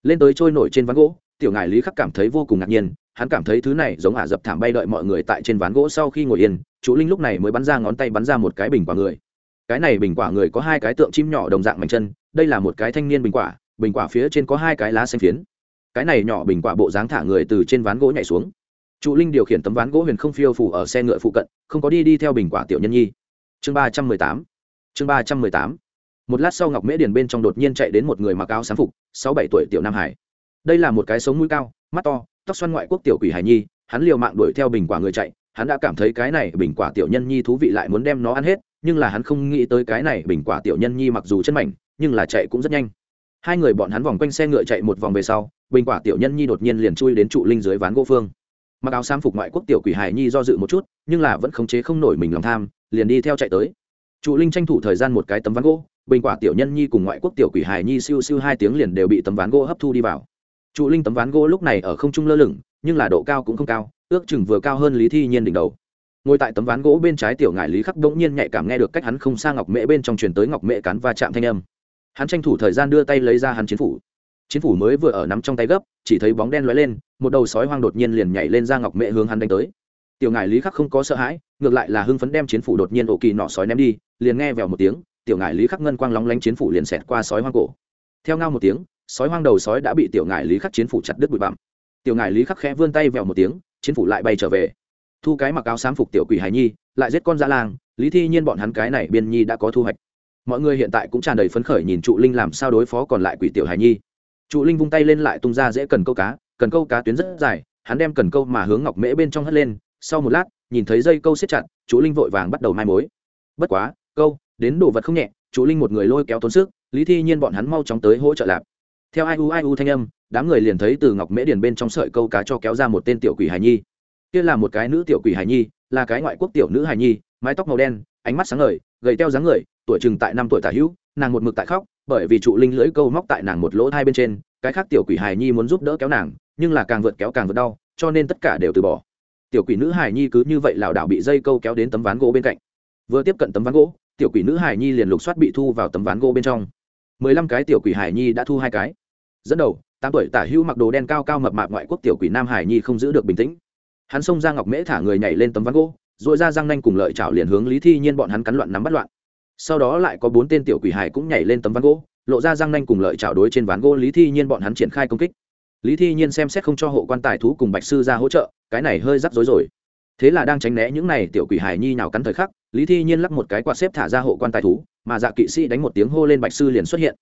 Lên tới trôi nổi trên ván gỗ, tiểu ngài lý khắc cảm thấy vô cùng ngạc nhiên, hắn cảm thấy thứ này giống ả dập thảm bay đợi mọi người tại trên ván gỗ sau khi ngồi yên chú linh lúc này mới bắn ra ngón tay bắn ra một cái bình quả người. Cái này bình quả người có hai cái tượng chim nhỏ đồng dạng mảnh chân, đây là một cái thanh niên bình quả bình quả phía trên có hai cái lá xanh phiến. Cái này nhỏ bình quả bộ dáng thả người từ trên ván gỗ nhảy xuống trụ linh điều khiển tấm ván gỗ huyền không phiêu phủ ở xe ngựa phụ cận, không có đi đi theo bình quả tiểu nhân nhi. Chương ba trăm mười tám, chương ba trăm mười tám. Một lát sau ngọc mễ điền bên trong đột nhiên chạy đến một người mặc áo sáng phục, sáu bảy tuổi tiểu nam hải. Đây là một cái sống mũi cao, mắt to, tóc xoăn ngoại quốc tiểu quỷ hải nhi, hắn liều mạng đuổi theo bình quả người chạy, hắn đã cảm thấy cái này bình quả tiểu nhân nhi thú vị lại muốn đem nó ăn hết, nhưng là hắn không nghĩ tới cái này bình quả tiểu nhân nhi mặc dù chân mảnh, nhưng là chạy cũng rất nhanh. Hai người bọn hắn vòng quanh xe ngựa chạy một vòng về sau, bình quả tiểu nhân nhi đột nhiên liền chui đến trụ linh dưới ván gỗ phương mặc áo sam phục ngoại quốc tiểu quỷ hải nhi do dự một chút, nhưng là vẫn khống chế không nổi mình lòng tham, liền đi theo chạy tới. Trụ linh tranh thủ thời gian một cái tấm ván gỗ, bình quả tiểu nhân nhi cùng ngoại quốc tiểu quỷ hải nhi siêu siêu hai tiếng liền đều bị tấm ván gỗ hấp thu đi vào. Trụ linh tấm ván gỗ lúc này ở không trung lơ lửng, nhưng là độ cao cũng không cao, ước chừng vừa cao hơn lý thi nhiên đỉnh đầu. Ngồi tại tấm ván gỗ bên trái tiểu ngải lý khắc đống nhiên nhạy cảm nghe được cách hắn không xa ngọc mễ bên trong truyền tới ngọc mễ cắn và chạm thanh âm. Hắn tranh thủ thời gian đưa tay lấy ra hắn chiến phủ chiến phủ mới vừa ở nắm trong tay gấp, chỉ thấy bóng đen lóe lên, một đầu sói hoang đột nhiên liền nhảy lên ra ngọc mẹ hướng hắn đánh tới. Tiểu ngải lý khắc không có sợ hãi, ngược lại là hưng phấn đem chiến phủ đột nhiên ổ kỳ nọ sói ném đi, liền nghe vèo một tiếng, tiểu ngải lý khắc ngân quang lóng lánh chiến phủ liền xẹt qua sói hoang cổ. Theo ngao một tiếng, sói hoang đầu sói đã bị tiểu ngải lý khắc chiến phủ chặt đứt bụi bặm. Tiểu ngải lý khắc khẽ vươn tay vèo một tiếng, chiến phủ lại bay trở về. Thu cái mặc áo xám phục tiểu quỷ hải nhi, lại giết con dã lang lý thi nhiên bọn hắn cái này biên nhi đã có thu hoạch. Mọi người hiện tại cũng tràn đầy phấn khởi nhìn trụ linh làm sao đối phó còn lại quỷ tiểu hải nhi trụ linh vung tay lên lại tung ra dễ cần câu cá, cần câu cá tuyến rất dài, hắn đem cần câu mà hướng ngọc mễ bên trong hất lên, sau một lát, nhìn thấy dây câu siết chặt chú linh vội vàng bắt đầu mai mối. Bất quá, câu, đến đồ vật không nhẹ chú linh một người lôi kéo tốn sức, lý thi nhiên bọn hắn mau chóng tới hỗ trợ lạp theo ai u ai u thanh âm, đám người liền thấy từ ngọc mễ điền bên trong sợi câu cá cho kéo ra một tên tiểu quỷ hài nhi. Kia là một cái nữ tiểu quỷ hài nhi, là cái ngoại quốc tiểu nữ hài nhi, mái tóc màu đen, ánh mắt sáng ngời, gầy teo dáng người, tuổi chừng tại năm tuổi tả hữu, nàng một mực tại khóc bởi vì trụ linh lưỡi câu móc tại nàng một lỗ hai bên trên, cái khác tiểu quỷ hài nhi muốn giúp đỡ kéo nàng, nhưng là càng vượt kéo càng vượt đau, cho nên tất cả đều từ bỏ. Tiểu quỷ nữ hài nhi cứ như vậy lảo đảo bị dây câu kéo đến tấm ván gỗ bên cạnh. Vừa tiếp cận tấm ván gỗ, tiểu quỷ nữ hài nhi liền lục soát bị thu vào tấm ván gỗ bên trong. Mười lăm cái tiểu quỷ hài nhi đã thu hai cái. Dẫn đầu, tám tuổi tả hữu mặc đồ đen cao cao mập mạp ngoại quốc tiểu quỷ nam hải nhi không giữ được bình tĩnh. Hắn xông ra ngọc mễ thả người nhảy lên tấm ván gỗ dội ra răng nanh cùng lợi chảo liền hướng lý thi nhiên bọn hắn cắn loạn nắm bắt loạn sau đó lại có bốn tên tiểu quỷ hải cũng nhảy lên tấm ván gỗ, lộ ra răng nanh cùng lợi chảo đối trên ván gỗ lý thi nhiên bọn hắn triển khai công kích. Lý thi nhiên xem xét không cho hộ quan tài thú cùng bạch sư ra hỗ trợ, cái này hơi rắc rối rồi. Thế là đang tránh né những này tiểu quỷ hải nhi nào cắn thời khắc, lý thi nhiên lắc một cái quạt xếp thả ra hộ quan tài thú, mà dạ kỵ sĩ đánh một tiếng hô lên bạch sư liền xuất hiện.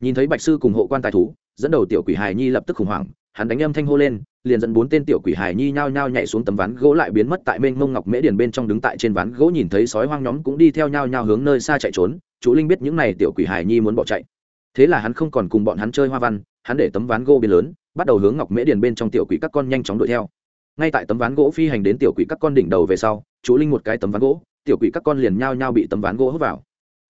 Nhìn thấy bạch sư cùng hộ quan tài thú, dẫn đầu tiểu quỷ hải nhi lập tức khủng hoảng, hắn đánh âm thanh hô lên liền dẫn bốn tên tiểu quỷ hài nhi nhao nhao nhảy xuống tấm ván gỗ lại biến mất tại mênh mông ngọc mễ điền bên trong đứng tại trên ván gỗ nhìn thấy sói hoang nhóm cũng đi theo nhao nhao hướng nơi xa chạy trốn. Chú linh biết những này tiểu quỷ hải nhi muốn bỏ chạy. Thế là hắn không còn cùng bọn hắn chơi hoa văn, hắn để tấm ván gỗ biến lớn, bắt đầu hướng ngọc mễ điền bên trong tiểu quỷ các con nhanh chóng đuổi theo. Ngay tại tấm ván gỗ phi hành đến tiểu quỷ các con đỉnh đầu về sau, chú linh một cái tấm ván gỗ, tiểu quỷ các con liền nhao nhao bị tấm ván gỗ hút vào.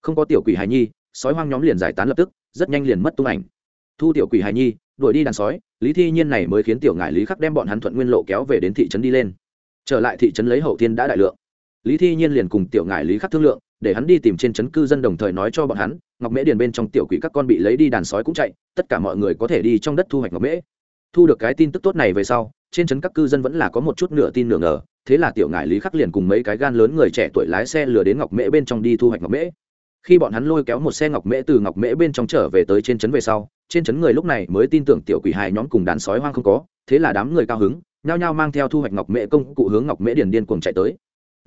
Không có tiểu quỷ hài nhi, sói hoang nhóm liền giải tán lập tức, rất nhanh liền mất tung ảnh. Thu tiểu quỷ hài nhi đuổi đi đàn sói, lý thi nhiên này mới khiến tiểu ngải lý khắc đem bọn hắn thuận nguyên lộ kéo về đến thị trấn đi lên. Trở lại thị trấn lấy hậu thiên đã đại lượng. Lý thi nhiên liền cùng tiểu ngải lý khắc thương lượng, để hắn đi tìm trên trấn cư dân đồng thời nói cho bọn hắn, ngọc mễ điền bên trong tiểu quỷ các con bị lấy đi đàn sói cũng chạy, tất cả mọi người có thể đi trong đất thu hoạch ngọc mễ. Thu được cái tin tức tốt này về sau, trên trấn các cư dân vẫn là có một chút nửa tin nửa ngờ, thế là tiểu ngải lý khắc liền cùng mấy cái gan lớn người trẻ tuổi lái xe lừa đến ngọc mễ bên trong đi thu hoạch ngọc mễ. Khi bọn hắn lôi kéo một xe ngọc mễ từ ngọc mễ bên trong trở về tới trên trấn về sau trên trấn người lúc này mới tin tưởng tiểu quỷ hài nhóm cùng đàn sói hoang không có, thế là đám người cao hứng, nhao nhao mang theo thu hoạch ngọc mễ công cụ hướng ngọc mễ điền điên cuồng chạy tới.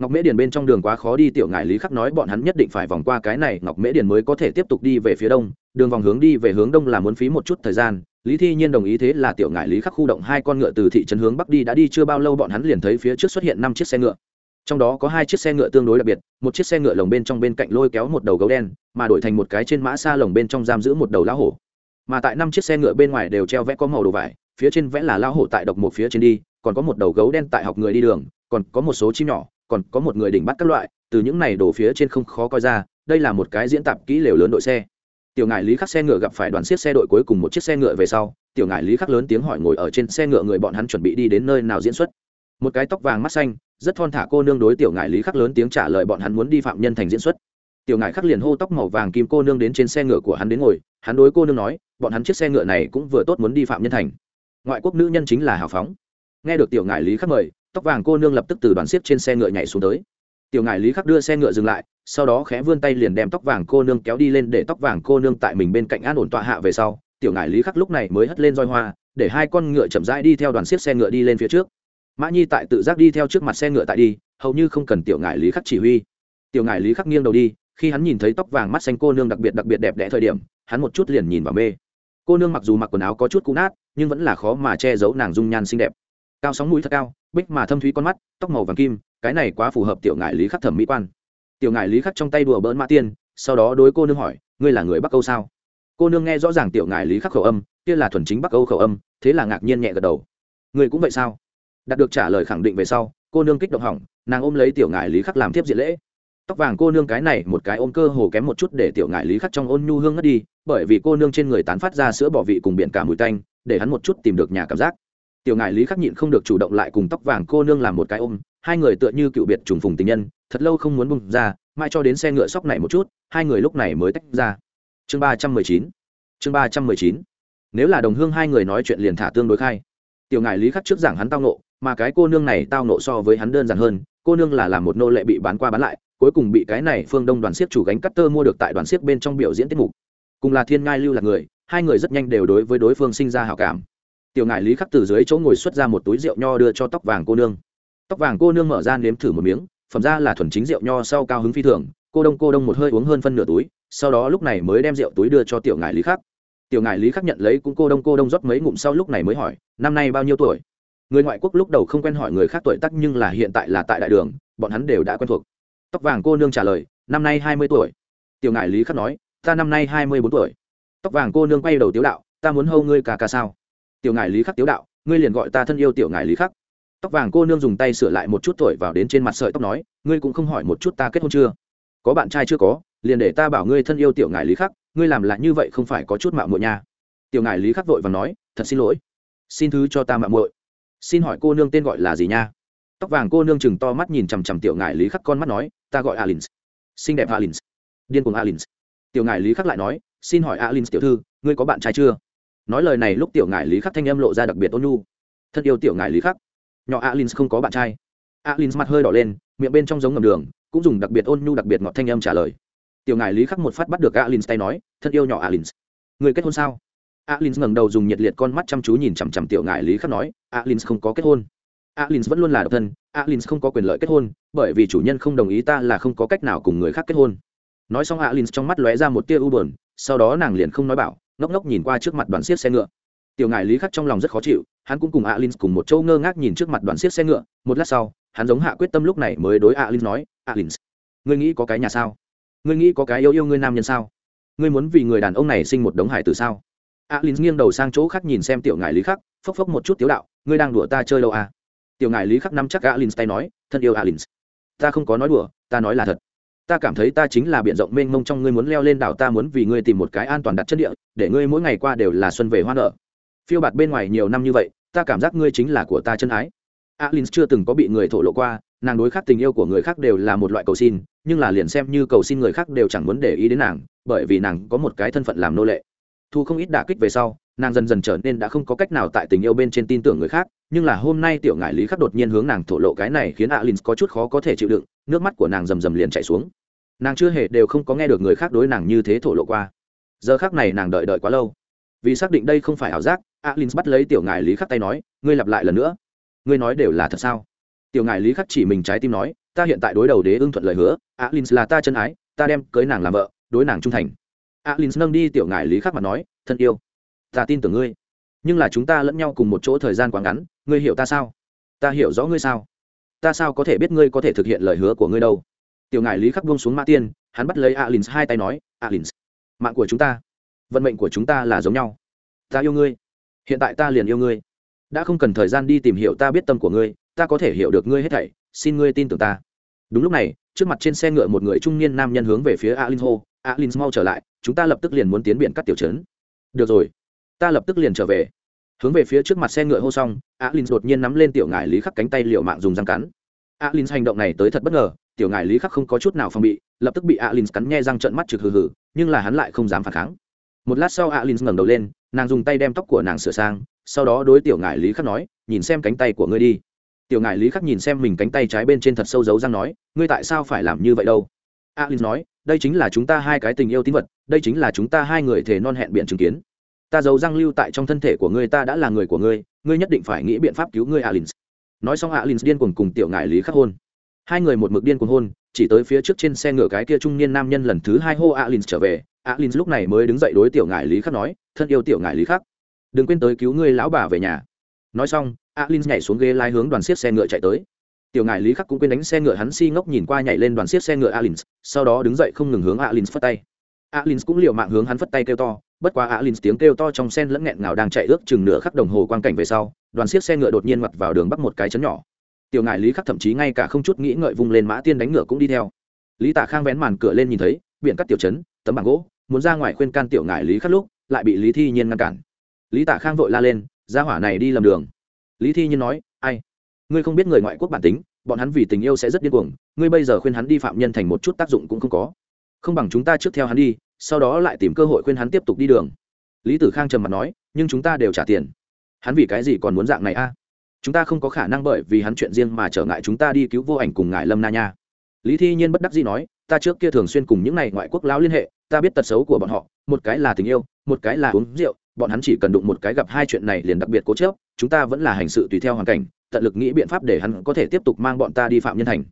Ngọc mễ điền bên trong đường quá khó đi, tiểu ngải lý khắc nói bọn hắn nhất định phải vòng qua cái này, ngọc mễ điền mới có thể tiếp tục đi về phía đông, đường vòng hướng đi về hướng đông là muốn phí một chút thời gian. Lý thi nhiên đồng ý thế là tiểu ngải lý khắc khu động hai con ngựa từ thị trấn hướng bắc đi, đã đi chưa bao lâu bọn hắn liền thấy phía trước xuất hiện năm chiếc xe ngựa. Trong đó có hai chiếc xe ngựa tương đối đặc biệt, một chiếc xe ngựa lồng bên trong bên cạnh lôi kéo một đầu gấu đen, mà đổi thành một cái trên mã xa lồng bên trong giam giữ một đầu lão hổ mà tại năm chiếc xe ngựa bên ngoài đều treo vẽ có màu đồ vải, phía trên vẽ là lao hổ tại độc một phía trên đi, còn có một đầu gấu đen tại học người đi đường, còn có một số chim nhỏ, còn có một người đỉnh bắt các loại, từ những này đổ phía trên không khó coi ra, đây là một cái diễn tập kỹ lều lớn đội xe. Tiểu ngại lý khắc xe ngựa gặp phải đoàn xiết xe đội cuối cùng một chiếc xe ngựa về sau, tiểu ngại lý khắc lớn tiếng hỏi ngồi ở trên xe ngựa người bọn hắn chuẩn bị đi đến nơi nào diễn xuất. Một cái tóc vàng mắt xanh, rất thon thả cô nương đối tiểu ngại lý khắc lớn tiếng trả lời bọn hắn muốn đi phạm nhân thành diễn xuất tiểu ngải khắc liền hô tóc màu vàng kim cô nương đến trên xe ngựa của hắn đến ngồi, hắn đối cô nương nói, bọn hắn chiếc xe ngựa này cũng vừa tốt muốn đi phạm nhân thành. Ngoại quốc nữ nhân chính là hào phóng. Nghe được tiểu ngải lý khắc mời, tóc vàng cô nương lập tức từ đoàn xiếc trên xe ngựa nhảy xuống tới. Tiểu ngải lý khắc đưa xe ngựa dừng lại, sau đó khẽ vươn tay liền đem tóc vàng cô nương kéo đi lên để tóc vàng cô nương tại mình bên cạnh an ổn tọa hạ về sau. Tiểu ngải lý khắc lúc này mới hất lên roi hoa, để hai con ngựa chậm rãi đi theo đoàn xiếc xe ngựa đi lên phía trước. Mã nhi tại tự giác đi theo trước mặt xe ngựa tại đi, hầu như không cần tiểu ngải lý khắc chỉ huy. Tiểu ngải lý khắc nghiêng đầu đi khi hắn nhìn thấy tóc vàng mắt xanh cô nương đặc biệt đặc biệt đẹp đẽ thời điểm, hắn một chút liền nhìn vào mê. Cô nương mặc dù mặc quần áo có chút cũ nát, nhưng vẫn là khó mà che giấu nàng dung nhan xinh đẹp. Cao sóng mũi thật cao, bích mà thâm thúy con mắt, tóc màu vàng kim, cái này quá phù hợp tiểu ngải lý khắc thẩm mỹ quan. Tiểu ngải lý khắc trong tay đùa bỡn mã tiên, sau đó đối cô nương hỏi, ngươi là người bắc Câu sao? Cô nương nghe rõ ràng tiểu ngải lý khắc khẩu âm, kia là thuần chính bắc Câu khẩu âm, thế là ngạc nhiên nhẹ gật đầu. Ngươi cũng vậy sao? Đạt được trả lời khẳng định về sau, cô nương kích động hỏng, nàng ôm lấy tiểu ngải lý khắc làm tiếp diện lễ tóc vàng cô nương cái này một cái ôm cơ hồ kém một chút để tiểu ngải lý khắc trong ôn nhu hương ngất đi, bởi vì cô nương trên người tán phát ra sữa bỏ vị cùng biển cả mùi tanh, để hắn một chút tìm được nhà cảm giác. Tiểu ngải lý khắc nhịn không được chủ động lại cùng tóc vàng cô nương làm một cái ôm, hai người tựa như cựu biệt trùng phùng tình nhân, thật lâu không muốn bung ra, mãi cho đến xe ngựa sóc này một chút, hai người lúc này mới tách ra. Chương ba trăm mười chín, chương ba trăm mười chín. Nếu là đồng hương hai người nói chuyện liền thả tương đối khai. Tiểu ngải lý khắc trước giảng hắn tao nộ mà cái cô nương này tao nộ so với hắn đơn giản hơn, cô nương là làm một nô lệ bị bán qua bán lại cuối cùng bị cái này phương đông đoàn siếc chủ gánh cắt tơ mua được tại đoàn siếc bên trong biểu diễn tiết mục. Cùng là thiên ngai lưu là người, hai người rất nhanh đều đối với đối phương sinh ra hảo cảm. Tiểu ngải lý khắc từ dưới chỗ ngồi xuất ra một túi rượu nho đưa cho tóc vàng cô nương. Tóc vàng cô nương mở ra nếm thử một miếng, phẩm ra là thuần chính rượu nho sau cao hứng phi thường, cô đông cô đông một hơi uống hơn phân nửa túi, sau đó lúc này mới đem rượu túi đưa cho tiểu ngải lý khắc. Tiểu ngải lý khắc nhận lấy cũng cô đông cô đông rót mấy ngụm sau lúc này mới hỏi, năm nay bao nhiêu tuổi? Người ngoại quốc lúc đầu không quen hỏi người khác tuổi tác nhưng là hiện tại là tại đại đường, bọn hắn đều đã quen thuộc tóc vàng cô nương trả lời, năm nay hai mươi tuổi. Tiểu ngải lý khắc nói, ta năm nay hai mươi bốn tuổi. Tóc vàng cô nương quay đầu tiếu đạo, ta muốn hâu ngươi cả cà sao? Tiểu ngải lý khắc tiếu đạo, ngươi liền gọi ta thân yêu tiểu ngải lý khắc. Tóc vàng cô nương dùng tay sửa lại một chút tuổi vào đến trên mặt sợi tóc nói, ngươi cũng không hỏi một chút ta kết hôn chưa? Có bạn trai chưa có, liền để ta bảo ngươi thân yêu tiểu ngải lý khắc, ngươi làm lại như vậy không phải có chút mạo muội nha. Tiểu ngải lý khắc vội và nói, thật xin lỗi. Xin thứ cho ta mạo muội. Xin hỏi cô nương tên gọi là gì nha? Tóc vàng cô nương chừng to mắt nhìn chằm chằm tiểu ngải lý khắc con mắt nói, ta gọi alins. Xinh đẹp alins. Điên cuồng alins. Tiểu ngải lý khắc lại nói, xin hỏi alins tiểu thư, ngươi có bạn trai chưa? Nói lời này lúc tiểu ngải lý khắc thanh âm lộ ra đặc biệt ôn nhu. Thân yêu tiểu ngải lý khắc. Nhỏ alins không có bạn trai. Alins mặt hơi đỏ lên, miệng bên trong giống ngầm đường, cũng dùng đặc biệt ôn nhu đặc biệt ngọt thanh âm trả lời. Tiểu ngải lý khắc một phát bắt được alins tay nói, thân yêu nhỏ alins. Người kết hôn sao? Alins ngẩng đầu dùng nhiệt liệt con mắt chăm chú nhìn chằm chằm tiểu ngải lý khắc nói, alins không có kết hôn alins vẫn luôn là độc thân, alins không có quyền lợi kết hôn, bởi vì chủ nhân không đồng ý ta là không có cách nào cùng người khác kết hôn. Nói xong alins trong mắt lóe ra một tia u buồn, sau đó nàng liền không nói bảo, ngốc ngốc nhìn qua trước mặt đoàn xiếc xe ngựa. Tiểu ngải lý khắc trong lòng rất khó chịu, hắn cũng cùng alins cùng một chỗ ngơ ngác nhìn trước mặt đoàn xiếc xe ngựa, một lát sau, hắn giống hạ quyết tâm lúc này mới đối alins nói, alins, ngươi nghĩ có cái nhà sao? Ngươi nghĩ có cái yêu yêu ngươi nam nhân sao? Ngươi muốn vì người đàn ông này sinh một đống hải từ sao? Alins nghiêng đầu sang chỗ khác nhìn xem tiểu ngải lý khắc, phốc phốc một chút tiếu đạo, ngươi đang đùa ta chơi đâu à? Tiểu ngài lý khắc nắm chắc alin tay nói, thân yêu alin, ta không có nói đùa, ta nói là thật. Ta cảm thấy ta chính là biển rộng mênh mông trong ngươi muốn leo lên đảo ta muốn vì ngươi tìm một cái an toàn đặt chân địa, để ngươi mỗi ngày qua đều là xuân về hoa nở. Phiêu bạt bên ngoài nhiều năm như vậy, ta cảm giác ngươi chính là của ta chân ái. Alin chưa từng có bị người thổ lộ qua, nàng đối khác tình yêu của người khác đều là một loại cầu xin, nhưng là liền xem như cầu xin người khác đều chẳng muốn để ý đến nàng, bởi vì nàng có một cái thân phận làm nô lệ. Thu không ít đả kích về sau nàng dần dần trở nên đã không có cách nào tại tình yêu bên trên tin tưởng người khác, nhưng là hôm nay tiểu ngại lý khắc đột nhiên hướng nàng thổ lộ cái này khiến alin có chút khó có thể chịu đựng, nước mắt của nàng rầm rầm liền chạy xuống. Nàng chưa hề đều không có nghe được người khác đối nàng như thế thổ lộ qua. Giờ khác này nàng đợi đợi quá lâu. Vì xác định đây không phải ảo giác, alin bắt lấy tiểu ngại lý khắc tay nói, ngươi lặp lại lần nữa. Ngươi nói đều là thật sao? Tiểu ngại lý khắc chỉ mình trái tim nói, ta hiện tại đối đầu đế ưng thuận lời hứa, alin là ta chân ái, ta đem cưới nàng làm vợ, đối nàng trung thành. Alin nâng đi tiểu ngại lý khắc mà nói, thân yêu ta tin tưởng ngươi. Nhưng là chúng ta lẫn nhau cùng một chỗ thời gian quá ngắn, ngươi hiểu ta sao? Ta hiểu rõ ngươi sao? Ta sao có thể biết ngươi có thể thực hiện lời hứa của ngươi đâu? Tiểu ngại lý khắc buông xuống mã tiên, hắn bắt lấy alin hai tay nói alin mạng của chúng ta, vận mệnh của chúng ta là giống nhau. Ta yêu ngươi. Hiện tại ta liền yêu ngươi. Đã không cần thời gian đi tìm hiểu ta biết tâm của ngươi, ta có thể hiểu được ngươi hết thảy. Xin ngươi tin tưởng ta. Đúng lúc này, trước mặt trên xe ngựa một người trung niên nam nhân hướng về phía alin hô alin mau trở lại, chúng ta lập tức liền muốn tiến biển cắt tiểu trấn. Được rồi ta lập tức liền trở về. Hướng về phía trước mặt xe ngựa hô xong, alin đột nhiên nắm lên tiểu ngải lý khắc cánh tay liệu mạng dùng răng cắn. Alin hành động này tới thật bất ngờ, tiểu ngải lý khắc không có chút nào phòng bị, lập tức bị alin cắn nhe răng trợn mắt trực hừ hừ, nhưng là hắn lại không dám phản kháng. Một lát sau alin ngẩng đầu lên, nàng dùng tay đem tóc của nàng sửa sang, sau đó đối tiểu ngải lý khắc nói, nhìn xem cánh tay của ngươi đi. Tiểu ngải lý khắc nhìn xem mình cánh tay trái bên trên thật sâu dấu răng nói, ngươi tại sao phải làm như vậy đâu? Alin nói, đây chính là chúng ta hai cái tình yêu tín vật, đây chính là chúng ta hai người thể non hẹn biện chứng kiến ta giấu răng lưu tại trong thân thể của ngươi, ta đã là người của ngươi ngươi nhất định phải nghĩ biện pháp cứu ngươi alin nói xong alin điên cuồng cùng tiểu ngải lý khắc hôn. Hai người một mực điên cuồng hôn, chỉ tới phía trước trên xe ngựa cái kia trung niên nam nhân lần thứ hai hô alin trở về. Alin lúc này mới đứng dậy đối tiểu ngải lý khắc nói, thân yêu tiểu ngải lý khắc, đừng quên tới cứu ngươi lão bà về nhà. Nói xong alin nhảy xuống ghế lái hướng đoàn xiết xe ngựa chạy tới. Tiểu ngải lý khắc cũng quên đánh xe ngựa, hắn si ngốc nhìn qua nhảy lên đoàn xiết xe ngựa alin sau đó đứng dậy không ngừng hướng alin phất tay. Alin cũng liều mạng hướng hắn phất tay kêu to bất quá Á alin tiếng kêu to trong sen lẫn nghẹn ngào đang chạy ước chừng nửa khắc đồng hồ quang cảnh về sau, đoàn xiết xe ngựa đột nhiên mặt vào đường bắc một cái chấn nhỏ. Tiểu ngải lý khắc thậm chí ngay cả không chút nghĩ ngợi vung lên mã tiên đánh ngựa cũng đi theo. Lý tạ khang vén màn cửa lên nhìn thấy, biển cắt tiểu chấn tấm bảng gỗ, muốn ra ngoài khuyên can tiểu ngải lý khắc lúc, lại bị lý thi nhiên ngăn cản. Lý tạ khang vội la lên ra hỏa này đi lầm đường. Lý thi nhiên nói, ai? Ngươi không biết người ngoại quốc bản tính, bọn hắn vì tình yêu sẽ rất điên cuồng, ngươi bây giờ khuyên hắn đi phạm nhân thành một chút tác dụng cũng không có. Không bằng chúng ta trước theo hắn đi sau đó lại tìm cơ hội khuyên hắn tiếp tục đi đường. Lý tử khang trầm mặt nói, nhưng chúng ta đều trả tiền. Hắn vì cái gì còn muốn dạng này a? Chúng ta không có khả năng bởi vì hắn chuyện riêng mà trở ngại chúng ta đi cứu vô ảnh cùng ngài lâm na nha. Lý thi nhiên bất đắc dĩ nói, ta trước kia thường xuyên cùng những n à y ngoại quốc lão liên hệ, ta biết tật xấu của bọn họ, một cái là tình yêu, một cái là uống rượu, bọn hắn chỉ cần đụng một cái gặp hai chuyện này liền đặc biệt cố chớp chúng ta vẫn là hành sự tùy theo hoàn cảnh, tận lực nghĩ biện pháp để hắn có thể tiếp tục mang bọn ta đi phạm nhân thành.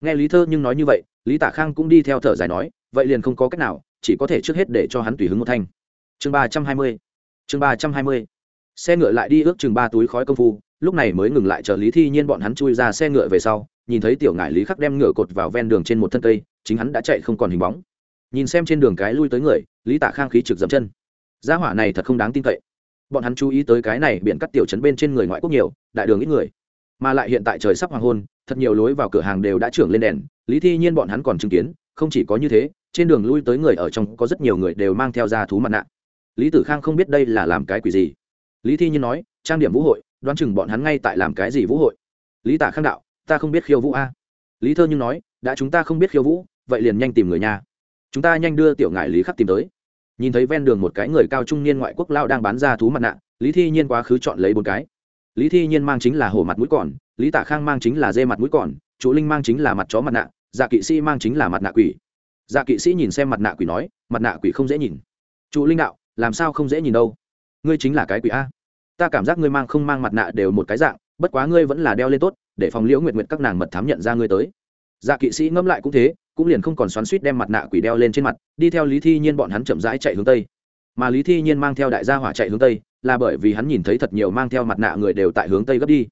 Nghe lý thơ nhưng nói như vậy, lý tả khang cũng đi theo thở dài nói, vậy liền không có cách nào chỉ có thể trước hết để cho hắn tùy hứng một thanh. Chương ba trăm hai mươi, chương ba trăm hai mươi. Xe ngựa lại đi ước chừng ba túi khói công phu, lúc này mới ngừng lại chờ lý thi nhiên bọn hắn chui ra xe ngựa về sau, nhìn thấy tiểu ngải lý khắc đem ngựa cột vào ven đường trên một thân cây, chính hắn đã chạy không còn hình bóng. Nhìn xem trên đường cái lui tới người, lý tạ khang khí trực dậm chân. Gia hỏa này thật không đáng tin cậy. Bọn hắn chú ý tới cái này biển cắt tiểu trấn bên trên người ngoại quốc nhiều, đại đường ít người. Mà lại hiện tại trời sắp hoàng hôn, thật nhiều lối vào cửa hàng đều đã trưởng lên đèn, lý thi nhiên bọn hắn còn chứng kiến, không chỉ có như thế trên đường lui tới người ở trong có rất nhiều người đều mang theo ra thú mặt nạ. Lý tử khang không biết đây là làm cái quỷ gì. Lý thi nhiên nói, trang điểm vũ hội, đoán chừng bọn hắn ngay tại làm cái gì vũ hội? Lý tả khang đạo, ta không biết khiêu vũ a. Lý thơ nhưng nói, đã chúng ta không biết khiêu vũ, vậy liền nhanh tìm người nhà. Chúng ta nhanh đưa tiểu ngải lý khắc tìm tới. Nhìn thấy ven đường một cái người cao trung niên ngoại quốc lao đang bán ra thú mặt nạ, lý thi nhiên quá khứ chọn lấy bốn cái. Lý thi nhiên mang chính là hổ mặt mũi còn, lý tả khang mang chính là dê mặt mũi còn chủ linh mang chính là mặt chó mặt nạ dạ kỵ sĩ mang chính là mặt nạ quỷ dạ kỵ sĩ nhìn xem mặt nạ quỷ nói, mặt nạ quỷ không dễ nhìn. Chủ linh đạo, làm sao không dễ nhìn đâu? Ngươi chính là cái quỷ a. Ta cảm giác ngươi mang không mang mặt nạ đều một cái dạng, bất quá ngươi vẫn là đeo lên tốt, để phòng liễu nguyện nguyện các nàng mật thám nhận ra ngươi tới. Dạ kỵ sĩ ngẫm lại cũng thế, cũng liền không còn xoắn suýt đem mặt nạ quỷ đeo lên trên mặt, đi theo lý thi nhiên bọn hắn chậm rãi chạy hướng tây. Mà lý thi nhiên mang theo đại gia hỏa chạy hướng tây, là bởi vì hắn nhìn thấy thật nhiều mang theo mặt nạ người đều tại hướng tây gấp đi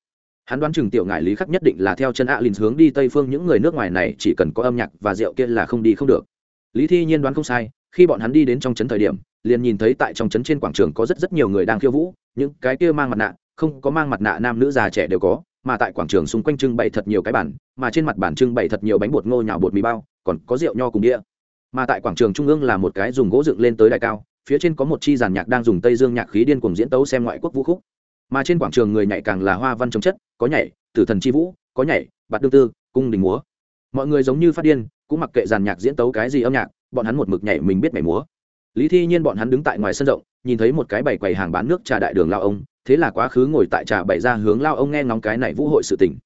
hắn đoán chừng tiểu ngại lý khắc nhất định là theo chân alin à hướng đi tây phương, những người nước ngoài này chỉ cần có âm nhạc và rượu kia là không đi không được. Lý thi nhiên đoán không sai, khi bọn hắn đi đến trong trấn thời điểm, liền nhìn thấy tại trong trấn trên quảng trường có rất rất nhiều người đang khiêu vũ, những cái kia mang mặt nạ, không có mang mặt nạ nam nữ già trẻ đều có, mà tại quảng trường xung quanh trưng bày thật nhiều cái bản mà trên mặt bản trưng bày thật nhiều bánh bột ngô nhào bột mì bao, còn có rượu nho cùng đĩa. Mà tại quảng trường trung ương là một cái dùng gỗ dựng lên tới đài cao, phía trên có một chi giàn nhạc đang dùng tây dương nhạc khí điên cùng diễn tấu xem ngoại quốc vũ khúc mà trên quảng trường người nhảy càng là hoa văn chống chất, có nhảy, tử thần chi vũ, có nhảy, bạt đương tư, cung đình múa. Mọi người giống như phát điên, cũng mặc kệ giàn nhạc diễn tấu cái gì âm nhạc, bọn hắn một mực nhảy mình biết nhảy múa. Lý thi nhiên bọn hắn đứng tại ngoài sân rộng, nhìn thấy một cái bày quầy hàng bán nước trà đại đường lao ông, thế là quá khứ ngồi tại trà bày ra hướng lao ông nghe ngóng cái này vũ hội sự tình.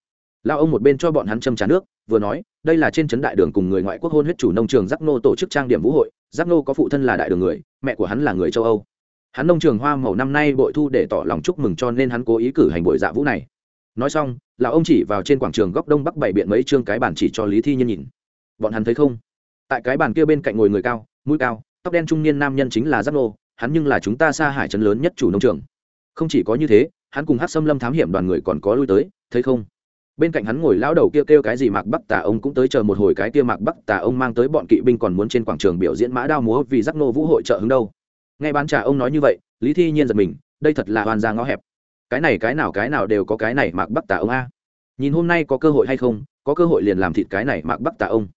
Lao ông một bên cho bọn hắn châm trà nước, vừa nói, đây là trên trấn đại đường cùng người ngoại quốc hôn huyết chủ nông trường giác nô tổ chức trang điểm vũ hội, giác nô có phụ thân là đại đường người, mẹ của hắn là người châu âu hắn nông trường hoa màu năm nay bội thu để tỏ lòng chúc mừng cho nên hắn cố ý cử hành buổi dạ vũ này. Nói xong lão ông chỉ vào trên quảng trường góc đông bắc bảy biện mấy chương cái bàn chỉ cho lý thi nhiên nhìn. Bọn hắn thấy không? Tại cái bàn kia bên cạnh ngồi người cao mũi cao tóc đen trung niên nam nhân chính là giác nô hắn nhưng là chúng ta xa hải trấn lớn nhất chủ nông trường. Không chỉ có như thế hắn cùng hát xâm lâm thám hiểm đoàn người còn có lui tới thấy không? Bên cạnh hắn ngồi lão đầu kia kêu, kêu cái gì mạc bắc tà ông cũng tới chờ một hồi cái kia mạc bắc tà ông mang tới bọn kỵ binh còn muốn trên quảng trường biểu diễn mã đao múa vì giác nô vũ hội trợ hứng đâu nghe bán trà ông nói như vậy, lý thi nhiên giật mình, đây thật là hoàn ra ngõ hẹp. Cái này, cái nào cái nào đều có cái này mạc bắc tà ông a. Nhìn hôm nay có cơ hội hay không, có cơ hội liền làm thịt cái này mạc bắc tà ông.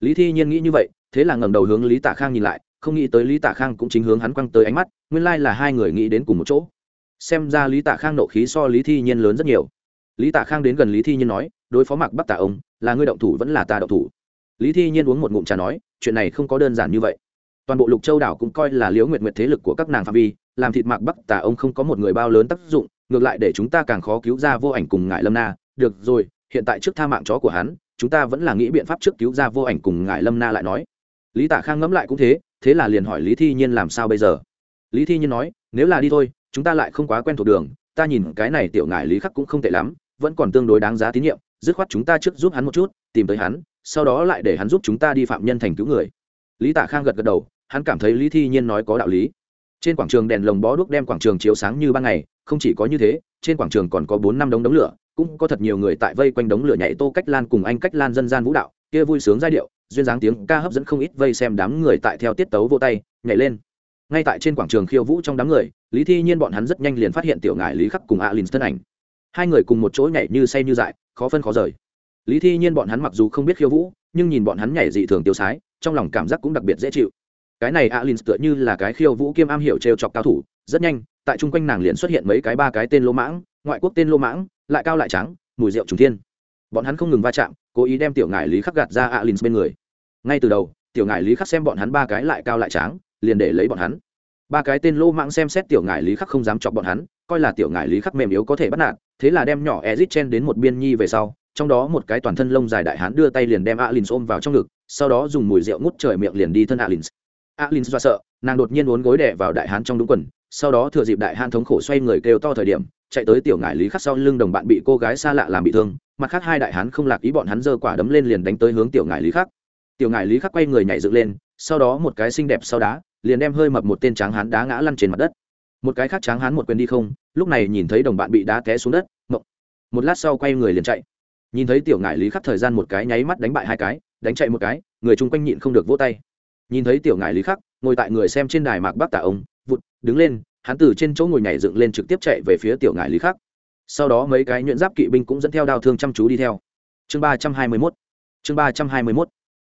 Lý thi nhiên nghĩ như vậy, thế là ngẩng đầu hướng lý tả khang nhìn lại, không nghĩ tới lý tả khang cũng chính hướng hắn quăng tới ánh mắt, nguyên lai là hai người nghĩ đến cùng một chỗ. Xem ra lý tả khang nộ khí so lý thi nhiên lớn rất nhiều. Lý tả khang đến gần lý thi nhiên nói, đối phó mạc bắc tả ông, là ngươi động thủ vẫn là ta động thủ. Lý thi nhiên uống một ngụm trà nói, chuyện này không có đơn giản như vậy toàn bộ lục châu đảo cũng coi là liếu nguyện nguyện thế lực của các nàng phạm vi, làm thịt mạc bắc tà ông không có một người bao lớn tác dụng, ngược lại để chúng ta càng khó cứu ra vô ảnh cùng ngại lâm na. Được rồi, hiện tại trước tha mạng chó của hắn, chúng ta vẫn là nghĩ biện pháp trước cứu ra vô ảnh cùng ngại lâm na lại nói. Lý tạ khang ngẫm lại cũng thế thế là liền hỏi lý thi nhiên làm sao bây giờ? Lý thi nhiên nói, nếu là đi thôi, chúng ta lại không quá quen thuộc đường, ta nhìn cái này tiểu ngại lý khắc cũng không tệ lắm, vẫn còn tương đối đáng giá tín nhiệm, dứt khoát chúng ta trước giúp hắn một chút, tìm tới hắn, sau đó lại để hắn giúp chúng ta đi phạm nhân thành cứu người. Lý tạ khang gật gật đầu hắn cảm thấy lý thi nhiên nói có đạo lý. Trên quảng trường đèn lồng bó đuốc đem quảng trường chiếu sáng như ban ngày, không chỉ có như thế, trên quảng trường còn có bốn năm đống đống lửa, cũng có thật nhiều người tại vây quanh đống lửa nhảy tô cách lan cùng anh cách lan dân gian vũ đạo, kia vui sướng giai điệu, duyên dáng tiếng ca hấp dẫn không ít vây xem đám người tại theo tiết tấu vô tay, nhảy lên. Ngay tại trên quảng trường khiêu vũ trong đám người, lý thi nhiên bọn hắn rất nhanh liền phát hiện tiểu ngại lý khắc cùng alin thân ảnh. Hai người cùng một chỗ nhảy như say như dại, khó phân khó rời. Lý thi nhiên bọn hắn mặc dù không biết khiêu vũ, nhưng nhìn bọn hắn nhảy dị thường tiêu sái, trong lòng cảm giác cũng đặc biệt dễ chịu cái này alin tựa như là cái khiêu vũ kiêm am hiểu trêu chọc cao thủ rất nhanh tại chung quanh nàng liền xuất hiện mấy cái ba cái tên lô mãng ngoại quốc tên lô mãng lại cao lại trắng mùi rượu trùng thiên. Bọn hắn không ngừng va chạm cố ý đem tiểu ngải lý khắc gạt ra alin bên người. Ngay từ đầu tiểu ngải lý khắc xem bọn hắn ba cái lại cao lại trắng, liền để lấy bọn hắn. Ba cái tên lô mãng xem xét tiểu ngải lý khắc không dám chọc bọn hắn coi là tiểu ngải lý khắc mềm yếu có thể bắt nạt thế là đem nhỏ ezit chen đến một biên nhi về sau trong đó một cái toàn thân lông dài đại hán đưa tay liền đem alin ôm vào trong ngực sau đó dùng mùi rượu ngút trời miệng liền đi thân alin alin do sợ, nàng đột nhiên uốn gối đè vào đại hán trong đúng quần, sau đó thừa dịp đại hán thống khổ xoay người kêu to thời điểm, chạy tới tiểu ngải lý khắc sau lưng đồng bạn bị cô gái xa lạ làm bị thương, mặt khác hai đại hán không lạc ý bọn hắn giơ quả đấm lên liền đánh tới hướng tiểu ngải lý khắc. Tiểu ngải lý khắc quay người nhảy dựng lên, sau đó một cái xinh đẹp sau đá, liền đem hơi mập một tên tráng hán đá ngã lăn trên mặt đất. Một cái khác tráng hán một quyền đi không, lúc này nhìn thấy đồng bạn bị đá té xuống đất, mộng. Một lát sau quay người liền chạy. Nhìn thấy tiểu ngải lý khắc thời gian một cái nháy mắt đánh bại hai cái, đánh chạy một cái, người chung quanh nhịn không được vỗ tay nhìn thấy tiểu ngài lý khắc, ngồi tại người xem trên đài mạc bác tả ông, vụt, đứng lên, hắn từ trên chỗ ngồi nhảy dựng lên trực tiếp chạy về phía tiểu ngài lý khắc. Sau đó mấy cái nhuyễn giáp kỵ binh cũng dẫn theo đao thương chăm chú đi theo. Chương ba trăm hai mươi mốt. Chương ba trăm hai mươi mốt.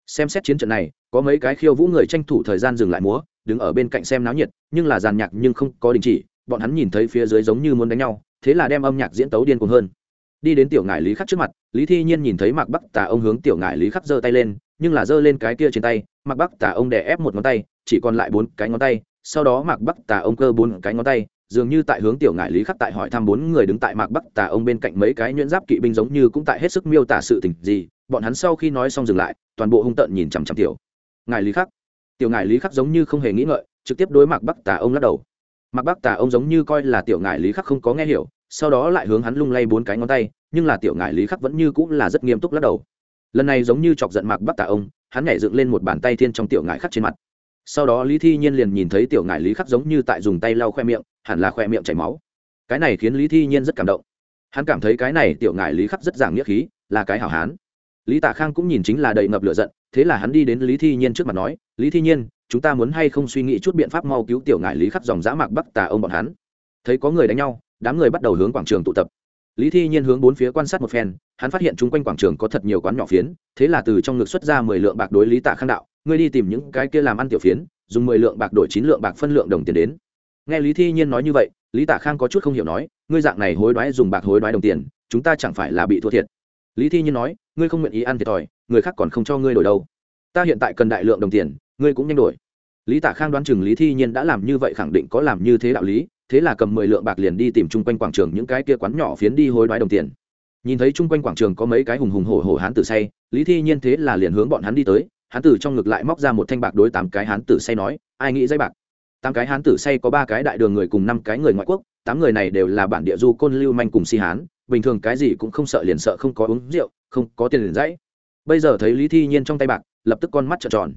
Xem xét chiến trận này, có mấy cái khiêu vũ người tranh thủ thời gian dừng lại múa, đứng ở bên cạnh xem náo nhiệt, nhưng là giàn nhạc nhưng không có đình chỉ, bọn hắn nhìn thấy phía dưới giống như muốn đánh nhau, thế là đem âm nhạc diễn tấu điên cuồng hơn. Đi đến tiểu ngài lý khắc trước mặt, lý thi nhiên nhìn thấy mạc bắc tà ông hướng tiểu ngài lý khắc giơ tay lên nhưng là giơ lên cái kia trên tay mạc bắc tà ông đè ép một ngón tay, chỉ còn lại bốn cái ngón tay, sau đó mạc bắc tà ông cơ bốn cái ngón tay, dường như tại hướng tiểu ngải lý khắc tại hỏi thăm bốn người đứng tại mạc bắc tà ông bên cạnh mấy cái nhuyễn giáp kỵ binh giống như cũng tại hết sức miêu tả sự tình gì, bọn hắn sau khi nói xong dừng lại, toàn bộ hung tợn nhìn chằm chằm tiểu ngải lý khắc. Tiểu ngải lý khắc giống như không hề nghĩ ngợi, trực tiếp đối mạc bắc tà ông lắc đầu. Mạc bắc tà ông giống như coi là tiểu ngải lý khắc không có nghe hiểu, sau đó lại hướng hắn lung lay bốn cái ngón tay, nhưng là tiểu ngải lý khắc vẫn như cũng là rất nghiêm túc lắc đầu lần này giống như chọc giận mạc bắc tà ông hắn nhảy dựng lên một bàn tay thiên trong tiểu ngại khắc trên mặt sau đó lý thi nhiên liền nhìn thấy tiểu ngại lý khắc giống như tại dùng tay lau khoe miệng hẳn là khoe miệng chảy máu cái này khiến lý thi nhiên rất cảm động hắn cảm thấy cái này tiểu ngại lý khắc rất giảng nghĩa khí là cái hảo hán lý tạ khang cũng nhìn chính là đầy ngập lửa giận thế là hắn đi đến lý thi nhiên trước mặt nói lý thi nhiên chúng ta muốn hay không suy nghĩ chút biện pháp mau cứu tiểu ngại lý khắc dòng giã mạc bắc tà ông bọn hắn thấy có người đánh nhau đám người bắt đầu hướng quảng trường tụ tập lý thi nhiên hướng bốn phía quan sát một phen, hắn phát hiện chung quanh quảng trường có thật nhiều quán nhỏ phiến, thế là từ trong ngực xuất ra mười lượng bạc đối lý tạ khang đạo, ngươi đi tìm những cái kia làm ăn tiểu phiến, dùng mười lượng bạc đổi chín lượng bạc phân lượng đồng tiền đến. Nghe lý thi nhiên nói như vậy, lý tạ khang có chút không hiểu nói, ngươi dạng này hối đoái dùng bạc hối đoái đồng tiền, chúng ta chẳng phải là bị thua thiệt. Lý thi nhiên nói, ngươi không nguyện ý ăn thiệt thòi, người khác còn không cho ngươi đổi đâu. Ta hiện tại cần đại lượng đồng tiền, ngươi cũng nhanh đổi. Lý tạ khang đoán chừng lý thi nhiên đã làm như vậy khẳng định có làm như thế đạo lý thế là cầm mười lượng bạc liền đi tìm chung quanh quảng trường những cái kia quán nhỏ phiến đi hối đoái đồng tiền. Nhìn thấy chung quanh quảng trường có mấy cái hùng hùng hổ hổ hán tử say, lý thi nhiên thế là liền hướng bọn hắn đi tới, hán tử trong ngực lại móc ra một thanh bạc đối tám cái hán tử say nói, ai nghĩ dây bạc? Tám cái hán tử say có ba cái đại đường người cùng năm cái người ngoại quốc, tám người này đều là bản địa du côn lưu manh cùng si hán, bình thường cái gì cũng không sợ liền sợ không có uống rượu, không có tiền liền dãy. Bây giờ thấy lý thi nhiên trong tay bạc, lập tức con mắt trợn tròn.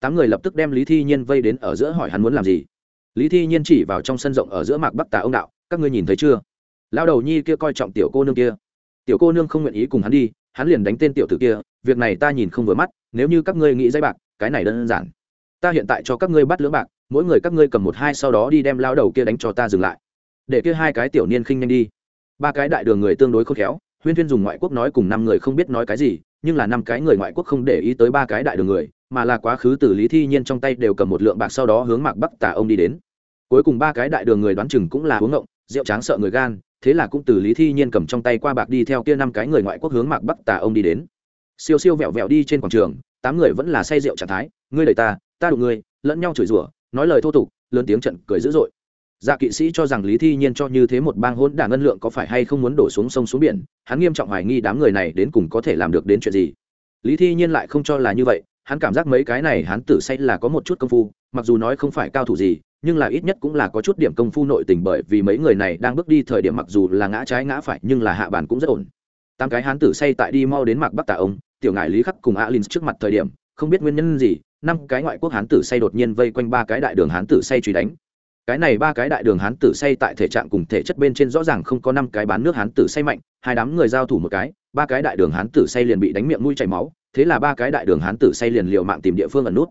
Tám người lập tức đem lý thi nhiên vây đến ở giữa hỏi hắn muốn làm gì lý thi nhiên chỉ vào trong sân rộng ở giữa mạc bắc tà ông đạo, các ngươi nhìn thấy chưa? Lao đầu nhi kia coi trọng tiểu cô nương kia. Tiểu cô nương không nguyện ý cùng hắn đi, hắn liền đánh tên tiểu tử kia, việc này ta nhìn không vừa mắt, nếu như các ngươi nghĩ dây bạc, cái này đơn giản. Ta hiện tại cho các ngươi bắt lưỡng bạc, mỗi người các ngươi cầm một hai sau đó đi đem lao đầu kia đánh cho ta dừng lại. Để kia hai cái tiểu niên khinh nhanh đi. Ba cái đại đường người tương đối khôn khéo, huyên thuyên dùng ngoại quốc nói cùng năm người không biết nói cái gì, nhưng là năm cái người ngoại quốc không để ý tới ba cái đại đường người mà là quá khứ từ lý thi nhiên trong tay đều cầm một lượng bạc sau đó hướng mạc bắc tà ông đi đến. Cuối cùng ba cái đại đường người đoán chừng cũng là uống ngộng, rượu tráng sợ người gan, thế là cũng từ lý thi nhiên cầm trong tay qua bạc đi theo kia năm cái người ngoại quốc hướng mạc bắc tà ông đi đến. Siêu siêu vẹo vẹo đi trên quảng trường, tám người vẫn là say rượu trạng thái, ngươi đẩy ta ta đụng ngươi, lẫn nhau chửi rủa, nói lời thô tục, lớn tiếng trận cười dữ dội. Dạ kỵ sĩ cho rằng lý thi nhiên cho như thế một bang hỗn đản ngân lượng có phải hay không muốn đổ xuống sông xuống biển, hắn nghiêm trọng hoài nghi đám người này đến cùng có thể làm được đến chuyện gì. Lý thi nhiên lại không cho là như vậy hắn cảm giác mấy cái này hắn tử say là có một chút công phu, mặc dù nói không phải cao thủ gì, nhưng là ít nhất cũng là có chút điểm công phu nội tình bởi vì mấy người này đang bước đi thời điểm mặc dù là ngã trái ngã phải, nhưng là hạ bàn cũng rất ổn. Tám cái hán tử say tại đi mau đến mạc bắc tà ông, tiểu ngại lý khắc cùng alin trước mặt thời điểm, không biết nguyên nhân gì, năm cái ngoại quốc hán tử say đột nhiên vây quanh ba cái đại đường hán tử say truy đánh. Cái này ba cái đại đường hán tử say tại thể trạng cùng thể chất bên trên rõ ràng không có năm cái bán nước hán tử say mạnh, hai đám người giao thủ một cái, ba cái đại đường hán tử say liền bị đánh miệng mũi chảy máu thế là ba cái đại đường hán tử say liền liều mạng tìm địa phương ẩn nút.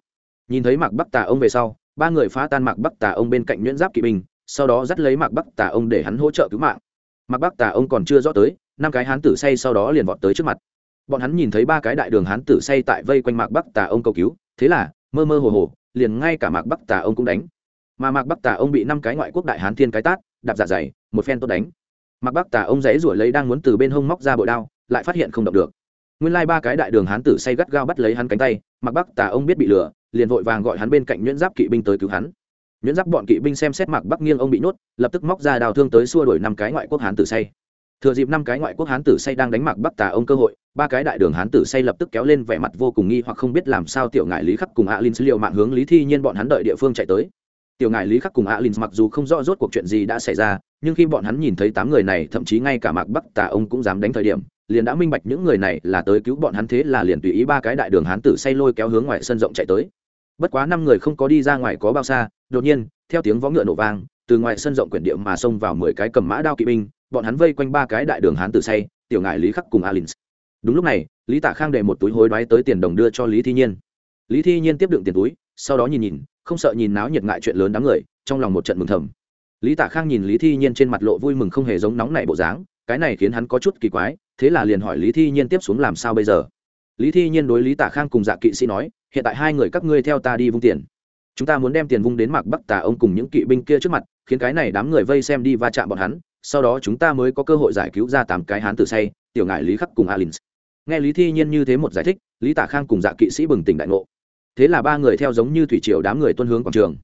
Nhìn thấy mạc bắc tà ông về sau, ba người phá tan mạc bắc tà ông bên cạnh nhuyễn giáp kỵ binh, sau đó dắt lấy mạc bắc tà ông để hắn hỗ trợ cứu mạng. Mạc bắc tà ông còn chưa rõ tới, năm cái hán tử say sau đó liền vọt tới trước mặt. Bọn hắn nhìn thấy ba cái đại đường hán tử say tại vây quanh mạc bắc tà ông cầu cứu, thế là, mơ mơ hồ hồ, liền ngay cả mạc bắc tà ông cũng đánh. Mà mạc bắc tà ông bị năm cái ngoại quốc đại hán thiên cái tát, đạp dạ dày, một phen tốt đánh. Mạc bắc tà ông dãy ruổi lấy đang muốn từ bên hông móc ra bội đao, lại phát hiện không động được nguyên lai ba cái đại đường hán tử say gắt gao bắt lấy hắn cánh tay, Mặc bắc tà ông biết bị lừa, liền vội vàng gọi hắn bên cạnh nhuyễn giáp kỵ binh tới cứu hắn. Nhuyễn giáp bọn kỵ binh xem xét Mặc bắc nghiêng ông bị nhốt, lập tức móc ra đào thương tới xua đuổi năm cái ngoại quốc hán tử say. Thừa dịp năm cái ngoại quốc hán tử say đang đánh Mặc bắc tà ông cơ hội, ba cái đại đường hán tử say lập tức kéo lên vẻ mặt vô cùng nghi hoặc không biết làm sao tiểu ngại lý khắc cùng ạ linh liệu mạng hướng lý thi nhiên bọn hắn đợi địa phương chạy tới. Tiểu ngại lý khắc cùng ạ linh mặc dù không rõ rốt cuộc chuyện gì đã xảy ra, nhưng khi bọn hắn nhìn thấy tám người này, thậm chí ngay cả mạc bắc tà ông cũng dám đánh thời điểm liền đã minh bạch những người này là tới cứu bọn hắn thế là liền tùy ý ba cái đại đường hán tử say lôi kéo hướng ngoài sân rộng chạy tới. Bất quá năm người không có đi ra ngoài có bao xa, đột nhiên, theo tiếng vó ngựa nổ vang, từ ngoài sân rộng quyển địa mà xông vào mười cái cầm mã đao kỵ binh, bọn hắn vây quanh ba cái đại đường hán tử say, tiểu ngại lý khắc cùng alin. Đúng lúc này, lý tạ khang để một túi hối đoái tới tiền đồng đưa cho lý thi nhiên. Lý thi nhiên tiếp đựng tiền túi, sau đó nhìn nhìn, không sợ nhìn náo nhiệt ngại chuyện lớn đám người, trong lòng một trận mừng thầm. Lý tạ khang nhìn lý thi nhiên trên mặt lộ vui mừng không hề giống nóng nảy bộ dáng cái này khiến hắn có chút kỳ quái, thế là liền hỏi lý thi nhiên tiếp xuống làm sao bây giờ? Lý thi nhiên đối lý Tả khang cùng dạ kỵ sĩ nói, hiện tại hai người các ngươi theo ta đi vung tiền. Chúng ta muốn đem tiền vung đến mạc bắc tà ông cùng những kỵ binh kia trước mặt, khiến cái này đám người vây xem đi va chạm bọn hắn, sau đó chúng ta mới có cơ hội giải cứu ra tám cái hán tử say, tiểu ngại lý khắc cùng alin nghe lý thi nhiên như thế một giải thích, lý Tả khang cùng dạ kỵ sĩ bừng tỉnh đại ngộ. Thế là ba người theo giống như thủy triều đám người tuân hướng quảng trường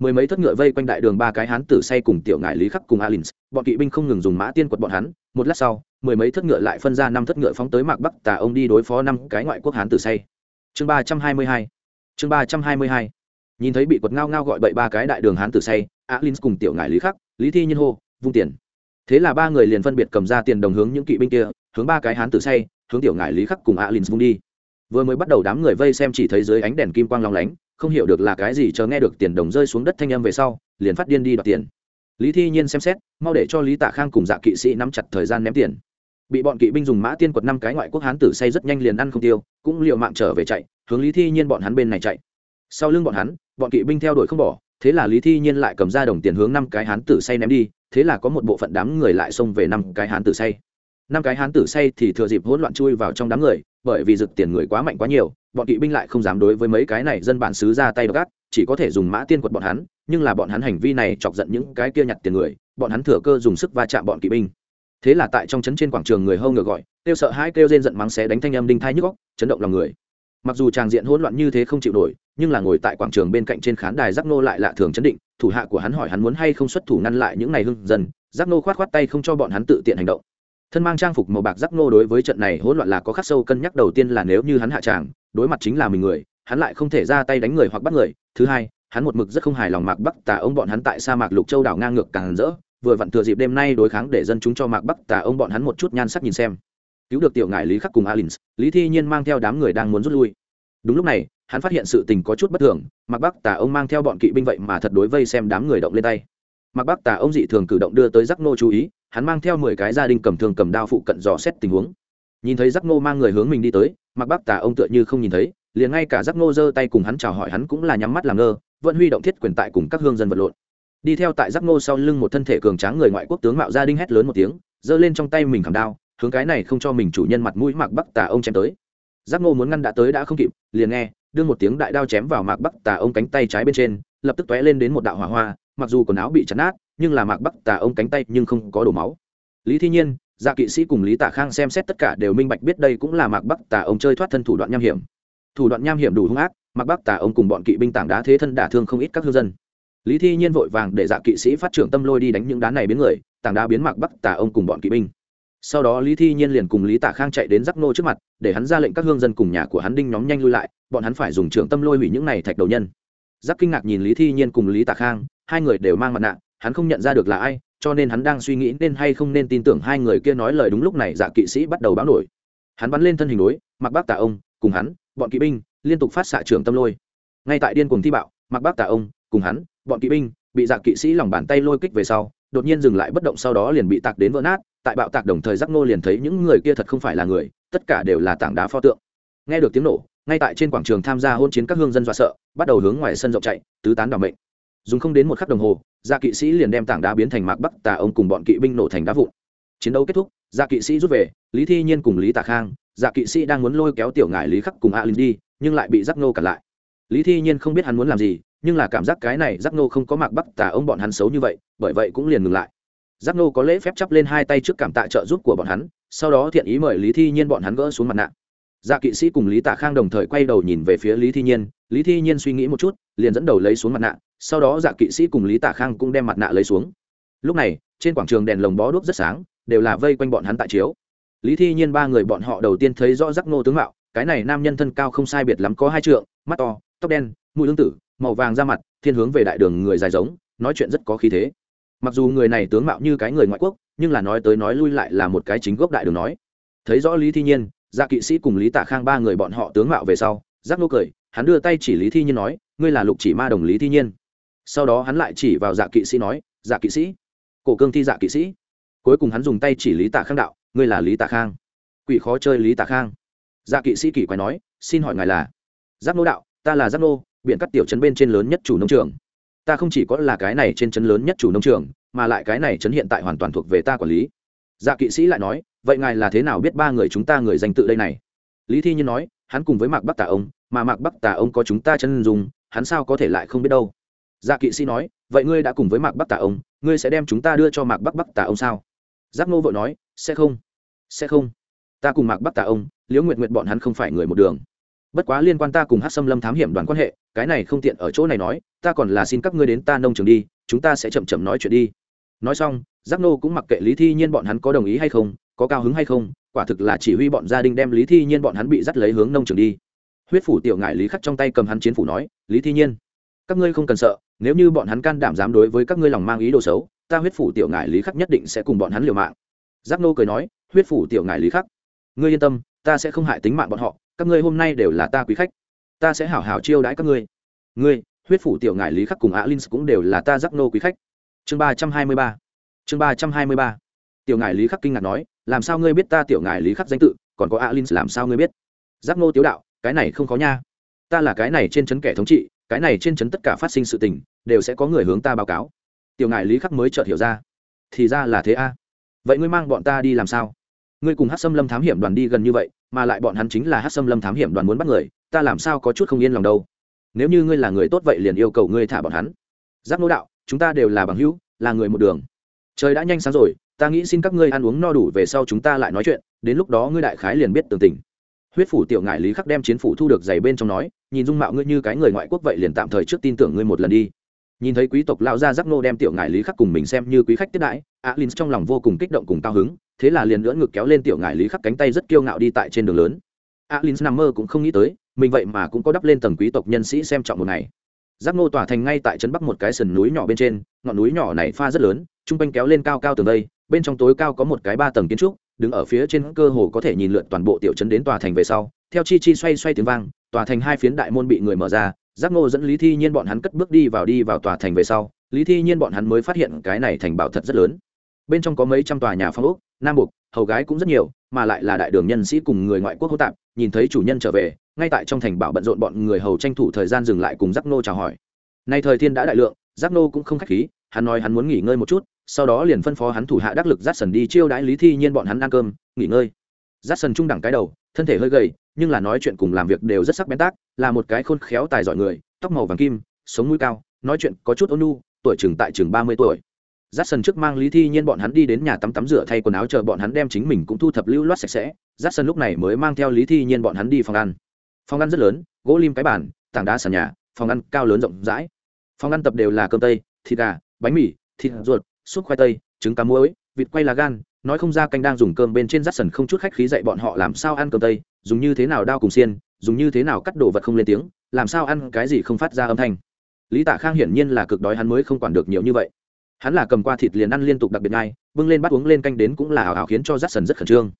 mười mấy thất ngựa vây quanh đại đường ba cái hán tử say cùng tiểu ngại lý khắc cùng alin bọn kỵ binh không ngừng dùng mã tiên quật bọn hắn. Một lát sau, mười mấy thất ngựa lại phân ra năm thất ngựa phóng tới mạc bắc tà ông đi đối phó năm cái ngoại quốc hán tử say. Chương ba trăm hai mươi hai, chương ba trăm hai mươi hai. Nhìn thấy bị quật ngao ngao gọi bậy ba cái đại đường hán tử say alin cùng tiểu ngại lý khắc, lý thi nhiên hô, vung tiền. Thế là ba người liền phân biệt cầm ra tiền đồng hướng những kỵ binh kia, hướng ba cái hán tử say, hướng tiểu ngại lý khắc cùng alin vung đi. Vừa mới bắt đầu đám người vây xem chỉ thấy dưới ánh đèn kim quang long lánh không hiểu được là cái gì chờ nghe được tiền đồng rơi xuống đất thanh âm về sau, liền phát điên đi đoạt tiền. Lý thi nhiên xem xét, mau để cho lý tạ khang cùng dạ kỵ sĩ nắm chặt thời gian ném tiền. Bị bọn kỵ binh dùng mã tiên quật năm cái ngoại quốc hán tử say rất nhanh liền ăn không tiêu, cũng liệu mạng trở về chạy, hướng lý thi nhiên bọn hắn bên này chạy. Sau lưng bọn hắn, bọn kỵ binh theo đuổi không bỏ, thế là lý thi nhiên lại cầm ra đồng tiền hướng năm cái hán tử say ném đi, thế là có một bộ phận đám người lại xông về năm cái hán tử say. Năm cái hán tử say thì thừa dịp hỗn loạn chui vào trong đám người, bởi vì rực tiền người quá mạnh quá nhiều bọn kỵ binh lại không dám đối với mấy cái này dân bản xứ ra tay gắt chỉ có thể dùng mã tiên quật bọn hắn, nhưng là bọn hắn hành vi này chọc giận những cái kia nhặt tiền người, bọn hắn thừa cơ dùng sức va chạm bọn kỵ binh. Thế là tại trong trấn trên quảng trường người hâu ngược gọi, kêu sợ hãi, kêu rên giận mắng xé đánh thanh âm đinh thai nhức góc chấn động lòng người. Mặc dù tràng diện hỗn loạn như thế không chịu nổi, nhưng là ngồi tại quảng trường bên cạnh trên khán đài giác nô lại lạ thường chấn định, thủ hạ của hắn hỏi hắn muốn hay không xuất thủ ngăn lại những này hưng dần giác nô khoát khoát tay không cho bọn hắn tự tiện hành động thân mang trang phục màu bạc giác nô đối với trận này hỗn loạn là có khắc sâu cân nhắc đầu tiên là nếu như hắn hạ tràng, đối mặt chính là mình người, hắn lại không thể ra tay đánh người hoặc bắt người. Thứ hai, hắn một mực rất không hài lòng mạc bắc tà ông bọn hắn tại sa mạc lục châu đảo ngang ngược càng rỡ, vừa vặn thừa dịp đêm nay đối kháng để dân chúng cho mạc bắc tà ông bọn hắn một chút nhan sắc nhìn xem. Cứu được tiểu ngại lý khắc cùng alins, lý thi nhiên mang theo đám người đang muốn rút lui. Đúng lúc này, hắn phát hiện sự tình có chút bất thường, mạc bắc tà ông mang theo bọn kỵ binh vậy mà thật đối vây xem đám người động lên tay mạc bắc tà ông dị thường cử động đưa tới giác nô chú ý, hắn mang theo mười cái gia đình cầm thường cầm đao phụ cận dò xét tình huống. Nhìn thấy giác nô mang người hướng mình đi tới mạc bắc tà ông tựa như không nhìn thấy, liền ngay cả giác nô giơ tay cùng hắn chào hỏi hắn cũng là nhắm mắt làm ngơ, vẫn huy động thiết quyền tại cùng các hương dân vật lộn. Đi theo tại giác nô sau lưng một thân thể cường tráng người ngoại quốc tướng mạo gia đinh hét lớn một tiếng, giơ lên trong tay mình cầm đao, hướng cái này không cho mình chủ nhân mặt mũi mạc bắc tà ông chém tới. Giác nô muốn ngăn đã tới đã không kịp, liền nghe, đưa một tiếng đại đao chém vào mạc bắc tà ông cánh tay trái bên trên, lập tức tóe lên đến một đạo hỏa hoa mặc dù quần áo bị chấn nát, nhưng là mạc bắc tà ông cánh tay nhưng không có đổ máu. Lý thi nhiên dạ kỵ sĩ cùng lý tạ khang xem xét tất cả đều minh bạch biết đây cũng là mạc bắc tà ông chơi thoát thân thủ đoạn nham hiểm. Thủ đoạn nham hiểm đủ hung ác, mạc bắc tà ông cùng bọn kỵ binh tảng đá thế thân đả thương không ít các hương dân. Lý thi nhiên vội vàng để dạ kỵ sĩ phát trưởng tâm lôi đi đánh những đá này biến người, tảng đá biến mạc bắc tà ông cùng bọn kỵ binh. Sau đó lý thi nhiên liền cùng lý tạ khang chạy đến giắc nô trước mặt, để hắn ra lệnh các hương dân cùng nhà của hắn đinh nhóm nhanh lui lại, bọn hắn phải dùng trưởng tâm lôi hủy những này thạch đầu nhân. Giáp kinh ngạc nhìn lý thi nhiên cùng lý tạ khang hai người đều mang mặt nạ, hắn không nhận ra được là ai, cho nên hắn đang suy nghĩ nên hay không nên tin tưởng hai người kia nói lời đúng lúc này dạ kỵ sĩ bắt đầu báo nổi. Hắn bắn lên thân hình đối, mặc bác tà ông, cùng hắn, bọn kỵ binh, liên tục phát xạ trường tâm lôi. Ngay tại điên cuồng thi bạo, mặc bác tà ông, cùng hắn, bọn kỵ binh, bị dạ kỵ sĩ lòng bàn tay lôi kích về sau, đột nhiên dừng lại bất động sau đó liền bị tạc đến vỡ nát, tại bạo tạc đồng thời giác nô liền thấy những người kia thật không phải là người, tất cả đều là tảng đá pho tượng. Nghe được tiếng nổ, ngay tại trên quảng trường tham gia hôn chiến các hương dân dọa sợ, bắt đầu hướng ngoài sân rộng chạy, tứ tán đ ỏ mệnh dùng không đến một khắc đồng hồ gia kỵ sĩ liền đem tảng đá biến thành mạc bắc tà ông cùng bọn kỵ binh nổ thành đá vụn. Chiến đấu kết thúc gia kỵ sĩ rút về, lý thi nhiên cùng lý tà khang gia kỵ sĩ đang muốn lôi kéo tiểu ngải lý khắc cùng a linh đi, nhưng lại bị giác nô cản lại. Lý thi nhiên không biết hắn muốn làm gì, nhưng là cảm giác cái này giác nô không có mạc bắc tà ông bọn hắn xấu như vậy, bởi vậy cũng liền ngừng lại. Giác nô có lễ phép chắp lên hai tay trước cảm tạ trợ giúp của bọn hắn, sau đó thiện ý mời lý thi nhiên bọn hắn gỡ xuống mặt nạ. Dạ kỵ sĩ cùng lý tạ khang đồng thời quay đầu nhìn về phía lý thi nhiên lý thi nhiên suy nghĩ một chút, liền dẫn đầu lấy xuống mặt nạ, sau đó dạ kỵ sĩ cùng lý tạ khang cũng đem mặt nạ lấy xuống. Lúc này, trên quảng trường đèn lồng bó đuốc rất sáng, đều là vây quanh bọn hắn tại chiếu. Lý thi nhiên ba người bọn họ đầu tiên thấy rõ giác nô tướng mạo, cái này nam nhân thân cao không sai biệt lắm có hai trượng, mắt to, tóc đen, mũi lương tử, màu vàng da mặt, thiên hướng về đại đường người dài giống, nói chuyện rất có khí thế. Mặc dù người này tướng mạo như cái người ngoại quốc, nhưng là nói tới nói lui lại là một cái chính gốc đại đường nói. Thấy rõ lý thi nhiên dạ kỵ sĩ cùng lý Tả khang ba người bọn họ tướng mạo về sau, giác nô cười hắn đưa tay chỉ lý thi nhiên nói, ngươi là lục chỉ ma đồng lý thi nhiên. Sau đó hắn lại chỉ vào dạ kỵ sĩ nói dạ kỵ sĩ, cổ cương thi dạ kỵ sĩ. Cuối cùng hắn dùng tay chỉ lý tạ khang đạo, ngươi là lý tạ khang. Quỷ khó chơi lý tạ khang. Dạ kỵ sĩ kỷ quái nói, xin hỏi ngài là? Giáp nô đạo, ta là Giáp nô biện cắt tiểu trấn bên trên lớn nhất chủ nông trường. Ta không chỉ có là cái này trên trấn lớn nhất chủ nông trường, mà lại cái này trấn hiện tại hoàn toàn thuộc về ta quản lý. Dạ kỵ sĩ lại nói, vậy ngài là thế nào biết ba người chúng ta người danh tự đây này? Lý thi nhiên nói, hắn cùng với mạc bắc Tả ông mà mạc bắc tà ông có chúng ta chân dùng hắn sao có thể lại không biết đâu? Dạ kỵ sĩ nói, vậy ngươi đã cùng với mạc bắc tà ông, ngươi sẽ đem chúng ta đưa cho mạc bắc bắc tà ông sao? Giác ngô vội nói, sẽ không sẽ không. Ta cùng mạc bắc tà ông, liễu nguyện nguyện bọn hắn không phải người một đường. Bất quá liên quan ta cùng hát xâm lâm thám hiểm đoàn quan hệ, cái này không tiện ở chỗ này nói, ta còn là xin các ngươi đến ta nông trường đi, chúng ta sẽ chậm chậm nói chuyện đi. Nói xong giác nô cũng mặc kệ lý thi nhiên bọn hắn có đồng ý hay không, có cao hứng hay không, quả thực là chỉ huy bọn gia đình đem lý thi nhiên bọn hắn bị dắt lấy hướng nông trường đi huyết phủ tiểu ngại lý khắc trong tay cầm hắn chiến phủ nói, lý thi nhiên, các ngươi không cần sợ, nếu như bọn hắn can đảm dám đối với các ngươi lòng mang ý đồ xấu, ta huyết phủ tiểu ngại lý khắc nhất định sẽ cùng bọn hắn liều mạng. Giáp nô cười nói, huyết phủ tiểu ngại lý khắc, ngươi yên tâm, ta sẽ không hại tính mạng bọn họ, các ngươi hôm nay đều là ta quý khách, ta sẽ hảo hảo chiêu đãi các ngươi. Ngươi, huyết phủ tiểu ngại lý khắc cùng alin cũng đều là ta Giáp nô quý khách. Chương ba trăm hai mươi ba, chương ba trăm hai mươi ba. Tiểu ngại lý khắc kinh ngạc nói, làm sao ngươi biết ta tiểu ngại lý khắc danh tự, còn có alin làm sao ngươi biết? Giáp nô tiếu đạo cái này không có nha. Ta là cái này trên chấn kẻ thống trị, cái này trên chấn tất cả phát sinh sự tình, đều sẽ có người hướng ta báo cáo. Tiểu ngại lý khắc mới chợt hiểu ra. Thì ra là thế a. Vậy ngươi mang bọn ta đi làm sao? Ngươi cùng hát xâm lâm thám hiểm đoàn đi gần như vậy, mà lại bọn hắn chính là hát xâm lâm thám hiểm đoàn muốn bắt người, ta làm sao có chút không yên lòng đâu? Nếu như ngươi là người tốt vậy liền yêu cầu ngươi thả bọn hắn. Giáp nô đạo, chúng ta đều là bằng hữu, là người một đường. Trời đã nhanh sáng rồi, ta nghĩ xin các ngươi ăn uống no đủ về sau chúng ta lại nói chuyện, đến lúc đó ngươi đại khái liền biết tường tình huyết phủ tiểu ngại lý khắc đem chiến phủ thu được giày bên trong nói, nhìn dung mạo ngươi như cái người ngoại quốc vậy liền tạm thời trước tin tưởng ngươi một lần đi. Nhìn thấy quý tộc lao ra giác nô đem tiểu ngại lý khắc cùng mình xem như quý khách tiếp đãi alin trong lòng vô cùng kích động cùng cao hứng, thế là liền lưỡn ngực kéo lên tiểu ngại lý khắc cánh tay rất kiêu ngạo đi tại trên đường lớn. Alin nằm mơ cũng không nghĩ tới, mình vậy mà cũng có đắp lên tầng quý tộc nhân sĩ xem trọng một ngày. Giác nô tỏa thành ngay tại trấn bắc một cái sườn núi nhỏ bên trên, ngọn núi nhỏ này pha rất lớn t r u n g quanh kéo lên cao cao tường đây bên trong tối cao có một cái ba tầng kiến trúc đứng ở phía trên cơ hồ có thể nhìn lượn toàn bộ tiểu trấn đến tòa thành về sau, theo chi chi xoay xoay tiếng vang, tòa thành hai phiến đại môn bị người mở ra, giác ngô dẫn lý thi nhiên bọn hắn cất bước đi vào đi vào tòa thành về sau, lý thi nhiên bọn hắn mới phát hiện cái này thành bảo thật rất lớn. Bên trong có mấy trăm tòa nhà phong ốc, nam bục, hầu gái cũng rất nhiều, mà lại là đại đường nhân sĩ cùng người ngoại quốc hô tạp, nhìn thấy chủ nhân trở về, ngay tại trong thành bảo bận rộn bọn người hầu tranh thủ thời gian dừng lại cùng giác nô chào hỏi. Nay thời thiên đã đại lượng, giác nô cũng không khách khí hắn nói hắn muốn nghỉ ngơi một chút sau đó liền phân phó hắn thủ hạ đắc lực dắt sần đi chiêu đãi lý thi nhiên bọn hắn ăn cơm nghỉ ngơi dắt sần trung đẳng cái đầu thân thể hơi gầy nhưng là nói chuyện cùng làm việc đều rất sắc bén tác là một cái khôn khéo tài giỏi người tóc màu vàng kim sống mũi cao nói chuyện có chút ôn nu tuổi chừng tại chừng ba mươi tuổi dắt sần trước mang Lý Thi Nhiên bọn hắn đi đến nhà tắm tắm rửa thay quần áo chờ bọn hắn đem chính mình cũng thu thập lưu loát sạch sẽ. dắt sần lúc này mới mang theo Lý Thi Nhiên bọn hắn đi phòng ăn. Phòng ăn rất lớn, gỗ lim cái bàn, tảng đá sàn nhà, phòng ăn cao lớn rộng rãi. Phòng ăn tập đều là cơm tây, thịt gà, bánh mì, thịt ruột, súp khoai tây, trứng cá muối, vịt quay lá gan, nói không ra canh đang dùng cơm bên trên rắt sần không chút khách khí dạy bọn họ làm sao ăn cơm tây, dùng như thế nào đao cùng xiên, dùng như thế nào cắt đồ vật không lên tiếng, làm sao ăn cái gì không phát ra âm thanh. Lý Tạ Khang hiển nhiên là cực đói hắn mới không quản được nhiều như vậy. Hắn là cầm qua thịt liền ăn liên tục đặc biệt ngay bưng lên bắt uống lên canh đến cũng là ảo ảo khiến cho rắt sần rất khẩn trương.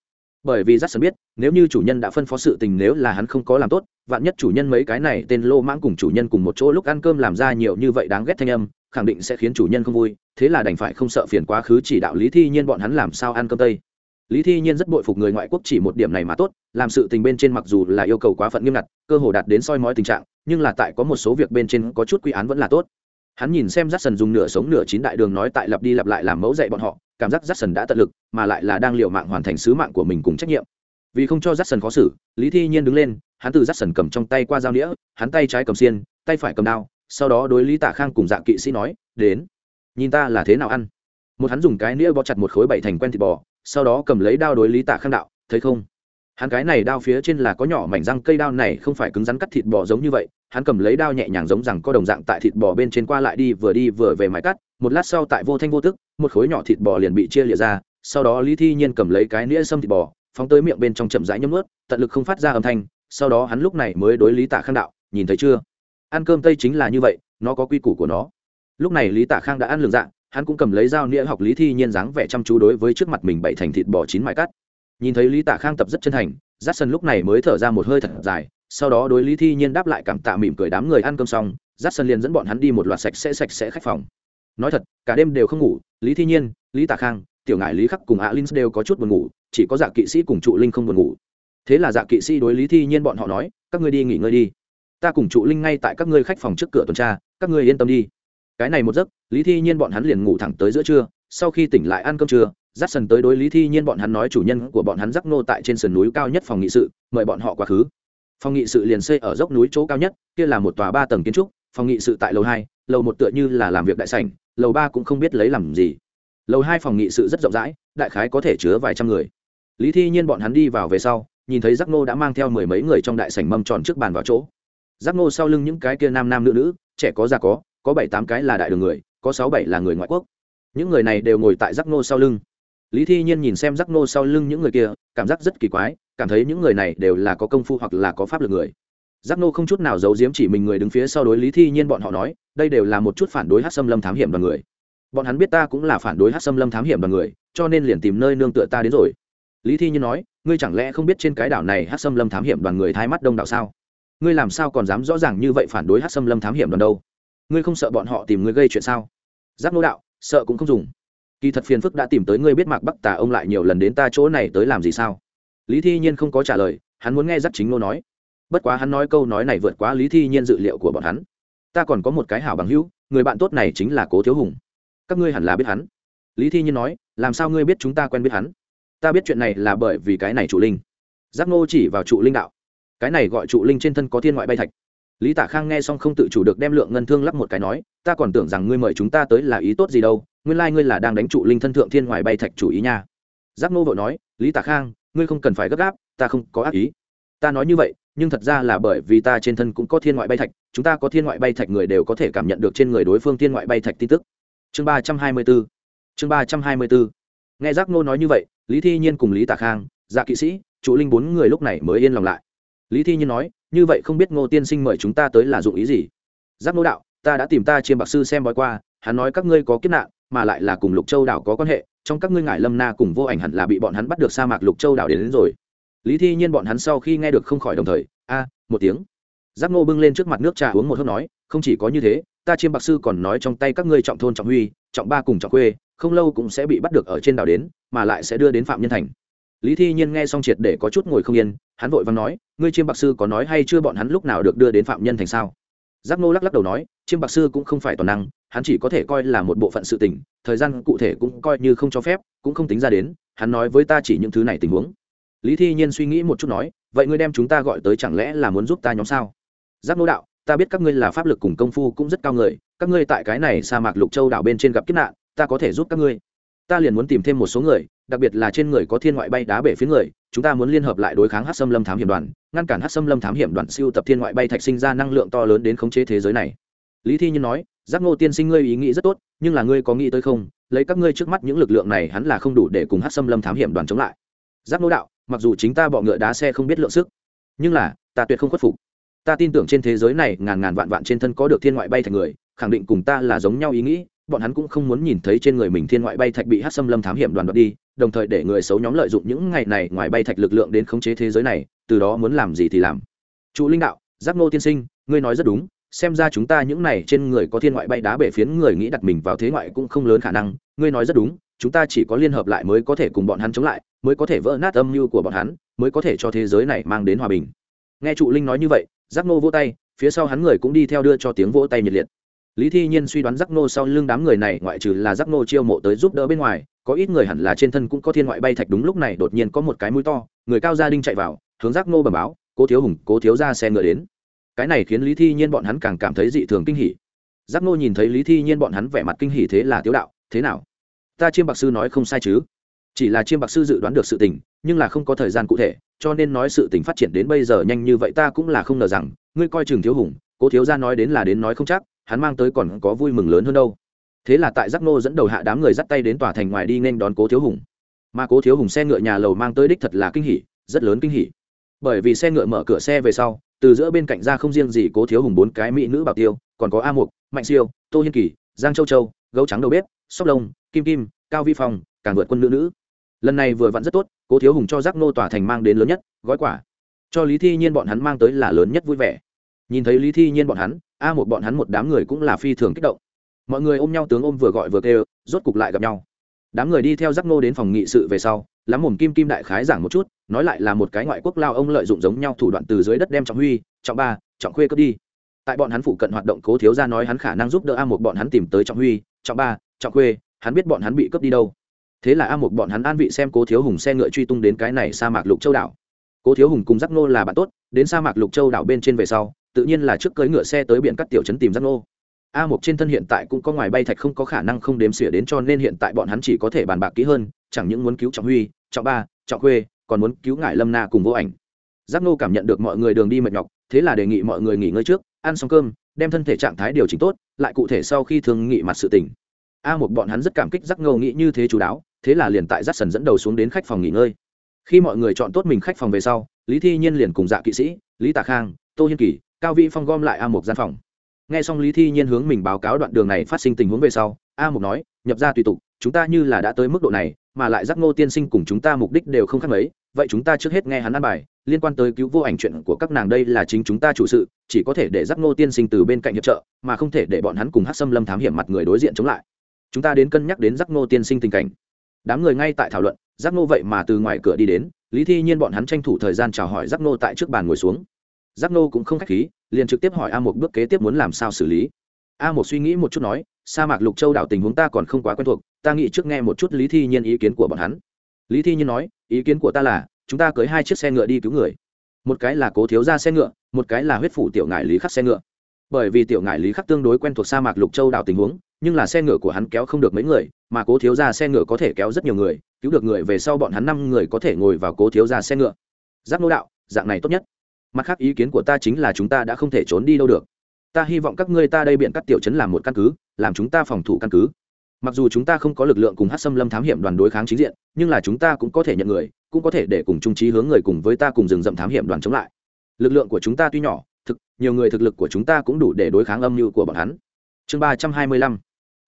Bởi vì rắt sần biết nếu như chủ nhân đã phân phó sự tình nếu là hắn không có làm tốt vạn nhất chủ nhân mấy cái này tên lô mãng cùng chủ nhân cùng một chỗ lúc ăn cơm làm ra nhiều như vậy đáng ghét thanh âm khẳng định sẽ khiến chủ nhân không vui, thế là đành phải không sợ phiền quá khứ chỉ đạo lý thi nhiên bọn hắn làm sao ăn cơm tây. Lý thi nhiên rất bội phục người ngoại quốc chỉ một điểm này mà tốt, làm sự tình bên trên mặc dù là yêu cầu quá phận nghiêm ngặt, cơ hồ đạt đến soi mói tình trạng, nhưng là tại có một số việc bên trên có chút quy án vẫn là tốt. Hắn nhìn xem rát sần dùng nửa sống nửa chín đại đường nói tại lặp đi lặp lại làm mẫu dạy bọn họ, cảm giác rát sần đã tận lực, mà lại là đang liệu mạng hoàn thành sứ mạng của mình cùng trách nhiệm. Vì không cho rát sần khó xử, lý thi nhiên đứng lên, hắn từ rát sần cầm trong tay qua dao đĩa hắn tay trái cầm xiên, tay phải cầm đao sau đó đối lý Tả khang cùng dạ kỵ sĩ nói, đến, nhìn ta là thế nào ăn? Một hắn dùng cái nĩa bó chặt một khối bảy thành quen thịt bò, sau đó cầm lấy đao đối lý Tả khang đạo, thấy không? Hắn cái này đao phía trên là có nhỏ mảnh răng cây đao này không phải cứng rắn cắt thịt bò giống như vậy. Hắn cầm lấy đao nhẹ nhàng giống rằng có đồng dạng tại thịt bò bên trên qua lại đi, vừa đi vừa về mái cắt, một lát sau tại vô thanh vô tức, một khối nhỏ thịt bò liền bị chia lịa ra, sau đó lý thi nhiên cầm lấy cái nĩa xâm thịt bò, phóng tới miệng bên trong chậm rãi nhấm ướt tận lực không phát ra âm thanh, sau đó hắn lúc này mới đối lý Tả khang đạo, nhìn thấy chưa? Ăn cơm tây chính là như vậy, nó có quy củ của nó. Lúc này lý tạ khang đã ăn lường dạng hắn cũng cầm lấy dao nĩa học lý thi nhiên dáng vẻ chăm chú đối với trước mặt mình bảy thành thịt bò chín mại cắt. Nhìn thấy lý tạ khang tập rất chân thành j a lúc này mới thở ra một hơi thật dài, sau đó đối lý thi nhiên đáp lại cảm tạ mỉm cười đám người ăn cơm xong j a liền dẫn bọn hắn đi một loạt sạch sẽ sạch sẽ khách phòng. Nói thật, cả đêm đều không ngủ, lý thi nhiên, lý tạ khang, tiểu ngại lý khắc cùng alin linh đều có chút buồn ngủ, chỉ có dạ kỵ sĩ cùng trụ linh không buồn ngủ. Thế là dạ kỵ sĩ đối lý thi nhiên bọn họ nói, các ngươi đi nghỉ ngơi đi ta cùng trụ linh ngay tại các ngươi khách phòng trước cửa tuần tra, các ngươi yên tâm đi. Cái này một giấc, lý thi nhiên bọn hắn liền ngủ thẳng tới giữa trưa, sau khi tỉnh lại ăn cơm trưa dắt sần tới đối lý thi nhiên bọn hắn nói chủ nhân của bọn hắn giắc nô tại trên sườn núi cao nhất phòng nghị sự, mời bọn họ quá khứ. Phòng nghị sự liền xây ở dốc núi chỗ cao nhất, kia là một tòa ba tầng kiến trúc, phòng nghị sự tại lầu hai, lầu một tựa như là làm việc đại sảnh, lầu ba cũng không biết lấy làm gì. Lầu hai phòng nghị sự rất rộng rãi, đại khái có thể chứa vài trăm người. Lý thi nhiên bọn hắn đi vào về sau, nhìn thấy giác nô đã mang theo mười mấy người trong đại sảnh mâm tròn trước bàn vào chỗ giác nô sau lưng những cái kia nam nam nữ nữ, trẻ có già có có bảy tám cái là đại đường người, có sáu bảy là người ngoại quốc. Những người này đều ngồi tại giác nô sau lưng. Lý thi nhiên nhìn xem giác nô sau lưng những người kia, cảm giác rất kỳ quái, cảm thấy những người này đều là có công phu hoặc là có pháp lực người. Giác nô không chút nào giấu giếm chỉ mình người đứng phía sau đối lý thi nhiên bọn họ nói, đây đều là một chút phản đối hát xâm lâm thám hiểm đoàn người. Bọn hắn biết ta cũng là phản đối hát xâm lâm thám hiểm đoàn người, cho nên liền tìm nơi nương tựa ta đến rồi. Lý thi nhiên nói, ngươi chẳng lẽ không biết trên cái đảo này hát xâm lâm thám hiểm đoàn người thái mắt đông đảo sao? Ngươi làm sao còn dám rõ ràng như vậy phản đối hát xâm lâm thám hiểm đoàn đâu? Ngươi không sợ bọn họ tìm ngươi gây chuyện sao? Giác nô đạo, sợ cũng không dùng. Kỳ thật phiền phức đã tìm tới ngươi biết mạc bắc tà ông lại nhiều lần đến ta chỗ này tới làm gì sao? Lý thi nhiên không có trả lời, hắn muốn nghe Giáp chính nô nói. Bất quá hắn nói câu nói này vượt quá lý thi nhiên dự liệu của bọn hắn. Ta còn có một cái hảo bằng hữu, người bạn tốt này chính là cố thiếu hùng. Các ngươi hẳn là biết hắn. Lý thi nhiên nói, làm sao ngươi biết chúng ta quen biết hắn? Ta biết chuyện này là bởi vì cái này trụ linh. Giác ngô chỉ vào trụ linh đạo cái này gọi trụ linh trên thân có thiên ngoại bay thạch. Lý tả khang nghe xong không tự chủ được đem lượng ngân thương lắp một cái nói, ta còn tưởng rằng ngươi mời chúng ta tới là ý tốt gì đâu, nguyên lai、like、ngươi là đang đánh trụ linh thân thượng thiên ngoại bay thạch chủ ý nha. Giác Nô vội nói, lý tả khang, ngươi không cần phải gấp gáp, ta không có ác ý. Ta nói như vậy, nhưng thật ra là bởi vì ta trên thân cũng có thiên ngoại bay thạch, chúng ta có thiên ngoại bay thạch người đều có thể cảm nhận được trên người đối phương thiên ngoại bay thạch tin tức. Chương ba trăm hai mươi bốn chương ba trăm hai mươi bốn nghe giác Nô nói như vậy, lý thi nhiên cùng lý tả khang dạ kỵ sĩ, trụ linh bốn người lúc này mới yên lòng lại lý thi nhiên nói như vậy không biết ngô tiên sinh mời chúng ta tới là dụng ý gì? Giáp nô đạo ta đã tìm ta chiêm bạc sư xem bói qua hắn nói các ngươi có kiếp nạn mà lại là cùng lục châu đảo có quan hệ trong các ngươi ngải lâm na cùng vô ảnh hẳn là bị bọn hắn bắt được sa mạc lục châu đảo đến, đến rồi. Lý thi nhiên bọn hắn sau khi nghe được không khỏi đồng thời a một tiếng. Giáp nô bưng lên trước mặt nước trà uống một hớp nói không chỉ có như thế ta chiêm bạc sư còn nói trong tay các ngươi trọng thôn trọng huy trọng ba cùng trọng quê không lâu cũng sẽ bị bắt được ở trên đảo đến mà lại sẽ đưa đến phạm nhân thành lý thi nhiên nghe xong triệt để có chút ngồi không yên, hắn vội và nói, ngươi chiêm bạc sư có nói hay chưa bọn hắn lúc nào được đưa đến phạm nhân thành sao? Giác nô lắc lắc đầu nói, chiêm bạc sư cũng không phải toàn năng, hắn chỉ có thể coi là một bộ phận sự tình, thời gian cụ thể cũng coi như không cho phép, cũng không tính ra đến, hắn nói với ta chỉ những thứ này tình huống. Lý thi nhiên suy nghĩ một chút nói, vậy ngươi đem chúng ta gọi tới chẳng lẽ là muốn giúp ta nhóm sao? Giác nô đạo, ta biết các ngươi là pháp lực cùng công phu cũng rất cao người, các ngươi tại cái này sa mạc lục châu đảo bên trên gặp kiếp nạn, ta có thể giúp các ngươi. Ta liền muốn tìm thêm một số người đặc biệt là trên người có thiên ngoại bay đá bể phía người, chúng ta muốn liên hợp lại đối kháng hát xâm lâm thám hiểm đoàn, ngăn cản hát xâm lâm thám hiểm đoàn siêu tập thiên ngoại bay thạch sinh ra năng lượng to lớn đến khống chế thế giới này. Lý thi nhiên nói, giác ngô tiên sinh ngươi ý nghĩ rất tốt, nhưng là ngươi có nghĩ tới không? Lấy các ngươi trước mắt những lực lượng này hắn là không đủ để cùng hát xâm lâm thám hiểm đoàn chống lại. Giác ngô đạo, mặc dù chính ta bọ ngựa đá xe không biết lượng sức, nhưng là, ta tuyệt không khuất phục. Ta tin tưởng trên thế giới này ngàn ngàn vạn vạn trên thân có được thiên ngoại bay thạch người, khẳng định cùng ta là giống nhau ý nghĩ, bọn hắn cũng không muốn nhìn thấy trên người mình thiên ngoại bay thạch bị hát xâm lâm thám hiểm đoàn đoạt đi đồng thời để người xấu nhóm lợi dụng những ngày này ngoài bay thạch lực lượng đến khống chế thế giới này, từ đó muốn làm gì thì làm. Chủ linh đạo, giác ngô tiên sinh, ngươi nói rất đúng, xem ra chúng ta những này trên người có thiên ngoại bay đá bể phiến người nghĩ đặt mình vào thế ngoại cũng không lớn khả năng, ngươi nói rất đúng, chúng ta chỉ có liên hợp lại mới có thể cùng bọn hắn chống lại, mới có thể vỡ nát âm mưu của bọn hắn, mới có thể cho thế giới này mang đến hòa bình. Nghe trụ linh nói như vậy, giác ngô vỗ tay, phía sau hắn người cũng đi theo đưa cho tiếng vỗ tay nhiệt liệt lý thi nhiên suy đoán giác nô sau lưng đám người này, ngoại trừ là giác nô chiêu mộ tới giúp đỡ bên ngoài, có ít người hẳn là trên thân cũng có thiên ngoại bay thạch đúng lúc này đột nhiên có một cái mũi to, người cao gia đình chạy vào, hướng giác nô bẩm báo, cố thiếu hùng, cố thiếu ra xe ngựa đến. Cái này khiến lý thi nhiên bọn hắn càng cảm thấy dị thường kinh hỉ. Giác nô nhìn thấy lý thi nhiên bọn hắn vẻ mặt kinh hỉ thế là tiếu đạo, thế nào? Ta chiêm bạc sư nói không sai chứ? Chỉ là chiêm bạc sư dự đoán được sự tình, nhưng là không có thời gian cụ thể, cho nên nói sự tình phát triển đến bây giờ nhanh như vậy ta cũng là không ngờ rằng, ngươi coi chừng thiếu hùng, cố thiếu ra nói đến là đến nói không chắc hắn mang tới còn có vui mừng lớn hơn đâu. Thế là tại giác nô dẫn đầu hạ đám người dắt tay đến tòa thành ngoài đi nên đón cố thiếu hùng. Mà cố thiếu hùng xe ngựa nhà lầu mang tới đích thật là kinh hỉ, rất lớn kinh hỉ. Bởi vì xe ngựa mở cửa xe về sau, từ giữa bên cạnh ra không riêng gì cố thiếu hùng bốn cái mỹ nữ bảo tiêu, còn có a mục, mạnh siêu, tô hiên kỳ, giang châu châu, gấu trắng đầu bếp, sóc lông, kim kim, cao vi phong, càng vượt quân nữ nữ. Lần này vừa vặn rất tốt, cố thiếu hùng cho giác nô tòa thành mang đến lớn nhất, gói quả cho lý thi nhiên bọn hắn mang tới là lớn nhất vui vẻ nhìn thấy lý thi nhiên bọn hắn, a một bọn hắn một đám người cũng là phi thường kích động. Mọi người ôm nhau tướng ôm vừa gọi vừa kêu, rốt cục lại gặp nhau. Đám người đi theo Giác nô đến phòng nghị sự về sau, lắm mồm kim kim đại khái giảng một chút, nói lại là một cái ngoại quốc lao ông lợi dụng giống nhau thủ đoạn từ dưới đất đem trọng huy, trọng ba, trọng khuê cướp đi. Tại bọn hắn phụ cận hoạt động cố thiếu ra nói hắn khả năng giúp đỡ a một bọn hắn tìm tới trọng huy, trọng ba, trọng khuê, hắn biết bọn hắn bị cướp đi đâu. Thế là a một bọn hắn an vị xem cố thiếu hùng xe ngựa truy tung đến cái này sa mạc lục châu đảo. Cố thiếu hùng cùng Giác nô là bạn tốt, đến sa mạc lục châu đảo bên trên về sau tự nhiên là trước cưỡi ngựa xe tới biển cắt tiểu trấn tìm giác nô. A một trên thân hiện tại cũng có ngoài bay thạch không có khả năng không đếm xỉa đến cho nên hiện tại bọn hắn chỉ có thể bàn bạc kỹ hơn, chẳng những muốn cứu trọng huy, trọng ba, trọng khuê, còn muốn cứu ngải lâm na cùng vô ảnh. Giác nô cảm nhận được mọi người đường đi mệt nhọc, thế là đề nghị mọi người nghỉ ngơi trước, ăn xong cơm, đem thân thể trạng thái điều chỉnh tốt, lại cụ thể sau khi thường nghị mặt sự tỉnh a một bọn hắn rất cảm kích giác nô nghĩ như thế chú đáo, thế là liền tại giác sần dẫn đầu xuống đến khách phòng nghỉ ngơi. Khi mọi người chọn tốt mình khách phòng về sau, lý thi nhiên liền cùng dạ kỵ sĩ, lý tạ khang, tô hiên kỳ cao vĩ phong gom lại a một gian phòng. N g h e xong lý thi nhiên hướng mình báo cáo đoạn đường này phát sinh tình huống về sau, a một nói, nhập ra tùy tục, chúng ta như là đã tới mức độ này, mà lại giác ngô tiên sinh cùng chúng ta mục đích đều không khác mấy, vậy chúng ta trước hết nghe hắn ăn bài, liên quan tới cứu vô ảnh chuyện của các nàng đây là chính chúng ta chủ sự, chỉ có thể để giác ngô tiên sinh từ bên cạnh hiệp trợ, mà không thể để bọn hắn cùng hát xâm lâm thám hiểm mặt người đối diện chống lại. Chúng ta đến cân nhắc đến giác ngô tiên sinh tình cảnh. Đám người ngay tại thảo luận, giác ngô vậy mà từ ngoài cửa đi đến, lý thi nhiên bọn hắn tranh thủ thời gian chào hỏi giác ngô tại trước bàn ngồi xuống giác Nô cũng không k h á c h khí, liền trực tiếp hỏi a một bước kế tiếp muốn làm sao xử lý. A một suy nghĩ một chút nói, sa mạc lục châu đảo tình huống ta còn không quá quen thuộc, ta nghĩ trước nghe một chút lý thi nhiên ý kiến của bọn hắn. Lý thi nhiên nói, ý kiến của ta là, chúng ta cưới hai chiếc xe ngựa đi cứu người. Một cái là cố thiếu ra xe ngựa, một cái là huyết phủ tiểu ngại lý khắc xe ngựa. Bởi vì tiểu ngại lý khắc tương đối quen thuộc sa mạc lục châu đảo tình huống, nhưng là xe ngựa của hắn kéo không được mấy người, mà cố thiếu ra xe ngựa có thể kéo rất nhiều người, cứu được người về sau bọn hắn năm người có thể ngồi vào cố thiếu ra xe ngựa. Giáp nô đạo, dạng này tốt nhất mặt khác ý kiến của ta chính là chúng ta đã không thể trốn đi đâu được. Ta hy vọng các ngươi ta đây biện các tiểu chấn làm một căn cứ, làm chúng ta phòng thủ căn cứ. Mặc dù chúng ta không có lực lượng cùng hát xâm lâm thám hiểm đoàn đối kháng chính diện, nhưng là chúng ta cũng có thể nhận người, cũng có thể để cùng trung trí hướng người cùng với ta cùng rừng rậm thám hiểm đoàn chống lại. Lực lượng của chúng ta tuy nhỏ, thực, nhiều người thực lực của chúng ta cũng đủ để đối kháng âm mưu của bọn hắn. Chương ba trăm hai mươi lăm.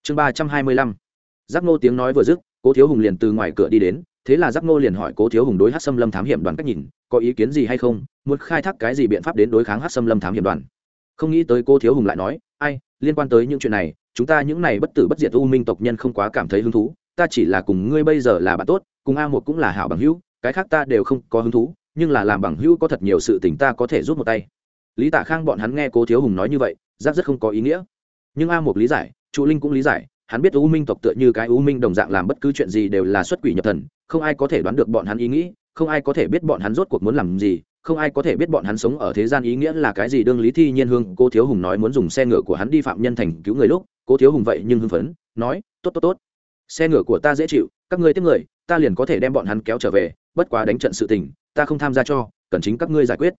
Chương ba trăm hai mươi lăm. Giác ngô tiếng nói vừa dứt, cố thiếu hùng liền từ ngoài cửa đi đến thế là giác ngô liền hỏi cố thiếu hùng đối hát xâm lâm thám hiểm đoàn cách nhìn, có ý kiến gì hay không, muốn khai thác cái gì biện pháp đến đối kháng hát xâm lâm thám hiểm đoàn? Không nghĩ tới cô thiếu hùng lại nói, ai, liên quan tới những chuyện này, chúng ta những này bất tử bất diệt u minh tộc nhân không quá cảm thấy hứng thú, ta chỉ là cùng ngươi bây giờ là bạn tốt, cùng a một cũng là hảo bằng hữu, cái khác ta đều không có hứng thú, nhưng là làm bằng hữu có thật nhiều sự tình ta có thể giúp một tay. Lý tạ khang bọn hắn nghe cố thiếu hùng nói như vậy giáp rất không có ý nghĩa. Nhưng a một lý giải, trụ linh cũng lý giải hắn biết u minh tộc tựa như cái u minh đồng dạng làm bất cứ chuyện gì đều là xuất quỷ nhập thần, không ai có thể đoán được bọn hắn ý nghĩ, không ai có thể biết bọn hắn rốt cuộc muốn làm gì, không ai có thể biết bọn hắn sống ở thế gian ý nghĩa là cái gì. Đương lý thi nhiên hương cô thiếu hùng nói muốn dùng xe ngựa của hắn đi phạm nhân thành cứu người lúc cô thiếu hùng vậy nhưng hưng phấn, nói, tốt tốt tốt. Xe ngựa của ta dễ chịu, các ngươi tiếp người, ta liền có thể đem bọn hắn kéo trở về, bất quá đánh trận sự tình, ta không tham gia cho, cần chính các ngươi giải quyết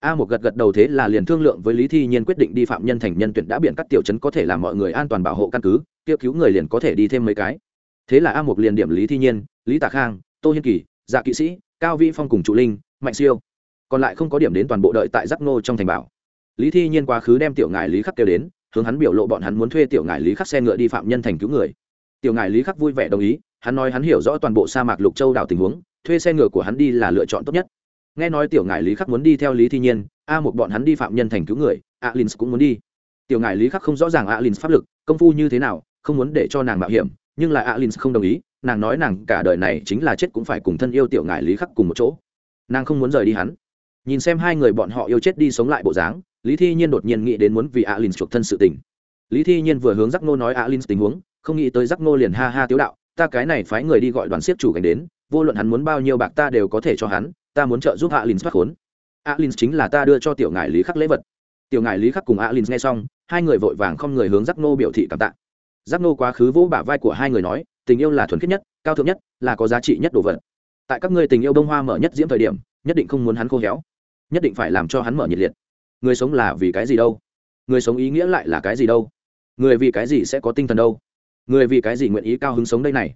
a một gật gật đầu thế là liền thương lượng với lý thi nhiên quyết định đi phạm nhân thành nhân tuyển đã biện các tiểu chấn có thể làm mọi người an toàn bảo hộ căn cứ tiêu cứu người liền có thể đi thêm mấy cái. Thế là a một liền điểm lý thi nhiên, lý tạ khang, tô hiên kỳ dạ kỵ sĩ, cao vi phong cùng trụ linh, mạnh siêu. Còn lại không có điểm đến toàn bộ đợi tại giác nô trong thành bảo. Lý thi nhiên quá khứ đem tiểu ngài lý khắc kêu đến, hướng hắn biểu lộ bọn hắn muốn thuê tiểu ngài lý khắc xe ngựa đi phạm nhân thành cứu người. Tiểu ngài lý khắc vui vẻ đồng ý, hắn nói hắn hiểu rõ toàn bộ sa mạc lục châu đảo tình huống, thuê xe ngựa của hắn đi là lựa chọn tốt nhất nghe nói tiểu ngài lý khắc muốn đi theo lý thi nhiên, a một bọn hắn đi phạm nhân thành cứu người, a alin cũng muốn đi. Tiểu ngài lý khắc không rõ ràng a alin pháp lực, công phu như thế nào, không muốn để cho nàng mạo hiểm, nhưng là alin không đồng ý, nàng nói nàng cả đời này chính là chết cũng phải cùng thân yêu tiểu ngài lý khắc cùng một chỗ. Nàng không muốn rời đi hắn. Nhìn xem hai người bọn họ yêu chết đi sống lại bộ dáng, lý thi nhiên đột nhiên nghĩ đến muốn vì a alin chuộc thân sự tình. Lý thi nhiên vừa hướng giác nô nói a alin tình huống, không nghĩ tới giác nô liền ha ha tiếu đạo, ta cái này phái người đi gọi đoàn siết chủ cảnh đến, vô luận hắn muốn bao nhiêu bạc ta đều có thể cho hắn ta muốn trợ giúp alin thoát khốn. Alin chính là ta đưa cho tiểu ngài lý khắc lễ vật. Tiểu ngài lý khắc cùng alin nghe xong, hai người vội vàng không người hướng giác nô biểu thị cảm tạ. Giác nô quá khứ vỗ bả vai của hai người nói, tình yêu là thuần khiết nhất, cao thượng nhất, là có giá trị nhất đồ vật. Tại các ngươi tình yêu bông hoa mở nhất diễm thời điểm, nhất định không muốn hắn khô héo. Nhất định phải làm cho hắn mở nhiệt liệt. Người sống là vì cái gì đâu? Người sống ý nghĩa lại là cái gì đâu? Người vì cái gì sẽ có tinh thần đâu? Người vì cái gì nguyện ý cao hứng sống đây này?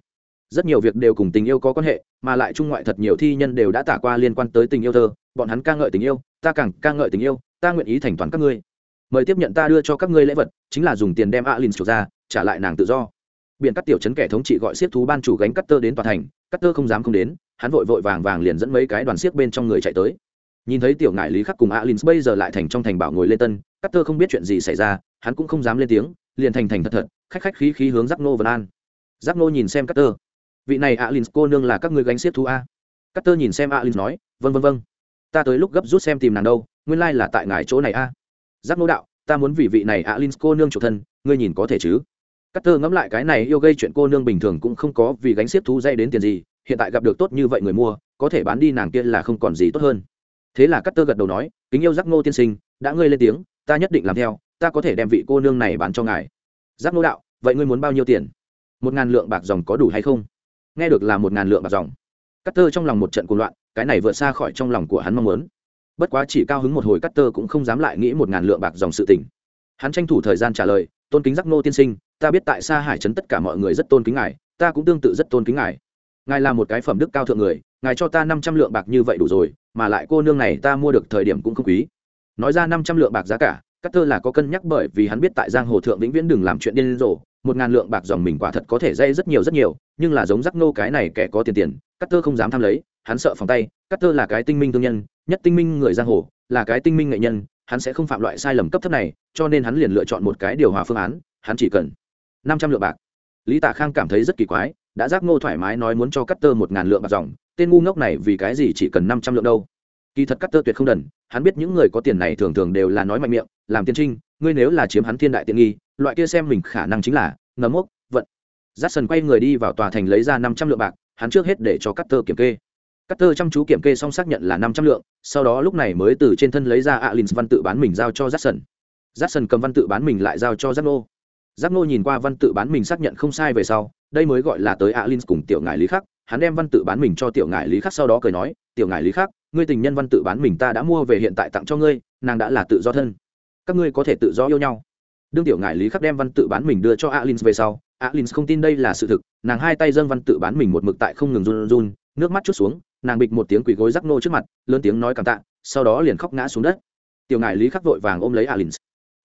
Rất nhiều việc đều cùng tình yêu có quan hệ, mà lại trung ngoại thật nhiều thi nhân đều đã tả qua liên quan tới tình yêu thơ. Bọn hắn ca ngợi tình yêu, ta càng ca ngợi tình yêu, ta nguyện ý thành toàn các ngươi. Mời tiếp nhận ta đưa cho các ngươi lễ vật, chính là dùng tiền đem alin chuộc ra, trả lại nàng tự do. Biện các tiểu chấn kẻ thống trị gọi siết thú ban chủ gánh cắt tơ đến tòa thành, cắt tơ không dám không đến, hắn vội vội vàng vàng liền dẫn mấy cái đoàn siếc bên trong người chạy tới. Nhìn thấy tiểu ngại lý khắc cùng alin bây giờ lại thành trong thành bảo ngồi lên tân, cắt tơ không biết chuyện gì xảy ra, hắn cũng không dám lên tiếng, liền thành thành thật thật, khách khách khí khí hướng giác nô vân an. Giác nô nhìn xem cắt tơ vị này alin cô nương là các người gánh xiết thú a. Cắt tơ nhìn xem alin nói vân vân vân ta tới lúc gấp rút xem tìm nàng đâu, nguyên lai là tại ngài chỗ này a. Giác nô đạo, ta muốn vì vị này alin cô nương chủ thân, ngươi nhìn có thể chứ? Cắt tơ ngẫm lại cái này yêu gây chuyện cô nương bình thường cũng không có vì gánh xiết thú dây đến tiền gì, hiện tại gặp được tốt như vậy người mua, có thể bán đi nàng kia là không còn gì tốt hơn. Thế là cắt tơ gật đầu nói, kính yêu giác ngô tiên sinh, đã ngươi lên tiếng, ta nhất định làm theo, ta có thể đem vị cô nương này bán cho ngài. Giác ngô đạo, vậy ngươi muốn bao nhiêu tiền? Một ngàn lượng bạc dòng có đủ hay không? Nghe được là một ngàn lượng bạc dòng. Cắt tơ trong lòng một trận cuồng loạn, cái này vượt xa khỏi trong lòng của hắn mong muốn. Bất quá chỉ cao hứng một hồi cắt tơ cũng không dám lại nghĩ một ngàn lượng bạc dòng sự tình. Hắn tranh thủ thời gian trả lời, tôn kính giác nô tiên sinh, ta biết tại xa hải trấn tất cả mọi người rất tôn kính ngài, ta cũng tương tự rất tôn kính ngài. Ngài là một cái phẩm đức cao thượng người, ngài cho ta năm trăm lượng bạc như vậy đủ rồi, mà lại cô nương này ta mua được thời điểm cũng không quý. Nói ra năm trăm lượng bạc giá cả cắt tơ là có cân nhắc bởi vì hắn biết tại giang hồ thượng vĩnh viễn đừng làm chuyện điên rồ một ngàn lượng bạc dòng mình quả thật có thể dây rất nhiều rất nhiều, nhưng là giống rắc nô cái này kẻ có tiền tiền cắt tơ không dám tham lấy, hắn sợ phòng tay cắt tơ là cái tinh minh thương nhân, nhất tinh minh người giang hồ, là cái tinh minh nghệ nhân, hắn sẽ không phạm loại sai lầm cấp thấp này, cho nên hắn liền lựa chọn một cái điều hòa phương án, hắn chỉ cần năm trăm lượng bạc. Lý tạ khang cảm thấy rất kỳ quái, đã giác ngô thoải mái nói muốn cho cắt tơ một ngàn lượng bạc dòng, tên ngu ngốc này vì cái gì chỉ cần năm trăm lượng đâu? Kỳ thật cắt tơ tuyệt không đần, hắn biết những người có tiền này thường thường đều là nói mạnh miệng, làm tiên trinh, ngươi nếu là chiếm hắn thiên đại tiện nghi loại kia xem mình khả năng chính là ngấm mốc vận giắt sần quay người đi vào tòa thành lấy ra năm trăm lượng bạc hắn trước hết để cho cắt tơ kiểm kê cắt tơ chăm chú kiểm kê xong xác nhận là năm trăm lượng sau đó lúc này mới từ trên thân lấy ra alin văn tự bán mình giao cho giắt sần giắt Jackson cầm văn tự bán mình lại giao cho giắt Nô. nhìn qua văn tự bán mình xác nhận không sai về sau, đây mới gọi là tới Alin cùng tiểu ngải Lý Khắc, hắn đem văn tự bán mình cho tiểu ngải Lý Khắc sau đó cười nói, "Tiểu ngải Lý Khắc, ngươi tình nhân văn tự bán mình ta đã mua về hiện tại tặng cho ngươi, nàng đã là tự do thân. Các ngươi có thể tự do yêu nhau." Đương tiểu ngải Lý Khắc đem văn tự bán mình đưa cho Alin về sau, Alin không tin đây là sự thực, nàng hai tay dâng văn tự bán mình một mực tại không ngừng run run, nước mắt chút xuống, nàng bịch một tiếng quỳ gối rắc Nô trước mặt, lớn tiếng nói cảm tạ, sau đó liền khóc ngã xuống đất. Tiểu ngải Lý Khắc vội vàng ôm lấy Alin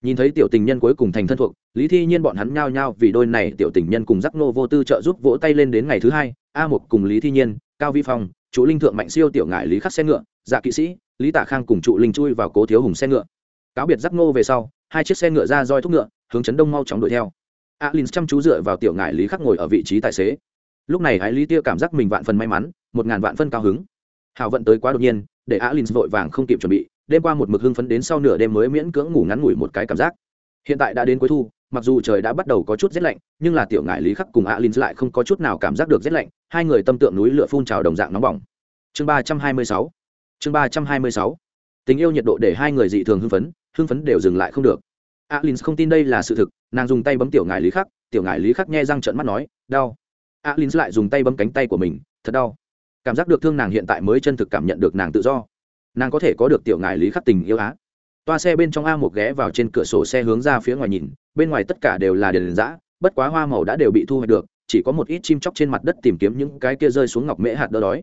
nhìn thấy tiểu tình nhân cuối cùng thành thân thuộc lý thi nhiên bọn hắn nhao nhao vì đôi này tiểu tình nhân cùng giác nô vô tư trợ giúp vỗ tay lên đến ngày thứ hai a một cùng lý thi nhiên cao vi phong chủ linh thượng mạnh siêu tiểu ngại lý khắc xe ngựa dạ kỵ sĩ lý tạ khang cùng trụ linh chui vào cố thiếu hùng xe ngựa cáo biệt giác nô về sau hai chiếc xe ngựa ra roi thúc ngựa, hướng chấn đông mau chóng đuổi theo. Alin chăm chú dựa vào tiểu ngại lý khắc ngồi ở vị trí tài xế. Lúc này hãy lý tia cảm giác mình vạn phần may mắn, một ngàn vạn phân cao hứng. Hào vận tới quá đột nhiên, để alin vội vàng không kịp chuẩn bị, đêm qua một mực hưng phấn đến sau nửa đêm mới miễn cưỡng ngủ ngắn ngủi một cái cảm giác. Hiện tại đã đến cuối thu, mặc dù trời đã bắt đầu có chút rét lạnh, nhưng là tiểu ngại lý khắc cùng alin lại không có chút nào cảm giác được rét lạnh, hai người tâm tượng núi lửa phun trào đồng dạng nóng bỏng. Chương ba trăm hai mươi sáu. Chương ba trăm hai mươi sáu. Tình yêu nhiệt độ để hai người dị thường hưng phấn hưng phấn đều dừng lại không được. Alin không tin đây là sự thực, nàng dùng tay bấm tiểu ngải lý khắc, tiểu ngải lý khắc nghe răng trận mắt nói, đau. Alin lại dùng tay bấm cánh tay của mình, thật đau. Cảm giác được thương nàng hiện tại mới chân thực cảm nhận được nàng tự do. Nàng có thể có được tiểu ngài lý khắc tình yêu á. Toa xe bên trong a một ghé vào trên cửa sổ xe hướng ra phía ngoài nhìn, bên ngoài tất cả đều là đền giã bất quá hoa màu đã đều bị thu hoạch được, chỉ có một ít chim chóc trên mặt đất tìm kiếm những cái kia rơi xuống ngọc mễ hạt đỡ đói.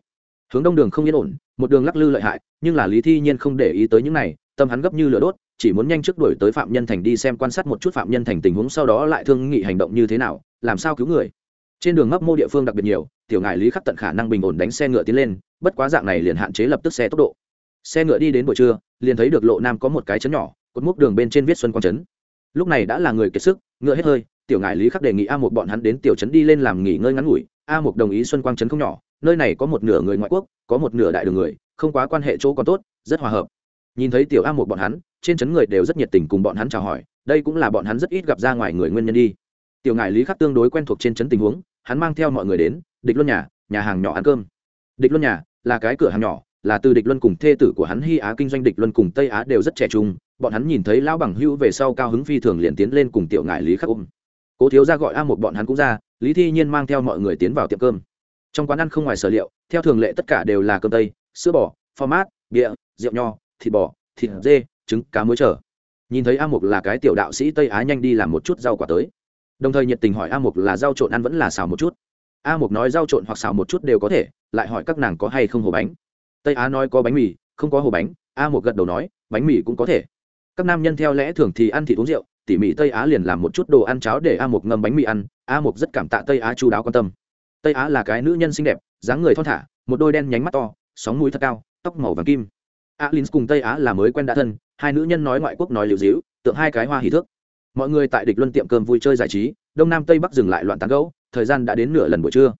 Hướng đông đường không yên ổn, một đường lắc lư lợi hại, nhưng là lý thi nhiên không để ý tới những này, tâm hắn gấp như lửa đốt chỉ muốn nhanh trước đuổi tới phạm nhân thành đi xem quan sát một chút phạm nhân thành tình huống sau đó lại thương nghị hành động như thế nào, làm sao cứu người. Trên đường mấp mô địa phương đặc biệt nhiều, tiểu ngại lý khắc tận khả năng bình ổn đánh xe ngựa tiến lên, bất quá dạng này liền hạn chế lập tức xe tốc độ. Xe ngựa đi đến buổi trưa, liền thấy được lộ nam có một cái chấn nhỏ, cột múc đường bên trên viết xuân quang trấn. Lúc này đã là người kiệt sức, ngựa hết hơi, tiểu ngại lý khắc đề nghị a một bọn hắn đến tiểu trấn đi lên làm nghỉ ngơi ngắn ngủi, a một đồng ý xuân quang trấn không nhỏ, nơi này có một nửa người ngoại quốc, có một nửa đại đường người, không quá quan hệ chỗ còn tốt, rất hòa hợp. Nhìn thấy tiểu a một bọn hắn trên trấn người đều rất nhiệt tình cùng bọn hắn chào hỏi, đây cũng là bọn hắn rất ít gặp ra ngoài người nguyên nhân đi. Tiểu ngại lý khắc tương đối quen thuộc trên trấn tình huống, hắn mang theo mọi người đến, địch luân nhà nhà hàng nhỏ ăn cơm. Địch luân nhà, là cái cửa hàng nhỏ, là từ địch luân cùng thê tử của hắn hy á kinh doanh địch luân cùng tây á đều rất trẻ trung, bọn hắn nhìn thấy lão bằng hữu về sau cao hứng phi thường liền tiến lên cùng tiểu ngại lý khắc ôm. Cố thiếu ra gọi a một bọn hắn cũng ra, lý thi nhiên mang theo mọi người tiến vào tiệm cơm. Trong quán ăn không ngoài sở liệu, theo thường lệ tất cả đều là cơm tây, sữa bò format bia rượu nho, thịt bò, thịt dê trứng, cá muối trở nhìn thấy a mục là cái tiểu đạo sĩ tây á nhanh đi làm một chút rau quả tới. Đồng thời nhiệt tình hỏi a mục là rau trộn ăn vẫn là xào một chút. A mục nói rau trộn hoặc xào một chút đều có thể, lại hỏi các nàng có hay không hồ bánh. Tây á nói có bánh mì, không có hồ bánh, a mục gật đầu nói, bánh mì cũng có thể. Các nam nhân theo lẽ thường thì ăn thịt uống rượu, tỉ mỉ tây á liền làm một chút đồ ăn cháo để a mục ngâm bánh mì ăn, a mục rất cảm tạ tây á chú đáo quan tâm. Tây á là cái nữ nhân xinh đẹp, dáng người thon thả, một đôi đen nhánh mắt to, sóng mũi thật cao, tóc màu vàng kim alin cùng tây á là mới quen đã thân, hai nữ nhân nói ngoại quốc nói liều dĩu, tượng hai cái hoa hỉ thước. Mọi người tại địch luân tiệm cơm vui chơi giải trí, đông nam tây bắc dừng lại loạn tán gấu thời gian đã đến nửa lần buổi trưa.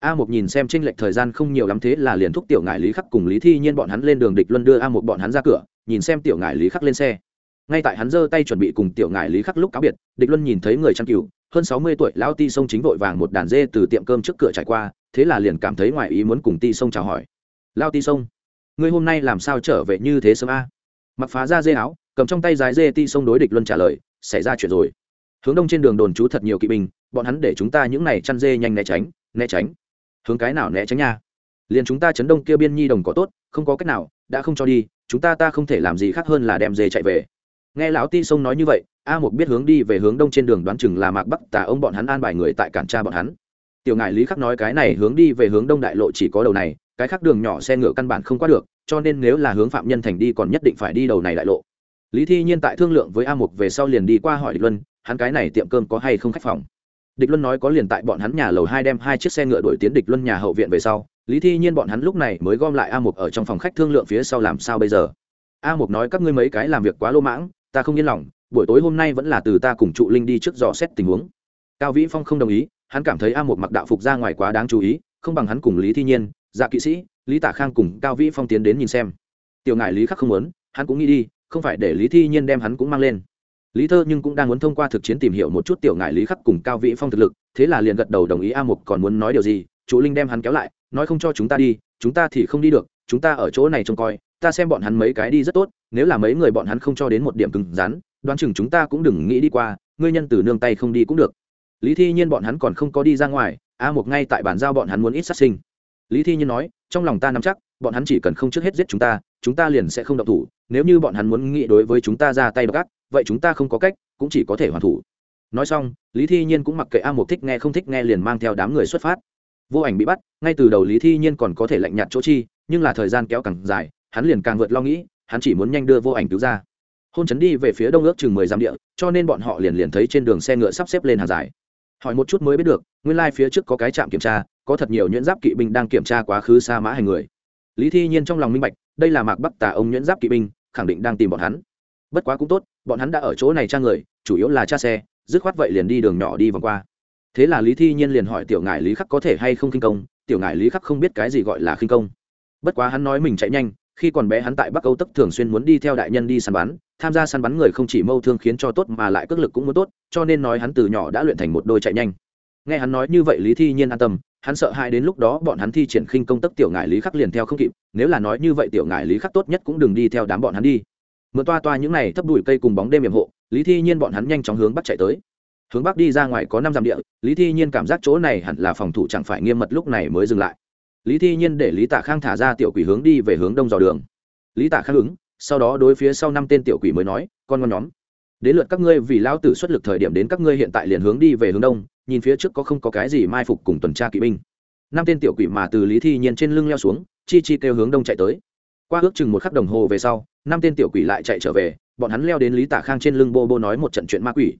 A một nhìn xem tranh lệch thời gian không nhiều lắm thế là liền thúc tiểu ngải lý khắc cùng lý thi nhiên bọn hắn lên đường địch luân đưa a một bọn hắn ra cửa, nhìn xem tiểu ngải lý khắc lên xe. Ngay tại hắn giơ tay chuẩn bị cùng tiểu ngải lý khắc lúc cáo biệt, địch luân nhìn thấy người chăn cừu, hơn sáu mươi tuổi Lão ti sông chính vội vàng một đàn dê từ tiệm cơm trước cửa trải qua, thế là liền cảm thấy ngoài ý muốn cùng ti sông chào hỏi. Lao ti sông ngươi hôm nay làm sao trở về như thế sớm a? Mặc phá ra dê áo, cầm trong tay dài dê ti sông đối địch luân trả lời, xảy ra chuyện rồi. Hướng đông trên đường đồn trú thật nhiều kỵ binh, bọn hắn để chúng ta những này chăn dê nhanh né tránh né tránh. Hướng cái nào né tránh nha? Liền chúng ta chấn đông kia biên nhi đồng có tốt, không có cách nào, đã không cho đi, chúng ta ta không thể làm gì khác hơn là đem dê chạy về. Nghe lão ti sông nói như vậy, a một biết hướng đi về hướng đông trên đường đoán chừng là mạc bắc, tà ông bọn hắn an bài người tại cản tra bọn hắn. Tiểu ngại lý khắc nói cái này hướng đi về hướng đông đại lộ chỉ có đầu này cái khác đường nhỏ xe ngựa căn bản không qua được, cho nên nếu là hướng phạm nhân thành đi còn nhất định phải đi đầu này đại lộ. Lý thi nhiên tại thương lượng với a mục về sau liền đi qua hỏi địch luân, hắn cái này tiệm cơm có hay không khách phòng? Địch luân nói có liền tại bọn hắn nhà lầu hai đem hai chiếc xe ngựa đuổi tiến địch luân nhà hậu viện về sau, lý thi nhiên bọn hắn lúc này mới gom lại a mục ở trong phòng khách thương lượng phía sau làm sao bây giờ. A mục nói các ngươi mấy cái làm việc quá lô mãng, ta không yên lòng, buổi tối hôm nay vẫn là từ ta cùng trụ linh đi trước dò xét tình huống. Cao vĩ phong không đồng ý, hắn cảm thấy a một mặc đạo phục ra ngoài quá đáng chú ý, không bằng hắn cùng lý thi nhiên dạ kỵ sĩ, lý tả khang cùng cao vĩ phong tiến đến nhìn xem. Tiểu ngại lý khắc không muốn, hắn cũng nghĩ đi, không phải để lý thi nhiên đem hắn cũng mang lên. Lý thơ nhưng cũng đang muốn thông qua thực chiến tìm hiểu một chút tiểu ngại lý khắc cùng cao vĩ phong thực lực, thế là liền gật đầu đồng ý a mục còn muốn nói điều gì, chủ linh đem hắn kéo lại, nói không cho chúng ta đi, chúng ta thì không đi được, chúng ta ở chỗ này trông coi, ta xem bọn hắn mấy cái đi rất tốt, nếu là mấy người bọn hắn không cho đến một điểm cứng rắn, đoán chừng chúng ta cũng đừng nghĩ đi qua, ngươi nhân từ nương tay không đi cũng được. Lý thi nhiên bọn hắn còn không có đi ra ngoài, a mục ngay tại bàn giao bọn hắn muốn ít sát sinh lý thi nhiên nói, trong lòng ta nắm chắc, bọn hắn chỉ cần không trước hết giết chúng ta chúng ta liền sẽ không động thủ. Nếu như bọn hắn muốn nghĩ đối với chúng ta ra tay bắt vậy chúng ta không có cách, cũng chỉ có thể hoàn thủ. Nói xong, lý thi nhiên cũng mặc kệ a mục thích nghe không thích nghe liền mang theo đám người xuất phát. Vô ảnh bị bắt, ngay từ đầu lý thi nhiên còn có thể lạnh nhạt chỗ chi, nhưng là thời gian kéo càng dài, hắn liền càng vượt lo nghĩ, hắn chỉ muốn nhanh đưa vô ảnh cứu ra. Hôn chấn đi về phía đông ước chừng mười dặm địa, cho nên bọn họ liền liền thấy trên đường xe ngựa sắp xếp lên hàng dài hỏi một chút mới biết được, nguyên lai、like、phía trước có cái trạm kiểm tra, có thật nhiều nhuyễn giáp kỵ binh đang kiểm tra quá khứ xa mã hành người. Lý thi nhiên trong lòng minh bạch, đây là mạc bắc tà ông nhuyễn giáp kỵ binh, khẳng định đang tìm bọn hắn. Bất quá cũng tốt, bọn hắn đã ở chỗ này tra người, chủ yếu là cha xe, dứt khoát vậy liền đi đường nhỏ đi vòng qua. Thế là lý thi nhiên liền hỏi tiểu ngại lý khắc có thể hay không khinh công, tiểu ngại lý khắc không biết cái gì gọi là khinh công. Bất quá hắn nói mình chạy nhanh khi còn bé hắn tại bắc âu tấp thường xuyên muốn đi theo đại nhân đi săn bắn, tham gia săn bắn người không chỉ mâu thương khiến cho tốt mà lại cước lực cũng muốn tốt, cho nên nói hắn từ nhỏ đã luyện thành một đôi chạy nhanh. Nghe hắn nói như vậy lý thi nhiên an tâm, hắn sợ hai đến lúc đó bọn hắn thi triển khinh công tấp tiểu ngại lý khắc liền theo không kịp, nếu là nói như vậy tiểu ngại lý khắc tốt nhất cũng đừng đi theo đám bọn hắn đi. Mượn toa toa những này thấp đùi cây cùng bóng đêm hiểm hộ, lý thi nhiên bọn hắn nhanh chóng hướng bắc chạy tới. Hướng bắc đi ra ngoài có năm dặm địa, lý thi nhiên cảm giác chỗ này hẳn là phòng thủ chẳng phải nghiêm mật lúc này mới dừng lại lý thi nhiên để lý tạ khang thả ra tiểu quỷ hướng đi về hướng đông dò đường. lý tạ khang ứng, sau đó đối phía sau năm tên tiểu quỷ mới nói, con ngon nhóm, đến lượt các ngươi vì lão tử xuất lực thời điểm đến các ngươi hiện tại liền hướng đi về hướng đông, nhìn phía trước có không có cái gì mai phục cùng tuần tra kỵ binh. Năm tên tiểu quỷ mà từ lý thi nhiên trên lưng leo xuống, chi chi kêu hướng đông chạy tới. Qua ước chừng một khắc đồng hồ về sau, năm tên tiểu quỷ lại chạy trở về, bọn hắn leo đến lý tả khang trên lưng bô bô nói một trận chuyện ma quỷ.